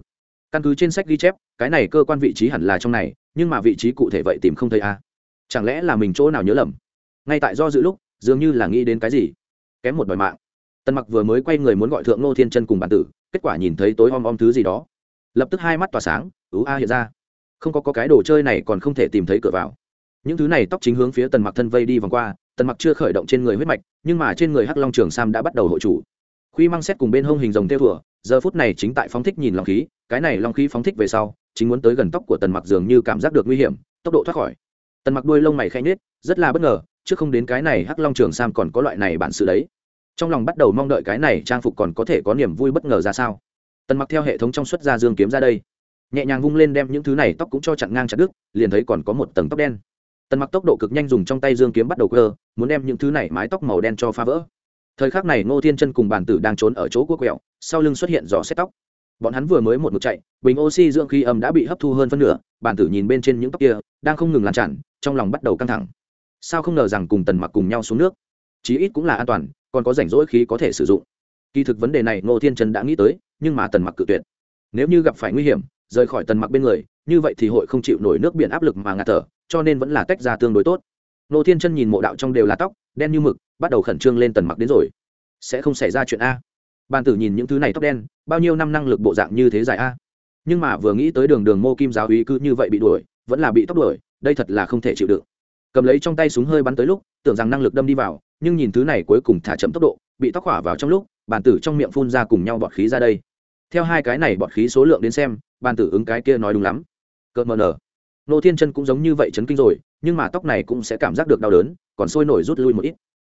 A: căn cứ trên sách ghi chép cái này cơ quan vị trí hẳn là trong này nhưng mà vị trí cụ thể vậy tìm không thấy a. Chẳng lẽ là mình chỗ nào nhớ lầm? Ngay tại do dự lúc dường như là nghĩ đến cái gì. Kém một đòi mạng. Tần mặc vừa mới quay người muốn gọi thượng nô thiên chân cùng bản tử kết quả nhìn thấy tối om om thứ gì đó. Lập tức hai mắt tỏa sáng ứ a hiện ra. Không có, có cái đồ chơi này còn không thể tìm thấy cửa vào. Những thứ này tóc chính hướng phía tần mặc thân vây đi vòng qua tần mặc chưa khởi động trên người huyết mạch nhưng mà trên người hắc long trường sam đã bắt đầu hội chủ khuy mang xét cùng bên hông hình rồng tiêu thừa giờ phút này chính tại phóng thích nhìn long khí cái này long khí phóng thích về sau, chính muốn tới gần tóc của tần mặc dường như cảm giác được nguy hiểm, tốc độ thoát khỏi. Tần mặc đuôi lông mày khẽ nhết rất là bất ngờ chứ không đến cái này hắc long trường sam còn có loại này bản sự đấy. Trong lòng bắt đầu mong đợi cái này trang phục còn có thể có niềm vui bất ngờ ra sao. Tần mặc theo hệ thống trong suất ra dương kiếm ra đây. Nhẹ nhàng vung lên đem những thứ này tóc cũng cho chặn ngang chặt đứt, liền thấy còn có một tầng tóc đen. Tần mặc tốc độ cực nhanh dùng trong tay dương kiếm bắt đầu cơ muốn đem những thứ này mái tóc màu đen cho phá vỡ. Thời khắc này ngô thiên chân cùng bàn tử đang trốn ở chỗ quốc quẹo, sau lưng xuất hiện giò xét tóc bọn hắn vừa mới một mực chạy, bình oxy dưỡng khí âm đã bị hấp thu hơn phân nửa, bàn tử nhìn bên trên những tóc kia, đang không ngừng lan tràn, trong lòng bắt đầu căng thẳng. Sao không ngờ rằng cùng tần mặc cùng nhau xuống nước? Chí ít cũng là an toàn, còn có rảnh rỗi khí có thể sử dụng. Kỳ thực vấn đề này ngô thiên trần đã nghĩ tới, nhưng mà tần mặc cự tuyệt. Nếu như gặp phải nguy hiểm, rời khỏi tần mặc bên người, như vậy thì hội không chịu nổi nước biển áp lực mà ngạt thở, cho nên vẫn là tách ra tương đối tốt. Ngô thiên chân nhìn mộ đạo trong đều là tóc, đen như mực, bắt đầu khẩn trương lên tần mặc đến rồi. Sẽ không xảy ra chuyện a bàn tử nhìn những thứ này tóc đen, bao nhiêu năm năng lực bộ dạng như thế dài a? Nhưng mà vừa nghĩ tới đường đường mô kim giáo úy cứ như vậy bị đuổi, vẫn là bị tóc đuổi, đây thật là không thể chịu đựng. Cầm lấy trong tay súng hơi bắn tới lúc, tưởng rằng năng lực đâm đi vào, nhưng nhìn thứ này cuối cùng thả chậm tốc độ, bị tóc hỏa vào trong lúc, bàn tử trong miệng phun ra cùng nhau bọt khí ra đây. Theo hai cái này bọt khí số lượng đến xem, bàn tử ứng cái kia nói đúng lắm. Cợt mờ nở. Nô thiên chân cũng giống như vậy chấn kinh rồi, nhưng mà tóc này cũng sẽ cảm giác được đau đớn, còn sôi nổi rút lui một ít.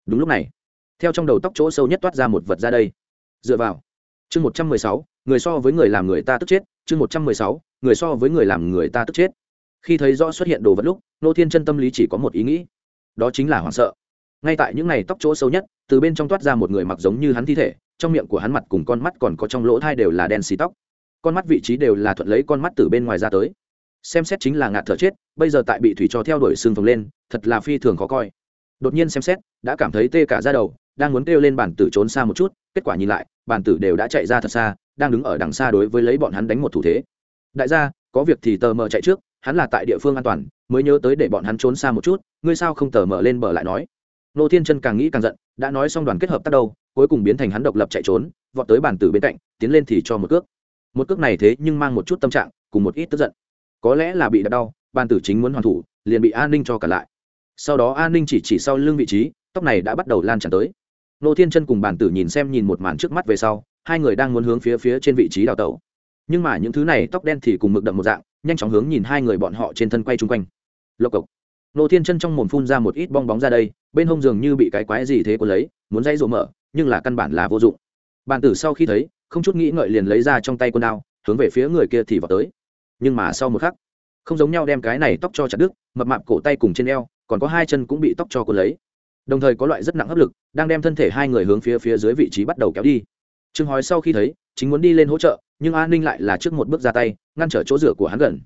A: Đúng lúc này, theo trong đầu tóc chỗ sâu nhất toát ra một vật ra đây dựa vào. Chương một trăm mười sáu, người so với người làm người ta tức chết. Chương một trăm mười sáu, người so với người làm người ta tức chết. Khi thấy rõ xuất hiện đồ vật lúc, nô thiên chân tâm lý chỉ có một ý nghĩ. Đó chính là hoảng sợ. Ngay tại những ngày tóc chỗ sâu nhất, từ bên trong toát ra một người mặc giống như hắn thi thể, trong miệng của hắn mặt cùng con mắt còn có trong lỗ thai đều là đen xì tóc. Con mắt vị trí đều là thuận lấy con mắt từ bên ngoài ra tới. Xem xét chính là ngạt thở chết, bây giờ tại bị thủy cho theo đuổi xương phồng lên, thật là phi thường khó coi. Đột nhiên xem xét, đã cảm thấy tê cả ra đầu đang muốn kêu lên bản tử trốn xa một chút, kết quả nhìn lại, bản tử đều đã chạy ra thật xa, đang đứng ở đằng xa đối với lấy bọn hắn đánh một thủ thế. Đại gia, có việc thì tờ mờ chạy trước, hắn là tại địa phương an toàn, mới nhớ tới để bọn hắn trốn xa một chút, ngươi sao không tờ mờ lên bờ lại nói? Nô thiên chân càng nghĩ càng giận, đã nói xong đoàn kết hợp tác đâu, cuối cùng biến thành hắn độc lập chạy trốn, vọt tới bản tử bên cạnh, tiến lên thì cho một cước. Một cước này thế nhưng mang một chút tâm trạng, cùng một ít tức giận. Có lẽ là bị đập đau, bản tử chính muốn hoàn thủ, liền bị an ninh cho cả lại. Sau đó an ninh chỉ chỉ sau lưng vị trí, tóc này đã bắt đầu lan tràn tới nô thiên chân cùng bản tử nhìn xem nhìn một màn trước mắt về sau, hai người đang muốn hướng phía phía trên vị trí đào tẩu. Nhưng mà những thứ này tóc đen thì cùng mực đậm một dạng, nhanh chóng hướng nhìn hai người bọn họ trên thân quay chung quanh. Lộc cộc. Nô thiên chân trong mồm phun ra một ít bong bóng ra đây, bên hông dường như bị cái quái gì thế của lấy, muốn dây rộ mở, nhưng là căn bản là vô dụng. Bàn tử sau khi thấy, không chút nghĩ ngợi liền lấy ra trong tay quân đao, hướng về phía người kia thì vào tới. Nhưng mà sau một khắc, không giống nhau đem cái này tóc cho chặt đứt, mập mạp cổ tay cùng trên eo, còn có hai chân cũng bị tóc cho cuốn lấy đồng thời có loại rất nặng áp lực, đang đem thân thể hai người hướng phía phía dưới vị trí bắt đầu kéo đi. Trương hói sau khi thấy, chính muốn đi lên hỗ trợ, nhưng an ninh lại là trước một bước ra tay, ngăn trở chỗ rửa của hắn gần.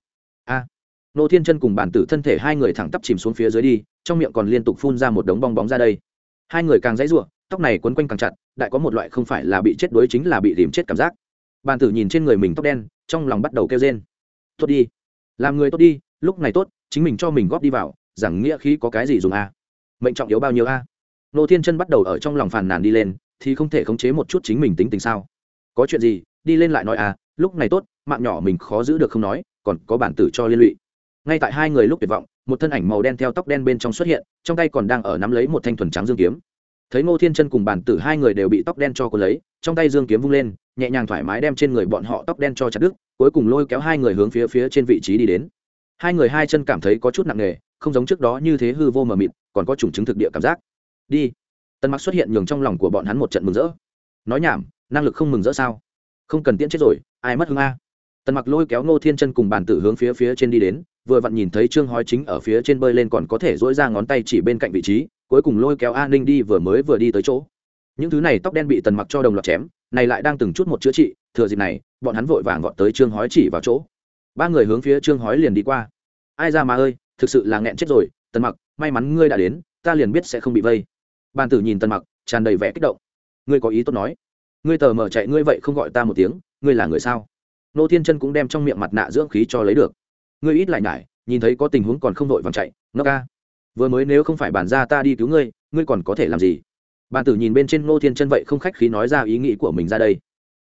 A: A. Nô thiên chân cùng bản tử thân thể hai người thẳng tắp chìm xuống phía dưới đi, trong miệng còn liên tục phun ra một đống bong bóng ra đây. Hai người càng dãy ruộng tóc này quấn quanh càng chặt, đại có một loại không phải là bị chết đuối chính là bị tìm chết cảm giác. Bản tử nhìn trên người mình tóc đen, trong lòng bắt đầu kêu rên. Tốt đi, làm người tốt đi, lúc này tốt, chính mình cho mình góp đi vào rằng nghĩa khí có cái gì dùng a? Mệnh trọng yếu bao nhiêu a? Nô thiên chân bắt đầu ở trong lòng phàn nàn đi lên, thì không thể khống chế một chút chính mình tính tình sao? Có chuyện gì, đi lên lại nói à lúc này tốt, mạng nhỏ mình khó giữ được không nói, còn có bản tử cho liên lụy. Ngay tại hai người lúc tuyệt vọng, một thân ảnh màu đen theo tóc đen bên trong xuất hiện, trong tay còn đang ở nắm lấy một thanh thuần trắng dương kiếm. Thấy ngô thiên chân cùng bản tử hai người đều bị tóc đen cho cô lấy, trong tay dương kiếm vung lên, nhẹ nhàng thoải mái đem trên người bọn họ tóc đen cho chặt đứt, cuối cùng lôi kéo hai người hướng phía phía trên vị trí đi đến. Hai người hai chân cảm thấy có chút nặng nề, không giống trước đó như thế hư vô mờ mịt còn có chủng chứng thực địa cảm giác. Đi. Tân mặc xuất hiện nhường trong lòng của bọn hắn một trận mừng rỡ. Nói nhảm, năng lực không mừng rỡ sao? Không cần tiễn chết rồi, ai mất hương a? Tần mặc lôi kéo ngô thiên chân cùng bàn tử hướng phía phía trên đi đến, vừa vặn nhìn thấy trương hói chính ở phía trên bơi lên còn có thể dỗi ra ngón tay chỉ bên cạnh vị trí, cuối cùng lôi kéo an ninh đi vừa mới vừa đi tới chỗ. Những thứ này tóc đen bị tần mặc cho đồng loạt chém, này lại đang từng chút một chữa trị, thừa dịp này, bọn hắn vội vàng gọn tới trương hói chỉ vào chỗ. Ba người hướng phía trương hói liền đi qua. Ai ra mà ơi, thực sự là nghẹn chết rồi, tần mặc may mắn ngươi đã đến, ta liền biết sẽ không bị vây. Bàn tử nhìn tần mặc, tràn đầy vẻ kích động. Ngươi có ý tốt nói. Ngươi tờ mở chạy, ngươi vậy không gọi ta một tiếng, ngươi là người sao? Nô thiên chân cũng đem trong miệng mặt nạ dưỡng khí cho lấy được. Ngươi ít lại nhải, nhìn thấy có tình huống còn không vội vàng chạy nó ca. Vừa mới nếu không phải bàn ra ta đi cứu ngươi ngươi còn có thể làm gì? Bàn tử nhìn bên trên nô thiên chân vậy không khách khí nói ra ý nghĩ của mình ra đây.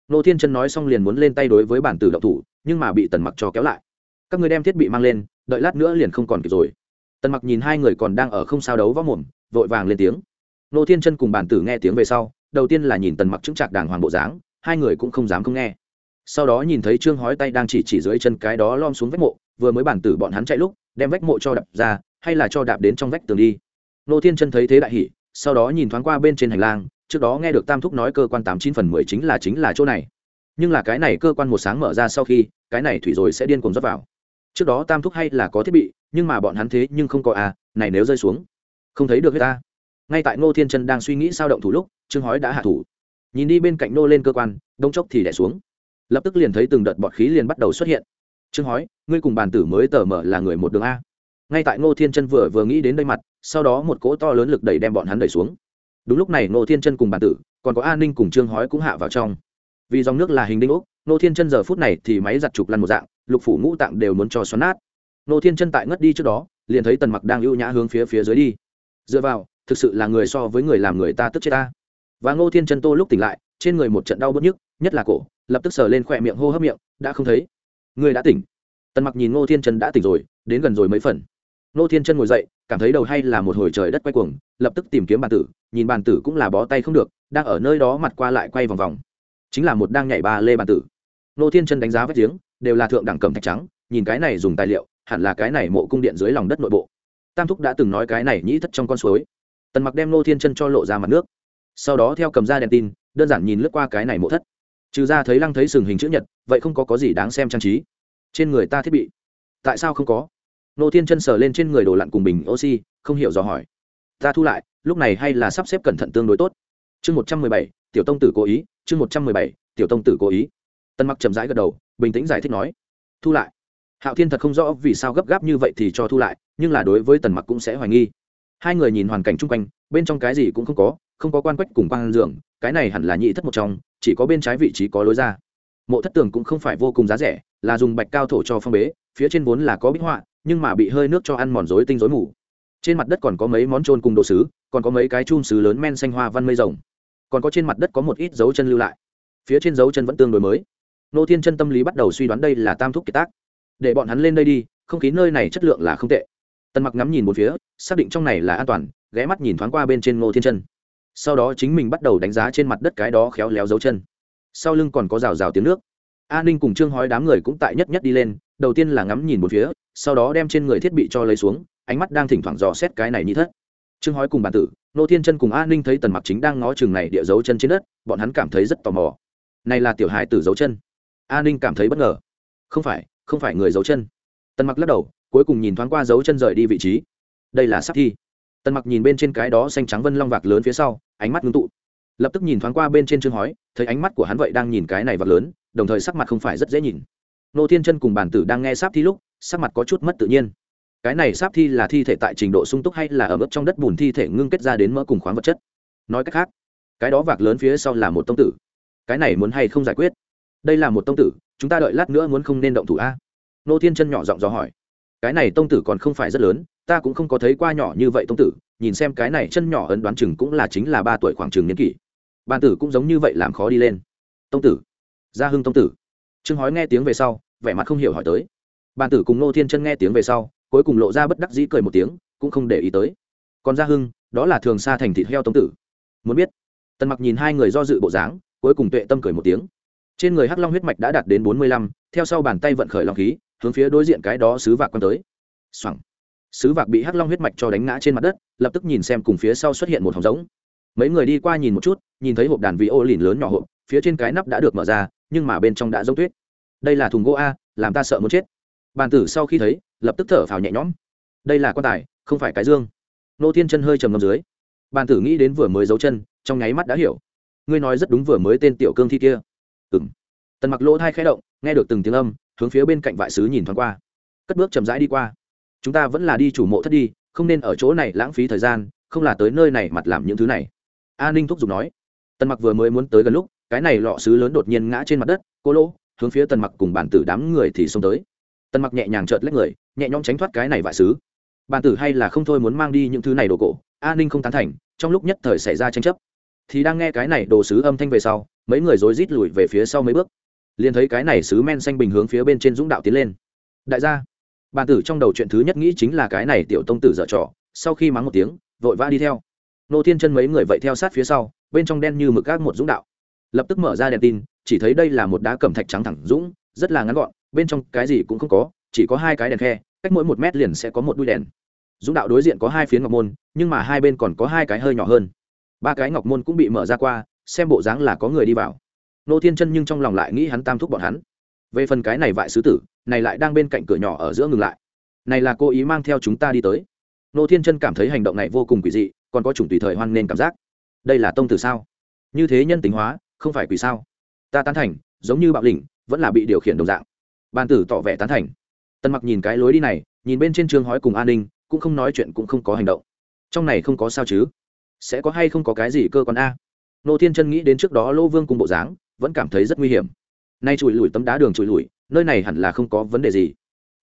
A: Nô thiên chân nói xong liền muốn lên tay đối với bản tử đậu thủ, nhưng mà bị tần mặc cho kéo lại. Các ngươi đem thiết bị mang lên, đợi lát nữa liền không còn kịp rồi tần mặc nhìn hai người còn đang ở không sao đấu võ mồm, vội vàng lên tiếng. Nô thiên chân cùng bản tử nghe tiếng về sau, đầu tiên là nhìn tần mặc chứng trạc đàng hoàng bộ dáng, hai người cũng không dám không nghe. Sau đó nhìn thấy trương hói tay đang chỉ chỉ dưới chân cái đó lom xuống vách mộ, vừa mới bản tử bọn hắn chạy lúc, đem vách mộ cho đập ra, hay là cho đạp đến trong vách tường đi. Nô thiên chân thấy thế đại hỉ, sau đó nhìn thoáng qua bên trên hành lang, trước đó nghe được tam thúc nói cơ quan tám chín phần mười chính là chính là chỗ này. Nhưng là cái này cơ quan một sáng mở ra sau khi, cái này thủy rồi sẽ điên cuồng rót vào. Trước đó tam thúc hay là có thiết bị nhưng mà bọn hắn thế nhưng không có à này nếu rơi xuống, không thấy được hết ta. Ngay tại ngô thiên chân đang suy nghĩ sao động thủ lúc, trương hói đã hạ thủ. Nhìn đi bên cạnh nô lên cơ quan, đông chốc thì đẻ xuống. Lập tức liền thấy từng đợt bọt khí liền bắt đầu xuất hiện. Trương hói, ngươi cùng bàn tử mới tờ mở là người một đường a. Ngay tại ngô thiên chân vừa vừa nghĩ đến đây mặt, sau đó một cỗ to lớn lực đẩy đem bọn hắn đẩy xuống. Đúng lúc này ngô thiên chân cùng bàn tử, còn có an ninh cùng trương hói cũng hạ vào trong. Vì dòng nước là hình đinh ốc, ngô thiên chân giờ phút này thì máy giặt trục lăn một dạng, lục phủ ngũ tạng đều muốn cho xoắn nát ngô thiên chân tại ngất đi trước đó, liền thấy tần mặc đang ưu nhã hướng phía phía dưới đi. Dựa vào, thực sự là người so với người làm người ta tức chết ta. Và ngô thiên chân tô lúc tỉnh lại, trên người một trận đau bớt nhức, nhất là cổ, lập tức sờ lên khỏe miệng hô hấp miệng, đã không thấy. Người đã tỉnh. Tần mặc nhìn ngô thiên chân đã tỉnh rồi, đến gần rồi mấy phần. Ngô thiên chân ngồi dậy, cảm thấy đầu hay là một hồi trời đất quay cuồng, lập tức tìm kiếm bàn tử, nhìn bàn tử cũng là bó tay không được, đang ở nơi đó mặt qua lại quay vòng vòng. Chính là một đang nhảy ba lê bàn tử. Ngô thiên chân đánh giá vết giếng, đều là thượng đẳng cầm thạch trắng, nhìn cái này dùng tài liệu hẳn là cái này mộ cung điện dưới lòng đất nội bộ. Tam thúc đã từng nói cái này nhĩ thất trong con suối. Tần mặc đem nô thiên chân cho lộ ra mặt nước. Sau đó theo cầm ra đèn tin, đơn giản nhìn lướt qua cái này mộ thất. Trừ ra thấy lăng thấy sừng hình chữ nhật, vậy không có có gì đáng xem trang trí. Trên người ta thiết bị. Tại sao không có? Nô thiên chân sờ lên trên người đồ lặn cùng bình oxy, không hiểu dò hỏi. Ta thu lại, lúc này hay là sắp xếp cẩn thận tương đối tốt. Chương một trăm mười bảy, tiểu tông tử cố ý, chương một trăm mười bảy, tiểu tông tử cố ý. Tân mặc chậm rãi gật đầu, bình tĩnh giải thích nói. Thu lại hạo thiên thật không rõ vì sao gấp gáp như vậy thì cho thu lại, nhưng là đối với tần mặc cũng sẽ hoài nghi. Hai người nhìn hoàn cảnh chung quanh, bên trong cái gì cũng không có không có quan quách cùng quan giường cái này hẳn là nhị thất một trong, chỉ có bên trái vị trí có lối ra. Mộ thất tường cũng không phải vô cùng giá rẻ, là dùng bạch cao thổ cho phong bế, phía trên vốn là có bích họa, nhưng mà bị hơi nước cho ăn mòn rối tinh rối mù. Trên mặt đất còn có mấy món trôn cùng đồ sứ, còn có mấy cái chum sứ lớn men xanh hoa văn mây rồng. Còn có trên mặt đất có một ít dấu chân lưu lại. Phía trên dấu chân vẫn tương đối mới. Nô thiên chân tâm lý bắt đầu suy đoán đây là tam thúc kiệt tác để bọn hắn lên đây đi, không khí nơi này chất lượng là không tệ. Tần mặc ngắm nhìn một phía, xác định trong này là an toàn, ghé mắt nhìn thoáng qua bên trên ngô thiên chân. Sau đó chính mình bắt đầu đánh giá trên mặt đất cái đó khéo léo dấu chân. Sau lưng còn có rào rào tiếng nước. A ninh cùng trương hói đám người cũng tại nhất nhất đi lên, đầu tiên là ngắm nhìn một phía, sau đó đem trên người thiết bị cho lấy xuống, ánh mắt đang thỉnh thoảng dò xét cái này như thất. Trương hói cùng bản tử nô thiên chân cùng a ninh thấy tần mặc chính đang ngó chừng này địa dấu chân trên đất, bọn hắn cảm thấy rất tò mò. Này là tiểu hài tử dấu chân. A ninh cảm thấy bất ngờ. Không phải không phải người dấu chân. Tần mặc lắc đầu, cuối cùng nhìn thoáng qua dấu chân rời đi vị trí. Đây là sắp thi. Tần mặc nhìn bên trên cái đó xanh trắng vân long vạc lớn phía sau, ánh mắt ngưng tụ. Lập tức nhìn thoáng qua bên trên chương hói, thấy ánh mắt của hắn vậy đang nhìn cái này vạc lớn, đồng thời sắc mặt không phải rất dễ nhìn. Nô thiên chân cùng bản tử đang nghe sáp thi lúc, sắc mặt có chút mất tự nhiên. Cái này sáp thi là thi thể tại trình độ sung túc hay là ở mức trong đất bùn thi thể ngưng kết ra đến mỡ cùng khoáng vật chất? Nói cách khác, cái đó vạc lớn phía sau là một tông tử. Cái này muốn hay không giải quyết? Đây là một tông tử chúng ta đợi lát nữa muốn không nên động thủ a. Nô thiên chân nhỏ giọng dò hỏi. Cái này tông tử còn không phải rất lớn, ta cũng không có thấy qua nhỏ như vậy tông tử, nhìn xem cái này chân nhỏ ấn đoán chừng cũng là chính là ba tuổi khoảng chừng niên kỷ. Bàn tử cũng giống như vậy làm khó đi lên. Tông tử, gia hưng tông tử. Trương hói nghe tiếng về sau, vẻ mặt không hiểu hỏi tới. Bàn tử cùng nô thiên chân nghe tiếng về sau, cuối cùng lộ ra bất đắc dĩ cười một tiếng, cũng không để ý tới. Còn gia hưng, đó là thường xa thành thịt heo tông tử. Muốn biết, tần mặc nhìn hai người do dự bộ dáng, cuối cùng tuệ tâm cười một tiếng trên người hắc long huyết mạch đã đạt đến bốn mươi lăm, theo sau bàn tay vận khởi long khí, hướng phía đối diện cái đó sứ vạc quan tới. Xoẳng sứ vạc bị hắc long huyết mạch cho đánh ngã trên mặt đất, lập tức nhìn xem cùng phía sau xuất hiện một hòng giống. Mấy người đi qua nhìn một chút, nhìn thấy hộp đàn vị ô lìn lớn nhỏ hộp, phía trên cái nắp đã được mở ra, nhưng mà bên trong đã giống tuyết. Đây là thùng gỗ a, làm ta sợ muốn chết. Bàn tử sau khi thấy, lập tức thở phào nhẹ nhõm. Đây là quan tài, không phải cái dương. Nô thiên chân hơi trầm ngầm dưới. Bàn tử nghĩ đến vừa mới giấu chân, trong nháy mắt đã hiểu. Ngươi nói rất đúng vừa mới tên tiểu cương thi kia ừng tần mặc lỗ thai khẽ động, nghe được từng tiếng âm, hướng phía bên cạnh vại sứ nhìn thoáng qua. Cất bước chậm rãi đi qua. Chúng ta vẫn là đi chủ mộ thất đi, không nên ở chỗ này lãng phí thời gian, không là tới nơi này mặt làm những thứ này. A ninh thúc giục nói. Tần mặc vừa mới muốn tới gần lúc, cái này lọ sứ lớn đột nhiên ngã trên mặt đất, cô lỗ, hướng phía tần mặc cùng bản tử đám người thì xông tới. Tần mặc nhẹ nhàng trợt lách người, nhẹ nhõm tránh thoát cái này vại sứ. Bản tử hay là không thôi muốn mang đi những thứ này đồ cổ. A ninh không tán thành, trong lúc nhất thời xảy ra tranh chấp thì đang nghe cái này đồ sứ âm thanh về sau, mấy người rối rít lùi về phía sau mấy bước. Liền thấy cái này sứ men xanh bình hướng phía bên trên dũng đạo tiến lên. Đại gia. Bàn tử trong đầu chuyện thứ nhất nghĩ chính là cái này tiểu tông tử dở trò, sau khi mắng một tiếng, vội vã đi theo. Nô thiên chân mấy người vậy theo sát phía sau, bên trong đen như mực các một dũng đạo. Lập tức mở ra đèn tin, chỉ thấy đây là một đá cẩm thạch trắng thẳng dũng, rất là ngắn gọn, bên trong cái gì cũng không có, chỉ có hai cái đèn khe, cách mỗi một mét liền sẽ có một đuôi đèn. Dũng đạo đối diện có hai phiến ngọc môn, nhưng mà hai bên còn có hai cái hơi nhỏ hơn ba cái ngọc môn cũng bị mở ra qua, xem bộ dáng là có người đi vào. Nô thiên chân nhưng trong lòng lại nghĩ hắn tam thúc bọn hắn. Về phần cái này vại sứ tử, này lại đang bên cạnh cửa nhỏ ở giữa ngừng lại. Này là cô ý mang theo chúng ta đi tới. Nô thiên chân cảm thấy hành động này vô cùng quỷ dị, còn có chủng tùy thời hoan nên cảm giác. Đây là tông tử sao? Như thế nhân tính hóa, không phải quỷ sao? Ta tán thành, giống như bạo lĩnh, vẫn là bị điều khiển đồng dạng. Ban tử tỏ vẻ tán thành. Tân mặc nhìn cái lối đi này, nhìn bên trên trường hói cùng an ninh, cũng không nói chuyện cũng không có hành động. Trong này không có sao chứ? Sẽ có hay không có cái gì cơ quan a? Nô thiên chân nghĩ đến trước đó lô vương cùng bộ dáng, vẫn cảm thấy rất nguy hiểm. Nay chùi lùi tấm đá đường chùi lùi nơi này hẳn là không có vấn đề gì.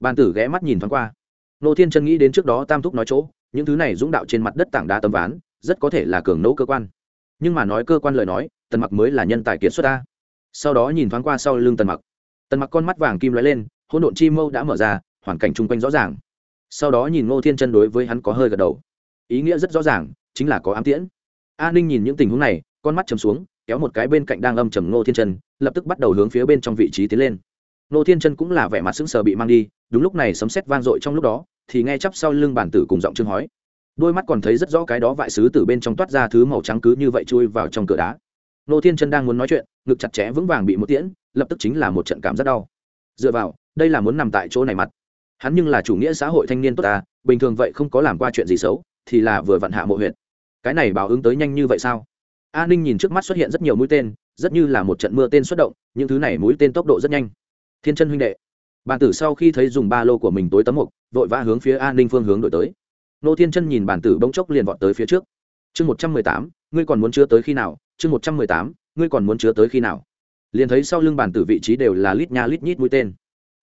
A: Bàn tử ghé mắt nhìn thoáng qua. Nô thiên chân nghĩ đến trước đó tam thúc nói chỗ, những thứ này dũng đạo trên mặt đất tảng đá tấm ván, rất có thể là cường nấu cơ quan. Nhưng mà nói cơ quan lời nói, tần mặc mới là nhân tài kiệt xuất ta sau đó nhìn thoáng qua sau lưng tần mặc. Tần mặc con mắt vàng kim lóe lên, hỗn độn chi mâu đã mở ra, hoàn cảnh chung quanh rõ ràng. Sau đó nhìn ngô thiên chân đối với hắn có hơi gật đầu. Ý nghĩa rất rõ ràng chính là có ám tiễn. A ninh nhìn những tình huống này, con mắt chầm xuống, kéo một cái bên cạnh đang âm trầm ngô thiên chân lập tức bắt đầu hướng phía bên trong vị trí tiến lên. Ngô thiên chân cũng là vẻ mặt sững sờ bị mang đi, đúng lúc này sấm sét vang dội trong lúc đó, thì nghe chắp sau lưng bản tử cùng giọng trương hói. Đôi mắt còn thấy rất rõ cái đó vại sứ từ bên trong toát ra thứ màu trắng cứ như vậy chui vào trong cửa đá. Ngô thiên chân đang muốn nói chuyện, ngực chặt chẽ vững vàng bị một tiễn, lập tức chính là một trận cảm rất đau. Dựa vào, đây là muốn nằm tại chỗ này mặt. Hắn nhưng là chủ nghĩa xã hội thanh niên tốt ta bình thường vậy không có làm qua chuyện gì xấu, thì là vừa vặn hạ mộ huyện cái này báo ứng tới nhanh như vậy sao? A ninh nhìn trước mắt xuất hiện rất nhiều mũi tên, rất như là một trận mưa tên xuất động, những thứ này mũi tên tốc độ rất nhanh. Thiên chân huynh đệ, bàn tử sau khi thấy dùng ba lô của mình tối tấm mục, vội vã hướng phía a ninh phương hướng đổi tới. Nô thiên chân nhìn bàn tử bỗng chốc liền vọt tới phía trước. Chương một trăm mười tám, ngươi còn muốn chứa tới khi nào? Chương một trăm mười tám, ngươi còn muốn chứa tới khi nào? Liền thấy sau lưng bàn tử vị trí đều là lít nha lít nhít mũi tên.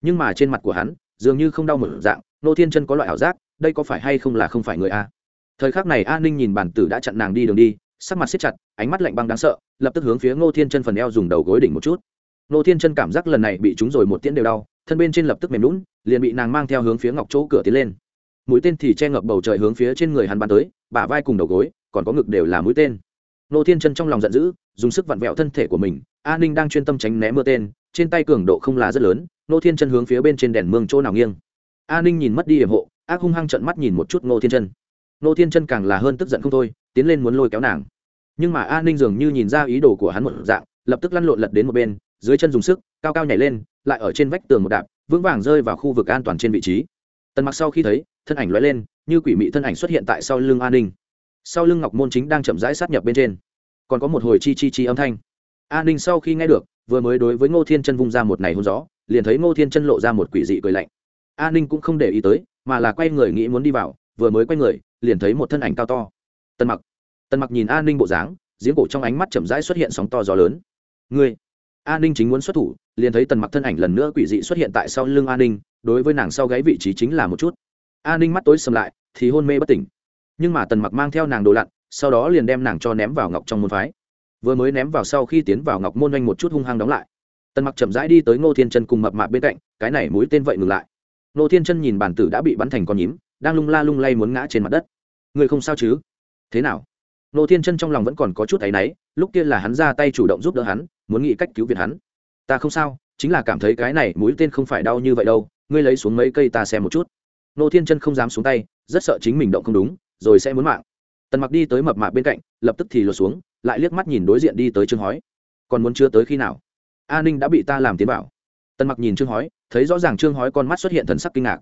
A: Nhưng mà trên mặt của hắn, dường như không đau một dạng, nô thiên chân có loại ảo giác, đây có phải hay không là không phải người a? Thời khắc này An ninh nhìn bản tử đã chặn nàng đi đường đi, sắc mặt siết chặt, ánh mắt lạnh băng đáng sợ, lập tức hướng phía ngô thiên chân phần eo dùng đầu gối đỉnh một chút. Ngô thiên chân cảm giác lần này bị trúng rồi một tiễn đều đau, thân bên trên lập tức mềm lún liền bị nàng mang theo hướng phía ngọc chỗ cửa tiến lên. Mũi tên thì che ngập bầu trời hướng phía trên người hắn bắn tới, bả vai cùng đầu gối, còn có ngực đều là mũi tên. Ngô thiên chân trong lòng giận dữ, dùng sức vặn vẹo thân thể của mình, a ninh đang chuyên tâm tránh né mưa tên, trên tay cường độ không là rất lớn, ngô thiên chân hướng phía bên trên đèn mương chỗ nào nghiêng. A ninh nhìn mất đi hiểm hộ, ác hung hăng trận mắt nhìn một chút ngô thiên chân ngô thiên chân càng là hơn tức giận không thôi, tiến lên muốn lôi kéo nàng. Nhưng mà a ninh dường như nhìn ra ý đồ của hắn một dạng, lập tức lăn lộn lật đến một bên, dưới chân dùng sức, cao cao nhảy lên, lại ở trên vách tường một đạp, vững vàng rơi vào khu vực an toàn trên vị trí. Tần mặc sau khi thấy, thân ảnh lóe lên, như quỷ mị thân ảnh xuất hiện tại sau lưng a ninh. Sau lưng ngọc môn chính đang chậm rãi sát nhập bên trên. Còn có một hồi chi chi chi âm thanh. A ninh sau khi nghe được, vừa mới đối với ngô thiên chân vung ra một này hôn gió, liền thấy ngô thiên chân lộ ra một quỷ dị cười lạnh. A ninh cũng không để ý tới, mà là quay người nghĩ muốn đi vào vừa mới quay người, liền thấy một thân ảnh cao to. Tần mặc. Tần mặc nhìn a ninh bộ dáng, giếng cổ trong ánh mắt chậm rãi xuất hiện sóng to gió lớn. Ngươi. A ninh chính muốn xuất thủ, liền thấy tần mặc thân ảnh lần nữa quỷ dị xuất hiện tại sau lưng a ninh, đối với nàng sau gáy vị trí chính là một chút. A ninh mắt tối sầm lại, thì hôn mê bất tỉnh. Nhưng mà tần mặc mang theo nàng đồ lặn, sau đó liền đem nàng cho ném vào ngọc trong môn phái. Vừa mới ném vào sau khi tiến vào ngọc môn doanh một chút hung hăng đóng lại. Tần mặc chậm rãi đi tới ngô thiên chân cùng mập mạp bên cạnh, cái này mũi tên vậy ngừng lại. Ngô thiên chân nhìn bản tử đã bị bắn thành con nhím đang lung la lung lay muốn ngã trên mặt đất. Người không sao chứ? Thế nào? Nô thiên chân trong lòng vẫn còn có chút áy náy, lúc kia là hắn ra tay chủ động giúp đỡ hắn, muốn nghĩ cách cứu viện hắn. Ta không sao, chính là cảm thấy cái này mũi tên không phải đau như vậy đâu, ngươi lấy xuống mấy cây ta xem một chút. Nô thiên chân không dám xuống tay, rất sợ chính mình động không đúng, rồi sẽ muốn mạng. Tần mặc đi tới mập mạp bên cạnh, lập tức thì lột xuống, lại liếc mắt nhìn đối diện đi tới trương hói. Còn muốn chưa tới khi nào? A ninh đã bị ta làm tiến bảo. Tần mặc nhìn trương hói, thấy rõ ràng trương hói con mắt xuất hiện thần sắc kinh ngạc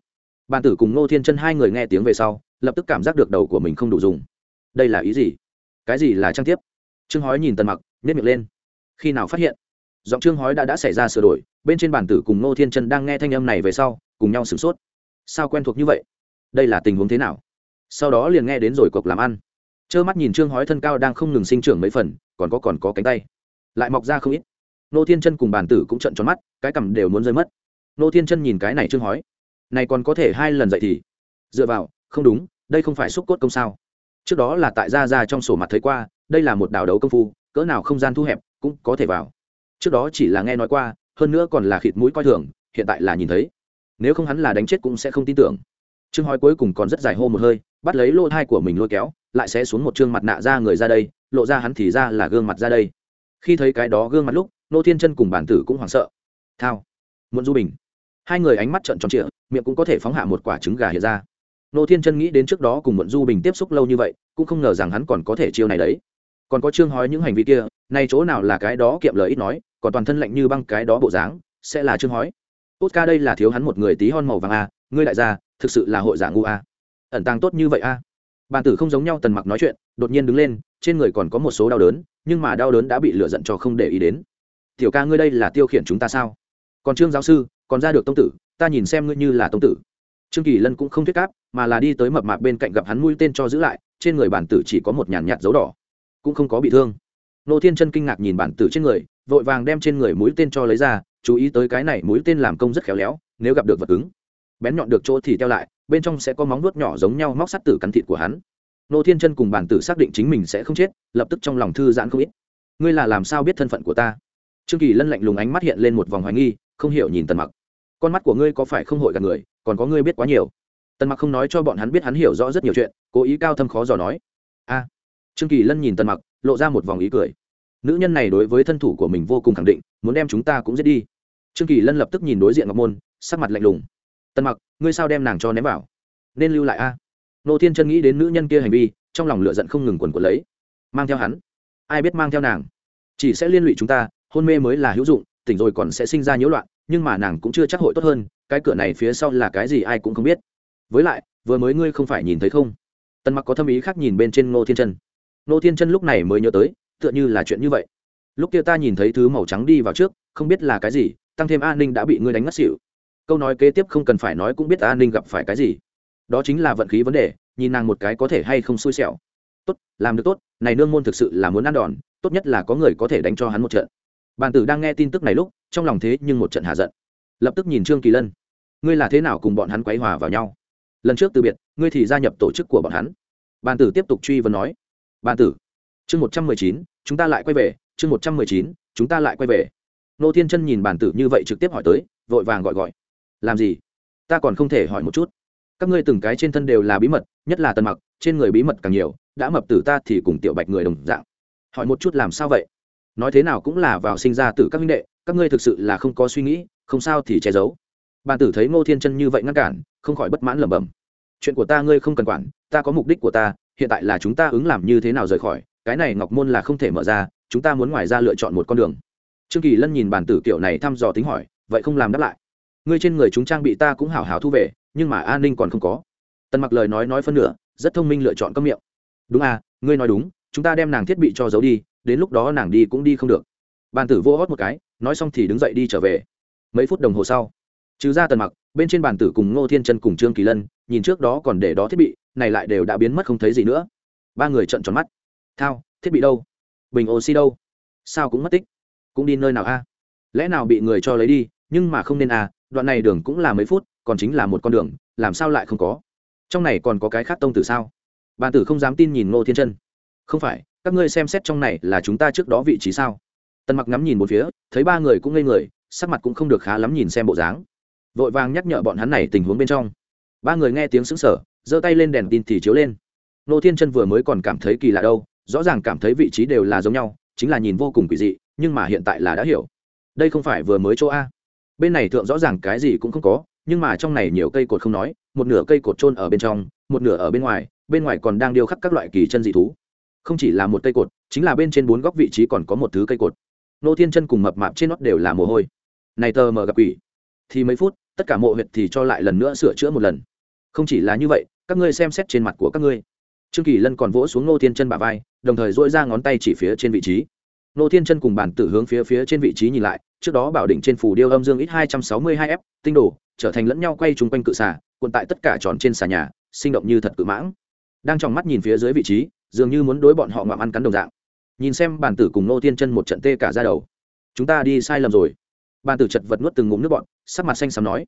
A: bàn tử cùng Ngô thiên chân hai người nghe tiếng về sau, lập tức cảm giác được đầu của mình không đủ dùng. Đây là ý gì? Cái gì là trang tiếp? Trương hói nhìn tần mặc nhét miệng lên. Khi nào phát hiện? Giọng trương hói đã đã xảy ra sửa đổi, bên trên bàn tử cùng Ngô thiên chân đang nghe thanh âm này về sau, cùng nhau sửng sốt. Sao quen thuộc như vậy? Đây là tình huống thế nào? Sau đó liền nghe đến rồi cộc làm ăn. Trơ mắt nhìn trương hói thân cao đang không ngừng sinh trưởng mấy phần, còn có còn có cánh tay. Lại mọc ra không ít. Nô thiên chân cùng bàn tử cũng trận tròn mắt, cái cằm đều muốn rơi mất. Nô thiên chân nhìn cái này trương hói này còn có thể hai lần dậy thì, dựa vào, không đúng, đây không phải xúc cốt công sao? Trước đó là tại gia ra trong sổ mặt thấy qua, đây là một đảo đấu công phu, cỡ nào không gian thu hẹp cũng có thể vào. Trước đó chỉ là nghe nói qua, hơn nữa còn là khịt mũi coi thường, hiện tại là nhìn thấy. Nếu không hắn là đánh chết cũng sẽ không tin tưởng. Trương hói cuối cùng còn rất dài hô một hơi, bắt lấy lỗ thai của mình lôi kéo, lại sẽ xuống một chương mặt nạ ra người ra đây, lộ ra hắn thì ra là gương mặt ra đây. Khi thấy cái đó gương mặt lúc, nô thiên chân cùng bản tử cũng hoảng sợ. Thao muốn du bình hai người ánh mắt trợn tròn trịa, miệng cũng có thể phóng hạ một quả trứng gà hiện ra. Nô thiên chân nghĩ đến trước đó cùng muộn du bình tiếp xúc lâu như vậy, cũng không ngờ rằng hắn còn có thể chiêu này đấy. Còn có trương hói những hành vi kia, nay chỗ nào là cái đó kiệm lời ít nói, còn toàn thân lạnh như băng cái đó bộ dáng, sẽ là trương hói. Tốt ca đây là thiếu hắn một người tí hon màu vàng a ngươi đại gia, thực sự là hội giả ngu a ẩn tàng tốt như vậy a bàn tử không giống nhau tần mặc nói chuyện, đột nhiên đứng lên, trên người còn có một số đau đớn, nhưng mà đau đớn đã bị lửa giận cho không để ý đến. Tiểu ca ngươi đây là tiêu khiển chúng ta sao? Còn trương giáo sư còn ra được tông tử, ta nhìn xem ngươi như là tông tử. Trương kỳ lân cũng không thuyết cáp, mà là đi tới mập mạp bên cạnh gặp hắn mũi tên cho giữ lại, trên người bản tử chỉ có một nhàn nhạt dấu đỏ, cũng không có bị thương. Nô thiên chân kinh ngạc nhìn bản tử trên người, vội vàng đem trên người mũi tên cho lấy ra, chú ý tới cái này mũi tên làm công rất khéo léo, nếu gặp được vật cứng, bén nhọn được chỗ thì teo lại, bên trong sẽ có móng nuốt nhỏ giống nhau móc sắt tử cắn thịt của hắn. Nô thiên chân cùng bản tử xác định chính mình sẽ không chết, lập tức trong lòng thư giãn không ít. Ngươi là làm sao biết thân phận của ta? Trương kỳ lân lạnh lùng ánh mắt hiện lên một vòng hoài nghi, không hiểu nhìn tần mặc con mắt của ngươi có phải không hội gạt người, còn có ngươi biết quá nhiều. Tần mặc không nói cho bọn hắn biết hắn hiểu rõ rất nhiều chuyện, cố ý cao thâm khó dò nói. A. Trương kỳ lân nhìn tần mặc, lộ ra một vòng ý cười. Nữ nhân này đối với thân thủ của mình vô cùng khẳng định, muốn đem chúng ta cũng giết đi. Trương kỳ lân lập tức nhìn đối diện ngọc môn, sắc mặt lạnh lùng. Tần mặc, ngươi sao đem nàng cho ném vào? Nên lưu lại a. Nô thiên chân nghĩ đến nữ nhân kia hành vi, trong lòng lựa giận không ngừng quần quần lấy. Mang theo hắn. Ai biết mang theo nàng? Chỉ sẽ liên lụy chúng ta, hôn mê mới là hữu dụng, tỉnh rồi còn sẽ sinh ra nhiễu loạn nhưng mà nàng cũng chưa chắc hội tốt hơn, cái cửa này phía sau là cái gì ai cũng không biết. Với lại, vừa mới ngươi không phải nhìn thấy không? Tần mặc có thâm ý khác nhìn bên trên ngô thiên chân. Ngô thiên chân lúc này mới nhớ tới, tựa như là chuyện như vậy. Lúc kia ta nhìn thấy thứ màu trắng đi vào trước, không biết là cái gì, tăng thêm an ninh đã bị ngươi đánh ngất xỉu. Câu nói kế tiếp không cần phải nói cũng biết an ninh gặp phải cái gì. Đó chính là vận khí vấn đề, nhìn nàng một cái có thể hay không xui xẻo. Tốt, làm được tốt, này nương môn thực sự là muốn ăn đòn, tốt nhất là có người có thể đánh cho hắn một trận bàn tử đang nghe tin tức này lúc, trong lòng thế nhưng một trận hạ giận. Lập tức nhìn trương kỳ lân. Ngươi là thế nào cùng bọn hắn quấy hòa vào nhau? Lần trước từ biệt, ngươi thì gia nhập tổ chức của bọn hắn. Bàn tử tiếp tục truy vấn nói. Bàn tử, chương một trăm mười chín, chúng ta lại quay về, chương một trăm mười chín, chúng ta lại quay về. Nô thiên chân nhìn bàn tử như vậy trực tiếp hỏi tới, vội vàng gọi gọi. Làm gì? Ta còn không thể hỏi một chút. Các ngươi từng cái trên thân đều là bí mật, nhất là tần mặc, trên người bí mật càng nhiều, đã mập tử ta thì cùng tiểu bạch người đồng dạng. Hỏi một chút làm sao vậy? Nói thế nào cũng là vào sinh ra từ các minh đệ, các ngươi thực sự là không có suy nghĩ, không sao thì che giấu. Bàn tử thấy ngô thiên chân như vậy ngăn cản, không khỏi bất mãn lẩm bẩm. Chuyện của ta ngươi không cần quản, ta có mục đích của ta, hiện tại là chúng ta ứng làm như thế nào rời khỏi, cái này ngọc môn là không thể mở ra, chúng ta muốn ngoài ra lựa chọn một con đường. Trương kỳ lân nhìn bàn tử kiểu này thăm dò tính hỏi, vậy không làm đáp lại. Ngươi trên người chúng trang bị ta cũng hảo hảo thu về, nhưng mà an ninh còn không có. Tần mặc lời nói nói phân nửa, rất thông minh lựa chọn cấm miệng. Đúng à ngươi nói đúng, chúng ta đem nàng thiết bị cho giấu đi đến lúc đó nàng đi cũng đi không được. Bàn tử vô hót một cái, nói xong thì đứng dậy đi trở về. Mấy phút đồng hồ sau, trừ ra tần mặc, bên trên bàn tử cùng ngô thiên chân cùng trương kỳ lân, nhìn trước đó còn để đó thiết bị, này lại đều đã biến mất không thấy gì nữa. Ba người trợn tròn mắt. Thao, thiết bị đâu? Bình oxy đâu? Sao cũng mất tích? Cũng đi nơi nào a? Lẽ nào bị người cho lấy đi, nhưng mà không nên a đoạn này đường cũng là mấy phút, còn chính là một con đường, làm sao lại không có? Trong này còn có cái khác tông tử sao? Bàn tử không dám tin nhìn ngô thiên chân. Không phải các ngươi xem xét trong này là chúng ta trước đó vị trí sao? Tần mặc ngắm nhìn một phía, thấy ba người cũng ngây người, sắc mặt cũng không được khá lắm nhìn xem bộ dáng. Vội vàng nhắc nhở bọn hắn này tình huống bên trong. Ba người nghe tiếng sững sờ, giơ tay lên đèn tin thì chiếu lên. Nô thiên chân vừa mới còn cảm thấy kỳ lạ đâu, rõ ràng cảm thấy vị trí đều là giống nhau, chính là nhìn vô cùng kỳ dị, nhưng mà hiện tại là đã hiểu. Đây không phải vừa mới chỗ a. Bên này thượng rõ ràng cái gì cũng không có, nhưng mà trong này nhiều cây cột không nói, một nửa cây cột trôn ở bên trong, một nửa ở bên ngoài bên ngoài còn đang điêu khắc các loại kỳ chân dị thú không chỉ là một cây cột, chính là bên trên bốn góc vị trí còn có một thứ cây cột. Nô thiên chân cùng mập mạp trên nót đều là mồ hôi. Này tờ mờ gặp quỷ. Thì mấy phút, tất cả mộ huyệt thì cho lại lần nữa sửa chữa một lần. Không chỉ là như vậy, các ngươi xem xét trên mặt của các ngươi. Trương kỳ lân còn vỗ xuống nô thiên chân bà vai, đồng thời dỗi ra ngón tay chỉ phía trên vị trí. Nô thiên chân cùng bản tử hướng phía phía trên vị trí nhìn lại, trước đó bảo định trên phủ điêu âm dương ít hai trăm sáu mươi hai f tinh đồ, trở thành lẫn nhau quay chung quanh cự xả cuộn tại tất cả tròn trên xà nhà, sinh động như thật cự mãng. Đang trong mắt nhìn phía dưới vị trí dường như muốn đối bọn họ ngoạm ăn cắn đồng dạng. Nhìn xem bản tử cùng nô thiên chân một trận tê cả ra đầu. Chúng ta đi sai lầm rồi. Bản tử chật vật nuốt từng ngụm nước bọn sắc mặt xanh xám nói,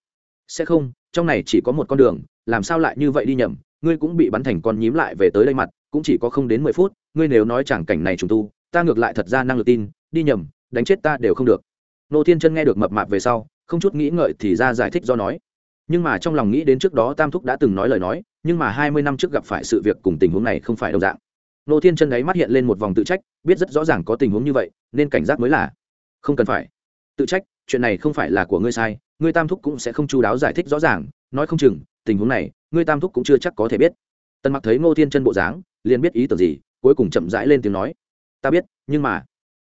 A: sẽ không, trong này chỉ có một con đường, làm sao lại như vậy đi nhầm? Ngươi cũng bị bắn thành con nhím lại về tới đây mặt, cũng chỉ có không đến mười phút, ngươi nếu nói chẳng cảnh này trùng tu, ta ngược lại thật ra năng lực tin, đi nhầm, đánh chết ta đều không được. Nô thiên chân nghe được mập mạp về sau, không chút nghĩ ngợi thì ra giải thích do nói, nhưng mà trong lòng nghĩ đến trước đó tam thúc đã từng nói lời nói, nhưng mà hai mươi năm trước gặp phải sự việc cùng tình huống này không phải đồng dạng nô thiên chân ấy mắt hiện lên một vòng tự trách, biết rất rõ ràng có tình huống như vậy, nên cảnh giác mới là. Không cần phải. Tự trách, chuyện này không phải là của ngươi sai, ngươi tam thúc cũng sẽ không chu đáo giải thích rõ ràng, nói không chừng, tình huống này, ngươi tam thúc cũng chưa chắc có thể biết. Tần mặc thấy ngô thiên chân bộ dáng, liền biết ý tưởng gì, cuối cùng chậm rãi lên tiếng nói. Ta biết, nhưng mà,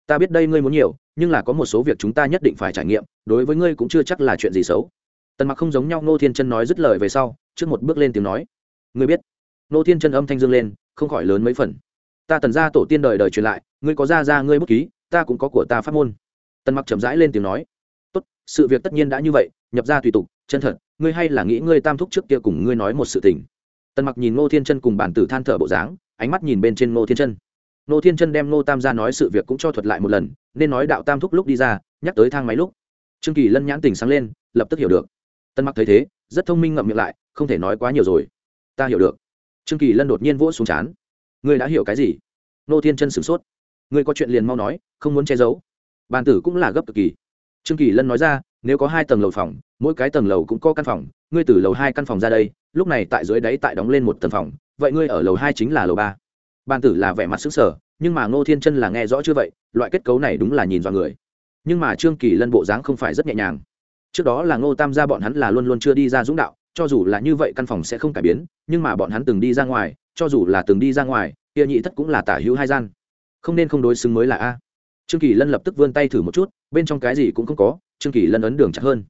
A: ta biết đây ngươi muốn nhiều, nhưng là có một số việc chúng ta nhất định phải trải nghiệm, đối với ngươi cũng chưa chắc là chuyện gì xấu. Tần mặc không giống nhau, ngô thiên chân nói dứt lời về sau, trước một bước lên tiếng nói. Ngươi biết. Ngô thiên chân âm thanh dương lên, không khỏi lớn mấy phần ta tần gia tổ tiên đời đời truyền lại, ngươi có ra ra ngươi bút ký, ta cũng có của ta phát môn. Tần mặc chậm rãi lên tiếng nói, tốt, sự việc tất nhiên đã như vậy, nhập ra tùy tục, chân thật, ngươi hay là nghĩ ngươi tam thúc trước kia cùng ngươi nói một sự tình. Tần mặc nhìn ngô thiên chân cùng bản tử than thở bộ dáng, ánh mắt nhìn bên trên ngô thiên chân. Ngô thiên chân đem ngô tam ra nói sự việc cũng cho thuật lại một lần, nên nói đạo tam thúc lúc đi ra, nhắc tới thang máy lúc. Trương kỳ lân nhãn tình sáng lên, lập tức hiểu được. Tần mặc thấy thế, rất thông minh ngậm miệng lại, không thể nói quá nhiều rồi. Ta hiểu được. Trương kỳ lân đột nhiên vỗ xuống chán ngươi đã hiểu cái gì? Ngô thiên chân sửng sốt. Ngươi có chuyện liền mau nói, không muốn che giấu. Bàn tử cũng là gấp cực kỳ. Trương kỳ lân nói ra, nếu có hai tầng lầu phòng, mỗi cái tầng lầu cũng có căn phòng, ngươi từ lầu hai căn phòng ra đây, lúc này tại dưới đáy tại đóng lên một tầng phòng, vậy ngươi ở lầu hai chính là lầu ba. Ban tử là vẻ mặt xứng sở nhưng mà ngô thiên chân là nghe rõ chưa vậy, loại kết cấu này đúng là nhìn vào người. Nhưng mà trương kỳ lân bộ dáng không phải rất nhẹ nhàng. Trước đó là ngô tam gia bọn hắn là luôn luôn chưa đi ra dũng đạo, cho dù là như vậy căn phòng sẽ không cải biến, nhưng mà bọn hắn từng đi ra ngoài cho dù là từng đi ra ngoài, kia nhị thất cũng là tả hữu hai gian. Không nên không đối xứng mới là a. Trương kỳ lân lập tức vươn tay thử một chút, bên trong cái gì cũng không có, trương kỳ lân ấn đường chặt hơn.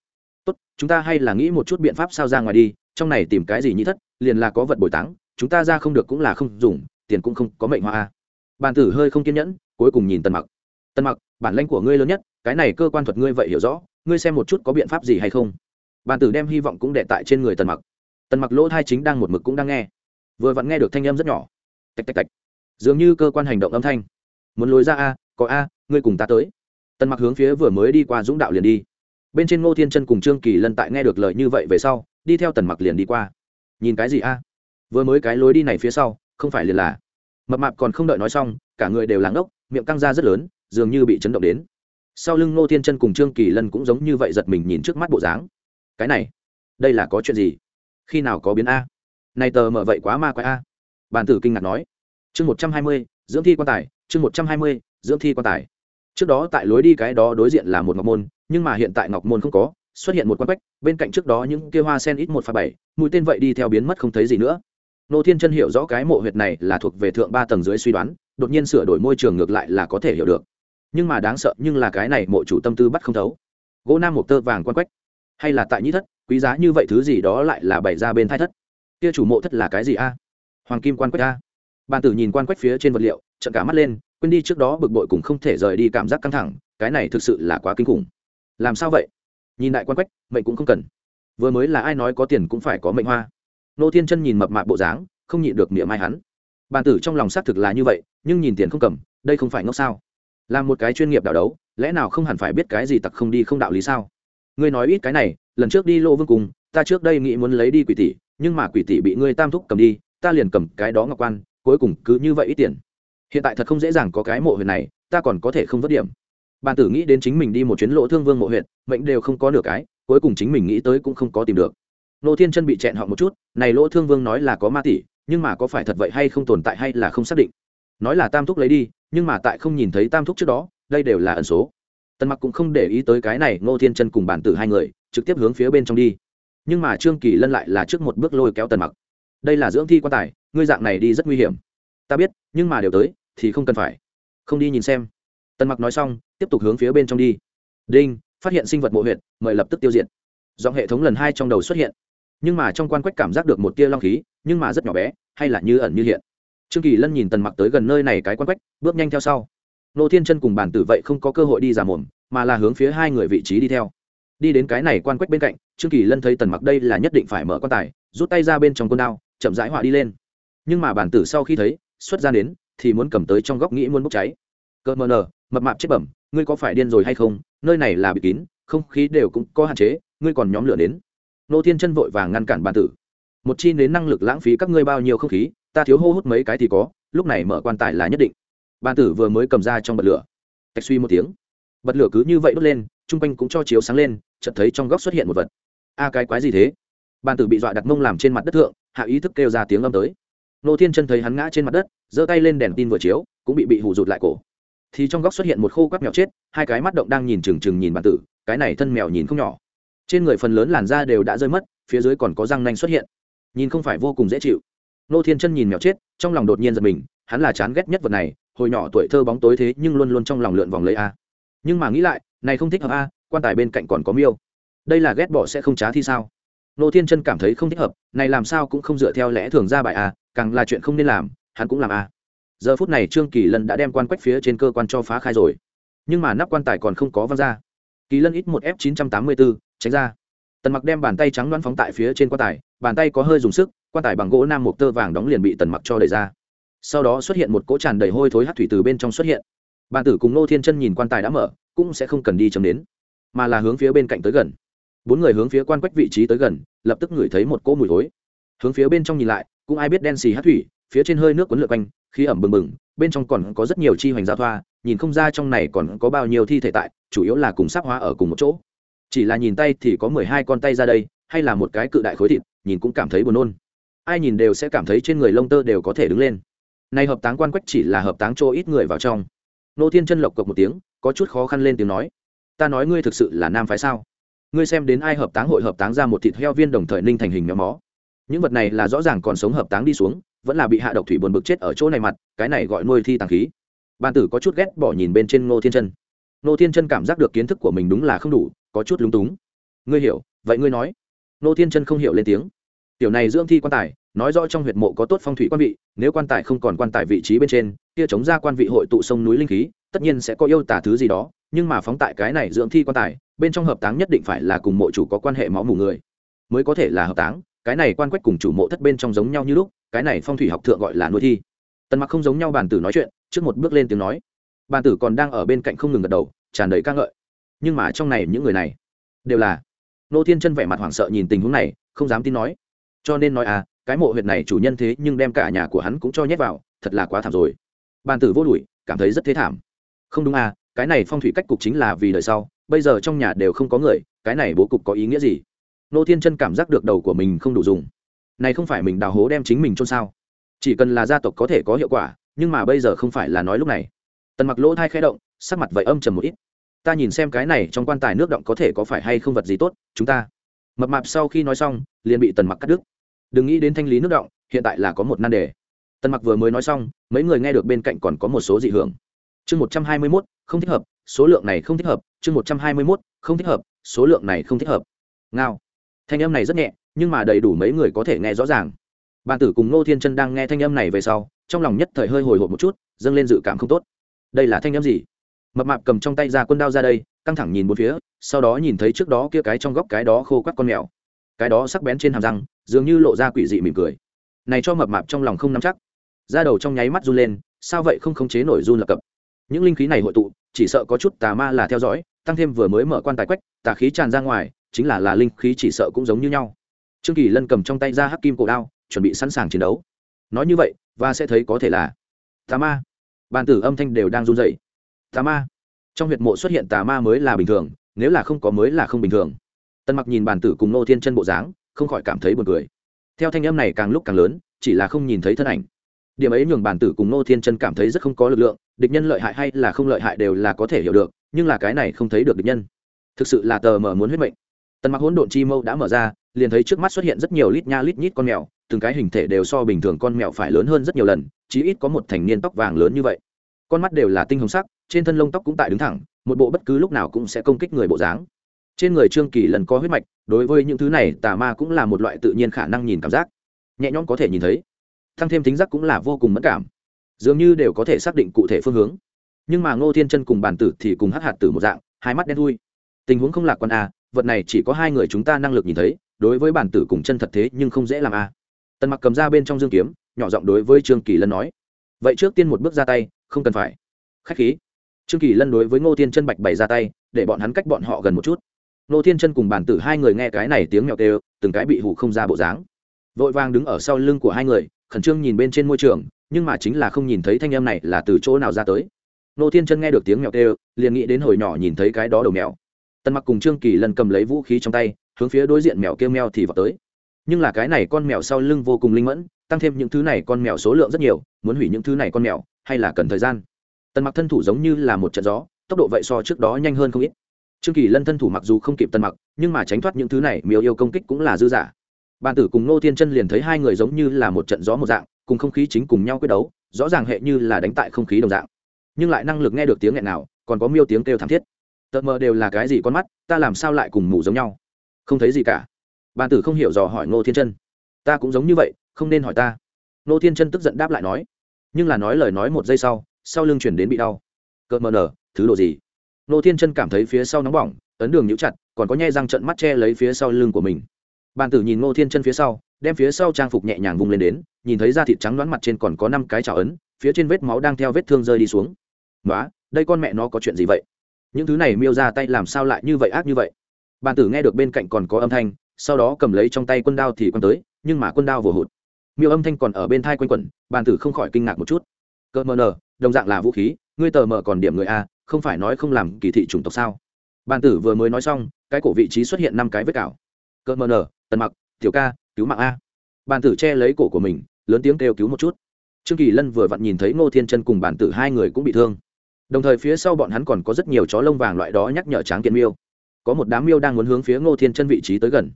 A: Tốt, chúng ta hay là nghĩ một chút biện pháp sao ra ngoài đi, trong này tìm cái gì nhị thất, liền là có vật bồi táng, chúng ta ra không được cũng là không dùng, tiền cũng không có mệnh hoa a. Bàn tử hơi không kiên nhẫn, cuối cùng nhìn tần mặc. Tần mặc, bản lãnh của ngươi lớn nhất, cái này cơ quan thuật ngươi vậy hiểu rõ, ngươi xem một chút có biện pháp gì hay không. Bàn tử đem hy vọng cũng đệ tại trên người tần mặc. Tần mặc lỗ thai chính đang một mực cũng đang nghe vừa vặn nghe được thanh âm rất nhỏ. Tạch tạch tạch. Dường như cơ quan hành động âm thanh. Muốn lối ra a, có a, ngươi cùng ta tới. Tần mặc hướng phía vừa mới đi qua dũng đạo liền đi. Bên trên ngô thiên chân cùng trương kỳ lân tại nghe được lời như vậy về sau, đi theo tần mặc liền đi qua. Nhìn cái gì a? Vừa mới cái lối đi này phía sau, không phải liền là. Mập mạp còn không đợi nói xong, cả người đều lắng ốc miệng căng ra rất lớn, dường như bị chấn động đến. Sau lưng ngô thiên chân cùng trương kỳ lân cũng giống như vậy giật mình nhìn trước mắt bộ dáng. Cái này, đây là có chuyện gì? Khi nào có biến a? Này tờ mở vậy quá ma quái a. Bàn tử kinh ngạc nói. Chương một trăm hai mươi, dưỡng thi quan tài, chương một trăm hai mươi, dưỡng thi quan tài. Trước đó tại lối đi cái đó đối diện là một ngọc môn, nhưng mà hiện tại ngọc môn không có, xuất hiện một quan quách, bên cạnh trước đó những kia hoa sen ít một pha bảy, mũi tên vậy đi theo biến mất không thấy gì nữa. Nô thiên chân hiểu rõ cái mộ huyệt này là thuộc về thượng ba tầng dưới suy đoán, đột nhiên sửa đổi môi trường ngược lại là có thể hiểu được. Nhưng mà đáng sợ, nhưng là cái này mộ chủ tâm tư bắt không thấu. Gỗ nam một tơ vàng quan quách. Hay là tại nhĩ thất, quý giá như vậy thứ gì đó lại là bày ra bên thai thất kia chủ mộ thất là cái gì a? Hoàng kim quan quách a. Bàn tử nhìn quan quách phía trên vật liệu trận cả mắt lên, quên đi trước đó bực bội cũng không thể rời đi cảm giác căng thẳng, cái này thực sự là quá kinh khủng. Làm sao vậy? Nhìn lại quan quách, mệnh cũng không cần. Vừa mới là ai nói có tiền cũng phải có mệnh hoa. Nô thiên chân nhìn mập mạp bộ dáng, không nhịn được miệng mai hắn. Bàn tử trong lòng xác thực là như vậy, nhưng nhìn tiền không cầm, đây không phải ngốc sao? Là một cái chuyên nghiệp đạo đấu, lẽ nào không hẳn phải biết cái gì tặc không đi không đạo lý sao? Ngươi nói ít cái này, lần trước đi lô vương cùng, ta trước đây nghĩ muốn lấy đi quỷ tỷ nhưng mà quỷ tỷ bị ngươi tam thúc cầm đi, ta liền cầm cái đó ngọc quan, cuối cùng cứ như vậy ít tiền. Hiện tại thật không dễ dàng có cái mộ huyện này, ta còn có thể không vất điểm. Bàn tử nghĩ đến chính mình đi một chuyến lỗ thương vương mộ huyện mệnh đều không có được cái, cuối cùng chính mình nghĩ tới cũng không có tìm được. Nô thiên chân bị chẹn họ một chút, này lỗ thương vương nói là có ma tỷ, nhưng mà có phải thật vậy hay không tồn tại hay là không xác định. Nói là tam thúc lấy đi, nhưng mà tại không nhìn thấy tam thúc trước đó, đây đều là ẩn số. Tần mặc cũng không để ý tới cái này, ngô thiên chân cùng bản tử hai người, trực tiếp hướng phía bên trong đi nhưng mà trương kỳ lân lại là trước một bước lôi kéo tần mặc. Đây là dưỡng thi quan tài, ngươi dạng này đi rất nguy hiểm. Ta biết, nhưng mà đều tới, thì không cần phải. Không đi nhìn xem. Tần mặc nói xong, tiếp tục hướng phía bên trong đi. Đinh, phát hiện sinh vật mộ huyện mời lập tức tiêu diệt. Giọng hệ thống lần hai trong đầu xuất hiện. Nhưng mà trong quan quách cảm giác được một tia long khí, nhưng mà rất nhỏ bé, hay là như ẩn như hiện. Trương kỳ lân nhìn tần mặc tới gần nơi này cái quan quách, bước nhanh theo sau. Nô thiên chân cùng bản tử vậy không có cơ hội đi giả mồm, mà là hướng phía hai người vị trí đi theo. Đi đến cái này quan quách bên cạnh trương kỳ lân thấy tần mặc đây là nhất định phải mở quan tài, rút tay ra bên trong côn đao, chậm rãi họa đi lên. Nhưng mà bản tử sau khi thấy, xuất ra đến, thì muốn cầm tới trong góc nghĩ muốn bốc cháy. Cơ mờ nờ, mập mạp chết bẩm, ngươi có phải điên rồi hay không? Nơi này là bị kín, không khí đều cũng có hạn chế, ngươi còn nhóm lửa đến. Nô thiên chân vội vàng ngăn cản bản tử. Một chi đến năng lực lãng phí các ngươi bao nhiêu không khí, ta thiếu hô hút mấy cái thì có, lúc này mở quan tài là nhất định. Bản tử vừa mới cầm ra trong bật lửa. Tạch suy một tiếng. Bật lửa cứ như vậy đốt lên, chung quanh cũng cho chiếu sáng lên, chợt thấy trong góc xuất hiện một vật a cái quái gì thế? Bàn tử bị dọa đặt mông làm trên mặt đất thượng, hạ ý thức kêu ra tiếng âm tới. Nô thiên chân thấy hắn ngã trên mặt đất, giơ tay lên đèn tin vừa chiếu, cũng bị bị hù rụt lại cổ. Thì trong góc xuất hiện một khô quắp mèo chết, hai cái mắt động đang nhìn trừng trừng nhìn bàn tử, cái này thân mèo nhìn không nhỏ. Trên người phần lớn làn da đều đã rơi mất, phía dưới còn có răng nanh xuất hiện. Nhìn không phải vô cùng dễ chịu. Nô thiên chân nhìn mèo chết, trong lòng đột nhiên giật mình, hắn là chán ghét nhất vật này, hồi nhỏ tuổi thơ bóng tối thế nhưng luôn luôn trong lòng lượn vòng lấy a. Nhưng mà nghĩ lại, này không thích hợp a, quan tài bên cạnh còn có miêu đây là ghét bỏ sẽ không trá thi sao? Nô thiên chân cảm thấy không thích hợp, này làm sao cũng không dựa theo lẽ thường ra bài à? càng là chuyện không nên làm, hắn cũng làm à? giờ phút này trương kỳ lân đã đem quan quách phía trên cơ quan cho phá khai rồi. Nhưng mà nắp quan tài còn không có văng ra. Kỳ lân ít một f chín trăm tám mươi bốn tránh ra. Tần mặc đem bàn tay trắng đoán phóng tại phía trên quan tài, bàn tay có hơi dùng sức, quan tài bằng gỗ nam mộc tơ vàng đóng liền bị tần mặc cho đẩy ra. Sau đó xuất hiện một cỗ tràn đầy hôi thối hát thủy từ bên trong xuất hiện. Bàn tử cùng nô thiên chân nhìn quan tài đã mở, cũng sẽ không cần đi chấm đến, mà là hướng phía bên cạnh tới gần bốn người hướng phía quan quách vị trí tới gần, lập tức ngửi thấy một cỗ mùi thối. Hướng phía bên trong nhìn lại, cũng ai biết đen xì hát thủy, phía trên hơi nước quấn lượt quanh, khí ẩm bừng bừng, bên trong còn có rất nhiều chi hoành giao thoa, nhìn không ra trong này còn có bao nhiêu thi thể tại, chủ yếu là cùng sáp hóa ở cùng một chỗ. Chỉ là nhìn tay thì có mười hai con tay ra đây, hay là một cái cự đại khối thịt, nhìn cũng cảm thấy buồn nôn. Ai nhìn đều sẽ cảm thấy trên người lông tơ đều có thể đứng lên. Nay hợp táng quan quách chỉ là hợp táng cho ít người vào trong. Nô thiên chân lộc cộc một tiếng, có chút khó khăn lên tiếng nói, ta nói ngươi thực sự là nam phái sao? Ngươi xem đến ai hợp táng hội hợp táng ra một thịt heo viên đồng thời ninh thành hình méo mó. Những vật này là rõ ràng còn sống hợp táng đi xuống, vẫn là bị hạ độc thủy buồn bực chết ở chỗ này mặt, cái này gọi nuôi thi tàng khí. Ban tử có chút ghét bỏ nhìn bên trên ngô thiên chân. Ngô thiên chân cảm giác được kiến thức của mình đúng là không đủ, có chút lúng túng. Ngươi hiểu, vậy ngươi nói. Ngô thiên chân không hiểu lên tiếng. Tiểu này dưỡng thi quan tài, nói rõ trong huyệt mộ có tốt phong thủy quan vị, nếu quan tài không còn quan tài vị trí bên trên, kia chống ra quan vị hội tụ sông núi linh khí, tất nhiên sẽ có yêu tả thứ gì đó nhưng mà phóng tại cái này dưỡng thi quan tài, bên trong hợp táng nhất định phải là cùng mộ chủ có quan hệ máu mủ người. Mới có thể là hợp táng, cái này quan quách cùng chủ mộ thất bên trong giống nhau như lúc, cái này phong thủy học thượng gọi là nuôi thi. Tần mặc không giống nhau bàn tử nói chuyện, trước một bước lên tiếng nói. Bàn tử còn đang ở bên cạnh không ngừng gật đầu, tràn đầy ca ngợi. Nhưng mà trong này những người này, đều là nô thiên chân vẻ mặt hoảng sợ nhìn tình huống này, không dám tin nói. Cho nên nói à cái mộ huyệt này chủ nhân thế nhưng đem cả nhà của hắn cũng cho nhét vào, thật là quá thảm rồi. Bàn tử vô đuổi, cảm thấy rất thế thảm. Không đúng à cái này phong thủy cách cục chính là vì đời sau, bây giờ trong nhà đều không có người, cái này bố cục có ý nghĩa gì? Nô thiên chân cảm giác được đầu của mình không đủ dùng. Này không phải mình đào hố đem chính mình chôn sao? Chỉ cần là gia tộc có thể có hiệu quả, nhưng mà bây giờ không phải là nói lúc này. Tần mặc lỗ thai khẽ động, sắc mặt vậy âm trầm một ít. Ta nhìn xem cái này trong quan tài nước động có thể có phải hay không vật gì tốt, chúng ta. Mập mạp sau khi nói xong, liền bị tần mặc cắt đứt. Đừng nghĩ đến thanh lý nước động, hiện tại là có một nan đề. Tần mặc vừa mới nói xong, mấy người nghe được bên cạnh còn có một số dị hưởng chương một trăm hai mươi mốt, không thích hợp, số lượng này không thích hợp, chương một trăm hai mươi mốt, không thích hợp, số lượng này không thích hợp. Ngao. Thanh âm này rất nhẹ, nhưng mà đầy đủ mấy người có thể nghe rõ ràng. Bàn tử cùng ngô thiên chân đang nghe thanh âm này về sau, trong lòng nhất thời hơi hồi hộp một chút, dâng lên dự cảm không tốt. Đây là thanh âm gì? Mập mạp cầm trong tay ra quân đao ra đây, căng thẳng nhìn bốn phía, sau đó nhìn thấy trước đó kia cái trong góc cái đó khô quắt con mèo. Cái đó sắc bén trên hàm răng, dường như lộ ra quỷ dị mỉm cười. Này cho mập mạp trong lòng không nắm chắc. Ra đầu trong nháy mắt run lên, sao vậy không khống chế nổi run lập cập? Những linh khí này hội tụ, chỉ sợ có chút tà ma là theo dõi, tăng thêm vừa mới mở quan tài quách, tà khí tràn ra ngoài, chính là là linh khí chỉ sợ cũng giống như nhau. Trương kỳ lân cầm trong tay ra hắc kim cổ đao, chuẩn bị sẵn sàng chiến đấu. Nói như vậy, và sẽ thấy có thể là tà ma. Bàn tử âm thanh đều đang run dậy tà ma. Trong huyệt mộ xuất hiện tà ma mới là bình thường, nếu là không có mới là không bình thường. Tân mặc nhìn bàn tử cùng nô thiên chân bộ dáng, không khỏi cảm thấy buồn cười. Theo thanh âm này càng lúc càng lớn, chỉ là không nhìn thấy thân ảnh điểm ấy nhường bản tử cùng nô thiên chân cảm thấy rất không có lực lượng, địch nhân lợi hại hay là không lợi hại đều là có thể hiểu được, nhưng là cái này không thấy được địch nhân. Thực sự là tờ mở muốn huyết mệnh. Tần mặc hỗn độn chi mâu đã mở ra, liền thấy trước mắt xuất hiện rất nhiều lít nha lít nhít con mèo, từng cái hình thể đều so bình thường con mèo phải lớn hơn rất nhiều lần, chí ít có một thành niên tóc vàng lớn như vậy. Con mắt đều là tinh hồng sắc, trên thân lông tóc cũng tại đứng thẳng, một bộ bất cứ lúc nào cũng sẽ công kích người bộ dáng. Trên người trương kỳ lần có huyết mạch, đối với những thứ này tà ma cũng là một loại tự nhiên khả năng nhìn cảm giác. Nhẹ nhõm có thể nhìn thấy thăng thêm tính giác cũng là vô cùng mất cảm. Dường như đều có thể xác định cụ thể phương hướng. Nhưng mà ngô thiên chân cùng bản tử thì cùng hắc hạt tử một dạng hai mắt đen thui. Tình huống không lạc quan a à, vật này chỉ có hai người chúng ta năng lực nhìn thấy đối với bản tử cùng chân thật thế nhưng không dễ làm a. À. tần mặc cầm ra bên trong dương kiếm nhỏ giọng đối với trương kỳ lân nói. Vậy trước tiên một bước ra tay không cần phải. Khách khí. Trương kỳ lân đối với ngô thiên chân bạch bày ra tay để bọn hắn cách bọn họ gần một chút. Ngô thiên chân cùng bản tử hai người nghe cái này tiếng mèo tê, từng cái bị hủ không ra bộ dáng. Vội vàng đứng ở sau lưng của hai người khẩn trương nhìn bên trên môi trường, nhưng mà chính là không nhìn thấy thanh em này là từ chỗ nào ra tới. Nô thiên chân nghe được tiếng mèo kêu, liền nghĩ đến hồi nhỏ nhìn thấy cái đó đầu mèo. Tần mặc cùng trương kỳ lần cầm lấy vũ khí trong tay, hướng phía đối diện mèo kêu mèo thì vào tới. Nhưng là cái này con mèo sau lưng vô cùng linh mẫn, tăng thêm những thứ này con mèo số lượng rất nhiều, muốn hủy những thứ này con mèo, hay là cần thời gian? Tần mặc thân thủ giống như là một trận gió, tốc độ vậy so trước đó nhanh hơn không ít. Trương kỳ lân thân thủ mặc dù không kịp tần mặc, nhưng mà tránh thoát những thứ này, miêu yêu công kích cũng là dư giả bàn tử cùng nô thiên chân liền thấy hai người giống như là một trận gió một dạng, cùng không khí chính cùng nhau quyết đấu, rõ ràng hệ như là đánh tại không khí đồng dạng. Nhưng lại năng lực nghe được tiếng nghẹn nào, còn có miêu tiếng kêu thảm thiết. Tợt mờ đều là cái gì con mắt, ta làm sao lại cùng mù giống nhau? Không thấy gì cả. Bàn tử không hiểu dò hỏi ngô thiên chân. Ta cũng giống như vậy, không nên hỏi ta. Ngô thiên chân tức giận đáp lại nói. Nhưng là nói lời nói một giây sau sau lưng chuyển đến bị đau. Cợt mờ nở, thứ đồ gì? Ngô thiên chân cảm thấy phía sau nóng bỏng, ấn đường nhũ chặt, còn có nhe răng trận mắt che lấy phía sau lưng của mình bàn tử nhìn ngô thiên chân phía sau, đem phía sau trang phục nhẹ nhàng vung lên đến, nhìn thấy da thịt trắng đoán mặt trên còn có năm cái trào ấn, phía trên vết máu đang theo vết thương rơi đi xuống. Nói đây con mẹ nó có chuyện gì vậy? Những thứ này miêu ra tay làm sao lại như vậy ác như vậy? Bàn tử nghe được bên cạnh còn có âm thanh, sau đó cầm lấy trong tay quân đao thì quăng tới, nhưng mà quân đao vừa hụt. Miêu âm thanh còn ở bên thai quanh quẩn, bàn tử không khỏi kinh ngạc một chút. Cơ mờ nờ, đồng dạng là vũ khí, ngươi tờ mờ còn điểm người a, không phải nói không làm kỳ thị chủng tộc sao? Bàn tử vừa mới nói xong, cái cổ vị trí xuất hiện năm cái vết cào. Cơ mờ nờ tần mặc, tiểu ca, cứu mạng a. Bàn tử che lấy cổ của mình, lớn tiếng kêu cứu một chút. Trương kỳ lân vừa vặn nhìn thấy ngô thiên chân cùng bàn tử hai người cũng bị thương. Đồng thời phía sau bọn hắn còn có rất nhiều chó lông vàng loại đó nhắc nhở tráng kiện miêu. Có một đám miêu đang muốn hướng phía ngô thiên chân vị trí tới gần.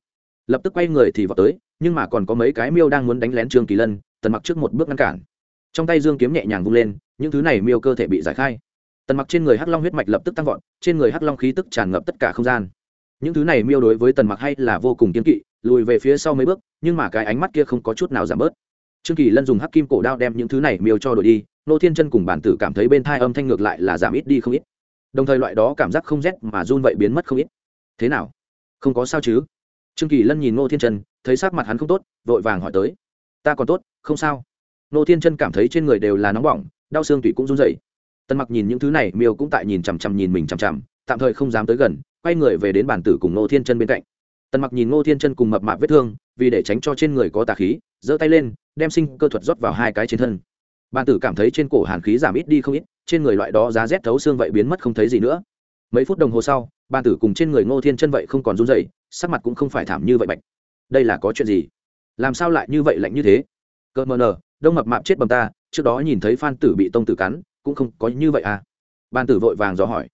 A: Lập tức quay người thì vào tới, nhưng mà còn có mấy cái miêu đang muốn đánh lén trương kỳ lân, tần mặc trước một bước ngăn cản. Trong tay dương kiếm nhẹ nhàng vung lên, những thứ này miêu cơ thể bị giải khai. Tần mặc trên người hắc long huyết mạch lập tức tăng vọt, trên người hắc long khí tức tràn ngập tất cả không gian. Những thứ này miêu đối với tần mặc hay là vô cùng kiên kỵ lùi về phía sau mấy bước, nhưng mà cái ánh mắt kia không có chút nào giảm bớt. Trương kỳ lân dùng hắc kim cổ đao đem những thứ này miêu cho đổi đi, nô thiên chân cùng bản tử cảm thấy bên thai âm thanh ngược lại là giảm ít đi không ít. Đồng thời loại đó cảm giác không rét mà run vậy biến mất không ít. Thế nào? Không có sao chứ? Trương kỳ lân nhìn nô thiên chân, thấy sắc mặt hắn không tốt, vội vàng hỏi tới. Ta còn tốt, không sao. Nô thiên chân cảm thấy trên người đều là nóng bỏng, đau xương tủy cũng run rẩy. Tân mặc nhìn những thứ này, miêu cũng tại nhìn chằm chằm nhìn mình chằm chằm, tạm thời không dám tới gần, quay người về đến bản tử cùng nô thiên chân bên cạnh tần mặc nhìn Ngô thiên chân cùng mập mạp vết thương, vì để tránh cho trên người có tà khí, giơ tay lên, đem sinh cơ thuật rót vào hai cái trên thân. Bàn tử cảm thấy trên cổ hàn khí giảm ít đi không ít, trên người loại đó giá rét thấu xương vậy biến mất không thấy gì nữa. Mấy phút đồng hồ sau, bàn tử cùng trên người ngô thiên chân vậy không còn run rẩy, sắc mặt cũng không phải thảm như vậy bạch. Đây là có chuyện gì? Làm sao lại như vậy lạnh như thế? Cơ mờ nờ, đông mập mạp chết bầm ta, trước đó nhìn thấy phan tử bị tông tử cắn, cũng không có như vậy à? Ban tử vội vàng dò hỏi.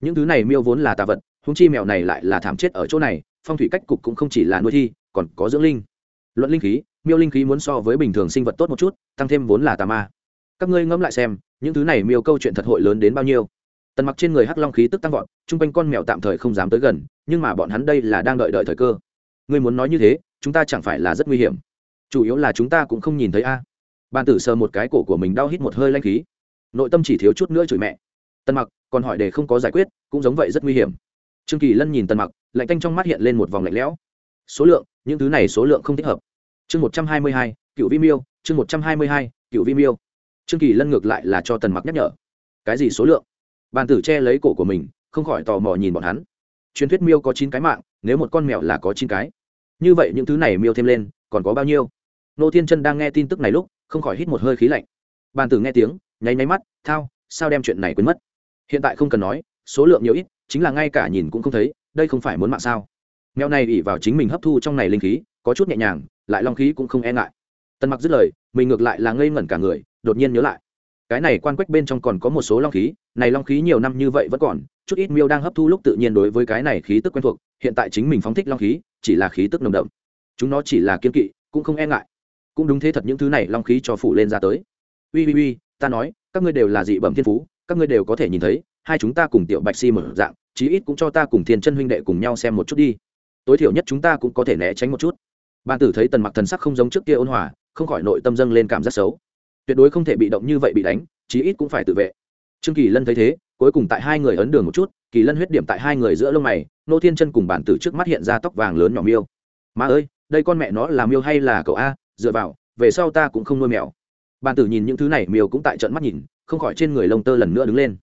A: Những thứ này miêu vốn là tà vật húng chi mèo này lại là thảm chết ở chỗ này phong thủy cách cục cũng không chỉ là nuôi thi, còn có dưỡng linh. Luận linh khí, miêu linh khí muốn so với bình thường sinh vật tốt một chút, tăng thêm vốn là tà ma. Các ngươi ngẫm lại xem, những thứ này miêu câu chuyện thật hội lớn đến bao nhiêu? Tần mặc trên người hắc long khí tức tăng vọt, chung quanh con mèo tạm thời không dám tới gần, nhưng mà bọn hắn đây là đang đợi đợi thời cơ. Ngươi muốn nói như thế, chúng ta chẳng phải là rất nguy hiểm. Chủ yếu là chúng ta cũng không nhìn thấy a. Bàn tử sờ một cái cổ của mình đau hít một hơi lanh khí. Nội tâm chỉ thiếu chút nữa chửi mẹ. Tần mặc, còn hỏi để không có giải quyết, cũng giống vậy rất nguy hiểm trương kỳ lân nhìn tần mặc, lạnh tanh trong mắt hiện lên một vòng lạnh lẽo. Số lượng, những thứ này số lượng không thích hợp. Chương một trăm hai mươi hai, cựu vi miêu, chương một trăm hai mươi hai, cựu vi miêu. Trương kỳ lân ngược lại là cho tần mặc nhắc nhở. Cái gì số lượng? Bàn tử che lấy cổ của mình, không khỏi tò mò nhìn bọn hắn. Truyền thuyết miêu có chín cái mạng, nếu một con mèo là có chín cái. Như vậy những thứ này miêu thêm lên, còn có bao nhiêu? Nô thiên chân đang nghe tin tức này lúc, không khỏi hít một hơi khí lạnh. Bàn tử nghe tiếng, nháy nháy mắt, thao, sao đem chuyện này quên mất? Hiện tại không cần nói số lượng nhiều ít, chính là ngay cả nhìn cũng không thấy, đây không phải muốn mạng sao? Mèo này ỉ vào chính mình hấp thu trong này linh khí, có chút nhẹ nhàng, lại long khí cũng không e ngại. Tân mặc dứt lời, mình ngược lại là ngây ngẩn cả người, đột nhiên nhớ lại. Cái này quan quách bên trong còn có một số long khí, này long khí nhiều năm như vậy vẫn còn, chút ít miêu đang hấp thu lúc tự nhiên đối với cái này khí tức quen thuộc, hiện tại chính mình phóng thích long khí, chỉ là khí tức nồng đậm. Chúng nó chỉ là kiên kỵ, cũng không e ngại. Cũng đúng thế thật những thứ này long khí cho phủ lên ra tới. Ui ui ui, ta nói, các ngươi đều là dị bẩm thiên phú, các ngươi đều có thể nhìn thấy hai chúng ta cùng tiểu bạch si mở dạng, chí ít cũng cho ta cùng thiên chân huynh đệ cùng nhau xem một chút đi. Tối thiểu nhất chúng ta cũng có thể né tránh một chút. Ban tử thấy tần mặc thần sắc không giống trước kia ôn hòa, không khỏi nội tâm dâng lên cảm giác xấu. Tuyệt đối không thể bị động như vậy bị đánh, chí ít cũng phải tự vệ. Trương kỳ lân thấy thế, cuối cùng tại hai người ấn đường một chút, kỳ lân huyết điểm tại hai người giữa lông mày, nô thiên chân cùng bản tử trước mắt hiện ra tóc vàng lớn nhỏ miêu. Má ơi, đây con mẹ nó là miêu hay là cậu a, dựa vào, về sau ta cũng không nuôi mèo. Bản tử nhìn những thứ này miêu cũng tại trận mắt nhìn, không khỏi trên người lông tơ lần nữa đứng lên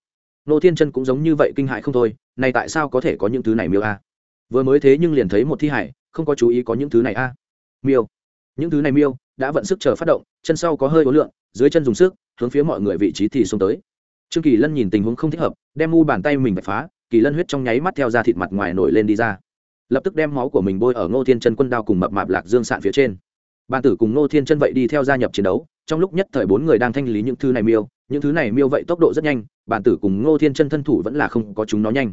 A: nô thiên chân cũng giống như vậy kinh hại không thôi, này tại sao có thể có những thứ này miêu a? Vừa mới thế nhưng liền thấy một thi hải không có chú ý có những thứ này a. Miêu. Những thứ này miêu đã vận sức chờ phát động, chân sau có hơi ố lượng, dưới chân dùng sức, hướng phía mọi người vị trí thì xông tới. Trương kỳ lân nhìn tình huống không thích hợp, đem mu bàn tay mình vạch phá, kỳ lân huyết trong nháy mắt theo ra thịt mặt ngoài nổi lên đi ra. Lập tức đem máu của mình bôi ở ngô thiên chân quân đao cùng mập mạp lạc dương sạn phía trên. Bàn tử cùng ngô thiên chân vậy đi theo gia nhập chiến đấu trong lúc nhất thời bốn người đang thanh lý những thứ này miêu, những thứ này miêu vậy tốc độ rất nhanh, bản tử cùng ngô thiên chân thân thủ vẫn là không có chúng nó nhanh.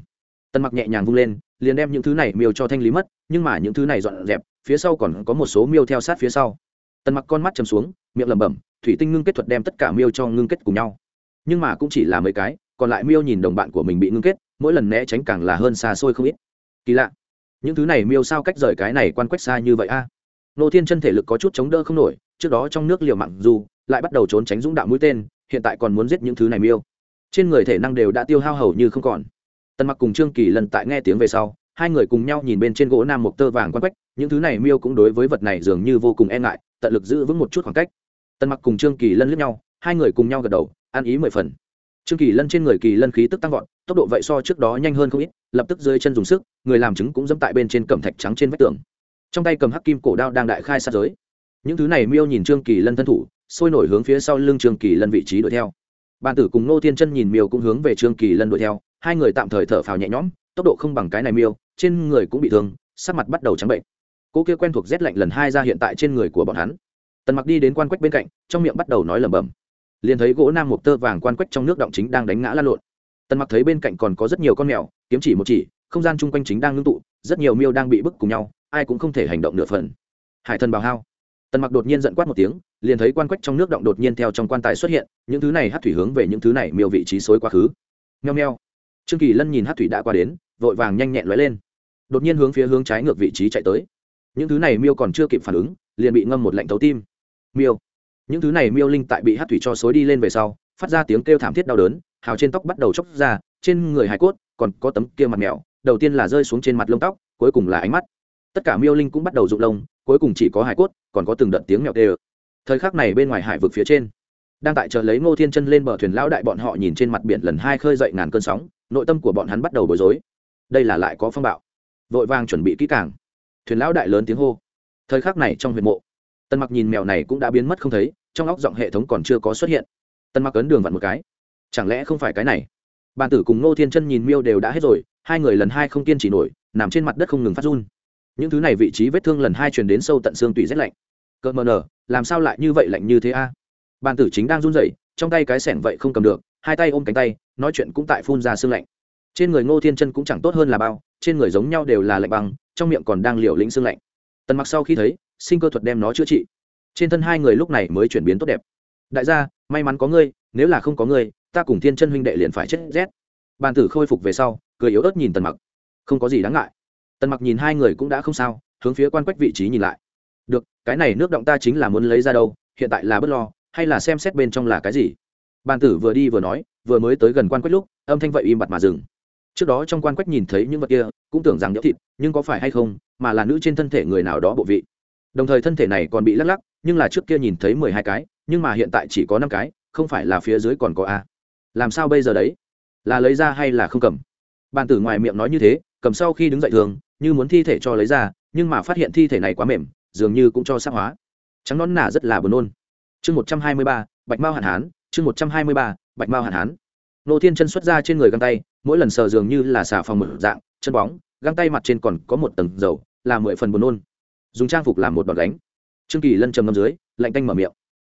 A: Tân mặc nhẹ nhàng vung lên, liền đem những thứ này miêu cho thanh lý mất, nhưng mà những thứ này dọn dẹp, phía sau còn có một số miêu theo sát phía sau. Tân mặc con mắt chầm xuống, miệng lẩm bẩm, thủy tinh ngưng kết thuật đem tất cả miêu cho ngưng kết cùng nhau. Nhưng mà cũng chỉ là mấy cái, còn lại miêu nhìn đồng bạn của mình bị ngưng kết, mỗi lần né tránh càng là hơn xa xôi không ít. Kỳ lạ. Những thứ này miêu sao cách rời cái này quan quách xa như vậy a? Nô thiên chân thể lực có chút chống đỡ không nổi trước đó trong nước liều mặn dù, lại bắt đầu trốn tránh dũng đạo mũi tên, hiện tại còn muốn giết những thứ này miêu. Trên người thể năng đều đã tiêu hao hầu như không còn. Tần mặc cùng trương kỳ lần tại nghe tiếng về sau, hai người cùng nhau nhìn bên trên gỗ nam mộc tơ vàng quan quách, những thứ này miêu cũng đối với vật này dường như vô cùng e ngại, tận lực giữ vững một chút khoảng cách. Tần mặc cùng trương kỳ lân lướt nhau, hai người cùng nhau gật đầu, ăn ý mười phần. Trương kỳ lân trên người kỳ lân khí tức tăng vọt, tốc độ vậy so trước đó nhanh hơn không ít, lập tức dưới chân dùng sức, người làm chứng cũng dẫm tại bên trên cẩm thạch trắng trên vách tường. Trong tay cầm hắc kim cổ đao đang đại khai sát giới những thứ này miêu nhìn trương kỳ lân thân thủ, sôi nổi hướng phía sau lưng trương kỳ lân vị trí đuổi theo. Bàn tử cùng nô thiên chân nhìn miêu cũng hướng về trương kỳ lân đuổi theo, hai người tạm thời thở phào nhẹ nhõm, tốc độ không bằng cái này miêu, trên người cũng bị thương, sắc mặt bắt đầu trắng bệnh. Cô kia quen thuộc rét lạnh lần hai ra hiện tại trên người của bọn hắn. Tần mặc đi đến quan quách bên cạnh, trong miệng bắt đầu nói lẩm bẩm. Liền thấy gỗ nam một tơ vàng quan quách trong nước động chính đang đánh ngã lan lộn. Tần mặc thấy bên cạnh còn có rất nhiều con mèo, kiếm chỉ một chỉ, không gian chung quanh chính đang ngưng tụ, rất nhiều miêu đang bị bức cùng nhau, ai cũng không thể hành động nửa phần. Hải thần bào hao tần mặc đột nhiên giận quát một tiếng, liền thấy quan quách trong nước động đột nhiên theo trong quan tài xuất hiện, những thứ này hát thủy hướng về những thứ này miêu vị trí xối quá khứ. Nheo nheo trương kỳ lân nhìn hát thủy đã qua đến, vội vàng nhanh nhẹn lóe lên. Đột nhiên hướng phía hướng trái ngược vị trí chạy tới. Những thứ này miêu còn chưa kịp phản ứng, liền bị ngâm một lạnh thấu tim. Miêu. Những thứ này miêu linh tại bị hát thủy cho xối đi lên về sau, phát ra tiếng kêu thảm thiết đau đớn, hào trên tóc bắt đầu chóc ra, trên người hải cốt còn có tấm kia mặt mèo, đầu tiên là rơi xuống trên mặt lông tóc, cuối cùng là ánh mắt. Tất cả miêu linh cũng bắt đầu rụng lông cuối cùng chỉ có hải cốt, còn có từng đợt tiếng mèo tê ơ thời khắc này bên ngoài hải vực phía trên, đang tại chờ lấy ngô thiên chân lên bờ thuyền lão đại bọn họ nhìn trên mặt biển lần hai khơi dậy ngàn cơn sóng, nội tâm của bọn hắn bắt đầu bối rối. Đây là lại có phong bạo. Vội vàng chuẩn bị kỹ càng. Thuyền lão đại lớn tiếng hô. Thời khắc này trong huyện mộ tân mặc nhìn mèo này cũng đã biến mất không thấy, trong óc giọng hệ thống còn chưa có xuất hiện. Tân mặc ấn đường vặn một cái. Chẳng lẽ không phải cái này? Bàn tử cùng ngô thiên chân nhìn miêu đều đã hết rồi, hai người lần hai không kiên trì nổi, nằm trên mặt đất không ngừng phát run những thứ này vị trí vết thương lần hai truyền đến sâu tận xương tủy rét lạnh. Cợt mờ nở làm sao lại như vậy lạnh như thế a? Bàn tử chính đang run rẩy, trong tay cái sẻng vậy không cầm được, hai tay ôm cánh tay, nói chuyện cũng tại phun ra xương lạnh. Trên người ngô thiên chân cũng chẳng tốt hơn là bao, trên người giống nhau đều là lạnh băng, trong miệng còn đang liều lĩnh xương lạnh. Tần mặc sau khi thấy, sinh cơ thuật đem nó chữa trị. Trên thân hai người lúc này mới chuyển biến tốt đẹp. Đại gia, may mắn có ngươi, nếu là không có ngươi, ta cùng thiên chân huynh đệ liền phải chết rét. Bàn tử khôi phục về sau, cười yếu ớt nhìn tần mặc. Không có gì đáng ngại tần mặc nhìn hai người cũng đã không sao, hướng phía quan quách vị trí nhìn lại. Được, cái này nước động ta chính là muốn lấy ra đâu, hiện tại là bất lo, hay là xem xét bên trong là cái gì? Bàn tử vừa đi vừa nói, vừa mới tới gần quan quách lúc, âm thanh vậy im bặt mà dừng. Trước đó trong quan quách nhìn thấy những vật kia, cũng tưởng rằng nhỡ thịt, nhưng có phải hay không, mà là nữ trên thân thể người nào đó bộ vị. Đồng thời thân thể này còn bị lắc lắc, nhưng là trước kia nhìn thấy mười hai cái, nhưng mà hiện tại chỉ có năm cái, không phải là phía dưới còn có a. Làm sao bây giờ đấy? Là lấy ra hay là không cầm? Bàn tử ngoài miệng nói như thế, cầm sau khi đứng dậy thường như muốn thi thể cho lấy ra, nhưng mà phát hiện thi thể này quá mềm, dường như cũng cho sắc hóa. Trắng nón nả rất là buồn nôn. Chương một trăm hai mươi ba, bạch mao hạn hán, chương một trăm hai mươi ba, bạch mao hạn hán. Nô thiên chân xuất ra trên người găng tay, mỗi lần sờ dường như là xà phòng mở dạng, chân bóng, găng tay mặt trên còn có một tầng dầu, là mười phần buồn nôn. Dùng trang phục làm một đòn đánh trương kỳ lân trầm ngâm dưới, lạnh tanh mở miệng.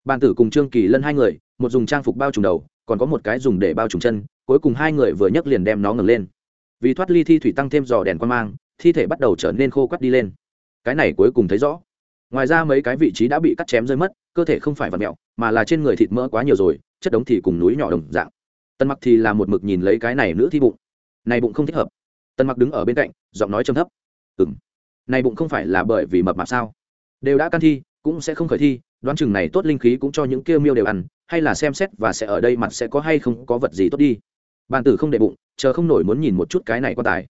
A: Bàn tử cùng trương kỳ lân hai người, một dùng trang phục bao trùm đầu, còn có một cái dùng để bao trùm chân, cuối cùng hai người vừa nhấc liền đem nó ngẩng lên. Vì thoát ly thi thủy tăng thêm dò đèn quan mang thi thể bắt đầu trở nên khô quắt đi lên. Cái này cuối cùng thấy rõ. Ngoài ra mấy cái vị trí đã bị cắt chém rơi mất, cơ thể không phải vật mẹo, mà là trên người thịt mỡ quá nhiều rồi, chất đống thì cùng núi nhỏ đồng dạng. Tân mặc thì là một mực nhìn lấy cái này nữ thi bụng. Này bụng không thích hợp. Tân mặc đứng ở bên cạnh, giọng nói trầm thấp. Ừng này bụng không phải là bởi vì mập mạp sao? Đều đã can thi, cũng sẽ không khởi thi, đoán chừng này tốt linh khí cũng cho những kia miêu đều ăn, hay là xem xét và sẽ ở đây mặt sẽ có hay không có vật gì tốt đi. Bàn tử không để bụng, chờ không nổi muốn nhìn một chút cái này quan tài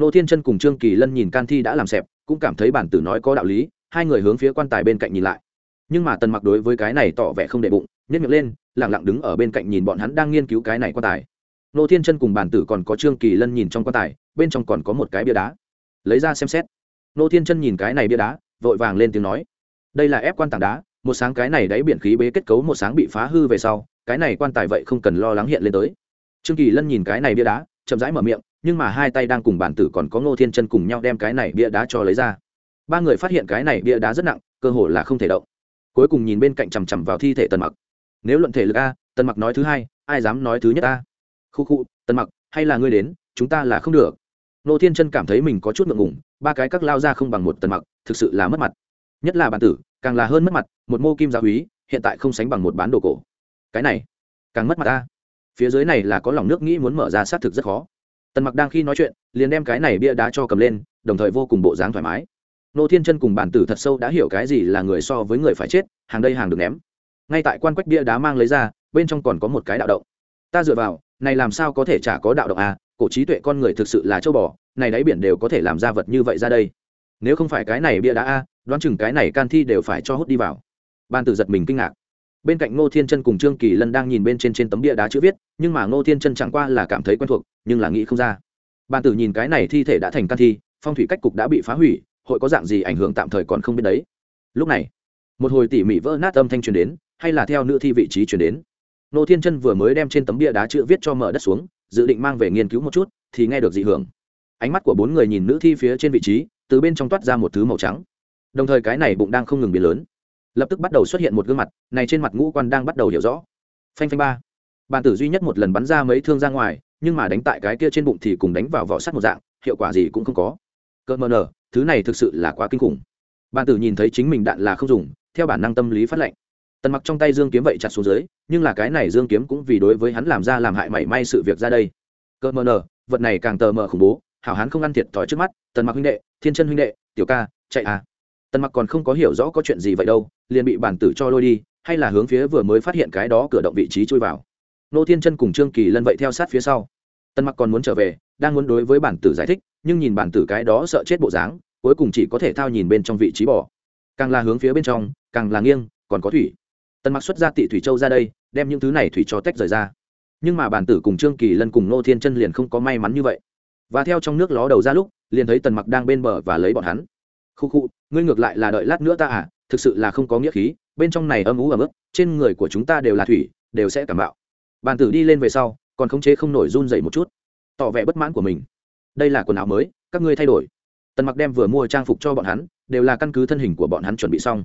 A: nô thiên chân cùng trương kỳ lân nhìn can thi đã làm xẹp, cũng cảm thấy bản tử nói có đạo lý, hai người hướng phía quan tài bên cạnh nhìn lại. Nhưng mà tần mặc đối với cái này tỏ vẻ không để bụng nhét miệng lên lẳng lặng đứng ở bên cạnh nhìn bọn hắn đang nghiên cứu cái này quan tài. Nô thiên chân cùng bản tử còn có trương kỳ lân nhìn trong quan tài, bên trong còn có một cái bia đá. Lấy ra xem xét. Nô thiên chân nhìn cái này bia đá, vội vàng lên tiếng nói, đây là ép quan tảng đá, một sáng cái này đáy biển khí bế kết cấu một sáng bị phá hư về sau, cái này quan tài vậy không cần lo lắng hiện lên tới. Trương kỳ lân nhìn cái này bia đá, chậm rãi mở miệng nhưng mà hai tay đang cùng bản tử còn có ngô thiên chân cùng nhau đem cái này bia đá cho lấy ra. Ba người phát hiện cái này bia đá rất nặng, cơ hồ là không thể động. Cuối cùng nhìn bên cạnh chằm chằm vào thi thể tần mặc. Nếu luận thể lực a, tần mặc nói thứ hai, ai dám nói thứ nhất a? Khu khu, tần mặc, hay là ngươi đến, chúng ta là không được. Nô thiên chân cảm thấy mình có chút ngượng ngủng ba cái các lao ra không bằng một tần mặc, thực sự là mất mặt. Nhất là bản tử, càng là hơn mất mặt, một mô kim gia úy hiện tại không sánh bằng một bán đồ cổ. Cái này, càng mất mặt ta phía dưới này là có lòng nước nghĩ muốn mở ra xác thực rất khó tần mặc đang khi nói chuyện, liền đem cái này bia đá cho cầm lên, đồng thời vô cùng bộ dáng thoải mái. Nô thiên chân cùng bản tử thật sâu đã hiểu cái gì là người so với người phải chết, hàng đây hàng được ném. Ngay tại quan quách bia đá mang lấy ra, bên trong còn có một cái đạo động. Ta dựa vào, này làm sao có thể chả có đạo động à cổ trí tuệ con người thực sự là châu bò, này đáy biển đều có thể làm ra vật như vậy ra đây. Nếu không phải cái này bia đá a, đoán chừng cái này can thi đều phải cho hút đi vào. Ban tử giật mình kinh ngạc bên cạnh ngô thiên chân cùng trương kỳ lân đang nhìn bên trên trên tấm bia đá chữ viết, nhưng mà ngô thiên chân chẳng qua là cảm thấy quen thuộc, nhưng là nghĩ không ra. Bàn tử nhìn cái này thi thể đã thành can thi, phong thủy cách cục đã bị phá hủy, hội có dạng gì ảnh hưởng tạm thời còn không biết đấy. Lúc này, một hồi tỉ mỉ vỡ nát âm thanh truyền đến, hay là theo nữ thi vị trí truyền đến. Ngô thiên chân vừa mới đem trên tấm bia đá chữ viết cho mở đất xuống, dự định mang về nghiên cứu một chút, thì nghe được dị hưởng. Ánh mắt của bốn người nhìn nữ thi phía trên vị trí, từ bên trong toát ra một thứ màu trắng. Đồng thời cái này bụng đang không ngừng biến lớn lập tức bắt đầu xuất hiện một gương mặt, này trên mặt ngũ quan đang bắt đầu hiểu rõ. Phanh phanh ba. Bàn tử duy nhất một lần bắn ra mấy thương ra ngoài, nhưng mà đánh tại cái kia trên bụng thì cùng đánh vào vỏ sắt một dạng, hiệu quả gì cũng không có. Cơn mờ nở, thứ này thực sự là quá kinh khủng. Bàn tử nhìn thấy chính mình đạn là không dùng, theo bản năng tâm lý phát lệnh. Tần mặc trong tay dương kiếm vậy chặt xuống dưới, nhưng là cái này dương kiếm cũng vì đối với hắn làm ra làm hại mảy may sự việc ra đây. Cơn mờ nở, vật này càng tờ mờ khủng bố, hảo hán không ăn thiệt thòi trước mắt, tần mặc huynh đệ, thiên chân huynh đệ, tiểu ca, chạy à tần mặc còn không có hiểu rõ có chuyện gì vậy đâu, liền bị bản tử cho lôi đi, hay là hướng phía vừa mới phát hiện cái đó cửa động vị trí chui vào. Nô thiên chân cùng trương kỳ lân vậy theo sát phía sau. Tần mặc còn muốn trở về, đang muốn đối với bản tử giải thích, nhưng nhìn bản tử cái đó sợ chết bộ dáng, cuối cùng chỉ có thể thao nhìn bên trong vị trí bỏ càng là hướng phía bên trong, càng là nghiêng, còn có thủy. Tần mặc xuất ra tị thủy châu ra đây, đem những thứ này thủy cho tách rời ra. Nhưng mà bản tử cùng trương kỳ lân cùng nô thiên chân liền không có may mắn như vậy. Và theo trong nước ló đầu ra lúc, liền thấy tần mặc đang bên bờ và lấy bọn hắn khu khu, ngươi ngược lại là đợi lát nữa ta à thực sự là không có nghĩa khí, bên trong này âm ú ấm ức trên người của chúng ta đều là thủy, đều sẽ cảm bạo. Bàn tử đi lên về sau, còn khống chế không nổi run dậy một chút. Tỏ vẻ bất mãn của mình. Đây là quần áo mới, các ngươi thay đổi. Tần mặc đem vừa mua trang phục cho bọn hắn, đều là căn cứ thân hình của bọn hắn chuẩn bị xong.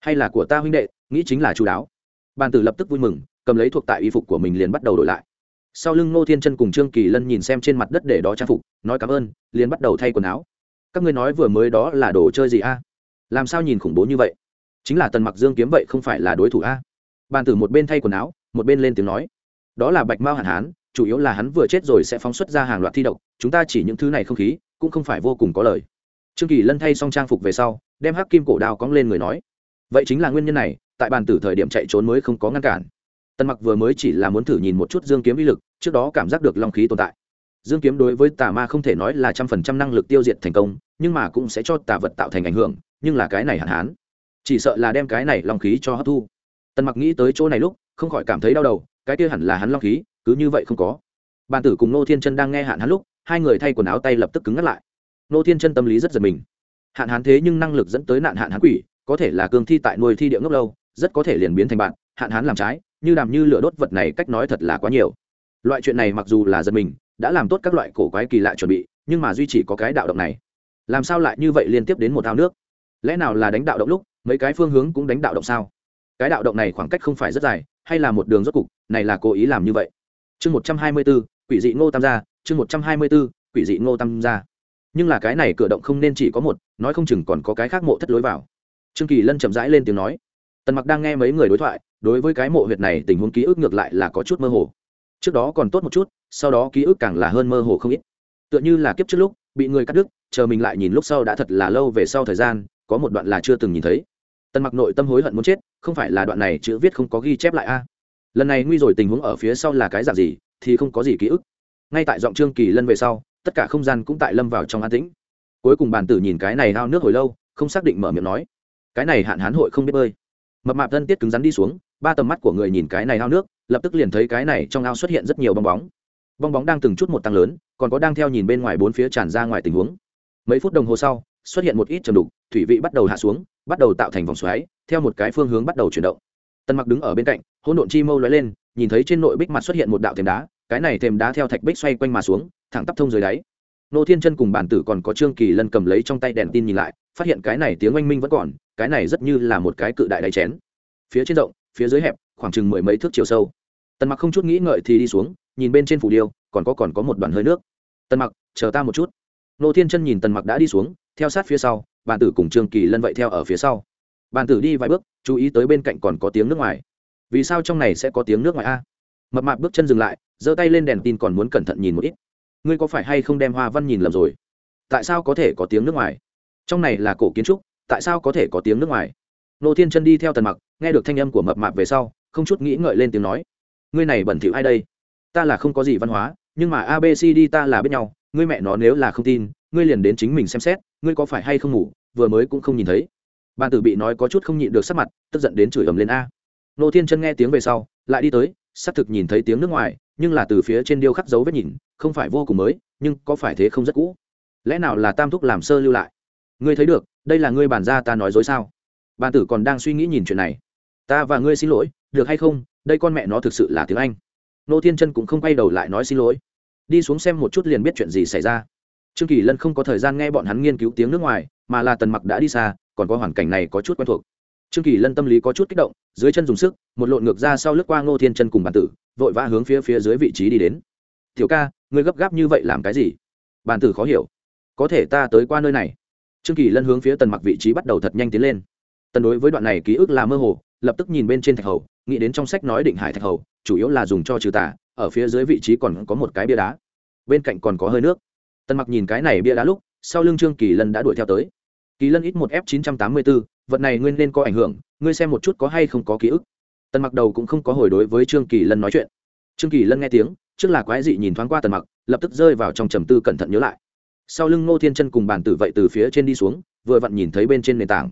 A: Hay là của ta huynh đệ, nghĩ chính là chú đáo. Bàn tử lập tức vui mừng, cầm lấy thuộc tại y phục của mình liền bắt đầu đổi lại. Sau lưng ngô thiên chân cùng trương kỳ lân nhìn xem trên mặt đất để đó trang phục, nói cảm ơn, liền bắt đầu thay quần áo các ngươi nói vừa mới đó là đồ chơi gì a? Làm sao nhìn khủng bố như vậy? Chính là tần mặc dương kiếm vậy không phải là đối thủ a? Bàn tử một bên thay quần áo, một bên lên tiếng nói. Đó là bạch mao hạn hán, chủ yếu là hắn vừa chết rồi sẽ phóng xuất ra hàng loạt thi độc, chúng ta chỉ những thứ này không khí, cũng không phải vô cùng có lời. Trương kỳ lân thay xong trang phục về sau, đem hắc kim cổ đao cóng lên người nói. Vậy chính là nguyên nhân này, tại bàn tử thời điểm chạy trốn mới không có ngăn cản. Tần mặc vừa mới chỉ là muốn thử nhìn một chút dương kiếm uy lực, trước đó cảm giác được long khí tồn tại dương kiếm đối với tà ma không thể nói là trăm phần trăm năng lực tiêu diệt thành công, nhưng mà cũng sẽ cho tà vật tạo thành ảnh hưởng, nhưng là cái này hạn hán. Chỉ sợ là đem cái này long khí cho hấp thu. Tần mặc nghĩ tới chỗ này lúc, không khỏi cảm thấy đau đầu, cái kia hẳn là hắn long khí, cứ như vậy không có. Bàn tử cùng nô thiên chân đang nghe hạn hắn lúc, hai người thay quần áo tay lập tức cứng ngắt lại. Nô thiên chân tâm lý rất giật mình. Hạn hán thế nhưng năng lực dẫn tới nạn hạn hán quỷ, có thể là cương thi tại nuôi thi địa ngốc lâu, rất có thể liền biến thành bạn, hạn hán làm trái, như làm như lửa đốt vật này cách nói thật là quá nhiều. Loại chuyện này mặc dù là giật mình đã làm tốt các loại cổ quái kỳ lạ chuẩn bị, nhưng mà duy chỉ có cái đạo động này. Làm sao lại như vậy liên tiếp đến một ao nước? Lẽ nào là đánh đạo động lúc, mấy cái phương hướng cũng đánh đạo động sao? Cái đạo động này khoảng cách không phải rất dài, hay là một đường rốt cục, này là cố ý làm như vậy? Chương một trăm hai mươi b ố quỷ dị ngô tam gia, chương một trăm hai mươi b ố quỷ dị ngô tam gia. Nhưng là cái này cửa động không nên chỉ có một, nói không chừng còn có cái khác mộ thất lối vào. Trương kỳ lân chậm rãi lên tiếng nói. Tần mặc đang nghe mấy người đối thoại, đối với cái mộ huyệt này tình huống ký ức ngược lại là có chút mơ hồ trước đó còn tốt một chút, sau đó ký ức càng là hơn mơ hồ không ít. Tựa như là kiếp trước lúc, bị người cắt đứt, chờ mình lại nhìn lúc sau đã thật là lâu về sau thời gian, có một đoạn là chưa từng nhìn thấy. Tần mặc nội tâm hối hận muốn chết, không phải là đoạn này chữ viết không có ghi chép lại a. Lần này nguy rồi tình huống ở phía sau là cái dạng gì, thì không có gì ký ức. Ngay tại giọng trương kỳ lân về sau, tất cả không gian cũng tại lâm vào trong an tĩnh. Cuối cùng bàn tử nhìn cái này hao nước hồi lâu, không xác định mở miệng nói, cái này hạn hán hội không biết bơi. Mập mạp thân tiết cứng rắn đi xuống, ba tầm mắt của người nhìn cái này hao nước lập tức liền thấy cái này trong ao xuất hiện rất nhiều bong bóng. Bong bóng đang từng chút một tăng lớn, còn có đang theo nhìn bên ngoài bốn phía tràn ra ngoài tình huống. Mấy phút đồng hồ sau, xuất hiện một ít trầm đục, thủy vị bắt đầu hạ xuống, bắt đầu tạo thành vòng xoáy, theo một cái phương hướng bắt đầu chuyển động. Tân mặc đứng ở bên cạnh, hỗn độn chi mâu lóe lên, nhìn thấy trên nội bích mặt xuất hiện một đạo thềm đá, cái này thềm đá theo thạch bích xoay quanh mà xuống, thẳng tắp thông dưới đáy. Nô thiên chân cùng bản tử còn có trương kỳ lân cầm lấy trong tay đèn tin nhìn lại, phát hiện cái này tiếng oanh minh vẫn còn, cái này rất như là một cái cự đại đáy chén. Phía trên rộng, phía dưới hẹp khoảng chừng mười mấy thước chiều sâu. Tần mặc không chút nghĩ ngợi thì đi xuống, nhìn bên trên phủ điêu, còn có còn có một đoàn hơi nước. Tần mặc, chờ ta một chút. Nô thiên chân nhìn tần mặc đã đi xuống, theo sát phía sau, bàn tử cùng trương kỳ lân vậy theo ở phía sau. Bàn tử đi vài bước, chú ý tới bên cạnh còn có tiếng nước ngoài. Vì sao trong này sẽ có tiếng nước ngoài a? Mập mạp bước chân dừng lại, giơ tay lên đèn tin còn muốn cẩn thận nhìn một ít. Ngươi có phải hay không đem hoa văn nhìn lầm rồi? Tại sao có thể có tiếng nước ngoài? Trong này là cổ kiến trúc, tại sao có thể có tiếng nước ngoài? Nô thiên chân đi theo tần mặc, nghe được thanh âm của mập mạp về sau không chút nghĩ ngợi lên tiếng nói, ngươi này bẩn thỉu ai đây? Ta là không có gì văn hóa, nhưng mà abc đi ta là biết nhau, ngươi mẹ nó nếu là không tin, ngươi liền đến chính mình xem xét, ngươi có phải hay không ngủ? Vừa mới cũng không nhìn thấy. Bàn tử bị nói có chút không nhịn được sắc mặt, tức giận đến chửi ầm lên a. Nô thiên chân nghe tiếng về sau, lại đi tới, xác thực nhìn thấy tiếng nước ngoài, nhưng là từ phía trên điêu khắc dấu vết nhìn, không phải vô cùng mới, nhưng có phải thế không rất cũ. Lẽ nào là tam thúc làm sơ lưu lại? Ngươi thấy được, đây là ngươi bàn ra ta nói dối sao? Bàn tử còn đang suy nghĩ nhìn chuyện này. Ta và ngươi xin lỗi được hay không, đây con mẹ nó thực sự là tiếng anh. Nô thiên chân cũng không quay đầu lại nói xin lỗi. Đi xuống xem một chút liền biết chuyện gì xảy ra. Trương kỳ lân không có thời gian nghe bọn hắn nghiên cứu tiếng nước ngoài, mà là tần mặc đã đi xa, còn có hoàn cảnh này có chút quen thuộc. Trương kỳ lân tâm lý có chút kích động, dưới chân dùng sức, một lộn ngược ra sau lướt qua ngô thiên chân cùng bàn tử, vội vã hướng phía phía dưới vị trí đi đến. Tiểu ca, ngươi gấp gáp như vậy làm cái gì? Bàn tử khó hiểu. Có thể ta tới qua nơi này. Trương kỳ lân hướng phía tần mặc vị trí bắt đầu thật nhanh tiến lên tần đối với đoạn này ký ức là mơ hồ, lập tức nhìn bên trên thạch hầu, nghĩ đến trong sách nói định hải thạch hầu, chủ yếu là dùng cho trừ tà, ở phía dưới vị trí còn có một cái bia đá. Bên cạnh còn có hơi nước. Tần mặc nhìn cái này bia đá lúc, sau lưng trương kỳ lân đã đuổi theo tới. Kỳ lân ít một f chín trăm tám mươi bốn vật này nguyên nên có ảnh hưởng, ngươi xem một chút có hay không có ký ức. Tần mặc đầu cũng không có hồi đối với trương kỳ lân nói chuyện. Trương kỳ lân nghe tiếng, trước là quái dị nhìn thoáng qua tần mặc, lập tức rơi vào trong trầm tư cẩn thận nhớ lại. Sau lưng ngô thiên chân cùng bàn tử vậy từ phía trên đi xuống, vừa vặn nhìn thấy bên trên nền tảng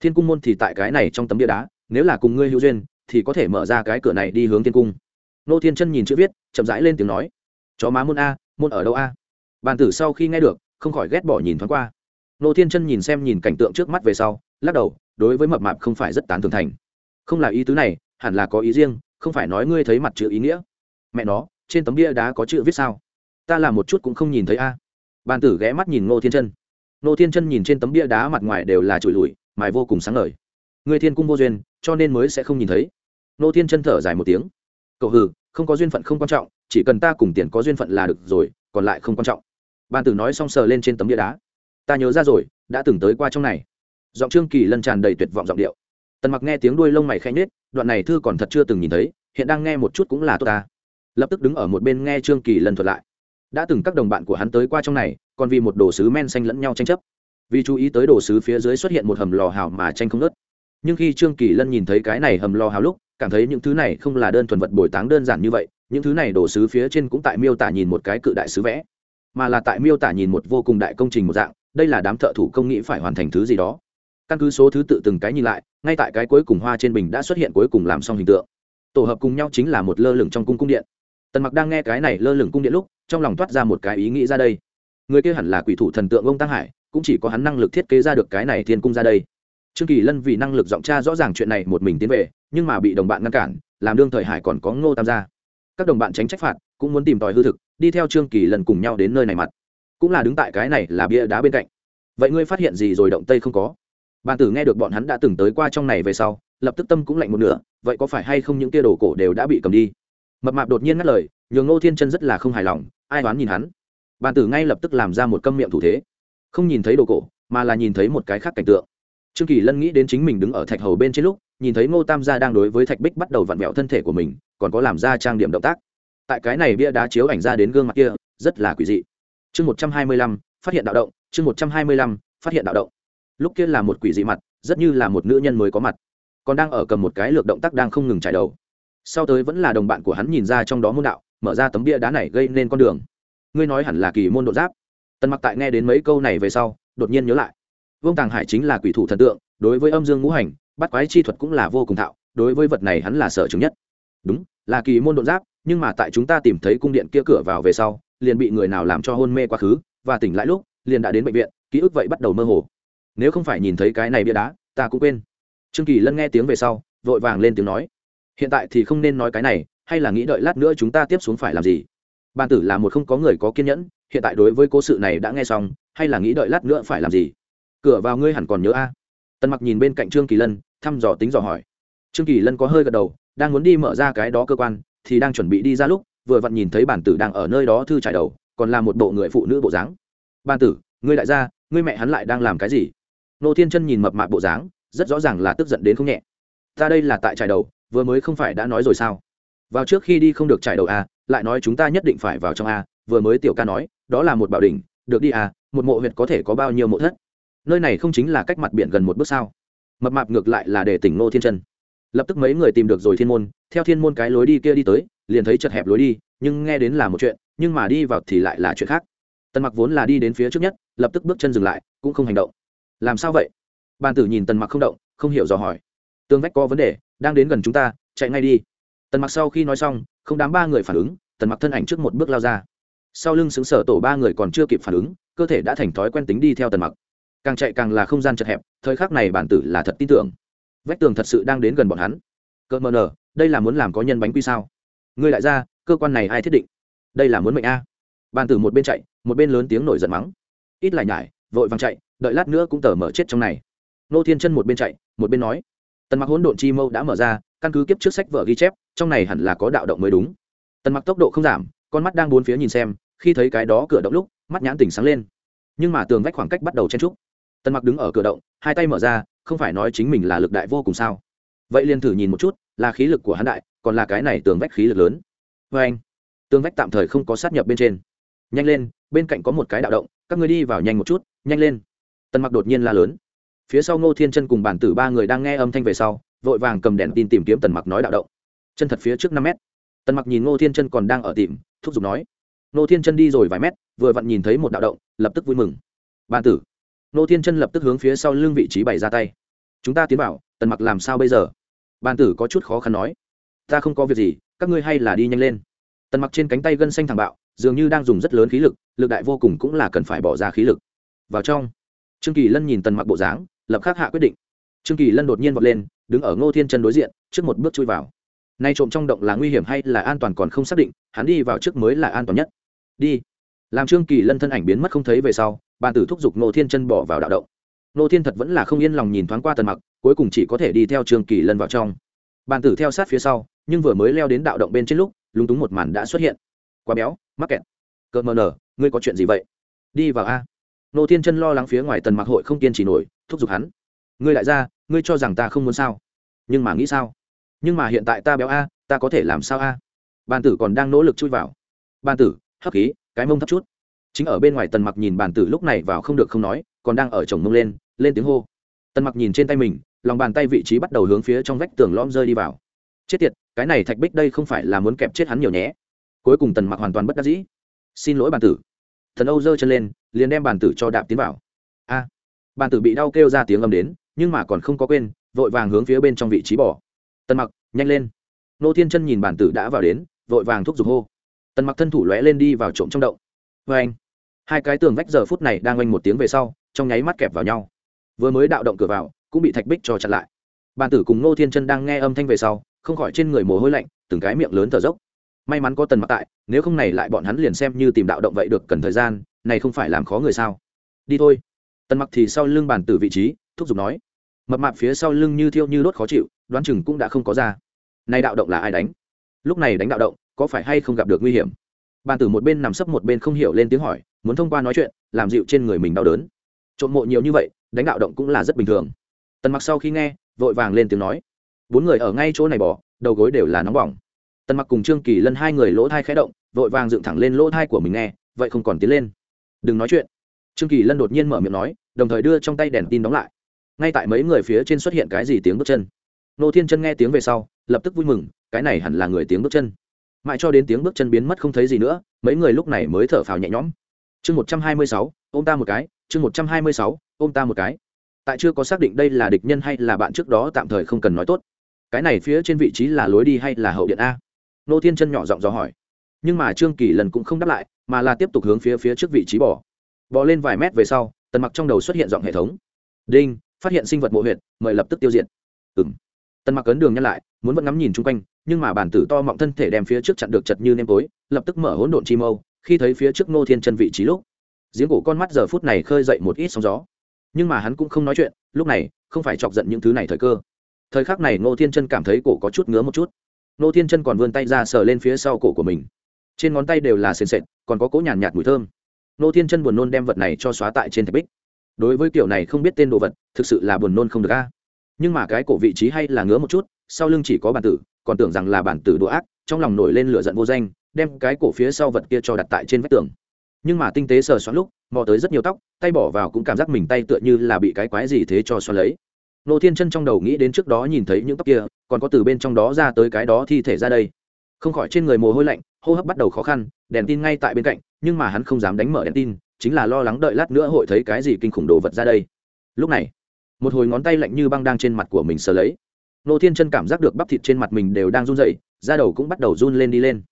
A: thiên cung môn thì tại cái này trong tấm bia đá, nếu là cùng ngươi hữu duyên, thì có thể mở ra cái cửa này đi hướng thiên cung. Nô thiên chân nhìn chữ viết, chậm rãi lên tiếng nói, chó má môn a, môn ở đâu a? Bàn tử sau khi nghe được, không khỏi ghét bỏ nhìn thoáng qua. Nô thiên chân nhìn xem nhìn cảnh tượng trước mắt về sau, lắc đầu, đối với mập mạp không phải rất tán thường thành. Không là ý tứ này, hẳn là có ý riêng, không phải nói ngươi thấy mặt chữ ý nghĩa. Mẹ nó, trên tấm bia đá có chữ viết sao? Ta làm một chút cũng không nhìn thấy a. Bàn tử ghé mắt nhìn Nô thiên chân. Nô thiên chân nhìn trên tấm bia đá mặt ngoài đều là trụi lùi mài vô cùng sáng ngời. Người thiên cung vô duyên, cho nên mới sẽ không nhìn thấy. Nô thiên chân thở dài một tiếng. Cậu hừ, không có duyên phận không quan trọng, chỉ cần ta cùng tiền có duyên phận là được rồi, còn lại không quan trọng. Bàn tử nói xong sờ lên trên tấm địa đá. Ta nhớ ra rồi, đã từng tới qua trong này. Giọng trương kỳ lân tràn đầy tuyệt vọng giọng điệu. Tần mặc nghe tiếng đuôi lông mày khẽ nhết đoạn này thư còn thật chưa từng nhìn thấy, hiện đang nghe một chút cũng là tốt ta. Lập tức đứng ở một bên nghe trương kỳ lân thuật lại. Đã từng các đồng bạn của hắn tới qua trong này, còn vì một đồ sứ men xanh lẫn nhau tranh chấp vì chú ý tới đồ sứ phía dưới xuất hiện một hầm lò hào mà tranh không nớt. Nhưng khi trương kỳ lân nhìn thấy cái này hầm lò hào lúc, cảm thấy những thứ này không là đơn thuần vật bồi táng đơn giản như vậy, những thứ này đồ sứ phía trên cũng tại miêu tả nhìn một cái cự đại sứ vẽ, mà là tại miêu tả nhìn một vô cùng đại công trình một dạng, đây là đám thợ thủ công nghĩ phải hoàn thành thứ gì đó. Căn cứ số thứ tự từng cái nhìn lại, ngay tại cái cuối cùng hoa trên bình đã xuất hiện cuối cùng làm xong hình tượng. Tổ hợp cùng nhau chính là một lơ lửng trong cung cung điện. Tần mặc đang nghe cái này lơ lửng cung điện lúc, trong lòng toát ra một cái ý nghĩ ra đây. Người kia hẳn là quỷ thủ thần tượng ông tăng hải cũng chỉ có hắn năng lực thiết kế ra được cái này thiên cung ra đây. Trương kỳ lân vì năng lực giọng cha rõ ràng chuyện này một mình tiến về, nhưng mà bị đồng bạn ngăn cản, làm đương thời hải còn có ngô tam gia. Các đồng bạn tránh trách phạt, cũng muốn tìm tòi hư thực, đi theo trương kỳ lân cùng nhau đến nơi này mặt. Cũng là đứng tại cái này là bia đá bên cạnh. Vậy ngươi phát hiện gì rồi động tây không có? Bàn tử nghe được bọn hắn đã từng tới qua trong này về sau, lập tức tâm cũng lạnh một nửa, vậy có phải hay không những tia đồ cổ đều đã bị cầm đi? Mập mạp đột nhiên ngắt lời, nhường ngô thiên chân rất là không hài lòng, ai đoán nhìn hắn? Bàn tử ngay lập tức làm ra một câm miệng thủ thế không nhìn thấy đồ cổ, mà là nhìn thấy một cái khác cảnh tượng. Trương kỳ lân nghĩ đến chính mình đứng ở thạch hầu bên trên lúc, nhìn thấy ngô tam gia đang đối với thạch bích bắt đầu vặn vẹo thân thể của mình, còn có làm ra trang điểm động tác. Tại cái này bia đá chiếu ảnh ra đến gương mặt kia, rất là quỷ dị. Chương một trăm hai mươi lăm, phát hiện đạo động, chương một trăm hai mươi lăm, phát hiện đạo động. Lúc kia là một quỷ dị mặt, rất như là một nữ nhân mới có mặt. Còn đang ở cầm một cái lược động tác đang không ngừng trải đầu. Sau tới vẫn là đồng bạn của hắn nhìn ra trong đó môn đạo, mở ra tấm bia đá này gây nên con đường. Ngươi nói hẳn là kỳ môn độ giáp tần mặc tại nghe đến mấy câu này về sau, đột nhiên nhớ lại. Vương tàng hải chính là quỷ thủ thần tượng, đối với âm dương ngũ hành, bắt quái chi thuật cũng là vô cùng thạo, đối với vật này hắn là sở chứng nhất. Đúng, là kỳ môn độn giáp, nhưng mà tại chúng ta tìm thấy cung điện kia cửa vào về sau, liền bị người nào làm cho hôn mê quá khứ, và tỉnh lại lúc, liền đã đến bệnh viện, ký ức vậy bắt đầu mơ hồ. Nếu không phải nhìn thấy cái này bia đá, ta cũng quên. Trương kỳ lân nghe tiếng về sau, vội vàng lên tiếng nói. Hiện tại thì không nên nói cái này, hay là nghĩ đợi lát nữa chúng ta tiếp xuống phải làm gì? Ban tử là một không có người có kiên nhẫn hiện tại đối với cố sự này đã nghe xong, hay là nghĩ đợi lát nữa phải làm gì? Cửa vào ngươi hẳn còn nhớ a? À? tần mặc nhìn bên cạnh trương kỳ lân, thăm dò tính dò hỏi. Trương kỳ lân có hơi gật đầu, đang muốn đi mở ra cái đó cơ quan, thì đang chuẩn bị đi ra lúc, vừa vặn nhìn thấy bản tử đang ở nơi đó thư trải đầu, còn là một bộ người phụ nữ bộ dáng. Ban tử, ngươi đại gia, ngươi mẹ hắn lại đang làm cái gì? Nô thiên chân nhìn mập mạp bộ dáng, rất rõ ràng là tức giận đến không nhẹ. Ta đây là tại trải đầu, vừa mới không phải đã nói rồi sao? Vào trước khi đi không được trải đầu a lại nói chúng ta nhất định phải vào trong a vừa mới tiểu ca nói, đó là một bảo đỉnh, được đi à một mộ huyệt có thể có bao nhiêu mộ thất? Nơi này không chính là cách mặt biển gần một bước sao? Mập mạp ngược lại là để tỉnh nô thiên chân. Lập tức mấy người tìm được rồi thiên môn, theo thiên môn cái lối đi kia đi tới, liền thấy chật hẹp lối đi, nhưng nghe đến là một chuyện, nhưng mà đi vào thì lại là chuyện khác. Tần mặc vốn là đi đến phía trước nhất, lập tức bước chân dừng lại, cũng không hành động. Làm sao vậy? Bàn tử nhìn tần mặc không động, không hiểu dò hỏi. Tương vách có vấn đề, đang đến gần chúng ta, chạy ngay đi. Tần mặc sau khi nói xong, không đám ba người phản ứng, tần mặc thân ảnh trước một bước lao ra sau lưng xứng sở tổ ba người còn chưa kịp phản ứng, cơ thể đã thành thói quen tính đi theo tần mặc. Càng chạy càng là không gian chật hẹp, thời khắc này bản tử là thật tin tưởng. Vách tường thật sự đang đến gần bọn hắn. Cơ mờ nờ đây là muốn làm có nhân bánh quy sao? Ngươi lại ra cơ quan này ai thiết định? Đây là muốn mệnh a. Bản tử một bên chạy, một bên lớn tiếng nổi giận mắng. Ít lại nhải, vội vàng chạy, đợi lát nữa cũng tờ mở chết trong này. Nô thiên chân một bên chạy, một bên nói. Tần mặc hỗn độn chi mâu đã mở ra, căn cứ kiếp trước sách vở ghi chép, trong này hẳn là có đạo động mới đúng. Tần mặc tốc độ không giảm con mắt đang bốn phía nhìn xem, khi thấy cái đó cửa động lúc, mắt nhãn tỉnh sáng lên. Nhưng mà tường vách khoảng cách bắt đầu chen trúc. Tần mặc đứng ở cửa động, hai tay mở ra, không phải nói chính mình là lực đại vô cùng sao? Vậy liền thử nhìn một chút, là khí lực của hắn đại, còn là cái này tường vách khí lực lớn. Vê anh, tường vách tạm thời không có sát nhập bên trên. Nhanh lên, bên cạnh có một cái đạo động, các người đi vào nhanh một chút, nhanh lên. Tần mặc đột nhiên la lớn. Phía sau ngô thiên chân cùng bản tử ba người đang nghe âm thanh về sau, vội vàng cầm đèn tin tìm kiếm tần mặc nói đạo động. Chân thật phía trước năm mét tần mặc nhìn ngô thiên chân còn đang ở tìm, thúc giục nói, ngô thiên chân đi rồi vài mét, vừa vặn nhìn thấy một đạo động, lập tức vui mừng. Ban tử, ngô thiên chân lập tức hướng phía sau lưng vị trí bày ra tay. Chúng ta tiến vào, tần mặc làm sao bây giờ? Ban tử có chút khó khăn nói, ta không có việc gì, các ngươi hay là đi nhanh lên. Tần mặc trên cánh tay gân xanh thẳng bạo, dường như đang dùng rất lớn khí lực lực đại vô cùng cũng là cần phải bỏ ra khí lực. Vào trong, trương kỳ lân nhìn tần mặc bộ dáng, lập khắc hạ quyết định. Trương kỳ lân đột nhiên vọt lên, đứng ở ngô thiên chân đối diện, trước một bước chui vào nay trộm trong động là nguy hiểm hay là an toàn còn không xác định, hắn đi vào trước mới là an toàn nhất. Đi. Làm trương kỳ lân thân ảnh biến mất không thấy về sau, bàn tử thúc giục nô thiên chân bỏ vào đạo động. Nô thiên thật vẫn là không yên lòng nhìn thoáng qua tần mặc, cuối cùng chỉ có thể đi theo trương kỳ lân vào trong. Bàn tử theo sát phía sau, nhưng vừa mới leo đến đạo động bên trên lúc, lúng túng một màn đã xuất hiện. Quá béo, mắc kẹt. Cợt mờ nở, ngươi có chuyện gì vậy? Đi vào a. Nô thiên chân lo lắng phía ngoài tần mặc hội không kiên trì nổi, thúc giục hắn. Ngươi lại ra, ngươi cho rằng ta không muốn sao? Nhưng mà nghĩ sao? Nhưng mà hiện tại ta béo a, ta có thể làm sao a? Bàn tử còn đang nỗ lực chui vào. Bàn tử, hấp khí, cái mông thấp chút. Chính ở bên ngoài tần mặc nhìn bàn tử lúc này vào không được không nói, còn đang ở chồng mông lên lên tiếng hô. Tần mặc nhìn trên tay mình, lòng bàn tay vị trí bắt đầu hướng phía trong vách tường lõm rơi đi vào. Chết tiệt, cái này thạch bích đây không phải là muốn kẹp chết hắn nhiều nhé. Cuối cùng tần mặc hoàn toàn bất đắc dĩ. Xin lỗi bàn tử. Thần âu giơ chân lên, liền đem bàn tử cho đạp tiến vào. A. Bàn tử bị đau kêu ra tiếng âm đến, nhưng mà còn không có quên, vội vàng hướng phía bên trong vị trí bỏ tần mặc, nhanh lên. Nô thiên chân nhìn bản tử đã vào đến, vội vàng thúc giục hô. Tần mặc thân thủ lóe lên đi vào trộm trong động. Vê anh, hai cái tường vách giờ phút này đang oanh một tiếng về sau, trong nháy mắt kẹp vào nhau. Vừa mới đạo động cửa vào, cũng bị thạch bích cho chặn lại. Bàn tử cùng nô thiên chân đang nghe âm thanh về sau, không khỏi trên người mồ hôi lạnh, từng cái miệng lớn thở dốc. May mắn có tần mặc tại, nếu không này lại bọn hắn liền xem như tìm đạo động vậy được, cần thời gian, này không phải làm khó người sao? Đi thôi. Tần mặc thì sau lưng bàn tử vị trí, thúc giục nói. Mập mạp phía sau lưng như thiêu như đốt khó chịu đoán chừng cũng đã không có ra. Nay đạo động là ai đánh? Lúc này đánh đạo động, có phải hay không gặp được nguy hiểm? Bàn tử một bên nằm sấp một bên không hiểu lên tiếng hỏi, muốn thông qua nói chuyện, làm dịu trên người mình đau đớn. Trộm mộ nhiều như vậy, đánh đạo động cũng là rất bình thường. Tần mặc sau khi nghe, vội vàng lên tiếng nói, bốn người ở ngay chỗ này bỏ, đầu gối đều là nóng bỏng. Tần mặc cùng trương kỳ lân hai người lỗ thai khẽ động, vội vàng dựng thẳng lên lỗ thai của mình nghe, vậy không còn tiến lên. Đừng nói chuyện. Trương kỳ lân đột nhiên mở miệng nói, đồng thời đưa trong tay đèn tin đóng lại. Ngay tại mấy người phía trên xuất hiện cái gì tiếng bước chân nô thiên chân nghe tiếng về sau, lập tức vui mừng, cái này hẳn là người tiếng bước chân. Mãi cho đến tiếng bước chân biến mất không thấy gì nữa, mấy người lúc này mới thở phào nhẹ nhõm. Chương một trăm hai mươi sáu ô m ta một cái, chương một trăm hai mươi sáu ô m ta một cái. Tại chưa có xác định đây là địch nhân hay là bạn trước đó tạm thời không cần nói tốt. Cái này phía trên vị trí là lối đi hay là hậu điện a? Nô thiên chân nhỏ giọng dò hỏi. Nhưng mà trương kỳ lần cũng không đáp lại, mà là tiếp tục hướng phía phía trước vị trí bỏ. Bỏ lên vài mét về sau, tần mặc trong đầu xuất hiện giọng hệ thống. Đinh, phát hiện sinh vật mộ huyệt, mời lập tức tiêu diệt. Ừ m tần mặc ấn đường nhăn lại, muốn vẫn ngắm nhìn chung quanh, nhưng mà bản tử to mọng thân thể đem phía trước chặn được chật như nêm tối, lập tức mở hỗn độn chi mâu, khi thấy phía trước nô thiên chân vị trí lúc. Giếng cổ con mắt giờ phút này khơi dậy một ít sóng gió. Nhưng mà hắn cũng không nói chuyện, lúc này, không phải chọc giận những thứ này thời cơ. Thời khắc này ngô thiên chân cảm thấy cổ có chút ngứa một chút. Ngô thiên chân còn vươn tay ra sờ lên phía sau cổ của mình. Trên ngón tay đều là sền sệt, còn có cỗ nhàn nhạt mùi thơm. Ngô thiên chân buồn nôn đem vật này cho xóa tại trên thạch bích. Đối với kiểu này không biết tên đồ vật, thực sự là buồn nôn không được a nhưng mà cái cổ vị trí hay là ngứa một chút, sau lưng chỉ có bản tử, còn tưởng rằng là bản tử đồ ác, trong lòng nổi lên lửa giận vô danh, đem cái cổ phía sau vật kia cho đặt tại trên vách tường. Nhưng mà tinh tế sờ xoắn lúc, mò tới rất nhiều tóc, tay bỏ vào cũng cảm giác mình tay tựa như là bị cái quái gì thế cho xoắn lấy. Nô thiên chân trong đầu nghĩ đến trước đó nhìn thấy những tóc kia, còn có từ bên trong đó ra tới cái đó thi thể ra đây. Không khỏi trên người mồ hôi lạnh, hô hấp bắt đầu khó khăn, đèn tin ngay tại bên cạnh, nhưng mà hắn không dám đánh mở đèn tin, chính là lo lắng đợi lát nữa hội thấy cái gì kinh khủng đồ vật ra đây. Lúc này một hồi ngón tay lạnh như băng đang trên mặt của mình sờ lấy. Nô thiên chân cảm giác được bắp thịt trên mặt mình đều đang run dậy da đầu cũng bắt đầu run lên đi lên.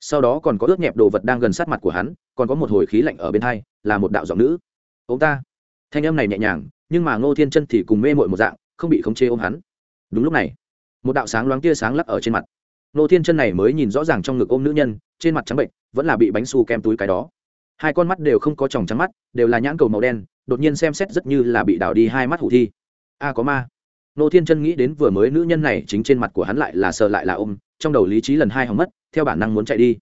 A: Sau đó còn có ướt nhẹp đồ vật đang gần sát mặt của hắn, còn có một hồi khí lạnh ở bên hai, là một đạo giọng nữ. Ông ta. Thanh âm này nhẹ nhàng, nhưng mà ngô thiên chân thì cùng mê mội một dạng, không bị khống chế ôm hắn. Đúng lúc này, một đạo sáng loáng tia sáng lắc ở trên mặt. Ngô thiên chân này mới nhìn rõ ràng trong ngực ôm nữ nhân, trên mặt trắng bệnh, vẫn là bị bánh su kem túi cái đó. Hai con mắt đều không có tròng trắng mắt, đều là nhãn cầu màu đen, đột nhiên xem xét rất như là bị đảo đi hai mắt hủ thi a có ma. Nô thiên chân nghĩ đến vừa mới nữ nhân này chính trên mặt của hắn lại là sợ lại là ôm, trong đầu lý trí lần hai hỏng mất, theo bản năng muốn chạy đi.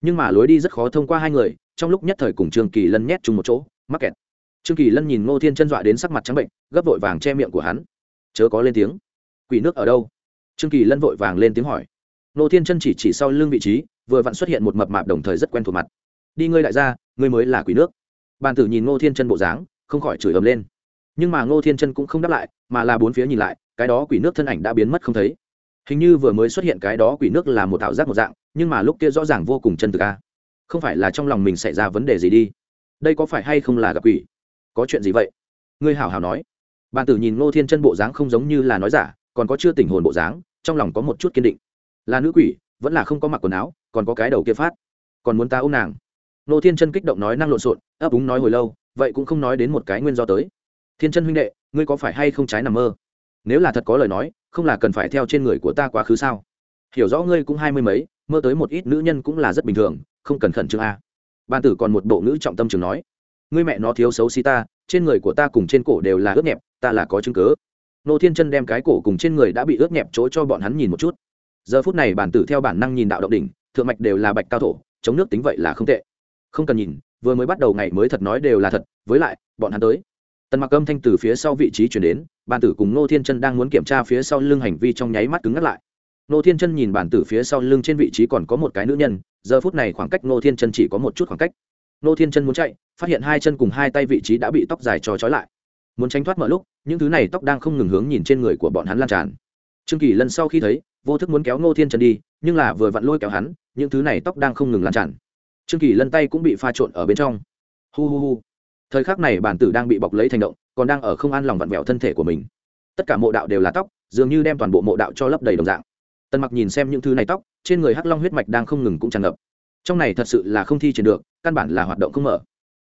A: Nhưng mà lối đi rất khó thông qua hai người, trong lúc nhất thời cùng trương kỳ lân nhét chung một chỗ, mắc kẹt. Trương kỳ lân nhìn ngô thiên chân dọa đến sắc mặt trắng bệnh, gấp vội vàng che miệng của hắn. Chớ có lên tiếng. Quỷ nước ở đâu? Trương kỳ lân vội vàng lên tiếng hỏi. Ngô thiên chân chỉ chỉ sau lưng vị trí, vừa vặn xuất hiện một mập mạp đồng thời rất quen thuộc mặt. Đi ngươi đại gia, ngươi mới là quỷ nước. Bàn tử nhìn ngô thiên chân bộ dáng, không khỏi chửi ầm lên nhưng mà ngô thiên chân cũng không đáp lại, mà là bốn phía nhìn lại, cái đó quỷ nước thân ảnh đã biến mất không thấy. Hình như vừa mới xuất hiện cái đó quỷ nước là một tạo giác một dạng, nhưng mà lúc kia rõ ràng vô cùng chân thực a. Không phải là trong lòng mình xảy ra vấn đề gì đi? Đây có phải hay không là gặp quỷ? Có chuyện gì vậy? Ngươi hảo hảo nói. Bàn tử nhìn ngô thiên chân bộ dáng không giống như là nói giả, còn có chưa tỉnh hồn bộ dáng, trong lòng có một chút kiên định. Là nữ quỷ, vẫn là không có mặc quần áo, còn có cái đầu kia phát. Còn muốn ta ôm nàng? Ngô thiên chân kích động nói năng lộn xộn, ấp úng nói hồi lâu, vậy cũng không nói đến một cái nguyên do tới thiên chân huynh đệ, ngươi có phải hay không trái nằm mơ? Nếu là thật có lời nói, không là cần phải theo trên người của ta quá khứ sao? Hiểu rõ ngươi cũng hai mươi mấy, mơ tới một ít nữ nhân cũng là rất bình thường, không cần khẩn trương a. Ban tử còn một bộ nữ trọng tâm trường nói. Ngươi mẹ nó thiếu xấu xí ta, trên người của ta cùng trên cổ đều là ướt nhẹp, ta là có chứng cớ nô thiên chân đem cái cổ cùng trên người đã bị ướt nhẹp chỗ cho bọn hắn nhìn một chút. Giờ phút này bản tử theo bản năng nhìn đạo động đỉnh, thượng mạch đều là bạch cao thổ, chống nước tính vậy là không tệ. Không cần nhìn, vừa mới bắt đầu ngày mới thật nói đều là thật, với lại, bọn hắn tới tần mặc âm thanh từ phía sau vị trí chuyển đến bản tử cùng nô thiên chân đang muốn kiểm tra phía sau lưng hành vi trong nháy mắt cứng ngắt lại. Nô thiên chân nhìn bản tử phía sau lưng trên vị trí còn có một cái nữ nhân, giờ phút này khoảng cách nô thiên chân chỉ có một chút khoảng cách. Nô thiên chân muốn chạy, phát hiện hai chân cùng hai tay vị trí đã bị tóc dài trò trói lại. Muốn tránh thoát mọi lúc, những thứ này tóc đang không ngừng hướng nhìn trên người của bọn hắn lan tràn. Trương kỳ lần sau khi thấy, vô thức muốn kéo nô thiên chân đi, nhưng là vừa vặn lôi kéo hắn, những thứ này tóc đang không ngừng lan tràn. Trương kỳ lân tay cũng bị pha trộn ở bên trong. Hu hu hu thời khắc này bản tử đang bị bọc lấy thành động, còn đang ở không an lòng vặn vẹo thân thể của mình. Tất cả mộ đạo đều là tóc, dường như đem toàn bộ mộ đạo cho lấp đầy đồng dạng. Tần mặc nhìn xem những thứ này tóc, trên người hắc long huyết mạch đang không ngừng cũng tràn ngập. Trong này thật sự là không thi triển được, căn bản là hoạt động không mở.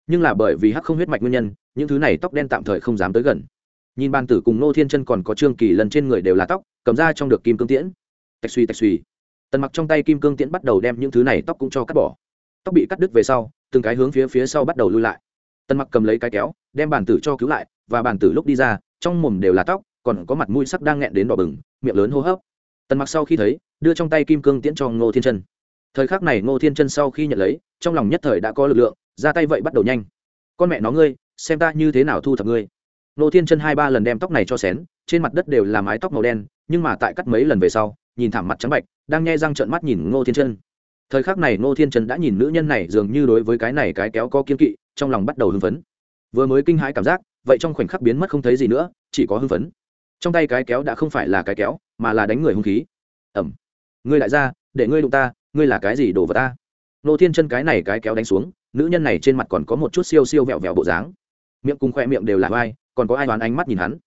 A: Nhưng là bởi vì hắc không huyết mạch nguyên nhân, những thứ này tóc đen tạm thời không dám tới gần. Nhìn ban tử cùng nô thiên chân còn có trương kỳ lần trên người đều là tóc, cầm ra trong được kim cương tiễn. Tạch suy tạch suy. Tần mặc trong tay kim cương tiễn bắt đầu đem những thứ này tóc cũng cho cắt bỏ. Tóc bị cắt đứt về sau, từng cái hướng phía phía sau bắt đầu lui lại tần mặc cầm lấy cái kéo, đem bàn tử cho cứu lại, và bàn tử lúc đi ra, trong mồm đều là tóc, còn có mặt mũi sắc đang nghẹn đến đỏ bừng, miệng lớn hô hấp. Tần mặc sau khi thấy, đưa trong tay kim cương tiễn cho ngô thiên chân. Thời khắc này ngô thiên chân sau khi nhận lấy, trong lòng nhất thời đã có lực lượng, ra tay vậy bắt đầu nhanh. Con mẹ nó ngươi, xem ta như thế nào thu thập ngươi. Ngô thiên chân hai ba lần đem tóc này cho xén, trên mặt đất đều là mái tóc màu đen, nhưng mà tại cắt mấy lần về sau, nhìn thảm mặt trắng bạch, đang nghe răng trợn mắt nhìn ngô thiên chân. Thời khắc này ngô thiên chân đã nhìn nữ nhân này dường như đối với cái này cái kéo có kiên kỵ trong lòng bắt đầu hưng phấn. Vừa mới kinh hãi cảm giác, vậy trong khoảnh khắc biến mất không thấy gì nữa, chỉ có hưng phấn. Trong tay cái kéo đã không phải là cái kéo, mà là đánh người hung khí. Ẩm. Ngươi lại ra để ngươi đụng ta, ngươi là cái gì đổ vào ta? Nô thiên chân cái này cái kéo đánh xuống, nữ nhân này trên mặt còn có một chút siêu siêu vẹo vẹo bộ dáng. Miệng cùng khoe miệng đều là vai còn có ai đoán ánh mắt nhìn hắn?